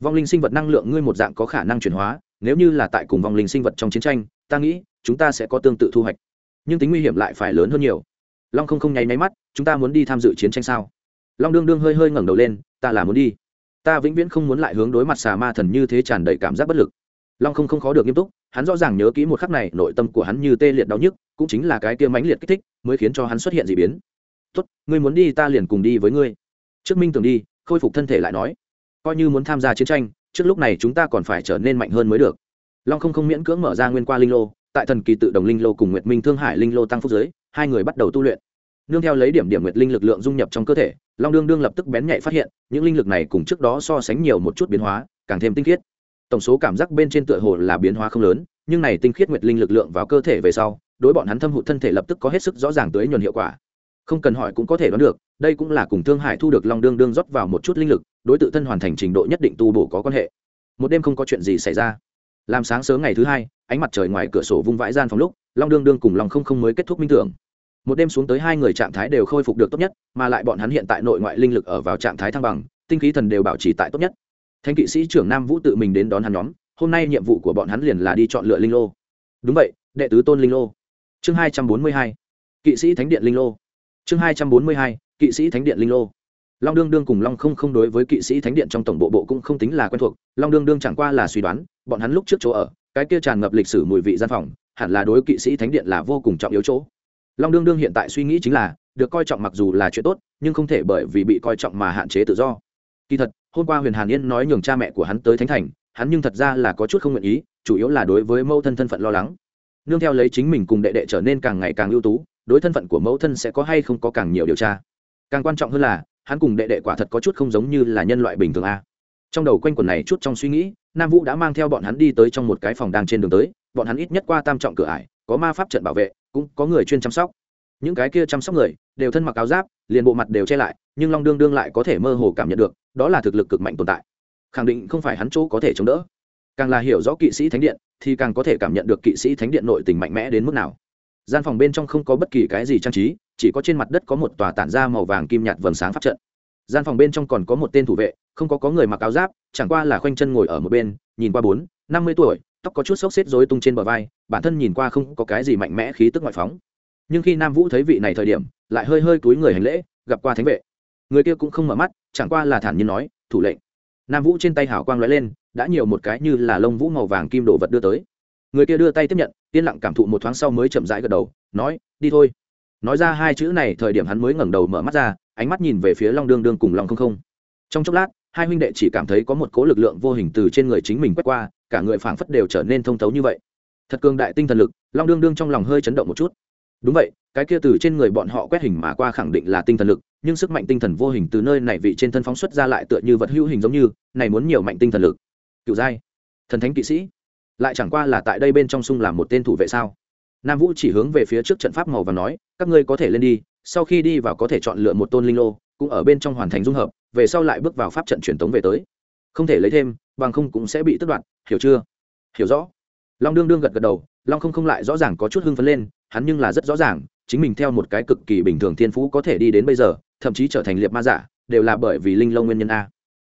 Vong linh sinh vật năng lượng ngươi một dạng có khả năng chuyển hóa, nếu như là tại cùng vong linh sinh vật trong chiến tranh, ta nghĩ, chúng ta sẽ có tương tự thu hoạch. Nhưng tính nguy hiểm lại phải lớn hơn nhiều. Long không không nháy máy mắt, chúng ta muốn đi tham dự chiến tranh sao? Long đương đương hơi hơi ngẩng đầu lên, ta là muốn đi. Ta vĩnh viễn không muốn lại hướng đối mặt xà ma thần như thế tràn đầy cảm giác bất lực. Long không không khó được nghiêm túc, hắn rõ ràng nhớ kỹ một khắc này, nội tâm của hắn như tê liệt đau nhức, cũng chính là cái kia mãnh liệt kích thích, mới khiến cho hắn xuất hiện d ị biến tốt, ngươi muốn đi ta liền cùng đi với ngươi. Trước minh tưởng đi, khôi phục thân thể lại nói, coi như muốn tham gia chiến tranh, trước lúc này chúng ta còn phải trở nên mạnh hơn mới được. Long không không miễn cưỡng mở ra nguyên qua linh lô, tại thần kỳ tự đồng linh lô cùng nguyệt minh thương hải linh lô tăng phúc giới, hai người bắt đầu tu luyện. Nương theo lấy điểm điểm nguyệt linh lực lượng dung nhập trong cơ thể, long đương đương lập tức bén nhạy phát hiện, những linh lực này cùng trước đó so sánh nhiều một chút biến hóa, càng thêm tinh khiết. Tổng số cảm giác bên trên tựa hồ là biến hóa không lớn, nhưng này tinh khiết nguyệt linh lực lượng vào cơ thể về sau, đối bọn hắn thâm hụt thân thể lập tức có hết sức rõ ràng tới nhuần hiệu quả không cần hỏi cũng có thể đoán được, đây cũng là cùng thương hải thu được long đương đương rót vào một chút linh lực, đối tự thân hoàn thành trình độ nhất định tu bổ có quan hệ. Một đêm không có chuyện gì xảy ra. Làm sáng sớm ngày thứ hai, ánh mặt trời ngoài cửa sổ vung vãi gian phòng lúc, long đương đương cùng long không không mới kết thúc minh tưởng. Một đêm xuống tới hai người trạng thái đều khôi phục được tốt nhất, mà lại bọn hắn hiện tại nội ngoại linh lực ở vào trạng thái thăng bằng, tinh khí thần đều bảo trì tại tốt nhất. Thanh kỵ sĩ trưởng nam vũ tự mình đến đón hắn nhóm, hôm nay nhiệm vụ của bọn hắn liền là đi chọn lựa linh lô. Đúng vậy, đệ tứ tôn linh lô. Chương hai trăm bốn mươi hai. Kỵ sĩ thánh điện linh lô chương hai trăm bốn mươi hai, kỵ sĩ thánh điện linh lô. Long đương đương cùng long không không đối với kỵ sĩ thánh điện trong tổng bộ bộ cũng không tính là quen thuộc. Long đương đương chẳng qua là suy đoán, bọn hắn lúc trước chỗ ở, cái kia tràn ngập lịch sử mùi vị gian phòng, hẳn là đối kỵ sĩ thánh điện là vô cùng trọng yếu chỗ. Long đương đương hiện tại suy nghĩ chính là, được coi trọng mặc dù là chuyện tốt, nhưng không thể bởi vì bị coi trọng mà hạn chế tự do. Kỳ thật, hôm qua huyền hàn yên nói nhường cha mẹ của hắn tới thánh thành, hắn nhưng thật ra là có chút không nguyện ý, chủ yếu là đối với Mâu thân thân phận lo lắng. Nương theo lấy chính mình cùng đệ đệ trở nên càng ngày càng ưu tú đối thân phận của mẫu thân sẽ có hay không có càng nhiều điều tra. Càng quan trọng hơn là, hắn cùng đệ đệ quả thật có chút không giống như là nhân loại bình thường a. Trong đầu quanh quần này chút trong suy nghĩ, nam vũ đã mang theo bọn hắn đi tới trong một cái phòng đang trên đường tới, bọn hắn ít nhất qua tam trọng cửa ải, có ma pháp trận bảo vệ, cũng có người chuyên chăm sóc. Những cái kia chăm sóc người, đều thân mặc áo giáp, liền bộ mặt đều che lại, nhưng long đương đương lại có thể mơ hồ cảm nhận được, đó là thực lực cực mạnh tồn tại. Khẳng định không phải hắn chỗ có thể chống đỡ. Càng là hiểu rõ kỵ sĩ thánh điện, thì càng có thể cảm nhận được kỵ sĩ thánh điện nội tình mạnh mẽ đến mức nào gian phòng bên trong không có bất kỳ cái gì trang trí, chỉ có trên mặt đất có một tòa tản ra màu vàng kim nhạt vầng sáng pháp trận. Gian phòng bên trong còn có một tên thủ vệ, không có có người mặc áo giáp, chẳng qua là khoanh chân ngồi ở một bên, nhìn qua bốn, năm mươi tuổi, tóc có chút xốc xếp rối tung trên bờ vai, bản thân nhìn qua không có cái gì mạnh mẽ khí tức ngoại phóng. Nhưng khi nam vũ thấy vị này thời điểm, lại hơi hơi túi người hành lễ, gặp qua thánh vệ. Người kia cũng không mở mắt, chẳng qua là thản nhiên nói, thủ lệnh. Nam vũ trên tay hảo quang lóe lên, đã nhiều một cái như là lông vũ màu vàng kim đồ vật đưa tới người kia đưa tay tiếp nhận, yên lặng cảm thụ một thoáng sau mới chậm rãi gật đầu, nói, đi thôi. Nói ra hai chữ này thời điểm hắn mới ngẩng đầu mở mắt ra, ánh mắt nhìn về phía long đương đương cùng long không không. Trong chốc lát, hai huynh đệ chỉ cảm thấy có một cố lực lượng vô hình từ trên người chính mình quét qua, cả người phảng phất đều trở nên thông thấu như vậy. Thật cường đại tinh thần lực, long đương đương trong lòng hơi chấn động một chút. Đúng vậy, cái kia từ trên người bọn họ quét hình mà qua khẳng định là tinh thần lực, nhưng sức mạnh tinh thần vô hình từ nơi này vị trên thân phóng xuất ra lại tựa như vật hữu hình giống như, này muốn nhiều mạnh tinh thần lực. Cựu giai, thần thánh kỵ sĩ lại chẳng qua là tại đây bên trong sung làm một tên thủ vệ sao? Nam vũ chỉ hướng về phía trước trận pháp màu và nói, các ngươi có thể lên đi, sau khi đi vào có thể chọn lựa một tôn linh lô, cũng ở bên trong hoàn thành dung hợp, về sau lại bước vào pháp trận truyền tống về tới. Không thể lấy thêm, bằng không cũng sẽ bị tất đoạn hiểu chưa? Hiểu rõ. Long đương đương gật gật đầu, long không không lại rõ ràng có chút hưng phấn lên, hắn nhưng là rất rõ ràng, chính mình theo một cái cực kỳ bình thường thiên phú có thể đi đến bây giờ, thậm chí trở thành liệt ma giả, đều là bởi vì linh lông nguyên nhân a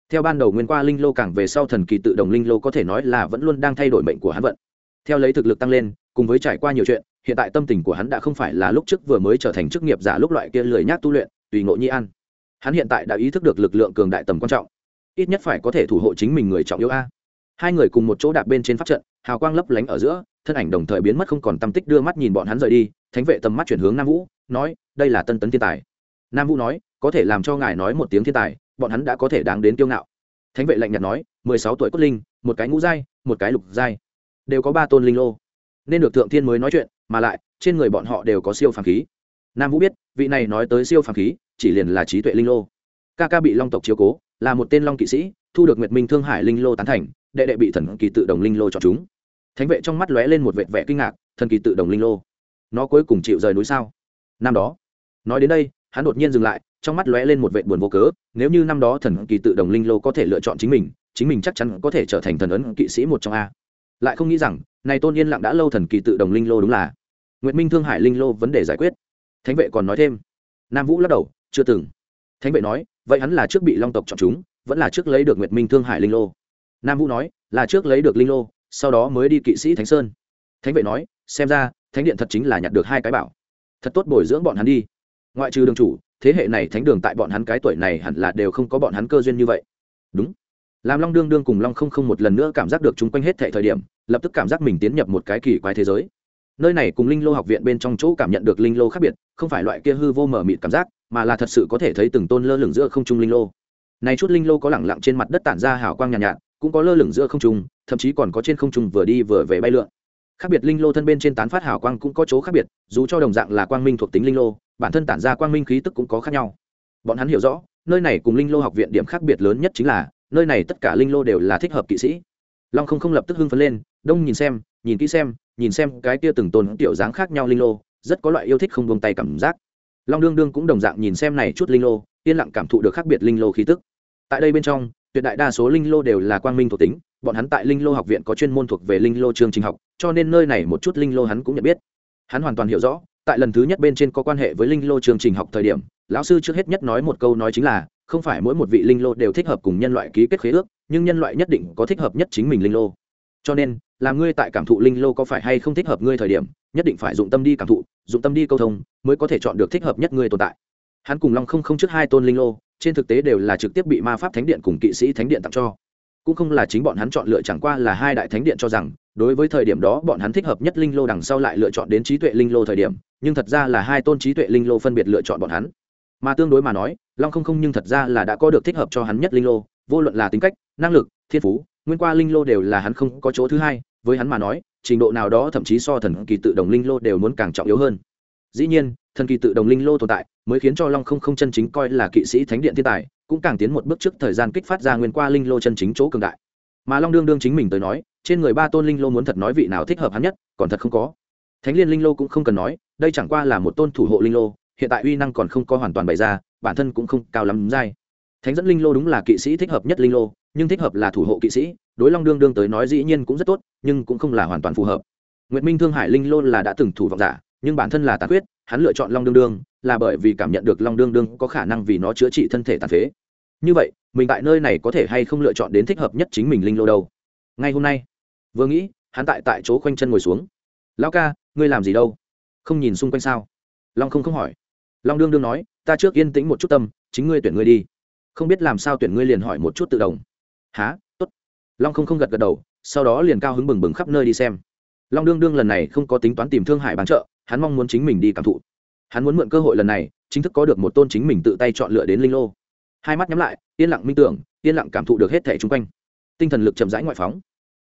theo ban đầu nguyên qua linh lô càng về sau thần kỳ tự động linh lô có thể nói là vẫn luôn đang thay đổi mệnh của hắn vận. Theo lấy thực lực tăng lên, cùng với trải qua nhiều chuyện, hiện tại tâm tình của hắn đã không phải là lúc trước vừa mới trở thành chức nghiệp giả lúc loại kia lười nhác tu luyện, tùy ngộ nhi ăn hắn hiện tại đã ý thức được lực lượng cường đại tầm quan trọng. Ít nhất phải có thể thủ hộ chính mình người trọng yếu a. Hai người cùng một chỗ đạp bên trên pháp trận, hào quang lấp lánh ở giữa, thân ảnh đồng thời biến mất không còn tâm tích đưa mắt nhìn bọn hắn rời đi, thánh vệ tầm mắt chuyển hướng nam vũ, nói, đây là tân tấn thiên tài. Nam vũ nói, có thể làm cho ngài nói một tiếng thiên tài bọn hắn đã có thể đáng đến kiêu ngạo. Thánh vệ lạnh nhạt nói, mười sáu tuổi cốt linh, một cái ngũ giai, một cái lục giai, đều có ba tôn linh lô. Nên được thượng thiên mới nói chuyện, mà lại, trên người bọn họ đều có siêu phàm khí. Nam vũ biết, vị này nói tới siêu phàm khí, chỉ liền là trí tuệ linh lô. Ca ca bị long tộc chiếu cố, là một tên long kỵ sĩ, thu được nguyệt minh thương hải linh lô tán thành, đệ đệ bị thần kỳ tự đồng linh lô chọn chúng. Thánh vệ trong mắt lóe lên một vệt vẻ kinh ngạc, thần kỳ tự đồng linh lô. Nó cuối cùng chịu rời núi sao? Năm đó, nói đến đây hắn đột nhiên dừng lại, trong mắt lóe lên một vệ buồn vô cớ, nếu như năm đó thần kỳ tự đồng linh lô có thể lựa chọn chính mình chính mình chắc chắn có thể trở thành thần ấn kỵ sĩ một trong a. Lại không nghĩ rằng, này tôn yên lặng đã lâu thần kỳ tự đồng linh lô đúng là. Nguyệt minh thương hải linh lô vấn đề giải quyết. Thánh vệ còn nói thêm. Nam vũ lắc đầu, chưa từng. Thánh vệ nói, vậy hắn là trước bị long tộc chọn chúng, vẫn là trước lấy được nguyệt minh thương hải linh lô? Nam vũ nói, là trước lấy được linh lô, sau đó mới đi kỵ sĩ thánh sơn. Thánh vệ nói, xem ra, thánh điện thật chính là nhặt được hai cái bảo. Thật tốt bồi dưỡng bọn hắn đi ngoại trừ đường chủ thế hệ này thánh đường tại bọn hắn cái tuổi này hẳn là đều không có bọn hắn cơ duyên như vậy. Đúng. Làm long đương đương cùng long không không một lần nữa cảm giác được chung quanh hết thệ thời điểm lập tức cảm giác mình tiến nhập một cái kỳ quái thế giới. Nơi này cùng linh lô học viện bên trong chỗ cảm nhận được linh lô khác biệt không phải loại kia hư vô mở mịt cảm giác mà là thật sự có thể thấy từng tôn lơ lửng giữa không trung linh lô. Này chút linh lô có lẳng lặng trên mặt đất tản ra hào quang nhàn nhạt, nhạt cũng có lơ lửng giữa không trung thậm chí còn có trên không trung vừa đi vừa về bay lượn khác biệt linh lô thân bên trên tán phát hào quang cũng có chỗ khác biệt, dù cho đồng dạng là quang minh thuộc tính linh lô, bản thân tản ra quang minh khí tức cũng có khác nhau. Bọn hắn hiểu rõ, nơi này cùng linh lô học viện điểm khác biệt lớn nhất chính là, nơi này tất cả linh lô đều là thích hợp kỵ sĩ. Long không không lập tức hưng phấn lên, đông nhìn xem, nhìn kỹ xem, nhìn xem cái kia từng tồn tiểu dáng khác nhau linh lô, rất có loại yêu thích không buông tay cảm giác. Long đương đương cũng đồng dạng nhìn xem này chút linh lô, yên lặng cảm thụ được khác biệt linh lô khí tức. Tại đây bên trong, tuyệt đại đa số linh lô đều là quang minh thuộc tính bọn hắn tại linh lô học viện có chuyên môn thuộc về linh lô chương trình học, cho nên nơi này một chút linh lô hắn cũng nhận biết. Hắn hoàn toàn hiểu rõ, tại lần thứ nhất bên trên có quan hệ với linh lô chương trình học thời điểm, lão sư trước hết nhất nói một câu nói chính là, không phải mỗi một vị linh lô đều thích hợp cùng nhân loại ký kết khế ước, nhưng nhân loại nhất định có thích hợp nhất chính mình linh lô. Cho nên làm ngươi tại cảm thụ linh lô có phải hay không thích hợp ngươi thời điểm, nhất định phải dụng tâm đi cảm thụ, dụng tâm đi câu thông, mới có thể chọn được thích hợp nhất ngươi tồn tại. Hắn cùng long không không trước hai tôn linh lô, trên thực tế đều là trực tiếp bị ma pháp thánh điện cùng kỵ sĩ thánh điện tặng cho cũng không là chính bọn hắn chọn lựa, chẳng qua là hai đại thánh điện cho rằng, đối với thời điểm đó bọn hắn thích hợp nhất linh lô đằng sau lại lựa chọn đến trí tuệ linh lô thời điểm, nhưng thật ra là hai tôn trí tuệ linh lô phân biệt lựa chọn bọn hắn. Mà tương đối mà nói, long không không nhưng thật ra là đã có được thích hợp cho hắn nhất linh lô, vô luận là tính cách, năng lực, thiên phú, nguyên qua linh lô đều là hắn không có chỗ thứ hai, với hắn mà nói, trình độ nào đó thậm chí so thần kỳ tự đồng linh lô đều muốn càng trọng yếu hơn. Dĩ nhiên, thần kỳ tự đồng linh lô tồn tại, mới khiến cho long không không chân chính coi là kỵ sĩ thánh điện thiên tài cũng càng tiến một bước trước thời gian kích phát ra nguyên qua linh lô chân chính chỗ cường đại. Mà long đương đương chính mình tới nói, trên người ba tôn linh lô muốn thật nói vị nào thích hợp hắn nhất, còn thật không có. Thánh liên linh lô cũng không cần nói, đây chẳng qua là một tôn thủ hộ linh lô, hiện tại uy năng còn không có hoàn toàn bày ra, bản thân cũng không cao lắm dai. Thánh dẫn linh lô đúng là kỵ sĩ thích hợp nhất linh lô, nhưng thích hợp là thủ hộ kỵ sĩ, đối long đương đương tới nói dĩ nhiên cũng rất tốt, nhưng cũng không là hoàn toàn phù hợp. Nguyệt minh thương hải linh lô là đã từng thủ vọng giả, nhưng bản thân là tàn quyết hắn lựa chọn long đương đương là bởi vì cảm nhận được long đương đương có khả năng vì nó chữa trị thân thể tàn phế. Như vậy, mình tại nơi này có thể hay không lựa chọn đến thích hợp nhất chính mình linh lô đâu? Ngay hôm nay, vừa nghĩ, hắn tại tại chỗ khoanh chân ngồi xuống. Lão ca, ngươi làm gì đâu? Không nhìn xung quanh sao? Long không không hỏi. Long đương đương nói, ta trước yên tĩnh một chút tâm, chính ngươi tuyển ngươi đi. Không biết làm sao tuyển ngươi liền hỏi một chút tự động. Há t ố t long không không gật gật đầu, sau đó liền cao hứng bừng bừng khắp nơi đi xem. Long đương đương lần này không có tính toán tìm thương hải bán trợ hắn mong muốn chính mình đi cảm thụ. Hắn muốn mượn cơ hội lần này, chính thức có được một tôn chính mình tự tay chọn lựa đến linh lô. Hai mắt nhắm lại, yên lặng minh tưởng, yên lặng cảm thụ được hết thẻ chung quanh. Tinh thần lực chậm rãi ngoại phóng.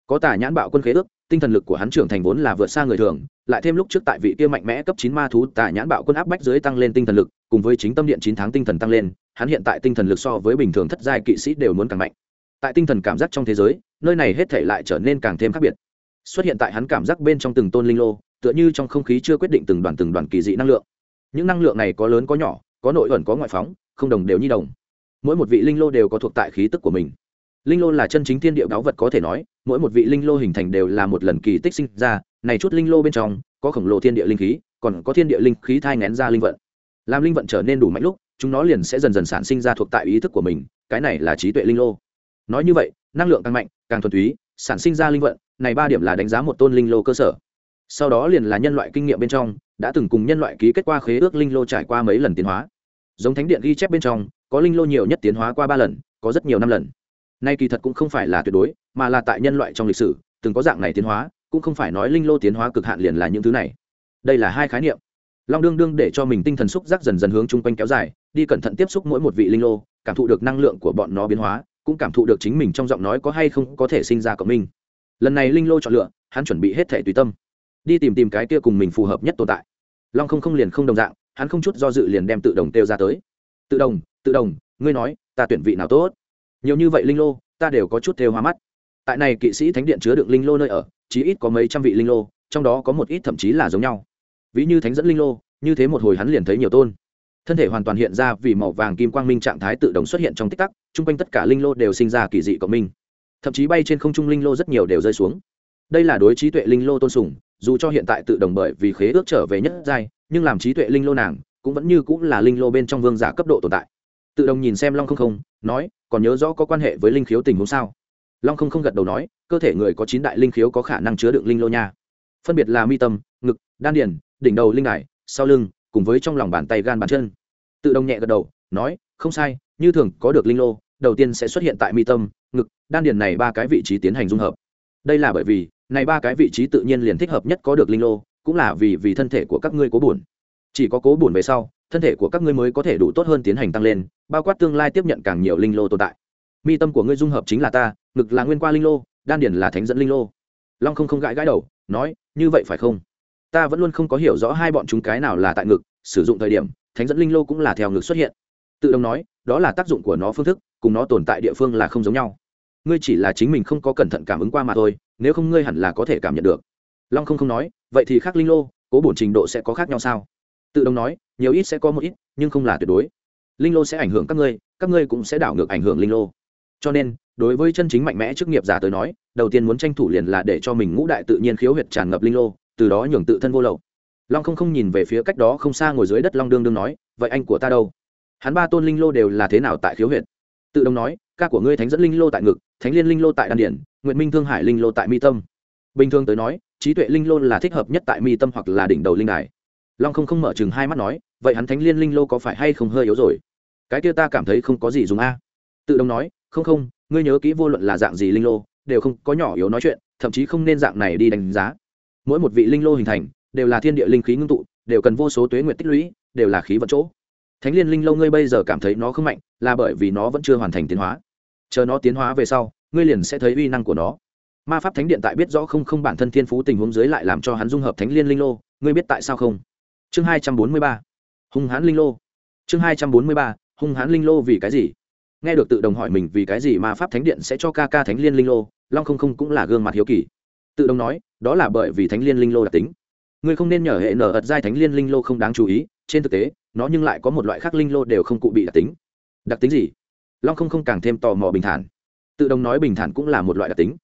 Có tà nhãn bạo quân khế ước, tinh thần lực của hắn trưởng thành vốn là vượt xa người thường, lại thêm lúc trước tại vị kia mạnh mẽ cấp chín ma thú, tà nhãn bạo quân áp bách dưới tăng lên tinh thần lực, cùng với chính tâm điện chín tháng tinh thần tăng lên, hắn hiện tại tinh thần lực so với bình thường thất giai kỵ sĩ đều muốn càng mạnh. Tại tinh thần cảm giác trong thế giới, nơi này hết thể lại trở nên càng thêm khác biệt. Xuất hiện tại hắn cảm giác bên trong từng tôn linh lô tựa như trong không khí chưa quyết định từng đoàn từng đoàn kỳ dị năng lượng. Những năng lượng này có lớn có nhỏ, có nội ẩn có ngoại phóng, không đồng đều như đồng. Mỗi một vị linh lô đều có thuộc tại khí tức của mình. Linh lô là chân chính thiên địa đáo vật có thể nói, mỗi một vị linh lô hình thành đều là một lần kỳ tích sinh ra, này chút linh lô bên trong, có khổng lồ thiên địa linh khí, còn có thiên địa linh khí thai ngén ra linh vận. Làm linh vận trở nên đủ mạnh lúc, chúng nó liền sẽ dần dần sản sinh ra thuộc tại ý thức của mình, cái này là trí tuệ linh lô. Nói như vậy, năng lượng càng mạnh, càng thuần túy, sản sinh ra linh vận, này ba điểm là đánh giá một tôn linh lô cơ sở sau đó liền là nhân loại kinh nghiệm bên trong, đã từng cùng nhân loại ký kết qua khế ước linh lô trải qua mấy lần tiến hóa. Giống thánh điện ghi chép bên trong, có linh lô nhiều nhất tiến hóa qua ba lần, có rất nhiều năm lần. Nay kỳ thật cũng không phải là tuyệt đối, mà là tại nhân loại trong lịch sử, từng có dạng này tiến hóa, cũng không phải nói linh lô tiến hóa cực hạn liền là những thứ này. Đây là hai khái niệm. Long đương đương để cho mình tinh thần xúc giác dần dần hướng chung quanh kéo dài, đi cẩn thận tiếp xúc mỗi một vị linh lô, cảm thụ được năng lượng của bọn nó biến hóa, cũng cảm thụ được chính mình trong giọng nói có hay không có thể sinh ra cộng minh. Lần này linh lô chọn lựa, hắn chuẩn bị hết thể tùy tâm đi tìm tìm cái kia cùng mình phù hợp nhất tồn tại. Long không không liền không đồng dạng, hắn không chút do dự liền đem tự đồng kêu ra tới. Tự đồng tự đồng, ngươi nói, ta tuyển vị nào tốt? Nhiều như vậy linh lô, ta đều có chút thêu hoa mắt. Tại này kỵ sĩ thánh điện chứa đựng linh lô nơi ở, chí ít có mấy trăm vị linh lô, trong đó có một ít thậm chí là giống nhau. Ví như thánh dẫn linh lô, như thế một hồi hắn liền thấy nhiều tôn. Thân thể hoàn toàn hiện ra vì màu vàng kim quang minh trạng thái tự động xuất hiện trong tích tắc, chung quanh tất cả linh lô đều sinh ra kỳ dị cộng minh. Thậm chí bay trên không trung linh lô rất nhiều đều rơi xuống. Đây là đối trí tuệ linh lô tôn sùng dù cho hiện tại tự đồng bởi vì khế ước trở về nhất giai, nhưng làm trí tuệ linh lô nàng cũng vẫn như cũng là linh lô bên trong vương giả cấp độ tồn tại. Tự đồng nhìn xem long không không, nói, còn nhớ rõ có quan hệ với linh khiếu tình huống sao? Long không không gật đầu nói, cơ thể người có chín đại linh khiếu có khả năng chứa đựng linh lô nha. Phân biệt là mi tâm, ngực, đan điền, đỉnh đầu linh đài, sau lưng, cùng với trong lòng bàn tay gan bàn chân. Tự đồng nhẹ gật đầu, nói, không sai, như thường có được linh lô, đầu tiên sẽ xuất hiện tại mi tâm, ngực, đan điền này ba cái vị trí tiến hành dung hợp đây là bởi vì, này ba cái vị trí tự nhiên liền thích hợp nhất có được linh lô, cũng là vì vì thân thể của các ngươi cố bổn chỉ có cố bổn về sau, thân thể của các ngươi mới có thể đủ tốt hơn tiến hành tăng lên, bao quát tương lai tiếp nhận càng nhiều linh lô tồn tại. Mi tâm của ngươi dung hợp chính là ta, ngực là nguyên qua linh lô, đan điền là thánh dẫn linh lô. Long không không gãi gãi đầu, nói, như vậy phải không? Ta vẫn luôn không có hiểu rõ hai bọn chúng cái nào là tại ngực, sử dụng thời điểm, thánh dẫn linh lô cũng là theo ngực xuất hiện. Tự động nói, đó là tác dụng của nó phương thức, cùng nó tồn tại địa phương là không giống nhau ngươi chỉ là chính mình không có cẩn thận cảm ứng qua mà thôi, nếu không ngươi hẳn là có thể cảm nhận được. Long không không nói, vậy thì khác linh lô, cố bổn trình độ sẽ có khác nhau sao? Tự động nói, nhiều ít sẽ có một ít, nhưng không là tuyệt đối. Linh lô sẽ ảnh hưởng các ngươi các ngươi cũng sẽ đảo ngược ảnh hưởng linh lô. Cho nên, đối với chân chính mạnh mẽ chức nghiệp giả tới nói, đầu tiên muốn tranh thủ liền là để cho mình ngũ đại tự nhiên khiếu huyệt tràn ngập linh lô, từ đó nhường tự thân vô lậu. Long không không nhìn về phía cách đó không xa ngồi dưới đất long đương đương nói, vậy anh của ta đâu? Hắn ba tôn linh lô đều là thế nào tại khiếu huyệt? Tự động nói, ca của ngươi thánh dẫn linh lô tại ngực, thánh liên linh lô tại đan điển nguyện minh thương hải linh lô tại mi tâm. Bình thường tới nói, trí tuệ linh lô là thích hợp nhất tại mi tâm hoặc là đỉnh đầu linh đài. Long không không mở chừng hai mắt nói, vậy hắn thánh liên linh lô có phải hay không hơi yếu rồi? Cái kia ta cảm thấy không có gì dùng a. Tự động nói, không không, ngươi nhớ kỹ vô luận là dạng gì linh lô, đều không có nhỏ yếu nói chuyện, thậm chí không nên dạng này đi đánh giá. Mỗi một vị linh lô hình thành, đều là thiên địa linh khí ngưng tụ, đều cần vô số tuế nguyện tích lũy, đều là khí vận chỗ thánh liên linh lâu ngươi bây giờ cảm thấy nó không mạnh, là bởi vì nó vẫn chưa hoàn thành tiến hóa. Chờ nó tiến hóa về sau, ngươi liền sẽ thấy uy năng của nó. Ma pháp thánh điện tại biết rõ không không bản thân thiên phú tình huống dưới lại làm cho hắn dung hợp thánh liên linh lô ngươi biết tại sao không? Chương hai trăm bốn mươi ba. Hung hãn linh lô. Chương hai trăm bốn mươi ba, hung hãn linh lô vì cái gì? Nghe được tự đồng hỏi mình vì cái gì ma pháp thánh điện sẽ cho ca ca thánh liên linh lô, long không không cũng là gương mặt hiếu kỳ. Tự đồng nói, đó là bởi vì thánh liên linh lô đặc tính. Ngươi không nên nhờ hệ nở ật giai thánh liên linh lô không đáng chú ý trên thực tế, nó nhưng lại có một loại khác linh lô đều không cụ bị đặc tính. Đặc tính gì? Long không không càng thêm tò mò bình thản. Tự đồng nói bình thản cũng là một loại đặc tính.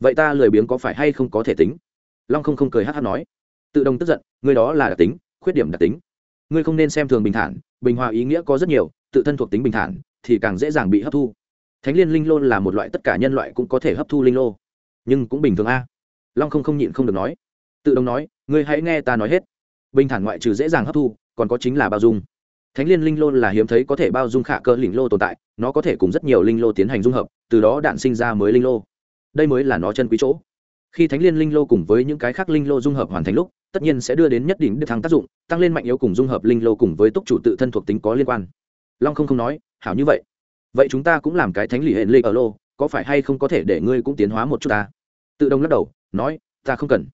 Vậy ta lười biếng có phải hay không có thể tính? Long không không cười hát hát nói. Tự đồng tức giận người đó là đặc tính, khuyết điểm đặc tính. Ngươi không nên xem thường bình thản, bình hòa ý nghĩa có rất nhiều, tự thân thuộc tính bình thản thì càng dễ dàng bị hấp thu. Thánh liên linh lô là một loại tất cả nhân loại cũng có thể hấp thu linh lô, nhưng cũng bình thường a. Long không không nhịn không được nói. Tự đồng nói, ngươi hãy nghe ta nói hết. Bình thản ngoại trừ dễ dàng hấp thu còn có chính là bao dung. Thánh liên linh lô là hiếm thấy có thể bao dung khả cơ linh lô tồn tại, nó có thể cùng rất nhiều linh lô tiến hành dung hợp, từ đó đạn sinh ra mới linh lô. Đây mới là nó chân quý chỗ. Khi thánh liên linh lô cùng với những cái khác linh lô dung hợp hoàn thành lúc, tất nhiên sẽ đưa đến nhất định được thăng tác dụng, tăng lên mạnh yếu cùng dung hợp linh lô cùng với túc chủ tự thân thuộc tính có liên quan. Long không không nói, hảo như vậy. Vậy chúng ta cũng làm cái thánh lì hệ lê ở lô, có phải hay không có thể để ngươi cũng tiến hóa một chút ta? Tự động lắc đầu, nói, ta không cần.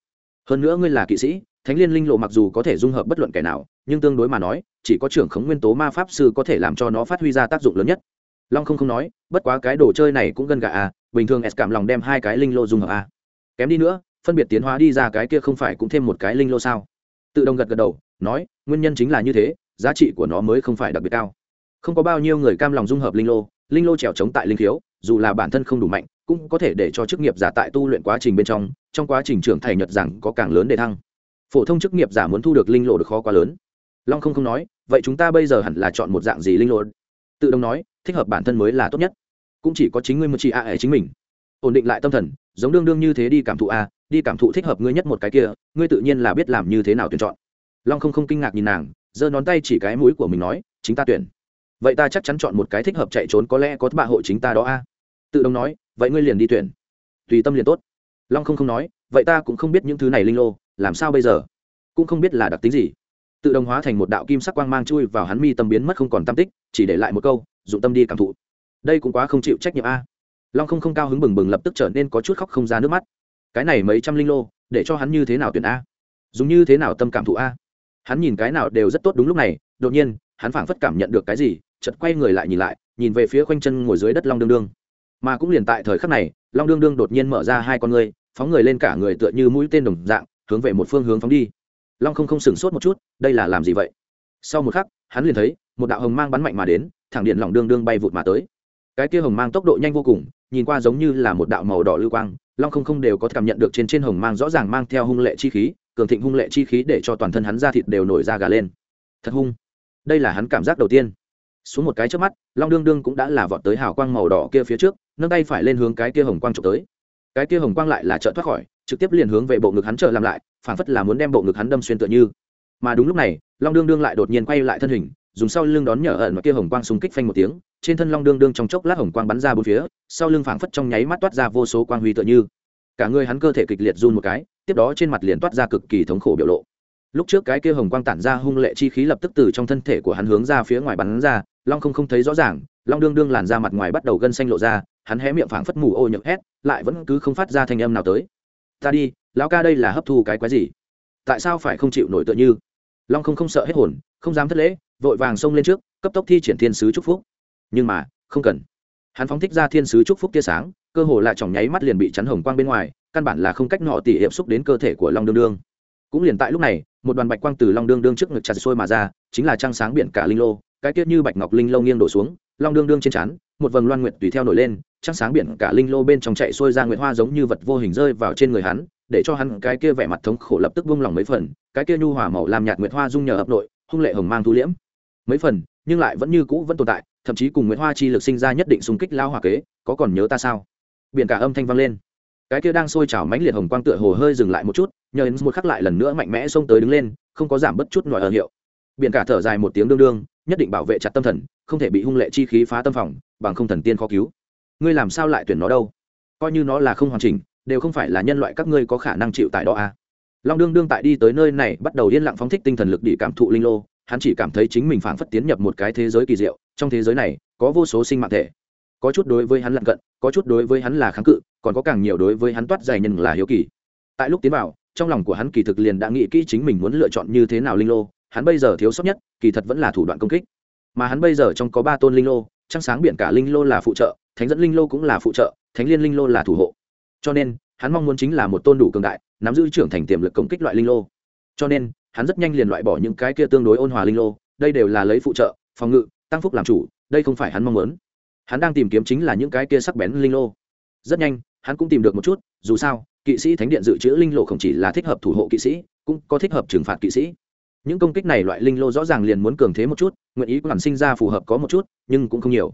Hơn nữa ngươi là kỵ sĩ, thánh liên linh lộ mặc dù có thể dung hợp bất luận kẻ nào nhưng tương đối mà nói, chỉ có trưởng khống nguyên tố ma pháp sư có thể làm cho nó phát huy ra tác dụng lớn nhất. Long không không nói, bất quá cái đồ chơi này cũng gần gà à bình thường s cảm lòng đem hai cái linh lô dung hợp à. kém đi nữa, phân biệt tiến hóa đi ra cái kia không phải cũng thêm một cái linh lô sao? Tự động gật gật đầu, nói, nguyên nhân chính là như thế, giá trị của nó mới không phải đặc biệt cao. Không có bao nhiêu người cam lòng dung hợp linh lô linh lô trèo trống tại linh khiếu, dù là bản thân không đủ mạnh, cũng có thể để cho chức nghiệp giả tại tu luyện quá trình bên trong trong quá trình trưởng thành nhật rằng có càng lớn để thăng. Phổ thông chức nghiệp giả muốn thu được linh lộ được khó quá lớn long không không nói, vậy chúng ta bây giờ hẳn là chọn một dạng gì linh lộn? Tự động nói, thích hợp bản thân mới là tốt nhất. Cũng chỉ có chính ngươi một chị a à chính mình. Ổn định lại tâm thần, giống đương đương như thế đi cảm thụ a, đi cảm thụ thích hợp ngươi nhất một cái kia, ngươi tự nhiên là biết làm như thế nào tuyển chọn. Long không không kinh ngạc nhìn nàng, giơ ngón tay chỉ cái mũi của mình nói, chính ta tuyển. Vậy ta chắc chắn chọn một cái thích hợp chạy trốn có lẽ có bạ hộ chính ta đó a. Tự động nói, vậy ngươi liền đi tuyển. Tùy tâm liền tốt. Long không không nói, vậy ta cũng không biết những thứ này linh lô, làm sao bây giờ? Cũng không biết là đặc tính gì tự động hóa thành một đạo kim sắc quang mang chui vào hắn mi tâm biến mất không còn tam tích, chỉ để lại một câu, dụng tâm đi cảm thụ. Đây cũng quá không chịu trách nhiệm a. Long không không cao hứng bừng bừng lập tức trở nên có chút khóc không ra nước mắt. Cái này mấy trăm linh lô, để cho hắn như thế nào tuyển a? Dùng như thế nào tâm cảm thụ a? Hắn nhìn cái nào đều rất tốt đúng lúc này, đột nhiên, hắn phảng phất cảm nhận được cái gì chật quay người lại nhìn lại, nhìn về phía khoanh chân ngồi dưới đất long đương đương. Mà cũng liền tại thời khắc này, long đương đương đột nhiên mở ra hai con ngươi, phóng người lên cả người tựa như mũi tên đồng dạng, hướng về một phương hướng phóng đi long không không sửng sốt một chút, đây là làm gì vậy? Sau một khắc, hắn liền thấy, một đạo hồng mang bắn mạnh mà đến, thẳng điện lòng đương đương bay vụt mà tới. Cái kia hồng mang tốc độ nhanh vô cùng, nhìn qua giống như là một đạo màu đỏ lưu quang, long không không đều có cảm nhận được trên trên hồng mang rõ ràng mang theo hung lệ chi khí, cường thịnh hung lệ chi khí để cho toàn thân hắn da thịt đều nổi da gà lên. Thật hung. Đây là hắn cảm giác đầu tiên. Xuống một cái trước mắt, long đương đương cũng đã là vọt tới hào quang màu đỏ kia phía trước, nâng tay phải lên hướng cái kia hồng quang trộm tới. Cái kia hồng quang lại là trợ thoát khỏi trực tiếp liền hướng về bộ ngực hắn trợ làm lại phản phất là muốn đem bộ ngực hắn đâm xuyên tựa như. Mà đúng lúc này, long đương đương lại đột nhiên quay lại thân hình, dùng sau lưng đón nhở ẩn mà kia hồng quang xung kích phanh một tiếng, trên thân long đương đương trong chốc lát hồng quang bắn ra bốn phía, sau lưng phảng phất trong nháy mắt toát ra vô số quang huy tựa như. Cả người hắn cơ thể kịch liệt run một cái, tiếp đó trên mặt liền toát ra cực kỳ thống khổ biểu lộ. Lúc trước cái kia hồng quang tản ra hung lệ chi khí lập tức từ trong thân thể của hắn hướng ra phía ngoài bắn ra, long không không thấy rõ ràng, long đương đương làn ra mặt ngoài bắt đầu gân xanh lộ ra, hắn hé miệng phảng phất mù ô nhậm hét, lại vẫn cứ không phát ra thanh âm nào tới ta đi, lão ca đây là hấp thu cái quái gì? Tại sao phải không chịu nổi tựa như? Long không không sợ hết hồn, không dám thất lễ, vội vàng xông lên trước, cấp tốc thi triển thiên sứ chúc phúc. Nhưng mà, không cần. Hắn phóng thích ra thiên sứ chúc phúc tia sáng, cơ hồ lại chỏng nháy mắt liền bị chắn hồng quang bên ngoài, căn bản là không cách nọ tỉ hiệp xúc đến cơ thể của long đương đương. Cũng liền tại lúc này, một đoàn bạch quang từ long đương đương trước ngực chặt sôi mà ra, chính là trăng sáng biển cả linh lô, cái tiết như bạch ngọc linh lâu nghiêng đổ xuống, long đương đương trên chắn một vầng loan nguyện tùy theo nổi lên trăng sáng biển cả linh lô bên trong chạy xuôi ra nguyệt hoa giống như vật vô hình rơi vào trên người hắn, để cho hắn cái kia vẻ mặt thống khổ lập tức vung lòng mấy phần, cái kia nhu hòa màu làm nhạt nguyệt hoa dung nhờ ập nội, hung lệ hồng mang thu liễm. Mấy phần, nhưng lại vẫn như cũ vẫn tồn tại, thậm chí cùng nguyệt hoa chi lực sinh ra nhất định xung kích lao hòa kế, có còn nhớ ta sao? Biển cả âm thanh vang lên. Cái kia đang sôi trào mãnh liệt hồng quang tựa hồ hơi dừng lại một chút, nhờ đến một khắc lại lần nữa mạnh mẽ xông tới đứng lên, không có giảm bất chút nội ở hiệu. Biển cả thở dài một tiếng đương đương, nhất định bảo vệ chặt tâm thần, không thể bị hung lệ chi khí phá tâm phòng, bằng không thần tiên khó cứu ngươi làm sao lại tuyển nó đâu? Coi như nó là không hoàn chỉnh, đều không phải là nhân loại các ngươi có khả năng chịu tại đó à? Long đương đương tại đi tới nơi này, bắt đầu yên lặng phóng thích tinh thần lực đi cảm thụ linh lô. Hắn chỉ cảm thấy chính mình phảng phất tiến nhập một cái thế giới kỳ diệu. Trong thế giới này, có vô số sinh mạng thể. Có chút đối với hắn lặn cận, có chút đối với hắn là kháng cự, còn có càng nhiều đối với hắn toát dày nhân là hiếu kỳ. Tại lúc tiến vào, trong lòng của hắn kỳ thực liền đã nghĩ kỹ chính mình muốn lựa chọn như thế nào linh lô. Hắn bây giờ thiếu sót nhất, kỳ thật vẫn là thủ đoạn công kích. Mà hắn bây giờ trong có ba tôn linh lô, trăng sáng biển cả linh lô là phụ trợ thánh dẫn linh lô cũng là phụ trợ, thánh liên linh lô là thủ hộ. Cho nên, hắn mong muốn chính là một tôn đủ cường đại, nắm giữ trưởng thành tiềm lực công kích loại linh lô. Cho nên, hắn rất nhanh liền loại bỏ những cái kia tương đối ôn hòa linh lô, đây đều là lấy phụ trợ, phòng ngự, tăng phúc làm chủ, đây không phải hắn mong muốn. Hắn đang tìm kiếm chính là những cái kia sắc bén linh lô. Rất nhanh, hắn cũng tìm được một chút, dù sao, kỵ sĩ thánh điện dự trữ linh lô không chỉ là thích hợp thủ hộ kỵ sĩ, cũng có thích hợp trừng phạt kỵ sĩ. Những công kích này loại linh lô rõ ràng liền muốn cường thế một chút, nguyện ý của hắn sinh ra phù hợp có một chút, nhưng cũng không nhiều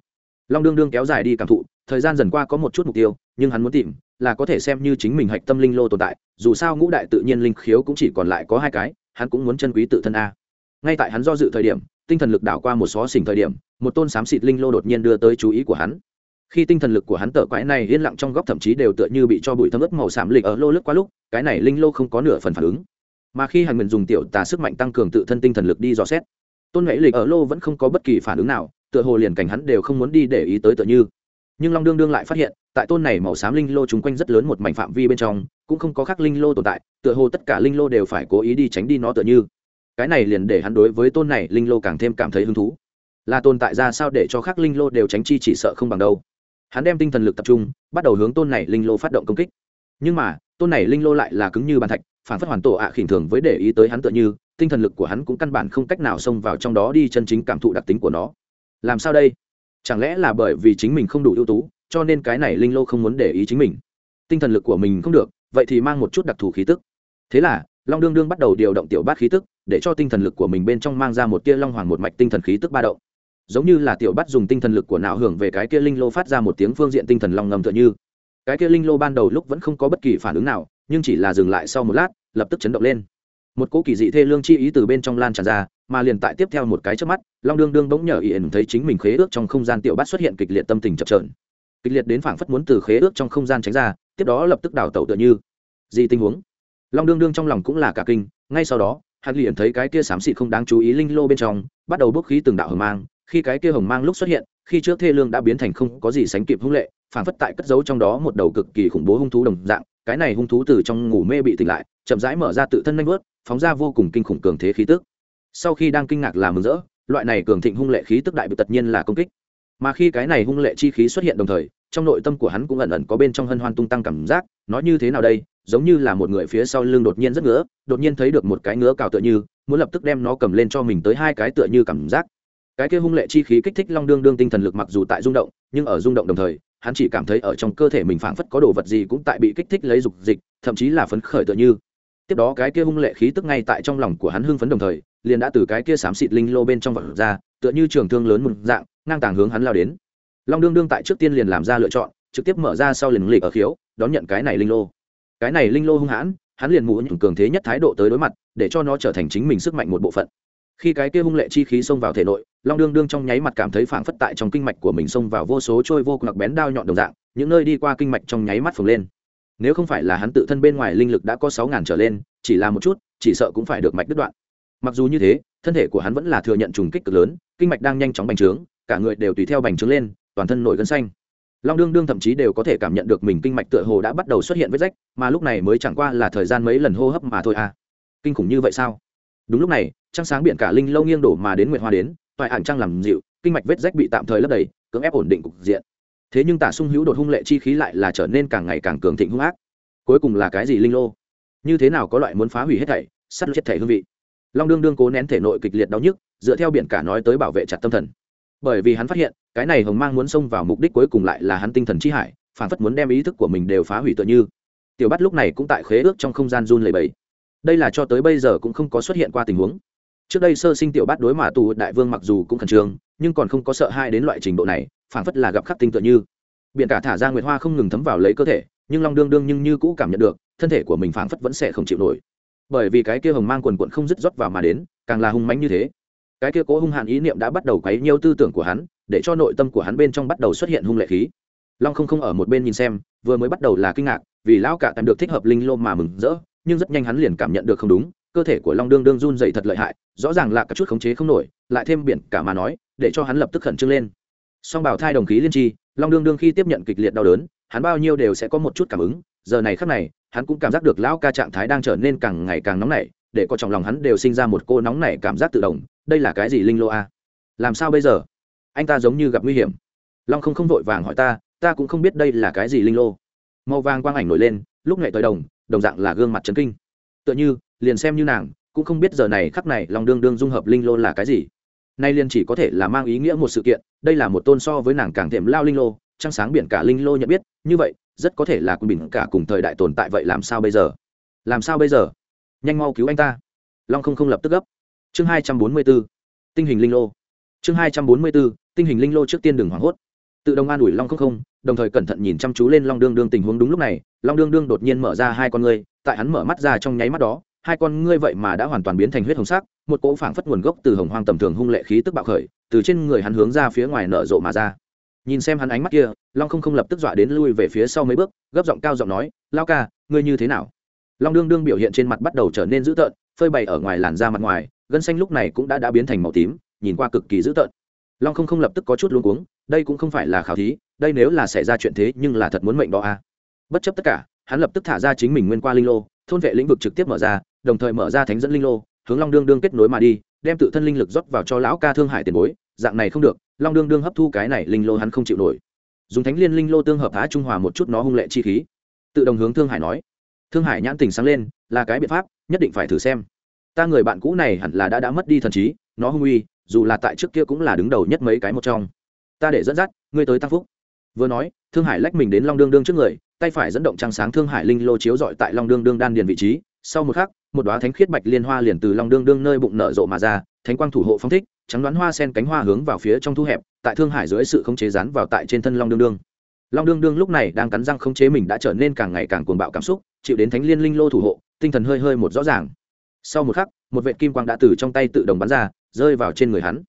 long đương đương kéo dài đi cảm thụ, thời gian dần qua có một chút mục tiêu, nhưng hắn muốn tìm, là có thể xem như chính mình hạch tâm linh lô tồn tại, dù sao ngũ đại tự nhiên linh khiếu cũng chỉ còn lại có hai cái, hắn cũng muốn chân quý tự thân a. Ngay tại hắn do dự thời điểm, tinh thần lực đảo qua một xó xỉnh thời điểm, một tôn xám xịt linh lô đột nhiên đưa tới chú ý của hắn. Khi tinh thần lực của hắn tở quái này yên lặng trong góc thậm chí đều tựa như bị cho bụi thấm ướt màu xám lịch ở lô lướt qua lúc, cái này linh lô không có nửa phần phản ứng. Mà khi hàng mình dùng tiểu tà sức mạnh tăng cường tự thân tinh thần lực đi dò xét, tôn nghệ lịch ở lô vẫn không có bất kỳ phản ứng nào tựa hồ liền cảnh hắn đều không muốn đi để ý tới tựa như. Nhưng long đương đương lại phát hiện, tại tôn này màu xám linh lô chung quanh rất lớn một mảnh phạm vi bên trong, cũng không có khác linh lô tồn tại, tựa hồ tất cả linh lô đều phải cố ý đi tránh đi nó tựa như. Cái này liền để hắn đối với tôn này linh lô càng thêm cảm thấy hứng thú. Là tồn tại ra sao để cho khác linh lô đều tránh chi chỉ sợ không bằng đâu. Hắn đem tinh thần lực tập trung, bắt đầu hướng tôn này linh lô phát động công kích. Nhưng mà, tôn này linh lô lại là cứng như bàn thạch, phản phất hoàn tổ ạ khỉnh thường với để ý tới hắn tựa như, tinh thần lực của hắn cũng căn bản không cách nào xông vào trong đó đi chân chính cảm thụ đặc tính của nó làm sao đây? Chẳng lẽ là bởi vì chính mình không đủ ưu tú, cho nên cái này linh lô không muốn để ý chính mình? Tinh thần lực của mình không được, vậy thì mang một chút đặc thù khí tức. Thế là, long đương đương bắt đầu điều động tiểu bát khí tức, để cho tinh thần lực của mình bên trong mang ra một tia long hoàng một mạch tinh thần khí tức ba động. Giống như là tiểu Bát dùng tinh thần lực của não hưởng về cái kia linh lô phát ra một tiếng phương diện tinh thần long ngầm tựa như. Cái kia linh lô ban đầu lúc vẫn không có bất kỳ phản ứng nào, nhưng chỉ là dừng lại sau một lát, lập tức chấn động lên. Một cỗ kỳ dị thê lương chi ý từ bên trong lan tràn ra mà liền tại tiếp theo một cái trước mắt, long đương đương bỗng nhờ ý ẩn thấy chính mình khế ước trong không gian tiểu bát xuất hiện kịch liệt tâm tình chập trờn kịch liệt đến phảng phất muốn từ khế ước trong không gian tránh ra, tiếp đó lập tức đào tẩu tựa như. Gì tình huống? Long đương đương trong lòng cũng là cả kinh, ngay sau đó, hắn liền thấy cái kia xám xịt không đáng chú ý linh lô bên trong, bắt đầu bốc khí từng đạo hồng mang, khi cái kia hồng mang lúc xuất hiện, khi trước thê lương đã biến thành không có gì sánh kịp hung lệ, phảng phất tại cất giấu trong đó một đầu cực kỳ khủng bố hung thú đồng dạng, cái này hung thú từ trong ngủ mê bị tỉnh lại, chậm rãi mở ra tự thân nanh vớt phóng ra vô cùng kinh khủng cường thế khí tức sau khi đang kinh ngạc làm mừng rỡ, loại này cường thịnh hung lệ khí tức đại bị tất nhiên là công kích. Mà khi cái này hung lệ chi khí xuất hiện đồng thời, trong nội tâm của hắn cũng ẩn ẩn có bên trong hân hoan tung tăng cảm giác, nói như thế nào đây, giống như là một người phía sau lưng đột nhiên rất ngứa, đột nhiên thấy được một cái ngứa cào tựa như, muốn lập tức đem nó cầm lên cho mình tới hai cái tựa như cảm giác. Cái kia hung lệ chi khí kích thích long đương đương tinh thần lực mặc dù tại rung động, nhưng ở rung động đồng thời, hắn chỉ cảm thấy ở trong cơ thể mình phảng phất có đồ vật gì cũng tại bị kích thích lấy dục dịch, thậm chí là phấn khởi tựa như tiếp đó cái kia hung lệ khí tức ngay tại trong lòng của hắn hưng phấn đồng thời, liền đã từ cái kia xám xịt linh lô bên trong vật ra, tựa như trường thương lớn một dạng, ngang tàng hướng hắn lao đến. Long đương đương tại trước tiên liền làm ra lựa chọn, trực tiếp mở ra sau liền lịch ở khiếu, đón nhận cái này linh lô. Cái này linh lô hung hãn, hắn liền mũ những cường thế nhất thái độ tới đối mặt, để cho nó trở thành chính mình sức mạnh một bộ phận. Khi cái kia hung lệ chi khí xông vào thể nội, long đương đương trong nháy mặt cảm thấy phảng phất tại trong kinh mạch của mình xông vào vô số trôi vô cùng bén đao nhọn đồng dạng, những nơi đi qua kinh mạch trong nháy mắt phồng lên nếu không phải là hắn tự thân bên ngoài linh lực đã có sáu ngàn trở lên, chỉ là một chút, chỉ sợ cũng phải được mạch đứt đoạn. Mặc dù như thế, thân thể của hắn vẫn là thừa nhận trùng kích cực lớn, kinh mạch đang nhanh chóng bành trướng, cả người đều tùy theo bành trướng lên, toàn thân nổi gân xanh. Long đương đương thậm chí đều có thể cảm nhận được mình kinh mạch tựa hồ đã bắt đầu xuất hiện vết rách, mà lúc này mới chẳng qua là thời gian mấy lần hô hấp mà thôi à. Kinh khủng như vậy sao? Đúng lúc này, trăng sáng biển cả linh lâu nghiêng đổ mà đến nguyệt hoa đến, toại ảnh trăng làm dịu, kinh mạch vết rách bị tạm thời lấp đầy, cưỡng ép ổn định cục diện thế nhưng tả sung hữu đột hung lệ chi khí lại là trở nên càng ngày càng cường thịnh hung ác. Cuối cùng là cái gì linh lô? Như thế nào có loại muốn phá hủy hết thảy sắt chết thảy hương vị? Long đương đương cố nén thể nội kịch liệt đau nhức, dựa theo biển cả nói tới bảo vệ chặt tâm thần. Bởi vì hắn phát hiện, cái này hồng mang muốn xông vào mục đích cuối cùng lại là hắn tinh thần chi hải, phản phất muốn đem ý thức của mình đều phá hủy tựa như. Tiểu bắt lúc này cũng tại khế ước trong không gian run lầy bẫy đây là cho tới bây giờ cũng không có xuất hiện qua tình huống. Trước đây sơ sinh tiểu bắt đối mà tù đại vương mặc dù cũng khẩn trương nhưng còn không có sợ hai đến loại trình độ này, phảng phất là gặp khắc tinh tựa như. Biển cả thả ra nguyệt hoa không ngừng thấm vào lấy cơ thể, nhưng long đương đương nhưng như cũ cảm nhận được, thân thể của mình phảng phất vẫn sẽ không chịu nổi. Bởi vì cái kia hồng mang quần quận không dứt rót vào mà đến, càng là hung mánh như thế. Cái kia cố hung hạn ý niệm đã bắt đầu quấy nhiều tư tưởng của hắn, để cho nội tâm của hắn bên trong bắt đầu xuất hiện hung lệ khí. Long không không ở một bên nhìn xem, vừa mới bắt đầu là kinh ngạc, vì lão cả tạm được thích hợp linh lô mà mừng rỡ, nhưng rất nhanh hắn liền cảm nhận được không đúng, cơ thể của long đương đương run dậy thật lợi hại, rõ ràng là cả chút khống chế không nổi, lại thêm biển cả mà nói để cho hắn lập tức khẩn trương lên. Song bảo thai đồng khí liên tri, long đương đương khi tiếp nhận kịch liệt đau đớn, hắn bao nhiêu đều sẽ có một chút cảm ứng, giờ này khắc này, hắn cũng cảm giác được lão ca trạng thái đang trở nên càng ngày càng nóng nảy, để có trong lòng hắn đều sinh ra một cô nóng nảy cảm giác tự động, đây là cái gì linh lô a? Làm sao bây giờ? Anh ta giống như gặp nguy hiểm. Long không không vội vàng hỏi ta ta cũng không biết đây là cái gì linh lô. Màu vàng quang ảnh nổi lên, lúc nghệ tới đồng đồng dạng là gương mặt trấn kinh. Tựa như, liền xem như nàng, cũng không biết giờ này khắc này lòng đương đương dung hợp linh lô là cái gì nay liên chỉ có thể là mang ý nghĩa một sự kiện, đây là một tôn so với nàng càng thèm lao linh lô, trăng sáng biển cả linh lô nhận biết, như vậy, rất có thể là quân bình cả cùng thời đại tồn tại vậy làm sao bây giờ? Làm sao bây giờ? Nhanh mau cứu anh ta. Long không không lập tức gấp. Chương hai trăm bốn mươi b ố tinh hình linh lô. Chương hai trăm bốn mươi b ố tinh hình linh lô trước tiên đừng hoảng hốt. Tự động an ủi long không không, đồng thời cẩn thận nhìn chăm chú lên long đương đương tình huống đúng lúc này, long đương đương đột nhiên mở ra hai con ngươi, tại hắn mở mắt ra trong nháy mắt đó hai con ngươi vậy mà đã hoàn toàn biến thành huyết hồng sắc, một cỗ phảng phất nguồn gốc từ hồng hoang tầm thường hung lệ khí tức bạo khởi, từ trên người hắn hướng ra phía ngoài nở rộ mà ra. Nhìn xem hắn ánh mắt kia, long không không lập tức dọa đến lui về phía sau mấy bước, gấp giọng cao giọng nói lao ca, ngươi như thế nào? Long đương đương biểu hiện trên mặt bắt đầu trở nên dữ tợn, phơi bày ở ngoài làn da mặt ngoài, gân xanh lúc này cũng đã đã biến thành màu tím, nhìn qua cực kỳ dữ tợn. Long không không lập tức có chút luống cuống, đây cũng không phải là khảo thí, đây nếu là xảy ra chuyện thế nhưng là thật muốn mệnh đó a. À. bất chấp tất cả, hắn lập tức thả ra chính mình nguyên qua linh lô, thôn vệ lĩnh vực trực tiếp mở ra đồng thời mở ra thánh dẫn linh lô, hướng long đương đương kết nối mà đi, đem tự thân linh lực rót vào cho lão ca thương hải tiền bối, dạng này không được, long đương đương hấp thu cái này linh lô hắn không chịu nổi. Dùng thánh liên linh lô tương hợp phá trung hòa một chút nó hung lệ chi khí. Tự đồng hướng thương hải nói, thương hải nhãn tình sáng lên, là cái biện pháp, nhất định phải thử xem. Ta người bạn cũ này hẳn là đã đã mất đi thần trí, nó hung uy, dù là tại trước kia cũng là đứng đầu nhất mấy cái một trong. Ta để dẫn dắt, ngươi tới tăng phúc. Vừa nói, thương hải lách mình đến long đương đương trước người, tay phải dẫn động trăng sáng thương hải linh lô chiếu dọi tại long đương đương đan điền vị trí. Sau một khắc một đóa thánh khiết bạch liên hoa liền từ long đương đương nơi bụng nở rộ mà ra, thánh quang thủ hộ phong thích, trắng đoán hoa sen cánh hoa hướng vào phía trong thu hẹp, tại thương hải dưới sự khống chế rán vào tại trên thân long đương đương. Long đương đương lúc này đang cắn răng khống chế mình đã trở nên càng ngày càng cuồng bạo cảm xúc, chịu đến thánh liên linh lô thủ hộ, tinh thần hơi hơi một rõ ràng. Sau một khắc, một vệ kim quang đã từ trong tay tự động bắn ra, rơi vào trên người hắn.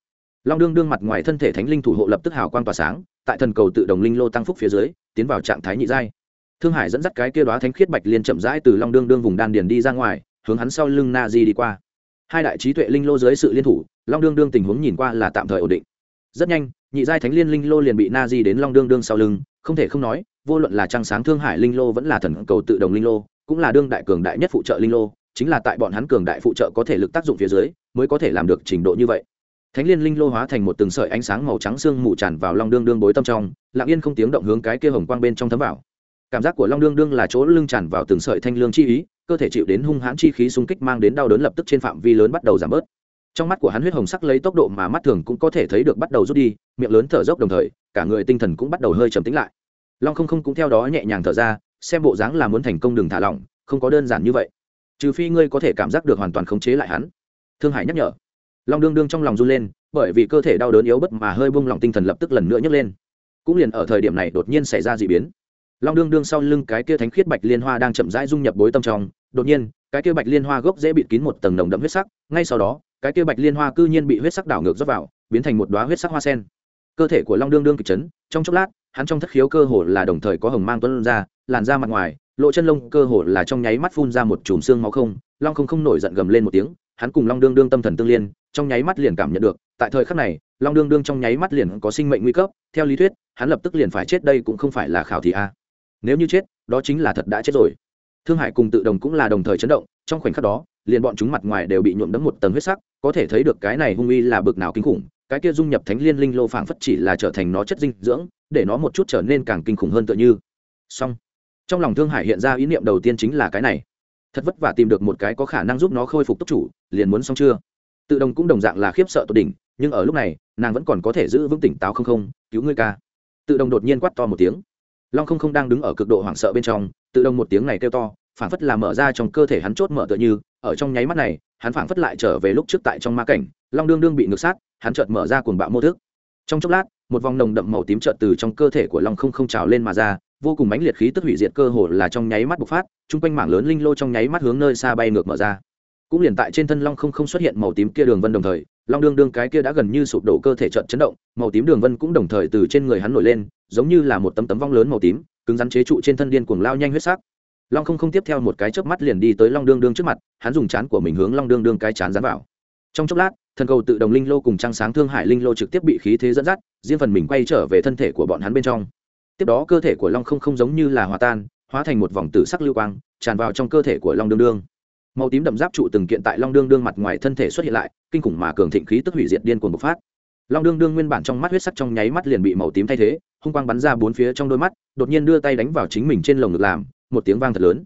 Long đương đương mặt ngoài thân thể thánh linh thủ hộ lập tức hào quang tỏa sáng, tại thần cầu tự động linh lô tăng phúc phía dưới, tiến vào trạng thái nhị giai. Thương hải dẫn dắt cái kia đoá thánh khiết bạch liên chậm rãi từ long đương đương vùng đan điền đi ra ngoài hướng hắn sau lưng na di đi qua. Hai đại trí tuệ linh lô dưới sự liên thủ, long đương đương tình huống nhìn qua là tạm thời ổn định. Rất nhanh, nhị giai thánh liên linh lô liền bị na di đến long đương đương sau lưng, không thể không nói, vô luận là trăng sáng thương hải linh lô vẫn là thần cầu tự động linh lô, cũng là đương đại cường đại nhất phụ trợ linh lô, chính là tại bọn hắn cường đại phụ trợ có thể lực tác dụng phía dưới, mới có thể làm được trình độ như vậy. Thánh liên linh lô hóa thành một từng sợi ánh sáng màu trắng xương mù tràn vào long đương đương bối tâm trong, lặng yên không tiếng động hướng cái kia hồng quang bên trong thấm vào. Cảm giác của long đương đương là chỗ lưng tràn vào từng sợi thanh lương chi ý cơ thể chịu đến hung hãn chi khí xung kích mang đến đau đớn lập tức trên phạm vi lớn bắt đầu giảm bớt. Trong mắt của hắn huyết hồng sắc lấy tốc độ mà mắt thường cũng có thể thấy được bắt đầu rút đi, miệng lớn thở dốc đồng thời, cả người tinh thần cũng bắt đầu hơi trầm tính lại. Long không không cũng theo đó nhẹ nhàng thở ra, xem bộ dáng là muốn thành công đừng thả lỏng, không có đơn giản như vậy. Trừ phi ngươi có thể cảm giác được hoàn toàn khống chế lại hắn. Thương hải nhắc nhở. Long đương đương trong lòng run lên, bởi vì cơ thể đau đớn yếu bất mà hơi bung lòng tinh thần lập tức lần nữa nhấc lên. Cũng liền ở thời điểm này đột nhiên xảy ra d ị biến. Long đương đương sau lưng cái kia thánh khiết bạch liên hoa đang chậm rãi dung nhập bối tâm trong đột nhiên, cái kia bạch liên hoa gốc dễ bị kín một tầng nồng đậm huyết sắc, ngay sau đó, cái kia bạch liên hoa cư nhiên bị huyết sắc đảo ngược rót vào, biến thành một đoá huyết sắc hoa sen. Cơ thể của long đương đương kịch chấn, trong chốc lát, hắn trong thất khiếu cơ hồ là đồng thời có hồng mang tuấn ra, làn ra mặt ngoài, lộ chân lông cơ hồ là trong nháy mắt phun ra một chùm xương máu không, long không không nổi giận gầm lên một tiếng, hắn cùng long đương đương tâm thần tương liên, trong nháy mắt liền cảm nhận được, tại thời khắc này, long đương đương trong nháy mắt liền có sinh mệnh nguy cấp, theo lý thuyết, hắn lập tức liền phải chết đây cũng không phải là khảo thị a. Nếu như chết, đó chính là thật đã chết rồi thương hải cùng tự đồng cũng là đồng thời chấn động, trong khoảnh khắc đó, liền bọn chúng mặt ngoài đều bị nhuộm đẫm một tầng huyết sắc, có thể thấy được cái này hung uy là bực nào kinh khủng, cái kia dung nhập thánh liên linh lô phảng phất chỉ là trở thành nó chất dinh dưỡng, để nó một chút trở nên càng kinh khủng hơn tựa như. Song trong lòng thương hải hiện ra ý niệm đầu tiên chính là cái này. Thật vất vả tìm được một cái có khả năng giúp nó khôi phục tốc chủ, liền muốn xong chưa? Tự đồng cũng đồng dạng là khiếp sợ tột đỉnh, nhưng ở lúc này, nàng vẫn còn có thể giữ vững tỉnh táo không không, cứu ngươi ca. Tự đồng đột nhiên quát to một tiếng long không không đang đứng ở cực độ hoảng sợ bên trong, tự động một tiếng này kêu to phản phất là mở ra trong cơ thể hắn chốt mở tựa như, ở trong nháy mắt này, hắn phản phất lại trở về lúc trước tại trong ma cảnh, long đương đương bị ngược sát, hắn chợt mở ra cuồng bạo mô thức. Trong chốc lát, một vòng nồng đậm màu tím chợt từ trong cơ thể của long không không trào lên mà ra, vô cùng mãnh liệt khí tức hủy diệt cơ hồ là trong nháy mắt bộc phát, chung quanh mảng lớn linh lô trong nháy mắt hướng nơi xa bay ngược mở ra cũng liền tại trên thân long không không xuất hiện màu tím kia đường vân đồng thời, long đương đương cái kia đã gần như sụp đổ cơ thể trận chấn động, màu tím đường vân cũng đồng thời từ trên người hắn nổi lên, giống như là một tấm tấm vong lớn màu tím, cứng rắn chế trụ trên thân điên cuồng lao nhanh huyết sắc. Long không không tiếp theo một cái chớp mắt liền đi tới long đương đương trước mặt, hắn dùng chán của mình hướng long đương đương cái chán dán vào. Trong chốc lát, thần cầu tự đồng linh lô cùng trăng sáng thương hải linh lô trực tiếp bị khí thế dẫn dắt, riêng phần mình quay trở về thân thể của bọn hắn bên trong. Tiếp đó cơ thể của long không không giống như là hòa tan, hóa thành một vòng tử sắc lưu quang, tràn vào trong cơ thể của long đương đương màu tím đậm giáp trụ từng kiện tại long đương đương mặt ngoài thân thể xuất hiện lại, kinh khủng mà cường thịnh khí tức hủy diệt điên cuồng bộc phát. Long đương đương nguyên bản trong mắt huyết sắc trong nháy mắt liền bị màu tím thay thế, hung quang bắn ra bốn phía trong đôi mắt, đột nhiên đưa tay đánh vào chính mình trên lồng ngực làm, một tiếng vang thật lớn.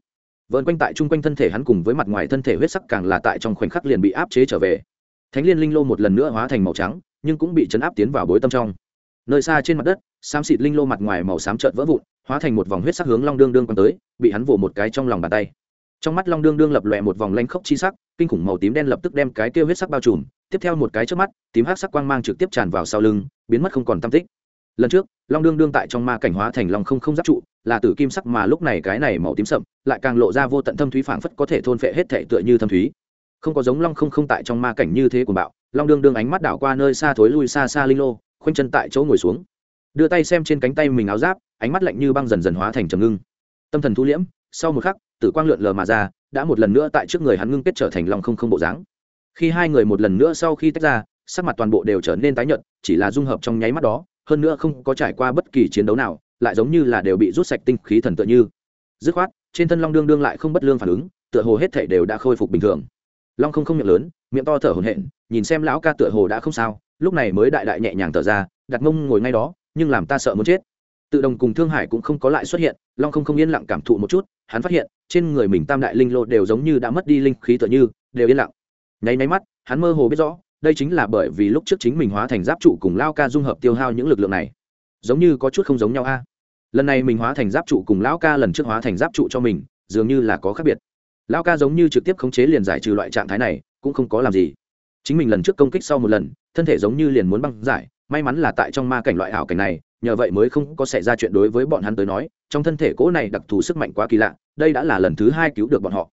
Vợn quanh tại chung quanh thân thể hắn cùng với mặt ngoài thân thể huyết sắc càng là tại trong khoảnh khắc liền bị áp chế trở về. Thánh liên linh lô một lần nữa hóa thành màu trắng, nhưng cũng bị chấn áp tiến vào bối tâm trong. Nơi xa trên mặt đất, xám xịt linh lô mặt ngoài màu xám trợn vỡ vụn, hóa thành một vòng huyết sắc hướng long đương đương quăng tới, bị hắn vỗ một cái trong lòng bàn tay trong mắt long đương đương lập lòe một vòng lanh khốc chi sắc, kinh khủng màu tím đen lập tức đem cái tiêu huyết sắc bao trùm, tiếp theo một cái trước mắt, tím hắc sắc quang mang trực tiếp tràn vào sau lưng, biến mất không còn tam tích. Lần trước, long đương đương tại trong ma cảnh hóa thành long không không giáp trụ, là tử kim sắc mà lúc này cái này màu tím sậm, lại càng lộ ra vô tận thâm thúy phảng phất có thể thôn phệ hết thể tựa như thâm thúy. Không có giống long không không tại trong ma cảnh như thế của bạo, long đương đương ánh mắt đảo qua nơi xa thối lui xa xa linh lô, khoanh chân tại chỗ ngồi xuống. Đưa tay xem trên cánh tay mình áo giáp, ánh mắt lạnh như băng dần dần hóa thành trầm ngưng. Tâm thần thu liễm sau một khắc, tử quang lượn lờ mà ra, đã một lần nữa tại trước người hắn ngưng kết trở thành lòng không không bộ dáng. Khi hai người một lần nữa sau khi tách ra, sắc mặt toàn bộ đều trở nên tái nhợt, chỉ là dung hợp trong nháy mắt đó, hơn nữa không có trải qua bất kỳ chiến đấu nào, lại giống như là đều bị rút sạch tinh khí thần tựa như. Dứt khoát, trên thân long đương đương lại không bất lương phản ứng, tựa hồ hết thể đều đã khôi phục bình thường. Long không không miệng lớn, miệng to thở hổn hển, nhìn xem lão ca tựa hồ đã không sao, lúc này mới đại đại nhẹ nhàng thở ra, đặt mông ngồi ngay đó, nhưng làm ta sợ muốn chết tự đồng cùng thương hải cũng không có lại xuất hiện, long không không yên lặng cảm thụ một chút, hắn phát hiện, trên người mình tam đại linh lô đều giống như đã mất đi linh khí tựa như, đều yên lặng. Nháy nháy mắt, hắn mơ hồ biết rõ, đây chính là bởi vì lúc trước chính mình hóa thành giáp trụ cùng lao ca dung hợp tiêu hao những lực lượng này. Giống như có chút không giống nhau a. Lần này mình hóa thành giáp trụ cùng lão ca lần trước hóa thành giáp trụ cho mình, dường như là có khác biệt. Lão ca giống như trực tiếp khống chế liền giải trừ loại trạng thái này, cũng không có làm gì. Chính mình lần trước công kích sau một lần, thân thể giống như liền muốn băng giải, may mắn là tại trong ma cảnh loại ảo cảnh này nhờ vậy mới không có xảy ra chuyện đối với bọn hắn tới nói, trong thân thể cỗ này đặc thù sức mạnh quá kỳ lạ, đây đã là lần thứ hai cứu được bọn họ.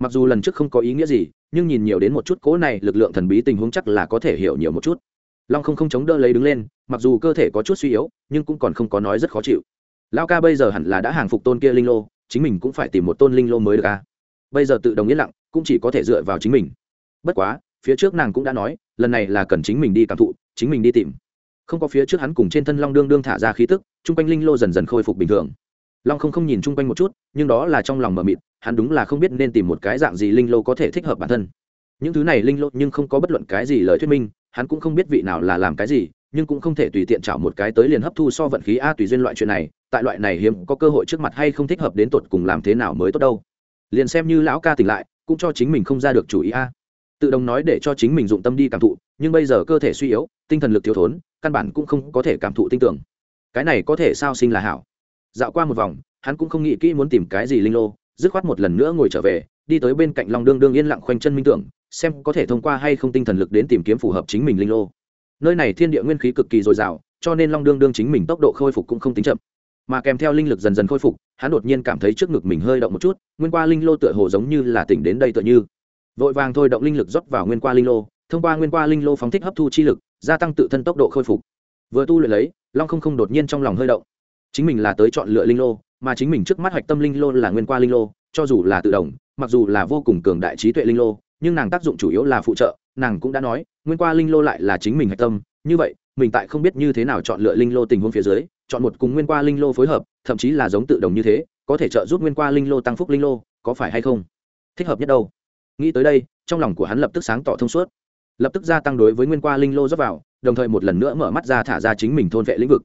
Mặc dù lần trước không có ý nghĩa gì, nhưng nhìn nhiều đến một chút cỗ này lực lượng thần bí tình huống chắc là có thể hiểu nhiều một chút. Long không không chống đỡ lấy đứng lên, mặc dù cơ thể có chút suy yếu, nhưng cũng còn không có nói rất khó chịu. Lao ca bây giờ hẳn là đã hàng phục tôn kia linh lô, chính mình cũng phải tìm một tôn linh lô mới được ca bây giờ tự đồng yên lặng, cũng chỉ có thể dựa vào chính mình. Bất quá, phía trước nàng cũng đã nói, lần này là cần chính mình đi cảm thụ, chính mình đi tìm không có phía trước hắn cùng trên thân long đương đương thả ra khí tức, chung quanh linh lô dần dần khôi phục bình thường. Long không không nhìn chung quanh một chút, nhưng đó là trong lòng mờ mịt, hắn đúng là không biết nên tìm một cái dạng gì linh lô có thể thích hợp bản thân. Những thứ này linh lô nhưng không có bất luận cái gì lời thuyết minh, hắn cũng không biết vị nào là làm cái gì, nhưng cũng không thể tùy tiện chảo một cái tới liền hấp thu so vận khí a tùy duyên loại chuyện này, tại loại này hiếm có cơ hội trước mặt hay không thích hợp đến tột cùng làm thế nào mới tốt đâu. Liền xem như lão ca tỉnh lại, cũng cho chính mình không ra được chủ ý a. Tự động nói để cho chính mình dụng tâm đi cảm thụ, nhưng bây giờ cơ thể suy yếu, tinh thần lực thiếu thốn căn bản cũng không có thể cảm thụ tin tưởng. Cái này có thể sao sinh là hảo? Dạo qua một vòng, hắn cũng không nghĩ kỹ muốn tìm cái gì linh lô, dứt khoát một lần nữa ngồi trở về, đi tới bên cạnh long đương đương yên lặng khoanh chân minh tưởng, xem có thể thông qua hay không tinh thần lực đến tìm kiếm phù hợp chính mình linh lô. Nơi này thiên địa nguyên khí cực kỳ dồi dào, cho nên long đương đương chính mình tốc độ khôi phục cũng không tính chậm. Mà kèm theo linh lực dần dần khôi phục, hắn đột nhiên cảm thấy trước ngực mình hơi động một chút, nguyên qua linh lô tựa hồ giống như là tỉnh đến đây tựa như. Vội vàng thôi động linh lực rót vào nguyên qua linh lô, thông qua nguyên qua linh lô phóng thích hấp thu chi lực gia tăng tự thân tốc độ khôi phục. Vừa tu luyện lấy, long không không đột nhiên trong lòng hơi động. Chính mình là tới chọn lựa linh lô, mà chính mình trước mắt hoạch tâm linh lô là nguyên qua linh lô, cho dù là tự động, mặc dù là vô cùng cường đại trí tuệ linh lô, nhưng nàng tác dụng chủ yếu là phụ trợ. Nàng cũng đã nói, nguyên qua linh lô lại là chính mình hạch tâm. Như vậy, mình tại không biết như thế nào chọn lựa linh lô tình huống phía dưới, chọn một cùng nguyên qua linh lô phối hợp, thậm chí là giống tự động như thế, có thể trợ giúp nguyên qua linh lô tăng phúc linh lô, có phải hay không? Thích hợp nhất đâu. Nghĩ tới đây, trong lòng của hắn lập tức sáng tỏ thông suốt lập tức gia tăng đối với nguyên qua linh lô dốc vào, đồng thời một lần nữa mở mắt ra thả ra chính mình thôn vệ lĩnh vực.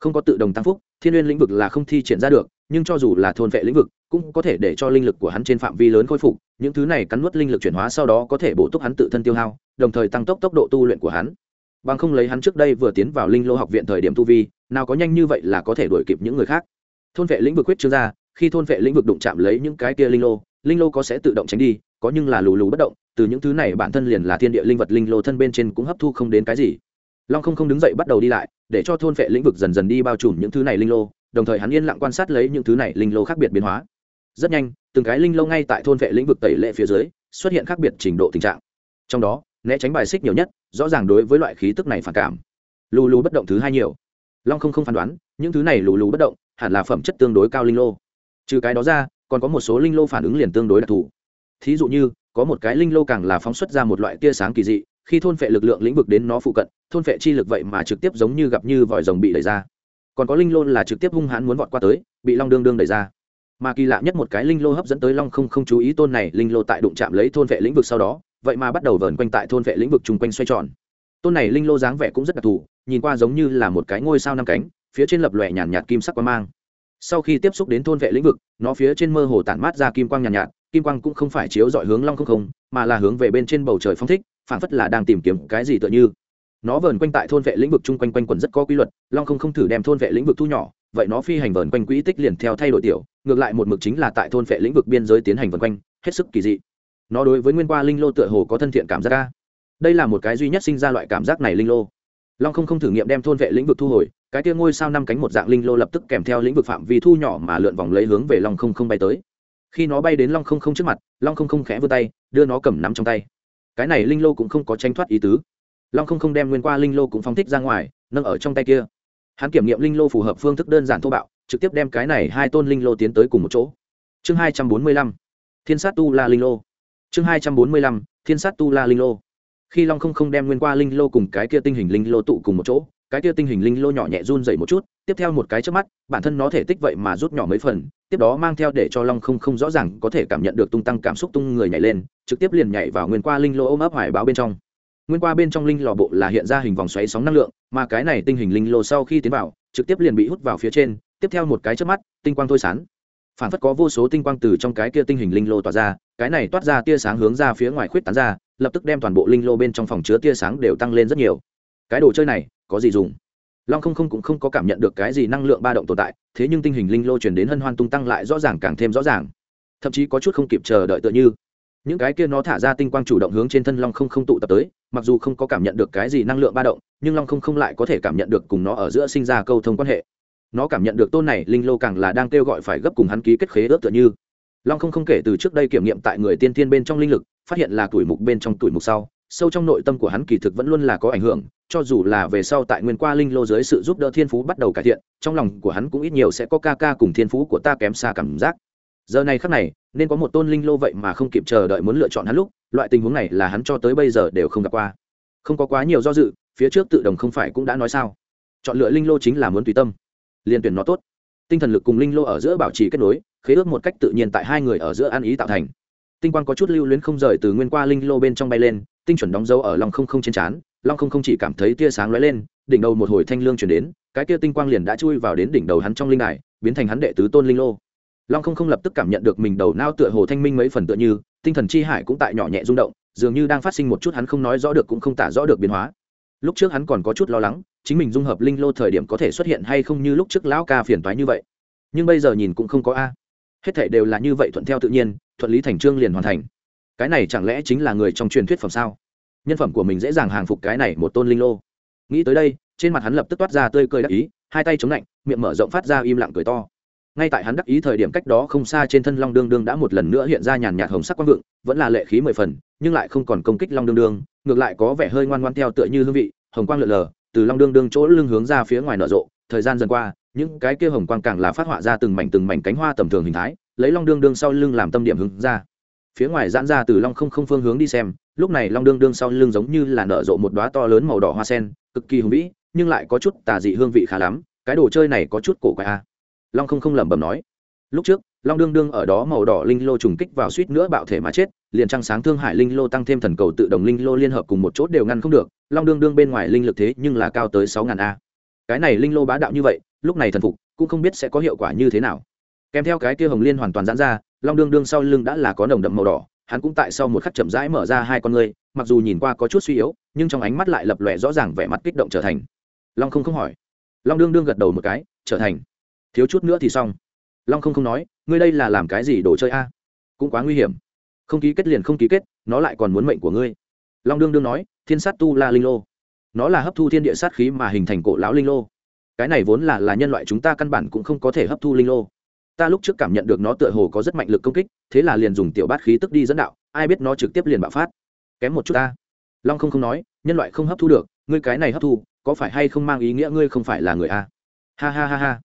Không có tự động tăng phúc, thiên n lĩnh vực là không thi triển ra được, nhưng cho dù là thôn vệ lĩnh vực, cũng có thể để cho linh lực của hắn trên phạm vi lớn khôi phục, những thứ này cắn nuốt linh lực chuyển hóa sau đó có thể bổ túc hắn tự thân tiêu hao, đồng thời tăng tốc tốc độ tu luyện của hắn. Bằng không lấy hắn trước đây vừa tiến vào linh lô học viện thời điểm tu vi, nào có nhanh như vậy là có thể đuổi kịp những người khác. Thôn vệ lĩnh vực quyết chưa ra, khi thôn vệ lĩnh vực đụng chạm lấy những cái kia linh lô linh lô có sẽ tự động tránh đi, có nhưng là lù lù bất động từ những thứ này bản thân liền là thiên địa linh vật linh lô thân bên trên cũng hấp thu không đến cái gì. Long không không đứng dậy bắt đầu đi lại, để cho thôn vệ lĩnh vực dần dần đi bao trùm những thứ này linh lô, đồng thời hắn yên lặng quan sát lấy những thứ này linh lô khác biệt biến hóa. Rất nhanh, từng cái linh lô ngay tại thôn vệ lĩnh vực tẩy lệ phía dưới, xuất hiện khác biệt trình độ tình trạng. Trong đó, né tránh bài xích nhiều nhất, rõ ràng đối với loại khí tức này phản cảm. Lù lù bất động thứ hai nhiều. Long không không phán đoán, những thứ này lù lù bất động, hẳn là phẩm chất tương đối cao linh lô. Trừ cái đó ra, còn có một số linh lô phản ứng liền tương đối đặc thù. Thí dụ như có một cái linh lô càng là phóng xuất ra một loại tia sáng kỳ dị khi thôn phệ lực lượng lĩnh vực đến nó phụ cận thôn phệ chi lực vậy mà trực tiếp giống như gặp như vòi rồng bị đẩy ra. Còn có linh lô là trực tiếp hung hãn muốn vọt qua tới bị long đương đương đẩy ra. Mà kỳ lạ nhất một cái linh lô hấp dẫn tới long không không chú ý tôn này linh lô tại đụng chạm lấy thôn vệ lĩnh vực sau đó vậy mà bắt đầu vờn quanh tại thôn vệ lĩnh vực chung quanh xoay tròn. Tôn này linh lô dáng vẻ cũng rất đặc thù nhìn qua giống như là một cái ngôi sao năm cánh phía trên lập lòe nhàn nhạt, nhạt kim sắc quang mang. Sau khi tiếp xúc đến thôn vệ lĩnh vực nó phía trên mơ hồ tản mát ra kim quang nhàn nhạt, nhạt kim quang cũng không phải chiếu dọi hướng long không không, mà là hướng về bên trên bầu trời phong thích phản phất là đang tìm kiếm cái gì tựa như. Nó vờn quanh tại thôn vệ lĩnh vực chung quanh quanh quần rất có quy luật, long không không thử đem thôn vệ lĩnh vực thu nhỏ, vậy nó phi hành vờn quanh quỹ tích liền theo thay đổi tiểu, ngược lại một mực chính là tại thôn vệ lĩnh vực biên giới tiến hành vần quanh, hết sức kỳ dị. Nó đối với nguyên qua linh lô tựa hồ có thân thiện cảm giác ca đây là một cái duy nhất sinh ra loại cảm giác này linh lô. Long không không thử nghiệm đem thôn vệ lĩnh vực thu hồi, cái tia ngôi sao năm cánh một dạng linh lô lập tức kèm theo lĩnh vực phạm vi thu nhỏ mà lượn vòng lấy hướng về long không không bay tới khi nó bay đến long không không trước mặt, long không không khẽ vươn tay, đưa nó cầm nắm trong tay. Cái này linh lô cũng không có tranh thoát ý tứ. Long không không đem nguyên qua linh lô cũng phóng thích ra ngoài, nâng ở trong tay kia. Hắn kiểm nghiệm linh lô phù hợp phương thức đơn giản thô bạo, trực tiếp đem cái này hai tôn linh lô tiến tới cùng một chỗ. Chương hai trăm bốn mươi lăm, thiên sát tu la linh lô. Chương hai trăm bốn mươi lăm, thiên sát tu la linh lô. Khi long không không đem nguyên qua linh lô cùng cái kia tinh hình linh lô tụ cùng một chỗ cái kia tinh hình linh lô nhỏ nhẹ run dậy một chút, tiếp theo một cái trước mắt, bản thân nó thể tích vậy mà rút nhỏ mấy phần, tiếp đó mang theo để cho long không không rõ ràng có thể cảm nhận được tung tăng cảm xúc tung người nhảy lên, trực tiếp liền nhảy vào nguyên qua linh lô ôm ấp hoài báo bên trong. Nguyên qua bên trong linh lò bộ là hiện ra hình vòng xoáy sóng năng lượng, mà cái này tinh hình linh lô sau khi tiến vào, trực tiếp liền bị hút vào phía trên, tiếp theo một cái trước mắt, tinh quang thôi sán phản phất có vô số tinh quang từ trong cái kia tinh hình linh lô tỏa ra, cái này toát ra tia sáng hướng ra phía ngoài khuyết tán ra, lập tức đem toàn bộ linh lô bên trong phòng chứa tia sáng đều tăng lên rất nhiều cái đồ chơi này có gì dùng? Long không không cũng không có cảm nhận được cái gì năng lượng ba động tồn tại, thế nhưng tinh hình linh lô chuyển đến hân hoan tung tăng lại rõ ràng càng thêm rõ ràng. Thậm chí có chút không kịp chờ đợi tựa như. Những cái kia nó thả ra tinh quang chủ động hướng trên thân long không không tụ tập tới, mặc dù không có cảm nhận được cái gì năng lượng ba động, nhưng long không không lại có thể cảm nhận được cùng nó ở giữa sinh ra câu thông quan hệ. Nó cảm nhận được tôn này linh lô càng là đang kêu gọi phải gấp cùng hắn ký kết khế ước tựa như. Long không không kể từ trước đây kiểm nghiệm tại người tiên thiên bên trong linh lực, phát hiện là tuổi mục bên trong tuổi mục sau sâu trong nội tâm của hắn kỳ thực vẫn luôn là có ảnh hưởng, cho dù là về sau tại nguyên qua linh lô dưới sự giúp đỡ thiên phú bắt đầu cải thiện, trong lòng của hắn cũng ít nhiều sẽ có ca ca cùng thiên phú của ta kém xa cảm giác. Giờ này khắc này, nên có một tôn linh lô vậy mà không kịp chờ đợi muốn lựa chọn hắn lúc, loại tình huống này là hắn cho tới bây giờ đều không gặp qua. Không có quá nhiều do dự, phía trước tự đồng không phải cũng đã nói sao. Chọn lựa linh lô chính là muốn tùy tâm. Liền tuyển nó tốt. Tinh thần lực cùng linh lô ở giữa bảo trì kết nối, khế ước một cách tự nhiên tại hai người ở giữa ăn ý tạo thành. Tinh quang có chút lưu luyến không rời từ nguyên qua linh lô bên trong bay lên tinh chuẩn đóng dấu ở lòng không không trên trán, long không không chỉ cảm thấy tia sáng lóe lên, đỉnh đầu một hồi thanh lương chuyển đến, cái tia tinh quang liền đã chui vào đến đỉnh đầu hắn trong linh đài, biến thành hắn đệ tứ tôn linh lô. Long không không lập tức cảm nhận được mình đầu nao tựa hồ thanh minh mấy phần tựa như, tinh thần chi hải cũng tại nhỏ nhẹ rung động, dường như đang phát sinh một chút hắn không nói rõ được cũng không tả rõ được biến hóa. Lúc trước hắn còn có chút lo lắng, chính mình dung hợp linh lô thời điểm có thể xuất hiện hay không như lúc trước lão ca phiền toái như vậy. Nhưng bây giờ nhìn cũng không có a. Hết thể đều là như vậy thuận theo tự nhiên, thuận lý thành trương liền hoàn thành cái này chẳng lẽ chính là người trong truyền thuyết phẩm sao? Nhân phẩm của mình dễ dàng hàng phục cái này một tôn linh lô. Nghĩ tới đây, trên mặt hắn lập tức toát ra tươi cười đắc ý, hai tay chống lạnh, miệng mở rộng phát ra im lặng cười to. Ngay tại hắn đắc ý thời điểm cách đó không xa trên thân long đương đương đã một lần nữa hiện ra nhàn nhạt hồng sắc quang vượng, vẫn là lệ khí mười phần, nhưng lại không còn công kích long đương đương, ngược lại có vẻ hơi ngoan ngoan theo tựa như hương vị, hồng quang lượn lờ, từ long đương đương chỗ lưng hướng ra phía ngoài nở rộ, thời gian dần qua, những cái kia hồng quang càng là phát họa ra từng mảnh từng mảnh cánh hoa tầm thường hình thái, lấy long đương đương sau lưng làm tâm điểm hướng ra phía ngoài giãn ra từ long không không phương hướng đi xem, lúc này long đương đương sau lưng giống như là nở rộ một đoá to lớn màu đỏ hoa sen, cực kỳ hùng vĩ, nhưng lại có chút tà dị hương vị khá lắm, cái đồ chơi này có chút cổ quái a long không không lẩm bẩm nói. Lúc trước, long đương đương ở đó màu đỏ linh lô trùng kích vào suýt nữa bạo thể mà chết, liền trăng sáng thương hải linh lô tăng thêm thần cầu tự động linh lô liên hợp cùng một chốt đều ngăn không được, long đương đương bên ngoài linh lực thế nhưng là cao tới sáu ngàn a. Cái này linh lô bá đạo như vậy, lúc này thần phục, cũng không biết sẽ có hiệu quả như thế nào. Kèm theo cái kia hồng liên hoàn toàn giãn ra long đương đương sau lưng đã là có nồng đậm màu đỏ, hắn cũng tại sau một khắc chậm rãi mở ra hai con ngươi, mặc dù nhìn qua có chút suy yếu, nhưng trong ánh mắt lại lập lòe rõ ràng vẻ mặt kích động trở thành. Long không không hỏi. Long đương đương gật đầu một cái, trở thành. Thiếu chút nữa thì xong. Long không không nói, ngươi đây là làm cái gì đồ chơi a? Cũng quá nguy hiểm. Không ký kết liền không ký kết, nó lại còn muốn mệnh của ngươi. Long đương đương nói, thiên sát tu la linh lô. Nó là hấp thu thiên địa sát khí mà hình thành cổ lão linh lô. Cái này vốn là là nhân loại chúng ta căn bản cũng không có thể hấp thu linh lô ta lúc trước cảm nhận được nó tựa hồ có rất mạnh lực công kích, thế là liền dùng tiểu bát khí tức đi dẫn đạo, ai biết nó trực tiếp liền bạo phát. Kém một chút ta. Long không không nói, nhân loại không hấp thu được, ngươi cái này hấp thu, có phải hay không mang ý nghĩa ngươi không phải là người a? Ha ha ha ha.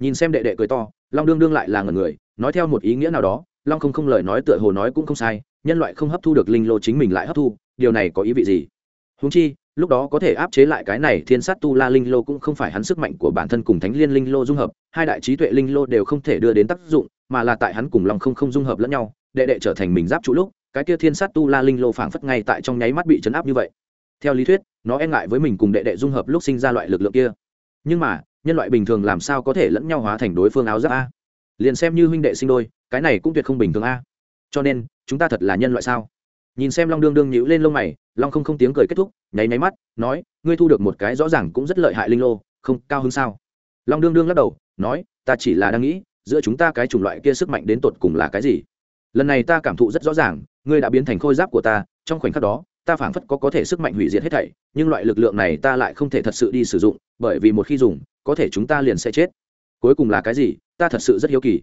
Nhìn xem đệ đệ cười to, long đương đương lại là ngần người, nói theo một ý nghĩa nào đó, long không không lời nói tựa hồ nói cũng không sai, nhân loại không hấp thu được linh lô chính mình lại hấp thu, điều này có ý vị gì? Húng chi lúc đó có thể áp chế lại cái này thiên sát tu la linh lô cũng không phải hắn sức mạnh của bản thân cùng thánh liên linh lô dung hợp, hai đại trí tuệ linh lô đều không thể đưa đến tác dụng, mà là tại hắn cùng long không không dung hợp lẫn nhau, đệ đệ trở thành mình giáp trụ lúc, cái kia thiên sát tu la linh lô phảng phất ngay tại trong nháy mắt bị chấn áp như vậy. Theo lý thuyết, nó e ngại với mình cùng đệ đệ dung hợp lúc sinh ra loại lực lượng kia. Nhưng mà, nhân loại bình thường làm sao có thể lẫn nhau hóa thành đối phương áo giáp a? Liền xem như huynh đệ sinh đôi, cái này cũng tuyệt không bình thường a. Cho nên, chúng ta thật là nhân loại sao? Nhìn xem long đương đương nhíu lên lông mày, long không không tiếng cười kết thúc, nháy nháy mắt, nói, ngươi thu được một cái rõ ràng cũng rất lợi hại linh lô, không, cao hơn sao? Long đương đương lắc đầu, nói, ta chỉ là đang nghĩ, giữa chúng ta cái chủng loại kia sức mạnh đến tột cùng là cái gì? Lần này ta cảm thụ rất rõ ràng, ngươi đã biến thành khôi giáp của ta, trong khoảnh khắc đó, ta phảng phất có có thể sức mạnh hủy diệt hết thảy, nhưng loại lực lượng này ta lại không thể thật sự đi sử dụng, bởi vì một khi dùng, có thể chúng ta liền sẽ chết. Cuối cùng là cái gì? Ta thật sự rất hiếu kỳ.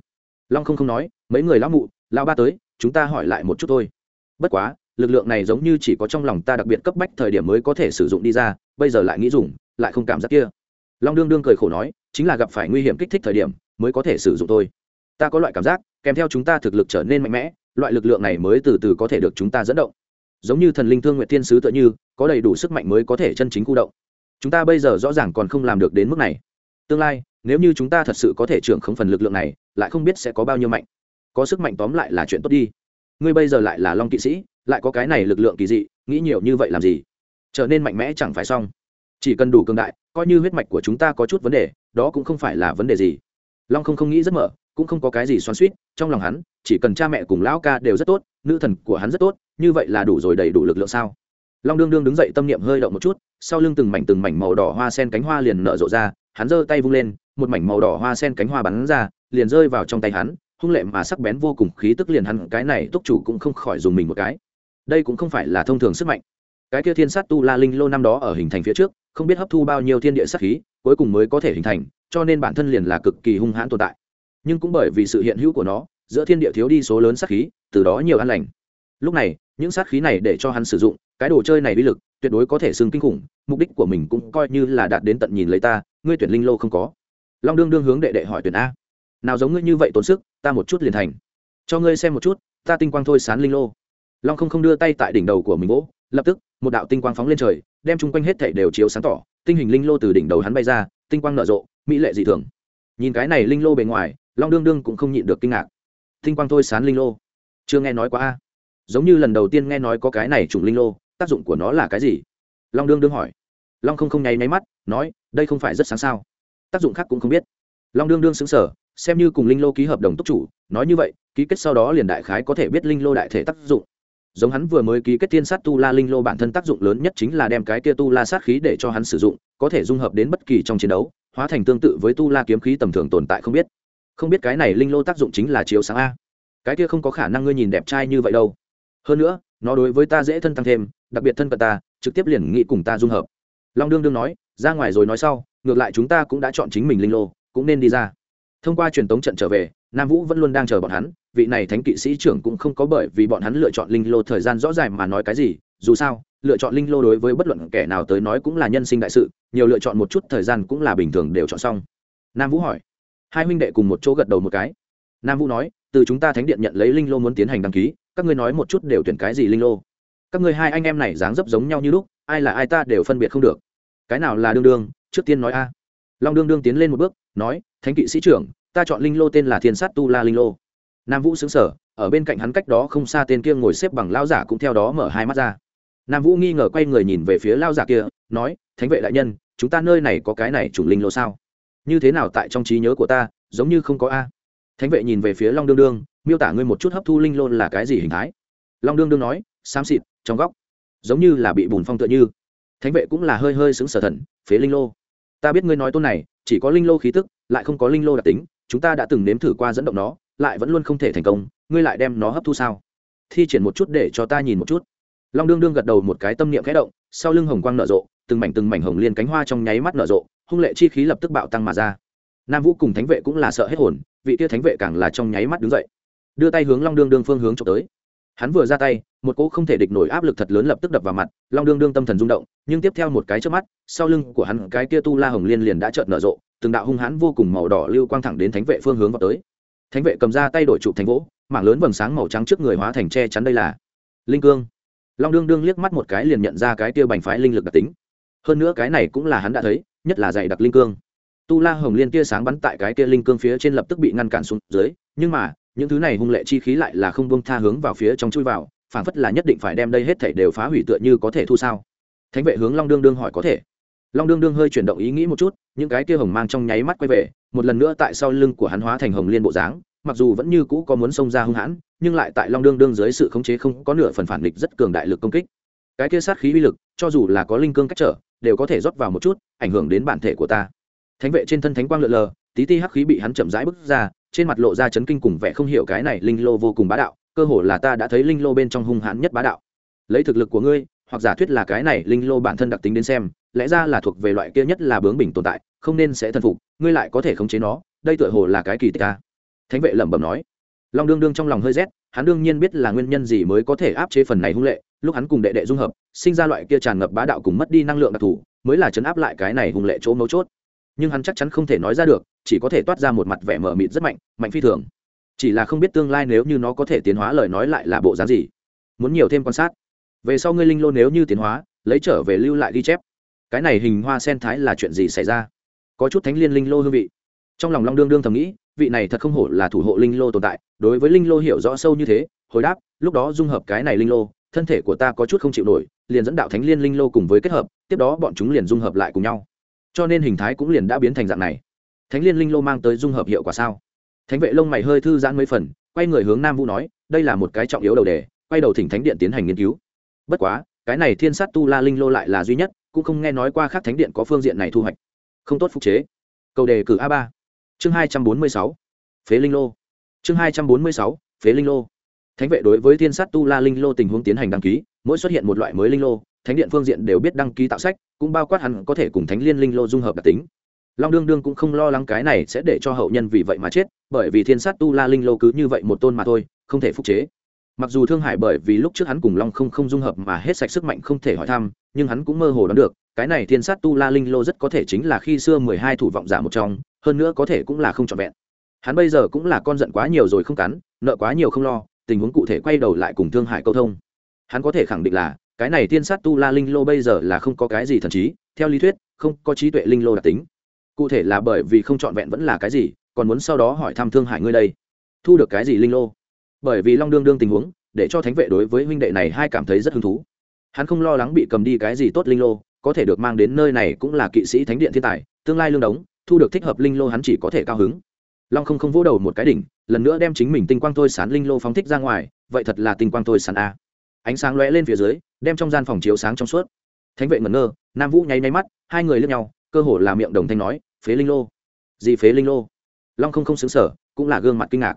Long không không nói, mấy người lão mụ, lão ba tới, chúng ta hỏi lại một chút thôi. Bất quá lực lượng này giống như chỉ có trong lòng ta đặc biệt cấp bách thời điểm mới có thể sử dụng đi ra, bây giờ lại nghĩ dùng, lại không cảm giác kia. Long đương đương cười khổ nói, chính là gặp phải nguy hiểm kích thích thời điểm, mới có thể sử dụng thôi. Ta có loại cảm giác, kèm theo chúng ta thực lực trở nên mạnh mẽ, loại lực lượng này mới từ từ có thể được chúng ta dẫn động. Giống như thần linh thương nguyện tiên sứ tựa như, có đầy đủ sức mạnh mới có thể chân chính khu động. Chúng ta bây giờ rõ ràng còn không làm được đến mức này. Tương lai, nếu như chúng ta thật sự có thể trưởng không phần lực lượng này, lại không biết sẽ có bao nhiêu mạnh. Có sức mạnh tóm lại là chuyện tốt đi ngươi bây giờ lại là long kỵ sĩ, lại có cái này lực lượng kỳ dị, nghĩ nhiều như vậy làm gì? Trở nên mạnh mẽ chẳng phải xong. Chỉ cần đủ cường đại, coi như huyết mạch của chúng ta có chút vấn đề, đó cũng không phải là vấn đề gì. Long không không nghĩ rất mở, cũng không có cái gì xoắn suýt trong lòng hắn, chỉ cần cha mẹ cùng lão ca đều rất tốt, nữ thần của hắn rất tốt, như vậy là đủ rồi đầy đủ lực lượng sao? Long đương đương đứng dậy tâm niệm hơi động một chút, sau lưng từng mảnh từng mảnh màu đỏ hoa sen cánh hoa liền nở rộ ra, hắn giơ tay vung lên, một mảnh màu đỏ hoa sen cánh hoa bắn ra, liền rơi vào trong tay hắn hung lệ mà sắc bén vô cùng khí tức liền hắn, cái này túc chủ cũng không khỏi dùng mình một cái. Đây cũng không phải là thông thường sức mạnh. Cái kia thiên sát tu la linh lô năm đó ở hình thành phía trước, không biết hấp thu bao nhiêu thiên địa sát khí, cuối cùng mới có thể hình thành, cho nên bản thân liền là cực kỳ hung hãn tồn tại. Nhưng cũng bởi vì sự hiện hữu của nó, giữa thiên địa thiếu đi số lớn sát khí, từ đó nhiều an lành. Lúc này, những sát khí này để cho hắn sử dụng, cái đồ chơi này uy lực tuyệt đối có thể xưng kinh khủng, mục đích của mình cũng coi như là đạt đến tận nhìn lấy ta, ngươi tuyển linh lô không có. Long đương đương hướng đệ đệ hỏi tuyển a nào giống ngươi như vậy tốn sức ta một chút liền thành. Cho ngươi xem một chút ta tinh quang thôi sán linh lô. Long không không đưa tay tại đỉnh đầu của mình gỗ, lập tức một đạo tinh quang phóng lên trời đem chung quanh hết thảy đều chiếu sáng tỏ tinh hình linh lô từ đỉnh đầu hắn bay ra tinh quang nở rộ mỹ lệ dị thường. Nhìn cái này linh lô bề ngoài long đương đương cũng không nhịn được kinh ngạc. Tinh quang thôi sán linh lô? Chưa nghe nói quá a. Giống như lần đầu tiên nghe nói có cái này trùng linh lô tác dụng của nó là cái gì? Long đương đương hỏi. Long không không nháy máy mắt nói đây không phải rất sáng sao. Tác dụng khác cũng không biết. Long đương đương xứng sở xem như cùng linh lô ký hợp đồng túc chủ, nói như vậy, ký kết sau đó liền đại khái có thể biết linh lô đại thể tác dụng. Giống hắn vừa mới ký kết thiên sát tu la linh lô bản thân tác dụng lớn nhất chính là đem cái kia tu la sát khí để cho hắn sử dụng, có thể dung hợp đến bất kỳ trong chiến đấu, hóa thành tương tự với tu la kiếm khí tầm thường tồn tại không biết. Không biết cái này linh lô tác dụng chính là chiếu sáng a. Cái kia không có khả năng ngươi nhìn đẹp trai như vậy đâu. Hơn nữa, nó đối với ta dễ thân tăng thêm, đặc biệt thân cận ta, trực tiếp liền nghĩ cùng ta dung hợp. Long đương đương nói, ra ngoài rồi nói sau, ngược lại chúng ta cũng đã chọn chính mình linh lô, cũng nên đi ra thông qua truyền tống trận trở về, nam vũ vẫn luôn đang chờ bọn hắn. Vị này thánh kỵ sĩ trưởng cũng không có bởi vì bọn hắn lựa chọn linh lô thời gian rõ ràng mà nói cái gì. Dù sao, lựa chọn linh lô đối với bất luận kẻ nào tới nói cũng là nhân sinh đại sự, nhiều lựa chọn một chút thời gian cũng là bình thường đều chọn xong. Nam vũ hỏi. Hai huynh đệ cùng một chỗ gật đầu một cái. Nam vũ nói, từ chúng ta thánh điện nhận lấy linh lô muốn tiến hành đăng ký, các ngươi nói một chút đều tuyển cái gì linh lô? Các ngươi hai anh em này dáng dấp giống nhau như lúc, ai là ai ta đều phân biệt không được. Cái nào là đương đương, trước tiên nói a. Long đương đương tiến lên một bước nói, thánh kỵ sĩ trưởng, ta chọn linh lô tên là thiên sát tu la linh lô. Nam vũ xứng sở ở bên cạnh hắn cách đó không xa tên kia ngồi xếp bằng lao giả cũng theo đó mở hai mắt ra. Nam vũ nghi ngờ quay người nhìn về phía lao giả kia, nói, thánh vệ đại nhân, chúng ta nơi này có cái này chủng linh lô sao? Như thế nào tại trong trí nhớ của ta, giống như không có a? Thánh vệ nhìn về phía long đương đương, miêu tả ngươi một chút hấp thu linh lô là cái gì hình thái? Long đương đương nói, xám xịt, trong góc, giống như là bị bùn phong tựa như. Thánh vệ cũng là hơi hơi xứng sở thần, phế linh lô ta biết ngươi nói tôn này, chỉ có linh lô khí tức, lại không có linh lô đặc tính, chúng ta đã từng nếm thử qua dẫn động nó, lại vẫn luôn không thể thành công, ngươi lại đem nó hấp thu sao? Thi triển một chút để cho ta nhìn một chút. Long đương đương gật đầu một cái tâm niệm khẽ động, sau lưng hồng quang nở rộ, từng mảnh từng mảnh hồng liên cánh hoa trong nháy mắt nở rộ, hung lệ chi khí lập tức bạo tăng mà ra. Nam vũ cùng thánh vệ cũng là sợ hết hồn, vị tia thánh vệ càng là trong nháy mắt đứng dậy. Đưa tay hướng long đương đương phương hướng trộm tới hắn vừa ra tay, một cỗ không thể địch nổi áp lực thật lớn lập tức đập vào mặt, long đương đương tâm thần rung động, nhưng tiếp theo một cái trước mắt, sau lưng của hắn cái kia tu la hồng liên liền đã trợn nở rộ, từng đạo hung hãn vô cùng màu đỏ lưu quang thẳng đến thánh vệ phương hướng vào tới. Thánh vệ cầm ra tay đổi trụ thành gỗ, mảng lớn vầng sáng màu trắng trước người hóa thành che chắn đây là linh cương. Long đương đương liếc mắt một cái liền nhận ra cái tiêu bành phái linh lực đặc tính. Hơn nữa cái này cũng là hắn đã thấy, nhất là dày đặc linh cương. Tu la hồng liên tia sáng bắn tại cái kia linh cương phía trên lập tức bị ngăn cản xuống dưới, nhưng mà những thứ này hung lệ chi khí lại là không bông tha hướng vào phía trong chui vào, phảng phất là nhất định phải đem đây hết thảy đều phá hủy tựa như có thể thu sao. Thánh vệ hướng long đương đương hỏi có thể. Long đương đương hơi chuyển động ý nghĩ một chút, những cái kia hồng mang trong nháy mắt quay về, một lần nữa tại sau lưng của hắn hóa thành hồng liên bộ dáng, mặc dù vẫn như cũ có muốn xông ra hung hãn, nhưng lại tại long đương đương dưới sự khống chế không có nửa phần phản địch rất cường đại lực công kích. Cái kia sát khí uy lực, cho dù là có linh cương cách trở, đều có thể rót vào một chút, ảnh hưởng đến bản thể của ta. Thánh vệ trên thân thánh quang lượn lờ, tí ti hắc khí bị hắn chậm rãi bước ra trên mặt lộ ra chấn kinh cùng vẻ không hiểu cái này linh lô vô cùng bá đạo, cơ hồ là ta đã thấy linh lô bên trong hung hãn nhất bá đạo. Lấy thực lực của ngươi, hoặc giả thuyết là cái này linh lô bản thân đặc tính đến xem, lẽ ra là thuộc về loại kia nhất là bướng bỉnh tồn tại, không nên sẽ thân phục, ngươi lại có thể khống chế nó, đây tựa hồ là cái kỳ tích ta thánh vệ lẩm bẩm nói. Long đương đương trong lòng hơi rét, hắn đương nhiên biết là nguyên nhân gì mới có thể áp chế phần này hung lệ, lúc hắn cùng đệ đệ dung hợp, sinh ra loại kia tràn ngập bá đạo cùng mất đi năng lượng đặc thù, mới là chấn áp lại cái này hung lệ chỗ mấu chốt nhưng hắn chắc chắn không thể nói ra được, chỉ có thể toát ra một mặt vẻ mờ mịt rất mạnh mạnh phi thường. Chỉ là không biết tương lai nếu như nó có thể tiến hóa lời nói lại là bộ dáng gì. Muốn nhiều thêm quan sát. Về sau ngươi linh lô nếu như tiến hóa, lấy trở về lưu lại ghi chép. Cái này hình hoa sen thái là chuyện gì xảy ra? Có chút thánh liên linh lô hương vị. Trong lòng long đương đương thầm nghĩ, vị này thật không hổ là thủ hộ linh lô tồn tại, đối với linh lô hiểu rõ sâu như thế, hồi đáp, lúc đó dung hợp cái này linh lô, thân thể của ta có chút không chịu nổi, liền dẫn đạo thánh liên linh lô cùng với kết hợp, tiếp đó bọn chúng liền dung hợp lại cùng nhau cho nên hình thái cũng liền đã biến thành dạng này. Thánh liên linh lô mang tới dung hợp hiệu quả sao? Thánh vệ lông mày hơi thư giãn mấy phần, quay người hướng nam vũ nói, đây là một cái trọng yếu đầu đề, quay đầu thỉnh thánh điện tiến hành nghiên cứu. Bất quá, cái này thiên sát tu la linh lô lại là duy nhất, cũng không nghe nói qua khác thánh điện có phương diện này thu hoạch. Không tốt phục chế. Cầu đề cử a ba. Chương hai trăm bốn mươi sáu. Phế linh lô. Chương hai trăm bốn mươi sáu. Phế linh lô. Thánh vệ đối với thiên sát tu la linh lô tình huống tiến hành đăng ký, mỗi xuất hiện một loại mới linh lô thánh điện phương diện đều biết đăng ký tạo sách, cũng bao quát hắn có thể cùng thánh liên linh lô dung hợp đặc tính. Long đương đương cũng không lo lắng cái này sẽ để cho hậu nhân vì vậy mà chết, bởi vì thiên sát tu la linh lô cứ như vậy một tôn mà thôi, không thể phục chế. Mặc dù thương hại bởi vì lúc trước hắn cùng long không không dung hợp mà hết sạch sức mạnh không thể hỏi thăm, nhưng hắn cũng mơ hồ đoán được, cái này thiên sát tu la linh lô rất có thể chính là khi xưa mười hai thủ vọng giả một trong, hơn nữa có thể cũng là không trọn vẹn. Hắn bây giờ cũng là con giận quá nhiều rồi không cắn, nợ quá nhiều không lo, tình huống cụ thể quay đầu lại cùng thương hại câu thông. Hắn có thể khẳng định là cái này tiên sát tu la linh lô bây giờ là không có cái gì thần trí, theo lý thuyết, không có trí tuệ linh lô đặc tính. Cụ thể là bởi vì không trọn vẹn vẫn là cái gì, còn muốn sau đó hỏi thăm thương hại ngươi đây. Thu được cái gì linh lô? Bởi vì long đương đương tình huống, để cho thánh vệ đối với huynh đệ này hai cảm thấy rất hứng thú. Hắn không lo lắng bị cầm đi cái gì tốt linh lô, có thể được mang đến nơi này cũng là kỵ sĩ thánh điện thiên tài, tương lai lương đống, thu được thích hợp linh lô hắn chỉ có thể cao hứng. Long không không vỗ đầu một cái đỉnh, lần nữa đem chính mình tinh quang thôi sán linh lô phóng thích ra ngoài, vậy thật là tinh quang thôi sán a ánh sáng lóe lên phía dưới, đem trong gian phòng chiếu sáng trong suốt. Thánh vệ ngẩn ngơ, nam vũ nháy nháy mắt, hai người lướt nhau, cơ hồ là miệng đồng thanh nói, phế linh lô. Gì phế linh lô? Long không không xứng sở cũng là gương mặt kinh ngạc.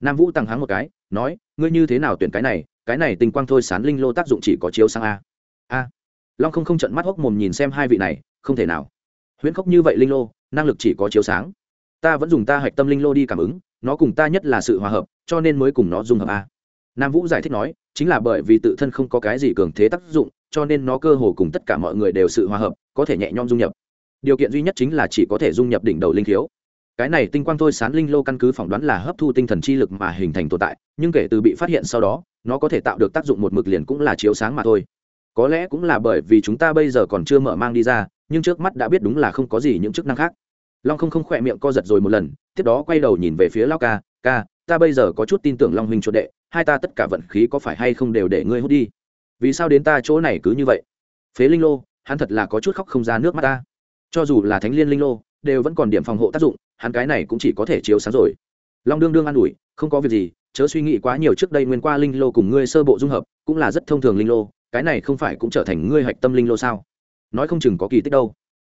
Nam vũ tăng háng một cái, nói, ngươi như thế nào tuyển cái này cái này tinh quang thôi sán linh lô tác dụng chỉ có chiếu sang a. A. Long không không trận mắt hốc mồm nhìn xem hai vị này, không thể nào. Huyễn khốc như vậy linh lô, năng lực chỉ có chiếu sáng. Ta vẫn dùng ta hạch tâm linh lô đi cảm ứng, nó cùng ta nhất là sự hòa hợp, cho nên mới cùng nó dung hợp a. Nam vũ giải thích nói chính là bởi vì tự thân không có cái gì cường thế tác dụng, cho nên nó cơ hồ cùng tất cả mọi người đều sự hòa hợp, có thể nhẹ nhõm dung nhập. Điều kiện duy nhất chính là chỉ có thể dung nhập đỉnh đầu linh thiếu cái này tinh quang thôi sán linh lô căn cứ phỏng đoán là hấp thu tinh thần chi lực mà hình thành tồn tại, nhưng kể từ bị phát hiện sau đó, nó có thể tạo được tác dụng một mực liền cũng là chiếu sáng mà thôi. Có lẽ cũng là bởi vì chúng ta bây giờ còn chưa mở mang đi ra, nhưng trước mắt đã biết đúng là không có gì những chức năng khác. Long không không khỏe miệng co giật rồi một lần, tiếp đó quay đầu nhìn về phía lao ca ca ta bây giờ có chút tin tưởng long huynh chuột đệ, hai ta tất cả vận khí có phải hay không đều để ngươi hút đi. Vì sao đến ta chỗ này cứ như vậy? Phế linh lô, hắn thật là có chút khóc không ra nước mắt ta. Cho dù là thánh liên linh lô, đều vẫn còn điểm phòng hộ tác dụng, hắn cái này cũng chỉ có thể chiếu sáng rồi. Long đương đương an ủi, không có việc gì, chớ suy nghĩ quá nhiều trước đây nguyên qua linh lô cùng ngươi sơ bộ dung hợp, cũng là rất thông thường linh lô, cái này không phải cũng trở thành ngươi hạch tâm linh lô sao? Nói không chừng có kỳ tích đâu.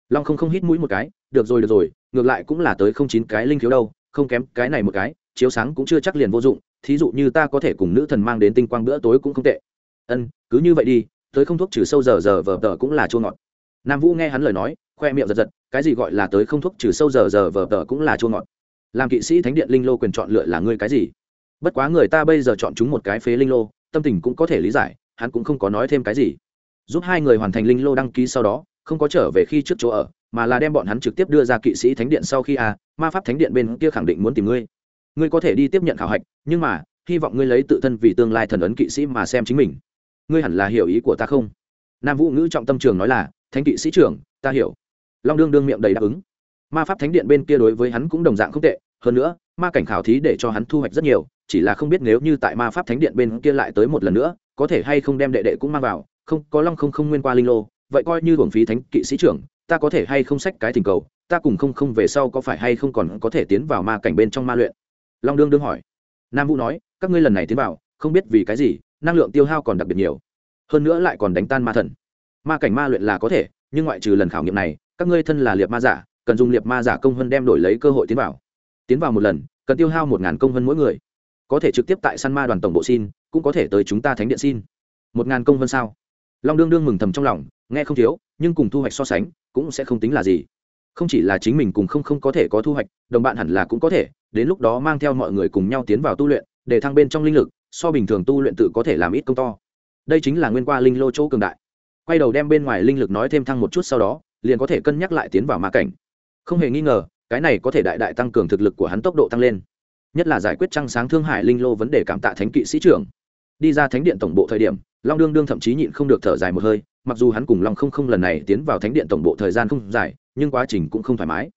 Long không không hít mũi một cái, được rồi được rồi, ngược lại cũng là tới không chín cái linh thiếu đâu, không kém cái này một cái chiếu sáng cũng chưa chắc liền vô dụng, thí dụ như ta có thể cùng nữ thần mang đến tinh quang bữa tối cũng không tệ. Ân, cứ như vậy đi, tới không thuốc trừ sâu giờ giờ vờ tờ cũng là chua ngọt. Nam vũ nghe hắn lời nói, khoe miệng giật giật, cái gì gọi là tới không thuốc trừ sâu giờ giờ vờ tờ cũng là chua ngọt. Làm kỵ sĩ thánh điện linh lô quyền chọn lựa là ngươi cái gì? Bất quá người ta bây giờ chọn chúng một cái phế linh lô, tâm tình cũng có thể lý giải, hắn cũng không có nói thêm cái gì. Giúp hai người hoàn thành linh lô đăng ký sau đó, không có trở về khi trước chỗ ở, mà là đem bọn hắn trực tiếp đưa ra kỵ sĩ thánh điện sau khi à ma pháp thánh điện bên kia khẳng định muốn tìm ngươi ngươi có thể đi tiếp nhận khảo hạch, nhưng mà, hy vọng ngươi lấy tự thân vì tương lai thần ấn kỵ sĩ mà xem chính mình. Ngươi hẳn là hiểu ý của ta không? Nam vũ ngữ trọng tâm trường nói là, thánh kỵ sĩ trưởng, ta hiểu. Long đương đương miệng đầy đáp ứng. Ma pháp thánh điện bên kia đối với hắn cũng đồng dạng không tệ, hơn nữa, ma cảnh khảo thí để cho hắn thu hoạch rất nhiều, chỉ là không biết nếu như tại ma pháp thánh điện bên kia lại tới một lần nữa, có thể hay không đem đệ đệ cũng mang vào, không, có long không không nguyên qua linh lô, vậy coi như hưởng phí thánh kỵ sĩ trưởng, ta có thể hay không sách cái thỉnh cầu, ta cùng không không về sau có phải hay không còn có thể tiến vào ma cảnh bên trong ma luyện long đương đương hỏi. Nam vũ nói, các ngươi lần này tiến vào, không biết vì cái gì, năng lượng tiêu hao còn đặc biệt nhiều. Hơn nữa lại còn đánh tan ma thần. Ma cảnh ma luyện là có thể, nhưng ngoại trừ lần khảo nghiệm này, các ngươi thân là liệt ma giả, cần dùng liệt ma giả công hơn đem đổi lấy cơ hội tiến vào. Tiến vào một lần, cần tiêu hao một ngàn công hơn mỗi người. Có thể trực tiếp tại săn ma đoàn tổng bộ xin, cũng có thể tới chúng ta thánh điện xin. Một ngàn công hơn sao? Long đương đương mừng thầm trong lòng, nghe không thiếu, nhưng cùng thu hoạch so sánh, cũng sẽ không tính là gì. Không chỉ là chính mình cùng không không có thể có thu hoạch, đồng bạn hẳn là cũng có thể đến lúc đó mang theo mọi người cùng nhau tiến vào tu luyện, để thăng bên trong linh lực, so bình thường tu luyện tự có thể làm ít công to. Đây chính là nguyên qua linh lô chỗ cường đại. Quay đầu đem bên ngoài linh lực nói thêm thăng một chút sau đó, liền có thể cân nhắc lại tiến vào ma cảnh. Không hề nghi ngờ, cái này có thể đại đại tăng cường thực lực của hắn tốc độ tăng lên. Nhất là giải quyết trăng sáng thương hải linh lô vấn đề cảm tạ thánh kỵ sĩ trưởng. Đi ra thánh điện tổng bộ thời điểm, long đương đương thậm chí nhịn không được thở dài một hơi, mặc dù hắn cùng long không không lần này tiến vào thánh điện tổng bộ thời gian không dài, nhưng quá trình cũng không thoải mái.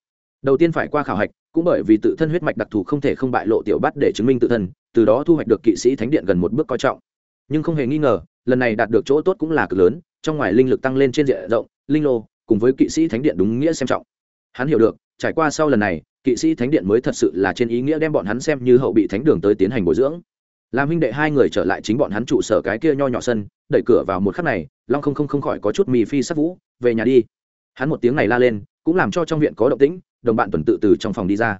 Đầu tiên phải qua khảo hạch cũng bởi vì tự thân huyết mạch đặc thù không thể không bại lộ tiểu bát để chứng minh tự thân, từ đó thu hoạch được kỵ sĩ thánh điện gần một bước coi trọng. Nhưng không hề nghi ngờ, lần này đạt được chỗ tốt cũng là cực lớn, trong ngoài linh lực tăng lên trên diện rộng, linh lô, cùng với kỵ sĩ thánh điện đúng nghĩa xem trọng. Hắn hiểu được, trải qua sau lần này, kỵ sĩ thánh điện mới thật sự là trên ý nghĩa đem bọn hắn xem như hậu bị thánh đường tới tiến hành bồi dưỡng. Làm huynh đệ hai người trở lại chính bọn hắn trụ sở cái kia nho nhỏ sân, đẩy cửa vào một khắc này, long không không không khỏi có chút mì phi sắc vũ, về nhà đi. Hắn một tiếng này la lên, cũng làm cho trong viện có động tĩnh đồng bạn tuần tự từ trong phòng đi ra.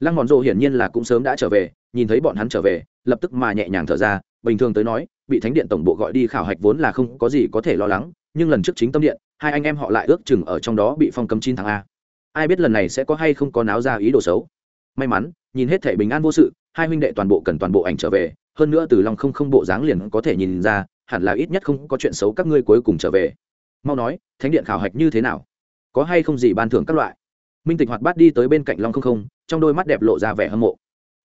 Lăng mòn rộ hiển nhiên là cũng sớm đã trở về, nhìn thấy bọn hắn trở về, lập tức mà nhẹ nhàng thở ra, bình thường tới nói, bị thánh điện tổng bộ gọi đi khảo hạch vốn là không có gì có thể lo lắng, nhưng lần trước chính tâm điện, hai anh em họ lại ước chừng ở trong đó bị phong cấm chín tháng a. Ai biết lần này sẽ có hay không có náo ra ý đồ xấu. May mắn, nhìn hết thể bình an vô sự, hai huynh đệ toàn bộ cần toàn bộ ảnh trở về, hơn nữa từ lòng không không bộ dáng liền có thể nhìn ra, hẳn là ít nhất không có chuyện xấu các ngươi cuối cùng trở về. Mau nói, thánh điện khảo hạch như thế nào? Có hay không gì ban thưởng các loại? Minh tịch hoạt bát đi tới bên cạnh long không không, trong đôi mắt đẹp lộ ra vẻ hâm mộ.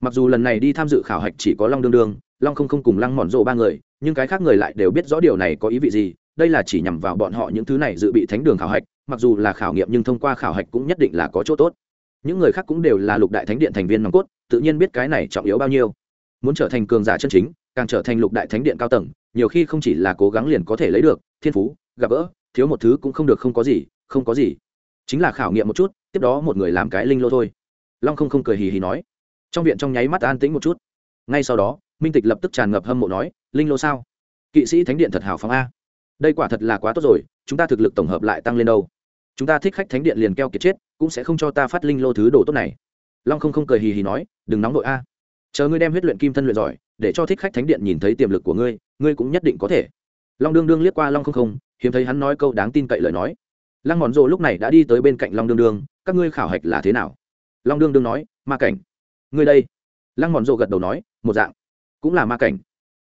Mặc dù lần này đi tham dự khảo hạch chỉ có long đương đương, long không không cùng lăng mòn rộ ba người, nhưng cái khác người lại đều biết rõ điều này có ý vị gì, đây là chỉ nhằm vào bọn họ những thứ này dự bị thánh đường khảo hạch, mặc dù là khảo nghiệm nhưng thông qua khảo hạch cũng nhất định là có chỗ tốt. Những người khác cũng đều là lục đại thánh điện thành viên nòng cốt, tự nhiên biết cái này trọng yếu bao nhiêu. Muốn trở thành cường giả chân chính, càng trở thành lục đại thánh điện cao tầng, nhiều khi không chỉ là cố gắng liền có thể lấy được, thiên phú, gặp gỡ, thiếu một thứ cũng không được không có gì, không có gì. Chính là khảo nghiệm một chút tiếp đó một người làm cái linh lô thôi. Long không không cười hì hì nói. Trong viện trong nháy mắt an tĩnh một chút. Ngay sau đó, minh tịch lập tức tràn ngập hâm mộ nói, linh lô sao? Kỵ sĩ thánh điện thật hào phóng a. Đây quả thật là quá tốt rồi, chúng ta thực lực tổng hợp lại tăng lên đâu. Chúng ta thích khách thánh điện liền keo kiệt chết, cũng sẽ không cho ta phát linh lô thứ đồ tốt này. Long không không cười hì hì nói, đừng nóng đội a. Chờ ngươi đem huyết luyện kim thân luyện giỏi, để cho thích khách thánh điện nhìn thấy tiềm lực của ngươi ngươi cũng nhất định có thể. Long đương đương liếc qua long không không, hiếm thấy hắn nói câu đáng tin cậy lời nói lăng mòn rộ lúc này đã đi tới bên cạnh long đương đương, các ngươi khảo hạch là thế nào? Long đương đương nói, ma cảnh. Ngươi đây. Lăng mòn rộ gật đầu nói, một dạng, cũng là ma cảnh.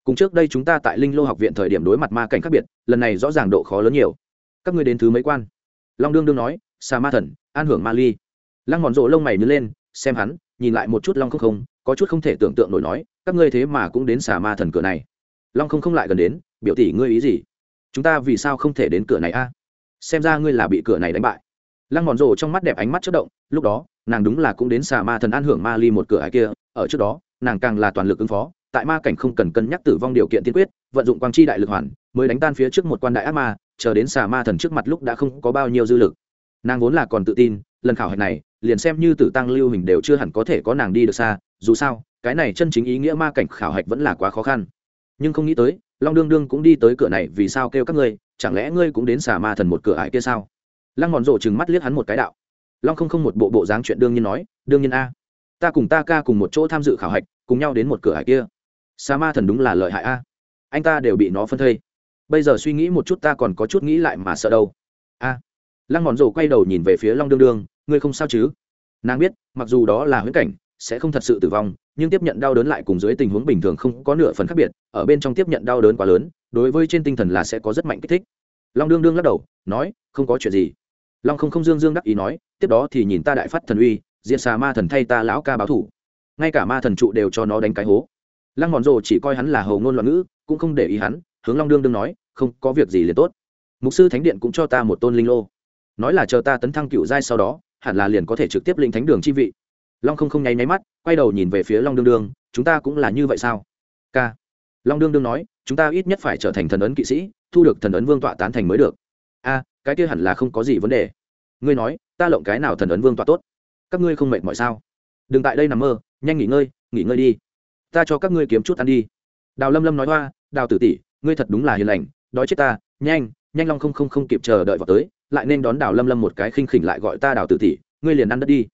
Cùng trước đây chúng ta tại linh lô học viện thời điểm đối mặt ma cảnh khác biệt, lần này rõ ràng độ khó lớn nhiều. Các ngươi đến thứ mấy quan? Long đương đương nói, xà ma thần, an hưởng ma ly. Lăng mòn rộ lông mày nhớ lên, xem hắn, nhìn lại một chút long không không, có chút không thể tưởng tượng nổi nói, các ngươi thế mà cũng đến xà ma thần cửa này. Long không không lại gần đến, biểu tỷ ngươi ý gì? Chúng ta vì sao không thể đến cửa này a? Xem ra ngươi là bị cửa này đánh bại. Lăng mòn rồ trong mắt đẹp ánh mắt chất động, lúc đó, nàng đúng là cũng đến xà ma thần an hưởng ma ly một cửa ai kia, ở trước đó, nàng càng là toàn lực ứng phó, tại ma cảnh không cần cân nhắc tử vong điều kiện tiên quyết, vận dụng quang chi đại lực hoàn, mới đánh tan phía trước một quan đại ác ma, chờ đến xà ma thần trước mặt lúc đã không có bao nhiêu dư lực. Nàng vốn là còn tự tin, lần khảo hạch này, liền xem như tử tăng lưu hình đều chưa hẳn có thể có nàng đi được xa, dù sao, cái này chân chính ý nghĩa ma cảnh khảo hạch vẫn là quá khó khăn. Nhưng không nghĩ tới long đương đương cũng đi tới cửa này, vì sao kêu các ngươi? Chẳng lẽ ngươi cũng đến xà ma thần một cửa ải kia sao? Lăng mòn rộ chừng mắt liếc hắn một cái đạo. Long không không một bộ bộ dáng chuyện đương nhiên nói, đương nhiên a. Ta cùng ta ca cùng một chỗ tham dự khảo hạch, cùng nhau đến một cửa ải kia. Xà ma thần đúng là lợi hại a. Anh ta đều bị nó phân thây. Bây giờ suy nghĩ một chút ta còn có chút nghĩ lại mà sợ đâu. A. Lăng mòn rộ quay đầu nhìn về phía long đương đương, ngươi không sao chứ? Nàng biết, mặc dù đó là huyễn cảnh, sẽ không thật sự tử vong nhưng tiếp nhận đau đớn lại cùng dưới tình huống bình thường không có nửa phần khác biệt, ở bên trong tiếp nhận đau đớn quá lớn, đối với trên tinh thần là sẽ có rất mạnh kích thích. Long đương đương lắc đầu, nói, không có chuyện gì. Long không không dương dương đắc ý nói, tiếp đó thì nhìn ta đại phát thần uy diện xà ma thần thay ta lão ca báo thủ. Ngay cả ma thần trụ đều cho nó đánh cái hố. Lăng mòn rồ chỉ coi hắn là hầu ngôn loạn ngữ, cũng không để ý hắn, hướng long đương đương nói, không có việc gì liền tốt. Mục sư thánh điện cũng cho ta một tôn linh lô. Nói là chờ ta tấn thăng cựu giai sau đó, hẳn là liền có thể trực tiếp linh thánh đường chi vị long không không nháy nháy mắt, quay đầu nhìn về phía long đương đương, chúng ta cũng là như vậy sao? K long đương đương nói, chúng ta ít nhất phải trở thành thần ấn kỵ sĩ, thu được thần ấn vương tọa tán thành mới được. A, cái kia hẳn là không có gì vấn đề. Ngươi nói, ta lộng cái nào thần ấn vương tọa tốt? Các ngươi không mệt mỏi sao? Đừng tại đây nằm mơ, nhanh nghỉ ngơi nghỉ ngơi đi. Ta cho các ngươi kiếm chút ăn đi. Đào lâm lâm nói, hoa, đào tử tỷ, ngươi thật đúng là hiền lành, đói chết ta, nhanh nhanh long không không không kịp chờ đợi vào tới, lại nên đón đào lâm lâm một cái khinh khỉnh lại gọi ta đào tử tỷ, ngươi liền ăn đất đi.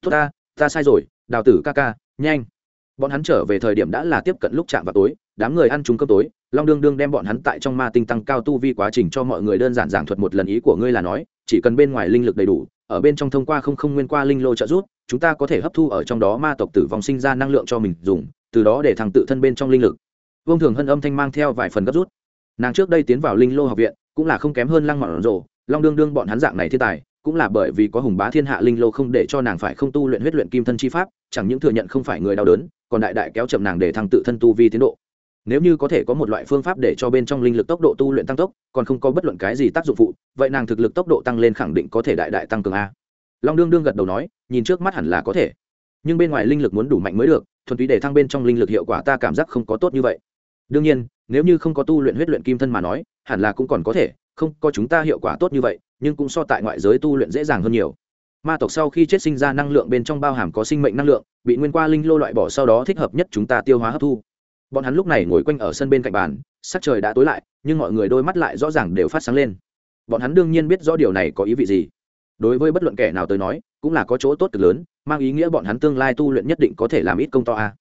Tốt ta ta sai rồi, đào tử ca ca, nhanh. Bọn hắn trở về thời điểm đã là tiếp cận lúc chạm vào tối, đám người ăn chung cơm tối, long đương đương đem bọn hắn tại trong ma tinh tăng cao tu vi quá trình cho mọi người đơn giản giảng thuật một lần ý của ngươi là nói, chỉ cần bên ngoài linh lực đầy đủ, ở bên trong thông qua không không nguyên qua linh lô trợ giúp, chúng ta có thể hấp thu ở trong đó ma tộc tử vong sinh ra năng lượng cho mình dùng, từ đó để thằng tự thân bên trong linh lực. Vương thường hân âm thanh mang theo vài phần gấp rút. Nàng trước đây tiến vào linh lô học viện, cũng là không kém hơn lăng mọn rộ long đương đương bọn hắn dạng này thiên tài cũng là bởi vì có hùng bá thiên hạ linh lô không để cho nàng phải không tu luyện huyết luyện kim thân chi pháp, chẳng những thừa nhận không phải người đau đớn, còn đại đại kéo chậm nàng để thăng tự thân tu vi tiến độ. Nếu như có thể có một loại phương pháp để cho bên trong linh lực tốc độ tu luyện tăng tốc, còn không có bất luận cái gì tác dụng phụ, vậy nàng thực lực tốc độ tăng lên khẳng định có thể đại đại tăng cường a. Long đương đương gật đầu nói, nhìn trước mắt hẳn là có thể. Nhưng bên ngoài linh lực muốn đủ mạnh mới được, thuần túy để thăng bên trong linh lực hiệu quả ta cảm giác không có tốt như vậy. Đương nhiên, nếu như không có tu luyện huyết luyện kim thân mà nói, hẳn là cũng còn có thể, không có chúng ta hiệu quả tốt như vậy nhưng cũng so tại ngoại giới tu luyện dễ dàng hơn nhiều. Ma tộc sau khi chết sinh ra năng lượng bên trong bao hàm có sinh mệnh năng lượng, bị nguyên qua linh lô loại bỏ sau đó thích hợp nhất chúng ta tiêu hóa hấp thu. Bọn hắn lúc này ngồi quanh ở sân bên cạnh bàn, sắc trời đã tối lại, nhưng mọi người đôi mắt lại rõ ràng đều phát sáng lên. Bọn hắn đương nhiên biết rõ điều này có ý vị gì. Đối với bất luận kẻ nào tới nói, cũng là có chỗ tốt cực lớn, mang ý nghĩa bọn hắn tương lai tu luyện nhất định có thể làm ít công to a.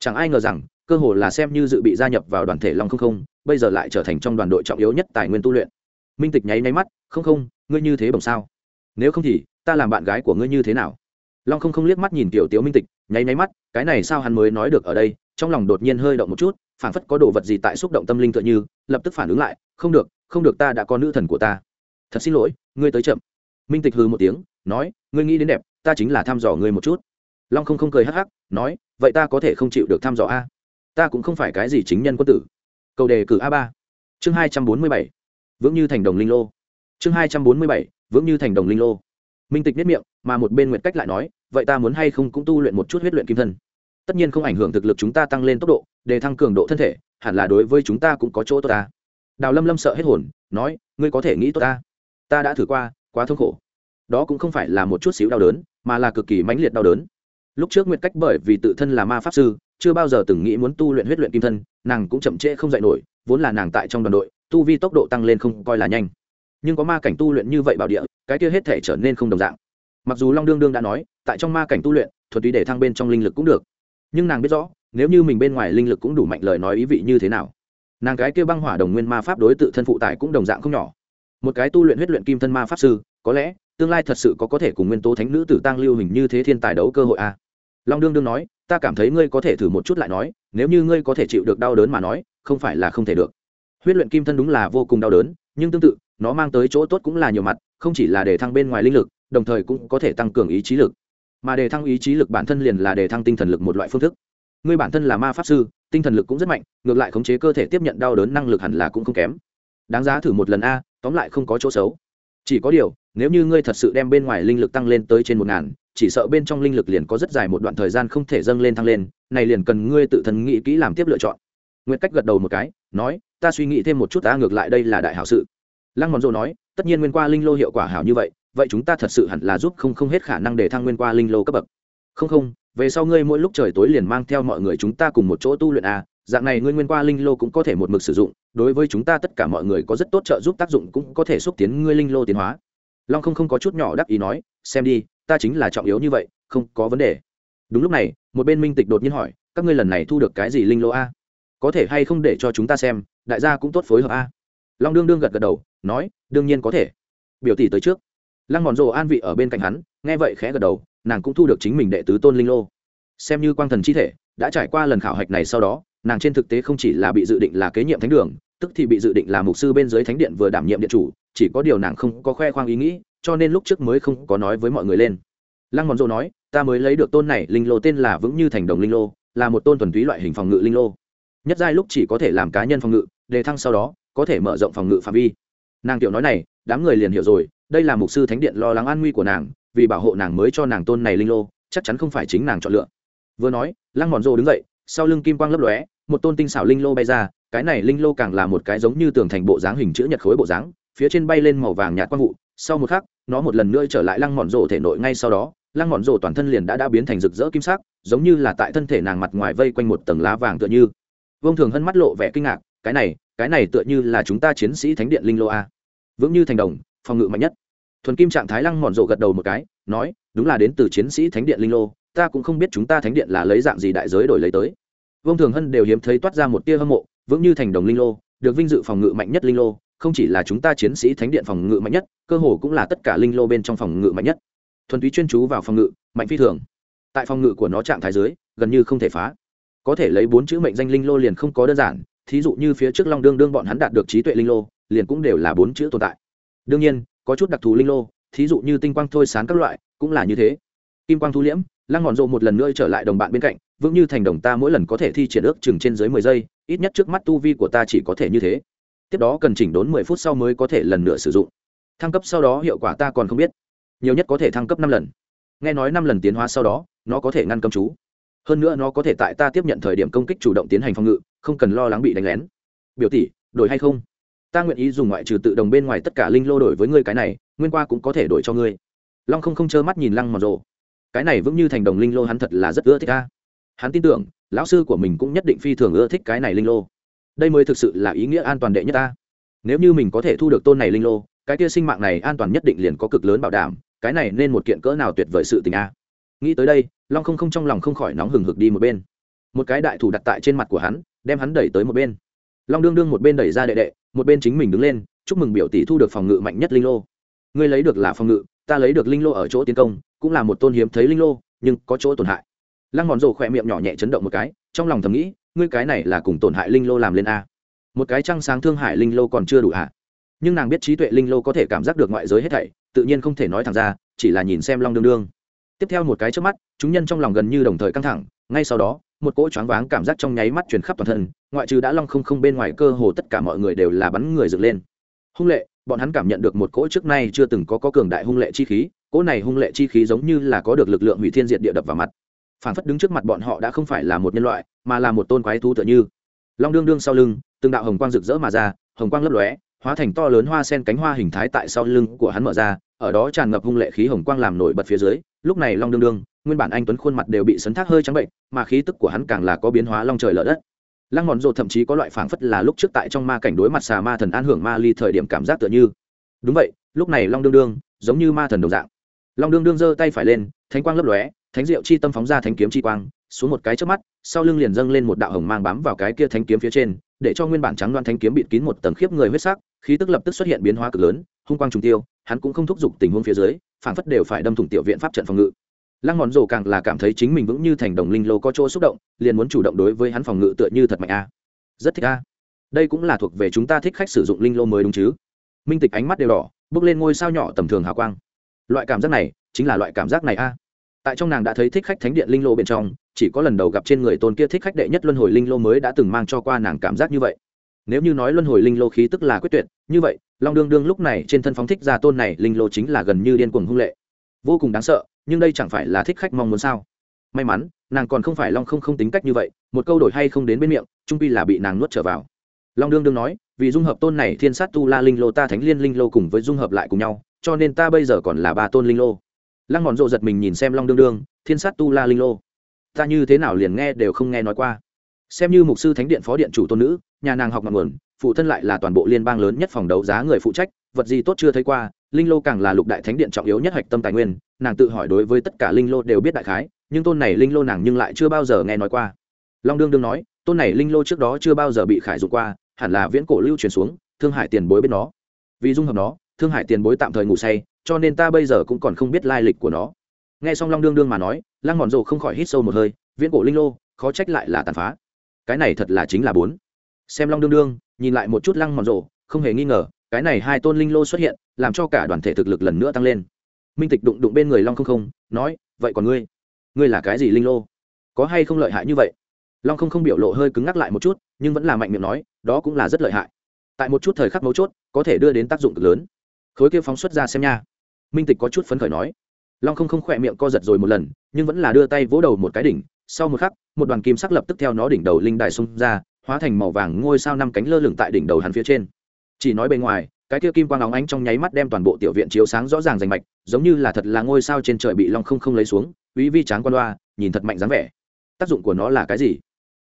Chẳng ai ngờ rằng, cơ hội là xem như dự bị gia nhập vào đoàn thể long không không, bây giờ lại trở thành trong đoàn đội trọng yếu nhất tài nguyên tu luyện. Minh tịch nháy nháy mắt, không không ngươi như thế bằng sao? Nếu không thì, ta làm bạn gái của ngươi như thế nào? Long không không liếc mắt nhìn tiểu tiếu minh tịch, nháy nháy mắt, cái này sao hắn mới nói được ở đây? Trong lòng đột nhiên hơi động một chút, phảng phất có đồ vật gì tại xúc động tâm linh tựa như, lập tức phản ứng lại, không được không được, ta đã có nữ thần của ta. Thật xin lỗi, ngươi tới chậm. Minh tịch hư một tiếng, nói, ngươi nghĩ đến đẹp, ta chính là thăm dò ngươi một chút. Long không không cười hắc hắc, nói, vậy ta có thể không chịu được thăm dò a? Ta cũng không phải cái gì chính nhân quân tử. Câu đề cử a ba, chương hai trăm bốn mươi bảy. Vững như thành đồng linh lô chương hai trăm bốn mươi bảy, vững như thành đồng linh lô. Minh tịch biết miệng, mà một bên nguyện cách lại nói, vậy ta muốn hay không cũng tu luyện một chút huyết luyện kim thân. Tất nhiên không ảnh hưởng thực lực chúng ta tăng lên tốc độ, để thăng cường độ thân thể, hẳn là đối với chúng ta cũng có chỗ tốt ta. Đào lâm lâm sợ hết hồn, nói, ngươi có thể nghĩ tốt ta. Ta đã thử qua, quá thống khổ. Đó cũng không phải là một chút xíu đau đớn, mà là cực kỳ mãnh liệt đau đớn. Lúc trước nguyệt cách bởi vì tự thân là ma pháp sư, chưa bao giờ từng nghĩ muốn tu luyện huyết luyện kim thân, nàng cũng chậm trễ không dạy nổi, vốn là nàng tại trong đoàn đội, tu vi tốc độ tăng lên không coi là nhanh nhưng có ma cảnh tu luyện như vậy bảo địa, cái kia hết thể trở nên không đồng dạng. Mặc dù long đương đương đã nói, tại trong ma cảnh tu luyện, thuật túy để thăng bên trong linh lực cũng được. Nhưng nàng biết rõ, nếu như mình bên ngoài linh lực cũng đủ mạnh lời nói ý vị như thế nào. Nàng cái kia băng hỏa đồng nguyên ma pháp đối tự thân phụ tải cũng đồng dạng không nhỏ. Một cái tu luyện huyết luyện kim thân ma pháp sư, có lẽ, tương lai thật sự có có thể cùng nguyên tố thánh nữ tử tăng lưu hình như thế thiên tài đấu cơ hội a. À. long đương đương nói, ta cảm thấy ngươi có thể thử một chút lại nói, nếu như ngươi có thể chịu được đau đớn mà nói, không phải là không thể được. Huyết luyện kim thân đúng là vô cùng đau đớn, nhưng tương tự nó mang tới chỗ tốt cũng là nhiều mặt, không chỉ là để thăng bên ngoài linh lực, đồng thời cũng có thể tăng cường ý chí lực. Mà để thăng ý chí lực bản thân liền là để thăng tinh thần lực một loại phương thức. Ngươi bản thân là ma pháp sư, tinh thần lực cũng rất mạnh, ngược lại khống chế cơ thể tiếp nhận đau đớn năng lực hẳn là cũng không kém. Đáng giá thử một lần a, tóm lại không có chỗ xấu. Chỉ có điều, nếu như ngươi thật sự đem bên ngoài linh lực tăng lên tới trên một ngàn, chỉ sợ bên trong linh lực liền có rất dài một đoạn thời gian không thể dâng lên thăng lên, này liền cần ngươi tự thân nghĩ kỹ làm tiếp lựa chọn. Nguyễn cách gật đầu một cái, nói, ta suy nghĩ thêm một chút, ta ngược lại đây là đại hảo sự lăng mòn rô nói, tất nhiên nguyên qua linh lô hiệu quả hảo như vậy vậy chúng ta thật sự hẳn là giúp không không hết khả năng để thăng nguyên qua linh lô cấp bậc. Không không, về sau ngươi mỗi lúc trời tối liền mang theo mọi người chúng ta cùng một chỗ tu luyện a dạng này ngươi nguyên qua linh lô cũng có thể một mực sử dụng, đối với chúng ta tất cả mọi người có rất tốt trợ giúp tác dụng cũng có thể xúc tiến ngươi linh lô tiến hóa. Long không không có chút nhỏ đắc ý nói, xem đi, ta chính là trọng yếu như vậy, không có vấn đề. Đúng lúc này, một bên minh tịch đột nhiên hỏi, các ngươi lần này thu được cái gì linh lô a? Có thể hay không để cho chúng ta xem, đại gia cũng tốt phối hợp a? Long đương đương gật gật đầu, nói, đương nhiên có thể. Biểu tỷ tới trước. Lăng mòn rồ an vị ở bên cạnh hắn, nghe vậy khẽ gật đầu, nàng cũng thu được chính mình đệ tứ tôn linh lô. Xem như quang thần chi thể, đã trải qua lần khảo hạch này sau đó, nàng trên thực tế không chỉ là bị dự định là kế nhiệm thánh đường, tức thì bị dự định là mục sư bên dưới thánh điện vừa đảm nhiệm điện chủ, chỉ có điều nàng không có khoe khoang ý nghĩ, cho nên lúc trước mới không có nói với mọi người lên. Lăng mòn rồ nói, ta mới lấy được tôn này, linh lô tên là vững như thành đồng linh lô, là một tôn thuần túy loại hình phòng ngự linh lô. Nhất giai lúc chỉ có thể làm cá nhân phòng ngự, đề thăng sau đó có thể mở rộng phòng ngự phạm vi. Nàng tiểu nói này, đám người liền hiểu rồi, đây là mục sư thánh điện lo lắng an nguy của nàng, vì bảo hộ nàng mới cho nàng tôn này linh lô, chắc chắn không phải chính nàng chọn lựa. Vừa nói, lăng mòn rô đứng dậy, sau lưng kim quang lấp lóe, một tôn tinh xảo linh lô bay ra, cái này linh lô càng là một cái giống như tường thành bộ dáng hình chữ nhật khối bộ dáng, phía trên bay lên màu vàng nhạt quang vụ, sau một khắc, nó một lần nữa trở lại lăng mòn rổ thể nội ngay sau đó, lăng mòn rổ toàn thân liền đã đã biến thành rực rỡ kim sắc, giống như là tại thân thể nàng mặt ngoài vây quanh một tầng lá vàng tựa như. Vông thường hân mắt lộ vẻ kinh ngạc, cái này cái này tựa như là chúng ta chiến sĩ thánh điện linh lô a. Vững như thành đồng, phòng ngự mạnh nhất. Thuần kim trạng thái lăng mòn rộ gật đầu một cái, nói, đúng là đến từ chiến sĩ thánh điện linh lô, ta cũng không biết chúng ta thánh điện là lấy dạng gì đại giới đổi lấy tới. Vương thường hân đều hiếm thấy toát ra một tia hâm mộ, vững như thành đồng linh lô, được vinh dự phòng ngự mạnh nhất linh lô, không chỉ là chúng ta chiến sĩ thánh điện phòng ngự mạnh nhất, cơ hồ cũng là tất cả linh lô bên trong phòng ngự mạnh nhất. Thuần túy chuyên chú vào phòng ngự, mạnh phi thường. Tại phòng ngự của nó trạng thái dưới, gần như không thể phá. Có thể lấy bốn chữ mệnh danh linh lô liền không có đơn giản thí dụ như phía trước long đương đương bọn hắn đạt được trí tuệ linh lô, liền cũng đều là bốn chữ tồn tại. Đương nhiên, có chút đặc thù linh lô, thí dụ như tinh quang thôi sán các loại, cũng là như thế. Kim quang thu liễm, lăng ngọn rộ một lần nữa trở lại đồng bạn bên cạnh, vững như thành đồng ta mỗi lần có thể thi triển ước chừng trên dưới mười giây, ít nhất trước mắt tu vi của ta chỉ có thể như thế. Tiếp đó cần chỉnh đốn mười phút sau mới có thể lần nữa sử dụng. Thăng cấp sau đó hiệu quả ta còn không biết. Nhiều nhất có thể thăng cấp năm lần. Nghe nói năm lần tiến hóa sau đó, nó có thể ngăn cấm chú. Hơn nữa nó có thể tại ta tiếp nhận thời điểm công kích chủ động tiến hành phòng ngự không cần lo lắng bị đánh lén. Biểu tỷ, đổi hay không? Ta nguyện ý dùng ngoại trừ tự đồng bên ngoài tất cả linh lô đổi với ngươi cái này, nguyên qua cũng có thể đổi cho ngươi. Long không không trơ mắt nhìn lăng mòn rồ. Cái này vững như thành đồng linh lô hắn thật là rất ưa thích ta. Hắn tin tưởng, lão sư của mình cũng nhất định phi thường ưa thích cái này linh lô. Đây mới thực sự là ý nghĩa an toàn đệ nhất ta. Nếu như mình có thể thu được tôn này linh lô, cái kia sinh mạng này an toàn nhất định liền có cực lớn bảo đảm, cái này nên một kiện cỡ nào tuyệt vời sự tình a. Nghĩ tới đây, long không không trong lòng không khỏi nóng hừng hực đi một bên. Một cái đại thủ đặt tại trên mặt của hắn đem hắn đẩy tới một bên. Long đương đương một bên đẩy ra đệ đệ, một bên chính mình đứng lên, chúc mừng biểu tỷ thu được phòng ngự mạnh nhất linh lô. Ngươi lấy được là phòng ngự, ta lấy được linh lô ở chỗ tiến công, cũng là một tôn hiếm thấy linh lô, nhưng có chỗ tổn hại. Lăng mòn rồ khỏe miệng nhỏ nhẹ chấn động một cái, trong lòng thầm nghĩ, ngươi cái này là cùng tổn hại linh lô làm lên a. Một cái trăng sáng thương hại linh lô còn chưa đủ hạ nhưng nàng biết trí tuệ linh lô có thể cảm giác được ngoại giới hết thảy, tự nhiên không thể nói thẳng ra, chỉ là nhìn xem long đương đương. Tiếp theo một cái trước mắt, chúng nhân trong lòng gần như đồng thời căng thẳng ngay sau đó, một cỗ choáng váng cảm giác trong nháy mắt truyền khắp toàn thân, ngoại trừ đã long không không bên ngoài cơ hồ tất cả mọi người đều là bắn người dựng lên. Hung lệ, bọn hắn cảm nhận được một cỗ trước nay chưa từng có có cường đại hung lệ chi khí, cỗ này hung lệ chi khí giống như là có được lực lượng hủy thiên diệt địa đập vào mặt. Phản phất đứng trước mặt bọn họ đã không phải là một nhân loại, mà là một tôn quái thú tựa như. Long đương đương sau lưng, từng đạo hồng quang rực rỡ mà ra, hồng quang lấp lóe, hóa thành to lớn hoa sen cánh hoa hình thái tại sau lưng của hắn mở ra, ở đó tràn ngập hung lệ khí hồng quang làm nổi bật phía dưới, lúc này long đương đương nguyên bản anh tuấn khuôn mặt đều bị sấn thác hơi trắng bệnh, mà khí tức của hắn càng là có biến hóa long trời lở đất. Lăng mòn rộ thậm chí có loại phảng phất là lúc trước tại trong ma cảnh đối mặt xà ma thần an hưởng ma ly thời điểm cảm giác tựa như. Đúng vậy, lúc này long đương đương, giống như ma thần đồng dạng. Long đương đương giơ tay phải lên, thánh quang lấp lóe, thánh diệu chi tâm phóng ra thánh kiếm chi quang, xuống một cái trước mắt, sau lưng liền dâng lên một đạo hồng mang bám vào cái kia thánh kiếm phía trên, để cho nguyên bản trắng đoan thánh kiếm bịt kín một tầng khiếp người huyết sắc, khí tức lập tức xuất hiện biến hóa cực lớn, hung quang trùng tiêu, hắn cũng không thúc giục tình huống phía dưới, phảng phất đều phải đâm thủng tiểu viện pháp trận phòng ngự lăng ngọn rổ càng là cảm thấy chính mình vững như thành đồng linh lô có chỗ xúc động, liền muốn chủ động đối với hắn phòng ngự tựa như thật mạnh a. À. Rất thích a. Đây cũng là thuộc về chúng ta thích khách sử dụng linh lô mới đúng chứ? Minh tịch ánh mắt đều đỏ, bước lên ngôi sao nhỏ tầm thường hào quang. Loại cảm giác này, chính là loại cảm giác này a. À. Tại trong nàng đã thấy thích khách thánh điện linh lô bên trong, chỉ có lần đầu gặp trên người tôn kia thích khách đệ nhất luân hồi linh lô mới đã từng mang cho qua nàng cảm giác như vậy. Nếu như nói luân hồi linh lô khí tức là quyết tuyệt, như vậy, long đương đương lúc này trên thân phóng thích ra tôn này linh lô chính là gần như điên cuồng hung lệ. Vô cùng đáng sợ nhưng đây chẳng phải là thích khách mong muốn sao? May mắn, nàng còn không phải long không không tính cách như vậy, một câu đổi hay không đến bên miệng, trung pi là bị nàng nuốt trở vào. Long đương đương nói, vì dung hợp tôn này thiên sát tu la linh lô, ta thánh liên linh lô cùng với dung hợp lại cùng nhau, cho nên ta bây giờ còn là ba tôn linh lô. Lăng mòn rộ giật mình nhìn xem long đương đương, thiên sát tu la linh lô. Ta như thế nào liền nghe đều không nghe nói qua. Xem như mục sư thánh điện phó điện chủ tôn nữ, nhà nàng học ngọn nguồn, phụ thân lại là toàn bộ liên bang lớn nhất phòng đấu giá người phụ trách, vật gì tốt chưa thấy qua linh lô càng là lục đại thánh điện trọng yếu nhất hạch tâm tài nguyên, nàng tự hỏi đối với tất cả linh lô đều biết đại khái, nhưng tôn này linh lô nàng nhưng lại chưa bao giờ nghe nói qua. Long đương đương nói, tôn này linh lô trước đó chưa bao giờ bị khải dụng qua, hẳn là viễn cổ lưu truyền xuống, thương hải tiền bối biết nó. Vì dung hợp nó, thương hải tiền bối tạm thời ngủ say, cho nên ta bây giờ cũng còn không biết lai lịch của nó. Nghe xong long đương đương mà nói, lăng mòn rồ không khỏi hít sâu một hơi, viễn cổ linh lô, khó trách lại là tàn phá. Cái này thật là chính là bốn. Xem long đương đương, nhìn lại một chút lăng mòn rồ không hề nghi ngờ cái này hai tôn linh lô xuất hiện, làm cho cả đoàn thể thực lực lần nữa tăng lên. Minh tịch đụng đụng bên người long không không, nói, vậy còn ngươi? Ngươi là cái gì linh lô? Có hay không lợi hại như vậy? Long không không biểu lộ hơi cứng ngắc lại một chút, nhưng vẫn là mạnh miệng nói, đó cũng là rất lợi hại. Tại một chút thời khắc mấu chốt, có thể đưa đến tác dụng cực lớn. Khối kia phóng xuất ra xem nha. Minh tịch có chút phấn khởi nói. Long không không khỏe miệng co giật rồi một lần, nhưng vẫn là đưa tay vỗ đầu một cái đỉnh. Sau một khắc, một đoàn kim sắc lập tức theo nó đỉnh đầu linh đài xông ra, hóa thành màu vàng ngôi sao năm cánh lơ lửng tại đỉnh đầu hắn phía trên chỉ nói bên ngoài, cái kia kim quang óng ánh trong nháy mắt đem toàn bộ tiểu viện chiếu sáng rõ ràng rành mạch, giống như là thật là ngôi sao trên trời bị long không không lấy xuống, uy vi tráng quan đoa nhìn thật mạnh dáng vẻ. Tác dụng của nó là cái gì?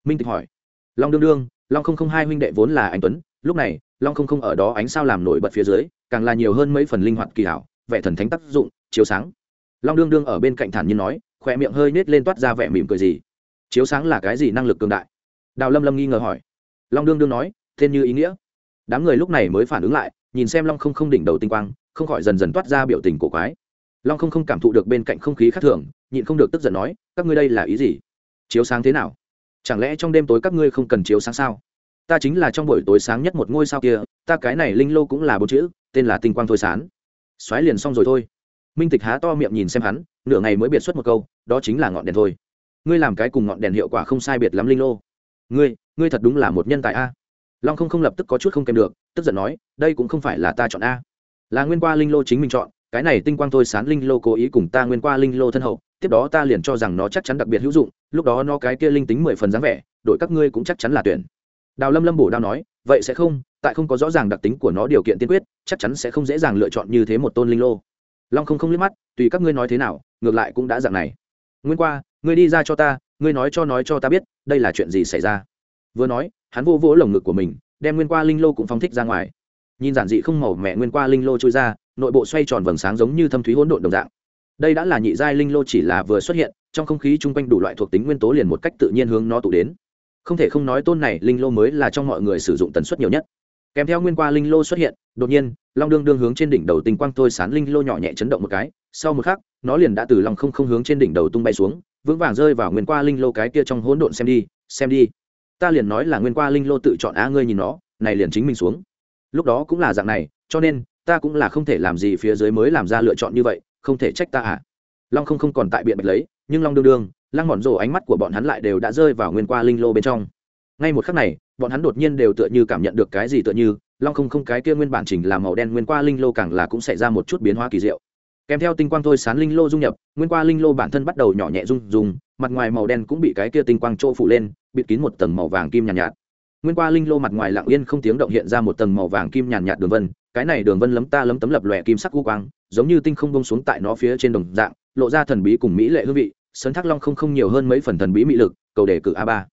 Minh tịch hỏi. Long đương đương, long không không hai huynh đệ vốn là anh tuấn, lúc này, long không không ở đó ánh sao làm nổi bật phía dưới, càng là nhiều hơn mấy phần linh hoạt kỳ hảo, vẻ thần thánh tác dụng, chiếu sáng. Long đương đương ở bên cạnh thản nhiên nói khỏe miệng hơi nết lên toát ra vẻ mỉm cười gì. Chiếu sáng là cái gì năng lực cường đại? Đào lâm lâm nghi ngờ hỏi. Long đương đương nói, thiên như ý nghĩa đám người lúc này mới phản ứng lại, nhìn xem long không không đỉnh đầu tinh quang, không khỏi dần dần toát ra biểu tình cổ quái. Long không không cảm thụ được bên cạnh không khí khác thường, nhịn không được tức giận nói, các ngươi đây là ý gì? Chiếu sáng thế nào? Chẳng lẽ trong đêm tối các ngươi không cần chiếu sáng sao? Ta chính là trong buổi tối sáng nhất một ngôi sao kia, ta cái này linh lô cũng là bốn chữ, tên là tinh quang thôi sán xoáy liền xong rồi thôi. Minh tịch há to miệng nhìn xem hắn, nửa ngày mới biệt xuất một câu, đó chính là ngọn đèn thôi. Ngươi làm cái cùng ngọn đèn hiệu quả không sai biệt lắm linh lô. Ngươi ngươi thật đúng là một nhân tài a long không không lập tức có chút không kèm được tức giận nói đây cũng không phải là ta chọn a là nguyên qua linh lô chính mình chọn cái này tinh quang thôi sán linh lô cố ý cùng ta nguyên qua linh lô thân hậu tiếp đó ta liền cho rằng nó chắc chắn đặc biệt hữu dụng lúc đó nó cái kia linh tính mười phần dáng vẻ đội các ngươi cũng chắc chắn là tuyển đào lâm lâm bổ đao nói vậy sẽ không tại không có rõ ràng đặc tính của nó điều kiện tiên quyết chắc chắn sẽ không dễ dàng lựa chọn như thế một tôn linh lô long không không liếc mắt tùy các ngươi nói thế nào ngược lại cũng đã dạng này nguyên qua ngươi đi ra cho ta ngươi nói cho nói cho ta biết đây là chuyện gì xảy ra vừa nói hắn vô vỗ lồng ngực của mình, đem nguyên qua linh lô cũng phóng thích ra ngoài. Nhìn giản dị không màu mẹ nguyên qua linh lô trôi ra, nội bộ xoay tròn vầng sáng giống như thâm thúy hỗn độn đồng dạng. Đây đã là nhị giai linh lô chỉ là vừa xuất hiện, trong không khí chung quanh đủ loại thuộc tính nguyên tố liền một cách tự nhiên hướng nó tụ đến. Không thể không nói tôn này linh lô mới là trong mọi người sử dụng tần suất nhiều nhất. Kèm theo nguyên qua linh lô xuất hiện, đột nhiên, long đương đương hướng trên đỉnh đầu tinh quang thôi sán linh lô nhỏ nhẹ chấn động một cái, sau một khắc, nó liền đã từ lòng không không hướng trên đỉnh đầu tung bay xuống, vững vàng rơi vào nguyên qua linh lô cái kia trong hỗn độn xem đi xem đi ta liền nói là nguyên qua linh lô tự chọn a ngươi nhìn nó, này liền chính mình xuống. Lúc đó cũng là dạng này, cho nên, ta cũng là không thể làm gì phía dưới mới làm ra lựa chọn như vậy, không thể trách ta à. Long không không còn tại biện bạch lấy, nhưng long đương đương, lăng mòn rổ ánh mắt của bọn hắn lại đều đã rơi vào nguyên qua linh lô bên trong. Ngay một khắc này, bọn hắn đột nhiên đều tựa như cảm nhận được cái gì tựa như, long không không cái kia nguyên bản chỉnh là màu đen nguyên qua linh lô càng là cũng xảy ra một chút biến hóa kỳ diệu. Kèm theo tinh quang thôi sán linh lô dung nhập, nguyên qua linh lô bản thân bắt đầu nhỏ nhẹ rung rung, mặt ngoài màu đen cũng bị cái kia tinh quang trô phủ lên bịt kín một tầng màu vàng kim nhàn nhạt, nhạt. Nguyên qua linh lô mặt ngoài lặng yên không tiếng động hiện ra một tầng màu vàng kim nhàn nhạt đường vân cái này đường vân lấm ta lấm tấm lập lòe kim sắc u quang giống như tinh không bông xuống tại nó phía trên đồng dạng lộ ra thần bí cùng mỹ lệ hương vị sơn thác long không không nhiều hơn mấy phần thần bí mỹ lực cầu đề cử a ba.